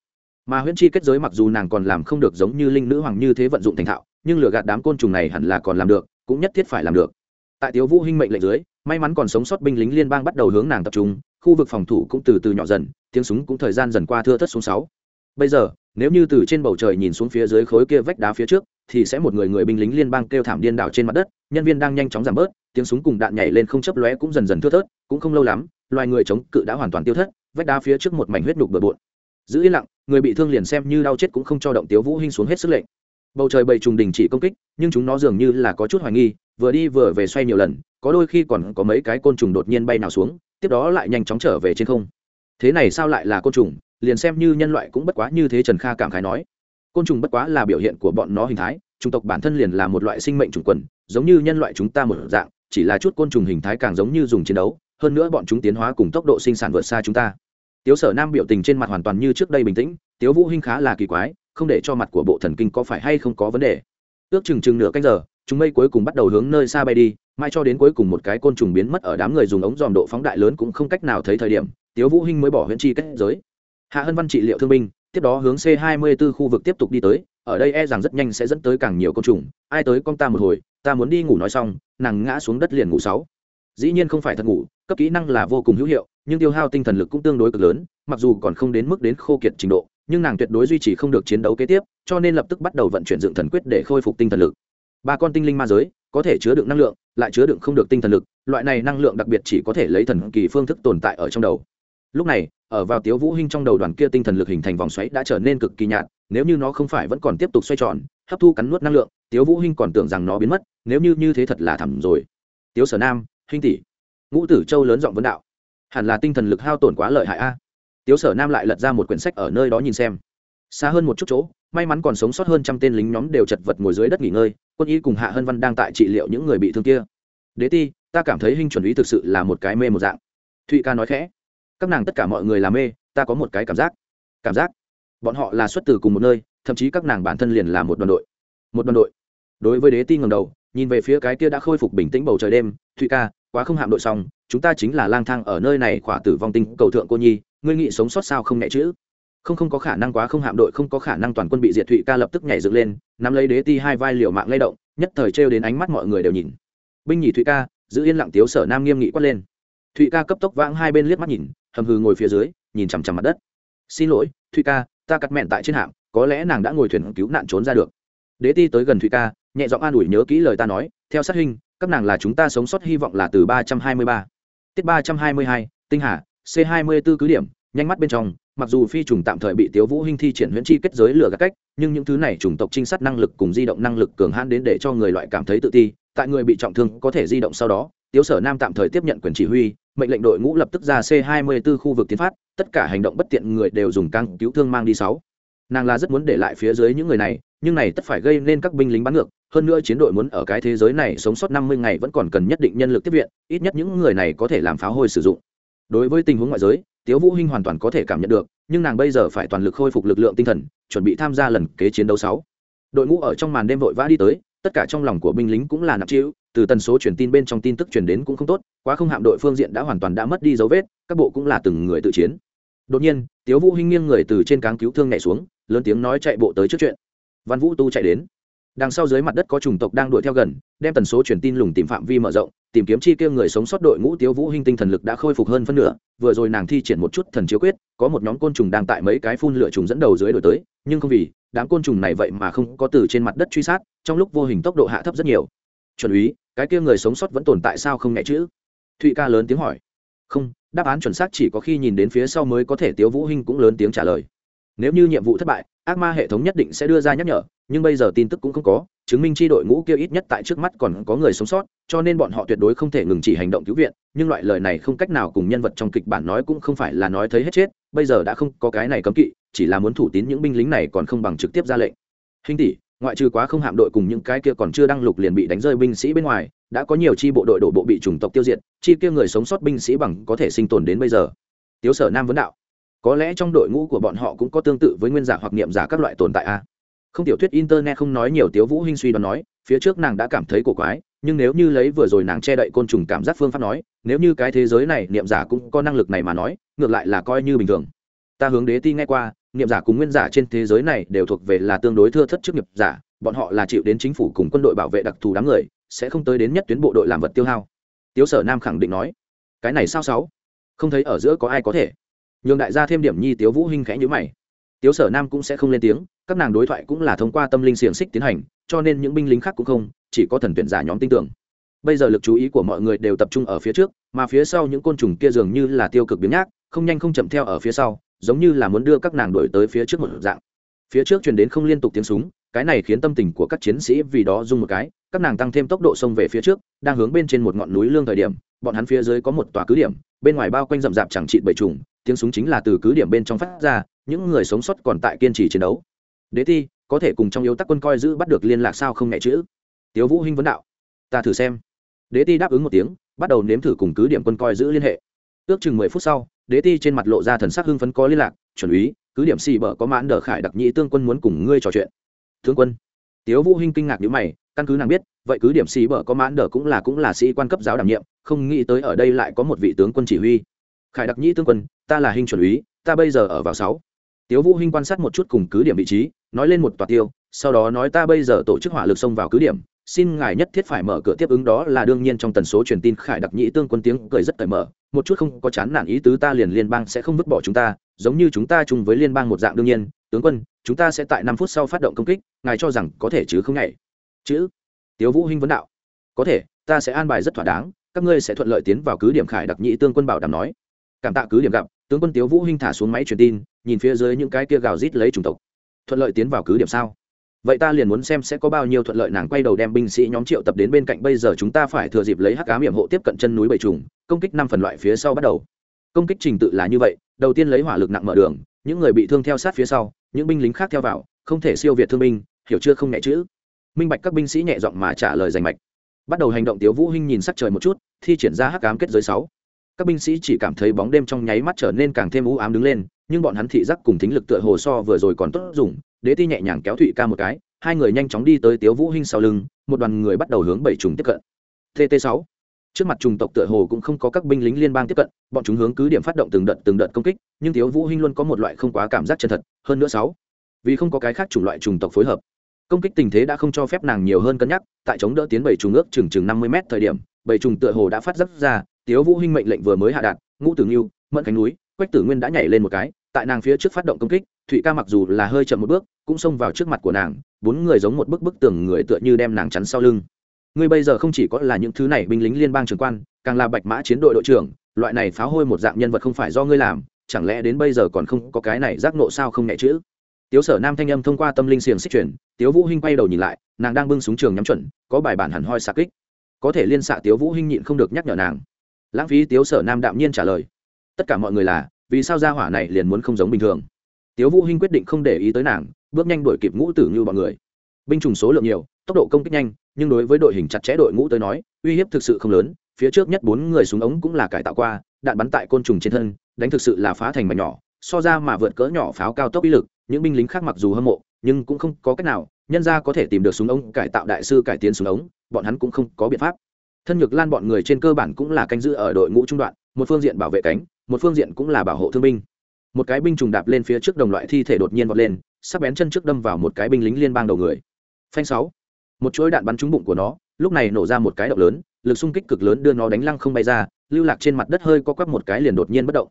mà huyễn chi kết giới mặc dù nàng còn làm không được giống như linh nữ hoàng như thế vận dụng thành thạo, nhưng lừa gạt đám côn trùng này hẳn là còn làm được, cũng nhất thiết phải làm được. Tại tiếu vũ hinh mệnh lệnh dưới, may mắn còn sống sót binh lính liên bang bắt đầu hướng nàng tập trung, khu vực phòng thủ cũng từ từ nhỏ dần, tiếng súng cũng thời gian dần qua thưa thất xuống sáu. Bây giờ, nếu như từ trên bầu trời nhìn xuống phía dưới khối kia vách đá phía trước, thì sẽ một người người binh lính liên bang kêu thảm điên đảo trên mặt đất, nhân viên đang nhanh chóng giảm bớt, tiếng súng cùng đạn nhảy lên không chớp lóe cũng dần dần thưa thớt, cũng không lâu lắm, loài người chống cự đã hoàn toàn tiêu thất, vách đá phía trước một mảnh huyết đục bừa bộn. Giữ yên lặng người bị thương liền xem như đau chết cũng không cho động tiếu vũ hinh xuống hết sức lệnh. Bầu trời bầy trùng đình chỉ công kích, nhưng chúng nó dường như là có chút hoài nghi, vừa đi vừa về xoay nhiều lần, có đôi khi còn có mấy cái côn trùng đột nhiên bay nào xuống, tiếp đó lại nhanh chóng trở về trên không. Thế này sao lại là côn trùng? Liền xem như nhân loại cũng bất quá như thế trần kha cảm khái nói. Côn trùng bất quá là biểu hiện của bọn nó hình thái, chủng tộc bản thân liền là một loại sinh mệnh chủng quần, giống như nhân loại chúng ta một dạng, chỉ là chút côn trùng hình thái càng giống như dùng chiến đấu, hơn nữa bọn chúng tiến hóa cùng tốc độ sinh sản vượt xa chúng ta tiếu sở nam biểu tình trên mặt hoàn toàn như trước đây bình tĩnh, tiếu vũ hinh khá là kỳ quái, không để cho mặt của bộ thần kinh có phải hay không có vấn đề. Ước chừng chừng nửa canh giờ, chúng mây cuối cùng bắt đầu hướng nơi xa bay đi, mai cho đến cuối cùng một cái côn trùng biến mất ở đám người dùng ống dòm độ phóng đại lớn cũng không cách nào thấy thời điểm, tiếu vũ hinh mới bỏ huyễn chi kết giới. Hạ hân văn trị liệu thương binh, tiếp đó hướng c 24 khu vực tiếp tục đi tới, ở đây e rằng rất nhanh sẽ dẫn tới càng nhiều côn trùng, ai tới con ta một hồi, ta muốn đi ngủ nói xong, nàng ngã xuống đất liền ngủ sáu dĩ nhiên không phải thật ngủ, cấp kỹ năng là vô cùng hữu hiệu, nhưng tiêu hao tinh thần lực cũng tương đối cực lớn, mặc dù còn không đến mức đến khô kiệt trình độ, nhưng nàng tuyệt đối duy trì không được chiến đấu kế tiếp, cho nên lập tức bắt đầu vận chuyển dựng thần quyết để khôi phục tinh thần lực. Ba con tinh linh ma giới, có thể chứa đựng năng lượng, lại chứa đựng không được tinh thần lực, loại này năng lượng đặc biệt chỉ có thể lấy thần kỳ phương thức tồn tại ở trong đầu. Lúc này, ở vào tiếu vũ hinh trong đầu đoàn kia tinh thần lực hình thành vòng xoáy đã trở nên cực kỳ nhạt, nếu như nó không phải vẫn còn tiếp tục xoay tròn, hấp thu cắn nuốt năng lượng, tiếu vũ hinh còn tưởng rằng nó biến mất, nếu như như thế thật là thầm rồi. Tiếu sở nam hinh tỷ. Ngũ tử châu lớn giọng vấn đạo. Hẳn là tinh thần lực hao tổn quá lợi hại a. À? Tiếu sở nam lại lật ra một quyển sách ở nơi đó nhìn xem. Xa hơn một chút chỗ, may mắn còn sống sót hơn trăm tên lính nhóm đều chật vật ngồi dưới đất nghỉ ngơi, quân y cùng hạ hân văn đang tại trị liệu những người bị thương kia. Đế ti, ta cảm thấy hình chuẩn ý thực sự là một cái mê một dạng. Thụy ca nói khẽ. Các nàng tất cả mọi người là mê, ta có một cái cảm giác. Cảm giác. Bọn họ là xuất từ cùng một nơi, thậm chí các nàng bản thân liền là một đoàn đội. Một đoàn đội. Đối với đế ti ngầm đầu, nhìn về phía cái kia đã khôi phục bình tĩnh bầu trời đêm, thụy ca quá không hạm đội xong, chúng ta chính là lang thang ở nơi này khỏa tử vong tinh cầu thượng cô nhi, ngươi nghĩ sống sót sao không nhẹ chữ không không có khả năng quá không hạm đội, không có khả năng toàn quân bị diệt thụy ca lập tức nhảy dựng lên, nắm lấy đế ti hai vai liều mạng lay động, nhất thời trêu đến ánh mắt mọi người đều nhìn. Binh nhì thụy ca, giữ yên lặng tiếu sở nam nghiêm nghị quát lên. Thụy ca cấp tốc vãng hai bên liếc mắt nhìn, hầm hừ ngồi phía dưới, nhìn chằm chằm mặt đất. Xin lỗi, thụy ca, ta cắt mẹn tại trên hạm, có lẽ nàng đã ngồi thuyền cứu nạn trốn ra được. Đế ti tới gần thụy ca, nhẹ giọng an ủi nhớ kỹ lời ta nói, theo sát hình các nàng là chúng ta sống sót hy vọng là từ ba trăm hai mươi ba. Tiết ba trăm hai mươi hai, tinh hà, c hai mươi b ố cứ điểm, nhanh mắt bên trong, mặc dù phi trùng tạm thời bị tiếu vũ hinh thi triển huyễn chi kết giới lửa gạt cách, nhưng những thứ này chủng tộc trinh sát năng lực cùng di động năng lực cường hãn đến để cho người loại cảm thấy tự ti, tại người bị trọng thương có thể di động sau đó, tiếu sở nam tạm thời tiếp nhận quyền chỉ huy, mệnh lệnh đội ngũ lập tức ra c 24 khu vực tiến phát, tất cả hành động bất tiện người đều dùng căng cứu thương mang đi sáu. Nàng là rất muốn để lại phía dưới những người này, nhưng này tất phải gây nên các binh lính bắn ngược hơn nữa chiến đội muốn ở cái thế giới này sống sót 50 ngày vẫn còn cần nhất định nhân lực tiếp viện, ít nhất những người này có thể làm pháo hôi sử dụng. Đối với tình huống ngoại giới, tiếu vũ hinh hoàn toàn có thể cảm nhận được, nhưng nàng bây giờ phải toàn lực khôi phục lực lượng tinh thần, chuẩn bị tham gia lần kế chiến đấu sáu. Đội ngũ ở trong màn đêm vội vã đi tới, tất cả trong lòng của binh lính cũng là nặng trĩu, từ tần số truyền tin bên trong tin tức truyền đến cũng không tốt, quá không hạm đội phương diện đã hoàn toàn đã mất đi dấu vết, các bộ cũng là từng người tự chiến. Đột nhiên, tiếu vũ hinh nghiêng người từ trên cáng cứu thương nhảy xuống, lớn tiếng nói chạy bộ tới trước chuyện. Văn vũ tu chạy đến đằng sau dưới mặt đất có chủng tộc đang đuổi theo gần, đem tần số truyền tin lùng tìm phạm vi mở rộng, tìm kiếm chi kia người sống sót đội ngũ tiếu vũ hinh tinh thần lực đã khôi phục hơn phân nửa, vừa rồi nàng thi triển một chút thần chiếu quyết, có một nhóm côn trùng đang tại mấy cái phun lửa trùng dẫn đầu dưới đổi tới, nhưng không vì, đám côn trùng này vậy mà không có từ trên mặt đất truy sát, trong lúc vô hình tốc độ hạ thấp rất nhiều. Chuẩn úy, cái kia người sống sót vẫn tồn tại sao không nhẹ chữ thụy ca lớn tiếng hỏi. Không, đáp án chuẩn xác chỉ có khi nhìn đến phía sau mới có thể tiếu vũ hinh cũng lớn tiếng trả lời nếu như nhiệm vụ thất bại, ác ma hệ thống nhất định sẽ đưa ra nhắc nhở, nhưng bây giờ tin tức cũng không có, chứng minh chi đội ngũ kia ít nhất tại trước mắt còn có người sống sót, cho nên bọn họ tuyệt đối không thể ngừng chỉ hành động cứu viện, nhưng loại lời này không cách nào cùng nhân vật trong kịch bản nói cũng không phải là nói thấy hết chết, bây giờ đã không có cái này cấm kỵ, chỉ là muốn thủ tín những binh lính này còn không bằng trực tiếp ra lệnh. Hình tỷ, ngoại trừ quá không hạm đội cùng những cái kia còn chưa đăng lục liền bị đánh rơi binh sĩ bên ngoài, đã có nhiều chi bộ đội đổ bộ bị chủng tộc tiêu diệt, chi kia người sống sót binh sĩ bằng có thể sinh tồn đến bây giờ. Tiếu sở nam vấn đạo có lẽ trong đội ngũ của bọn họ cũng có tương tự với nguyên giả hoặc niệm giả các loại tồn tại a. Không tiểu thuyết internet không nói nhiều, tiếu vũ hinh suy đoán nói, phía trước nàng đã cảm thấy cổ quái, nhưng nếu như lấy vừa rồi nàng che đậy côn trùng cảm giác phương pháp nói, nếu như cái thế giới này niệm giả cũng có năng lực này mà nói, ngược lại là coi như bình thường. Ta hướng đế ti nghe qua, niệm giả cùng nguyên giả trên thế giới này đều thuộc về là tương đối thưa thất chức nghiệp giả, bọn họ là chịu đến chính phủ cùng quân đội bảo vệ đặc thù đám người, sẽ không tới đến nhất tuyến bộ đội làm vật tiêu hao. Tiếu sở nam khẳng định nói, cái này sao sáu? Không thấy ở giữa có ai có thể nhường đại gia thêm điểm nhi tiếu vũ hinh khẽ nhíu mày. Tiếu sở nam cũng sẽ không lên tiếng, các nàng đối thoại cũng là thông qua tâm linh xiềng xích tiến hành, cho nên những binh lính khác cũng không, chỉ có thần tuyển giả nhóm tin tưởng. Bây giờ lực chú ý của mọi người đều tập trung ở phía trước, mà phía sau những côn trùng kia dường như là tiêu cực biến nhác, không nhanh không chậm theo ở phía sau, giống như là muốn đưa các nàng đuổi tới phía trước một dạng. Phía trước truyền đến không liên tục tiếng súng, cái này khiến tâm tình của các chiến sĩ vì đó rung một cái, các nàng tăng thêm tốc độ xông về phía trước, đang hướng bên trên một ngọn núi lương thời điểm, bọn hắn phía dưới có một tòa cứ điểm, bên ngoài bao quanh rậm rạp chẳng trị bầy trùng tiếng súng chính là từ cứ điểm bên trong phát ra, những người sống sót còn tại kiên trì chiến đấu. Đế ti, có thể cùng trong yếu tắc quân coi giữ bắt được liên lạc sao không nhẹ chữ? Tiếu vũ hinh vấn đạo. Ta thử xem. Đế ti đáp ứng một tiếng, bắt đầu nếm thử cùng cứ điểm quân coi giữ liên hệ. Ước chừng mười phút sau, đế ti trên mặt lộ ra thần sắc hưng phấn có liên lạc, chuẩn úy, cứ điểm xì bờ có mãn đờ khải đặc nhị tương quân muốn cùng ngươi trò chuyện. Thương quân. Tiếu vũ hinh kinh ngạc nhíu mày, căn cứ nàng biết, vậy cứ điểm xì bờ có mãn đờ cũng là cũng là sĩ quan cấp giáo đảm nhiệm, không nghĩ tới ở đây lại có một vị tướng quân chỉ huy khải đặc Nhĩ tương quân, ta là hình chuẩn úy, ta bây giờ ở vào sáu. Tiếu vũ hinh quan sát một chút cùng cứ điểm vị trí, nói lên một tòa tiêu, sau đó nói ta bây giờ tổ chức hỏa lực xông vào cứ điểm, xin ngài nhất thiết phải mở cửa tiếp ứng đó là đương nhiên trong tần số truyền tin khải đặc nhĩ tương quân tiếng cười rất cởi mở, một chút không có chán nản ý tứ ta liền liên bang sẽ không vứt bỏ chúng ta, giống như chúng ta chung với liên bang một dạng đương nhiên, tướng quân, chúng ta sẽ tại năm phút sau phát động công kích, ngài cho rằng có thể chứ không nhảy chữ. Tiếu vũ hinh vấn đạo. Có thể, ta sẽ an bài rất thỏa đáng, các ngươi sẽ thuận lợi tiến vào cứ điểm khải đặc nhĩ tương quân bảo đảm nói cảm tạ cứ điểm gặp, tướng quân tiếu vũ hinh thả xuống máy truyền tin, nhìn phía dưới những cái kia gào rít lấy chủng tộc. Thuận lợi tiến vào cứ điểm sao? Vậy ta liền muốn xem sẽ có bao nhiêu thuận lợi nàng quay đầu đem binh sĩ nhóm triệu tập đến bên cạnh, bây giờ chúng ta phải thừa dịp lấy hắc ám hiểm hộ tiếp cận chân núi bảy trùng, công kích năm phần loại phía sau bắt đầu. Công kích trình tự là như vậy, đầu tiên lấy hỏa lực nặng mở đường, những người bị thương theo sát phía sau, những binh lính khác theo vào, không thể siêu việt thương binh, hiểu chưa không nhẹ chữ. Minh bạch các binh sĩ nhẹ giọng mà trả lời rành mạch. Bắt đầu hành động tiếu vũ hinh nhìn sắc trời một chút, thi triển ra hắc ám kết giới sáu các binh sĩ chỉ cảm thấy bóng đêm trong nháy mắt trở nên càng thêm u ám đứng lên, nhưng bọn hắn thị giác cùng thính lực tựa hồ so vừa rồi còn tốt dùng, đế ti nhẹ nhàng kéo thụy ca một cái, hai người nhanh chóng đi tới tiếu vũ hinh sau lưng, một đoàn người bắt đầu hướng bảy trùng tiếp cận. Tt 6 trước mặt trùng tộc tựa hồ cũng không có các binh lính liên bang tiếp cận, bọn chúng hướng cứ điểm phát động từng đợt từng đợt công kích, nhưng tiếu vũ hinh luôn có một loại không quá cảm giác chân thật, hơn nữa sáu. Vì không có cái khác chủng loại trùng tộc phối hợp. Công kích tình thế đã không cho phép nàng nhiều hơn cân nhắc, tại chống đỡ tiến bảy trùng ước chừng chừng năm mươi mét thời điểm, bảy trùng tựa hồ đã phát giác ra tiếu vũ hinh mệnh lệnh vừa mới hạ đạt, ngũ tử nghiêu, mẫn cánh núi, quách tử nguyên đã nhảy lên một cái, tại nàng phía trước phát động công kích, thụy ca mặc dù là hơi chậm một bước, cũng xông vào trước mặt của nàng, bốn người giống một bức bức tường người tựa như đem nàng chắn sau lưng. Ngươi bây giờ không chỉ có là những thứ này binh lính liên bang trưởng quan, càng là bạch mã chiến đội đội trưởng, loại này phá hôi một dạng nhân vật không phải do ngươi làm, chẳng lẽ đến bây giờ còn không có cái này giác nộ sao không nhẹ chữ tiếu sở nam thanh âm thông qua tâm linh xiềng xích chuyển tiếu vũ hinh quay đầu nhìn lại, nàng đang bưng súng trường nhắm chuẩn, có bài bản hẳn hoi xạ kích. Có thể liên xạ tiếu vũ hinh nhịn không được nhắc nhở nàng lãng phí tiếu sở nam đạm nhiên trả lời. Tất cả mọi người là, vì sao gia hỏa này liền muốn không giống bình thường? Tiếu vũ hinh quyết định không để ý tới nàng, bước nhanh đuổi kịp ngũ tử như bọn người. Binh chủng số lượng nhiều, tốc độ công kích nhanh, nhưng đối với đội hình chặt chẽ đội ngũ tới nói, uy hiếp thực sự không lớn, phía trước nhất bốn người súng ống cũng là cải tạo qua, đạn bắn tại côn trùng trên thân, đánh thực sự là phá thành mảnh nhỏ, so ra mà vượt cỡ nhỏ pháo cao tốc uy lực, những binh lính khác mặc dù hâm mộ, nhưng cũng không có cách nào, nhân ra có thể tìm được súng ống cải tạo đại sư cải tiến súng ống, bọn hắn cũng không có biện pháp thân nhược lan bọn người trên cơ bản cũng là canh giữ ở đội ngũ trung đoạn một phương diện bảo vệ cánh một phương diện cũng là bảo hộ thương binh. Một cái binh trùng đạp lên phía trước đồng loại thi thể đột nhiên vọt lên sắc bén chân trước đâm vào một cái binh lính liên bang đầu người. Phanh sáu. Một chuỗi đạn bắn trúng bụng của nó lúc này nổ ra một cái động lớn lực xung kích cực lớn đưa nó đánh lăng không bay ra lưu lạc trên mặt đất hơi có quắp một cái liền đột nhiên bất động.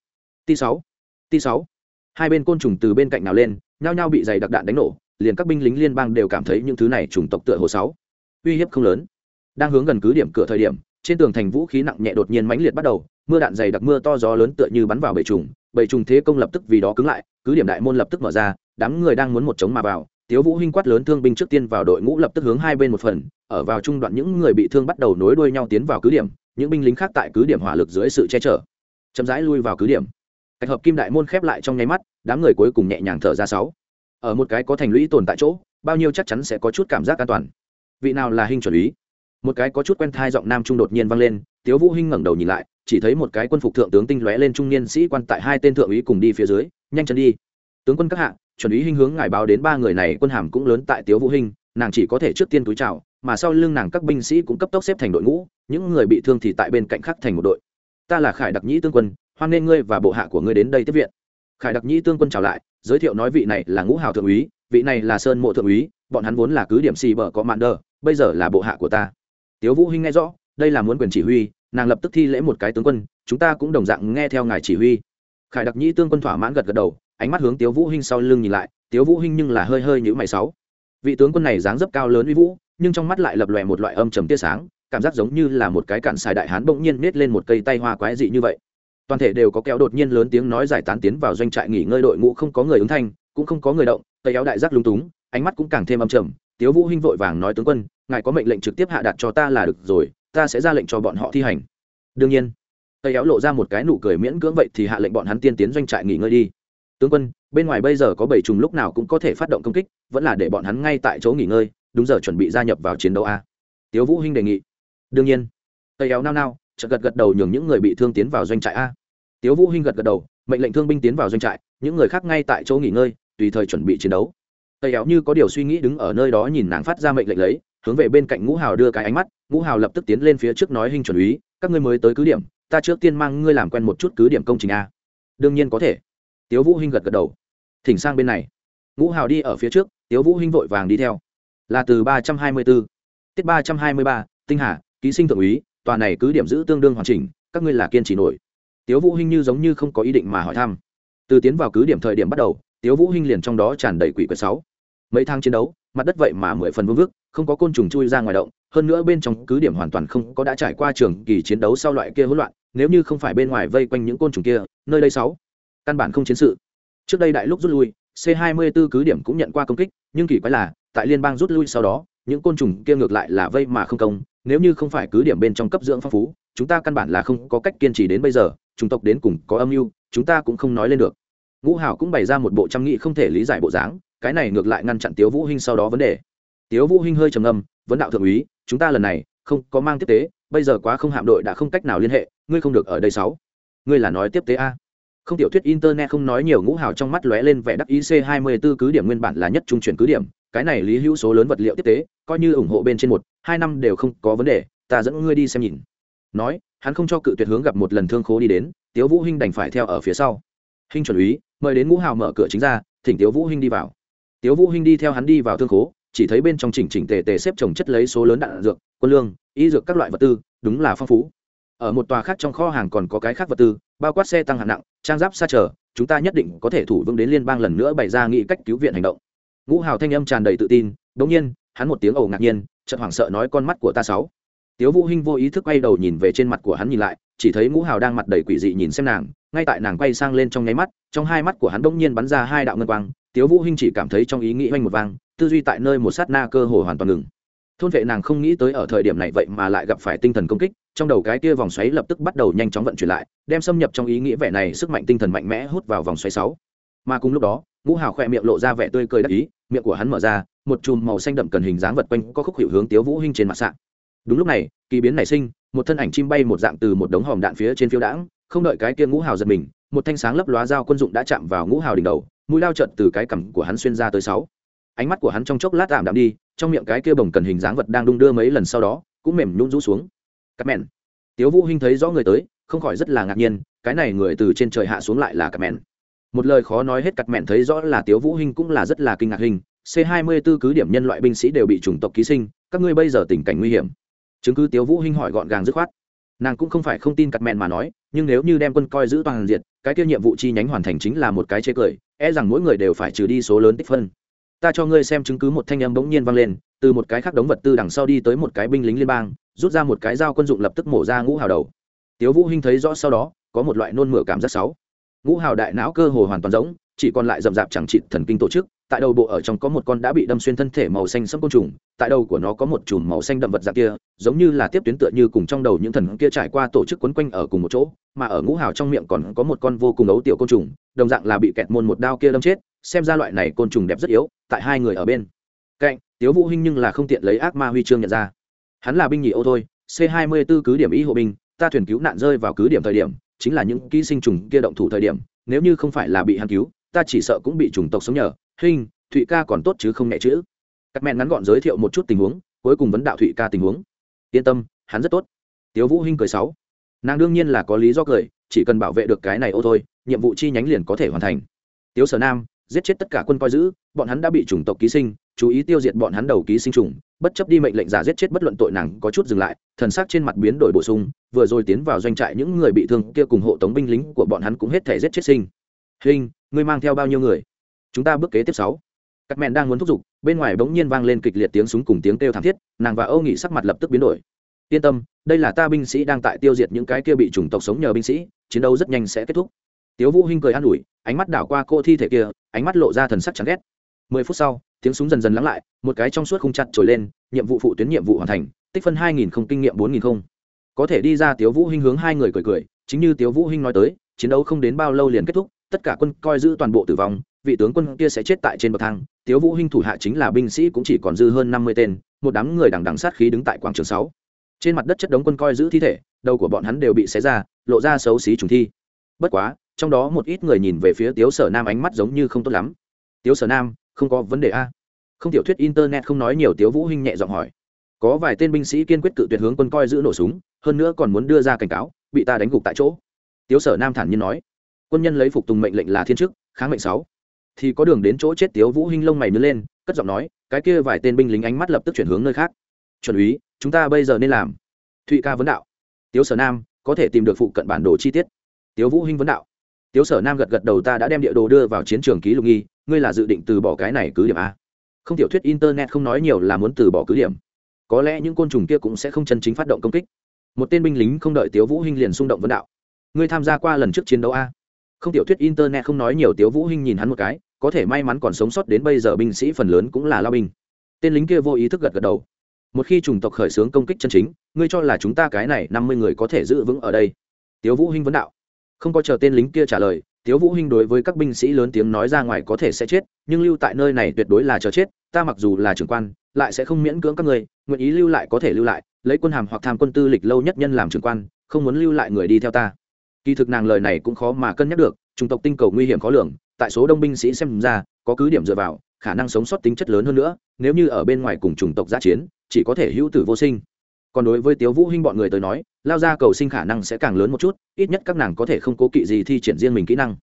T sáu, t sáu, hai bên côn trùng từ bên cạnh nào lên nhao nhao bị dày đặc đạn đánh nổ liền các binh lính liên bang đều cảm thấy những thứ này trùng tộc tựa hồ sáu. Uy hiếp không lớn đang hướng gần cứ điểm cửa thời điểm, trên tường thành vũ khí nặng nhẹ đột nhiên mãnh liệt bắt đầu, mưa đạn dày đặc mưa to gió lớn tựa như bắn vào bầy trùng bầy trùng thế công lập tức vì đó cứng lại, cứ điểm đại môn lập tức mở ra, đám người đang muốn một chống mà vào, tiếu vũ hinh quát lớn thương binh trước tiên vào đội ngũ lập tức hướng hai bên một phần, ở vào trung đoạn những người bị thương bắt đầu nối đuôi nhau tiến vào cứ điểm, những binh lính khác tại cứ điểm hỏa lực dưới sự che chở, chậm rãi lui vào cứ điểm. Cách hợp kim đại môn khép lại trong nháy mắt, đám người cuối cùng nhẹ nhàng thở ra sáu. Ở một cái có thành lũy tồn tại chỗ, bao nhiêu chắc chắn sẽ có chút cảm giác an toàn. Vị nào là hình chuẩn lý một cái có chút quen thai giọng nam trung đột nhiên vang lên, tiếu vũ hinh ngẩng đầu nhìn lại, chỉ thấy một cái quân phục thượng tướng tinh lóe lên trung niên sĩ quan tại hai tên thượng úy cùng đi phía dưới, nhanh chân đi. Tướng quân các hạ, chuẩn úy hình hướng ngài báo đến ba người này, quân hàm cũng lớn tại tiếu vũ hinh, nàng chỉ có thể trước tiên túi chào, mà sau lưng nàng các binh sĩ cũng cấp tốc xếp thành đội ngũ, những người bị thương thì tại bên cạnh khác thành một đội. Ta là khải đặc nhĩ tướng quân, hoan nghênh ngươi và bộ hạ của ngươi đến đây tiếp viện. Khải đặc nhĩ tướng quân chào lại, giới thiệu nói vị này là ngũ hào thượng úy, vị này là sơn mộ thượng úy, bọn hắn vốn là cứ điểm xì bờ có mạn đờ, bây giờ là bộ hạ của ta tiếu vũ hinh nghe rõ, đây là muốn quyền chỉ huy, nàng lập tức thi lễ một cái tướng quân, chúng ta cũng đồng dạng nghe theo ngài chỉ huy. Khải đặc nhĩ tướng quân thỏa mãn gật gật đầu, ánh mắt hướng tiếu vũ hinh sau lưng nhìn lại, tiếu vũ hinh nhưng là hơi hơi nhíu mày sáu. Vị tướng quân này dáng dấp cao lớn uy vũ, nhưng trong mắt lại lập lòe một loại âm trầm tia sáng, cảm giác giống như là một cái cạn xài đại hán bỗng nhiên nết lên một cây tay hoa quái dị như vậy. Toàn thể đều có kéo đột nhiên lớn tiếng nói giải tán tiến vào doanh trại nghỉ ngơi đội ngũ không có người ứng thanh, cũng không có người động, tay áo đại giác lúng túng, ánh mắt cũng càng thêm âm trầm tiếu vũ hinh vội vàng nói, tướng quân, ngài có mệnh lệnh trực tiếp hạ đặt cho ta là được rồi, ta sẽ ra lệnh cho bọn họ thi hành. Đương nhiên. Tây éo lộ ra một cái nụ cười miễn cưỡng, vậy thì hạ lệnh bọn hắn tiên tiến doanh trại nghỉ ngơi đi. Tướng quân, bên ngoài bây giờ có bảy trùng lúc nào cũng có thể phát động công kích, vẫn là để bọn hắn ngay tại chỗ nghỉ ngơi, đúng giờ chuẩn bị gia nhập vào chiến đấu a. Tiếu vũ hinh đề nghị. Đương nhiên. Tây éo nao nao, chợt gật gật đầu nhường những người bị thương tiến vào doanh trại a. Tiếu vũ hinh gật gật đầu, mệnh lệnh thương binh tiến vào doanh trại, những người khác ngay tại chỗ nghỉ ngơi, tùy thời chuẩn bị chiến đấu tây éo như có điều suy nghĩ đứng ở nơi đó nhìn nàng phát ra mệnh lệnh lấy, hướng về bên cạnh ngũ hào đưa cái ánh mắt. Ngũ hào lập tức tiến lên phía trước nói hình chuẩn úy, các ngươi mới tới cứ điểm, ta trước tiên mang ngươi làm quen một chút cứ điểm công trình a. Đương nhiên có thể. Tiếu vũ hinh gật gật đầu. Thỉnh sang bên này. Ngũ hào đi ở phía trước, tiếu vũ hinh vội vàng đi theo. Là từ ba trăm hai mươi 324. tiết ba trăm hai mươi ba, tinh hà, ký sinh thượng úy, tòa này cứ điểm giữ tương đương hoàn chỉnh, các ngươi là kiên trì nổi. Tiếu vũ hinh như giống như không có ý định mà hỏi thăm. Từ tiến vào cứ điểm thời điểm bắt đầu tiếu vũ hinh liền trong đó tràn đầy quỷ quyệt sáu. Mấy tháng chiến đấu, mặt đất vậy mà mười phần vương vức, không có côn trùng chui ra ngoài động, hơn nữa bên trong cứ điểm hoàn toàn không có đã trải qua trường kỳ chiến đấu sau loại kia hỗn loạn, nếu như không phải bên ngoài vây quanh những côn trùng kia, nơi đây sáu, căn bản không chiến sự. Trước đây đại lúc rút lui, c 24 cứ điểm cũng nhận qua công kích, nhưng kỳ quái là, tại liên bang rút lui sau đó, những côn trùng kia ngược lại là vây mà không công, nếu như không phải cứ điểm bên trong cấp dưỡng phong phú, chúng ta căn bản là không có cách kiên trì đến bây giờ, chủng tộc đến cùng có âm mưu, chúng ta cũng không nói lên được ngũ hảo cũng bày ra một bộ trăm nghị không thể lý giải bộ dáng, cái này ngược lại ngăn chặn tiếu vũ hinh sau đó vấn đề. Tiếu vũ hinh hơi trầm ngâm, vấn đạo thượng úy, chúng ta lần này không có mang tiếp tế, bây giờ quá không hạm đội đã không cách nào liên hệ, ngươi không được ở đây sáu. Ngươi là nói tiếp tế a. Không tiểu thuyết internet không nói nhiều, ngũ hào trong mắt lóe lên vẻ đắc ý c 24 cứ điểm nguyên bản là nhất trung chuyển cứ điểm, cái này lý hữu số lớn vật liệu tiếp tế, coi như ủng hộ bên trên một, hai năm đều không có vấn đề, ta dẫn ngươi đi xem nhìn. Nói, hắn không cho cự tuyệt hướng gặp một lần thương khố đi đến, tiếu vũ hinh đành phải theo ở phía sau. Hinh chuẩn úy mời đến ngũ hào mở cửa chính ra, thỉnh tiếu vũ hinh đi vào. Tiếu vũ hinh đi theo hắn đi vào thương khố, chỉ thấy bên trong chỉnh chỉnh tề tề xếp chồng chất lấy số lớn đạn dược, quân lương, y dược các loại vật tư, đúng là phong phú. Ở một tòa khác trong kho hàng còn có cái khác vật tư, bao quát xe tăng hạng nặng, trang giáp xa chờ, chúng ta nhất định có thể thủ vững đến liên bang lần nữa bày ra nghị cách cứu viện hành động. Ngũ hào thanh âm tràn đầy tự tin, đống nhiên, hắn một tiếng ồ ngạc nhiên, chợt hoảng sợ nói con mắt của ta sáu. Tiếu vũ hinh vô ý thức quay đầu nhìn về trên mặt của hắn nhìn lại chỉ thấy ngũ hào đang mặt đầy quỷ dị nhìn xem nàng, ngay tại nàng quay sang lên trong nháy mắt, trong hai mắt của hắn bỗng nhiên bắn ra hai đạo ngân quang, tiếu vũ hinh chỉ cảm thấy trong ý nghĩ hoanh một vang, tư duy tại nơi một sát na cơ hồ hoàn toàn ngừng. Thôn vệ nàng không nghĩ tới ở thời điểm này vậy mà lại gặp phải tinh thần công kích, trong đầu cái kia vòng xoáy lập tức bắt đầu nhanh chóng vận chuyển lại, đem xâm nhập trong ý nghĩa vẻ này sức mạnh tinh thần mạnh mẽ hút vào vòng xoáy sáu. Mà cùng lúc đó, ngũ hào khoe miệng lộ ra vẻ tươi cười đắc ý, miệng của hắn mở ra, một chùm màu xanh đậm cần hình dáng vật quanh có khúc hiệu hướng tiếu vũ hinh trên mặt sạn đúng lúc này, kỳ biến nảy sinh, một thân ảnh chim bay một dạng từ một đống hòm đạn phía trên phiêu đãng, không đợi cái kia ngũ hào giật mình, một thanh sáng lấp lóa dao quân dụng đã chạm vào ngũ hào đỉnh đầu, mũi lao trận từ cái cằm của hắn xuyên ra tới sáu. Ánh mắt của hắn trong chốc lát tạm đạm đi, trong miệng cái kia bồng cần hình dáng vật đang đung đưa mấy lần sau đó, cũng mềm nhún rũ xuống. Cắt mẹn. Tiếu vũ hinh thấy rõ người tới, không khỏi rất là ngạc nhiên, cái này người từ trên trời hạ xuống lại là cắt mẹn. Một lời khó nói hết cắt mẹn thấy rõ là tiếu vũ hinh cũng là rất là kinh ngạc hình, c 24 cứ điểm nhân loại binh sĩ đều bị chủng tộc ký sinh, các ngươi bây giờ tình cảnh nguy hiểm chứng cứ tiếu vũ hinh hỏi gọn gàng dứt khoát. Nàng cũng không phải không tin cặt mẹn mà nói, nhưng nếu như đem quân coi giữ toàn diệt cái kia nhiệm vụ chi nhánh hoàn thành chính là một cái chế cười e rằng mỗi người đều phải trừ đi số lớn tích phân. Ta cho ngươi xem chứng cứ một thanh âm bỗng nhiên vang lên, từ một cái khác đống vật tư đằng sau đi tới một cái binh lính liên bang, rút ra một cái dao quân dụng lập tức mổ ra ngũ hào đầu. Tiếu vũ hinh thấy rõ sau đó, có một loại nôn mửa cảm giác xấu. Ngũ hào đại não cơ hồ hoàn toàn giống chỉ còn lại rậm rạp chẳng trị thần kinh tổ chức, tại đầu bộ ở trong có một con đã bị đâm xuyên thân thể màu xanh sẫm côn trùng, tại đầu của nó có một chùm màu xanh đậm vật dạng kia, giống như là tiếp tuyến tựa như cùng trong đầu những thần kia trải qua tổ chức quấn quanh ở cùng một chỗ, mà ở ngũ hào trong miệng còn có một con vô cùng ấu tiểu côn trùng, đồng dạng là bị kẹt môn một đao kia đâm chết, xem ra loại này côn trùng đẹp rất yếu, tại hai người ở bên. Cạnh, tiếu vũ hinh nhưng là không tiện lấy ác ma huy chương nhận ra. Hắn là binh nhị ô thôi, c 24 cứ điểm y hộ binh, ta thuyền cứu nạn rơi vào cứ điểm thời điểm, chính là những ký sinh trùng kia động thủ thời điểm, nếu như không phải là bị hắn cứu ta chỉ sợ cũng bị chủng tộc sống nhờ. Hình, thụy ca còn tốt chứ không nhẹ chữ. Các mẹ ngắn gọn giới thiệu một chút tình huống, cuối cùng vấn đạo thụy ca tình huống. Yên tâm, hắn rất tốt. Tiếu vũ hinh cười sáu. Nàng đương nhiên là có lý do cười, chỉ cần bảo vệ được cái này ô thôi, nhiệm vụ chi nhánh liền có thể hoàn thành. Tiếu sở nam, giết chết tất cả quân coi giữ, bọn hắn đã bị chủng tộc ký sinh, chú ý tiêu diệt bọn hắn đầu ký sinh trùng bất chấp đi mệnh lệnh giả giết chết bất luận tội nàng có chút dừng lại, thần sắc trên mặt biến đổi bổ sung, vừa rồi tiến vào doanh trại những người bị thương kia cùng hộ tống binh lính của bọn hắn cũng hết thể giết chết sinh hình, ngươi mang theo bao nhiêu người? Chúng ta bước kế tiếp sáu. Các mẹn đang muốn thúc giục, bên ngoài bỗng nhiên vang lên kịch liệt tiếng súng cùng tiếng kêu thảm thiết, nàng và âu nghị sắc mặt lập tức biến đổi. Yên tâm, đây là ta binh sĩ đang tại tiêu diệt những cái kia bị chủng tộc sống nhờ binh sĩ, chiến đấu rất nhanh sẽ kết thúc. Tiếu vũ hinh cười an ủi, ánh mắt đảo qua cô thi thể kia, ánh mắt lộ ra thần sắc chán ghét. Mười phút sau, tiếng súng dần dần lắng lại, một cái trong suốt không chặt trồi lên, nhiệm vụ phụ tuyến nhiệm vụ hoàn thành, tích phân hai nghìn không, kinh nghiệm bốn nghìn không. Có thể đi ra tiếu vũ hinh hướng hai người cười cười, chính như tiếu vũ hinh nói tới, chiến đấu không đến bao lâu liền kết thúc tất cả quân coi giữ toàn bộ tử vong, vị tướng quân kia sẽ chết tại trên bậc thang, tiếu vũ hinh thủ hạ chính là binh sĩ cũng chỉ còn dư hơn năm mươi tên, một đám người đằng đằng sát khí đứng tại quảng trường sáu. Trên mặt đất chất đống quân coi giữ thi thể, đầu của bọn hắn đều bị xé ra, lộ ra xấu xí trùng thi. Bất quá, trong đó một ít người nhìn về phía tiếu sở nam ánh mắt giống như không tốt lắm. Tiếu sở nam, không có vấn đề a? Không tiểu thuyết internet không nói nhiều, tiếu vũ hinh nhẹ giọng hỏi. Có vài tên binh sĩ kiên quyết cự tuyệt hướng quân coi giữ nổ súng, hơn nữa còn muốn đưa ra cảnh cáo, bị ta đánh gục tại chỗ. Tiếu sở nam thản nhiên nói quân nhân lấy phục tùng mệnh lệnh là thiên chức, kháng mệnh sáu. Thì có đường đến chỗ chết tiếu vũ hinh lông mày nhớ lên, cất giọng nói, cái kia vài tên binh lính ánh mắt lập tức chuyển hướng nơi khác. Chuẩn úy, chúng ta bây giờ nên làm. Thụy ca vấn đạo. Tiếu sở nam, có thể tìm được phụ cận bản đồ chi tiết. Tiếu vũ hinh vấn đạo. Tiếu sở nam gật gật đầu, ta đã đem địa đồ đưa vào chiến trường ký lục nghi, ngươi là dự định từ bỏ cái này cứ điểm a? Không tiểu thuyết internet không nói nhiều là muốn từ bỏ cứ điểm. Có lẽ những côn trùng kia cũng sẽ không chân chính phát động công kích. Một tên binh lính không đợi tiếu vũ hinh liền xung động vấn đạo. Ngươi tham gia qua lần trước chiến đấu a? Không tiểu thuyết internet không nói nhiều tiếu vũ hinh nhìn hắn một cái có thể may mắn còn sống sót đến bây giờ binh sĩ phần lớn cũng là lao binh. Tên lính kia vô ý thức gật gật đầu. Một khi chủng tộc khởi xướng công kích chân chính ngươi cho là chúng ta cái này năm mươi người có thể giữ vững ở đây? Tiếu vũ hinh vấn đạo. Không có chờ tên lính kia trả lời tiếu vũ hinh đối với các binh sĩ lớn tiếng nói ra ngoài có thể sẽ chết nhưng lưu tại nơi này tuyệt đối là chờ chết ta mặc dù là trưởng quan lại sẽ không miễn cưỡng các ngươi, nguyện ý lưu lại có thể lưu lại lấy quân hàm hoặc tham quân tư lịch lâu nhất nhân làm trưởng quan không muốn lưu lại người đi theo ta kỳ thực nàng lời này cũng khó mà cân nhắc được, chủng tộc tinh cầu nguy hiểm khó lường, tại số đông binh sĩ xem ra, có cứ điểm dựa vào, khả năng sống sót tính chất lớn hơn nữa, nếu như ở bên ngoài cùng chủng tộc giã chiến, chỉ có thể hữu tử vô sinh. Còn đối với tiếu vũ hinh bọn người tới nói, lao ra cầu sinh khả năng sẽ càng lớn một chút, ít nhất các nàng có thể không cố kỵ gì thi triển riêng mình kỹ năng.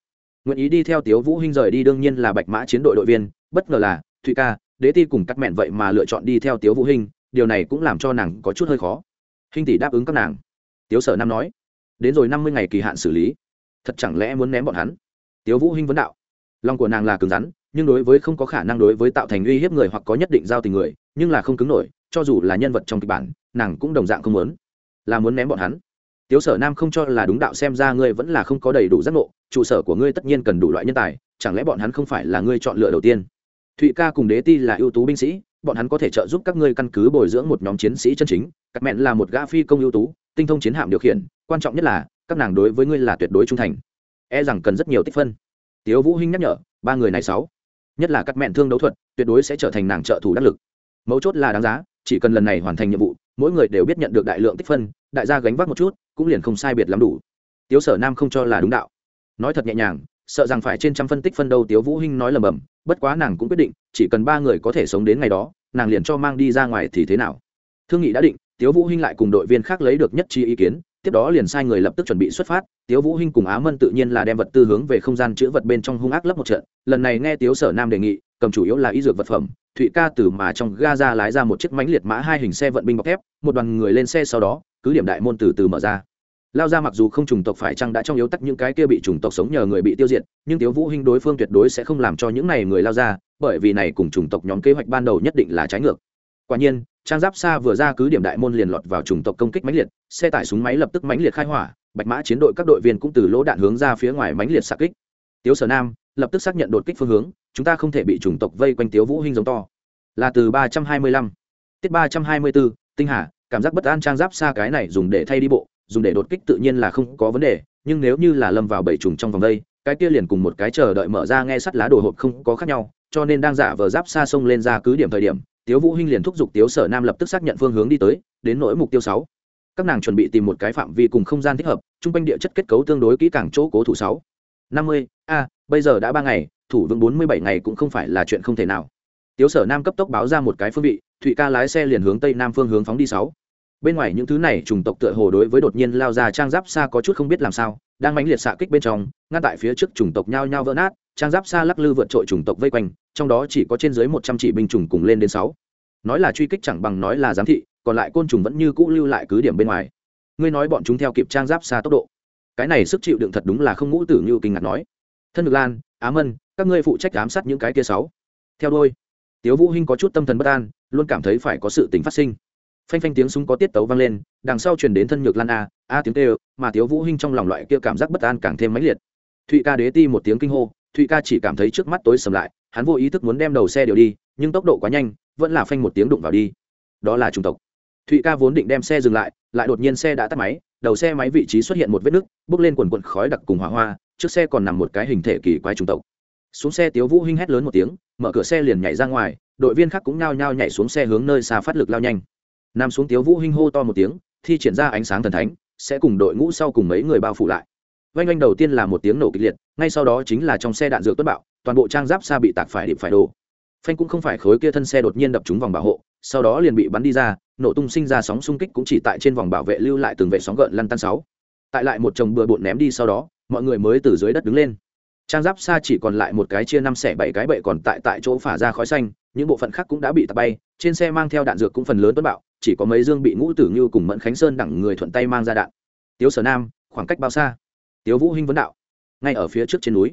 Nguyện ý đi theo tiếu vũ hinh rời đi đương nhiên là bạch mã chiến đội đội viên, bất ngờ là, thụy ca, đế ti cùng cắt mẹn vậy mà lựa chọn đi theo tiếu vũ hinh, điều này cũng làm cho nàng có chút hơi khó. Hinh tỷ đáp ứng các nàng. Tiếu sở nam nói đến rồi năm mươi ngày kỳ hạn xử lý. Thật chẳng lẽ muốn ném bọn hắn? Tiếu vũ hinh vấn đạo. Lòng của nàng là cứng rắn, nhưng đối với không có khả năng đối với tạo thành uy hiếp người hoặc có nhất định giao tình người, nhưng là không cứng nổi, cho dù là nhân vật trong kịch bản, nàng cũng đồng dạng không muốn. Là muốn ném bọn hắn. Tiếu sở nam không cho là đúng đạo xem ra ngươi vẫn là không có đầy đủ giác ngộ, trụ sở của ngươi tất nhiên cần đủ loại nhân tài, chẳng lẽ bọn hắn không phải là ngươi chọn lựa đầu tiên? Thụy ca cùng đế ti là ưu tú binh sĩ bọn hắn có thể trợ giúp các ngươi căn cứ bồi dưỡng một nhóm chiến sĩ chân chính. Các mẹn là một gã phi công ưu tú, tinh thông chiến hạm điều khiển, quan trọng nhất là, các nàng đối với ngươi là tuyệt đối trung thành. E rằng cần rất nhiều tích phân. Tiếu vũ hinh nhắc nhở, ba người này sáu. Nhất là các mẹn thương đấu thuật, tuyệt đối sẽ trở thành nàng trợ thủ đắc lực. Mấu chốt là đáng giá, chỉ cần lần này hoàn thành nhiệm vụ, mỗi người đều biết nhận được đại lượng tích phân, đại gia gánh vác một chút, cũng liền không sai biệt lắm đủ. Tiếu sở nam không cho là đúng đạo. Nói thật nhẹ nhàng sợ rằng phải trên trăm phân tích phân đâu tiếu vũ hinh nói lầm bầm, bất quá nàng cũng quyết định, chỉ cần ba người có thể sống đến ngày đó, nàng liền cho mang đi ra ngoài thì thế nào. Thương nghị đã định, tiếu vũ hinh lại cùng đội viên khác lấy được nhất chi ý kiến, tiếp đó liền sai người lập tức chuẩn bị xuất phát. Tiếu vũ hinh cùng á mân tự nhiên là đem vật tư hướng về không gian chứa vật bên trong hung ác lấp một trận. Lần này nghe tiếu sở nam đề nghị, cầm chủ yếu là y dược vật phẩm, thụy ca từ mà trong gaza lái ra một chiếc mánh liệt mã hai hình xe vận binh bọc thép, một đoàn người lên xe sau đó, cứ điểm đại môn từ từ mở ra lao ra mặc dù không chủng tộc phải chăng đã trong yếu tắc những cái kia bị chủng tộc sống nhờ người bị tiêu diệt, nhưng tiếu vũ hinh đối phương tuyệt đối sẽ không làm cho những này người lao ra, bởi vì này cùng chủng tộc nhóm kế hoạch ban đầu nhất định là trái ngược. Quả nhiên, trang giáp xa vừa ra cứ điểm đại môn liền lọt vào chủng tộc công kích mãnh liệt, xe tải súng máy lập tức mãnh liệt khai hỏa, bạch mã chiến đội các đội viên cũng từ lỗ đạn hướng ra phía ngoài mãnh liệt xạ kích. Tiếu sở nam lập tức xác nhận đột kích phương hướng, chúng ta không thể bị chủng tộc vây quanh tiếu vũ hinh giống to. Là từ ba trăm hai mươi lăm, tiết ba trăm hai mươi bốn tinh hà, cảm giác bất an trang giáp xa cái này dùng để thay đi bộ dùng để đột kích tự nhiên là không có vấn đề, nhưng nếu như là lâm vào bảy trùng trong vòng đây, cái kia liền cùng một cái chờ đợi mở ra nghe sắt lá đồ hộp không có khác nhau, cho nên đang giả vờ giáp xa sông lên ra cứ điểm thời điểm, tiếu vũ hinh liền thúc giục tiếu sở nam lập tức xác nhận phương hướng đi tới, đến nỗi mục tiêu sáu. Các nàng chuẩn bị tìm một cái phạm vi cùng không gian thích hợp trung quanh địa chất kết cấu tương đối kỹ càng chỗ cố thủ sáu. Năm mươi, a, bây giờ đã ba ngày, thủ vững bốn mươi bảy ngày cũng không phải là chuyện không thể nào. Tiếu sở nam cấp tốc báo ra một cái phương vị, thụy ca lái xe liền hướng tây nam phương hướng phóng đi sáu bên ngoài những thứ này trùng tộc tựa hồ đối với đột nhiên lao ra trang giáp xa có chút không biết làm sao, đang mãnh liệt xạ kích bên trong, ngăn tại phía trước trùng tộc nhao nhao vỡ nát, trang giáp xa lắc lư vượt trội trùng tộc vây quanh, trong đó chỉ có trên dưới một trăm chỉ binh trùng cùng lên đến sáu. Nói là truy kích chẳng bằng nói là giám thị, còn lại côn trùng vẫn như cũ lưu lại cứ điểm bên ngoài. Ngươi nói bọn chúng theo kịp trang giáp xa tốc độ. Cái này sức chịu đựng thật đúng là không ngũ tử như kinh ngạc nói. Thân ngược lan, á mân, các ngươi phụ trách ám sát những cái kia sáu. Theo đôi tiếu vũ hinh có chút tâm thần bất an, luôn cảm thấy phải có sự tình phát sinh phanh phanh tiếng súng có tiết tấu vang lên, đằng sau truyền đến thân nhược lan a a tiếng kêu, mà thiếu vũ hinh trong lòng loại kia cảm giác bất an càng thêm mãnh liệt. Thụy ca đế ti một tiếng kinh hô, thụy ca chỉ cảm thấy trước mắt tối sầm lại, hắn vô ý thức muốn đem đầu xe điều đi, nhưng tốc độ quá nhanh, vẫn là phanh một tiếng đụng vào đi. Đó là trung tộc. Thụy ca vốn định đem xe dừng lại lại đột nhiên xe đã tắt máy, đầu xe máy vị trí xuất hiện một vết nứt, bốc lên quần quần khói đặc cùng hỏa hoa, trước xe còn nằm một cái hình thể kỳ quái trung tộc. Xuống xe tiếu vũ hinh hét lớn một tiếng, mở cửa xe liền nhảy ra ngoài, đội viên khác cũng nhao nhao nhảy xuống xe hướng nơi xa phát lực lao nhanh nằm xuống tiếu vũ hinh hô to một tiếng, thi triển ra ánh sáng thần thánh, sẽ cùng đội ngũ sau cùng mấy người bao phủ lại. Vanh vanh đầu tiên là một tiếng nổ kịch liệt, ngay sau đó chính là trong xe đạn dược tuất bạo, toàn bộ trang giáp xa bị tạc phải điểm phải đổ. Phanh cũng không phải khối kia thân xe đột nhiên đập trúng vòng bảo hộ, sau đó liền bị bắn đi ra, nổ tung sinh ra sóng xung kích cũng chỉ tại trên vòng bảo vệ lưu lại từng vệ sóng gợn lăn tan sáu. Tại lại một chồng bừa bộn ném đi sau đó, mọi người mới từ dưới đất đứng lên. Trang giáp xa chỉ còn lại một cái chia năm xẻ bảy cái bệ còn tại tại chỗ phả ra khói xanh, những bộ phận khác cũng đã bị tạt bay, trên xe mang theo đạn dược cũng phần lớn tuấn bạo chỉ có mấy dương bị ngũ tử như cùng mẫn khánh sơn đẳng người thuận tay mang ra đạn. Tiếu sở nam, khoảng cách bao xa? Tiếu vũ hinh vấn đạo. Ngay ở phía trước trên núi.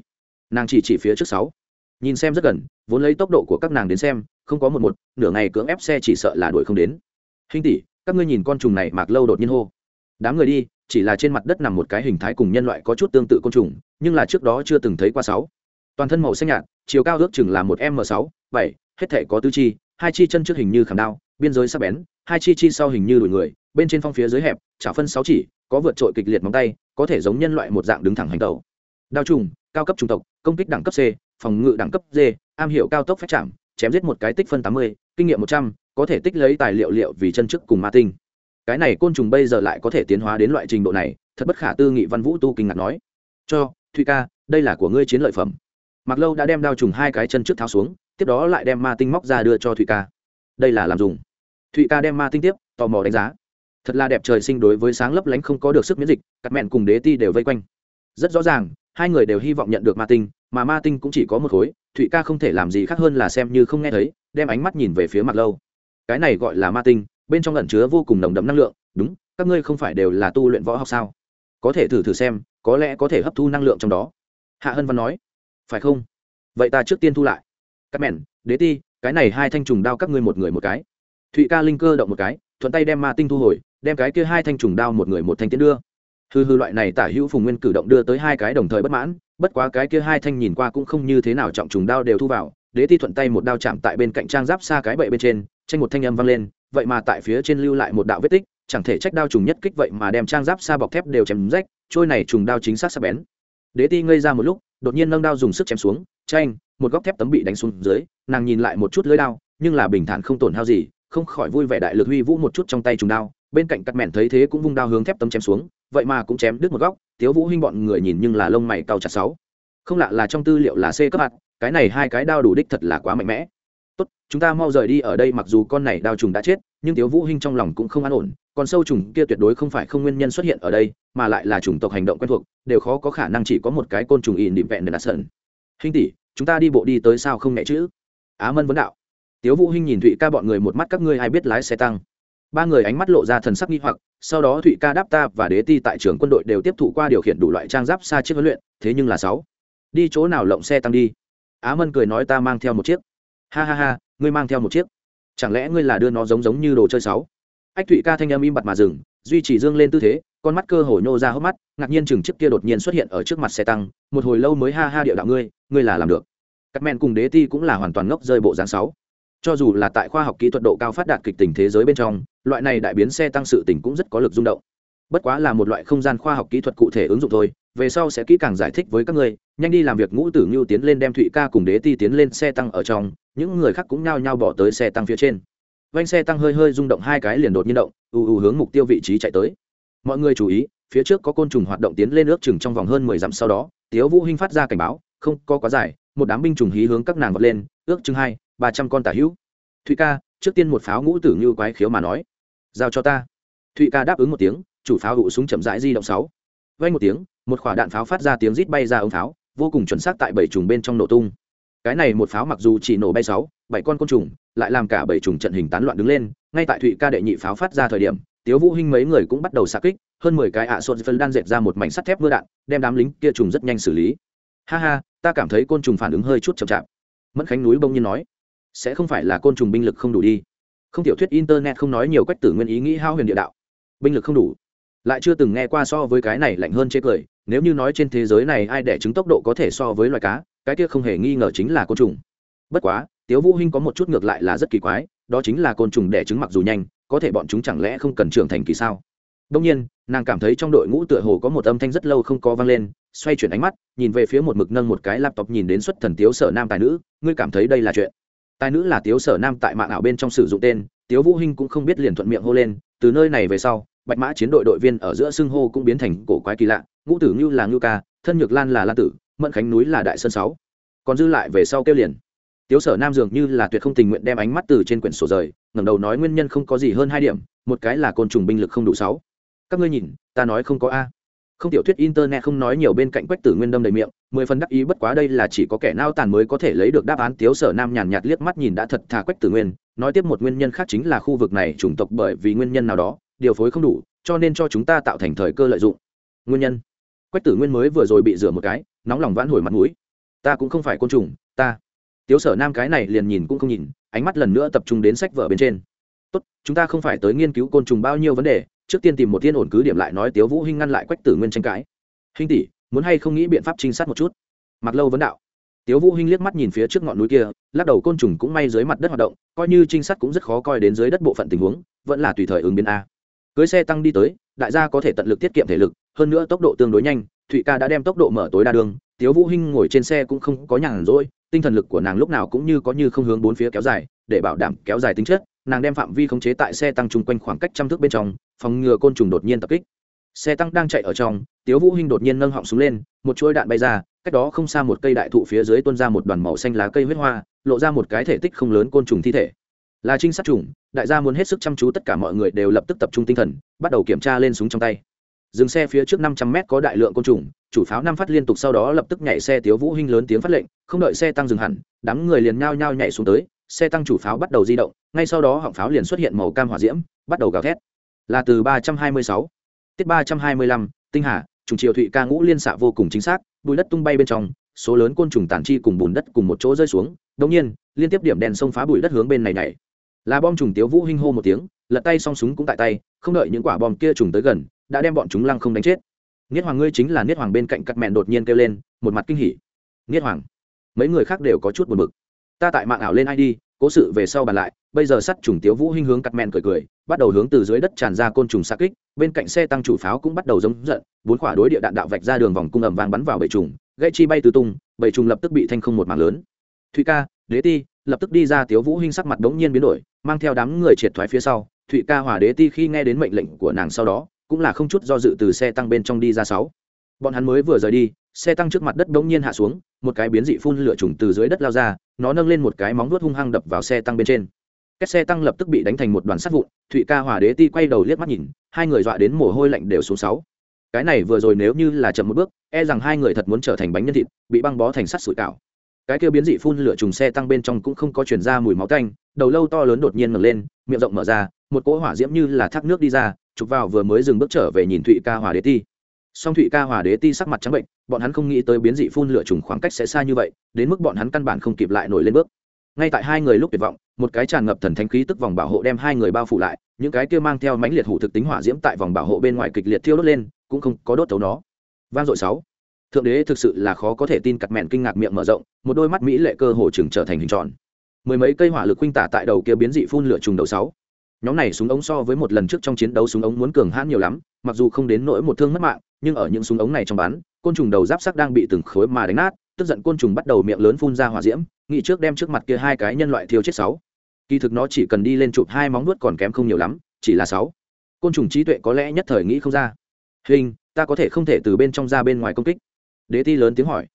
Nàng chỉ chỉ phía trước sáu. Nhìn xem rất gần, vốn lấy tốc độ của các nàng đến xem, không có một một, nửa ngày cưỡng ép xe chỉ sợ là đuổi không đến. Hinh tỷ, các ngươi nhìn con trùng này mạc lâu đột nhiên hô. Đám người đi, chỉ là trên mặt đất nằm một cái hình thái cùng nhân loại có chút tương tự côn trùng, nhưng là trước đó chưa từng thấy qua sáu. Toàn thân màu xanh nhạt, chiều cao ước chừng là một m sáu, bảy, hết thể có tứ chi, hai chi chân trước hình như khảm đao, biên giới sắc bén hai chi chi sau hình như đuổi người, bên trên phong phía dưới hẹp trả phân sáu chỉ, có vượt trội kịch liệt móng tay, có thể giống nhân loại một dạng đứng thẳng hành tẩu. Đao trùng, cao cấp trung tộc, công kích đẳng cấp c, phòng ngự đẳng cấp d, am hiểu cao tốc phép chạm, chém giết một cái tích phân tám mươi, kinh nghiệm một trăm, có thể tích lấy tài liệu liệu vì chân chức cùng ma tinh. Cái này côn trùng bây giờ lại có thể tiến hóa đến loại trình độ này, thật bất khả tư nghị văn vũ tu kinh ngạc nói. Cho, thụy ca, đây là của ngươi chiến lợi phẩm. Mặc lâu đã đem đao trùng hai cái chân trước tháo xuống, tiếp đó lại đem ma tinh móc ra đưa cho thụy ca. Đây là làm dùng thụy ca đem ma tinh tiếp, tò mò đánh giá. Thật là đẹp trời sinh đối với sáng lấp lánh không có được sức miễn dịch các mẹn cùng đế ti đều vây quanh. Rất rõ ràng, hai người đều hy vọng nhận được ma tinh, mà ma tinh cũng chỉ có một khối, thụy ca không thể làm gì khác hơn là xem như không nghe thấy, đem ánh mắt nhìn về phía mặt lâu. Cái này gọi là ma tinh, bên trong ẩn chứa vô cùng nồng đậm năng lượng, đúng, các ngươi không phải đều là tu luyện võ học sao? Có thể thử thử xem, có lẽ có thể hấp thu năng lượng trong đó. Hạ hân văn nói. Phải không? Vậy ta trước tiên thu lại. Các mẹn, đế ti, cái này hai thanh trùng đao các ngươi một người một cái thụy ca linh cơ động một cái, thuận tay đem ma tinh thu hồi, đem cái kia hai thanh trùng đao một người một thanh tiến đưa. Hư hư loại này tả hữu phùng nguyên cử động đưa tới hai cái đồng thời bất mãn, bất quá cái kia hai thanh nhìn qua cũng không như thế nào trọng trùng đao đều thu vào, đế ti thuận tay một đao chạm tại bên cạnh trang giáp xa cái bậy bên trên, tranh một thanh âm vang lên, vậy mà tại phía trên lưu lại một đạo vết tích, chẳng thể trách đao trùng nhất kích vậy mà đem trang giáp xa bọc thép đều chém rách, trôi này trùng đao chính xác sắc bén. Đế ti ngây ra một lúc, đột nhiên nâng đao dùng sức chém xuống tranh một góc thép tấm bị đánh xuống dưới, nàng nhìn lại một chút lưới đao, nhưng là bình thản không tổn hao gì không khỏi vui vẻ đại lực huy vũ một chút trong tay trùng đao, bên cạnh cắt mẹn thấy thế cũng vung đao hướng thép tấm chém xuống, vậy mà cũng chém đứt một góc, tiếu vũ hinh bọn người nhìn nhưng là lông mày cao chặt sáu. Không lạ là trong tư liệu là c cấp hạt, cái này hai cái đao đủ đích thật là quá mạnh mẽ. Tốt, chúng ta mau rời đi ở đây mặc dù con này đao trùng đã chết, nhưng tiếu vũ hinh trong lòng cũng không an ổn, còn sâu trùng kia tuyệt đối không phải không nguyên nhân xuất hiện ở đây, mà lại là chủng tộc hành động quen thuộc, đều khó có khả năng chỉ có một cái côn trùng ỉn định vẹn để đặt sần hinh tỷ, chúng ta đi bộ đi tới sao không nhẹ chứ? Á mân vấn đạo tiếu vũ hinh nhìn thụy ca bọn người một mắt, các ngươi ai biết lái xe tăng? Ba người ánh mắt lộ ra thần sắc nghi hoặc, sau đó thụy ca đáp ta và đế ti tại trường quân đội đều tiếp thụ qua điều khiển đủ loại trang giáp xa chiếc huấn luyện, thế nhưng là sáu. Đi chỗ nào lộng xe tăng đi? Á mân cười nói ta mang theo một chiếc. Ha ha ha, ngươi mang theo một chiếc. Chẳng lẽ ngươi là đưa nó giống giống như đồ chơi sáu? Ách thụy ca thanh âm im bặt mà dừng, duy trì dương lên tư thế, con mắt cơ hồ nhô ra hốc mắt, ngạc nhiên chừng chiếc kia đột nhiên xuất hiện ở trước mặt xe tăng, một hồi lâu mới ha ha điệu đạo ngươi ngươi là làm được. Các men cùng đế ti cũng là hoàn toàn ngốc rơi bộ dáng sáu cho dù là tại khoa học kỹ thuật độ cao phát đạt kịch tình thế giới bên trong, loại này đại biến xe tăng sự tình cũng rất có lực rung động. Bất quá là một loại không gian khoa học kỹ thuật cụ thể ứng dụng thôi, về sau sẽ kỹ càng giải thích với các ngươi nhanh đi làm việc ngũ tử ngưu tiến lên đem thụy ca cùng đế ti tiến lên xe tăng ở trong, những người khác cũng nhao nhao bỏ tới xe tăng phía trên. Vanh xe tăng hơi hơi rung động hai cái liền đột nhiên động, ù ù hướng mục tiêu vị trí chạy tới. Mọi người chú ý, phía trước có côn trùng hoạt động tiến lên ước chừng trong vòng hơn mười dặm sau đó, tiếu vũ hinh phát ra cảnh báo, không, có quá dài, một đám binh trùng hí hướng các nàng vọt lên, ước chừng hai ba trăm con tả hữu. Thụy ca, trước tiên một pháo ngũ tử như quái khiếu mà nói. Giao cho ta. Thụy ca đáp ứng một tiếng, chủ pháo hụ súng chậm rãi di động sáu. Vay một tiếng, một quả đạn pháo phát ra tiếng rít bay ra ống pháo, vô cùng chuẩn xác tại bảy trùng bên trong nổ tung. Cái này một pháo mặc dù chỉ nổ bay sáu, bảy con côn trùng, lại làm cả bảy trùng trận hình tán loạn đứng lên, ngay tại thụy ca đệ nhị pháo phát ra thời điểm, tiếu vũ hinh mấy người cũng bắt đầu xạ kích, hơn mười cái ạ à sốt phân đan dệt ra một mảnh sắt thép mưa đạn, đem đám lính kia trùng rất nhanh xử lý. Ha ha, ta cảm thấy côn trùng phản ứng hơi chút chậm chạp. Mẫn khánh núi bông nhiên nói sẽ không phải là côn trùng binh lực không đủ đi. Không tiểu thuyết internet không nói nhiều quách tử nguyên ý nghĩ hao huyền địa đạo. Binh lực không đủ. Lại chưa từng nghe qua so với cái này lạnh hơn chê cười, nếu như nói trên thế giới này ai đẻ trứng tốc độ có thể so với loài cá, cái kia không hề nghi ngờ chính là côn trùng. Bất quá, tiếu vũ hinh có một chút ngược lại là rất kỳ quái, đó chính là côn trùng đẻ trứng mặc dù nhanh, có thể bọn chúng chẳng lẽ không cần trưởng thành kỳ sao? Đông nhiên, nàng cảm thấy trong đội ngũ tựa hồ có một âm thanh rất lâu không có vang lên, xoay chuyển ánh mắt, nhìn về phía một mực nâng một cái laptop nhìn đến xuất thần tiếu sở nam tài nữ, ngươi cảm thấy đây là chuyện tài nữ là tiếu sở nam tại mạng ảo bên trong sử dụng tên, tiếu vũ hinh cũng không biết liền thuận miệng hô lên, từ nơi này về sau, bạch mã chiến đội đội viên ở giữa xưng hô cũng biến thành cổ quái kỳ lạ, ngũ tử ngưu là ngưu ca, thân nhược lan là lan tử, mẫn khánh núi là đại sơn sáu. Còn dư lại về sau kêu liền. Tiếu sở nam dường như là tuyệt không tình nguyện đem ánh mắt từ trên quyển sổ rời, ngẩng đầu nói nguyên nhân không có gì hơn hai điểm, một cái là côn trùng binh lực không đủ sáu. Các ngươi nhìn, ta nói không có a. Không tiểu thuyết internet không nói nhiều bên cạnh quách tử nguyên đâm đầy miệng mười phần đắc ý, bất quá đây là chỉ có kẻ nao tàn mới có thể lấy được đáp án. Tiếu sở nam nhàn nhạt liếc mắt nhìn đã thật thà quách tử nguyên, nói tiếp một nguyên nhân khác chính là khu vực này chủng tộc bởi vì nguyên nhân nào đó, điều phối không đủ, cho nên cho chúng ta tạo thành thời cơ lợi dụng. Nguyên nhân? Quách tử nguyên mới vừa rồi bị rửa một cái, nóng lòng vãn hồi mặt mũi. Ta cũng không phải côn trùng, ta. Tiếu sở nam cái này liền nhìn cũng không nhìn, ánh mắt lần nữa tập trung đến sách vở bên trên. Tốt, chúng ta không phải tới nghiên cứu côn trùng bao nhiêu vấn đề, trước tiên tìm một tiên ổn cứ điểm lại nói tiếu vũ hinh ngăn lại quách tử nguyên tranh cãi. Hinh tỷ muốn hay không nghĩ biện pháp trinh sát một chút. Mặc lâu vấn đạo. Tiếu vũ hinh liếc mắt nhìn phía trước ngọn núi kia, lắc đầu côn trùng cũng may dưới mặt đất hoạt động, coi như trinh sát cũng rất khó coi đến dưới đất bộ phận tình huống, vẫn là tùy thời ứng biến a. Cưới xe tăng đi tới, đại gia có thể tận lực tiết kiệm thể lực, hơn nữa tốc độ tương đối nhanh, thụy ca đã đem tốc độ mở tối đa đường, tiếu vũ hinh ngồi trên xe cũng không có nhàn rỗi, tinh thần lực của nàng lúc nào cũng như có như không hướng bốn phía kéo dài, để bảo đảm kéo dài tính chất, nàng đem phạm vi khống chế tại xe tăng chung quanh khoảng cách trăm thước bên trong, phòng ngừa côn trùng đột nhiên tập kích xe tăng đang chạy ở trong, tiếu vũ hinh đột nhiên nâng họng súng lên, một chuỗi đạn bay ra, cách đó không xa một cây đại thụ phía dưới tuôn ra một đoàn màu xanh lá cây huyết hoa, lộ ra một cái thể tích không lớn côn trùng thi thể. Là trinh sát trùng đại gia muốn hết sức chăm chú tất cả mọi người đều lập tức tập trung tinh thần, bắt đầu kiểm tra lên súng trong tay. Dừng xe phía trước 500 mét có đại lượng côn trùng, chủ pháo năm phát liên tục sau đó lập tức nhảy xe tiếu vũ hinh lớn tiếng phát lệnh, không đợi xe tăng dừng hẳn, đám người liền nhao nhao nhảy xuống tới, xe tăng chủ pháo bắt đầu di động, ngay sau đó họng pháo liền xuất hiện màu cam hỏa diễm, bắt đầu gào thét. Là từ 326 tiết ba trăm hai mươi lăm, tinh hà, trùng triều thụy ca ngũ liên xạ vô cùng chính xác bùi đất tung bay bên trong, số lớn côn trùng tàn chi cùng bùn đất cùng một chỗ rơi xuống. Đống nhiên, liên tiếp điểm đèn sông phá bụi đất hướng bên này này là bom trùng tiếu vũ hinh hô một tiếng, lật tay song súng cũng tại tay, không đợi những quả bom kia trùng tới gần, đã đem bọn chúng lăng không đánh chết. Niết hoàng, ngươi chính là niết hoàng bên cạnh cắt mẹn đột nhiên kêu lên, một mặt kinh hỉ. Niết hoàng, mấy người khác đều có chút buồn bực. Ta tại mạng ảo lên id cố sự về sau bàn lại bây giờ sắt trùng tiếu vũ hinh hướng cắt mẹn cười cười, bắt đầu hướng từ dưới đất tràn ra côn trùng xa kích, bên cạnh xe tăng chủ pháo cũng bắt đầu giống giận, bốn quả đối địa đạn đạo vạch ra đường vòng cung ầm vang bắn vào bầy trùng, gây chi bay tứ tung, bầy trùng lập tức bị thanh không một mảng lớn. Thụy ca, đế ti, lập tức đi ra tiếu vũ hinh sắc mặt đống nhiên biến đổi, mang theo đám người triệt thoái phía sau, thụy ca hòa đế ti khi nghe đến mệnh lệnh của nàng sau đó, cũng là không chút do dự từ xe tăng bên trong đi ra sáu. Bọn hắn mới vừa rời đi, xe tăng trước mặt đất đống nhiên hạ xuống, một cái biến dị phun lửa trùng từ dưới đất lao ra, nó nâng lên một cái móng vuốt hung hăng đập vào xe tăng bên trên. Két xe tăng lập tức bị đánh thành một đoàn sắt vụn, thụy ca hòa đế ti quay đầu liếc mắt nhìn, hai người dọa đến mồ hôi lạnh đều xuống sáu. Cái này vừa rồi nếu như là chậm một bước e rằng hai người thật muốn trở thành bánh nhân thịt, bị băng bó thành sắt sủi cảo. Cái kia biến dị phun lửa trùng xe tăng bên trong cũng không có chuyển ra mùi máu tanh, đầu lâu to lớn đột nhiên ngẩng lên, miệng rộng mở ra, một cỗ hỏa diễm như là thác nước đi ra, chụp vào vừa mới dừng bước trở về nhìn thụy ca hòa đế ti. Song thụy ca hòa đế ti sắc mặt trắng bệnh, bọn hắn không nghĩ tới biến dị phun lửa trùng khoảng cách sẽ xa như vậy, đến mức bọn hắn căn bản không kịp lại nổi lên bước ngay tại hai người lúc tuyệt vọng, một cái tràn ngập thần thánh khí tức vòng bảo hộ đem hai người bao phủ lại, những cái kia mang theo mãnh liệt hủ thực tính hỏa diễm tại vòng bảo hộ bên ngoài kịch liệt thiêu đốt lên, cũng không có đốt tấu nó. Vang dội sáu. Thượng đế thực sự là khó có thể tin cặt mẹn kinh ngạc miệng mở rộng, một đôi mắt mỹ lệ cơ hồ chừng trở thành hình tròn. Mười mấy cây hỏa lực khuynh tả tại đầu kia biến dị phun lửa trùng đầu sáu. Nhóm này súng ống so với một lần trước trong chiến đấu súng ống muốn cường hãn nhiều lắm, mặc dù không đến nỗi một thương mất mạng, nhưng ở những súng ống này trong bắn, côn trùng đầu giáp sắc đang bị từng khối mà đánh nát tức giận côn trùng bắt đầu miệng lớn phun ra hỏa diễm, nghĩ trước đem trước mặt kia hai cái nhân loại thiêu chết sáu. Kỳ thực nó chỉ cần đi lên chụp hai móng nuốt còn kém không nhiều lắm, chỉ là sáu. Côn trùng trí tuệ có lẽ nhất thời nghĩ không ra. Hình, ta có thể không thể từ bên trong ra bên ngoài công kích? Đế ti lớn tiếng hỏi.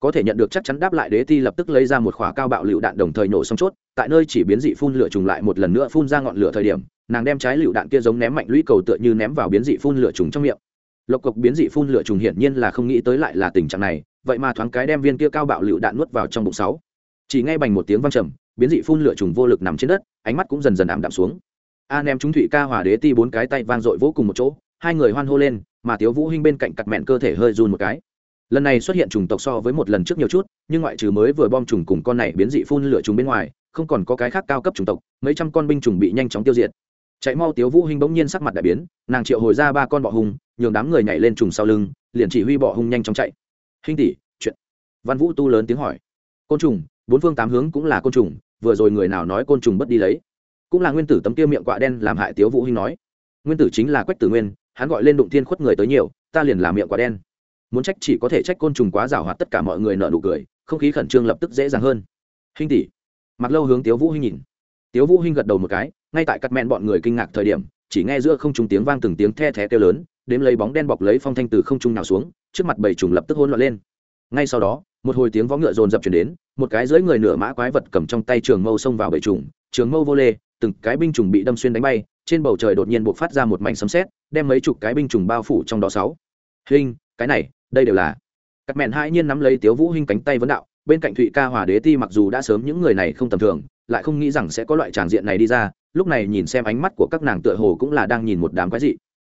Có thể nhận được chắc chắn đáp lại, đế ti lập tức lấy ra một khỏa cao bạo lựu đạn đồng thời nổ xong chốt, tại nơi chỉ biến dị phun lửa trùng lại một lần nữa phun ra ngọn lửa thời điểm, nàng đem trái lựu đạn kia giống ném mạnh lũy cầu tựa như ném vào biến dị phun lửa trùng trong miệng. Lộc cộc biến dị phun lửa trùng hiển nhiên là không nghĩ tới lại là tình trạng này vậy mà thoáng cái đem viên kia cao bạo lựu đạn nuốt vào trong bụng sáu. Chỉ ngay bành một tiếng vang trầm, biến dị phun lửa trùng vô lực nằm trên đất, ánh mắt cũng dần dần ảm đạm xuống. A ném chúng thủy ca hòa đế ti bốn cái tay vang dội vỗ cùng một chỗ, hai người hoan hô lên, mà tiếu vũ hinh bên cạnh cặt mẹn cơ thể hơi run một cái. Lần này xuất hiện trùng tộc so với một lần trước nhiều chút, nhưng ngoại trừ mới vừa bom trùng cùng con này biến dị phun lửa trùng bên ngoài, không còn có cái khác cao cấp trùng tộc, mấy trăm con binh trùng bị nhanh chóng tiêu diệt. Chạy mau tiếu vũ hinh bỗng nhiên sắc mặt đại biến, nàng triệu hồi ra ba con bọ hung, nhường đám người nhảy lên trùng sau lưng, liền chỉ huy bọ hung nhanh chóng chạy hinh tỷ, chuyện. Văn vũ tu lớn tiếng hỏi. Côn trùng, bốn phương tám hướng cũng là côn trùng, vừa rồi người nào nói côn trùng bất đi lấy? Cũng là nguyên tử tấm kia miệng quạ đen làm hại tiếu vũ hinh nói. Nguyên tử chính là quách tử nguyên, hắn gọi lên đụng thiên khuất người tới nhiều, ta liền làm miệng quạ đen. Muốn trách chỉ có thể trách côn trùng quá rào hoạt tất cả mọi người nở nụ cười, không khí khẩn trương lập tức dễ dàng hơn. Hinh tỷ. Mặc lâu hướng tiếu vũ hinh nhìn. Tiếu vũ hinh gật đầu một cái, ngay tại cắt men bọn người kinh ngạc thời điểm, chỉ nghe giữa không trung tiếng vang từng tiếng the thé kêu lớn đếm lấy bóng đen bọc lấy phong thanh từ không trung nào xuống, trước mặt bảy trùng lập tức hôn loạn lên. Ngay sau đó, một hồi tiếng vó ngựa rồn rập chuyển đến, một cái dưới người nửa mã quái vật cầm trong tay trường mâu xông vào bầy trùng, trường mâu vô lê, từng cái binh trùng bị đâm xuyên đánh bay, trên bầu trời đột nhiên buộc phát ra một mảnh sấm sét, đem mấy chục cái binh trùng bao phủ trong đó sáu. Hình, cái này, đây đều là. Các mẹn hai nhiên nắm lấy tiếu vũ hinh cánh tay vấn đạo, bên cạnh thụy ca hòa đế ti mặc dù đã sớm những người này không tầm thường, lại không nghĩ rằng sẽ có loại tràng diện này đi ra, lúc này nhìn xem ánh mắt của các nàng tựa hồ cũng là đang nhìn một đám quái dị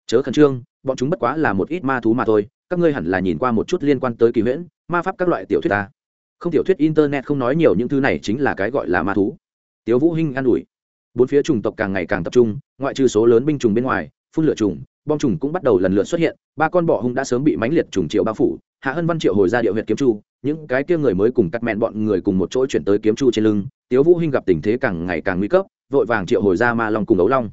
chớ khẩn trương, bọn chúng bất quá là một ít ma thú mà thôi, các ngươi hẳn là nhìn qua một chút liên quan tới kỳ huyễn, ma pháp các loại tiểu thuyết ta. Không tiểu thuyết internet không nói nhiều những thứ này chính là cái gọi là ma thú. Tiếu vũ hinh an ủi. Bốn phía trùng tộc càng ngày càng tập trung, ngoại trừ số lớn binh trùng bên ngoài, phun lửa trùng bom trùng cũng bắt đầu lần lượt xuất hiện, ba con bọ hung đã sớm bị mãnh liệt trùng triệu bao phủ, hạ hân văn triệu hồi ra địa huyệt kiếm chu, những cái kia người mới cùng cắt mẹn bọn người cùng một chỗ chuyển tới kiếm chu trên lưng, tiếu vũ hinh gặp tình thế càng ngày càng nguy cấp, vội vàng triệu hồi ra ma long cùng ấu long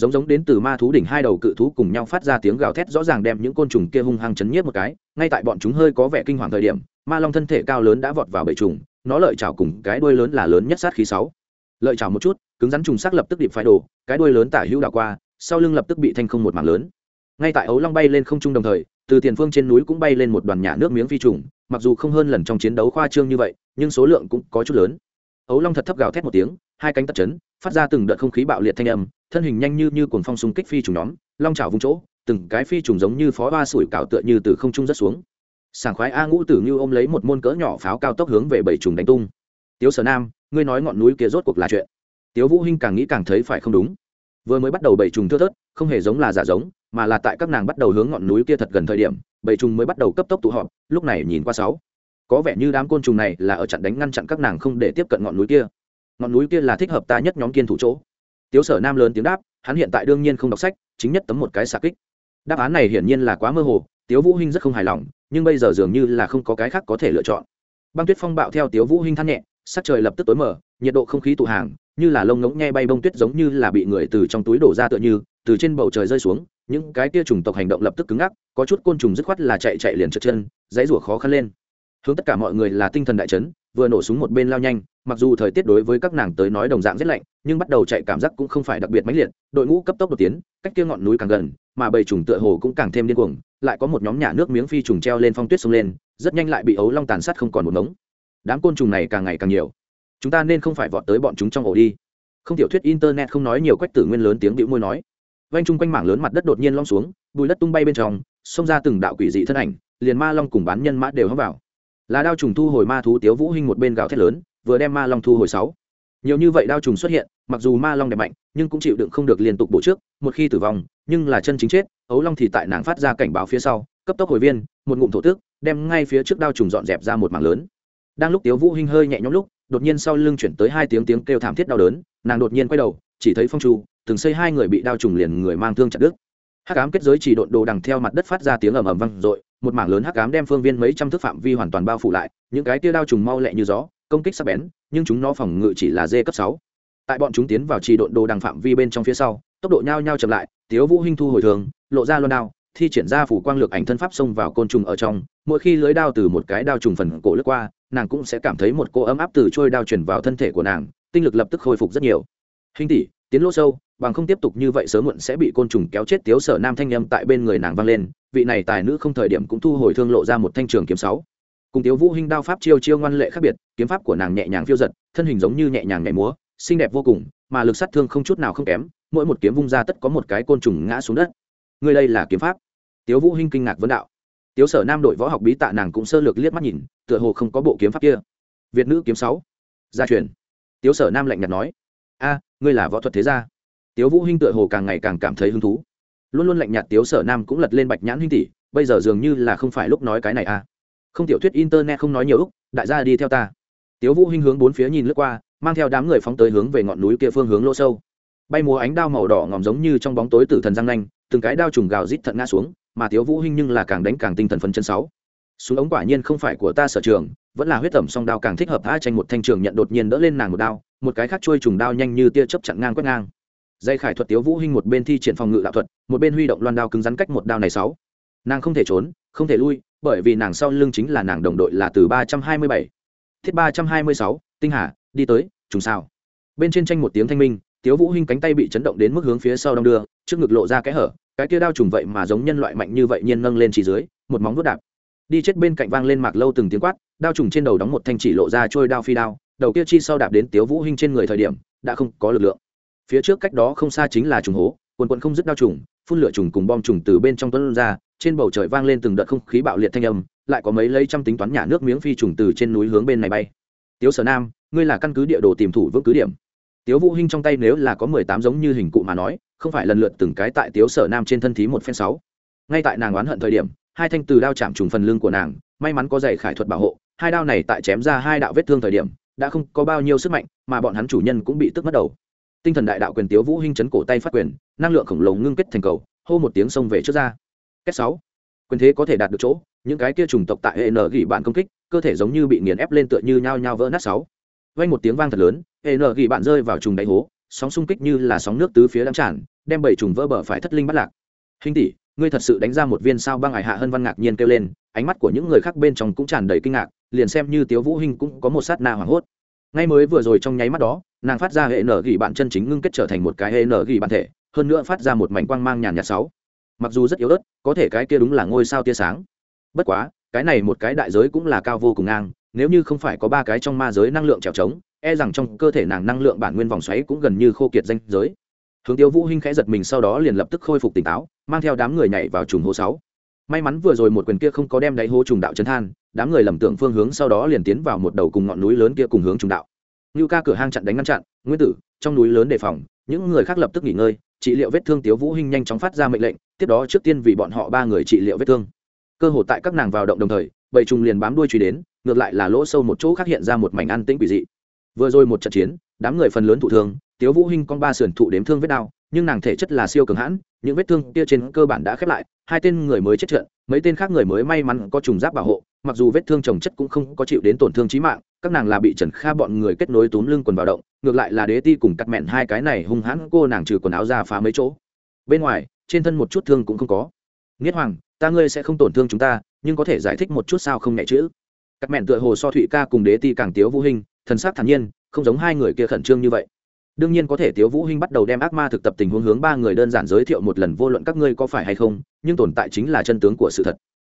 giống giống đến từ ma thú đỉnh hai đầu cự thú cùng nhau phát ra tiếng gào thét rõ ràng đem những côn trùng kia hung hăng chấn nhiếp một cái. Ngay tại bọn chúng hơi có vẻ kinh hoàng thời điểm, ma long thân thể cao lớn đã vọt vào bầy trùng, nó lợi chảo cùng cái đuôi lớn là lớn nhất sát khí sáu. Lợi chảo một chút, cứng rắn trùng xác lập tức điệp phái đổ cái đuôi lớn tả hữu đảo qua, sau lưng lập tức bị thanh không một mảng lớn. Ngay tại ấu long bay lên không trung đồng thời, từ tiền phương trên núi cũng bay lên một đoàn nhà nước miếng phi trùng, mặc dù không hơn lần trong chiến đấu khoa trương như vậy, nhưng số lượng cũng có chút lớn. Ấu long thật thấp gào thét một tiếng, hai cánh tật chấn, phát ra từng đợt không khí bạo liệt thanh âm thân hình nhanh như như cuồng phong xung kích phi trùng nhóm, long trào vung chỗ, từng cái phi trùng giống như phó ba sủi cảo tựa như từ không trung rất xuống. Sảng khoái a ngũ tử như ôm lấy một môn cỡ nhỏ pháo cao tốc hướng về bảy trùng đánh tung. Tiếu sở nam, ngươi nói ngọn núi kia rốt cuộc là chuyện? Tiếu vũ hinh càng nghĩ càng thấy phải không đúng. Vừa mới bắt đầu bảy trùng thưa thớt, không hề giống là giả giống, mà là tại các nàng bắt đầu hướng ngọn núi kia thật gần thời điểm, bảy trùng mới bắt đầu cấp tốc tụ họp, lúc này nhìn qua sáu. Có vẻ như đám côn trùng này là ở chặn đánh ngăn chặn các nàng không để tiếp cận ngọn núi kia. Ngọn núi kia là thích hợp ta nhất nhóm kiên thủ chỗ tiếu sở nam lớn tiếng đáp hắn hiện tại đương nhiên không đọc sách chính nhất tấm một cái xạ kích. Đáp án này hiển nhiên là quá mơ hồ tiếu vũ hinh rất không hài lòng nhưng bây giờ dường như là không có cái khác có thể lựa chọn. Băng tuyết phong bạo theo tiếu vũ hinh than nhẹ sắc trời lập tức tối mờ, nhiệt độ không khí tụ hàng như là lông ngỗng nghe bay bông tuyết giống như là bị người từ trong túi đổ ra tựa như từ trên bầu trời rơi xuống những cái kia trùng tộc hành động lập tức cứng ngắc có chút côn trùng dứt khoát là chạy chạy liền trượt chân dãy rủa khó khăn lên. Hướng tất cả mọi người là tinh thần đại chấn vừa nổ súng một bên lao nhanh mặc dù thời tiết đối với các nàng tới nói đồng dạng rất lạnh, nhưng bắt đầu chạy cảm giác cũng không phải đặc biệt mãnh liệt, đội ngũ cấp tốc đột tiến, cách kia ngọn núi càng gần, mà bầy trùng tựa hồ cũng càng thêm điên cuồng, lại có một nhóm nhà nước miếng phi trùng treo lên phong tuyết sông lên, rất nhanh lại bị ấu long tàn sát không còn một mống đám côn trùng này càng ngày càng nhiều. Chúng ta nên không phải vọt tới bọn chúng trong ổ đi. Không tiểu thuyết internet không nói nhiều quách tử nguyên lớn tiếng bịu môi nói. Vanh chung quanh mảng lớn mặt đất đột nhiên long xuống, bùi đất tung bay bên trong, xông ra từng đạo quỷ dị thân ảnh, liền ma long cùng bán nhân mã đều hấp vào. Là đao trùng thu hồi ma thú tiếu vũ hinh một bên gào thét lớn vừa đem ma long thu hồi sáu. Nhiều như vậy đao trùng xuất hiện, mặc dù ma long đẹp mạnh, nhưng cũng chịu đựng không được liên tục bổ trước, một khi tử vong, nhưng là chân chính chết, ấu long thì tại nàng phát ra cảnh báo phía sau, cấp tốc hồi viên, một ngụm thổ tước đem ngay phía trước đao trùng dọn dẹp ra một mảng lớn. Đang lúc tiếu vũ hinh hơi nhẹ nhõm lúc, đột nhiên sau lưng chuyển tới hai tiếng tiếng kêu thảm thiết đau đớn, nàng đột nhiên quay đầu, chỉ thấy phong chu, từng xây hai người bị đao trùng liền người mang thương chặt đứt. Hắc ám kết giới chỉ độn đồ đằng theo mặt đất phát ra tiếng ầm ầm vang dội, một mảng lớn hắc ám đem phương viên mấy trăm thước phạm vi hoàn toàn bao phủ lại, những cái tia đao trùng mau lẹ như gió công kích sắc bén, nhưng chúng nó phòng ngự chỉ là dê cấp sáu. Tại bọn chúng tiến vào trì độn đồ đằng phạm vi bên trong phía sau, tốc độ nhao nhao chậm lại, tiếu vũ hinh thu hồi thường, lộ ra loan đao, thi triển ra phủ quang lược ảnh thân pháp xông vào côn trùng ở trong, mỗi khi lưới đao từ một cái đao trùng phần cổ lướt qua, nàng cũng sẽ cảm thấy một cô ấm áp từ trôi đao truyền vào thân thể của nàng, tinh lực lập tức khôi phục rất nhiều. Hình tỷ, tiến lỗ sâu, bằng không tiếp tục như vậy sớm muộn sẽ bị côn trùng kéo chết, tiếu sở nam thanh nhâm tại bên người nàng vang lên, vị này tài nữ không thời điểm cũng thu hồi thương lộ ra một thanh trường kiếm sáu cùng tiếu vũ hinh đao pháp chiêu chiêu ngoan lệ khác biệt, kiếm pháp của nàng nhẹ nhàng phiêu giật, thân hình giống như nhẹ nhàng nhảy múa, xinh đẹp vô cùng, mà lực sát thương không chút nào không kém, mỗi một kiếm vung ra tất có một cái côn trùng ngã xuống đất. Người đây là kiếm pháp. Tiếu vũ hinh kinh ngạc vấn đạo. Tiếu sở nam đội võ học bí tạ nàng cũng sơ lược liếc mắt nhìn, tựa hồ không có bộ kiếm pháp kia. Việt nữ kiếm sáu. Gia truyền. Tiếu sở nam lạnh nhạt nói. A, ngươi là võ thuật thế gia. Tiếu vũ hinh tựa hồ càng ngày càng cảm thấy hứng thú. Luôn luôn lạnh nhạt tiếu sở nam cũng lật lên bạch nhãn hinh tỷ, bây giờ dường như là không phải lúc nói cái này a không tiểu thuyết internet không nói nhiều úc, đại gia đi theo ta. Tiếu vũ hinh hướng bốn phía nhìn lướt qua, mang theo đám người phóng tới hướng về ngọn núi kia phương hướng lỗ sâu. Bay múa ánh đao màu đỏ ngòm giống như trong bóng tối tử thần răng nanh, từng cái đao trùng gào rít thận ngã xuống, mà tiếu vũ hinh nhưng là càng đánh càng tinh thần phấn chân sáu. Súng ống quả nhiên không phải của ta sở trường, vẫn là huyết tẩm song đao càng thích hợp tha tranh một thanh trường nhận đột nhiên đỡ lên nàng một đao, một cái khác chui trùng đao nhanh như tia chớp chặn ngang quét ngang. Dây khải thuật tiếu vũ hinh một bên thi triển phòng ngự đạo thuật, một bên huy động loan đao cứng rắn cách một đao này sáu. Nàng không thể trốn, không thể lui bởi vì nàng sau lưng chính là nàng đồng đội là từ ba trăm hai mươi bảy. Thiết ba trăm hai mươi sáu, tinh hà, đi tới, trùng sao. Bên trên tranh một tiếng thanh minh, tiếu vũ hinh cánh tay bị chấn động đến mức hướng phía sau đong đưa, trước ngực lộ ra cái hở, cái kia đao trùng vậy mà giống nhân loại mạnh như vậy nhiên nâng lên chỉ dưới, một móng vuốt đạp. Đi chết bên cạnh vang lên mạc lâu từng tiếng quát, đao trùng trên đầu đóng một thanh chỉ lộ ra trôi đao phi đao, đầu kia chi sau đạp đến tiếu vũ hinh trên người thời điểm, đã không có lực lượng. Phía trước cách đó không xa chính là trùng hố, quần quần không dứt đao trùng, phun lửa trùng cùng bom trùng từ bên trong tuấn ra trên bầu trời vang lên từng đợt không khí bạo liệt thanh âm, lại có mấy lấy trăm tính toán nhà nước miếng phi trùng từ trên núi hướng bên này bay. Tiếu sở nam, ngươi là căn cứ địa đồ tìm thủ vững cứ điểm. Tiếu vũ hinh trong tay nếu là có mười tám giống như hình cụ mà nói, không phải lần lượt từng cái tại tiếu sở nam trên thân thí một phen sáu. Ngay tại nàng oán hận thời điểm, hai thanh từ đao chạm trùng phần lưng của nàng, may mắn có giày khải thuật bảo hộ, hai đao này tại chém ra hai đạo vết thương thời điểm, đã không có bao nhiêu sức mạnh, mà bọn hắn chủ nhân cũng bị tức mất đầu. Tinh thần đại đạo quyền tiếu vũ hinh chấn cổ tay phát quyền, năng lượng khổng lồ ngưng kết thành cầu, hô một tiếng xông về trước ra kết sáu. Quyền thế có thể đạt được chỗ, những cái kia trùng tộc tại hệ nở gỉ bạn công kích, cơ thể giống như bị nghiền ép lên tựa như nhao nhao vỡ nát sáu. Vang một tiếng vang thật lớn hệ nở gỉ bạn rơi vào trùng đáy hố, sóng xung kích như là sóng nước tứ phía đang tràn, đem bảy trùng vỡ bờ phải thất linh bắt lạc. Hình tỷ, ngươi thật sự đánh ra một viên sao băng ải hạ hơn văn ngạc nhiên kêu lên, ánh mắt của những người khác bên trong cũng tràn đầy kinh ngạc, liền xem như tiếu vũ hinh cũng có một sát na hoảng hốt. Ngay mới vừa rồi trong nháy mắt đó, nàng phát ra hệ nở gỉ bạn chân chính ngưng kết trở thành một cái hệ nở gỉ bạn thể, hơn nữa phát ra một mảnh quang mang nhàn nhạt sáu mặc dù rất yếu ớt, có thể cái kia đúng là ngôi sao tia sáng. Bất quá, cái này một cái đại giới cũng là cao vô cùng ngang, nếu như không phải có ba cái trong ma giới năng lượng trèo trống e rằng trong cơ thể nàng năng lượng bản nguyên vòng xoáy cũng gần như khô kiệt danh giới. Hướng tiêu vũ hinh khẽ giật mình sau đó liền lập tức khôi phục tỉnh táo, mang theo đám người nhảy vào trùng hố sáu. May mắn vừa rồi một quyền kia không có đem đáy hố trùng đạo chấn than, đám người lầm tưởng phương hướng sau đó liền tiến vào một đầu cùng ngọn núi lớn kia cùng hướng trùng đạo. Như ca cửa hang chặn đánh ngăn chặn, nguyên tử, trong núi lớn đề phòng, những người khác lập tức nghỉ ngơi. Trị liệu vết thương tiếu vũ hinh nhanh chóng phát ra mệnh lệnh tiếp đó trước tiên vì bọn họ ba người trị liệu vết thương. Cơ hội tại các nàng vào động đồng thời, bầy trùng liền bám đuôi truy đến, ngược lại là lỗ sâu một chỗ khác hiện ra một mảnh an tĩnh quỷ dị. Vừa rồi một trận chiến, đám người phần lớn thụ thương, tiếu vũ hinh con ba sườn thụ đếm thương vết đau, nhưng nàng thể chất là siêu cường hãn, những vết thương kia trên cơ bản đã khép lại, hai tên người mới chết trận, mấy tên khác người mới may mắn có trùng giáp bảo hộ, mặc dù vết thương chồng chất cũng không có chịu đến tổn thương chí mạng, các nàng là bị trần kha bọn người kết nối túm lưng quần vào động, ngược lại là đế ti cùng cắt mẹn hai cái này hung hãn cô nàng trừ quần áo ra phá mấy chỗ. Bên ngoài trên thân một chút thương cũng không có. Nghiết hoàng, ta ngươi sẽ không tổn thương chúng ta, nhưng có thể giải thích một chút sao không nhẹ chữ? Các mẹn tựa hồ so thụy ca cùng đế ti càng tiếu vũ hình, thần sắc thản nhiên, không giống hai người kia khẩn trương như vậy. Đương nhiên có thể tiếu vũ hinh bắt đầu đem ác ma thực tập tình huống hướng ba người đơn giản giới thiệu một lần vô luận các ngươi có phải hay không, nhưng tồn tại chính là chân tướng của sự thật.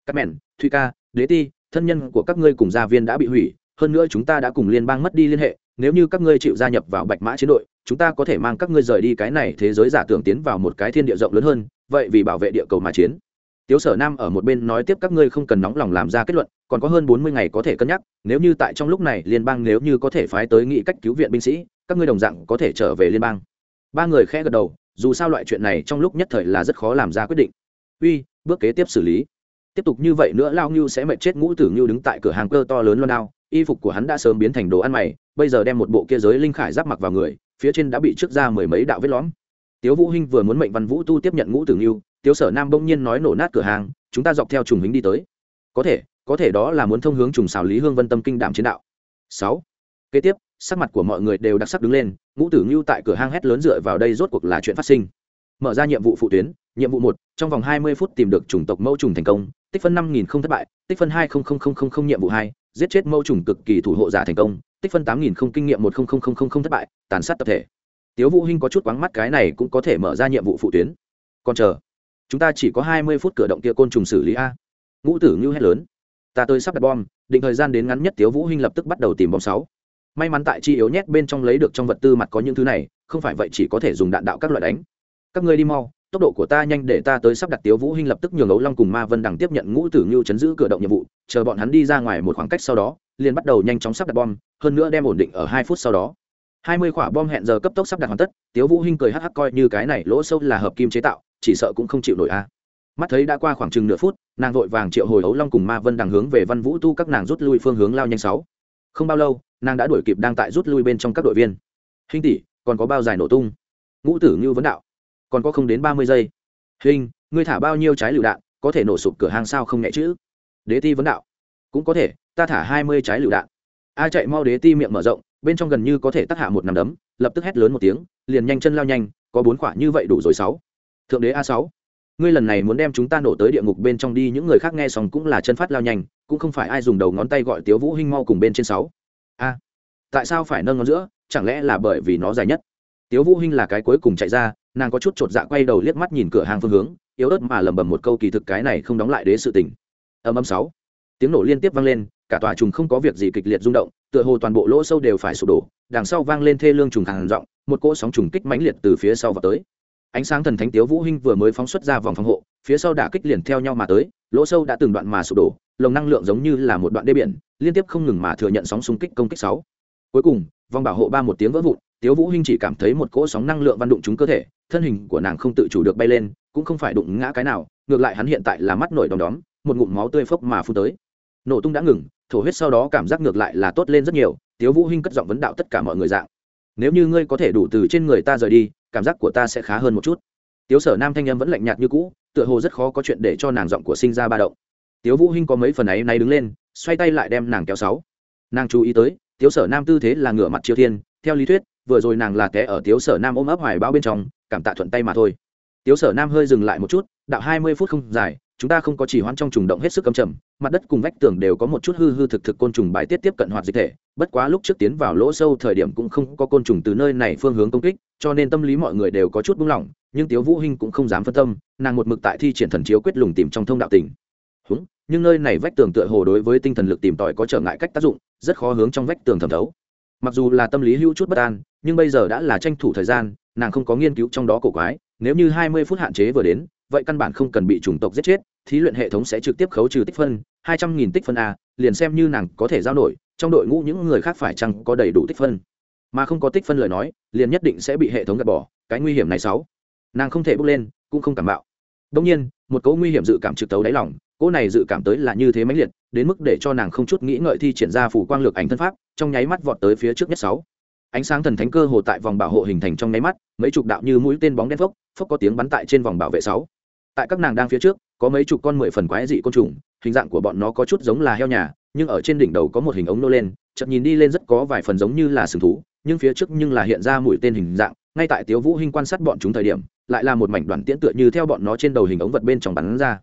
Các mẹn, thụy ca, đế ti, thân nhân của các ngươi cùng gia viên đã bị hủy, hơn nữa chúng ta đã cùng liên bang mất đi liên hệ nếu như các ngươi chịu gia nhập vào bạch mã chiến đội, chúng ta có thể mang các ngươi rời đi cái này thế giới giả tưởng tiến vào một cái thiên địa rộng lớn hơn, vậy vì bảo vệ địa cầu mà chiến. Tiếu sở nam ở một bên nói tiếp các ngươi không cần nóng lòng làm ra kết luận, còn có hơn bốn mươi ngày có thể cân nhắc, nếu như tại trong lúc này, liên bang nếu như có thể phái tới nghị cách cứu viện binh sĩ, các ngươi đồng dạng có thể trở về liên bang. Ba người khẽ gật đầu, dù sao loại chuyện này trong lúc nhất thời là rất khó làm ra quyết định. Uy, bước kế tiếp xử lý. Tiếp tục như vậy nữa lao ngưu sẽ mệt chết ngũ tử ngưu đứng tại cửa hàng cơ to lớn loan đao y phục của hắn đã sớm biến thành đồ ăn mày bây giờ đem một bộ kia giới linh khải giáp mặc vào người, phía trên đã bị trước ra mười mấy đạo vết lõm. Tiếu vũ hinh vừa muốn mệnh văn vũ tu tiếp nhận ngũ tử lưu tiếu sở nam bỗng nhiên nói nổ nát cửa hàng, chúng ta dọc theo trùng hình đi tới. Có thể có thể đó là muốn thông hướng trùng xào lý hương vân tâm kinh đạm chiến đạo. Sáu. Kế tiếp, sắc mặt của mọi người đều đặc sắc đứng lên, ngũ tử ngưu tại cửa hang hét lớn dựa vào đây rốt cuộc là chuyện phát sinh. Mở ra nhiệm vụ phụ tuyến, nhiệm vụ một, trong vòng hai mươi phút tìm được chủng tộc mẫu trùng thành công, tích phân năm nghìn không thất bại, tích phân hai nhiệm vụ hai, giết chết mẫu trùng cực kỳ thủ hộ giả thành công tích phân tám nghìn không kinh nghiệm một không thất bại, tàn sát tập thể. Tiếu vũ hinh có chút quáng mắt, cái này cũng có thể mở ra nhiệm vụ phụ tuyến. Còn chờ, chúng ta chỉ có hai mươi phút cửa động kia côn trùng xử lý a. Ngũ tử ngưu hét lớn. Ta tới sắp đặt bom, định thời gian đến ngắn nhất tiếu vũ hinh lập tức bắt đầu tìm bom sáu. May mắn tại chi yếu nhét bên trong lấy được trong vật tư mặt có những thứ này, không phải vậy chỉ có thể dùng đạn đạo các loại đánh. Các ngươi đi mau tốc độ của ta nhanh để ta tới sắp đặt tiếu vũ hinh lập tức nhường ấu long cùng ma vân đằng tiếp nhận ngũ tử ngưu chấn giữ cửa động nhiệm vụ, chờ bọn hắn đi ra ngoài một khoảng cách sau đó, liền bắt đầu nhanh chóng sắp đặt bom, hơn nữa đem ổn định ở hai phút sau đó. Hai mươi quả bom hẹn giờ cấp tốc sắp đặt hoàn tất, tiếu vũ hinh cười hắc hắc coi như cái này lỗ sâu là hợp kim chế tạo, chỉ sợ cũng không chịu nổi a. Mắt thấy đã qua khoảng chừng nửa phút, nàng vội vàng triệu hồi ấu long cùng ma vân đằng hướng về văn vũ tu các nàng rút lui phương hướng lao nhanh sáu. Không bao lâu, nàng đã đuổi kịp đang tại rút lui bên trong các đội viên. Hình tỷ, còn có bao dài nổ tung? Ngũ tử như vấn đạo còn có không đến ba mươi giây. Hình, ngươi thả bao nhiêu trái lựu đạn, có thể nổ sụp cửa hàng sao không nhẹ chữ đế ti vấn đạo. Cũng có thể, ta thả hai mươi trái lựu đạn. A chạy mau đế ti miệng mở rộng, bên trong gần như có thể tắc hạ một nằm đấm, lập tức hét lớn một tiếng, liền nhanh chân lao nhanh, có bốn quả như vậy đủ rồi sáu. Thượng đế a sáu. Ngươi lần này muốn đem chúng ta nổ tới địa ngục bên trong đi, những người khác nghe xong cũng là chân phát lao nhanh, cũng không phải ai dùng đầu ngón tay gọi tiếu vũ hinh mau cùng bên trên sáu. A, tại sao phải nâng ngón giữa? Chẳng lẽ là bởi vì nó dài nhất? Tiếu vũ hinh là cái cuối cùng chạy ra nàng có chút chột dạ quay đầu liếc mắt nhìn cửa hàng phương hướng, yếu ớt mà lẩm bẩm một câu kỳ thực cái này không đóng lại đế sự tình. Âm âm sáu. Tiếng nổ liên tiếp vang lên, cả tòa trùng không có việc gì kịch liệt rung động, tựa hồ toàn bộ lỗ sâu đều phải sụp đổ, đằng sau vang lên thê lương trùng hàng rộng một cỗ sóng trùng kích mãnh liệt từ phía sau vào tới. Ánh sáng thần thánh tiếu vũ hinh vừa mới phóng xuất ra vòng phòng hộ, phía sau đả kích liền theo nhau mà tới, lỗ sâu đã từng đoạn mà sụp đổ, lồng năng lượng giống như là một đoạn đê biển, liên tiếp không ngừng mà thừa nhận sóng xung kích công kích sáu. Cuối cùng, vòng bảo hộ ba một tiếng vỡ vụn, tiếu vũ hinh chỉ cảm thấy một cỗ sóng năng lượng văn đụng trúng cơ thể thân hình của nàng không tự chủ được bay lên, cũng không phải đụng ngã cái nào, ngược lại hắn hiện tại là mắt nổi đom đóm, một ngụm máu tươi phốc mà phun tới. Nổ tung đã ngừng, thổ huyết sau đó cảm giác ngược lại là tốt lên rất nhiều, tiếu vũ hinh cất giọng vấn đạo tất cả mọi người dạng. Nếu như ngươi có thể đủ từ trên người ta rời đi, cảm giác của ta sẽ khá hơn một chút. Tiếu sở nam thanh âm vẫn lạnh nhạt như cũ, tựa hồ rất khó có chuyện để cho nàng giọng của sinh ra ba động. Tiếu vũ hinh có mấy phần ấy nay đứng lên, xoay tay lại đem nàng kéo sáu. Nàng chú ý tới, tiếu sở nam tư thế là ngửa mặt chiêu thiên, theo lý thuyết vừa rồi nàng là té ở tiếu sở nam ôm ấp hoài bao bên trong cảm tạ thuận tay mà thôi. Tiếu sở nam hơi dừng lại một chút đạo hai mươi phút không dài chúng ta không có chỉ hoãn trong trùng động hết sức cầm chậm mặt đất cùng vách tường đều có một chút hư hư thực thực côn trùng bài tiết tiếp cận hoạt dịch thể bất quá lúc trước tiến vào lỗ sâu thời điểm cũng không có côn trùng từ nơi này phương hướng công kích cho nên tâm lý mọi người đều có chút buông lỏng nhưng tiếu vũ hinh cũng không dám phân tâm nàng một mực tại thi triển thần chiếu quyết lùng tìm trong thông đạo tình. Húng, nhưng nơi này vách tường tựa hồ đối với tinh thần lực tìm tòi có trở ngại cách tác dụng rất khó hướng trong vách tường thẩm thấu mặc dù là tâm lý hữu chút bất an, nhưng bây giờ đã là tranh thủ thời gian, nàng không có nghiên cứu trong đó cổ quái. Nếu như hai mươi phút hạn chế vừa đến, vậy căn bản không cần bị chủng tộc giết chết, thí luyện hệ thống sẽ trực tiếp khấu trừ tích phân, hai trăm nghìn tích phân a, liền xem như nàng có thể giao nổi, trong đội ngũ những người khác phải chăng có đầy đủ tích phân. Mà không có tích phân lời nói, liền nhất định sẽ bị hệ thống gạt bỏ, cái nguy hiểm này sáu. Nàng không thể bước lên, cũng không cảm bạo đông nhiên, một cỗ nguy hiểm dự cảm trực tấu đáy lòng, cỗ này dự cảm tới là như thế mãnh liệt, đến mức để cho nàng không chút nghĩ ngợi thi triển ra phủ quang lược ảnh thân pháp, trong nháy mắt vọt tới phía trước nhất sáu. Ánh sáng thần thánh cơ hồ tại vòng bảo hộ hình thành trong nháy mắt, mấy chục đạo như mũi tên bóng đen phốc phốc có tiếng bắn tại trên vòng bảo vệ sáu. Tại các nàng đang phía trước, có mấy chục con mười phần quái dị côn trùng, hình dạng của bọn nó có chút giống là heo nhà, nhưng ở trên đỉnh đầu có một hình ống nô lên chậm nhìn đi lên rất có vài phần giống như là sừng thú, nhưng phía trước nhưng là hiện ra mũi tên hình dạng ngay tại tiếu vũ hinh quan sát bọn chúng thời điểm, lại là một mảnh đoàn tiễn tựa như theo bọn nó trên đầu hình ống vật bên trong bắn ra.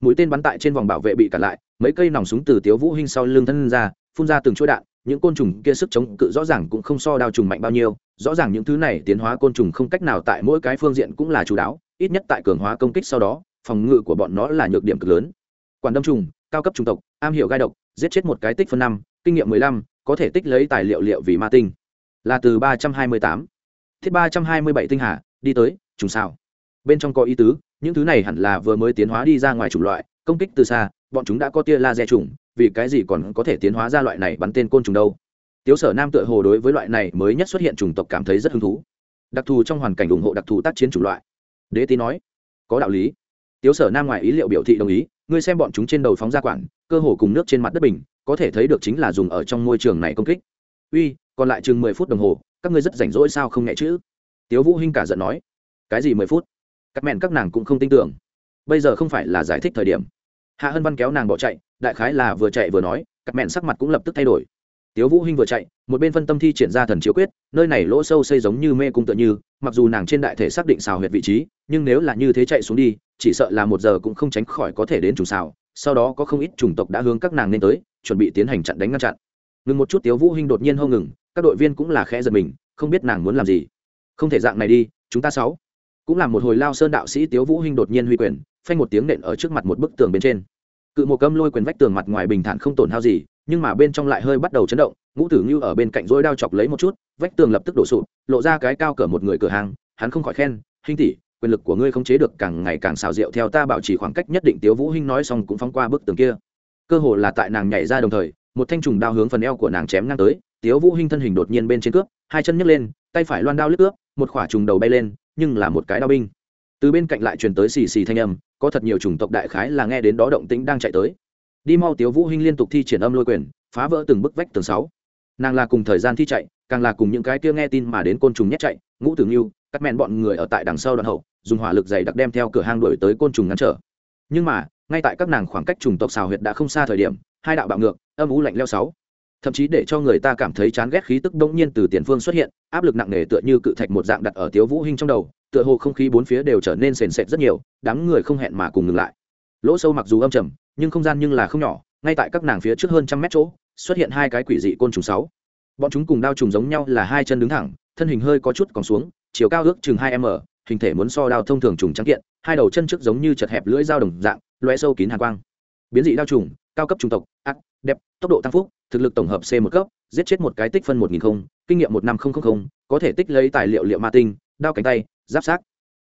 Mũi tên bắn tại trên vòng bảo vệ bị cản lại, mấy cây nòng súng từ tiếu vũ hinh sau lưng thân ra, phun ra từng chuỗi đạn, những côn trùng kia sức chống cự rõ ràng cũng không so đao trùng mạnh bao nhiêu, rõ ràng những thứ này tiến hóa côn trùng không cách nào tại mỗi cái phương diện cũng là chủ đáo, ít nhất tại cường hóa công kích sau đó, phòng ngự của bọn nó là nhược điểm cực lớn. Quản đâm trùng, cao cấp trùng tộc, am hiểu gai độc, giết chết một cái tích phân năm, kinh nghiệm mười lăm, có thể tích lấy tài liệu liệu vì ma tinh. Là từ ba trăm hai mươi tám thiết ba trăm hai mươi bảy tinh hà, đi tới, trùng sao. Bên trong có ý tứ, những thứ này hẳn là vừa mới tiến hóa đi ra ngoài chủng loại, công kích từ xa, bọn chúng đã có tia laser trùng vì cái gì còn có thể tiến hóa ra loại này bắn tên côn trùng đâu? Tiếu sở nam tựa hồ đối với loại này mới nhất xuất hiện chủng tộc cảm thấy rất hứng thú. Đặc thù trong hoàn cảnh ủng hộ đặc thù tác chiến chủng loại. Đế tí nói, có đạo lý. Tiếu sở nam ngoài ý liệu biểu thị đồng ý, ngươi xem bọn chúng trên đầu phóng ra quản cơ hồ cùng nước trên mặt đất bình, có thể thấy được chính là dùng ở trong môi trường này công kích. Uy, còn lại chừng mười phút đồng hồ các ngươi rất rảnh rỗi sao không nghe chữ? Tiếu vũ hinh cả giận nói. Cái gì mười phút? Các mẹn các nàng cũng không tin tưởng. Bây giờ không phải là giải thích thời điểm. Hạ hân văn kéo nàng bỏ chạy, đại khái là vừa chạy vừa nói các mẹn sắc mặt cũng lập tức thay đổi. Tiếu vũ hinh vừa chạy, một bên phân tâm thi triển ra thần chiếu quyết, nơi này lỗ sâu xây giống như mê cung tựa như, mặc dù nàng trên đại thể xác định xào huyệt vị trí, nhưng nếu là như thế chạy xuống đi, chỉ sợ là một giờ cũng không tránh khỏi có thể đến trùng xào, sau đó có không ít chủng tộc đã hướng các nàng nên tới, chuẩn bị tiến hành chặn đánh ngăn chặn. Ngừng một chút, tiếu vũ hinh đột nhiên hô ngừng các đội viên cũng là khẽ giật mình, không biết nàng muốn làm gì. Không thể dạng này đi, chúng ta sáu. Cũng là một hồi lao sơn đạo sĩ tiếu vũ hinh đột nhiên huy quyền, phanh một tiếng nện ở trước mặt một bức tường bên trên. Cự một câm lôi quyền vách tường mặt ngoài bình thản không tổn hao gì, nhưng mà bên trong lại hơi bắt đầu chấn động, ngũ tử như ở bên cạnh rối đao chọc lấy một chút, vách tường lập tức đổ sụp, lộ ra cái cao cỡ một người cửa hàng, hắn không khỏi khen, hinh tỷ, quyền lực của ngươi không chế được càng ngày càng xào rượu theo ta bảo trì khoảng cách nhất định. Tiếu vũ hinh nói xong cũng phóng qua bức tường kia. Cơ hồ là tại nàng nhảy ra đồng thời, một thanh trùng đao hướng phần eo của nàng chém ngang tới tiếu vũ hinh thân hình đột nhiên bên trên cướp, hai chân nhấc lên, tay phải loan đao lướt cướp, một khỏa trùng đầu bay lên, nhưng là một cái đao binh. Từ bên cạnh lại truyền tới xì xì thanh âm, có thật nhiều chủng tộc đại khái là nghe đến đó động tĩnh đang chạy tới. Đi mau tiếu vũ hinh liên tục thi triển âm lôi quyền, phá vỡ từng bức vách tường sáu. Nàng là cùng thời gian thi chạy, càng là cùng những cái kia nghe tin mà đến côn trùng nhét chạy, ngũ tử nghiêu, cắt mẹn bọn người ở tại đằng sau đoạn hậu, dùng hỏa lực dày đặc đem theo cửa hang đuổi tới côn trùng ngăn trở. Nhưng mà, ngay tại các nàng khoảng cách trùng tộc xào huyệt đã không xa thời điểm, hai đạo bạo ngược, âm u lạnh leo sáu thậm chí để cho người ta cảm thấy chán ghét khí tức đông nhiên từ tiền phương xuất hiện, áp lực nặng nề tựa như cự thạch một dạng đặt ở tiếu vũ hinh trong đầu, tựa hồ không khí bốn phía đều trở nên sền sệt rất nhiều, đám người không hẹn mà cùng ngừng lại. Lỗ sâu mặc dù âm trầm, nhưng không gian nhưng là không nhỏ, ngay tại các nàng phía trước hơn trăm mét chỗ, xuất hiện hai cái quỷ dị côn trùng sáu. Bọn chúng cùng đao trùng giống nhau là hai chân đứng thẳng, thân hình hơi có chút còn xuống, chiều cao ước chừng hai m, hình thể muốn so đao thông thường trùng trắng kiện, hai đầu chân trước giống như chật hẹp lưỡi dao đồng dạng loe sâu kín hàng quang. Biến dị đao trùng, cao cấp trùng tộc, ác tốc độ tăng phúc thực lực tổng hợp c một cấp giết chết một cái tích phân một nghìn không kinh nghiệm một năm không không không, có thể tích lấy tài liệu liệu ma tinh đao cánh tay giáp sát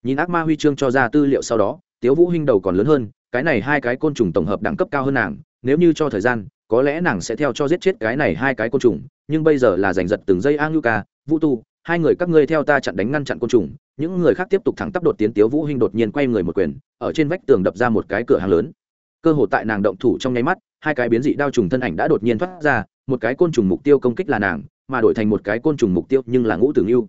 nhìn ác ma huy chương cho ra tư liệu sau đó tiếu vũ hinh đầu còn lớn hơn cái này hai cái côn trùng tổng hợp đẳng cấp cao hơn nàng nếu như cho thời gian có lẽ nàng sẽ theo cho giết chết cái này hai cái côn trùng nhưng bây giờ là giành giật từng giây a ngưu ca vũ tu hai người các ngươi theo ta chặn đánh ngăn chặn côn trùng những người khác tiếp tục thẳng tắp đột tiến tiếu vũ hinh đột nhiên quay người một quyền ở trên vách tường đập ra một cái cửa hàng lớn. Cơ hồ tại nàng động thủ trong nháy mắt hai cái biến dị đao trùng thân ảnh đã đột nhiên thoát ra, một cái côn trùng mục tiêu công kích là nàng, mà đổi thành một cái côn trùng mục tiêu nhưng là ngũ tử ngưu.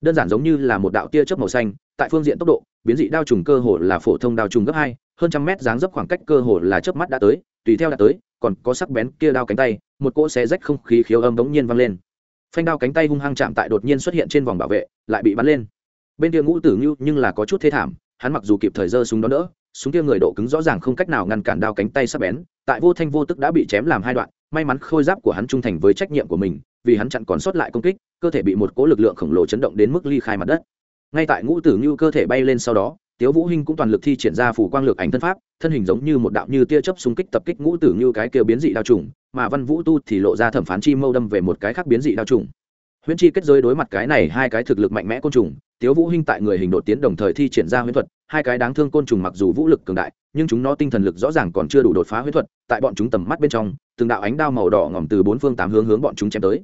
Đơn giản giống như là một đạo tia chớp màu xanh, tại phương diện tốc độ, biến dị đao trùng cơ hồ là phổ thông đao trùng gấp hai, hơn trăm mét dáng dấp khoảng cách cơ hồ là chớp mắt đã tới, tùy theo đã tới, còn có sắc bén kia đao cánh tay, một cỗ xé rách không khí khiếu âm đống nhiên vang lên. Phanh đao cánh tay hung hăng chạm tại đột nhiên xuất hiện trên vòng bảo vệ, lại bị bắn lên. Bên kia ngũ tử ngưu nhưng là có chút thế thảm, hắn mặc dù kịp thời giơ súng đó đỡ súng kia người độ cứng rõ ràng không cách nào ngăn cản đao cánh tay sắc bén, tại vô thanh vô tức đã bị chém làm hai đoạn, may mắn khôi giáp của hắn trung thành với trách nhiệm của mình, vì hắn chặn còn sót lại công kích, cơ thể bị một cỗ lực lượng khổng lồ chấn động đến mức ly khai mặt đất. Ngay tại ngũ tử ngưu cơ thể bay lên sau đó, tiếu vũ hinh cũng toàn lực thi triển ra phủ quang lược ảnh thân pháp, thân hình giống như một đạo như tia chớp xung kích tập kích ngũ tử ngưu cái kia biến dị đao trùng, mà văn vũ tu thì lộ ra thẩm phán chi mâu đâm về một cái khác biến dị đao trùng huyễn chi kết giới đối mặt cái này hai cái thực lực mạnh mẽ côn trùng, tiếu vũ hinh tại người hình đột tiến đồng thời thi triển ra huyễn thuật, hai cái đáng thương côn trùng mặc dù vũ lực cường đại, nhưng chúng nó tinh thần lực rõ ràng còn chưa đủ đột phá huyễn thuật, tại bọn chúng tầm mắt bên trong, từng đạo ánh đao màu đỏ ngòm từ bốn phương tám hướng hướng bọn chúng chém tới.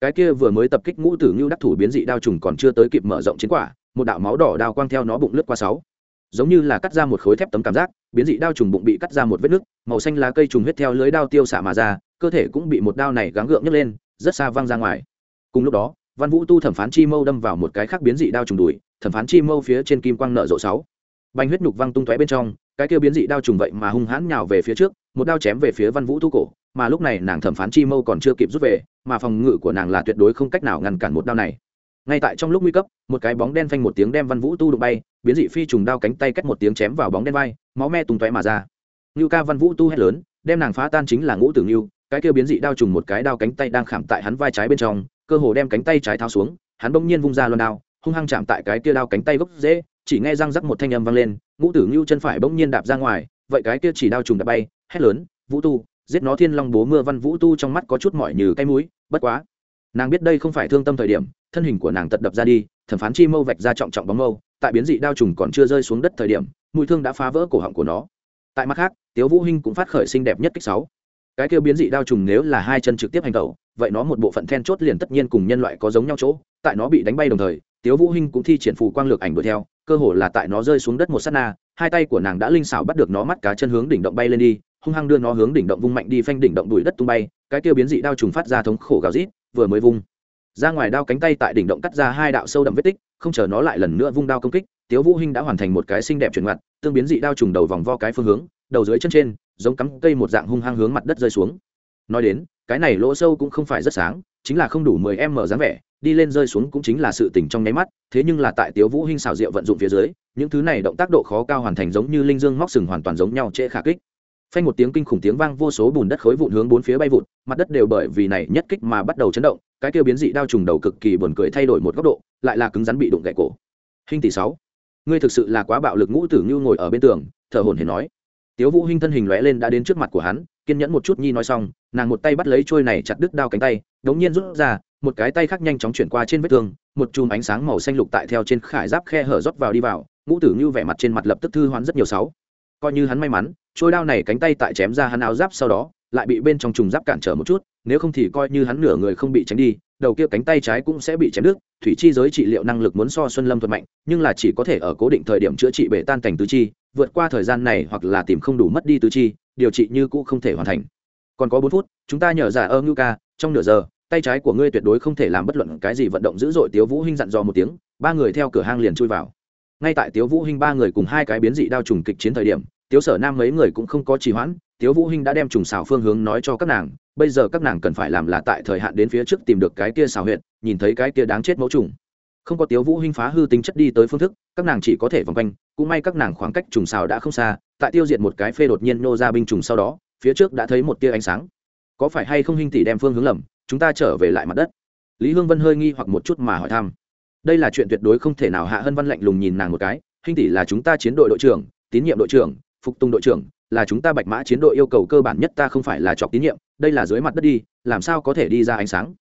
Cái kia vừa mới tập kích ngũ tử ngưu đắc thủ biến dị đao trùng còn chưa tới kịp mở rộng chiến quả, một đạo máu đỏ đao quang theo nó bụng lướt qua sáu. Giống như là cắt ra một khối thép tấm cảm giác, biến dị đao trùng bụng bị cắt ra một vết nứt, màu xanh lá cây trùng huyết theo lưới đao tiêu xả mà ra, cơ thể cũng bị một đao này gắng gượng nhấc lên, rất xa văng ra ngoài cùng lúc đó, văn vũ tu thẩm phán chi mâu đâm vào một cái khác biến dị đao trùng đùi, thẩm phán chi mâu phía trên kim quang nợ rộ sáu. Banh huyết nhục văng tung tóe bên trong, cái kia biến dị đao trùng vậy mà hung hãn nhào về phía trước, một đao chém về phía văn vũ tu cổ, mà lúc này nàng thẩm phán chi mâu còn chưa kịp rút về, mà phòng ngự của nàng là tuyệt đối không cách nào ngăn cản một đao này. Ngay tại trong lúc nguy cấp, một cái bóng đen phanh một tiếng đem văn vũ tu đụng bay, biến dị phi trùng đao cánh tay cách một tiếng chém vào bóng đen vai, máu me tung tóe mà ra. Ngưu ca văn vũ tu hét lớn, đem nàng phá tan chính là ngũ tử ngưu, cái kia biến dị đao trùng một cái đao cánh tay đang khảm tại hắn vai trái bên trong cơ hồ đem cánh tay trái tháo xuống, hắn bỗng nhiên vung ra loan đao, hung hăng chạm tại cái kia đao cánh tay gốc dễ chỉ nghe răng rắc một thanh âm vang lên, ngũ tử ngưu chân phải bỗng nhiên đạp ra ngoài, vậy cái kia chỉ đao trùng đã bay, hét lớn, vũ tu, giết nó thiên long bố mưa văn vũ tu trong mắt có chút mỏi như cái mũi, bất quá. Nàng biết đây không phải thương tâm thời điểm, thân hình của nàng tật đập ra đi, thẩm phán chi mâu vạch ra trọng trọng bóng mâu, tại biến dị đao trùng còn chưa rơi xuống đất thời điểm mùi thương đã phá vỡ cổ họng của nó. Tại mặt khác, tiếu vũ hinh cũng phát khởi xinh đẹp nhất kích sáu. Cái kia biến dị đao trùng nếu là hai chân trực tiếp hành tẩu vậy nó một bộ phận then chốt liền tất nhiên cùng nhân loại có giống nhau chỗ, tại nó bị đánh bay đồng thời, tiếu vũ hinh cũng thi triển phù quang lược ảnh đuổi theo, cơ hồ là tại nó rơi xuống đất một sát na, hai tay của nàng đã linh xảo bắt được nó mắt cá chân hướng đỉnh động bay lên đi, hung hăng đưa nó hướng đỉnh động vung mạnh đi phanh đỉnh động đuổi đất tung bay, cái tiêu biến dị đao trùng phát ra thống khổ gào rít, vừa mới vung. Ra ngoài đao cánh tay tại đỉnh động cắt ra hai đạo sâu đậm vết tích, không chờ nó lại lần nữa vung đao công kích, tiếu vũ hinh đã hoàn thành một cái xinh đẹp chuyển mặt tương biến dị đao trùng đầu vòng vo cái phương hướng, đầu dưới chân trên, giống cắm cây một dạng hung hăng hướng mặt đất rơi xuống. Nói đến cái này lỗ sâu cũng không phải rất sáng, chính là không đủ mười em mở dáng vẻ, đi lên rơi xuống cũng chính là sự tỉnh trong nháy mắt, thế nhưng là tại tiếu vũ hinh xảo diệu vận dụng phía dưới, những thứ này động tác độ khó cao hoàn thành giống như linh dương móc sừng hoàn toàn giống nhau trễ khả kích. Phanh một tiếng kinh khủng tiếng vang vô số bùn đất khối vụn hướng bốn phía bay vụt, mặt đất đều bởi vì này nhất kích mà bắt đầu chấn động, cái kia biến dị đao trùng đầu cực kỳ buồn cười thay đổi một góc độ, lại là cứng rắn bị đụng gãy cổ. Hình tỷ sáu, ngươi thực sự là quá bạo lực ngũ tử như ngồi ở bên tường, thở hổn hển nói. Tiếu vũ hinh thân hình lóe lên đã đến trước mặt của hắn kiên nhẫn một chút nhi nói xong, nàng một tay bắt lấy trôi này chặt đứt đao cánh tay, đống nhiên rút ra, một cái tay khác nhanh chóng chuyển qua trên vết thương, một chùm ánh sáng màu xanh lục tại theo trên khải giáp khe hở rót vào đi vào, ngũ tử như vẻ mặt trên mặt lập tức thư hoán rất nhiều sáu. Coi như hắn may mắn, trôi đao này cánh tay tại chém ra hắn áo giáp sau đó lại bị bên trong trùng giáp cản trở một chút, nếu không thì coi như hắn nửa người không bị tránh đi, đầu kia cánh tay trái cũng sẽ bị chém đứt, thủy chi giới trị liệu năng lực muốn so xuân lâm thuật mạnh, nhưng là chỉ có thể ở cố định thời điểm chữa trị bể tan cảnh tứ chi, vượt qua thời gian này hoặc là tìm không đủ mất đi tứ chi, điều trị như cũ không thể hoàn thành. Còn có bốn phút, chúng ta nhờ giả ơ ngưu ca, trong nửa giờ, tay trái của ngươi tuyệt đối không thể làm bất luận cái gì vận động dữ dội tiếu vũ hinh dặn dò một tiếng, ba người theo cửa hang liền chui vào. Ngay tại tiếu vũ hinh ba người cùng hai cái biến dị đao trùng kịch chiến thời điểm, tiếu sở nam mấy người cũng không có trì hoãn tiếu vũ hinh đã đem trùng xào phương hướng nói cho các nàng bây giờ các nàng cần phải làm là tại thời hạn đến phía trước tìm được cái kia xào huyệt, nhìn thấy cái kia đáng chết mẫu trùng. Không có tiếu vũ hinh phá hư tính chất đi tới phương thức các nàng chỉ có thể vòng quanh cũng may các nàng khoảng cách trùng xào đã không xa tại tiêu diệt một cái phê đột nhiên nô ra binh trùng sau đó phía trước đã thấy một tia ánh sáng. Có phải hay không hinh tỷ đem phương hướng lầm chúng ta trở về lại mặt đất? Lý hương vân hơi nghi hoặc một chút mà hỏi thăm. Đây là chuyện tuyệt đối không thể nào hạ hân văn lạnh lùng nhìn nàng một cái hinh tỷ là chúng ta chiến đội đội trưởng tín nhiệm đội trưởng phục tùng đội trưởng là chúng ta bạch mã chiến đội yêu cầu cơ bản nhất ta không phải là chọc tín nhiệm, đây là dưới mặt đất đi, làm sao có thể đi ra ánh sáng?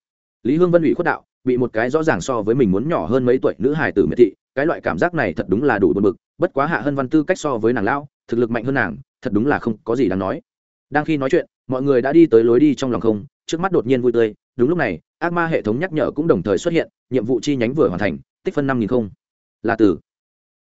Lý hương vân ủy khuất đạo, bị một cái rõ ràng so với mình muốn nhỏ hơn mấy tuổi nữ hài tử miệt thị, cái loại cảm giác này thật đúng là đủ buồn bực, bất quá hạ hân văn tư cách so với nàng lão, thực lực mạnh hơn nàng, thật đúng là không có gì đáng nói. Đang khi nói chuyện, mọi người đã đi tới lối đi trong lòng không, trước mắt đột nhiên vui tươi, đúng lúc này, ác ma hệ thống nhắc nhở cũng đồng thời xuất hiện, nhiệm vụ chi nhánh vừa hoàn thành, tích phân năm nghìn không. Là từ